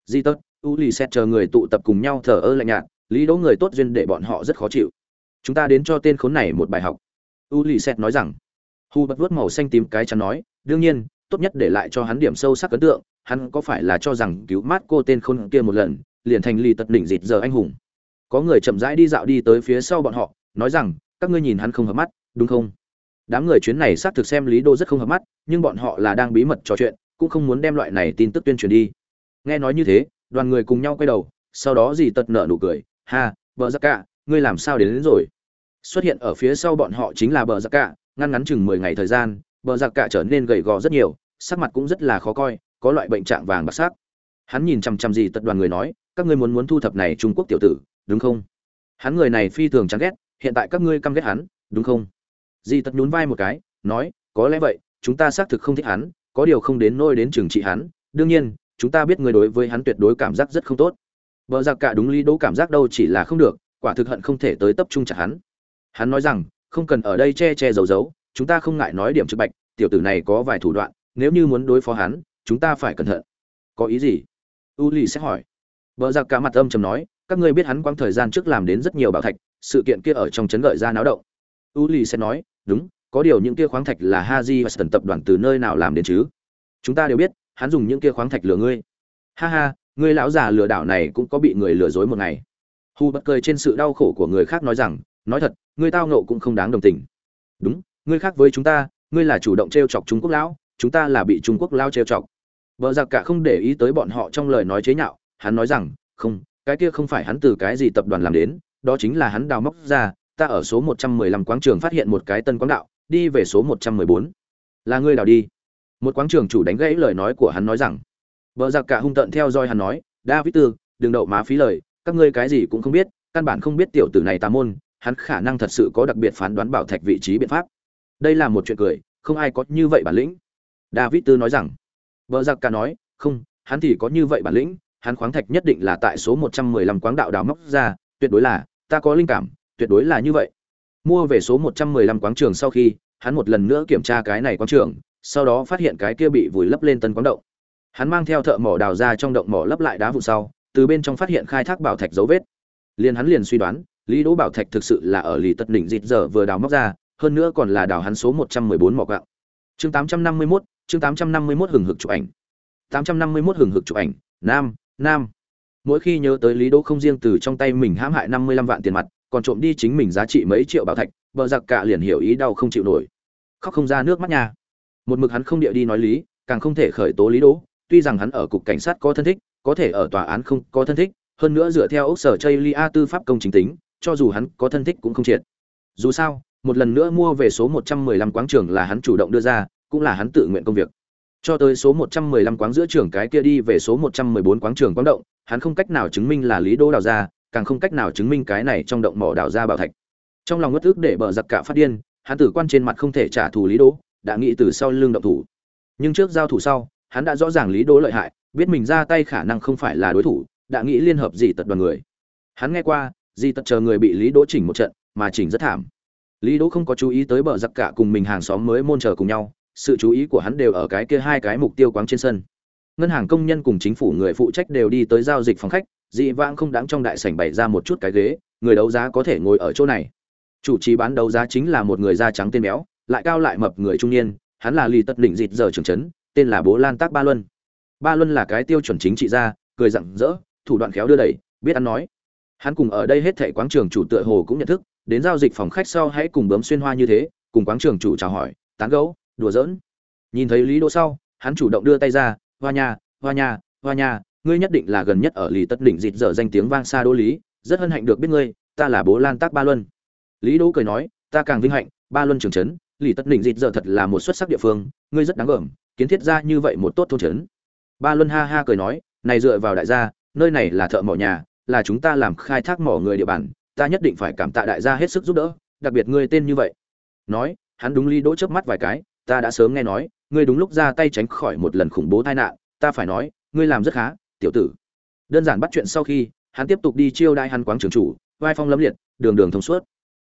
Di tất, U Lì Xét chờ người tụ tập cùng nhau thở ơ lạnh nhạt, lý đỗ người tốt duyên để bọn họ rất khó chịu. Chúng ta đến cho tên khốn này một bài học. U lì xét nói rằng hu bật vuốt màu xanh tím cái chắn nói, đương nhiên, tốt nhất để lại cho hắn điểm sâu sắc ấn tượng, hắn có phải là cho rằng cứu mát cô tên khôn kia một lần, liền thành lì tật đỉnh dịt giờ anh hùng. Có người chậm rãi đi dạo đi tới phía sau bọn họ, nói rằng, các ngươi nhìn hắn không hợp mắt, đúng không? Đám người chuyến này xác thực xem lý đô rất không hợp mắt, nhưng bọn họ là đang bí mật trò chuyện, cũng không muốn đem loại này tin tức tuyên truyền đi. Nghe nói như thế, đoàn người cùng nhau quay đầu, sau đó dì tật nở nụ cười ha Bờ giặc cả ngươi làm sao đến, đến rồi? Xuất hiện ở phía sau bọn họ chính là bờ giặc cả ngăn ngắn chừng mười ngày thời gian bờ giặc cả trở nên gầy gò rất nhiều sắc mặt cũng rất là khó coi có loại bệnh trạng vàng bạc sắc. Hắn nhìn chằm chằm gì tật đoàn người nói các ngươi muốn muốn thu thập này trung quốc tiểu tử đúng không? Hắn người này phi thường chán ghét hiện tại các ngươi căm ghét hắn đúng không? Di tật nhún vai một cái nói có lẽ vậy chúng ta xác thực không thích hắn có điều không đến nôi đến trừng trị hắn. Đương nhiên chúng ta biết người đối với hắn tuyệt đối cảm giác rất không tốt bờ giặc cả đúng lý đỗ cảm giác đâu chỉ là không được, quả thực hận không thể tới tập trung chặt hắn. Hắn nói rằng, không cần ở đây che che giấu giấu, chúng ta không ngại nói điểm trực bạch, tiểu tử này có vài thủ đoạn, nếu như muốn đối phó hắn, chúng ta phải cẩn thận. Có ý gì? U lì sẽ hỏi. Bờ giặc cả mặt âm trầm nói, các ngươi biết hắn quãng thời gian trước làm đến rất nhiều bảo thạch, sự kiện kia ở trong chấn gợi ra náo động. U lì sẽ nói, đúng, có điều những kia khoáng thạch là haji và sần tập đoàn từ nơi nào làm đến chứ? Chúng ta đều biết, hắn dùng những kia khoáng thạch lừa ngươi. Ha ha Người lão già lừa đảo này cũng có bị người lừa dối một ngày. Hu bật cười trên sự đau khổ của người khác nói rằng, nói thật người tao nộ cũng không đáng đồng tình. Đúng, ngươi khác với chúng ta, ngươi là chủ động t r e o chọc trung quốc lão, chúng ta là bị trung quốc lao t r e o chọc. Vợ giặc cả không để ý tới bọn họ trong lời nói chế nhạo, hắn nói rằng, không, cái kia không phải hắn từ cái gì tập đoàn làm đến, đó chính là hắn đào móc ra, ta ở số một trăm mười lăm quảng trường phát hiện một cái tân quán đạo, đi về số một trăm mười bốn. Là ngươi đào đi. Một quảng trường chủ đánh gãy lời nói của hắn nói rằng Bờ giặc cả hung tợn theo dõi hắn nói, david tư, đừng đậu má phí lời, các ngươi cái gì cũng không biết, căn bản không biết tiểu tử này tà môn, hắn khả năng thật sự có đặc biệt phán đoán bảo thạch vị trí biện pháp. Đây là một chuyện cười, không ai có như vậy bản lĩnh. David tư nói rằng, Bờ giặc cả nói, không, hắn thì có như vậy bản lĩnh, hắn khoáng thạch nhất định là tại số một trăm mười lăm quáng đạo đào móc ra, tuyệt đối là, ta có linh cảm, tuyệt đối là như vậy. Mua về số một trăm mười lăm quáng trường sau khi, hắn một lần nữa kiểm tra cái này quáng trường, sau đó phát hiện cái kia bị vùi lấp lên tân quáng động hắn mang theo thợ mỏ đào ra trong động mỏ lấp lại đá vụ sau, từ bên trong phát hiện khai thác bảo thạch dấu vết. Liền hắn liền suy đoán, lý đỗ bảo thạch thực sự là ở lì tật đỉnh dịt giờ vừa đào móc ra, hơn nữa còn là đào hắn số một trăm mười bốn mỏ gạo chương tám trăm năm mươi mốt, chương tám trăm năm mươi mốt hừng hực chụp ảnh. Tám trăm năm mươi mốt hừng hực chụp ảnh, nam nam. Mỗi khi nhớ tới lý đỗ không riêng từ trong tay mình hãm hại năm mươi lăm vạn tiền mặt, còn trộm đi chính mình giá trị mấy triệu bảo thạch, vợ giặc cả liền hiểu ý đau không chịu nổi. Khóc không ra nước mắt nha. Một mực hắn không địa đi nói lý, càng không thể khởi tố lý đỗ tuy rằng hắn ở cục cảnh sát có thân thích, có thể ở tòa án không có thân thích, hơn nữa dựa theo ốc sở Chaylia tư pháp công chính tính, cho dù hắn có thân thích cũng không triệt. Dù sao, một lần nữa mua về số 115 quáng trường là hắn chủ động đưa ra, cũng là hắn tự nguyện công việc. Cho tới số 115 quáng giữa trường cái kia đi về số 114 quáng trường quáng động, hắn không cách nào chứng minh là lý đô đào ra càng không cách nào chứng minh cái này trong động mỏ đào ra bảo thạch. Trong lòng ngất ức để bợ giặc cả phát điên, hắn tử quan trên mặt không thể trả thù lý đô đã nghĩ từ sau lưng động thủ. Nhưng trước giao thủ sau hắn đã rõ ràng lý đô lợi hại, biết mình ra tay khả năng không phải là đối thủ, đã nghĩ liên hợp gì tật đoàn người. Hắn nghe qua di tật chờ người bị lý đỗ chỉnh một trận, mà chỉnh rất thảm. Lý đỗ không có chú ý tới bờ giặc cả cùng mình hàng xóm mới môn chờ cùng nhau, sự chú ý của hắn đều ở cái kia hai cái mục tiêu quáng trên sân. Ngân hàng công nhân cùng chính phủ người phụ trách đều đi tới giao dịch phòng khách, dị vãng không đáng trong đại sảnh bày ra một chút cái ghế, người đấu giá có thể ngồi ở chỗ này. Chủ trì bán đấu giá chính là một người da trắng tên béo, lại cao lại mập người trung niên, hắn là lì tật đỉnh dịt giờ trưởng trấn tên là bố lan tác ba luân. Ba luân là cái tiêu chuẩn chính trị gia, cười rặng rỡ, thủ đoạn khéo đưa đẩy, biết ăn nói. Hắn cùng ở đây hết thảy quán trường chủ tựa hồ cũng nhận thức, đến giao dịch phòng khách sau hãy cùng bấm xuyên hoa như thế, cùng quán trường chủ chào hỏi, tán gẫu, đùa giỡn. Nhìn thấy lý đỗ sau, hắn chủ động đưa tay ra, hoa nha hoa nha hoa nha, ngươi nhất định là gần nhất ở lì tất đỉnh dịt dở danh tiếng vang xa đỗ lý, rất hân hạnh được biết ngươi, ta là bố lan tác ba luân. Lý đỗ cười nói, ta càng vinh hạnh, ba luân trường trấn lì tất đỉnh dịt dở thật là một xuất sắc địa phương, ngươi rất đáng gờm kiến thiết ra như vậy một tốt thôn trấn. Ba luân ha ha cười nói, này dựa vào đại gia, nơi này là thợ mỏ nhà, là chúng ta làm khai thác mỏ người địa bàn, ta nhất định phải cảm tạ đại gia hết sức giúp đỡ, đặc biệt ngươi tên như vậy. Nói, hắn đúng lý đỗ chớp mắt vài cái, ta đã sớm nghe nói, ngươi đúng lúc ra tay tránh khỏi một lần khủng bố tai nạn, ta phải nói, ngươi làm rất khá, tiểu tử. Đơn giản bắt chuyện sau khi, hắn tiếp tục đi chiêu đai hắn quáng trường chủ, vai phong lâm liệt, đường đường thông suốt.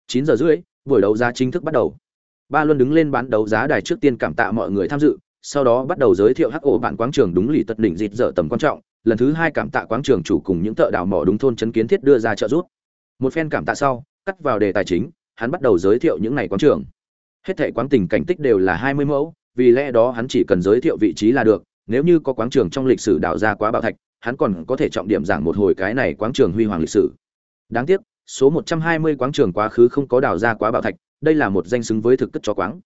Chín giờ rưỡi, buổi đấu giá chính thức bắt đầu. Ba luân đứng lên bán đấu giá đài trước tiên cảm tạ mọi người tham dự sau đó bắt đầu giới thiệu hắc ổ bạn quáng trường đúng lì tật đỉnh dịt dở tầm quan trọng, lần thứ hai cảm tạ quáng trường chủ cùng những thợ đào mỏ đúng thôn chấn kiến thiết đưa ra trợ giúp. Một phen cảm tạ sau, cắt vào đề tài chính, hắn bắt đầu giới thiệu những này quáng trường. Hết thảy quáng tình cảnh tích đều là hai mươi mẫu, vì lẽ đó hắn chỉ cần giới thiệu vị trí là được, nếu như có quáng trường trong lịch sử đào ra quá bảo thạch, hắn còn có thể trọng điểm giảng một hồi cái này quáng trường huy hoàng lịch sử. Đáng tiếc, số một trăm hai mươi quáng trường quá khứ không có đào ra quá bảo thạch, đây là một danh xứng với thực cất cho quáng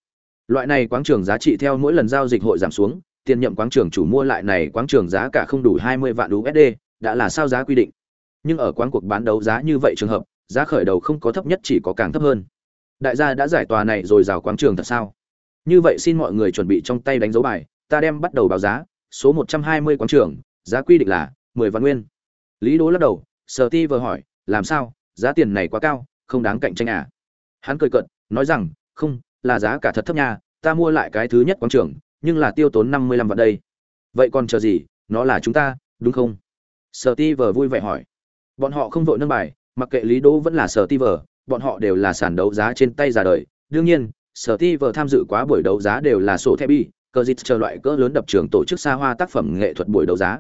loại này quáng trường giá trị theo mỗi lần giao dịch hội giảm xuống tiền nhậm quáng trường chủ mua lại này quáng trường giá cả không đủ 20 vạn USD, đã là sao giá quy định. Nhưng ở quán cuộc bán đấu giá như vậy trường hợp, giá khởi đầu không có thấp nhất chỉ có càng thấp hơn. Đại gia đã giải tòa này rồi rào quáng trường thật sao? Như vậy xin mọi người chuẩn bị trong tay đánh dấu bài, ta đem bắt đầu báo giá, số 120 quáng trường, giá quy định là 10 vạn nguyên. Lý Đỗ lắc đầu, Sở Ti vừa hỏi, làm sao, giá tiền này quá cao, không đáng cạnh tranh à? Hắn cười cợt, nói rằng, không, là giá cả thật thấp nha, ta mua lại cái thứ nhất quán trường, nhưng là tiêu tốn năm mươi lăm vạn đây. Vậy còn chờ gì? Nó là chúng ta đúng không? Sở ti vờ vui vẻ hỏi. Bọn họ không vội nâng bài mặc kệ lý đỗ vẫn là sở ti vờ bọn họ đều là sản đấu giá trên tay ra đời. Đương nhiên sở ti vờ tham dự quá buổi đấu giá đều là sổ thẻ bi cờ dịch chờ loại cỡ lớn đập trường tổ chức xa hoa tác phẩm nghệ thuật buổi đấu giá.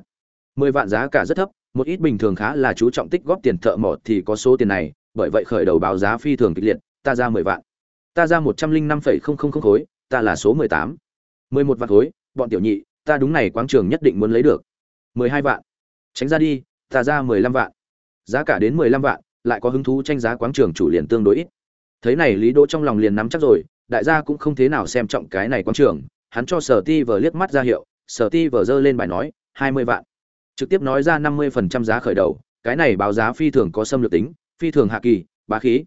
Mười vạn giá cả rất thấp một ít bình thường khá là chú trọng tích góp tiền thợ mỏ thì có số tiền này bởi vậy khởi đầu báo giá phi thường kịch liệt ta ra mười vạn ta ra một trăm linh năm phẩy không không không khối, ta là số mười tám. mười một vạn khối, bọn tiểu nhị, ta đúng này quáng trường nhất định muốn lấy được. mười hai vạn. Tránh ra đi, ta ra mười lăm vạn. Giá cả đến mười lăm vạn, lại có hứng thú tranh giá quáng trường chủ liền tương đối ít. Thấy này lý đỗ trong lòng liền nắm chắc rồi, đại gia cũng không thế nào xem trọng cái này quáng trường. Hắn cho sở ti vờ liếc mắt ra hiệu, sở ti vờ dơ lên bài nói, hai mươi vạn. Trực tiếp nói ra năm mươi phần trăm giá khởi đầu, cái này báo giá phi thường có xâm lược tính, phi thường hạ kỳ, bá khí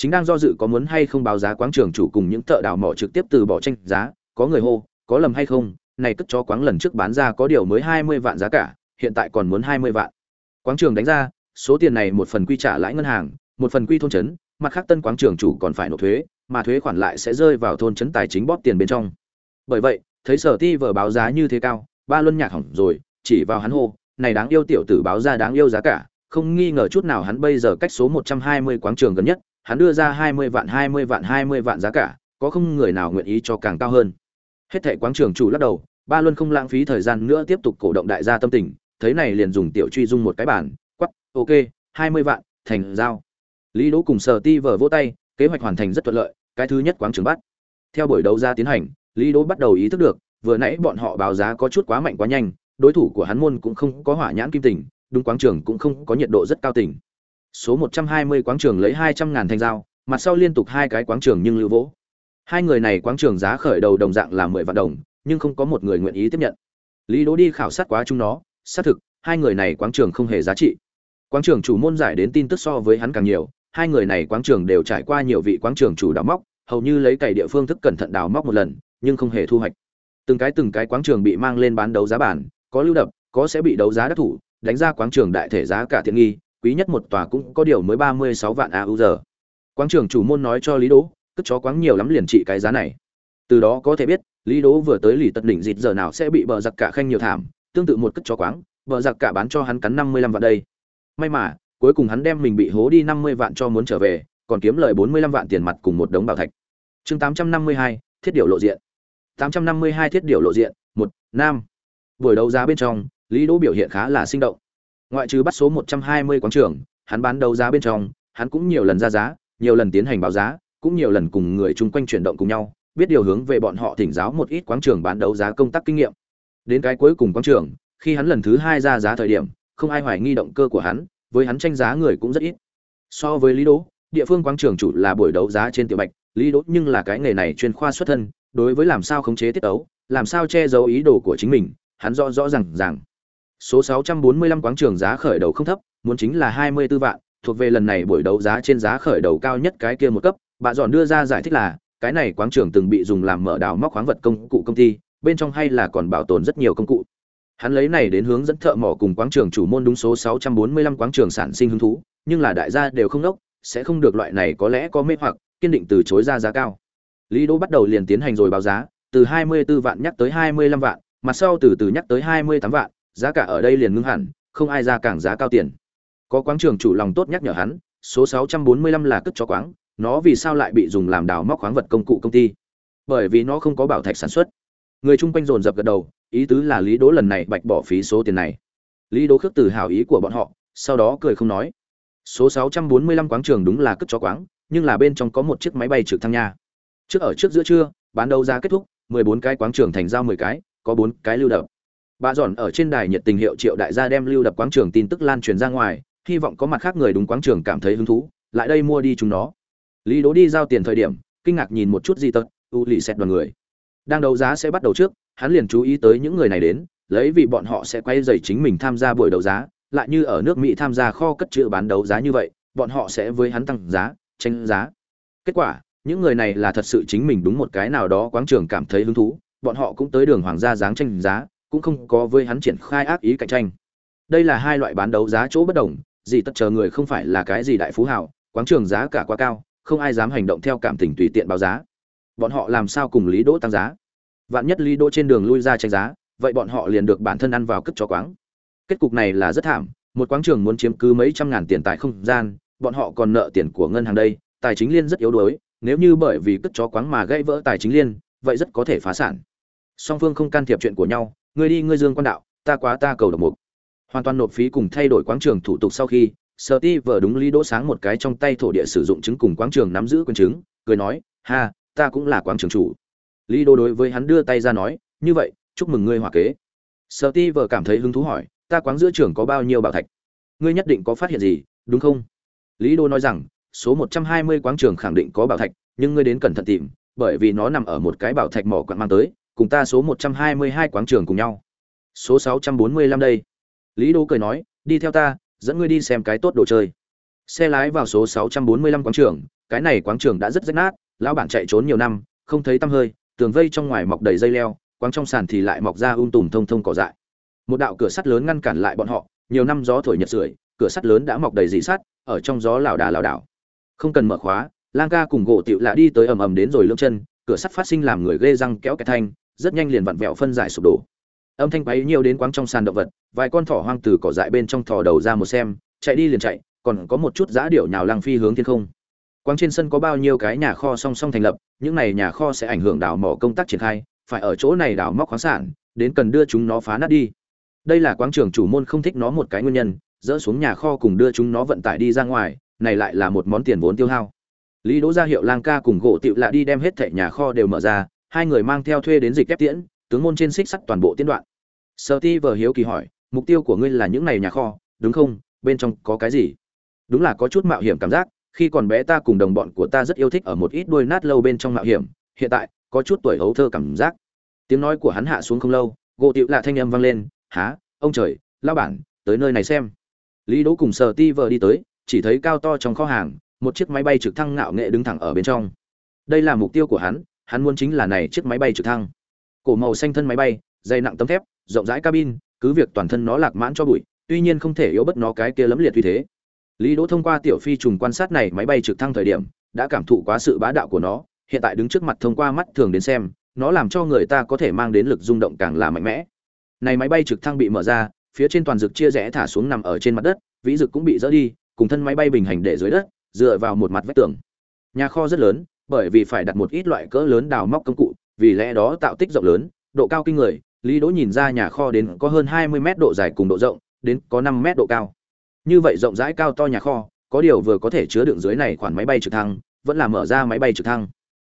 chính đang do dự có muốn hay không báo giá quáng trường chủ cùng những thợ đào mỏ trực tiếp từ bỏ tranh giá, có người hô, có lầm hay không? Này cất cho quáng lần trước bán ra có điều mới hai mươi vạn giá cả, hiện tại còn muốn hai mươi vạn. Quáng trường đánh ra, số tiền này một phần quy trả lãi ngân hàng, một phần quy thôn trấn, mặt khác tân quáng trường chủ còn phải nộp thuế, mà thuế khoản lại sẽ rơi vào thôn trấn tài chính bóp tiền bên trong. Bởi vậy, thấy sở ti vở báo giá như thế cao, ba luân nhạc hỏng rồi, chỉ vào hắn hô, này đáng yêu tiểu tử báo ra đáng yêu giá cả, không nghi ngờ chút nào hắn bây giờ cách số một trăm hai mươi quáng trường gần nhất hắn đưa ra hai mươi vạn hai mươi vạn hai mươi vạn giá cả có không người nào nguyện ý cho càng cao hơn. Hết thảy quáng trường chủ lắc đầu ba luân không lãng phí thời gian nữa tiếp tục cổ động đại gia tâm tình thấy này liền dùng tiểu truy dung một cái bản quắc, ok hai mươi vạn thành giao. Lý đỗ cùng sở ti vở vỗ tay kế hoạch hoàn thành rất thuận lợi cái thứ nhất quáng trường bắt. Theo buổi đấu ra tiến hành lý đỗ bắt đầu ý thức được vừa nãy bọn họ báo giá có chút quá mạnh quá nhanh đối thủ của hắn môn cũng không có hỏa nhãn kim tình đúng quáng trường cũng không có nhiệt độ rất cao tình số 120 quáng trường lấy 200 ngàn thanh dao, mặt sau liên tục hai cái quáng trường nhưng lưu vỗ. Hai người này quáng trường giá khởi đầu đồng dạng là 10 vạn đồng, nhưng không có một người nguyện ý tiếp nhận. Lý đỗ đi khảo sát quá chúng nó, xác thực, hai người này quáng trường không hề giá trị. Quáng trường chủ môn giải đến tin tức so với hắn càng nhiều, hai người này quáng trường đều trải qua nhiều vị quáng trường chủ đào móc, hầu như lấy cày địa phương thức cẩn thận đào móc một lần, nhưng không hề thu hoạch. Từng cái từng cái quáng trường bị mang lên bán đấu giá bản có lưu đập, có sẽ bị đấu giá đắc thủ, đánh ra quáng trường đại thể giá cả tiện nghi quý nhất một tòa cũng có điều mới ba mươi sáu vạn AU giờ. Quáng trưởng chủ môn nói cho Lý Đỗ, cất chó quáng nhiều lắm liền trị cái giá này. Từ đó có thể biết, Lý Đỗ vừa tới lì tật đỉnh dịt giờ nào sẽ bị bờ giặc cả khanh nhiều thảm, tương tự một cất chó quáng, bờ giặc cả bán cho hắn cắn năm mươi lăm vạn đây. May mà, cuối cùng hắn đem mình bị hố đi năm mươi vạn cho muốn trở về, còn kiếm lời bốn mươi lăm vạn tiền mặt cùng một đống bảo thạch. Chương tám trăm năm mươi hai thiết điều lộ diện. tám trăm năm mươi hai thiết điều lộ diện, một nam. Buổi đấu giá bên trong, Lý Đỗ biểu hiện khá là sinh động ngoại trừ bắt số 120 quán trưởng, hắn bán đấu giá bên trong, hắn cũng nhiều lần ra giá, nhiều lần tiến hành báo giá, cũng nhiều lần cùng người chung quanh chuyển động cùng nhau, biết điều hướng về bọn họ thỉnh giáo một ít quán trưởng bán đấu giá công tác kinh nghiệm. Đến cái cuối cùng quán trưởng, khi hắn lần thứ hai ra giá thời điểm, không ai hoài nghi động cơ của hắn, với hắn tranh giá người cũng rất ít. So với Lý Đỗ, địa phương quán trưởng chủ là buổi đấu giá trên tiểu bạch, Lý Đỗ nhưng là cái nghề này chuyên khoa xuất thân, đối với làm sao khống chế tiết tấu, làm sao che giấu ý đồ của chính mình, hắn rõ rõ ràng ràng. Số 645 quáng trường giá khởi đầu không thấp, muốn chính là 24 vạn, thuộc về lần này buổi đấu giá trên giá khởi đầu cao nhất cái kia một cấp, bà dọn đưa ra giải thích là, cái này quáng trường từng bị dùng làm mở đào móc khoáng vật công cụ công ty, bên trong hay là còn bảo tồn rất nhiều công cụ. Hắn lấy này đến hướng dẫn thợ mỏ cùng quáng trường chủ môn đúng số 645 quáng trường sản sinh hứng thú, nhưng là đại gia đều không đốc, sẽ không được loại này có lẽ có mê hoặc, kiên định từ chối ra giá cao. Lý Đỗ bắt đầu liền tiến hành rồi báo giá, từ 24 vạn nhắc tới 25 vạn, mặt sau từ từ nhắc tới 28 vạn, giá cả ở đây liền ngưng hẳn, không ai ra càng giá cao tiền. Có quáng trường chủ lòng tốt nhắc nhở hắn, số 645 là cất cho quáng, nó vì sao lại bị dùng làm đào móc khoáng vật công cụ công ty? Bởi vì nó không có bảo thạch sản xuất. Người chung quanh dồn dập gật đầu, ý tứ là Lý Đỗ lần này bạch bỏ phí số tiền này. Lý Đỗ khước từ hảo ý của bọn họ, sau đó cười không nói. Số 645 quáng trường đúng là cất cho quáng, nhưng là bên trong có một chiếc máy bay trực thăng nha. Trước ở trước giữa trưa, bán đấu giá kết thúc, 14 cái quáng trường thành giao 10 cái, có 4 cái lưu động. Bà dọn ở trên đài nhiệt tình hiệu triệu đại gia đem lưu đập quáng trường tin tức lan truyền ra ngoài, hy vọng có mặt khác người đúng quáng trường cảm thấy hứng thú, lại đây mua đi chúng nó. Lý đố đi giao tiền thời điểm, kinh ngạc nhìn một chút gì tật, u lì xẹt đoàn người. Đang đấu giá sẽ bắt đầu trước, hắn liền chú ý tới những người này đến, lấy vì bọn họ sẽ quay dày chính mình tham gia buổi đấu giá, lại như ở nước Mỹ tham gia kho cất chữ bán đấu giá như vậy, bọn họ sẽ với hắn tăng giá, tranh giá. Kết quả, những người này là thật sự chính mình đúng một cái nào đó quáng trường cảm thấy hứng thú, bọn họ cũng tới đường hoàng gia dáng tranh giá, cũng không có với hắn triển khai ác ý cạnh tranh. Đây là hai loại bán đấu giá chỗ bất đồng, gì tất chờ người không phải là cái gì đại phú hào, quáng trường giá cả quá cao, không ai dám hành động theo cảm tình tùy tiện báo giá. Bọn họ làm sao cùng lý đỗ tăng giá? Vạn nhất lý đỗ trên đường lui ra tranh giá, vậy bọn họ liền được bản thân ăn vào cất cho quáng. Kết cục này là rất thảm, một quáng trường muốn chiếm cứ mấy trăm ngàn tiền tài không gian, bọn họ còn nợ tiền của ngân hàng đây, tài chính liên rất yếu đuối, nếu như bởi vì cất chó quáng mà gãy vỡ tài chính liên, vậy rất có thể phá sản. Song phương không can thiệp chuyện của nhau ngươi đi, ngươi dương quan đạo, ta quá ta cầu độc mục. Hoàn toàn nộp phí cùng thay đổi quảng trường thủ tục sau khi sở ti vờ đúng lý đỗ sáng một cái trong tay thổ địa sử dụng chứng cùng quảng trường nắm giữ quyền chứng, cười nói, ha, ta cũng là quảng trường chủ. Lý đỗ đối với hắn đưa tay ra nói, như vậy, chúc mừng ngươi hòa kế. Sở ti vờ cảm thấy hứng thú hỏi, ta quán giữa trường có bao nhiêu bảo thạch? Ngươi nhất định có phát hiện gì, đúng không? Lý đô nói rằng, số một trăm hai mươi quán trường khẳng định có bảo thạch, nhưng ngươi đến cẩn thận tìm, bởi vì nó nằm ở một cái bảo thạch mỏ quặng mang tới cùng ta số một trăm hai mươi hai quán trường cùng nhau. Số sáu trăm bốn mươi lăm đây. Lý đô cười nói, đi theo ta, dẫn ngươi đi xem cái tốt đồ chơi. Xe lái vào số sáu trăm bốn mươi lăm quán trường, cái này quán trường đã rất rách nát, lão bản chạy trốn nhiều năm, không thấy tăm hơi, tường vây trong ngoài mọc đầy dây leo quán trong sàn thì lại mọc ra um tùm thông thông cỏ dại. Một đạo cửa sắt lớn ngăn cản lại bọn họ, nhiều năm gió thổi nhật rưởi cửa sắt lớn đã mọc đầy dị sắt, ở trong gió lảo đà lảo đảo. Không cần mở khóa, lang ca cùng gỗ tiểu lạ đi tới ầm ầm đến rồi lưng chân, cửa sắt phát sinh làm người ghê răng kéo cái thanh rất nhanh liền vặn vẹo phân giải sụp đổ. Âm thanh quấy nhiều đến quáng trong sàn động vật, vài con thỏ hoang từ cỏ dại bên trong thò đầu ra một xem, chạy đi liền chạy, còn có một chút giã điệu nhào lang phi hướng thiên không. Quáng trên sân có bao nhiêu cái nhà kho song song thành lập, những này nhà kho sẽ ảnh hưởng đào mỏ công tác triển khai, phải ở chỗ này đào móc khoáng sản, đến cần đưa chúng nó phá nát đi. Đây là quáng trường chủ môn không thích nó một cái nguyên nhân, dỡ xuống nhà kho cùng đưa chúng nó vận tải đi ra ngoài, này lại là một món tiền vốn tiêu hao. Lý đỗ ra hiệu lang ca cùng gỗ tiệu lạ đi đem hết thẻ nhà kho đều mở ra hai người mang theo thuê đến dịch kép tiễn, tướng môn trên xích sắt toàn bộ tiến đoạn. Sợ ti vờ hiếu kỳ hỏi, mục tiêu của ngươi là những này nhà kho, đúng không? Bên trong có cái gì? Đúng là có chút mạo hiểm cảm giác, khi còn bé ta cùng đồng bọn của ta rất yêu thích ở một ít đuôi nát lâu bên trong mạo hiểm, hiện tại, có chút tuổi hấu thơ cảm giác. Tiếng nói của hắn hạ xuống không lâu, gỗ tiệu lạ thanh âm vang lên, há, ông trời lao bản, tới nơi này xem. Lý đỗ cùng sở ti vờ đi tới, chỉ thấy cao to trong kho hàng, một chiếc máy bay trực thăng ngạo nghệ đứng thẳng ở bên trong. Đây là mục tiêu của hắn hắn muốn chính là này chiếc máy bay trực thăng. Cổ màu xanh thân máy bay, dày nặng tấm thép, rộng rãi cabin, cứ việc toàn thân nó lạc mãn cho bụi, tuy nhiên không thể yếu bất nó cái kia lấm liệt vì thế. Lý đỗ thông qua tiểu phi trùng quan sát này máy bay trực thăng thời điểm, đã cảm thụ quá sự bá đạo của nó, hiện tại đứng trước mặt thông qua mắt thường đến xem, nó làm cho người ta có thể mang đến lực rung động càng là mạnh mẽ. Này máy bay trực thăng bị mở ra, phía trên toàn rực chia rẽ thả xuống nằm ở trên mặt đất, vĩ rực cũng bị dỡ đi, cùng thân máy bay bình hành để dưới đất, dựa vào một mặt vách tường. Nhà kho rất lớn bởi vì phải đặt một ít loại cỡ lớn đào móc công cụ, vì lẽ đó tạo tích rộng lớn, độ cao kinh người, lý đỗ nhìn ra nhà kho đến có hơn 20 mét độ dài cùng độ rộng, đến có 5 mét độ cao. Như vậy rộng rãi cao to nhà kho, có điều vừa có thể chứa đựng dưới này khoản máy bay trực thăng, vẫn là mở ra máy bay trực thăng.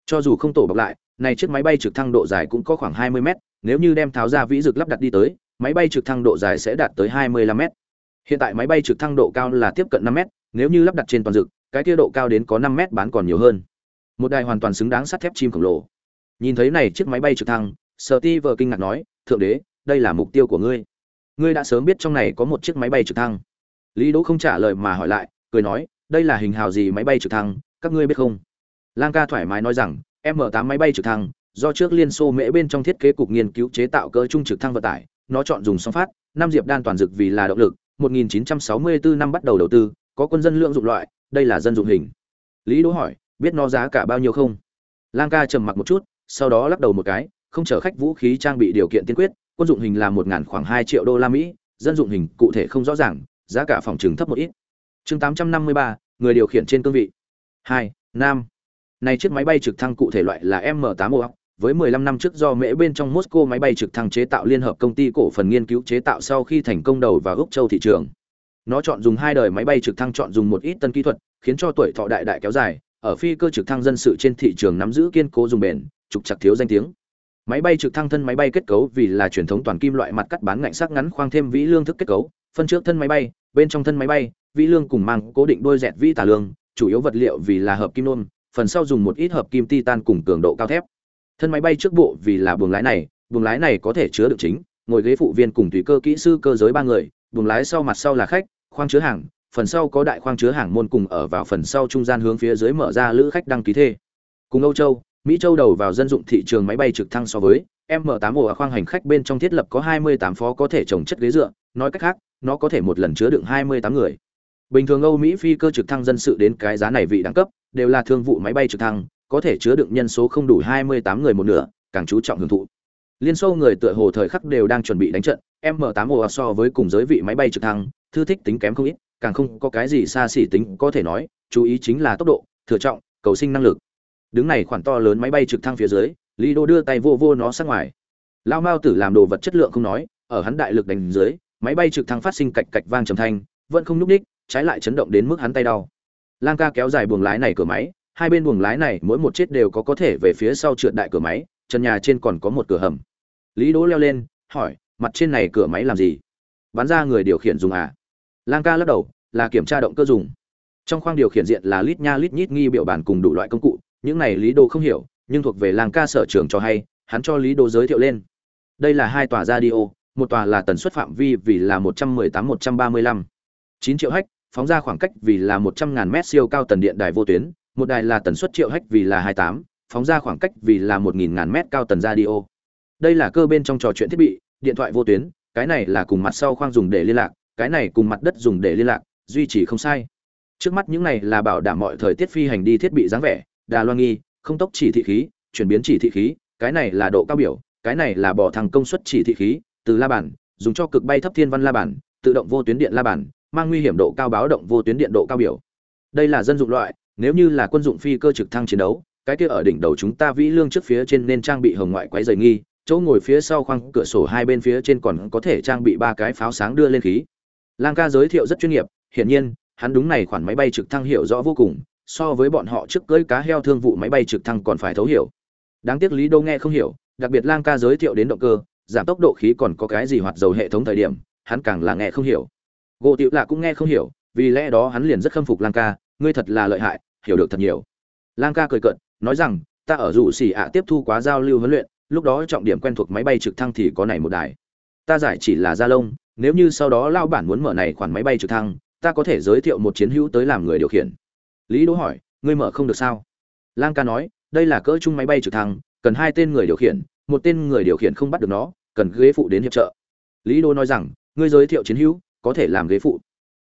Cho dù không tổ bọc lại, này chiếc máy bay trực thăng độ dài cũng có khoảng 20 mét, nếu như đem tháo ra vĩ dược lắp đặt đi tới, máy bay trực thăng độ dài sẽ đạt tới 25 mét. Hiện tại máy bay trực thăng độ cao là tiếp cận 5 mét, nếu như lắp đặt trên toàn rực cái kia độ cao đến có 5 mét bán còn nhiều hơn một đài hoàn toàn xứng đáng sắt thép chim khổng lồ. Nhìn thấy này chiếc máy bay trực thăng sở ti vờ kinh ngạc nói, thượng đế, đây là mục tiêu của ngươi. Ngươi đã sớm biết trong này có một chiếc máy bay trực thăng. Lý đỗ không trả lời mà hỏi lại, cười nói, đây là hình hào gì máy bay trực thăng, các ngươi biết không? Lang ca thoải mái nói rằng, m 8 máy bay trực thăng, do trước liên xô mễ bên trong thiết kế cục nghiên cứu chế tạo cỡ trung trực thăng vận tải, nó chọn dùng song phát, năm diệp đan toàn dực vì là động lực 1964 năm bắt đầu đầu tư, có quân dân lượng dụng loại, đây là dân dụng hình. Lý đỗ hỏi biết nó giá cả bao nhiêu không? Lang ca trầm mặc một chút sau đó lắc đầu một cái không chở khách vũ khí trang bị điều kiện tiên quyết quân dụng hình là một ngàn khoảng hai triệu đô la mỹ dân dụng hình cụ thể không rõ ràng giá cả phòng trừng thấp một ít. Chương tám trăm năm mươi ba người điều khiển trên cương vị. Hai nam. Này chiếc máy bay trực thăng cụ thể loại là m 8 o với 15 năm trước do mễ bên trong Moscow máy bay trực thăng chế tạo liên hợp công ty cổ phần nghiên cứu chế tạo sau khi thành công đầu vào Úc châu thị trường. Nó chọn dùng hai đời máy bay trực thăng chọn dùng một ít tân kỹ thuật, khiến cho tuổi thọ đại đại kéo dài, ở phi cơ trực thăng dân sự trên thị trường nắm giữ kiên cố dùng bền, trục chặt thiếu danh tiếng. Máy bay trực thăng thân máy bay kết cấu vì là truyền thống toàn kim loại mặt cắt bán ngạnh sắc ngắn khoang thêm vĩ lương thức kết cấu, phân trước thân máy bay, bên trong thân máy bay, vĩ lương cùng mang cố định đôi dẹt vĩ tả lương, chủ yếu vật liệu vì là hợp kim nôn, phần sau dùng một ít hợp kim titan cùng cường độ cao thép thân máy bay trước bộ vì là buồng lái này buồng lái này có thể chứa được chính ngồi ghế phụ viên cùng tùy cơ kỹ sư cơ giới ba người buồng lái sau mặt sau là khách khoang chứa hàng phần sau có đại khoang chứa hàng môn cùng ở vào phần sau trung gian hướng phía dưới mở ra lữ khách đăng ký thê. Cùng âu châu mỹ châu đầu vào dân dụng thị trường máy bay trực thăng so với m 8 ổ khoang hành khách bên trong thiết lập có 28 phó có thể trồng chất ghế dựa nói cách khác nó có thể một lần chứa đựng 28 người. Bình thường âu mỹ phi cơ trực thăng dân sự đến cái giá này vị đẳng cấp đều là thương vụ máy bay trực thăng có thể chứa đựng nhân số không đủ 28 người một nửa, càng chú trọng hưởng thụ. Liên Xô người tựa hồ thời khắc đều đang chuẩn bị đánh trận, M8 ổ so với cùng giới vị máy bay trực thăng, thư thích tính kém không ít, càng không có cái gì xa xỉ tính có thể nói, chú ý chính là tốc độ, thừa trọng, cầu sinh năng lực. Đứng này khoản to lớn máy bay trực thăng phía dưới, Lý Đô đưa tay vô vô nó sang ngoài. Lao Mao tử làm đồ vật chất lượng không nói, ở hắn đại lực đánh dưới, máy bay trực thăng phát sinh cạch cạch vang trầm thanh vẫn không nhúc ních trái lại chấn động đến mức hắn tay đau lang ca kéo dài buồng lái này cửa máy hai bên buồng lái này mỗi một chiếc đều có có thể về phía sau trượt đại cửa máy trần nhà trên còn có một cửa hầm lý đỗ leo lên hỏi mặt trên này cửa máy làm gì bắn ra người điều khiển dùng à lang ca lắc đầu, là kiểm tra động cơ dùng. Trong khoang điều khiển diện là lít nha lít nhít nghi biểu bản cùng đủ loại công cụ, những này lý đô không hiểu, nhưng thuộc về lang ca sở trường cho hay, hắn cho lý đô giới thiệu lên. Đây là hai tòa radio, một tòa là tần suất phạm vi vì là một trăm mười tám, một trăm ba mươi lăm. Chín triệu hách, phóng ra khoảng cách vì là một trăm ngàn mét siêu cao tần điện đài vô tuyến, một đài là tần suất triệu hách vì là hai tám, phóng ra khoảng cách vì là một nghìn ngàn mét cao tần radio. Đây là cơ bên trong trò chuyện thiết bị, điện thoại vô tuyến, cái này là cùng mặt sau khoang dùng để liên lạc cái này cùng mặt đất dùng để liên lạc, duy trì không sai. Trước mắt những này là bảo đảm mọi thời tiết phi hành đi thiết bị dáng vẻ, đà loan nghi, không tốc chỉ thị khí, chuyển biến chỉ thị khí, cái này là độ cao biểu, cái này là bỏ thằng công suất chỉ thị khí, từ la bản dùng cho cực bay thấp thiên văn la bản tự động vô tuyến điện la bản mang nguy hiểm độ cao báo động vô tuyến điện độ cao biểu. Đây là dân dụng loại, nếu như là quân dụng phi cơ trực thăng chiến đấu, cái kia ở đỉnh đầu chúng ta vĩ lương trước phía trên nên trang bị hồng ngoại quái dày nghi, chỗ ngồi phía sau khoang cửa sổ hai bên phía trên còn có thể trang bị ba cái pháo sáng đưa lên khí lang ca giới thiệu rất chuyên nghiệp, hiển nhiên, hắn đúng này khoản máy bay trực thăng hiểu rõ vô cùng, so với bọn họ trước cưỡi cá heo thương vụ máy bay trực thăng còn phải thấu hiểu. Đáng tiếc lý đô nghe không hiểu, đặc biệt lang ca giới thiệu đến động cơ, giảm tốc độ khí còn có cái gì hoạt dầu hệ thống thời điểm, hắn càng là nghe không hiểu. Gỗ tiểu lạ cũng nghe không hiểu, vì lẽ đó hắn liền rất khâm phục lang ca, ngươi thật là lợi hại, hiểu được thật nhiều. Lang ca cười cợt, nói rằng, ta ở dụ xỉ ạ tiếp thu quá giao lưu huấn luyện, lúc đó trọng điểm quen thuộc máy bay trực thăng thì có này một đài. Ta giải chỉ là gia lông nếu như sau đó lao bản muốn mở này khoản máy bay trực thăng, ta có thể giới thiệu một chiến hữu tới làm người điều khiển. Lý đỗ hỏi, ngươi mở không được sao? Lang ca nói, đây là cỡ chung máy bay trực thăng, cần hai tên người điều khiển, một tên người điều khiển không bắt được nó, cần ghế phụ đến hiệp trợ. Lý đỗ nói rằng, ngươi giới thiệu chiến hữu, có thể làm ghế phụ.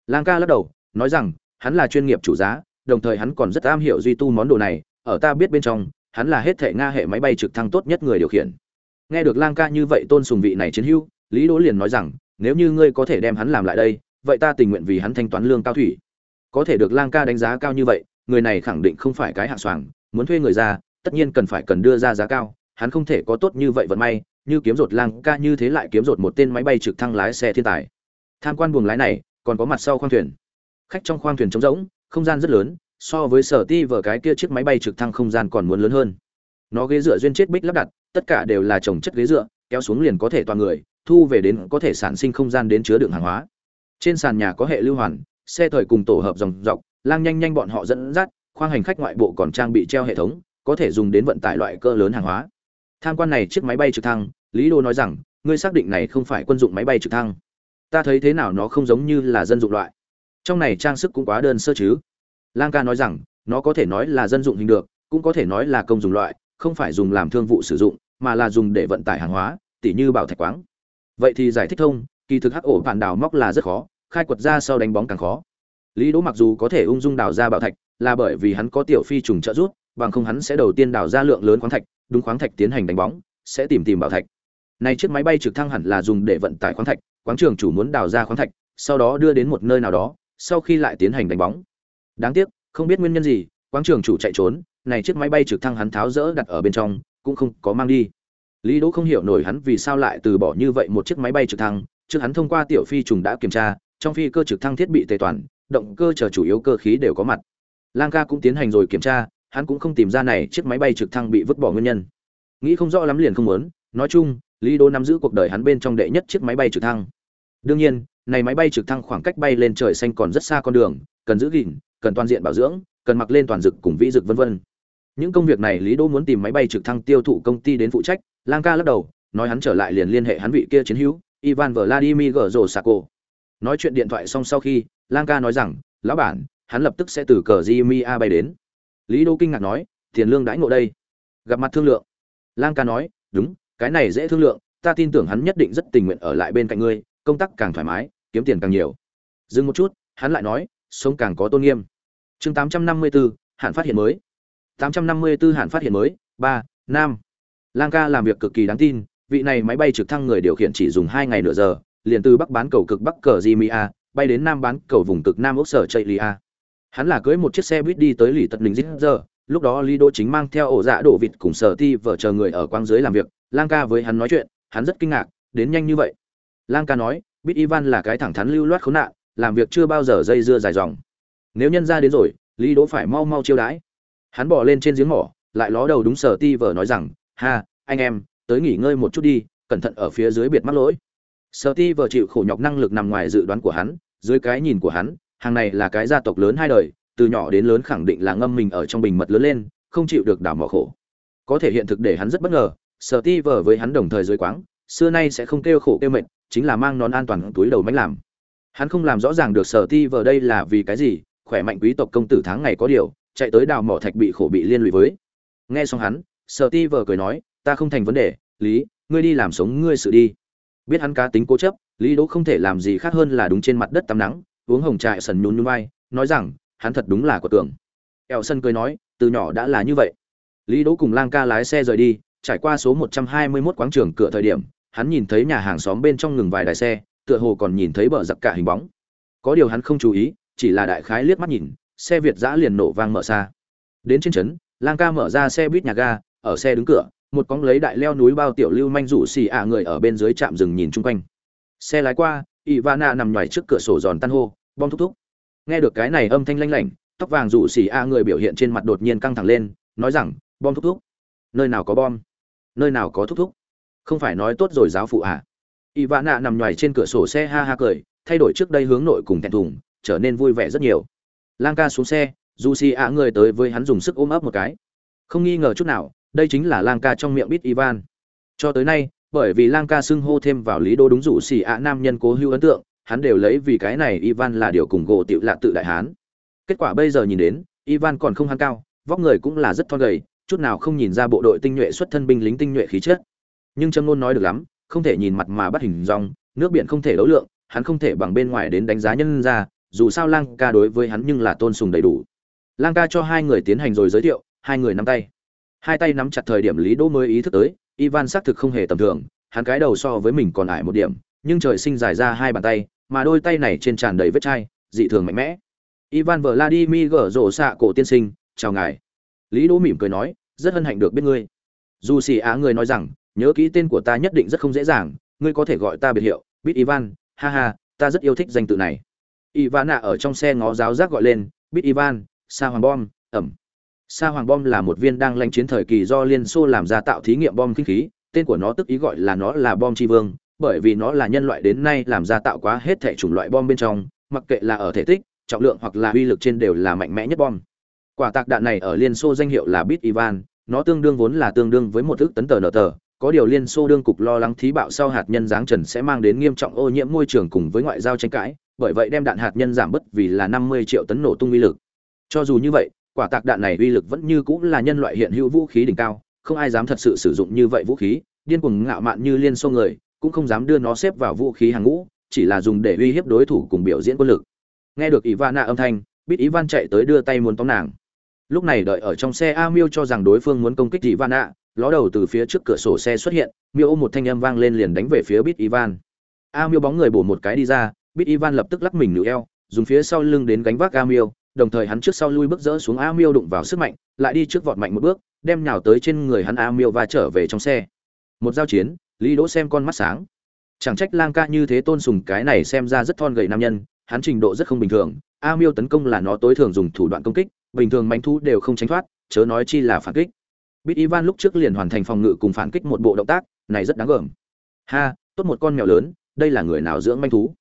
Lang ca lắc đầu, nói rằng, hắn là chuyên nghiệp chủ giá, đồng thời hắn còn rất am hiểu duy tu món đồ này, ở ta biết bên trong, hắn là hết thể nga hệ máy bay trực thăng tốt nhất người điều khiển. Nghe được lang ca như vậy tôn sùng vị này chiến hữu, lý đỗ liền nói rằng nếu như ngươi có thể đem hắn làm lại đây, vậy ta tình nguyện vì hắn thanh toán lương cao thủy. Có thể được lang ca đánh giá cao như vậy, người này khẳng định không phải cái hạng soàng, muốn thuê người ra, tất nhiên cần phải cần đưa ra giá cao, hắn không thể có tốt như vậy vận may, như kiếm rột lang ca như thế lại kiếm rột một tên máy bay trực thăng lái xe thiên tài. Tham quan buồng lái này, còn có mặt sau khoang thuyền. Khách trong khoang thuyền trống rỗng, không gian rất lớn, so với sở ti vở cái kia chiếc máy bay trực thăng không gian còn muốn lớn hơn. Nó ghế dựa duyên chết bích lắp đặt, tất cả đều là trồng chất ghế dựa, kéo xuống liền có thể toàn người thu về đến có thể sản sinh không gian đến chứa đựng hàng hóa. Trên sàn nhà có hệ lưu hoàn, xe thời cùng tổ hợp dòng dọc, lang nhanh nhanh bọn họ dẫn dắt, khoang hành khách ngoại bộ còn trang bị treo hệ thống, có thể dùng đến vận tải loại cơ lớn hàng hóa. Tham quan này chiếc máy bay trực thăng, lý đô nói rằng, ngươi xác định này không phải quân dụng máy bay trực thăng. Ta thấy thế nào nó không giống như là dân dụng loại. Trong này trang sức cũng quá đơn sơ chứ. Lang ca nói rằng, nó có thể nói là dân dụng hình được, cũng có thể nói là công dùng loại, không phải dùng làm thương vụ sử dụng, mà là dùng để vận tải hàng hóa, tỉ như bảo thạch quáng vậy thì giải thích thông, kỳ thực hắc ổ bản đào móc là rất khó, khai quật ra sau đánh bóng càng khó. Lý đỗ mặc dù có thể ung dung đào ra bảo thạch, là bởi vì hắn có tiểu phi trùng trợ giúp, bằng không hắn sẽ đầu tiên đào ra lượng lớn khoáng thạch, đúng khoáng thạch tiến hành đánh bóng, sẽ tìm tìm bảo thạch. Này chiếc máy bay trực thăng hẳn là dùng để vận tải khoáng thạch quáng trường chủ muốn đào ra khoáng thạch, sau đó đưa đến một nơi nào đó, sau khi lại tiến hành đánh bóng. Đáng tiếc, không biết nguyên nhân gì quáng trường chủ chạy trốn, này chiếc máy bay trực thăng hắn tháo rỡ đặt ở bên trong, cũng không có mang đi lý đỗ không hiểu nổi hắn vì sao lại từ bỏ như vậy một chiếc máy bay trực thăng, trước hắn thông qua tiểu phi trùng đã kiểm tra, trong phi cơ trực thăng thiết bị tề toàn, động cơ chờ chủ yếu cơ khí đều có mặt. Lang ca cũng tiến hành rồi kiểm tra, hắn cũng không tìm ra này chiếc máy bay trực thăng bị vứt bỏ nguyên nhân. Nghĩ không rõ lắm liền không muốn, nói chung, lý đô nắm giữ cuộc đời hắn bên trong đệ nhất chiếc máy bay trực thăng. Đương nhiên, này máy bay trực thăng khoảng cách bay lên trời xanh còn rất xa con đường, cần giữ gìn, cần toàn diện bảo dưỡng, cần mặc lên toàn dực cùng vĩ dực vân vân những công việc này lý đô muốn tìm máy bay trực thăng tiêu thụ công ty đến phụ trách lang ca lắc đầu nói hắn trở lại liền liên hệ hắn vị kia chiến hữu ivan vladimir gờ sako nói chuyện điện thoại xong sau khi lang ca nói rằng lão bản hắn lập tức sẽ từ cờ jimmy bay đến. Lý đô kinh ngạc nói tiền lương đãi ngộ đây. Gặp mặt thương lượng lang ca nói đúng cái này dễ thương lượng ta tin tưởng hắn nhất định rất tình nguyện ở lại bên cạnh ngươi công tác càng thoải mái kiếm tiền càng nhiều. Dừng một chút hắn lại nói sống càng có tôn nghiêm. Chương 854, hạn phát hiện mới. 854 hạn phát hiện mới, ba nam lang ca làm việc cực kỳ đáng tin, vị này máy bay trực thăng người điều khiển chỉ dùng hai ngày nửa giờ, liền từ bắc bán cầu cực bắc cờ jimia bay đến nam bán cầu vùng cực nam ốc sở chạy hắn là cưới một chiếc xe buýt đi tới lì tật đỉnh dít giờ, lúc đó lý đỗ chính mang theo ổ dạ đổ vịt cùng sở ti vợ chờ người ở quang dưới làm việc, lang ca với hắn nói chuyện, hắn rất kinh ngạc, đến nhanh như vậy. Lang ca nói, biết ivan là cái thẳng thắn lưu loát khốn nạn, làm việc chưa bao giờ dây dưa dài dòng. Nếu nhân ra đến rồi, lý đỗ phải mau mau chiêu đãi hắn bỏ lên trên giếng mỏ, lại ló đầu đúng sở ti vờ nói rằng, ha, anh em, tới nghỉ ngơi một chút đi, cẩn thận ở phía dưới biệt mắc lỗi. Sở ti vờ chịu khổ nhọc năng lực nằm ngoài dự đoán của hắn, dưới cái nhìn của hắn, hàng này là cái gia tộc lớn hai đời, từ nhỏ đến lớn khẳng định là ngâm mình ở trong bình mật lớn lên, không chịu được đảo mỏ khổ. Có thể hiện thực để hắn rất bất ngờ, sở ti vờ với hắn đồng thời dưới quáng, xưa nay sẽ không kêu khổ kêu mệt, chính là mang nón an toàn túi đầu mánh làm. Hắn không làm rõ ràng được sở ti vờ đây là vì cái gì, khỏe mạnh quý tộc công tử tháng ngày có điều chạy tới đào mỏ thạch bị khổ bị liên lụy với. Nghe xong hắn sợ ti vờ cười nói, ta không thành vấn đề, lý, ngươi đi làm sống ngươi sự đi. Biết hắn cá tính cố chấp, lý đỗ không thể làm gì khác hơn là đúng trên mặt đất tắm nắng, uống hồng trại sần nhún nhún vai, nói rằng, hắn thật đúng là của tưởng. Eo sân cười nói, từ nhỏ đã là như vậy. Lý đỗ cùng lang ca lái xe rời đi, trải qua số 121 quảng trường cửa thời điểm, hắn nhìn thấy nhà hàng xóm bên trong ngừng vài đài xe, tựa hồ còn nhìn thấy bờ giặc cả hình bóng. Có điều hắn không chú ý, chỉ là đại khái liếc mắt nhìn xe việt giã liền nổ vang mở xa. Đến trên trấn, lang ca mở ra xe buýt nhà ga, ở xe đứng cửa, một cóng lấy đại leo núi bao tiểu lưu manh rủ xì ạ người ở bên dưới trạm rừng nhìn chung quanh. Xe lái qua Y Va Na nằm ngoài trước cửa sổ giòn tan hô bom thúc thúc. Nghe được cái này âm thanh lanh lảnh, tóc vàng rủ xì a người biểu hiện trên mặt đột nhiên căng thẳng lên, nói rằng, bom thúc thúc. Nơi nào có bom? Nơi nào có thúc thúc? Không phải nói tốt rồi giáo phụ à na nằm ngoài trên cửa sổ xe ha ha cười, thay đổi trước đây hướng nội cùng thẹn thùng, trở nên vui vẻ rất nhiều lang ca xuống xe, dù xì ạ người tới với hắn dùng sức ôm ấp một cái. Không nghi ngờ chút nào, đây chính là lang ca trong miệng bít ivan. Cho tới nay, bởi vì lang ca xưng hô thêm vào lý đô đúng rủ xì ạ nam nhân cố hữu ấn tượng, hắn đều lấy vì cái này ivan là điều cùng gỗ tiểu lạ tự đại hán. Kết quả bây giờ nhìn đến, ivan còn không hắn cao, vóc người cũng là rất thon gầy, chút nào không nhìn ra bộ đội tinh nhuệ xuất thân binh lính tinh nhuệ khí chất. Nhưng trâm ngôn nói được lắm, không thể nhìn mặt mà bắt hình dong, nước biển không thể đấu lượng, hắn không thể bằng bên ngoài đến đánh giá nhân ra dù sao lang ca đối với hắn nhưng là tôn sùng đầy đủ. Lang ca cho hai người tiến hành rồi giới thiệu, hai người nắm tay. Hai tay nắm chặt thời điểm lý đỗ mới ý thức tới, ivan xác thực không hề tầm thường, hắn cái đầu so với mình còn ải một điểm, nhưng trời sinh dài ra hai bàn tay, mà đôi tay này trên tràn đầy vết chai, dị thường mạnh mẽ. Ivan vladimir gở rộ xạ cổ tiên sinh, chào ngài. Lý đỗ mỉm cười nói, rất hân hạnh được biết ngươi. Dù xì á người nói rằng, nhớ kỹ tên của ta nhất định rất không dễ dàng, ngươi có thể gọi ta biệt hiệu biết ivan, ha ha, ta rất yêu thích danh tự này ivana ở trong xe ngó giáo giác gọi lên "Bit ivan, sa hoàng bom, ẩm. Sa hoàng bom là một viên đang lanh chiến thời kỳ do liên xô làm ra tạo thí nghiệm bom kinh khí, tên của nó tức ý gọi là nó là bom tri vương, bởi vì nó là nhân loại đến nay làm ra tạo quá hết thể chủng loại bom bên trong, mặc kệ là ở thể tích, trọng lượng hoặc là uy lực trên đều là mạnh mẽ nhất bom. Quả tạc đạn này ở liên xô danh hiệu là bit ivan, nó tương đương vốn là tương đương với một thước tấn tờ nở tờ, có điều liên xô đương cục lo lắng thí bạo sau hạt nhân giáng trần sẽ mang đến nghiêm trọng ô nhiễm môi trường cùng với ngoại giao tranh cãi bởi vậy đem đạn hạt nhân giảm bớt vì là 50 triệu tấn nổ tung uy lực. Cho dù như vậy, quả tạc đạn này uy lực vẫn như cũng là nhân loại hiện hữu vũ khí đỉnh cao, không ai dám thật sự sử dụng như vậy vũ khí, điên cuồng ngạo mạn như liên xô người, cũng không dám đưa nó xếp vào vũ khí hàng ngũ, chỉ là dùng để uy hiếp đối thủ cùng biểu diễn quân lực. Nghe được ivana âm thanh biết ivan chạy tới đưa tay muốn tóm nàng. Lúc này đợi ở trong xe a miêu cho rằng đối phương muốn công kích ivana, ló đầu từ phía trước cửa sổ xe xuất hiện, miêu ôm một thanh âm vang lên liền đánh về phía Bit ivan a miêu bóng người bổ một cái đi ra bít ivan lập tức lắc mình nữ eo dùng phía sau lưng đến gánh vác Amiel, đồng thời hắn trước sau lui bước dỡ xuống Amiel đụng vào sức mạnh lại đi trước vọt mạnh một bước đem nhào tới trên người hắn Amiel và trở về trong xe. Một giao chiến lý đỗ xem con mắt sáng. Chẳng trách lang ca như thế tôn sùng cái này xem ra rất thon gầy nam nhân hắn trình độ rất không bình thường Amiel tấn công là nó tối thường dùng thủ đoạn công kích bình thường manh thú đều không tránh thoát chớ nói chi là phản kích. Bít ivan lúc trước liền hoàn thành phòng ngự cùng phản kích một bộ động tác này rất đáng gờm. Ha tốt một con mèo lớn đây là người nào dưỡng manh thú?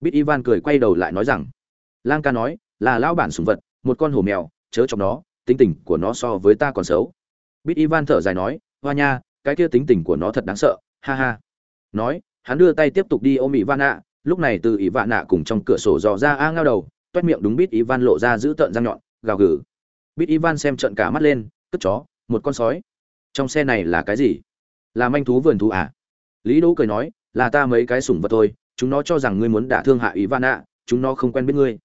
Bít ivan cười quay đầu lại nói rằng, lang ca nói, là lão bản sùng vật, một con hổ mèo, chớ trong nó, tính tình của nó so với ta còn xấu. Bít ivan thở dài nói, hoa nha, cái kia tính tình của nó thật đáng sợ, ha ha. Nói, hắn đưa tay tiếp tục đi ôm ỷ van lúc này từ ỷ vạn nạ cùng trong cửa sổ dò ra a ngao đầu, toét miệng đúng bít ivan lộ ra giữ tợn răng nhọn, gào gừ. Bít ivan xem trận cả mắt lên, cất chó, một con sói. Trong xe này là cái gì? Là manh thú vườn thú à? Lý đỗ cười nói, là ta mấy cái sủng vật thôi chúng nó cho rằng ngươi muốn đả thương hạ Ivan ạ, chúng nó không quen biết ngươi.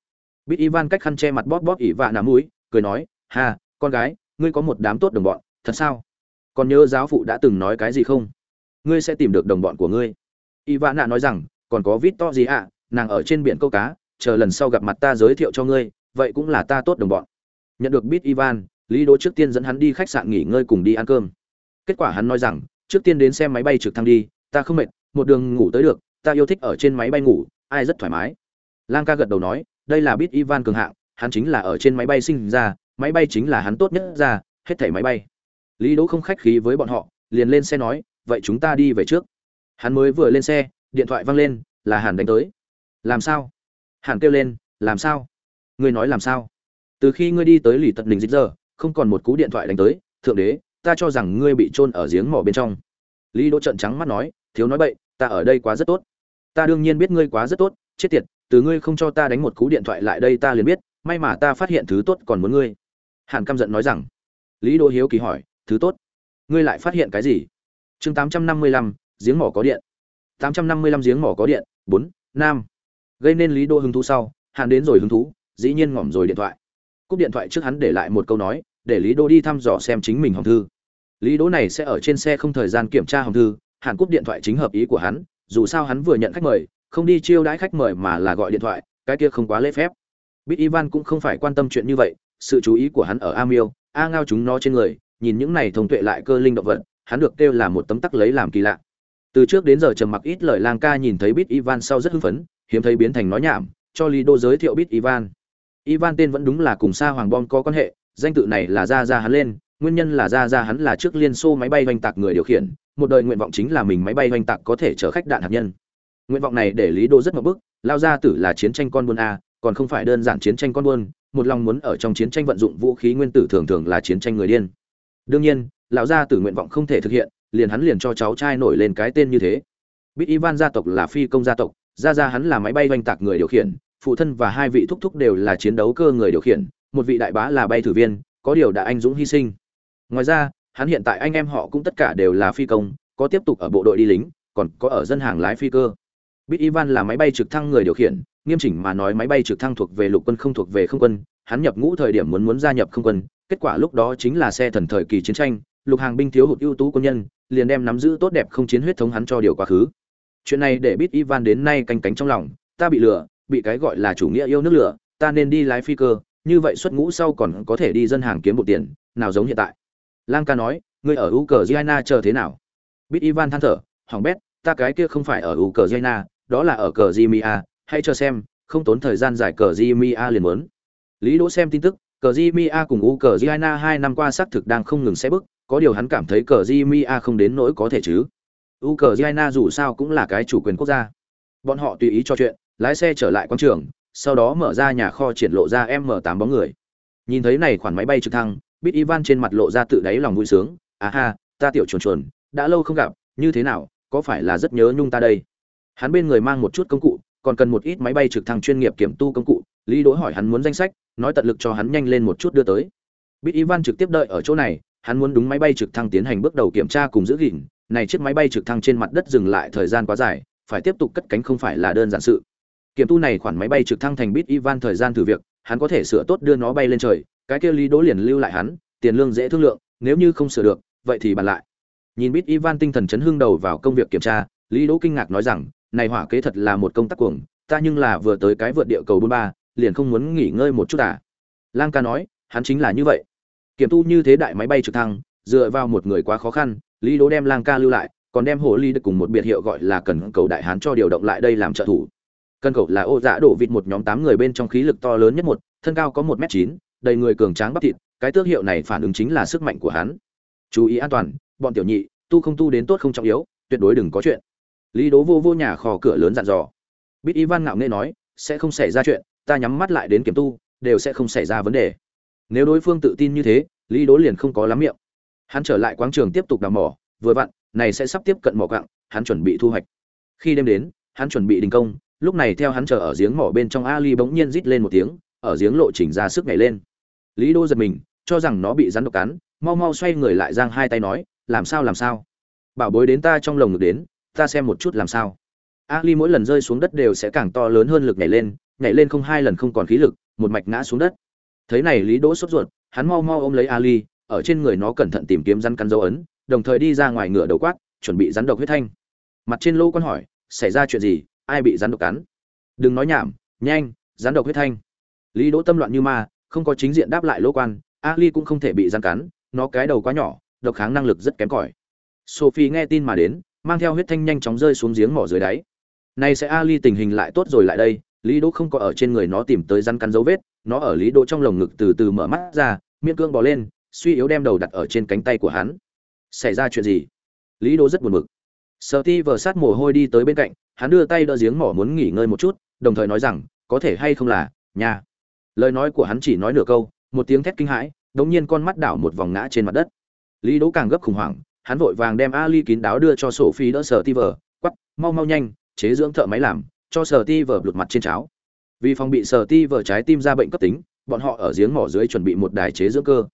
Bít ivan cách khăn che mặt bóp bóp Ivan vạn mũi cười nói ha con gái ngươi có một đám tốt đồng bọn thật sao? Còn nhớ giáo phụ đã từng nói cái gì không? Ngươi sẽ tìm được đồng bọn của ngươi. Y nói rằng còn có vít to gì ạ nàng ở trên biển câu cá chờ lần sau gặp mặt ta giới thiệu cho ngươi vậy cũng là ta tốt đồng bọn. Nhận được bít ivan lý đỗ trước tiên dẫn hắn đi khách sạn nghỉ ngơi cùng đi ăn cơm. Kết quả hắn nói rằng trước tiên đến xem máy bay trực thăng đi ta không mệt một đường ngủ tới được ta yêu thích ở trên máy bay ngủ, ai rất thoải mái. Lang ca gật đầu nói, đây là bit ivan cường hạng, hắn chính là ở trên máy bay sinh ra, máy bay chính là hắn tốt nhất ra, hết thảy máy bay. Lý đỗ không khách khí với bọn họ, liền lên xe nói, vậy chúng ta đi về trước. Hắn mới vừa lên xe, điện thoại văng lên, là hàn đánh tới. Làm sao? Hàn kêu lên, làm sao? Ngươi nói làm sao? Từ khi ngươi đi tới lì tật đình dịch giờ, không còn một cú điện thoại đánh tới, thượng đế, ta cho rằng ngươi bị trôn ở giếng mỏ bên trong. Lý đỗ trợn trắng mắt nói, thiếu nói bậy, ta ở đây quá rất tốt ta đương nhiên biết ngươi quá rất tốt, chết tiệt, từ ngươi không cho ta đánh một cú điện thoại lại đây ta liền biết, may mà ta phát hiện thứ tốt còn muốn ngươi. Hàn căm giận nói rằng. Lý đỗ hiếu kỳ hỏi, thứ tốt? Ngươi lại phát hiện cái gì? Chương tám trăm năm mươi lăm, giếng mỏ có điện. Tám trăm năm mươi lăm giếng mỏ có điện, bốn, nam. Gây nên lý đỗ hứng thú sau, hàn đến rồi hứng thú, dĩ nhiên ngỏm rồi điện thoại. Cúp điện thoại trước hắn để lại một câu nói, để lý đỗ đi thăm dò xem chính mình hồng thư. Lý đỗ này sẽ ở trên xe không thời gian kiểm tra hồng thư, hàn cúp điện thoại chính hợp ý của hắn dù sao hắn vừa nhận khách mời, không đi chiêu đãi khách mời mà là gọi điện thoại, cái kia không quá lễ phép. Bit ivan cũng không phải quan tâm chuyện như vậy, sự chú ý của hắn ở a miêu a ngao chúng nó trên người, nhìn những này thông tuệ lại cơ linh động vật, hắn được kêu là một tấm tắc lấy làm kỳ lạ. Từ trước đến giờ trầm mặc ít lời lang ca nhìn thấy Bit ivan sau rất hưng phấn, hiếm thấy biến thành nói nhảm, cho lý đô giới thiệu Bit ivan. Ivan tên vẫn đúng là cùng sa hoàng bom có quan hệ, danh tự này là ra ra hắn lên, nguyên nhân là ra ra hắn là trước liên xô máy bay hành tạc người điều khiển một đời nguyện vọng chính là mình máy bay oanh tạc có thể chở khách đạn hạt nhân. Nguyện vọng này để lý đô rất mập bức, lao ra tử là chiến tranh con buôn a, còn không phải đơn giản chiến tranh con buôn, một lòng muốn ở trong chiến tranh vận dụng vũ khí nguyên tử thường thường là chiến tranh người điên. Đương nhiên, lão gia tử nguyện vọng không thể thực hiện, liền hắn liền cho cháu trai nổi lên cái tên như thế. Bít ivan gia tộc là phi công gia tộc gia gia hắn là máy bay oanh tạc người điều khiển, phụ thân và hai vị thúc thúc đều là chiến đấu cơ người điều khiển, một vị đại bá là bay thử viên, có điều đã anh dũng hy sinh. Ngoài ra hắn hiện tại anh em họ cũng tất cả đều là phi công, có tiếp tục ở bộ đội đi lính, còn có ở dân hàng lái phi cơ. Bit ivan là máy bay trực thăng người điều khiển, nghiêm chỉnh mà nói máy bay trực thăng thuộc về lục quân không thuộc về không quân, hắn nhập ngũ thời điểm muốn muốn gia nhập không quân, kết quả lúc đó chính là xe thần thời kỳ chiến tranh, lục hàng binh thiếu hụt ưu tú quân nhân, liền đem nắm giữ tốt đẹp không chiến huyết thống hắn cho điều quá khứ. Chuyện này để bit ivan đến nay canh cánh trong lòng, ta bị lừa, bị cái gọi là chủ nghĩa yêu nước lửa ta nên đi lái phi cơ, như vậy xuất ngũ sau còn có thể đi dân hàng kiếm một tiền, nào giống hiện tại lang ca nói ngươi ở Ukraine chờ thế nào? Bít ivan than thở hỏng bét ta cái kia không phải ở Ukraine, đó là ở cờ jimia hãy chờ xem không tốn thời gian giải cờ jimia liền muốn. Lý đỗ xem tin tức cờ jimia cùng Ukraine hai năm qua xác thực đang không ngừng xe bước có điều hắn cảm thấy cờ jimia không đến nỗi có thể chứ. Ukraine dù sao cũng là cái chủ quyền quốc gia. Bọn họ tùy ý cho chuyện lái xe trở lại quảng trường sau đó mở ra nhà kho triển lộ ra m 8 bóng người. Nhìn thấy này khoản máy bay trực thăng bít ivan trên mặt lộ ra tự đáy lòng vui sướng. À ha, ta tiểu chuồn chuồn, đã lâu không gặp, như thế nào, có phải là rất nhớ nhung ta đây? Hắn bên người mang một chút công cụ, còn cần một ít máy bay trực thăng chuyên nghiệp kiểm tu công cụ. Lý đỗ hỏi hắn muốn danh sách, nói tận lực cho hắn nhanh lên một chút đưa tới. Bít ivan trực tiếp đợi ở chỗ này, hắn muốn đúng máy bay trực thăng tiến hành bước đầu kiểm tra cùng giữ gìn. Này chiếc máy bay trực thăng trên mặt đất dừng lại thời gian quá dài, phải tiếp tục cất cánh không phải là đơn giản sự. Kiểm tu này khoản máy bay trực thăng thành bit ivan thời gian thử việc, hắn có thể sửa tốt đưa nó bay lên trời cái kia lý đỗ liền lưu lại hắn tiền lương dễ thương lượng nếu như không sửa được vậy thì bàn lại. Nhìn bít ivan tinh thần chấn hưng đầu vào công việc kiểm tra lý đỗ kinh ngạc nói rằng này hỏa kế thật là một công tác cuồng ta nhưng là vừa tới cái vượt địa cầu bốn ba liền không muốn nghỉ ngơi một chút à? Lang ca nói hắn chính là như vậy. Kiểm tu như thế đại máy bay trực thăng dựa vào một người quá khó khăn lý đỗ đem lang ca lưu lại còn đem hồ ly được cùng một biệt hiệu gọi là cần cầu đại hán cho điều động lại đây làm trợ thủ. Cần cầu là ô dạ đổ vịt một nhóm tám người bên trong khí lực to lớn nhất một, thân cao có một m chín, đầy người cường tráng bắp thịt, cái tước hiệu này phản ứng chính là sức mạnh của hắn. Chú ý an toàn, bọn tiểu nhị, tu không tu đến tốt không trọng yếu, tuyệt đối đừng có chuyện. Lý Đỗ vô vô nhà kho cửa lớn dặn dò. Bít Ivan ngạo nghễ nói, sẽ không xảy ra chuyện, ta nhắm mắt lại đến kiểm tu, đều sẽ không xảy ra vấn đề. Nếu đối phương tự tin như thế, Lý Đỗ liền không có lắm miệng. Hắn trở lại quáng trường tiếp tục đào mỏ, vừa vặn, này sẽ sắp tiếp cận mỏ quặng, hắn chuẩn bị thu hoạch. Khi đêm đến, hắn chuẩn bị đình công, lúc này theo hắn chờ ở giếng mỏ bên trong ali bỗng nhiên rít lên một tiếng ở giếng lộ trình ra sức nhảy lên lý đô giật mình, cho rằng nó bị rắn độc cắn, mau mau xoay người lại giang hai tay nói, làm sao làm sao? Bảo bối đến ta trong lồng ngực đến, ta xem một chút làm sao. Ali mỗi lần rơi xuống đất đều sẽ càng to lớn hơn lực nhảy lên nhảy lên không hai lần không còn khí lực, một mạch ngã xuống đất. Thấy này lý đỗ sốt ruột, hắn mau mau ôm lấy ali ở trên người nó cẩn thận tìm kiếm rắn cắn dấu ấn, đồng thời đi ra ngoài ngựa đầu quát, chuẩn bị rắn độc huyết thanh. Mặt trên lô con hỏi, xảy ra chuyện gì? Ai bị rắn độc cắn? Đừng nói nhảm, nhanh, rắn độc huyết thanh. Lý đỗ tâm loạn như ma không có chính diện đáp lại lỗ quan, ali cũng không thể bị gian cắn, nó cái đầu quá nhỏ, độc kháng năng lực rất kém cỏi. Sophie nghe tin mà đến, mang theo huyết thanh nhanh chóng rơi xuống giếng mỏ dưới đáy. Nay sẽ ali tình hình lại tốt rồi lại đây, lý đỗ không có ở trên người nó tìm tới răn cắn dấu vết, nó ở lý đỗ trong lồng ngực từ từ mở mắt ra miễn cương bò lên, suy yếu đem đầu đặt ở trên cánh tay của hắn. Xảy ra chuyện gì? Lý đỗ rất buồn bực. Sợ ti vờ sát mồ hôi đi tới bên cạnh, hắn đưa tay đỡ giếng mỏ muốn nghỉ ngơi một chút, đồng thời nói rằng, có thể hay không là, nhà lời nói của hắn chỉ nói nửa câu, một tiếng thét kinh hãi, đống nhiên con mắt đảo một vòng ngã trên mặt đất. Lý đỗ càng gấp khủng hoảng, hắn vội vàng đem ali kín đáo đưa cho sổ phi đỡ sở ti vờ quắp mau mau nhanh, chế dưỡng thợ máy làm, cho sở ti vờ lụt mặt trên cháo. Vì phòng bị sở ti vờ trái tim ra bệnh cấp tính, bọn họ ở giếng mỏ dưới chuẩn bị một đài chế dưỡng cơ.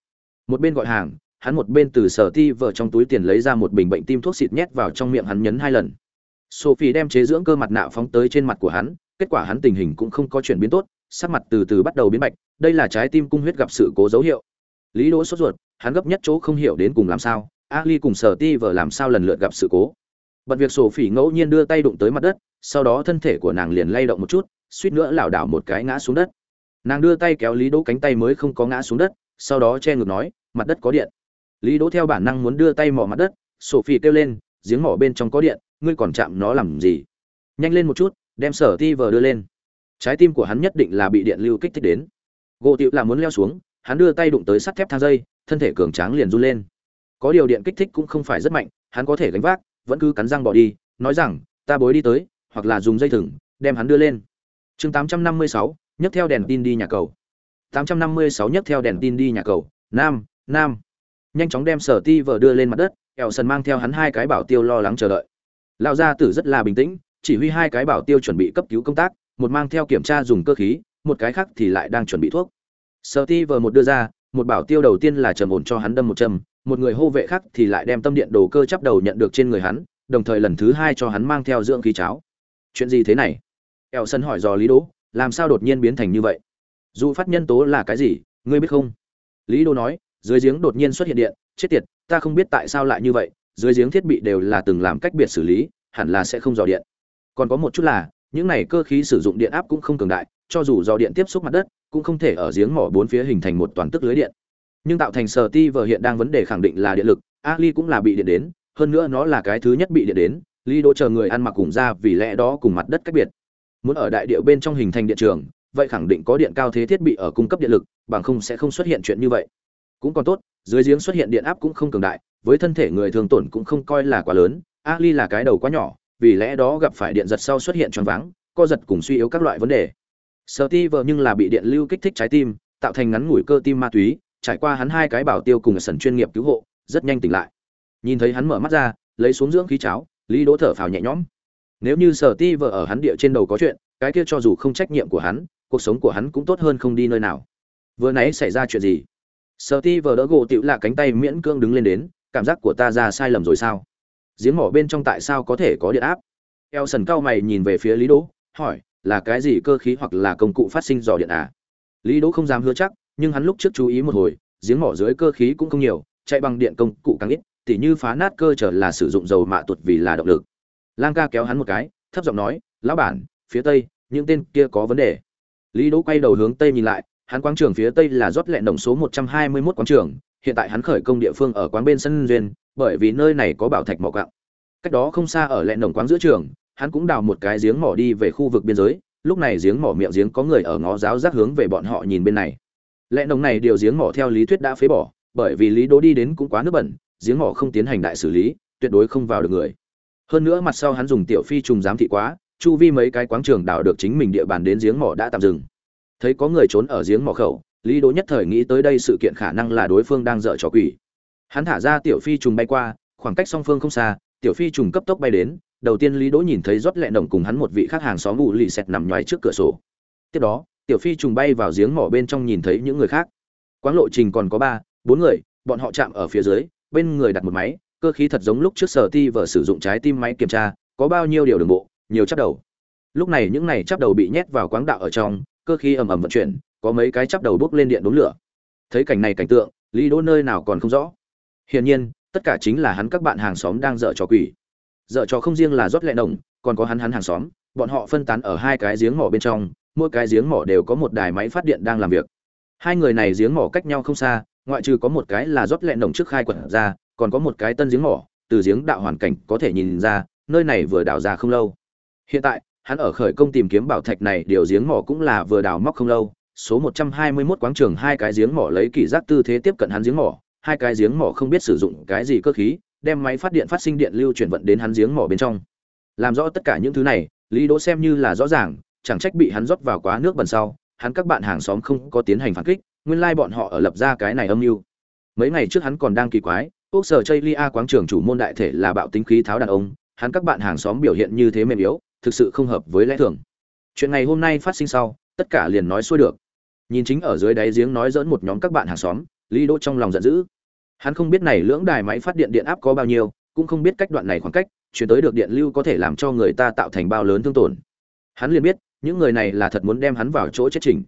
Một bên gọi hàng, hắn một bên từ sở ti vờ trong túi tiền lấy ra một bình bệnh tim thuốc xịt nhét vào trong miệng hắn nhấn hai lần. Sophie đem chế dưỡng cơ mặt nạ phóng tới trên mặt của hắn kết quả hắn tình hình cũng không có chuyển biến tốt, sắc mặt từ từ bắt đầu biến bạch, đây là trái tim cung huyết gặp sự cố dấu hiệu. Lý đỗ sốt ruột, hắn gấp nhất chỗ không hiểu đến cùng làm sao, ali cùng sở ti vợ làm sao lần lượt gặp sự cố. Bật việc sổ phỉ ngẫu nhiên đưa tay đụng tới mặt đất, sau đó thân thể của nàng liền lay động một chút, suýt nữa lảo đảo một cái ngã xuống đất. Nàng đưa tay kéo lý đỗ cánh tay mới không có ngã xuống đất, sau đó che ngực nói, mặt đất có điện. Lý đỗ theo bản năng muốn đưa tay mò mặt đất, sổ phỉ kêu lên, giếng mỏ bên trong có điện, ngươi còn chạm nó làm gì? Nhanh lên một chút đem sở ti vờ đưa lên. Trái tim của hắn nhất định là bị điện lưu kích thích đến. Gỗ tiệu là muốn leo xuống hắn đưa tay đụng tới sắt thép thang dây thân thể cường tráng liền run lên. Có điều điện kích thích cũng không phải rất mạnh hắn có thể gánh vác vẫn cứ cắn răng bỏ đi nói rằng ta bối đi tới hoặc là dùng dây thừng đem hắn đưa lên. Chương 856, nhấc theo đèn tin đi nhà cầu. 856 nhấc theo đèn tin đi nhà cầu. Nam nam. Nhanh chóng đem sở ti vờ đưa lên mặt đất eo sần mang theo hắn hai cái bảo tiêu lo lắng chờ đợi. Lão gia tử rất là bình tĩnh chỉ huy hai cái bảo tiêu chuẩn bị cấp cứu công tác, một mang theo kiểm tra dùng cơ khí, một cái khác thì lại đang chuẩn bị thuốc. Sở ti vờ một đưa ra, một bảo tiêu đầu tiên là trầm ổn cho hắn đâm một châm, một người hô vệ khác thì lại đem tâm điện đồ cơ chắp đầu nhận được trên người hắn, đồng thời lần thứ hai cho hắn mang theo dưỡng khí cháo. Chuyện gì thế này? Eo sân hỏi dò lý đỗ, làm sao đột nhiên biến thành như vậy? Dù phát nhân tố là cái gì, ngươi biết không? Lý đỗ nói, dưới giếng đột nhiên xuất hiện điện, chết tiệt, ta không biết tại sao lại như vậy, dưới giếng thiết bị đều là từng làm cách biệt xử lý, hẳn là sẽ không dò điện còn có một chút là, những này cơ khí sử dụng điện áp cũng không cường đại, cho dù do điện tiếp xúc mặt đất, cũng không thể ở giếng mỏ bốn phía hình thành một toàn tức lưới điện. Nhưng tạo thành sở ti vờ hiện đang vấn đề khẳng định là điện lực, ali cũng là bị điện đến, hơn nữa nó là cái thứ nhất bị điện đến, lý đỗ chờ người ăn mặc cùng ra vì lẽ đó cùng mặt đất cách biệt. Muốn ở đại địa bên trong hình thành điện trường, vậy khẳng định có điện cao thế thiết bị ở cung cấp điện lực, bằng không sẽ không xuất hiện chuyện như vậy. Cũng còn tốt, dưới giếng xuất hiện điện áp cũng không cường đại, với thân thể người thường tổn cũng không coi là quá lớn, ali là cái đầu quá nhỏ vì lẽ đó gặp phải điện giật sau xuất hiện choáng váng, co giật cùng suy yếu các loại vấn đề. Sở ti nhưng là bị điện lưu kích thích trái tim, tạo thành ngắn ngủi cơ tim ma túy, trải qua hắn hai cái bảo tiêu cùng sần chuyên nghiệp cứu hộ, rất nhanh tỉnh lại. Nhìn thấy hắn mở mắt ra, lấy xuống dưỡng khí cháo, lý đỗ thở phào nhẹ nhõm. Nếu như sở ti vợ ở hắn địa trên đầu có chuyện, cái kia cho dù không trách nhiệm của hắn, cuộc sống của hắn cũng tốt hơn không đi nơi nào. Vừa nãy xảy ra chuyện gì? Sở ti vợ đỡ gỗ tựu lạ cánh tay miễn cương đứng lên đến, cảm giác của ta ra sai lầm rồi sao? Giếng mỏ bên trong tại sao có thể có điện áp? Eo sần cao mày nhìn về phía lý đỗ, hỏi, là cái gì cơ khí hoặc là công cụ phát sinh dò điện à? Lý đỗ không dám hứa chắc, nhưng hắn lúc trước chú ý một hồi, giếng mỏ dưới cơ khí cũng không nhiều, chạy bằng điện công cụ càng ít, tỉ như phá nát cơ trở là sử dụng dầu mạ tuột vì là động lực. Lang ca kéo hắn một cái, thấp giọng nói, lão bản, phía tây, những tên kia có vấn đề. Lý đỗ quay đầu hướng tây nhìn lại, hắn quang trường phía tây là rót lẹ đồng số một trăm hai mươi 121 quang trường hiện tại hắn khởi công địa phương ở quán bên sân duyên, bởi vì nơi này có bảo thạch mỏ quặng. Cách đó không xa ở lẹ nồng quán giữa trường, hắn cũng đào một cái giếng mỏ đi về khu vực biên giới, lúc này giếng mỏ miệng giếng có người ở ngó giáo giác hướng về bọn họ nhìn bên này. Lẹ nồng này điều giếng mỏ theo lý thuyết đã phế bỏ, bởi vì lý đố đi đến cũng quá nước bẩn, giếng mỏ không tiến hành đại xử lý, tuyệt đối không vào được người. Hơn nữa mặt sau hắn dùng tiểu phi trùng giám thị quá, chu vi mấy cái quáng trường đào được chính mình địa bàn đến giếng mỏ đã tạm dừng. Thấy có người trốn ở giếng mỏ khẩu lý đỗ nhất thời nghĩ tới đây sự kiện khả năng là đối phương đang dở trò quỷ. Hắn thả ra tiểu phi trùng bay qua, khoảng cách song phương không xa, tiểu phi trùng cấp tốc bay đến, đầu tiên lý đỗ nhìn thấy rót lẹ đồng cùng hắn một vị khách hàng xóm ngủ lì xẹt nằm nhoài trước cửa sổ. Tiếp đó, tiểu phi trùng bay vào giếng mỏ bên trong nhìn thấy những người khác. Quãng lộ trình còn có ba, bốn người, bọn họ chạm ở phía dưới, bên người đặt một máy, cơ khí thật giống lúc trước sở ti vợ sử dụng trái tim máy kiểm tra, có bao nhiêu điều đường bộ, nhiều chắp đầu. Lúc này những này chắp đầu bị nhét vào quáng đạo ở trong, cơ khí ầm ầm vận chuyển có mấy cái chắp đầu bốc lên điện đốn lửa. Thấy cảnh này cảnh tượng, lý đỗ nơi nào còn không rõ. Hiển nhiên, tất cả chính là hắn các bạn hàng xóm đang dở trò quỷ. Dở trò không riêng là rót lẹ đồng còn có hắn hắn hàng xóm, bọn họ phân tán ở hai cái giếng mỏ bên trong, mỗi cái giếng mỏ đều có một đài máy phát điện đang làm việc. Hai người này giếng mỏ cách nhau không xa, ngoại trừ có một cái là rót lẹ đồng trước khai quật ra, còn có một cái tân giếng mỏ, từ giếng đạo hoàn cảnh có thể nhìn ra, nơi này vừa đào ra không lâu. Hiện tại, hắn ở khởi công tìm kiếm bảo thạch này, điều giếng mỏ cũng là vừa đào móc không lâu số 121 quáng trường hai cái giếng mỏ lấy kỳ giác tư thế tiếp cận hắn giếng mỏ, hai cái giếng mỏ không biết sử dụng cái gì cơ khí, đem máy phát điện phát sinh điện lưu chuyển vận đến hắn giếng mỏ bên trong. Làm rõ tất cả những thứ này, lý đỗ xem như là rõ ràng, chẳng trách bị hắn rót vào quá nước bẩn sau, hắn các bạn hàng xóm không có tiến hành phản kích, nguyên lai bọn họ ở lập ra cái này âm mưu. Mấy ngày trước hắn còn đang kỳ quái, quốc sở chây lia quáng trường chủ môn đại thể là bạo tính khí tháo đàn ông, hắn các bạn hàng xóm biểu hiện như thế mềm yếu, thực sự không hợp với lẽ thường. Chuyện ngày hôm nay phát sinh sau, tất cả liền nói xuôi được nhìn chính ở dưới đáy giếng nói dỡn một nhóm các bạn hàng xóm, lý đỗ trong lòng giận dữ. Hắn không biết này lưỡng đài máy phát điện điện áp có bao nhiêu, cũng không biết cách đoạn này khoảng cách, chuyển tới được điện lưu có thể làm cho người ta tạo thành bao lớn thương tổn. Hắn liền biết, những người này là thật muốn đem hắn vào chỗ chết trình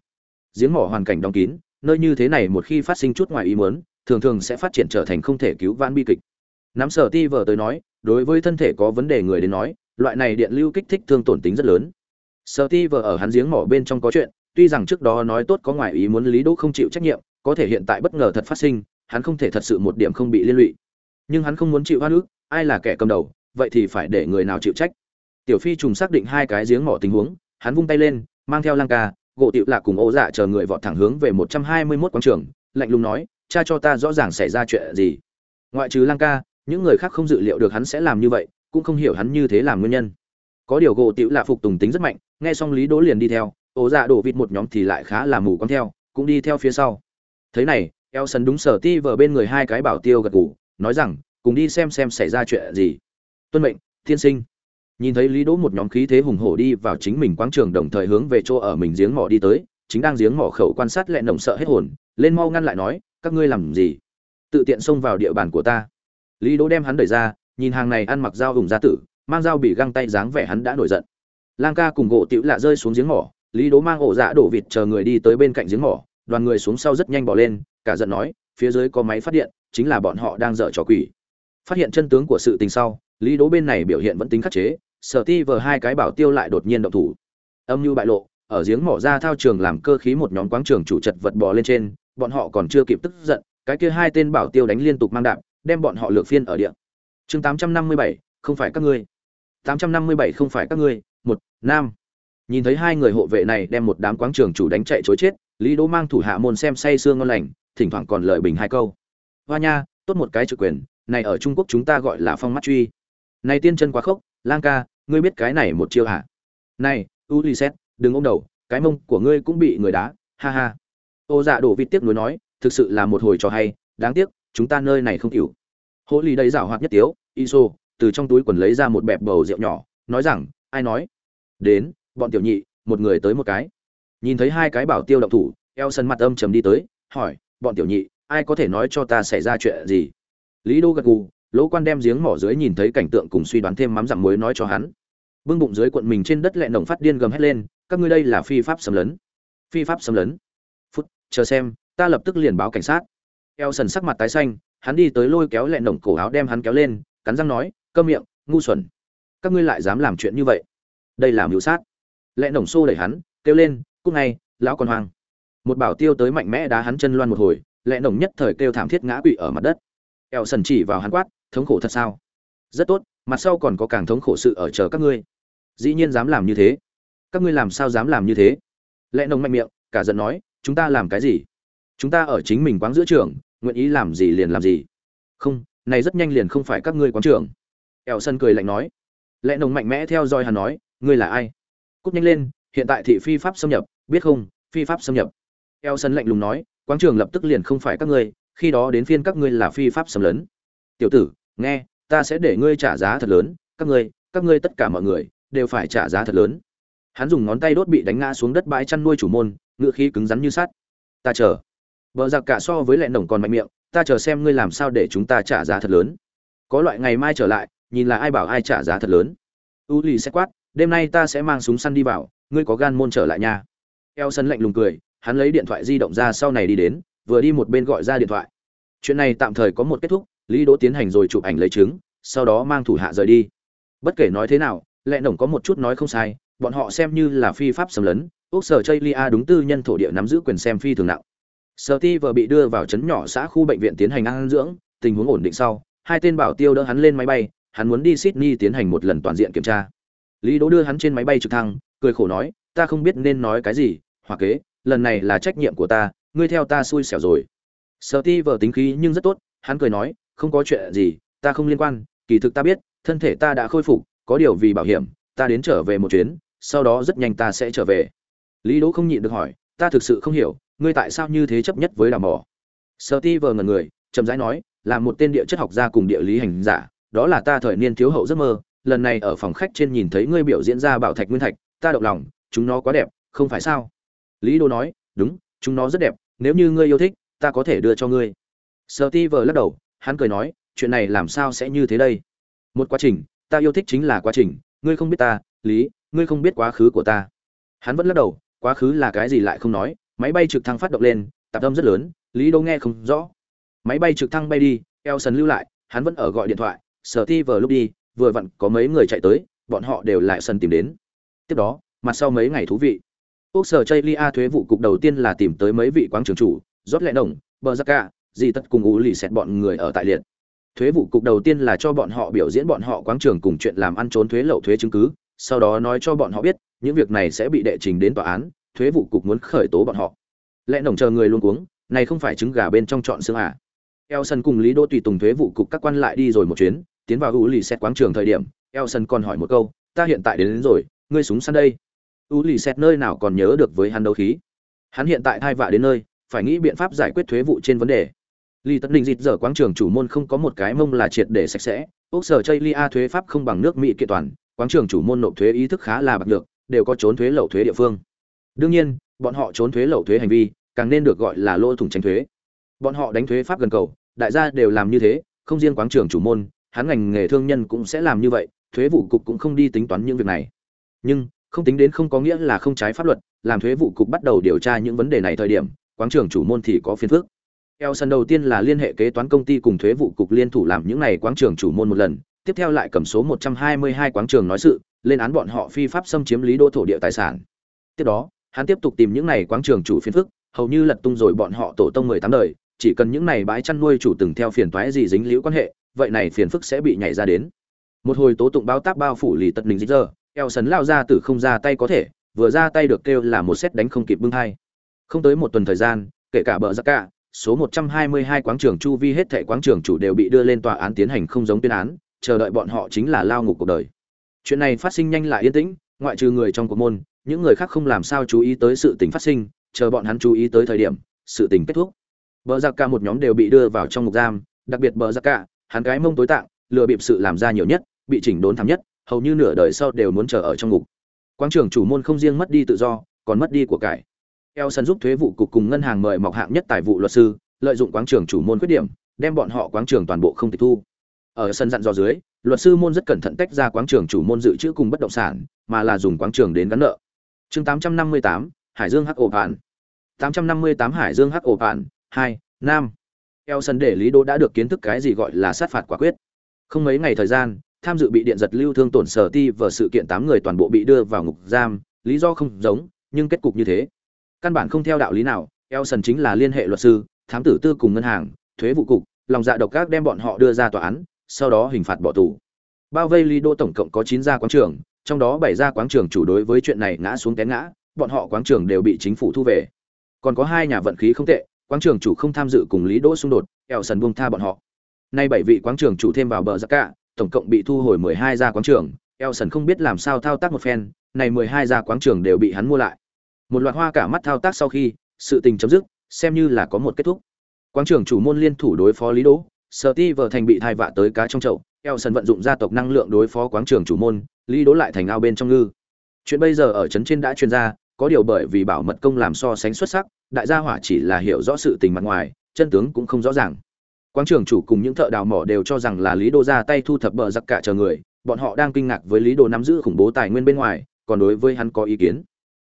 giếng mỏ hoàn cảnh đóng kín, nơi như thế này một khi phát sinh chút ngoài ý muốn, thường thường sẽ phát triển trở thành không thể cứu vãn bi kịch. Nắm sở ti vờ tới nói, đối với thân thể có vấn đề người đến nói, loại này điện lưu kích thích thương tổn tính rất lớn. Sở ti vờ ở hắn giếng mỏ bên trong có chuyện tuy rằng trước đó nói tốt có ngoài ý muốn lý đỗ không chịu trách nhiệm, có thể hiện tại bất ngờ thật phát sinh, hắn không thể thật sự một điểm không bị liên lụy. Nhưng hắn không muốn chịu hoa nước ai là kẻ cầm đầu, vậy thì phải để người nào chịu trách. Tiểu phi trùng xác định hai cái giếng mỏ tình huống, hắn vung tay lên, mang theo lang ca, gỗ tiệu lạc cùng ô dạ chờ người vọt thẳng hướng về một trăm hai mươi 121 quảng trường, lạnh lùng nói, cha cho ta rõ ràng xảy ra chuyện gì. Ngoại trừ lang ca, những người khác không dự liệu được hắn sẽ làm như vậy, cũng không hiểu hắn như thế làm nguyên nhân. Có điều gỗ tiệu lạc phục tùng tính rất mạnh, nghe xong lý đỗ liền đi theo ổ dạ đổ vịt một nhóm thì lại khá là mù con theo, cũng đi theo phía sau. Thế này eo sần đúng sở ti vờ bên người hai cái bảo tiêu gật gù, nói rằng, cùng đi xem xem xảy ra chuyện gì. Tuân mệnh thiên sinh. Nhìn thấy lý đỗ một nhóm khí thế hùng hổ đi vào chính mình quáng trường đồng thời hướng về chỗ ở mình giếng mỏ đi tới, chính đang giếng mỏ khẩu quan sát lẹ nồng sợ hết hồn, lên mau ngăn lại nói, các ngươi làm gì? Tự tiện xông vào địa bàn của ta. Lý đỗ đem hắn đẩy ra, nhìn hàng này ăn mặc dao hùng gia tử, mang dao bị găng tay dáng vẻ hắn đã nổi giận. Lang ca cùng gỗ tiểu lạ rơi xuống giếng mỏ lý đỗ mang ổ dạ đổ vịt chờ người đi tới bên cạnh giếng mỏ đoàn người xuống sau rất nhanh bỏ lên cả giận nói phía dưới có máy phát điện chính là bọn họ đang dở trò quỷ. Phát hiện chân tướng của sự tình sau lý đỗ bên này biểu hiện vẫn tính khắc chế sở ti vờ hai cái bảo tiêu lại đột nhiên động thủ. Âm mưu bại lộ ở giếng mỏ ra thao trường làm cơ khí một nhóm quáng trường chủ chật vật bò lên trên bọn họ còn chưa kịp tức giận cái kia hai tên bảo tiêu đánh liên tục mang đạn đem bọn họ lược phiên ở địa. Chương 857, không phải các ngươi. 857 không phải các ngươi một nam nhìn thấy hai người hộ vệ này đem một đám quáng trường chủ đánh chạy chối chết, lý đỗ mang thủ hạ môn xem say sương ngon lành, thỉnh thoảng còn lời bình hai câu. Hoa nha, tốt một cái trực quyền, này ở trung quốc chúng ta gọi là phong mắt truy. Này tiên chân quá khốc, lang ca, ngươi biết cái này một chiêu hả? Này ulises đừng ôm đầu, cái mông của ngươi cũng bị người đá, ha ha. Ô dạ đổ vịt tiếc nuối nói, thực sự là một hồi trò hay, đáng tiếc, chúng ta nơi này không hiểu. hỗ lì đầy rảo hoạt nhất tiếu, iso, từ trong túi quần lấy ra một bẹp bầu rượu nhỏ, nói rằng, ai nói? Đến bọn tiểu nhị, một người tới một cái. Nhìn thấy hai cái bảo tiêu động thủ, eo sân mặt âm trầm đi tới, hỏi, bọn tiểu nhị, ai có thể nói cho ta xảy ra chuyện gì? Lý đô gật gù, lỗ quan đem giếng mỏ dưới nhìn thấy cảnh tượng cùng suy đoán thêm mắm dặm muối nói cho hắn. Bưng bụng dưới quận mình trên đất lẹ nồng phát điên gầm hét lên, các ngươi đây là phi pháp xâm lấn. Phi pháp xâm lấn? Phút, chờ xem, ta lập tức liền báo cảnh sát. Eo sần sắc mặt tái xanh, hắn đi tới lôi kéo lẹ nồng cổ áo đem hắn kéo lên, cắn răng nói cơm miệng, ngu xuẩn. Các ngươi lại dám làm chuyện như vậy. Đây là mưu sát lẽ nồng xô đẩy hắn, kêu lên cúc ngay, lão con hoang. Một bảo tiêu tới mạnh mẽ đá hắn chân loan một hồi, lẽ nồng nhất thời kêu thảm thiết ngã quỵ ở mặt đất. Eo sần chỉ vào hắn quát, thống khổ thật sao? Rất tốt, mặt sau còn có càng thống khổ sự ở chờ các ngươi. Dĩ nhiên dám làm như thế. Các ngươi làm sao dám làm như thế? Lẽ nồng mạnh miệng, cả giận nói, chúng ta làm cái gì? Chúng ta ở chính mình quán giữa trường, nguyện ý làm gì liền làm gì. Không, này rất nhanh liền không phải các ngươi quán trường. eo sân cười lạnh nói. Lẽ nồng mạnh mẽ theo dõi hắn nói, ngươi là ai? Cút nhanh lên, hiện tại thị phi pháp xâm nhập, biết không, phi pháp xâm nhập. Eo sân lạnh lùng nói quán trường lập tức liền không phải các ngươi, khi đó đến phiên các ngươi là phi pháp xâm lấn. Tiểu tử, nghe, ta sẽ để ngươi trả giá thật lớn, các ngươi các ngươi tất cả mọi người, đều phải trả giá thật lớn. Hắn dùng ngón tay đốt bị đánh ngã xuống đất bãi chăn nuôi chủ môn, ngựa khí cứng rắn như sắt. Ta chờ. Vợ giặc cả so với lẹ nồng còn mạnh miệng, ta chờ xem ngươi làm sao để chúng ta trả giá thật lớn. Có loại ngày mai trở lại, nhìn là ai bảo ai trả giá thật lớn. U lì sẽ quát đêm nay ta sẽ mang súng săn đi vào, ngươi có gan môn trở lại nha. Eo sân lạnh lùng cười, hắn lấy điện thoại di động ra sau này đi đến, vừa đi một bên gọi ra điện thoại. Chuyện này tạm thời có một kết thúc, lý đỗ tiến hành rồi chụp ảnh lấy chứng sau đó mang thủ hạ rời đi. Bất kể nói thế nào lệ nổng có một chút nói không sai, bọn họ xem như là phi pháp xâm lấn, úc sở chây lia đúng tư nhân thổ địa nắm giữ quyền xem phi thường nặng. Sở ti vừa bị đưa vào trấn nhỏ xã khu bệnh viện tiến hành ăn dưỡng, tình huống ổn định sau, hai tên bảo tiêu đỡ hắn lên máy bay, hắn muốn đi sydney tiến hành một lần toàn diện kiểm tra lý đỗ đưa hắn trên máy bay trực thăng, cười khổ nói, ta không biết nên nói cái gì hoặc kế, lần này là trách nhiệm của ta, ngươi theo ta xui xẻo rồi. Sợ ti vờ tính khí nhưng rất tốt, hắn cười nói, không có chuyện gì, ta không liên quan, kỳ thực ta biết, thân thể ta đã khôi phục, có điều vì bảo hiểm, ta đến trở về một chuyến, sau đó rất nhanh ta sẽ trở về. Lý đỗ không nhịn được hỏi, ta thực sự không hiểu, ngươi tại sao như thế chấp nhất với đào mỏ? Sợ ti vờ ngần người, chậm rãi nói, là một tên địa chất học gia cùng địa lý hành giả, đó là ta thời niên thiếu hậu giấc mơ lần này ở phòng khách trên nhìn thấy ngươi biểu diễn ra bảo thạch nguyên thạch, ta động lòng, chúng nó quá đẹp, không phải sao? Lý đô nói, đúng, chúng nó rất đẹp, nếu như ngươi yêu thích, ta có thể đưa cho ngươi. Sợ ti vờ lắc đầu, hắn cười nói, chuyện này làm sao sẽ như thế đây? Một quá trình, ta yêu thích chính là quá trình, ngươi không biết ta, lý, ngươi không biết quá khứ của ta. Hắn vẫn lắc đầu, quá khứ là cái gì lại không nói, máy bay trực thăng phát động lên, tạp âm rất lớn, lý đô nghe không rõ. Máy bay trực thăng bay đi, elson lưu lại, hắn vẫn ở gọi điện thoại, sở ti vờ lúc đi vừa vặn có mấy người chạy tới bọn họ đều lại sân tìm đến. Tiếp đó mặt sau mấy ngày thú vị. Úc sở chây lia thuế vụ cục đầu tiên là tìm tới mấy vị quán trường chủ rót lẹ đồng bờ giặc cả gì tất cùng ú lì xẹt bọn người ở tại liệt. Thuế vụ cục đầu tiên là cho bọn họ biểu diễn bọn họ quán trường cùng chuyện làm ăn trốn thuế lậu thuế chứng cứ sau đó nói cho bọn họ biết những việc này sẽ bị đệ trình đến tòa án thuế vụ cục muốn khởi tố bọn họ. Lẽ nồng chờ người luôn cuống này không phải trứng gà bên trong chọn xương à. Elson cùng Lý đô tùy tùng thuế vụ cục các quan lại đi rồi một chuyến, tiến vào U lì xét quán trường thời điểm, Elson còn hỏi một câu, ta hiện tại đến, đến rồi, ngươi súng săn đây. U lì xét nơi nào còn nhớ được với hắn đấu khí. Hắn hiện tại thai vạ đến nơi, phải nghĩ biện pháp giải quyết thuế vụ trên vấn đề. Lý Tất Đình dịt giờ quán trường chủ môn không có một cái mông là triệt để sạch sẽ, quốc sở Chaylia thuế pháp không bằng nước Mỹ kiện toàn, quán trường chủ môn nộp thuế ý thức khá là bạc được, đều có trốn thuế lậu thuế địa phương. Đương nhiên, bọn họ trốn thuế lậu thuế hành vi, càng nên được gọi là lỗ thủng tránh thuế. Bọn họ đánh thuế pháp gần cầu, đại gia đều làm như thế, không riêng quán trường chủ môn, hắn ngành nghề thương nhân cũng sẽ làm như vậy, thuế vụ cục cũng không đi tính toán những việc này. Nhưng, không tính đến không có nghĩa là không trái pháp luật, làm thuế vụ cục bắt đầu điều tra những vấn đề này thời điểm, quán trưởng chủ môn thì có phiền phức. Elson đầu tiên là liên hệ kế toán công ty cùng thuế vụ cục liên thủ làm những này quán trưởng chủ môn một lần, tiếp theo lại cầm số 122 quán trường nói sự, lên án bọn họ phi pháp xâm chiếm lý đô thổ địa tài sản. Tiếp đó, hắn tiếp tục tìm những này quán trường chủ phiền phức, hầu như lật tung rồi bọn họ tổ tông 18 đời, chỉ cần những này bãi chăn nuôi chủ từng theo phiền toái gì dính liễu quan hệ, vậy này phiền phức sẽ bị nhảy ra đến. Một hồi tố tụng báo táp bao phủ lì tật đình dịch giờ, eo sấn lao ra từ không ra tay có thể, vừa ra tay được kêu là một xét đánh không kịp bưng hai. Không tới một tuần thời gian, kể cả bờ giặc cả, số 122 quán trường chu vi hết thảy quán trường chủ đều bị đưa lên tòa án tiến hành không giống tuyên án, chờ đợi bọn họ chính là lao ngục cuộc đời. Chuyện này phát sinh nhanh lại yên tĩnh, ngoại trừ người trong cuộc môn, những người khác không làm sao chú ý tới sự tình phát sinh, chờ bọn hắn chú ý tới thời điểm, sự tình kết thúc. Bờ giặc cả một nhóm đều bị đưa vào trong ngục giam, đặc biệt bờ giặc cả, hắn cái mông tối tạng, lừa bịp sự làm ra nhiều nhất, bị chỉnh đốn thảm nhất, hầu như nửa đời sau đều muốn chờ ở trong ngục. Quang trưởng chủ môn không riêng mất đi tự do, còn mất đi của cải. Eo sân giúp thuế vụ cục cùng ngân hàng mời mọc hạng nhất tài vụ luật sư, lợi dụng quang trưởng chủ môn khuyết điểm, đem bọn họ quang trưởng toàn bộ không tịch thu. Ở sân dặn dò dưới, luật sư môn rất cẩn thận tách ra quang trưởng chủ môn dự trữ cùng bất động sản, mà là dùng quang trưởng đến gắn nợ. Chương 858, Hải Dương Hắc ổ bạn. 858 Hải Dương Hắc ổ bạn, hai nam Elson để Lý đô đã được kiến thức cái gì gọi là sát phạt quả quyết. Không mấy ngày thời gian, tham dự bị điện giật lưu thương tổn sở ti và sự kiện tám người toàn bộ bị đưa vào ngục giam, lý do không giống, nhưng kết cục như thế. Căn bản không theo đạo lý nào, Elson chính là liên hệ luật sư, thám tử tư cùng ngân hàng, thuế vụ cục, lòng dạ độc các đem bọn họ đưa ra tòa án, sau đó hình phạt bỏ tù. Bao vây Lý đô tổng cộng có chín gia quán trường, trong đó bảy gia quán trường chủ đối với chuyện này ngã xuống té ngã, bọn họ quán trường đều bị chính phủ thu về. Còn có hai nhà vận khí không tệ, quán trường chủ không tham dự cùng lý đỗ xung đột, eo sần buông tha bọn họ. Nay bảy vị quán trường chủ thêm vào bờ giặc cả, tổng cộng bị thu hồi mười hai gia quán trường, eo sần không biết làm sao thao tác một phen, này mười hai gia quán trường đều bị hắn mua lại. Một loạt hoa cả mắt thao tác sau khi, sự tình chấm dứt, xem như là có một kết thúc. Quán trường chủ môn liên thủ đối phó lý đỗ, sở ti vờ thành bị thai vạ tới cá trong chậu, eo sần vận dụng gia tộc năng lượng đối phó quán trường chủ môn, lý đỗ lại thành ao bên trong ngư. Chuyện bây giờ ở trấn trên đã chuyên ra có điều bởi vì bảo mật công làm so sánh xuất sắc, đại gia hỏa chỉ là hiểu rõ sự tình mặt ngoài, chân tướng cũng không rõ ràng. Quang trường chủ cùng những thợ đào mỏ đều cho rằng là lý đô ra tay thu thập bờ giặc cả chờ người, bọn họ đang kinh ngạc với lý đô nắm giữ khủng bố tài nguyên bên ngoài, còn đối với hắn có ý kiến.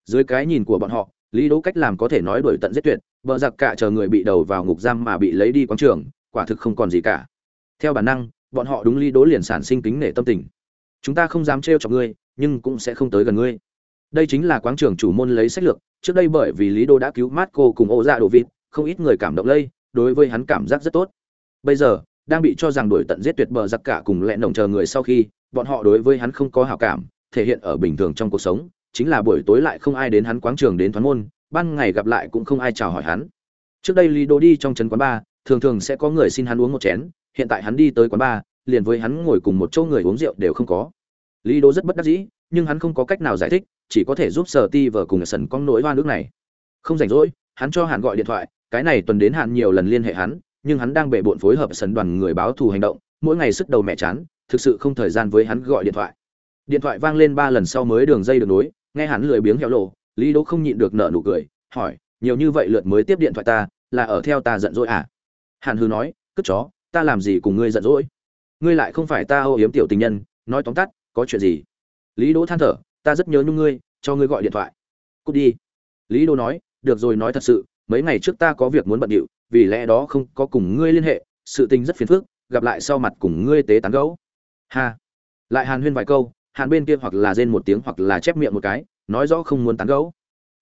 Dưới cái nhìn của bọn họ, lý đô cách làm có thể nói đổi tận giết tuyệt, bờ giặc cả chờ người bị đầu vào ngục giam mà bị lấy đi quang trường quả thực không còn gì cả. Theo bản năng, bọn họ đúng lý đô liền sản sinh kính nể tâm tình. Chúng ta không dám trêu chọc ngươi, nhưng cũng sẽ không tới gần ngươi đây chính là quán trường chủ môn lấy sách lược, trước đây bởi vì lý đô đã cứu mát cô cùng ô dạ đồ vịt, không ít người cảm động lây, đối với hắn cảm giác rất tốt. Bây giờ, đang bị cho rằng đuổi tận giết tuyệt bờ giặc cả cùng lẹ nồng chờ người sau khi, bọn họ đối với hắn không có hảo cảm, thể hiện ở bình thường trong cuộc sống, chính là buổi tối lại không ai đến hắn quán trường đến thoán môn, ban ngày gặp lại cũng không ai chào hỏi hắn. Trước đây lý Đô đi trong trấn quán bar thường thường sẽ có người xin hắn uống một chén, hiện tại hắn đi tới quán bar liền với hắn ngồi cùng một chỗ người uống rượu đều không có. Lý Đô rất bất đắc dĩ nhưng hắn không có cách nào giải thích, chỉ có thể giúp sở ti vờ cùng sần con nỗi hoa nước này. Không rảnh rỗi, hắn cho hàn gọi điện thoại, cái này tuần đến hạn nhiều lần liên hệ hắn, nhưng hắn đang bệ bộn phối hợp sần đoàn người báo thù hành động, mỗi ngày sức đầu mẹ chán, thực sự không thời gian với hắn gọi điện thoại. Điện thoại vang lên ba lần sau mới đường dây được nối, nghe hắn lười biếng hẻo lộ lý đỗ không nhịn được nở nụ cười, hỏi, nhiều như vậy lượt mới tiếp điện thoại ta, là ở theo ta giận dỗi à? Hàn hư nói, cất chó, ta làm gì cùng ngươi giận dỗi? Ngươi lại không phải ta âu yếm tiểu tình nhân, nói tóm tắt, có chuyện gì? Lý đỗ than thở, ta rất nhớ nhung ngươi, cho ngươi gọi điện thoại. Cút đi. Lý đỗ nói, được rồi, nói thật sự, mấy ngày trước ta có việc muốn bận điệu, vì lẽ đó không có cùng ngươi liên hệ, sự tình rất phiền phức, gặp lại sau mặt cùng ngươi tế tán gấu. Ha. Lại hàn huyên vài câu, hàn bên kia hoặc là rên một tiếng hoặc là chép miệng một cái, nói rõ không muốn tán gấu.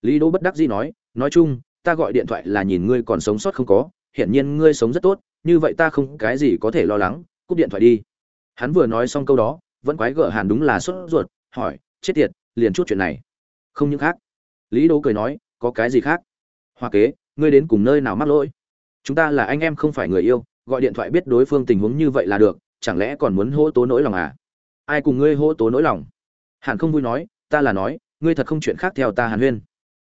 Lý đỗ bất đắc dĩ nói nói chung, ta gọi điện thoại là nhìn ngươi còn sống sót không có, hiển nhiên ngươi sống rất tốt, như vậy ta không cái gì có thể lo lắng, cúp điện thoại đi. Hắn vừa nói xong câu đó, vẫn quái gở hàn đúng là sốt ruột hỏi, chết tiệt, liền chút chuyện này. Không những khác. Lý đỗ cười nói, có cái gì khác? Hoa kế, ngươi đến cùng nơi nào mắc lỗi? Chúng ta là anh em không phải người yêu, gọi điện thoại biết đối phương tình huống như vậy là được, chẳng lẽ còn muốn hỗ tố nỗi lòng à? Ai cùng ngươi hỗ tố nỗi lòng? Hàn không vui nói, ta là nói, ngươi thật không chuyện khác theo ta hàn huyên.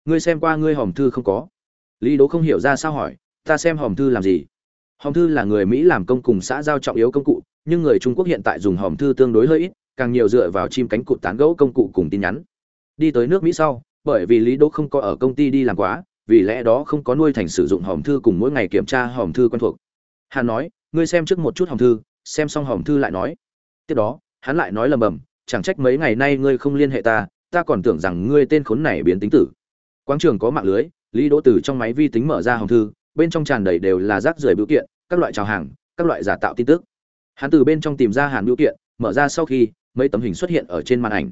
Ngươi xem qua ngươi hòm thư không có? Lý đố không hiểu ra sao hỏi, ta xem hòm thư làm gì? Hòm thư là người mỹ làm công cùng xã giao trọng yếu công cụ, nhưng người trung quốc hiện tại dùng hòm thư tương đối hơi ít càng nhiều dựa vào chim cánh cụt tán gẫu công cụ cùng tin nhắn. Đi tới nước mỹ sau, bởi vì lý đỗ không có ở công ty đi làm quá, vì lẽ đó không có nuôi thành sử dụng hòm thư cùng mỗi ngày kiểm tra hòm thư quen thuộc. Hắn nói, ngươi xem trước một chút hòm thư, xem xong hòm thư lại nói. Tiếp đó, hắn lại nói lầm bầm, chẳng trách mấy ngày nay ngươi không liên hệ ta ta còn tưởng rằng ngươi tên khốn này biến tính tử. Quảng trường có mạng lưới, lý đỗ từ trong máy vi tính mở ra hòm thư, bên trong tràn đầy đều là rác rưởi biểu kiện, các loại chào hàng, các loại giả tạo tin tức. Hắn từ bên trong tìm ra hàn biểu kiện, mở ra sau khi mấy tấm hình xuất hiện ở trên màn ảnh.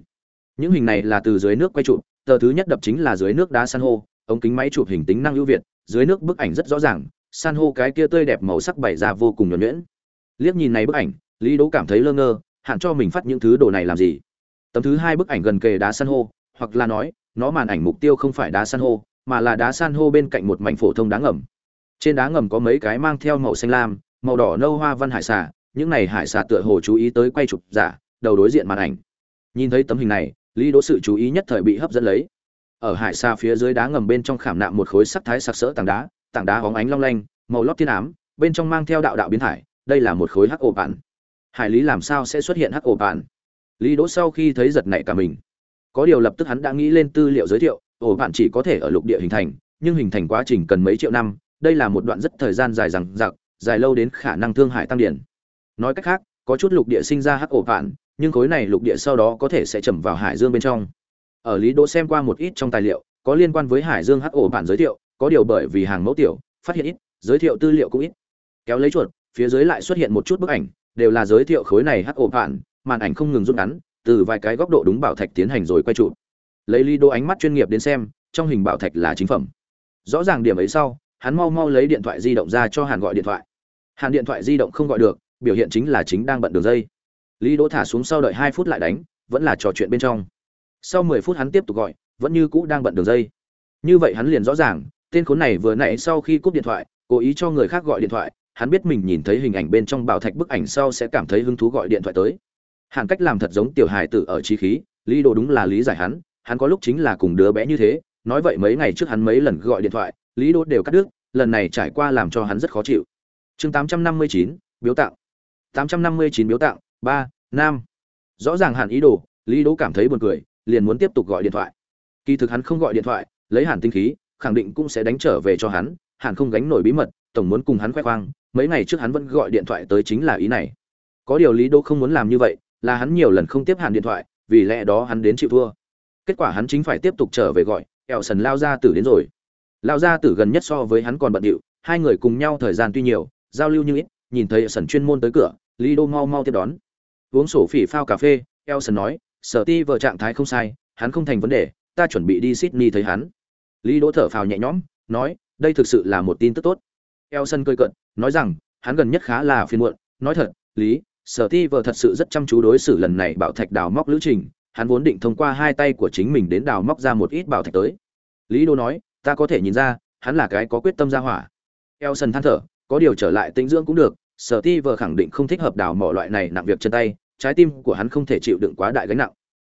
Những hình này là từ dưới nước quay chụp, tờ thứ nhất đập chính là dưới nước đá san hô, ống kính máy chụp hình tính năng ưu việt, dưới nước bức ảnh rất rõ ràng, san hô cái kia tươi đẹp màu sắc bày ra vô cùng nhuẩn nhuyễn. Liếc nhìn này bức ảnh, lý đỗ cảm thấy lơ ngơ, hạn cho mình phát những thứ đồ này làm gì? Tấm thứ hai bức ảnh gần kề đá san hô, hoặc là nói, nó màn ảnh mục tiêu không phải đá san hô, mà là đá san hô bên cạnh một mảnh phổ thông đá ngầm. Trên đá ngầm có mấy cái mang theo màu xanh lam, màu đỏ nâu hoa văn hải xà, những này hải xà tựa hồ chú ý tới quay chụp giả đầu đối diện màn ảnh. Nhìn thấy tấm hình này, lý đỗ sự chú ý nhất thời bị hấp dẫn lấy. Ở hải xa phía dưới đá ngầm bên trong khảm nạm một khối sắc thái sặc sỡ tảng đá tảng đá hóng ánh long lanh, màu lót thiên ám, bên trong mang theo đạo đạo biến thải, đây là một khối hắc ổ bản. Hải lý làm sao sẽ xuất hiện hắc ổ bản? Lý đỗ sau khi thấy giật nảy cả mình. Có điều lập tức hắn đã nghĩ lên tư liệu giới thiệu ổ bản chỉ có thể ở lục địa hình thành, nhưng hình thành quá trình cần mấy triệu năm, đây là một đoạn rất thời gian dài rằng giặc dài lâu đến khả năng thương hại tăng điển. Nói cách khác, có chút lục địa sinh ra hắc ổ bản nhưng khối này lục địa sau đó có thể sẽ chầm vào hải dương bên trong. Ở lý đỗ xem qua một ít trong tài liệu, có liên quan với hải dương hắc ổ bản giới thiệu, có điều bởi vì hàng mẫu tiểu, phát hiện ít, giới thiệu tư liệu cũng ít. Kéo lấy chuột, phía dưới lại xuất hiện một chút bức ảnh, đều là giới thiệu khối này hắc ổ bản, màn ảnh không ngừng rút ngắn, từ vài cái góc độ đúng bảo thạch tiến hành rồi quay chụp. Lấy lý đỗ ánh mắt chuyên nghiệp đến xem, trong hình bảo thạch là chính phẩm. Rõ ràng điểm ấy sau, hắn mau mau lấy điện thoại di động ra cho hàn gọi điện thoại. Hàn điện thoại di động không gọi được, biểu hiện chính là chính đang bận đường dây lý đỗ thả xuống sau đợi hai phút lại đánh, vẫn là trò chuyện bên trong. Sau mười phút hắn tiếp tục gọi, vẫn như cũ đang bận đường dây. Như vậy hắn liền rõ ràng, tên khốn này vừa nãy sau khi cúp điện thoại, cố ý cho người khác gọi điện thoại, hắn biết mình nhìn thấy hình ảnh bên trong bảo thạch bức ảnh sau sẽ cảm thấy hứng thú gọi điện thoại tới. Hàn cách làm thật giống tiểu hài tử ở trí khí, lý đồ đúng là lý giải hắn hắn có lúc chính là cùng đứa bé như thế, nói vậy mấy ngày trước hắn mấy lần gọi điện thoại, lý Đỗ đều cắt đứt, lần này trải qua làm cho hắn rất khó chịu. Chương tám trăm năm mươi chín, biếu tặng. Tám trăm năm mươi chín biếu tặng ba, nam. Rõ ràng hẳn ý đồ, lý đỗ cảm thấy buồn cười, liền muốn tiếp tục gọi điện thoại. Kỳ thực hắn không gọi điện thoại, lấy hẳn tinh khí, khẳng định cũng sẽ đánh trở về cho hắn, Hẳn không gánh nổi bí mật, tổng muốn cùng hắn khoe khoang, mấy ngày trước hắn vẫn gọi điện thoại tới chính là ý này. Có điều lý đỗ không muốn làm như vậy, là hắn nhiều lần không tiếp hẳn điện thoại, vì lẽ đó hắn đến chịu thua. Kết quả hắn chính phải tiếp tục trở về gọi ẹo sần lao ra tử đến rồi. Lao ra tử gần nhất so với hắn còn bận điệu, hai người cùng nhau thời gian tuy nhiều, giao lưu như ít, nhìn thấy sần chuyên môn tới cửa, lý đô mau mau tiếp đón uống sổ phỉ phao cà phê, elson nói, sở ti vợ trạng thái không sai, hắn không thành vấn đề, ta chuẩn bị đi sydney thấy hắn. Lý đỗ thở phào nhẹ nhõm, nói, đây thực sự là một tin tức tốt. Elson cười cận nói rằng, hắn gần nhất khá là phiền muộn. Nói thật, lý, sở ti vợ thật sự rất chăm chú đối xử lần này bảo thạch đào móc lữ trình, hắn vốn định thông qua hai tay của chính mình đến đào móc ra một ít bảo thạch tới. Lý đô nói, ta có thể nhìn ra, hắn là cái có quyết tâm ra hỏa. Elson than thở, có điều trở lại tĩnh dưỡng cũng được, sở ti vợ khẳng định không thích hợp đào mỏ loại này nặng việc chân tay trái tim của hắn không thể chịu đựng quá đại gánh nặng.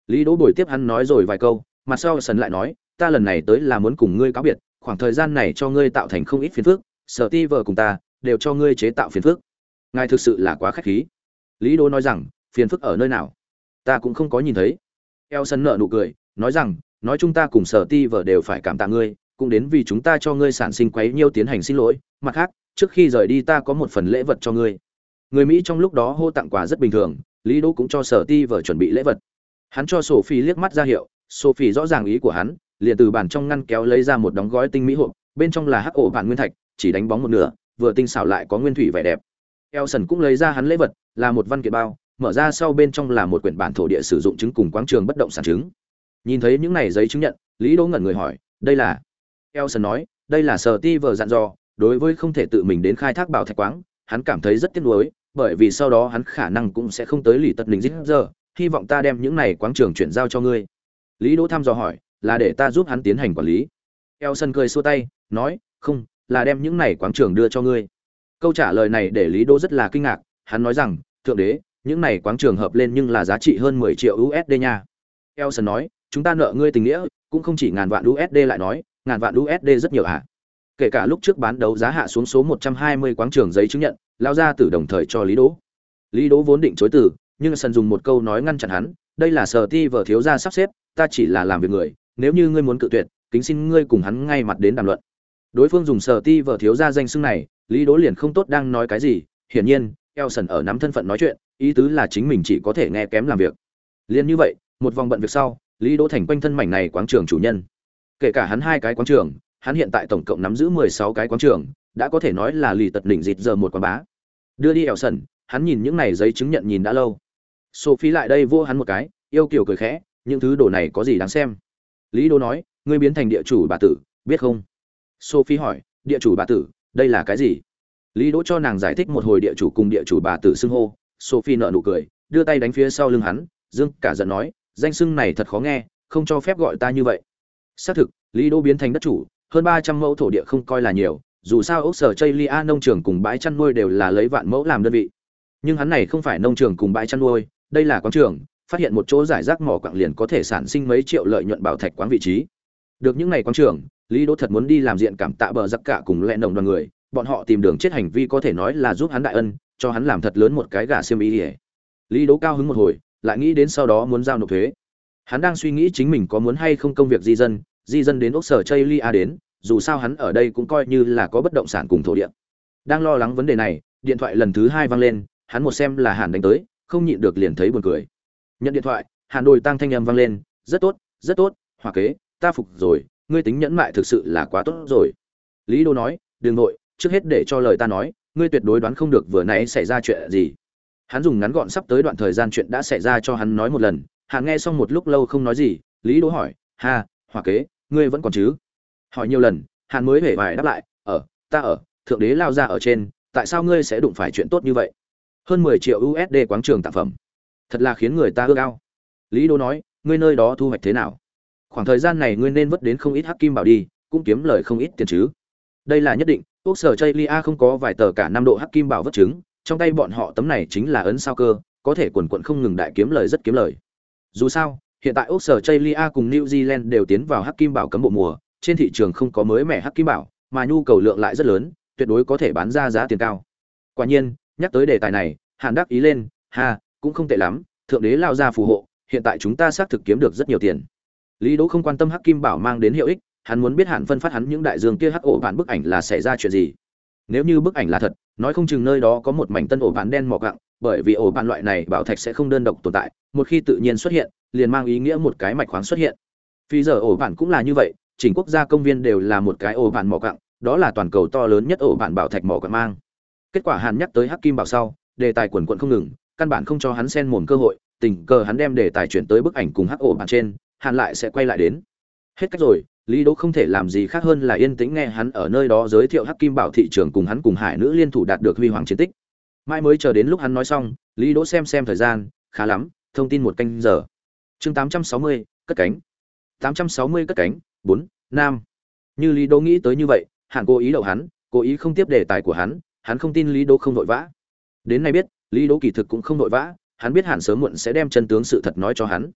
Lý đỗ bồi tiếp hắn nói rồi vài câu mặt sau sần lại nói, ta lần này tới là muốn cùng ngươi cáo biệt, khoảng thời gian này cho ngươi tạo thành không ít phiền phức, sở ti vợ cùng ta đều cho ngươi chế tạo phiền phức. Ngài thực sự là quá khách khí. Lý đỗ nói rằng, phiền phức ở nơi nào? Ta cũng không có nhìn thấy. Eo sân nợ nụ cười, nói rằng, nói chúng ta cùng sở ti vợ đều phải cảm tạ ngươi, cũng đến vì chúng ta cho ngươi sản sinh quấy nhiêu tiến hành xin lỗi, mặt khác, trước khi rời đi ta có một phần lễ vật cho ngươi. Người mỹ trong lúc đó hô tặng quà rất bình thường lý đỗ cũng cho sở ti Vở chuẩn bị lễ vật. Hắn cho sophie liếc mắt ra hiệu, sophie rõ ràng ý của hắn, liền từ bàn trong ngăn kéo lấy ra một đóng gói tinh mỹ hộp, bên trong là hắc ổ bản nguyên thạch, chỉ đánh bóng một nửa, vừa tinh xảo lại có nguyên thủy vẻ đẹp. Elson cũng lấy ra hắn lễ vật, là một văn kiện bao, mở ra sau bên trong là một quyển bản thổ địa sử dụng chứng cùng quáng trường bất động sản chứng. Nhìn thấy những này giấy chứng nhận, lý đỗ ngẩn người hỏi, đây là? Elson nói, đây là sở ti vờ dặn dò, đối với không thể tự mình đến khai thác bảo thạch quáng, hắn cảm thấy rất tiếc nuối bởi vì sau đó hắn khả năng cũng sẽ không tới lì tật đình dít giờ, hy vọng ta đem những này quáng trường chuyển giao cho ngươi. Lý đỗ thăm dò hỏi, là để ta giúp hắn tiến hành quản lý. Elson cười xua tay, nói, không, là đem những này quáng trường đưa cho ngươi. Câu trả lời này để lý đỗ rất là kinh ngạc, hắn nói rằng, thượng đế, những này quáng trường hợp lên nhưng là giá trị hơn mười triệu usd nha. Elson nói, chúng ta nợ ngươi tình nghĩa, cũng không chỉ ngàn vạn usd lại nói, ngàn vạn usd rất nhiều ạ à kể cả lúc trước bán đấu giá hạ xuống số một trăm hai mươi quáng trường giấy chứng nhận lao ra từ đồng thời cho lý đỗ. Lý đỗ vốn định chối từ, nhưng sơn dùng một câu nói ngăn chặn hắn, đây là sở ti vợ thiếu gia sắp xếp, ta chỉ là làm việc người, nếu như ngươi muốn cự tuyệt, kính xin ngươi cùng hắn ngay mặt đến đàm luận. Đối phương dùng sở ti vợ thiếu gia danh xưng này, lý đỗ liền không tốt đang nói cái gì, hiển nhiên elson ở nắm thân phận nói chuyện, ý tứ là chính mình chỉ có thể nghe kém làm việc. Liền như vậy, một vòng bận việc sau, lý đỗ thành quanh thân mảnh này quáng trường chủ nhân. Kể cả hắn hai cái quáng trường hắn hiện tại tổng cộng nắm giữ mười sáu cái quán trường, đã có thể nói là lì tật đỉnh dịt giờ một quán bá. Đưa đi elson, hắn nhìn những này giấy chứng nhận nhìn đã lâu. Sophie lại đây vô hắn một cái, yêu kiều cười khẽ, những thứ đồ này có gì đáng xem? Lý đô nói, ngươi biến thành địa chủ bà tử, biết không? Sophie hỏi, địa chủ bà tử, đây là cái gì? Lý đỗ cho nàng giải thích một hồi địa chủ cùng địa chủ bà tử xưng hô. Sophie nợ nụ cười, đưa tay đánh phía sau lưng hắn, dương cả giận nói, danh xưng này thật khó nghe, không cho phép gọi ta như vậy. Xác thực, lý đỗ biến thành đất chủ hơn ba trăm mẫu thổ địa không coi là nhiều, dù sao ốc sở chây lia nông trường cùng bãi chăn nuôi đều là lấy vạn mẫu làm đơn vị. Nhưng hắn này không phải nông trường cùng bãi chăn nuôi, đây là quán trường, phát hiện một chỗ giải rác mỏ quặng liền có thể sản sinh mấy triệu lợi nhuận bảo thạch quán vị trí. Được những ngày quán trường, lý đỗ thật muốn đi làm diện cảm tạ bờ giặc cả cùng lẹ nồng đoàn người, bọn họ tìm đường chết hành vi có thể nói là giúp hắn đại ân, cho hắn làm thật lớn một cái gà xiêm ý ỉa lý đỗ cao hứng một hồi, lại nghĩ đến sau đó muốn giao nộp thuế. Hắn đang suy nghĩ chính mình có muốn hay không công việc di dân di dân đến ốc sở chây lia đến, dù sao hắn ở đây cũng coi như là có bất động sản cùng thổ địa. Đang lo lắng vấn đề này, điện thoại lần thứ hai vang lên, hắn một xem là hàn đánh tới, không nhịn được liền thấy buồn cười. Nhận điện thoại, hàn đồi tăng thanh âm vang lên, rất tốt rất tốt, hòa kế, ta phục rồi, ngươi tính nhẫn mại thực sự là quá tốt rồi. Lý đô nói, đừng nội trước hết để cho lời ta nói, ngươi tuyệt đối đoán không được vừa nãy xảy ra chuyện gì. Hắn dùng ngắn gọn sắp tới đoạn thời gian chuyện đã xảy ra cho hắn nói một lần, hàn nghe xong một lúc lâu không nói gì, lý Đô hỏi, ha, hòa kế ngươi vẫn còn chứ? Hỏi nhiều lần, hàn mới hề vải đáp lại ở ta ở, thượng đế lao ra ở trên, tại sao ngươi sẽ đụng phải chuyện tốt như vậy? Hơn mười triệu usd quáng trường tạp phẩm. Thật là khiến người ta ước ao. Lý đô nói, ngươi nơi đó thu hoạch thế nào? Khoảng thời gian này ngươi nên vất đến không ít hắc kim bảo đi, cũng kiếm lời không ít tiền chứ. Đây là nhất định, quốc sở chây lia không có vài tờ cả năm độ hắc kim bảo vất chứng trong tay bọn họ tấm này chính là ấn sao cơ, có thể quần quận không ngừng đại kiếm lời rất kiếm lời. Dù sao hiện tại úc sở Australia cùng new zealand đều tiến vào hắc kim bảo cấm bộ mùa, trên thị trường không có mới mẻ hắc kim bảo, mà nhu cầu lượng lại rất lớn, tuyệt đối có thể bán ra giá tiền cao. Quả nhiên, nhắc tới đề tài này, hàn đắc ý lên, ha, cũng không tệ lắm, thượng đế lao ra phù hộ, hiện tại chúng ta xác thực kiếm được rất nhiều tiền. Lý đỗ không quan tâm hắc kim bảo mang đến hiệu ích, hắn muốn biết Hàn phân phát hắn những đại dương kia hắc ổ bản bức ảnh là xảy ra chuyện gì. Nếu như bức ảnh là thật, nói không chừng nơi đó có một mảnh tân ổ bản đen mỏ gặng, bởi vì ổ bản loại này bảo thạch sẽ không đơn độc tồn tại một khi tự nhiên xuất hiện, liền mang ý nghĩa một cái mạch khoáng xuất hiện. Phi giờ ổ bản cũng là như vậy, chỉnh quốc gia công viên đều là một cái ổ bản mỏ gặng đó là toàn cầu to lớn nhất ổ bản bảo thạch mỏ gặng mang. Kết quả hàn nhắc tới hắc kim bảo sau, đề tài quần quận không ngừng, căn bản không cho hắn xen mồm cơ hội, tình cờ hắn đem đề tài chuyển tới bức ảnh cùng hắc ổ bản trên, hàn lại sẽ quay lại đến. Hết cách rồi, lý đỗ không thể làm gì khác hơn là yên tĩnh nghe hắn ở nơi đó giới thiệu hắc kim bảo thị trường cùng hắn cùng hải nữ liên thủ đạt được huy hoàng chiến tích. Mai mới chờ đến lúc hắn nói xong, lý đỗ xem xem thời gian, khá lắm thông tin một canh giờ. Chương tám trăm sáu mươi, cất cánh. tám trăm sáu mươi cất cánh, bốn, nam. Như lý đỗ nghĩ tới như vậy, hạn cố ý đậu hắn, cố ý không tiếp đề tài của hắn hắn không tin lý đỗ không vội vã. Đến nay biết, lý đỗ kỳ thực cũng không vội vã, hắn biết hạn sớm muộn sẽ đem chân tướng sự thật nói cho hắn.